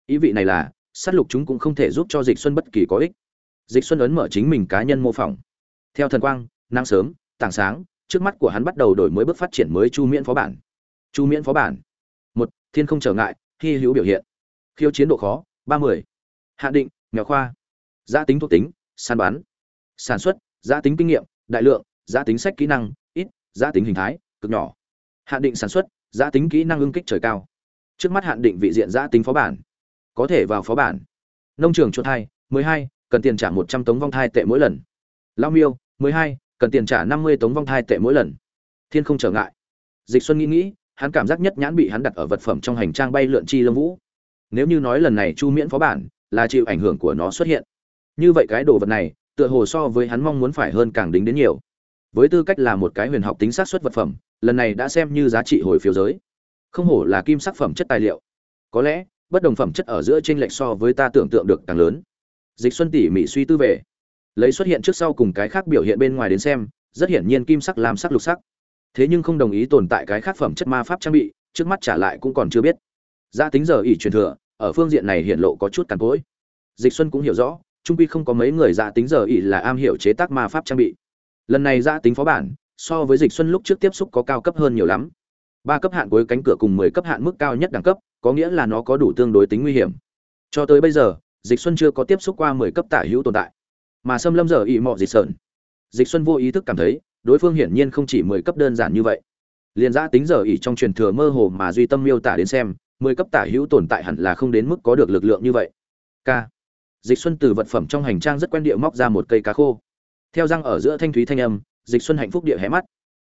Ý vị này là, sát lục chúng cũng không thể giúp cho dịch xuân bất kỳ có ích. Dịch xuân ấn mở chính mình cá nhân mô phỏng. Theo thần quang, nắng sớm, tảng sáng, trước mắt của hắn bắt đầu đổi mới bước phát triển mới chu miễn phó bản. Chu miễn phó bản. Một, thiên không trở ngại, hy hữu biểu hiện. Khiêu chiến độ khó, ba mươi. Hạ định nghèo khoa. Gia tính thuộc tính săn bán, sản xuất gia tính kinh nghiệm đại lượng gia tính sách kỹ năng ít gia tính hình thái cực nhỏ. Hạn định sản xuất gia tính kỹ năng ưng kích trời cao. Trước mắt hạn định vị diện gia tính phó bản. Có thể vào phó bản. Nông trường chuột hai mười hai cần tiền trả một trăm tống vong thai tệ mỗi lần. Lao miêu mười hai cần tiền trả năm mươi tống vong thai tệ mỗi lần. Thiên không trở ngại. Dịch xuân nghĩ nghĩ hắn cảm giác nhất nhãn bị hắn đặt ở vật phẩm trong hành trang bay lượn chi lâm vũ. Nếu như nói lần này chu miễn phó bản là chịu ảnh hưởng của nó xuất hiện. Như vậy cái đồ vật này, tựa hồ so với hắn mong muốn phải hơn càng đính đến nhiều. Với tư cách là một cái huyền học tính xác suất vật phẩm, lần này đã xem như giá trị hồi phiếu giới. Không hổ là kim sắc phẩm chất tài liệu. Có lẽ, bất đồng phẩm chất ở giữa t r ê n lệch so với ta tưởng tượng được càng lớn. Dịch xuân tỉ mỉ suy tư về. Lấy xuất hiện trước sau cùng cái khác biểu hiện bên ngoài đến xem, rất hiển nhiên kim sắc làm sắc, lục sắc. Thế nhưng không đồng ý tồn tại cái khác phẩm chất ma pháp trang bị, trước mắt trả lại cũng còn chưa biết. Gia tính giờ ỷ truyền thừa ở phương diện này hiện lộ có chút càn cỗi. Dịch xuân cũng hiểu rõ, trung quy không có mấy người dạ tính giờ ỷ là am hiểu chế tác ma pháp trang bị. Lần này dạ tính phó bản, so với dịch xuân lúc trước tiếp xúc có cao cấp hơn nhiều lắm. Ba cấp hạn cuối cánh cửa cùng 10 cấp hạn mức cao nhất đẳng cấp, có nghĩa là nó có đủ tương đối tính nguy hiểm. Cho tới bây giờ, dịch xuân chưa có tiếp xúc qua 10 cấp tả hữu tồn tại. Mà xâm lâm giờ ỉ mọ dịch sợn dịch xuân vô ý thức cảm thấy, đối phương hiển nhiên không chỉ 10 cấp đơn giản như vậy. Liền ra tính giờ ỉ trong truyền thừa mơ hồ mà duy tâm miêu tả đến xem 10 cấp tả hữu tồn tại hẳn là không đến mức có được lực lượng như vậy. K. Dịch xuân từ vật phẩm trong hành trang rất quen địa móc ra một cây cá khô. Theo răng ở giữa thanh thúy thanh âm, dịch xuân hạnh phúc địa hé mắt.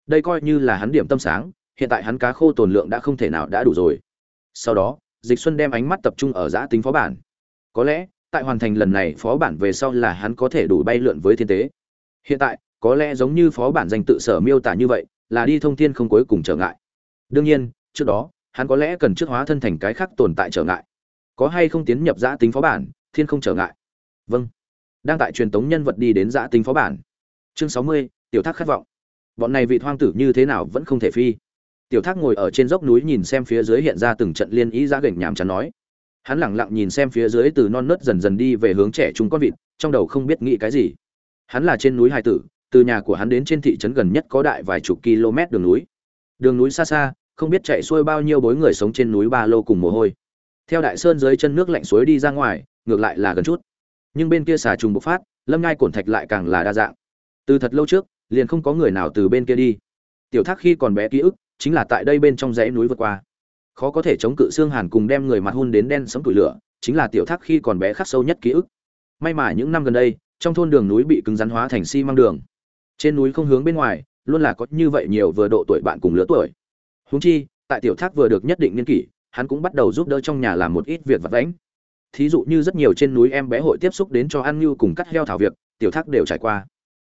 Đây coi như là hắn điểm tâm sáng, hiện tại hắn cá khô tồn lượng đã không thể nào đã đủ rồi. Sau đó, dịch xuân đem ánh mắt tập trung ở giã tính phó bản. Có lẽ, tại hoàn thành lần này phó bản về sau là hắn có thể đủ bay lượn với thiên tế. Hiện tại, có lẽ giống như phó bản danh tự sở miêu tả như vậy, là đi thông thiên không cuối cùng trở ngại. Đương nhiên, trước đó hắn có lẽ cần trước hóa thân thành cái khác tồn tại trở ngại. Có hay không tiến nhập giã tính phó bản, thiên không trở ngại? Vâng. Đang tại truyền tống nhân vật đi đến giã tính phó bản. Chương sáu mươi, tiểu thác khát vọng. Bọn này vị hoang tử như thế nào vẫn không thể phi. Tiểu thác ngồi ở trên dốc núi nhìn xem phía dưới hiện ra từng trận liên ý giá gành nhàm chán nói. Hắn lẳng lặng nhìn xem phía dưới từ non nớt dần dần đi về hướng trẻ chúng con vịt, trong đầu không biết nghĩ cái gì. Hắn là trên núi hai tử, từ nhà của hắn đến trên thị trấn gần nhất có đại vài chục km đường núi. Đường núi xa xa không biết chạy xuôi bao nhiêu bối người sống trên núi ba lô cùng mồ hôi. Theo đại sơn dưới chân nước lạnh suối đi ra ngoài, ngược lại là gần chút. Nhưng bên kia xà trùng bộc phát, lâm ngai cổn thạch lại càng là đa dạng. Từ thật lâu trước, liền không có người nào từ bên kia đi. Tiểu thác khi còn bé ký ức, chính là tại đây bên trong dãy núi vượt qua. Khó có thể chống cự xương hàn cùng đem người mặt hun đến đen sống tủi lửa, chính là tiểu thác khi còn bé khắc sâu nhất ký ức. May mà những năm gần đây, trong thôn đường núi bị cứng rắn hóa thành xi măng đường. Trên núi không hướng bên ngoài, luôn là có như vậy nhiều vừa độ tuổi bạn cùng lứa tuổi huống chi, tại tiểu thác vừa được nhất định niên kỷ, hắn cũng bắt đầu giúp đỡ trong nhà làm một ít việc vặt vãnh. Thí dụ như rất nhiều trên núi em bé hội tiếp xúc đến cho ăn như cùng cắt heo thảo việc, tiểu thác đều trải qua.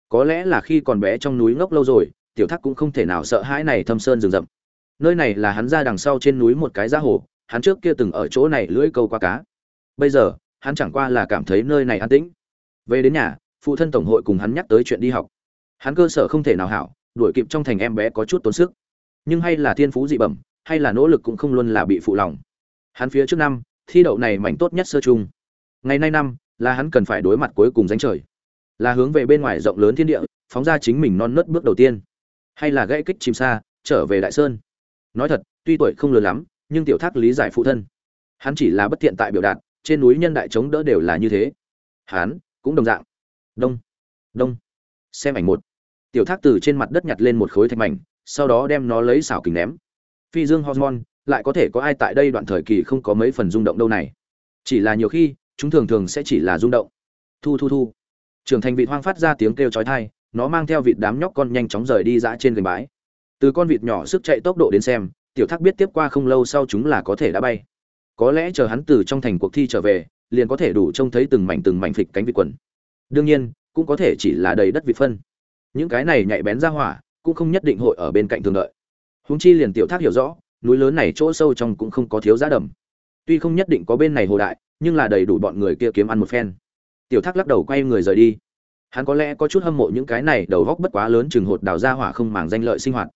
Có lẽ là khi còn bé trong núi ngốc lâu rồi, tiểu thác cũng không thể nào sợ hãi này thâm sơn rừng rậm. Nơi này là hắn ra đằng sau trên núi một cái giá hồ, hắn trước kia từng ở chỗ này lưỡi câu qua cá. Bây giờ, hắn chẳng qua là cảm thấy nơi này an tĩnh. Về đến nhà, phụ thân tổng hội cùng hắn nhắc tới chuyện đi học. Hắn cơ sở không thể nào hảo, đuổi kịp trong thành em bé có chút tốn sức nhưng hay là thiên phú dị bẩm, hay là nỗ lực cũng không luôn là bị phụ lòng. Hắn phía trước năm, thi đậu này mảnh tốt nhất sơ chung ngày nay năm, là hắn cần phải đối mặt cuối cùng danh trời. Là hướng về bên ngoài rộng lớn thiên địa, phóng ra chính mình non nớt bước đầu tiên. Hay là gãy kích chìm xa, trở về đại sơn. Nói thật, tuy tuổi không lớn lắm, nhưng tiểu thác lý giải phụ thân. Hắn chỉ là bất tiện tại biểu đạt, trên núi nhân đại chống đỡ đều là như thế. Hắn, cũng đồng dạng. Đông. Đông. Xem ảnh một. Tiểu thác từ trên mặt đất nhặt lên một khối thạch mảnh sau đó đem nó lấy xảo kình ném. Phi dương hormone, lại có thể có ai tại đây đoạn thời kỳ không có mấy phần rung động đâu này? Chỉ là nhiều khi, chúng thường thường sẽ chỉ là rung động. Thu thu thu. Trưởng thành vịt hoang phát ra tiếng kêu chói tai, nó mang theo vịt đám nhóc con nhanh chóng rời đi dã trên gành bãi. Từ con vịt nhỏ sức chạy tốc độ đến xem, tiểu thác biết tiếp qua không lâu sau chúng là có thể đã bay. Có lẽ chờ hắn từ trong thành cuộc thi trở về, liền có thể đủ trông thấy từng mảnh từng mảnh phịch cánh vịt quần. Đương nhiên, cũng có thể chỉ là đầy đất vịt phân. Những cái này nhạy bén ra hỏa cũng không nhất định hội ở bên cạnh thường đợi. Húng chi liền tiểu thác hiểu rõ, núi lớn này chỗ sâu trong cũng không có thiếu giá đầm. Tuy không nhất định có bên này hồ đại, nhưng là đầy đủ bọn người kia kiếm ăn một phen. Tiểu thác lắc đầu quay người rời đi. Hắn có lẽ có chút hâm mộ những cái này đầu góc bất quá lớn chừng hột đào ra hỏa không màng danh lợi sinh hoạt.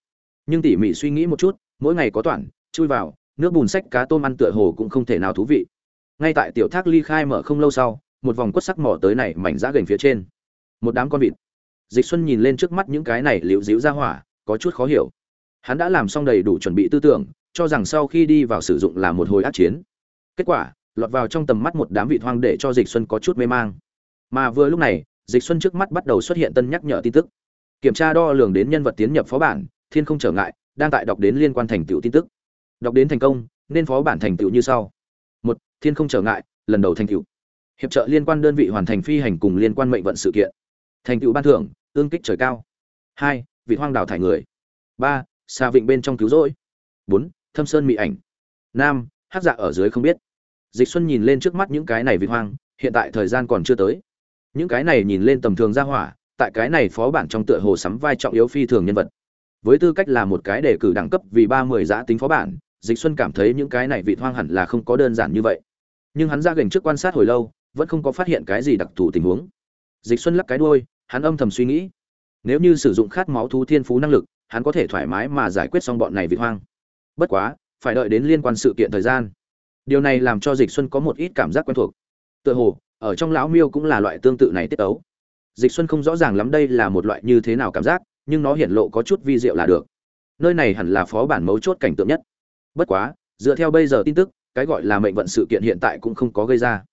Nhưng tỉ mỉ suy nghĩ một chút, mỗi ngày có toản, chui vào, nước bùn sách cá tôm ăn tựa hồ cũng không thể nào thú vị. Ngay tại tiểu thác ly khai mở không lâu sau, một vòng quất sắc mỏ tới này mảnh giã gành phía trên. Một đám con vịt dịch xuân nhìn lên trước mắt những cái này liễu díu ra hỏa, có chút khó hiểu. Hắn đã làm xong đầy đủ chuẩn bị tư tưởng, cho rằng sau khi đi vào sử dụng là một hồi ác chiến. Kết quả, lọt vào trong tầm mắt một đám vị hoang để cho dịch xuân có chút mê mang. Mà vừa lúc này, dịch xuân trước mắt bắt đầu xuất hiện tân nhắc nhở tin tức. Kiểm tra đo lường đến nhân vật tiến nhập phó bản, thiên không trở ngại, đang tại đọc đến liên quan thành tựu tin tức. Đọc đến thành công, nên phó bản thành tựu như sau. Một, thiên không trở ngại, lần đầu thành tựu. Hiệp trợ liên quan đơn vị hoàn thành phi hành cùng liên quan mệnh vận sự kiện. Thành tựu ban thưởng tương kích trời cao. Hai, vị hoang đảo thải người. Ba, xa vịnh bên trong cứu rỗi. Bốn, thâm sơn mị ảnh. Năm hát dạ ở dưới không biết. Dịch xuân nhìn lên trước mắt những cái này vị hoang, hiện tại thời gian còn chưa tới. Những cái này nhìn lên tầm thường ra hỏa, tại cái này phó bản trong tựa hồ sắm vai trọng yếu phi thường nhân vật. Với tư cách là một cái đề cử đẳng cấp vì ba mươi giã tính phó bản, dịch xuân cảm thấy những cái này vị hoang hẳn là không có đơn giản như vậy. Nhưng hắn ra gành trước quan sát hồi lâu, vẫn không có phát hiện cái gì đặc thù tình huống. Dịch xuân lắc cái đuôi hắn âm thầm suy nghĩ. Nếu như sử dụng khát máu thú thiên phú năng lực, hắn có thể thoải mái mà giải quyết xong bọn này vịt hoang. Bất quá, phải đợi đến liên quan sự kiện thời gian. Điều này làm cho dịch xuân có một ít cảm giác quen thuộc. Tựa hồ, ở trong lão miêu cũng là loại tương tự này tiết ấu dịch xuân không rõ ràng lắm đây là một loại như thế nào cảm giác, nhưng nó hiển lộ có chút vi diệu là được. Nơi này hẳn là phó bản mấu chốt cảnh tượng nhất. Bất quá, dựa theo bây giờ tin tức, cái gọi là mệnh vận sự kiện hiện tại cũng không có gây ra.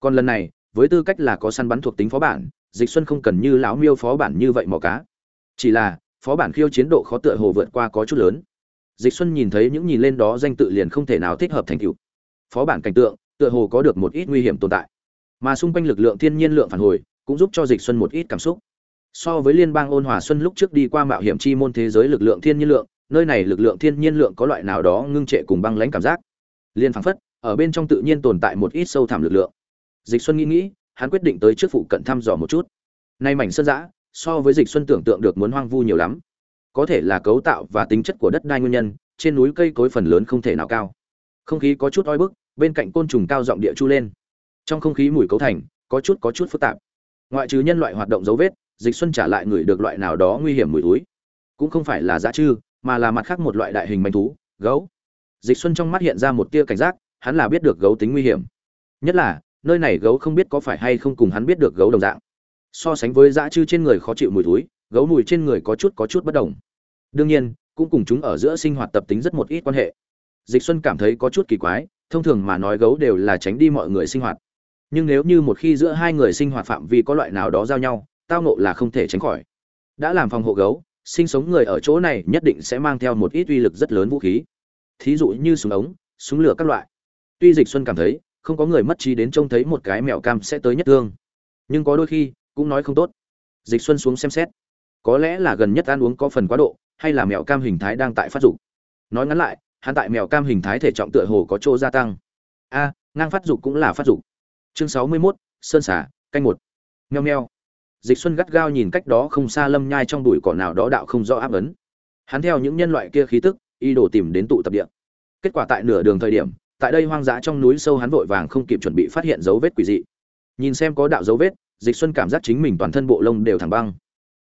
Còn lần này, với tư cách là có săn bắn thuộc tính phó bản dịch xuân không cần như lão miêu phó bản như vậy mò cá. Chỉ là, phó bản khiêu chiến độ khó tựa hồ vượt qua có chút lớn. Dịch xuân nhìn thấy những nhìn lên đó danh tự liền không thể nào thích hợp thành tựu. Phó bản cảnh tượng, tựa hồ có được một ít nguy hiểm tồn tại. Mà xung quanh lực lượng thiên nhiên lượng phản hồi, cũng giúp cho dịch xuân một ít cảm xúc. So với liên bang ôn hòa xuân lúc trước đi qua mạo hiểm chi môn thế giới lực lượng thiên nhiên lượng, nơi này lực lượng thiên nhiên lượng có loại nào đó ngưng trệ cùng băng lãnh cảm giác. Liên phảng phất, ở bên trong tự nhiên tồn tại một ít sâu thẳm lực lượng. Dịch xuân nghĩ nghĩ hắn quyết định tới trước phụ cận thăm dò một chút. Nay mảnh sơn giã, so với dịch xuân tưởng tượng được muốn hoang vu nhiều lắm. Có thể là cấu tạo và tính chất của đất đai nguyên nhân, trên núi cây cối phần lớn không thể nào cao. Không khí có chút oi bức, bên cạnh côn trùng cao giọng địa chu lên. Trong không khí mùi cấu thành, có chút có chút phức tạp. Ngoại trừ nhân loại hoạt động dấu vết, dịch xuân trả lại người được loại nào đó nguy hiểm mùi túi cũng không phải là dã chư, mà là mặt khác một loại đại hình manh thú, gấu. Dịch xuân trong mắt hiện ra một tia cảnh giác, hắn là biết được gấu tính nguy hiểm. Nhất là nơi này gấu không biết có phải hay không cùng hắn biết được gấu đồng dạng. So sánh với dã chư trên người khó chịu mùi túi gấu mùi trên người có chút có chút bất đồng. Đương nhiên, cũng cùng chúng ở giữa sinh hoạt tập tính rất một ít quan hệ. Dịch xuân cảm thấy có chút kỳ quái, thông thường mà nói gấu đều là tránh đi mọi người sinh hoạt. Nhưng nếu như một khi giữa hai người sinh hoạt phạm vi có loại nào đó giao nhau, tao nộ là không thể tránh khỏi. Đã làm phòng hộ gấu, sinh sống người ở chỗ này nhất định sẽ mang theo một ít uy lực rất lớn vũ khí. Thí dụ như súng ống, súng lửa các loại. Tuy dịch xuân cảm thấy không có người mất trí đến trông thấy một cái mèo cam sẽ tới nhất thương. Nhưng có đôi khi cũng nói không tốt. Dịch xuân xuống xem xét. Có lẽ là gần nhất ăn uống có phần quá độ hay là mèo cam hình thái đang tại phát dục. Nói ngắn lại hắn tại mèo cam hình thái thể trọng tựa hồ có chỗ gia tăng. A ngang phát dục cũng là phát dục. Chương sáu mươi 61, sơn xả canh một. Nheo nheo dịch xuân gắt gao nhìn cách đó không xa lâm nhai trong bụi cỏ nào đó đạo không rõ áp ấn. Hắn theo những nhân loại kia khí tức y đồ tìm đến tụ tập địa. Kết quả tại nửa đường thời điểm tại đây hoang dã trong núi sâu hắn vội vàng không kịp chuẩn bị phát hiện dấu vết quỷ dị. Nhìn xem có đạo dấu vết, dịch xuân cảm giác chính mình toàn thân bộ lông đều thẳng băng.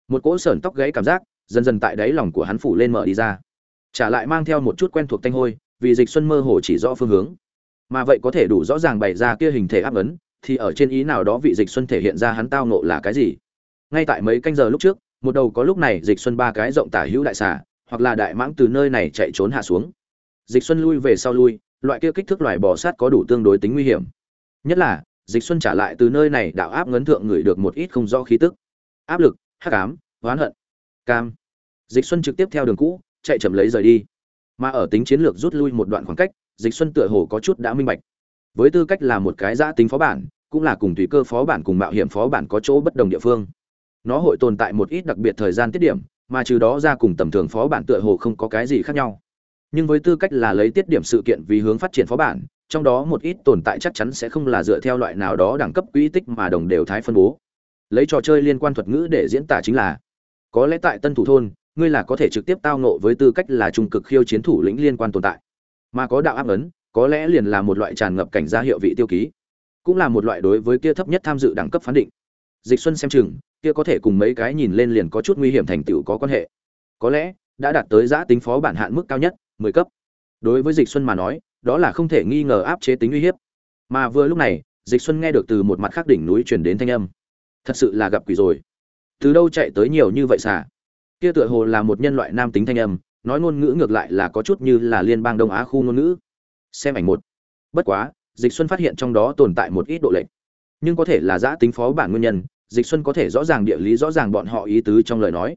Một cỗ sởn tóc gãy cảm giác, dần dần tại đáy lòng của hắn phủ lên mở đi ra. Trả lại mang theo một chút quen thuộc tanh hôi, vì dịch xuân mơ hồ chỉ rõ phương hướng. Mà vậy có thể đủ rõ ràng bày ra kia hình thể áp ấn, thì ở trên ý nào đó vị dịch xuân thể hiện ra hắn tao nộ là cái gì. Ngay tại mấy canh giờ lúc trước, một đầu có lúc này dịch xuân ba cái rộng tả hữu đại xà, hoặc là đại mãng từ nơi này chạy trốn hạ xuống. Dịch xuân lui về sau lui loại kia kích thước loài bò sát có đủ tương đối tính nguy hiểm. Nhất là, dịch xuân trả lại từ nơi này đạo áp ngấn thượng người được một ít không rõ khí tức. Áp lực, hắc ám, oán hận, cam. Dịch xuân trực tiếp theo đường cũ, chạy chậm lấy rời đi. Mà ở tính chiến lược rút lui một đoạn khoảng cách, dịch xuân tựa hồ có chút đã minh bạch. Với tư cách là một cái giã tính phó bản, cũng là cùng tùy cơ phó bản cùng mạo hiểm phó bản có chỗ bất đồng địa phương. Nó hội tồn tại một ít đặc biệt thời gian tiết điểm, mà trừ đó ra cùng tầm thường phó bản tựa hồ không có cái gì khác nhau nhưng với tư cách là lấy tiết điểm sự kiện vì hướng phát triển phó bản, trong đó một ít tồn tại chắc chắn sẽ không là dựa theo loại nào đó đẳng cấp quỹ tích mà đồng đều thái phân bố. Lấy trò chơi liên quan thuật ngữ để diễn tả chính là, có lẽ tại tân thủ thôn, ngươi là có thể trực tiếp tao nộ với tư cách là trung cực khiêu chiến thủ lĩnh liên quan tồn tại. Mà có đạo áp ấn, có lẽ liền là một loại tràn ngập cảnh gia hiệu vị tiêu ký, cũng là một loại đối với kia thấp nhất tham dự đẳng cấp phán định. Dịch xuân xem chừng, kia có thể cùng mấy cái nhìn lên liền có chút nguy hiểm thành tựu có quan hệ. Có lẽ, đã đạt tới giã tính phó bản hạn mức cao nhất. 10 cấp. Đối với dịch xuân mà nói, đó là không thể nghi ngờ áp chế tính uy hiếp. Mà vừa lúc này, dịch xuân nghe được từ một mặt khác đỉnh núi truyền đến thanh âm. Thật sự là gặp quỷ rồi. Từ đâu chạy tới nhiều như vậy xả? Kia tựa hồ là một nhân loại nam tính thanh âm, nói ngôn ngữ ngược lại là có chút như là liên bang đông á khu ngôn ngữ. Xem ảnh một. Bất quá, dịch xuân phát hiện trong đó tồn tại một ít độ lệch. Nhưng có thể là giã tính phó bản nguyên nhân, dịch xuân có thể rõ ràng địa lý rõ ràng bọn họ ý tứ trong lời nói.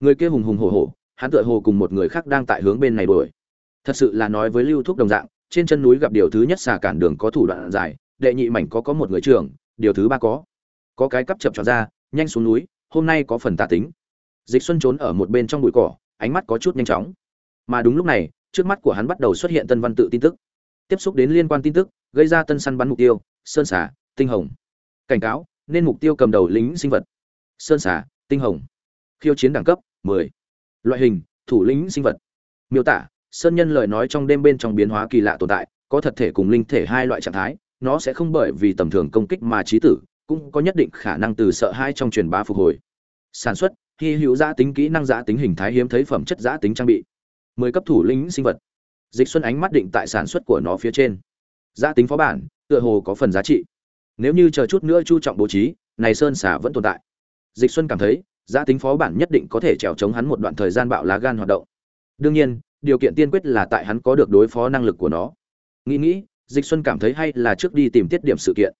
Người kia hùng hùng hổ hổ, hắn tựa hồ cùng một người khác đang tại hướng bên này đuổi thật sự là nói với lưu thúc đồng dạng, trên chân núi gặp điều thứ nhất xà cản đường có thủ đoạn dài, đệ nhị mảnh có có một người trưởng, điều thứ ba có. Có cái cắp chập trọt ra, nhanh xuống núi, hôm nay có phần tạ tính. Dịch xuân trốn ở một bên trong bụi cỏ, ánh mắt có chút nhanh chóng. Mà đúng lúc này, trước mắt của hắn bắt đầu xuất hiện tân văn tự tin tức. Tiếp xúc đến liên quan tin tức, gây ra tân săn bắn mục tiêu, sơn xà, tinh hồng. Cảnh cáo, nên mục tiêu cầm đầu lính sinh vật. Sơn xà, tinh hồng. Khiêu chiến đẳng cấp 10. loại hình, thủ lĩnh sinh vật. Miêu tả sơn nhân lời nói trong đêm bên trong biến hóa kỳ lạ tồn tại, có thật thể cùng linh thể hai loại trạng thái, nó sẽ không bởi vì tầm thường công kích mà trí tử, cũng có nhất định khả năng từ sợ hai trong truyền bá phục hồi. Sản xuất, hy hữu giã tính kỹ năng giã tính hình thái hiếm thấy phẩm chất giã tính trang bị. Mười cấp thủ lĩnh sinh vật. Dịch xuân ánh mắt định tại sản xuất của nó phía trên. Giã tính phó bản, tựa hồ có phần giá trị. Nếu như chờ chút nữa chu trọng bố trí, này sơn xả vẫn tồn tại. Dịch xuân cảm thấy giã tính phó bản nhất định có thể trèo chống hắn một đoạn thời gian bạo lá gan hoạt động. Đương nhiên điều kiện tiên quyết là tại hắn có được đối phó năng lực của nó. Nghĩ nghĩ, dịch xuân cảm thấy hay là trước đi tìm tiết điểm sự kiện.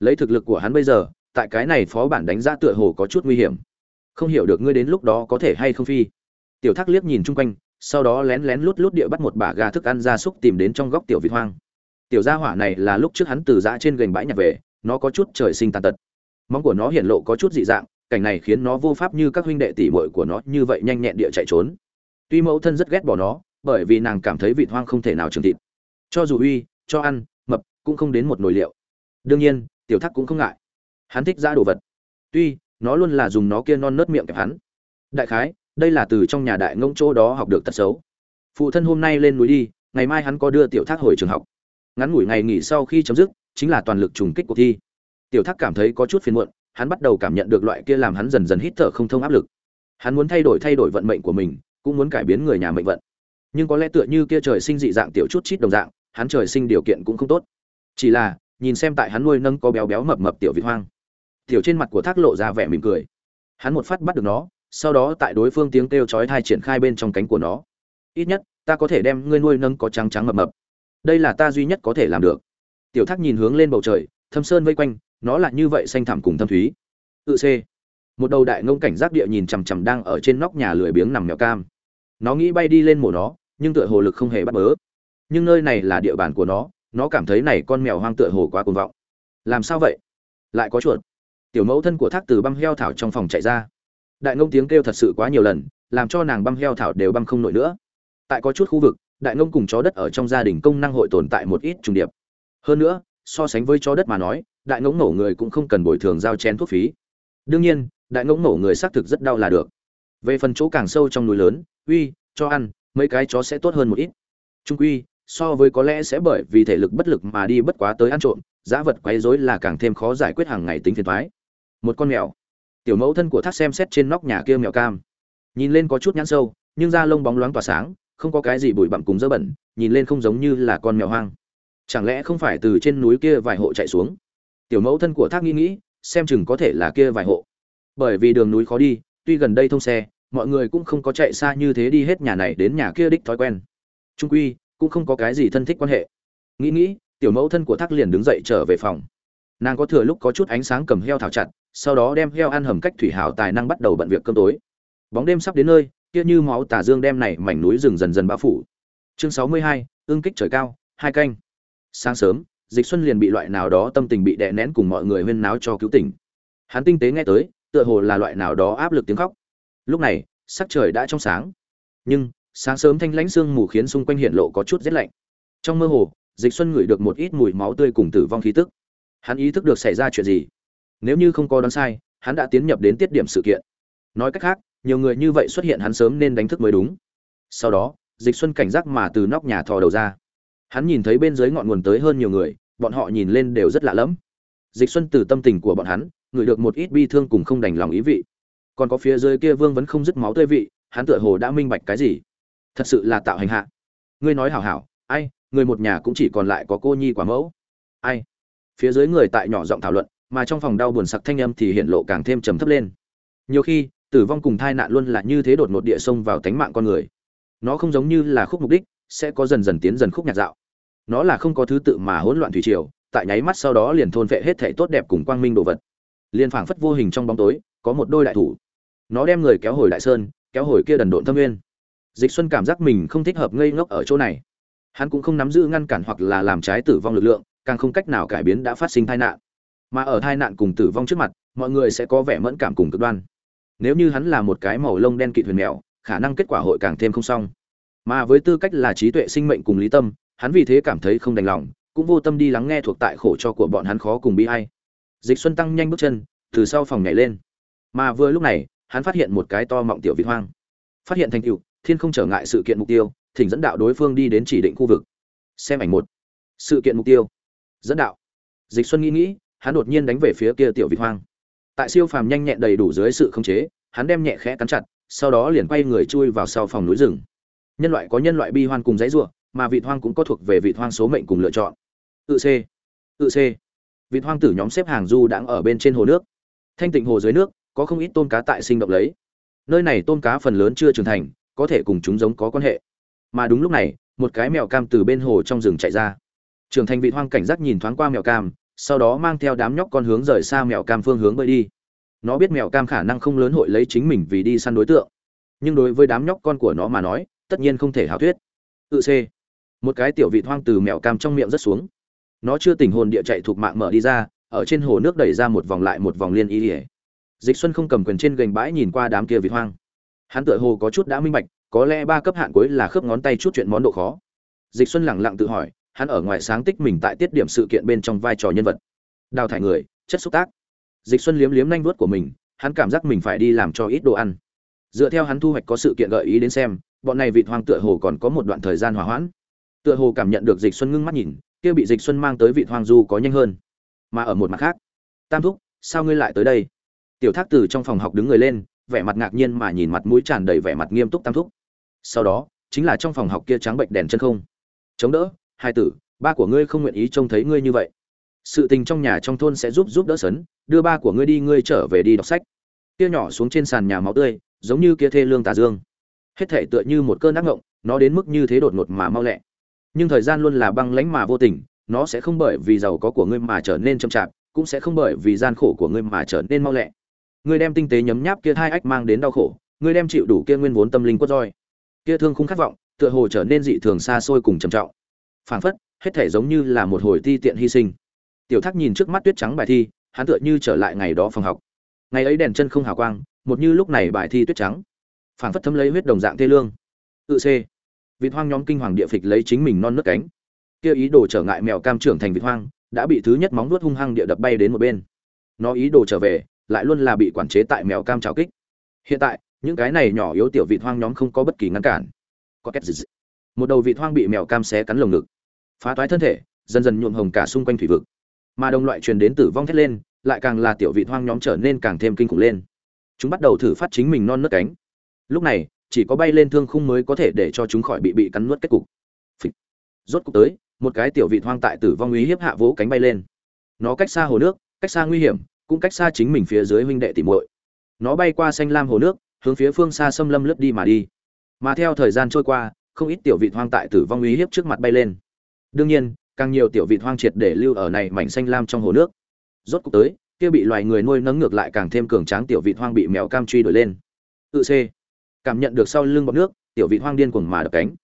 Lấy thực lực của hắn bây giờ, tại cái này phó bản đánh giá tựa hồ có chút nguy hiểm. Không hiểu được ngươi đến lúc đó có thể hay không phi. Tiểu thác liếc nhìn chung quanh, sau đó lén lén lút lút địa bắt một bả gà thức ăn ra súc tìm đến trong góc tiểu vịt hoang. Tiểu gia hỏa này là lúc trước hắn từ giã trên gành bãi nhặt về, nó có chút trời sinh tàn tật. Móng của nó hiện lộ có chút dị dạng, cảnh này khiến nó vô pháp như các huynh đệ tỷ muội của nó như vậy nhanh nhẹn địa chạy trốn tuy mẫu thân rất ghét bỏ nó, bởi vì nàng cảm thấy vịt hoang không thể nào trường thịt. Cho dù uy, cho ăn, mập cũng không đến một nồi liệu. Đương nhiên, tiểu thắc cũng không ngại. Hắn thích ra đồ vật. Tuy, nó luôn là dùng nó kia non nớt miệng kẹp hắn. Đại khái, đây là từ trong nhà đại ngông chỗ đó học được tật xấu. Phụ thân hôm nay lên núi đi, ngày mai hắn có đưa tiểu thác hồi trường học. Ngắn ngủi ngày nghỉ sau khi chấm dứt, chính là toàn lực trùng kích cuộc thi. Tiểu thác cảm thấy có chút phiền muộn, hắn bắt đầu cảm nhận được loại kia làm hắn dần dần hít thở không thông áp lực. Hắn muốn thay đổi thay đổi vận mệnh của mình cũng muốn cải biến người nhà mệnh vận. Nhưng có lẽ tựa như kia trời sinh dị dạng tiểu chút chít đồng dạng, hắn trời sinh điều kiện cũng không tốt. Chỉ là, nhìn xem tại hắn nuôi nâng có béo béo mập mập tiểu vịt hoang. Tiểu trên mặt của thác lộ ra vẻ mỉm cười. Hắn một phát bắt được nó, sau đó tại đối phương tiếng kêu chói thai triển khai bên trong cánh của nó. Ít nhất, ta có thể đem ngươi nuôi nâng có trắng trắng mập mập. Đây là ta duy nhất có thể làm được. Tiểu thác nhìn hướng lên bầu trời, thâm sơn vây quanh, nó là như vậy xanh thẳm cùng thâm thúy. Tự c. Một đầu đại ngông cảnh giác địa nhìn chằm chằm đang ở trên nóc nhà lười biếng nằm mèo cam nó nghĩ bay đi lên mổ nó, nhưng tựa hồ lực không hề bắt bớ. Nhưng nơi này là địa bàn của nó nó cảm thấy này con mèo hoang tựa hồ quá cuồng vọng. Làm sao vậy? Lại có chuột. Tiểu mẫu thân của thác từ băm heo thảo trong phòng chạy ra. Đại ngông tiếng kêu thật sự quá nhiều lần, làm cho nàng băm heo thảo đều băm không nổi nữa. Tại có chút khu vực, đại ngông cùng chó đất ở trong gia đình công năng hội tồn tại một ít trùng điệp. Hơn nữa, so sánh với chó đất mà nói, đại ngỗng nổ người cũng không cần bồi thường giao chén thuốc phí. Đương nhiên, đại ngỗng nổ người xác thực rất đau là được. Về phần chỗ càng sâu trong núi lớn uy, cho ăn, mấy cái chó sẽ tốt hơn một ít. Trung quy, so với có lẽ sẽ bởi vì thể lực bất lực mà đi bất quá tới ăn trộm, giá vật quấy rối là càng thêm khó giải quyết hàng ngày tính phiền thoái một con mèo. Tiểu mẫu thân của thác xem xét trên nóc nhà kia mèo cam. Nhìn lên có chút nhãn sâu, nhưng da lông bóng loáng tỏa sáng, không có cái gì bụi bặm cùng dơ bẩn, nhìn lên không giống như là con mèo hoang. Chẳng lẽ không phải từ trên núi kia vài hộ chạy xuống? Tiểu mẫu thân của thác nghĩ nghĩ, xem chừng có thể là kia vài hộ. Bởi vì đường núi khó đi, tuy gần đây thông xe mọi người cũng không có chạy xa như thế đi hết nhà này đến nhà kia đích thói quen. Trung quy cũng không có cái gì thân thích quan hệ. Nghĩ nghĩ, tiểu mẫu thân của thác liền đứng dậy trở về phòng. Nàng có thừa lúc có chút ánh sáng cầm heo thảo chặt, sau đó đem heo ăn hầm cách thủy hảo tài năng bắt đầu bận việc cơm tối. Bóng đêm sắp đến nơi, kia như máu tà dương đem này mảnh núi rừng dần dần bao phủ. Chương sáu mươi hai, ương kích trời cao, hai canh. Sáng sớm, dịch xuân liền bị loại nào đó tâm tình bị đè nén cùng mọi người huyên náo cho cứu tỉnh. Hắn tinh tế nghe tới, tựa hồ là loại nào đó áp lực tiếng khóc lúc này, sắc trời đã trong sáng. Nhưng, sáng sớm thanh lãnh sương mù khiến xung quanh hiện lộ có chút rét lạnh. Trong mơ hồ, dịch xuân ngửi được một ít mùi máu tươi cùng tử vong khí tức. Hắn ý thức được xảy ra chuyện gì. Nếu như không có đoán sai, hắn đã tiến nhập đến tiết điểm sự kiện. Nói cách khác, nhiều người như vậy xuất hiện hắn sớm nên đánh thức mới đúng. Sau đó, dịch xuân cảnh giác mà từ nóc nhà thò đầu ra. Hắn nhìn thấy bên dưới ngọn nguồn tới hơn nhiều người, bọn họ nhìn lên đều rất lạ lẫm. Dịch xuân từ tâm tình của bọn hắn, ngửi được một ít bi thương cùng không đành lòng ý vị còn có phía dưới kia vương vẫn không dứt máu tươi vị, hắn tựa hồ đã minh bạch cái gì. Thật sự là tạo hành hạ. Ngươi nói hảo hảo, ai, người một nhà cũng chỉ còn lại có cô nhi quả mẫu. Ai? Phía dưới người tại nhỏ giọng thảo luận, mà trong phòng đau buồn sặc thanh âm thì hiện lộ càng thêm trầm thấp lên. Nhiều khi, tử vong cùng tai nạn luôn là như thế đột ngột địa sông vào tánh mạng con người. Nó không giống như là khúc mục đích, sẽ có dần dần tiến dần khúc nhạc dạo. Nó là không có thứ tự mà hỗn loạn thủy triều, tại nháy mắt sau đó liền thôn vệ hết thể tốt đẹp cùng quang minh đồ vật. Liền phảng phất vô hình trong bóng tối, có một đôi đại thủ nó đem người kéo hồi đại sơn, kéo hồi kia đần độn thâm nguyên. Dịch xuân cảm giác mình không thích hợp ngây ngốc ở chỗ này. Hắn cũng không nắm giữ ngăn cản hoặc là làm trái tử vong lực lượng, càng không cách nào cải biến đã phát sinh tai nạn. Mà ở tai nạn cùng tử vong trước mặt, mọi người sẽ có vẻ mẫn cảm cùng cực đoan. Nếu như hắn là một cái màu lông đen kịt huyền mèo, khả năng kết quả hội càng thêm không xong. Mà với tư cách là trí tuệ sinh mệnh cùng lý tâm, hắn vì thế cảm thấy không đành lòng, cũng vô tâm đi lắng nghe thuộc tại khổ cho của bọn hắn khó cùng bi hay dịch xuân tăng nhanh bước chân, từ sau phòng nhảy lên. Mà vừa lúc này hắn phát hiện một cái to mọng tiểu vịt hoang. Phát hiện thành tựu, thiên không trở ngại sự kiện mục tiêu, thỉnh dẫn đạo đối phương đi đến chỉ định khu vực. Xem ảnh một. Sự kiện mục tiêu. Dẫn đạo. Dịch xuân nghĩ nghĩ, hắn đột nhiên đánh về phía kia tiểu vịt hoang. Tại siêu phàm nhanh nhẹn đầy đủ dưới sự khống chế, hắn đem nhẹ khẽ cắn chặt, sau đó liền quay người chui vào sau phòng núi rừng. Nhân loại có nhân loại bi hoan cùng dãy ruộng mà vịt hoang cũng có thuộc về vịt hoang số mệnh cùng lựa chọn. Tự c. Tự c. Vịt hoang tử nhóm xếp hàng du đang ở bên trên hồ nước. Thanh tịnh hồ dưới nước có không ít tôm cá tại sinh động lấy. Nơi này tôm cá phần lớn chưa trưởng thành, có thể cùng chúng giống có quan hệ. Mà đúng lúc này, một cái mèo cam từ bên hồ trong rừng chạy ra. Trưởng thành vị hoang cảnh giác nhìn thoáng qua mèo cam, sau đó mang theo đám nhóc con hướng rời xa mèo cam phương hướng bơi đi. Nó biết mèo cam khả năng không lớn hội lấy chính mình vì đi săn đối tượng. Nhưng đối với đám nhóc con của nó mà nói, tất nhiên không thể hảo thuyết. Tự c một cái tiểu vị hoang từ mèo cam trong miệng rất xuống. Nó chưa tỉnh hồn địa chạy thuộc mạng mở đi ra, ở trên hồ nước đẩy ra một vòng lại một vòng liên y ỉa dịch xuân không cầm quyền trên gành bãi nhìn qua đám kia vịt hoang. Hắn tựa hồ có chút đã minh bạch, có lẽ ba cấp hạn cuối là khớp ngón tay chút chuyện món độ khó. Dịch xuân lẳng lặng tự hỏi, hắn ở ngoài sáng tích mình tại tiết điểm sự kiện bên trong vai trò nhân vật. Đào thải người, chất xúc tác. Dịch xuân liếm liếm nanh vuốt của mình, hắn cảm giác mình phải đi làm cho ít đồ ăn. Dựa theo hắn thu hoạch có sự kiện gợi ý đến xem, bọn này vịt hoang tựa hồ còn có một đoạn thời gian hòa hoãn. Tựa hồ cảm nhận được dịch xuân ngưng mắt nhìn, kia bị dịch xuân mang tới vịt hoang du có nhanh hơn. Mà ở một mặt khác, tam thúc, sao ngươi lại tới đây? Tiểu thác từ trong phòng học đứng người lên, vẻ mặt ngạc nhiên mà nhìn mặt mũi tràn đầy vẻ mặt nghiêm túc tam thúc. Sau đó, chính là trong phòng học kia trắng bệnh đèn chân không. Chống đỡ, hai tử, ba của ngươi không nguyện ý trông thấy ngươi như vậy. Sự tình trong nhà trong thôn sẽ giúp giúp đỡ sấn, đưa ba của ngươi đi, ngươi trở về đi đọc sách. Kia nhỏ xuống trên sàn nhà máu tươi, giống như kia thê lương tà dương. Hết thể tựa như một cơn ác ngộng, nó đến mức như thế đột ngột mà mau lẹ. Nhưng thời gian luôn là băng lãnh mà vô tình, nó sẽ không bởi vì giàu có của ngươi mà trở nên chậm chạp, cũng sẽ không bởi vì gian khổ của ngươi mà trở nên mau lẹ ngươi đem tinh tế nhấm nháp kia hai ách mang đến đau khổ, ngươi đem chịu đủ kia nguyên vốn tâm linh quất roi. Kia thương không khát vọng, tựa hồ trở nên dị thường xa xôi cùng trầm trọng. Phảng phất, hết thể giống như là một hồi ti tiện hy sinh. Tiểu thác nhìn trước mắt tuyết trắng bài thi, hắn tựa như trở lại ngày đó phòng học. Ngày ấy đèn chân không hào quang, một như lúc này bài thi tuyết trắng. Phảng phất thấm lấy huyết đồng dạng thê lương. Tự c. Vịt hoang nhóm kinh hoàng địa phịch lấy chính mình non nước cánh. Kia ý đồ trở ngại mèo cam trưởng thành vịt hoang, đã bị thứ nhất móng vuốt hung hăng địa đập bay đến một bên. Nó ý đồ trở về lại luôn là bị quản chế tại mèo cam trào kích. Hiện tại, những cái này nhỏ yếu tiểu vịt hoang nhóm không có bất kỳ ngăn cản. Có két dịch một đầu vịt hoang bị mèo cam xé cắn lồng ngực. Phá toái thân thể, dần dần nhuộm hồng cả xung quanh thủy vực. Mà đồng loại truyền đến tử vong thét lên, lại càng là tiểu vịt hoang nhóm trở nên càng thêm kinh khủng lên. Chúng bắt đầu thử phát chính mình non nớt cánh. Lúc này, chỉ có bay lên thương khung mới có thể để cho chúng khỏi bị bị cắn nuốt kết cục. Phịch. rốt cục tới, một cái tiểu vịt hoang tại tử vong uy hiếp hạ vỗ cánh bay lên. Nó cách xa hồ nước, cách xa nguy hiểm cũng cách xa chính mình phía dưới huynh đệ tìm muội. Nó bay qua xanh lam hồ nước, hướng phía phương xa xâm lâm lướt đi mà đi. Mà theo thời gian trôi qua, không ít tiểu vị hoang tại tử vong uy hiếp trước mặt bay lên. Đương nhiên, càng nhiều tiểu vị hoang triệt để lưu ở này mảnh xanh lam trong hồ nước. Rốt cục tới, kia bị loài người nuôi nấng ngược lại càng thêm cường tráng tiểu vị hoang bị mèo cam truy đuổi lên. Tự c cảm nhận được sau lưng bọt nước, tiểu vị hoang điên cuồng mà đập cánh.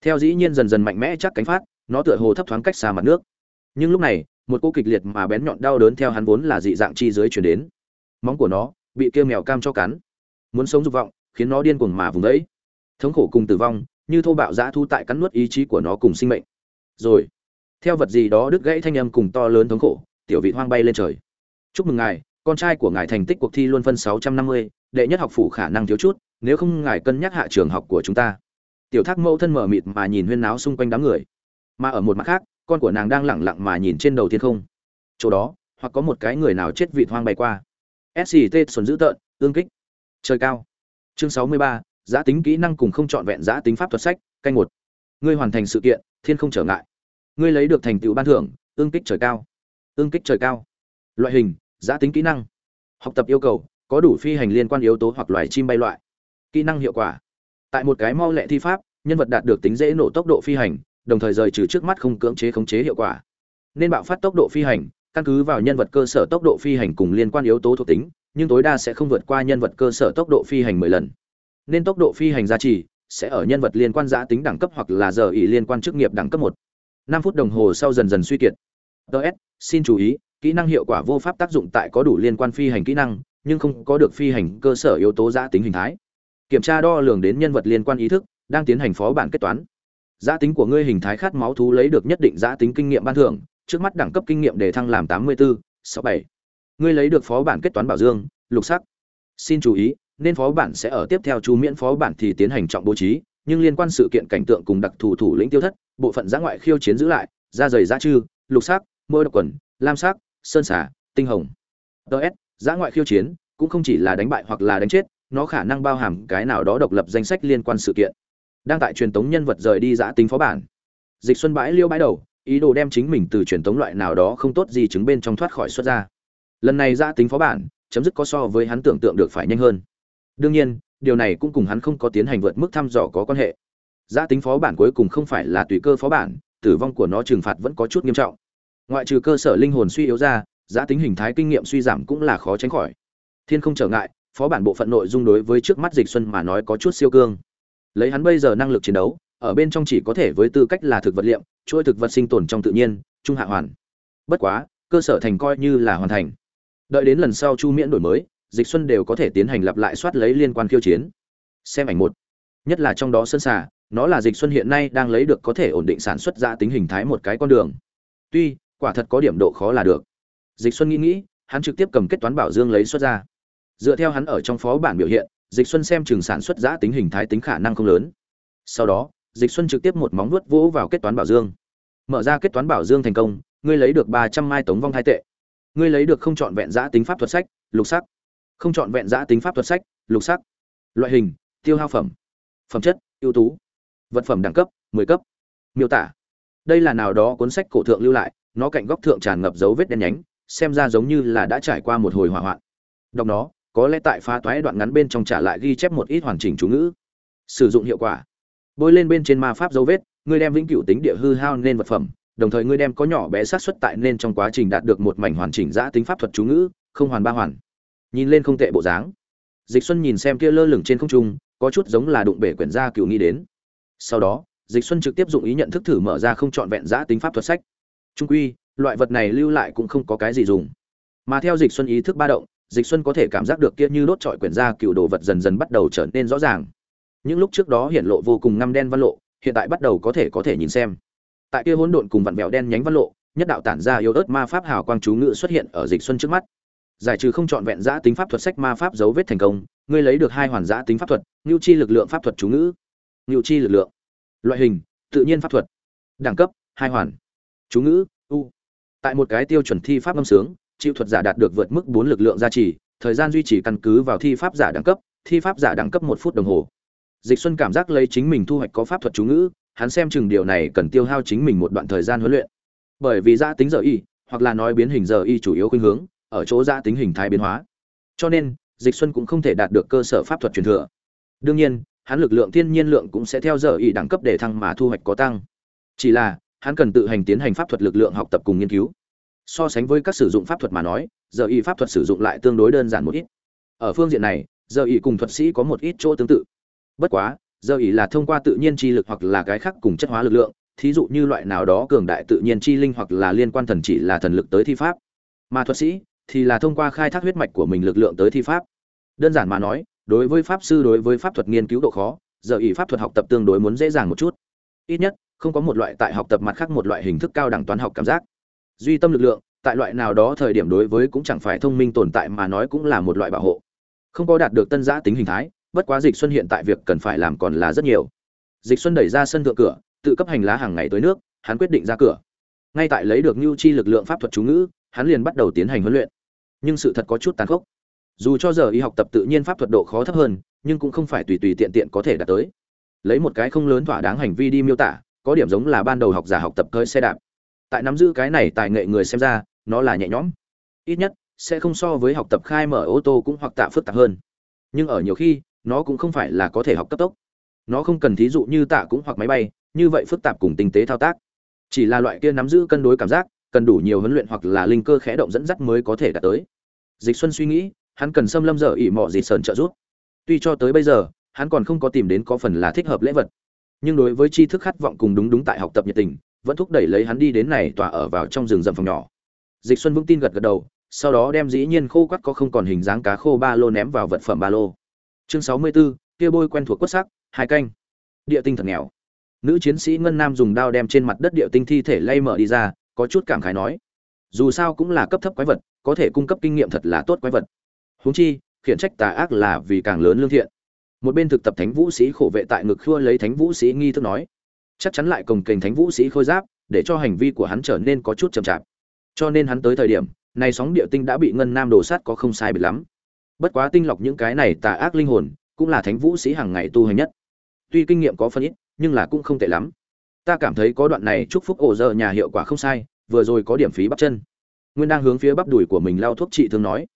Theo dĩ nhiên dần dần mạnh mẽ chắc cánh phát, nó tựa hồ thấp thoáng cách xa mặt nước. Nhưng lúc này một cô kịch liệt mà bén nhọn đau đớn theo hắn vốn là dị dạng chi dưới chuyển đến. Móng của nó bị kia mèo cam cho cắn. Muốn sống dục vọng khiến nó điên cuồng mà vùng đấy thống khổ cùng tử vong như thô bạo dã thu tại cắn nuốt ý chí của nó cùng sinh mệnh. Rồi theo vật gì đó đứt gãy thanh âm cùng to lớn thống khổ tiểu vị hoang bay lên trời. Chúc mừng ngài con trai của ngài thành tích cuộc thi luôn phân 650, đệ nhất học phủ khả năng thiếu chút nếu không ngài cân nhắc hạ trường học của chúng ta. Tiểu thác mẫu thân mở mịt mà nhìn huyên náo xung quanh đám người. Mà ở một mặt khác con của nàng đang lẳng lặng mà nhìn trên đầu thiên không. Chỗ đó, hoặc có một cái người nào chết vị hoang bay qua. Sct xuân dữ tợn ương kích. Trời cao. Chương sáu mươi ba giã tính kỹ năng cùng không trọn vẹn giã tính pháp thuật sách, canh một. Ngươi hoàn thành sự kiện, thiên không trở ngại. Ngươi lấy được thành tựu ban thưởng ương kích trời cao. Ương kích trời cao. Loại hình giã tính kỹ năng. Học tập yêu cầu, có đủ phi hành liên quan yếu tố hoặc loài chim bay loại. Kỹ năng hiệu quả. Tại một cái mau lẹ thi pháp, nhân vật đạt được tính dễ nổ tốc độ phi hành đồng thời rời trừ trước mắt không cưỡng chế khống chế hiệu quả. Nên bạo phát tốc độ phi hành, căn cứ vào nhân vật cơ sở tốc độ phi hành cùng liên quan yếu tố thuộc tính, nhưng tối đa sẽ không vượt qua nhân vật cơ sở tốc độ phi hành 10 lần. Nên tốc độ phi hành giá trị sẽ ở nhân vật liên quan giã tính đẳng cấp hoặc là giờ ỉ liên quan chức nghiệp đẳng cấp một. Năm phút đồng hồ sau dần dần suy kiệt. Ts xin chú ý, kỹ năng hiệu quả vô pháp tác dụng tại có đủ liên quan phi hành kỹ năng, nhưng không có được phi hành cơ sở yếu tố giã tính hình thái. Kiểm tra đo lường đến nhân vật liên quan ý thức, đang tiến hành phó bản kết toán giá tính của ngươi hình thái khát máu thú lấy được nhất định giá tính kinh nghiệm ban thưởng, trước mắt đẳng cấp kinh nghiệm để thăng làm tám mươi bốn sáu bảy. Ngươi lấy được phó bản kết toán bảo dương, lục sắc. Xin chú ý, nên phó bản sẽ ở tiếp theo chú miễn phó bản thì tiến hành trọng bố trí, nhưng liên quan sự kiện cảnh tượng cùng đặc thù thủ lĩnh tiêu thất, bộ phận giã ngoại khiêu chiến giữ lại, da dày da chư, lục sắc, môi độc quần, lam sắc, sơn xả tinh hồng. Ts giã ngoại khiêu chiến cũng không chỉ là đánh bại hoặc là đánh chết, nó khả năng bao hàm cái nào đó độc lập danh sách liên quan sự kiện đang tại truyền tống nhân vật rời đi giã tính phó bản. Dịch xuân bãi liêu bãi đầu, ý đồ đem chính mình từ truyền tống loại nào đó không tốt gì chứng bên trong thoát khỏi xuất ra. Lần này giã tính phó bản, chấm dứt có so với hắn tưởng tượng được phải nhanh hơn. Đương nhiên, điều này cũng cùng hắn không có tiến hành vượt mức thăm dò có quan hệ. Giã tính phó bản cuối cùng không phải là tùy cơ phó bản, tử vong của nó trừng phạt vẫn có chút nghiêm trọng. Ngoại trừ cơ sở linh hồn suy yếu ra giá tính hình thái kinh nghiệm suy giảm cũng là khó tránh khỏi. Thiên không trở ngại, phó bản bộ phận nội dung đối với trước mắt dịch xuân mà nói có chút siêu cương lấy hắn bây giờ năng lực chiến đấu, ở bên trong chỉ có thể với tư cách là thực vật liệm, chuỗi thực vật sinh tồn trong tự nhiên, trung hạ hoàn. Bất quá, cơ sở thành coi như là hoàn thành. Đợi đến lần sau chu miễn đổi mới, dịch xuân đều có thể tiến hành lặp lại soát lấy liên quan khiêu chiến. Xem ảnh một. Nhất là trong đó sân xà, nó là dịch xuân hiện nay đang lấy được có thể ổn định sản xuất ra tính hình thái một cái con đường. Tuy, quả thật có điểm độ khó là được. Dịch xuân nghĩ nghĩ, hắn trực tiếp cầm kết toán bảo dương lấy xuất ra. Dựa theo hắn ở trong phó bản biểu hiện dịch xuân xem trường sản xuất giã tính hình thái tính khả năng không lớn. Sau đó, dịch xuân trực tiếp một móng vuốt vỗ vào kết toán bảo dương. Mở ra kết toán bảo dương thành công, ngươi lấy được ba trăm mai tống vong hai tệ. Ngươi lấy được không chọn vẹn giã tính pháp thuật sách, lục sắc. Không chọn vẹn giã tính pháp thuật sách, lục sắc. Loại hình, tiêu hao phẩm. Phẩm chất, ưu tú. Vật phẩm đẳng cấp 10 cấp. Miêu tả. Đây là nào đó cuốn sách cổ thượng lưu lại, nó cạnh góc thượng tràn ngập dấu vết đen nhánh, xem ra giống như là đã trải qua một hồi hỏa hoạn. Đọc nó có lẽ tại phá toái đoạn ngắn bên trong trả lại ghi chép một ít hoàn chỉnh chú ngữ. Sử dụng hiệu quả. Bôi lên bên trên ma pháp dấu vết, ngươi đem vĩnh cửu tính địa hư hao nên vật phẩm, đồng thời ngươi đem có nhỏ bé sát xuất tại nên trong quá trình đạt được một mảnh hoàn chỉnh giã tính pháp thuật chú ngữ, không hoàn ba hoàn. Nhìn lên không tệ bộ dáng. Dịch xuân nhìn xem kia lơ lửng trên không trung, có chút giống là đụng bể quyển gia cựu nghĩ đến. Sau đó, dịch xuân trực tiếp dụng ý nhận thức thử mở ra không trọn vẹn giã tính pháp thuật sách. Trung quy, loại vật này lưu lại cũng không có cái gì dùng. Mà theo dịch xuân ý thức ba động dịch xuân có thể cảm giác được kia như đốt trọi quyển ra cựu đồ vật dần dần bắt đầu trở nên rõ ràng. Những lúc trước đó hiện lộ vô cùng ngăm đen văn lộ, hiện tại bắt đầu có thể có thể nhìn xem. Tại kia hỗn độn cùng vặn vẹo đen nhánh văn lộ, nhất đạo tản ra yếu ớt ma pháp hào quang chú ngự xuất hiện ở dịch xuân trước mắt. Giải trừ không trọn vẹn giã tính pháp thuật sách ma pháp dấu vết thành công, ngươi lấy được hai hoàn giã tính pháp thuật, ngưu chi lực lượng pháp thuật chú ngữ. Ngưu chi lực lượng. Loại hình, tự nhiên pháp thuật. Đẳng cấp, hai hoàn. Chú ngữ, u. Tại một cái tiêu chuẩn thi pháp âm sướng chịu thuật giả đạt được vượt mức bốn lực lượng gia trì, thời gian duy trì căn cứ vào thi pháp giả đẳng cấp, thi pháp giả đẳng cấp một phút đồng hồ. Dịch xuân cảm giác lấy chính mình thu hoạch có pháp thuật chú ngữ, hắn xem chừng điều này cần tiêu hao chính mình một đoạn thời gian huấn luyện. Bởi vì gia tính giờ y, hoặc là nói biến hình giờ y chủ yếu khuynh hướng, ở chỗ gia tính hình thái biến hóa. Cho nên, dịch xuân cũng không thể đạt được cơ sở pháp thuật truyền thừa. Đương nhiên, hắn lực lượng thiên nhiên lượng cũng sẽ theo giờ y đẳng cấp để thăng mà thu hoạch có tăng. Chỉ là, hắn cần tự hành tiến hành pháp thuật lực lượng học tập cùng nghiên cứu so sánh với các sử dụng pháp thuật mà nói, giờ y pháp thuật sử dụng lại tương đối đơn giản một ít. Ở phương diện này, giờ y cùng thuật sĩ có một ít chỗ tương tự. Bất quá, giờ y là thông qua tự nhiên chi lực hoặc là cái khác cùng chất hóa lực lượng, thí dụ như loại nào đó cường đại tự nhiên chi linh hoặc là liên quan thần chỉ là thần lực tới thi pháp. Mà thuật sĩ thì là thông qua khai thác huyết mạch của mình lực lượng tới thi pháp. Đơn giản mà nói, đối với pháp sư, đối với pháp thuật nghiên cứu độ khó, giờ y pháp thuật học tập tương đối muốn dễ dàng một chút. Ít nhất, không có một loại tại học tập mặt khác một loại hình thức cao đẳng toán học cảm giác duy tâm lực lượng, tại loại nào đó thời điểm đối với cũng chẳng phải thông minh tồn tại mà nói cũng là một loại bảo hộ. Không có đạt được tân giã tính hình thái, bất quá dịch xuân hiện tại việc cần phải làm còn là rất nhiều. Dịch xuân đẩy ra sân thượng cửa, tự cấp hành lá hàng ngày tới nước, hắn quyết định ra cửa. Ngay tại lấy được nhu chi lực lượng pháp thuật chú ngữ, hắn liền bắt đầu tiến hành huấn luyện. Nhưng sự thật có chút tàn khốc. Dù cho giờ y học tập tự nhiên pháp thuật độ khó thấp hơn, nhưng cũng không phải tùy tùy tiện tiện có thể đạt tới. Lấy một cái không lớn thỏa đáng hành vi đi miêu tả, có điểm giống là ban đầu học giả học tập cơi xe đạp tại nắm giữ cái này tài nghệ người xem ra, nó là nhẹ nhõm. Ít nhất, sẽ không so với học tập khai mở ô tô cũng hoặc tạ phức tạp hơn. Nhưng ở nhiều khi, nó cũng không phải là có thể học cấp tốc. Nó không cần thí dụ như tạ cũng hoặc máy bay, như vậy phức tạp cùng tinh tế thao tác. Chỉ là loại kia nắm giữ cân đối cảm giác, cần đủ nhiều huấn luyện hoặc là linh cơ khẽ động dẫn dắt mới có thể đạt tới. Dịch xuân suy nghĩ, hắn cần xâm lâm dở ỉ mọ dịt sờn trợ giúp. Tuy cho tới bây giờ, hắn còn không có tìm đến có phần là thích hợp lễ vật. Nhưng đối với tri thức khát vọng cùng đúng đúng tại học tập nhiệt tình vẫn thúc đẩy lấy hắn đi đến này tòa ở vào trong rừng rậm phòng nhỏ. Dịch xuân vững tin gật gật đầu sau đó đem dĩ nhiên khô quắt có không còn hình dáng cá khô ba lô ném vào vật phẩm ba lô. Chương 64, kia bôi quen thuộc quất sắc hai canh. Địa tinh thật nghèo. Nữ chiến sĩ ngân nam dùng đao đem trên mặt đất địa tinh thi thể lay mở đi ra có chút cảm khái nói dù sao cũng là cấp thấp quái vật có thể cung cấp kinh nghiệm thật là tốt quái vật. Huống chi khiển trách tà ác là vì càng lớn lương thiện. Một bên thực tập thánh vũ sĩ khổ vệ tại ngực khua lấy thánh vũ sĩ nghi thức nói chắc chắn lại cồng kềnh thánh vũ sĩ khôi giáp, để cho hành vi của hắn trở nên có chút chậm chạp. Cho nên hắn tới thời điểm này sóng địa tinh đã bị ngân nam đồ sát có không sai biệt lắm. Bất quá tinh lọc những cái này tà ác linh hồn, cũng là thánh vũ sĩ hàng ngày tu hành nhất. Tuy kinh nghiệm có phân ít, nhưng là cũng không tệ lắm. Ta cảm thấy có đoạn này chúc phúc ổ giờ nhà hiệu quả không sai, vừa rồi có điểm phí bắp chân. Nguyên đang hướng phía bắp đùi của mình lao thuốc trị thương nói.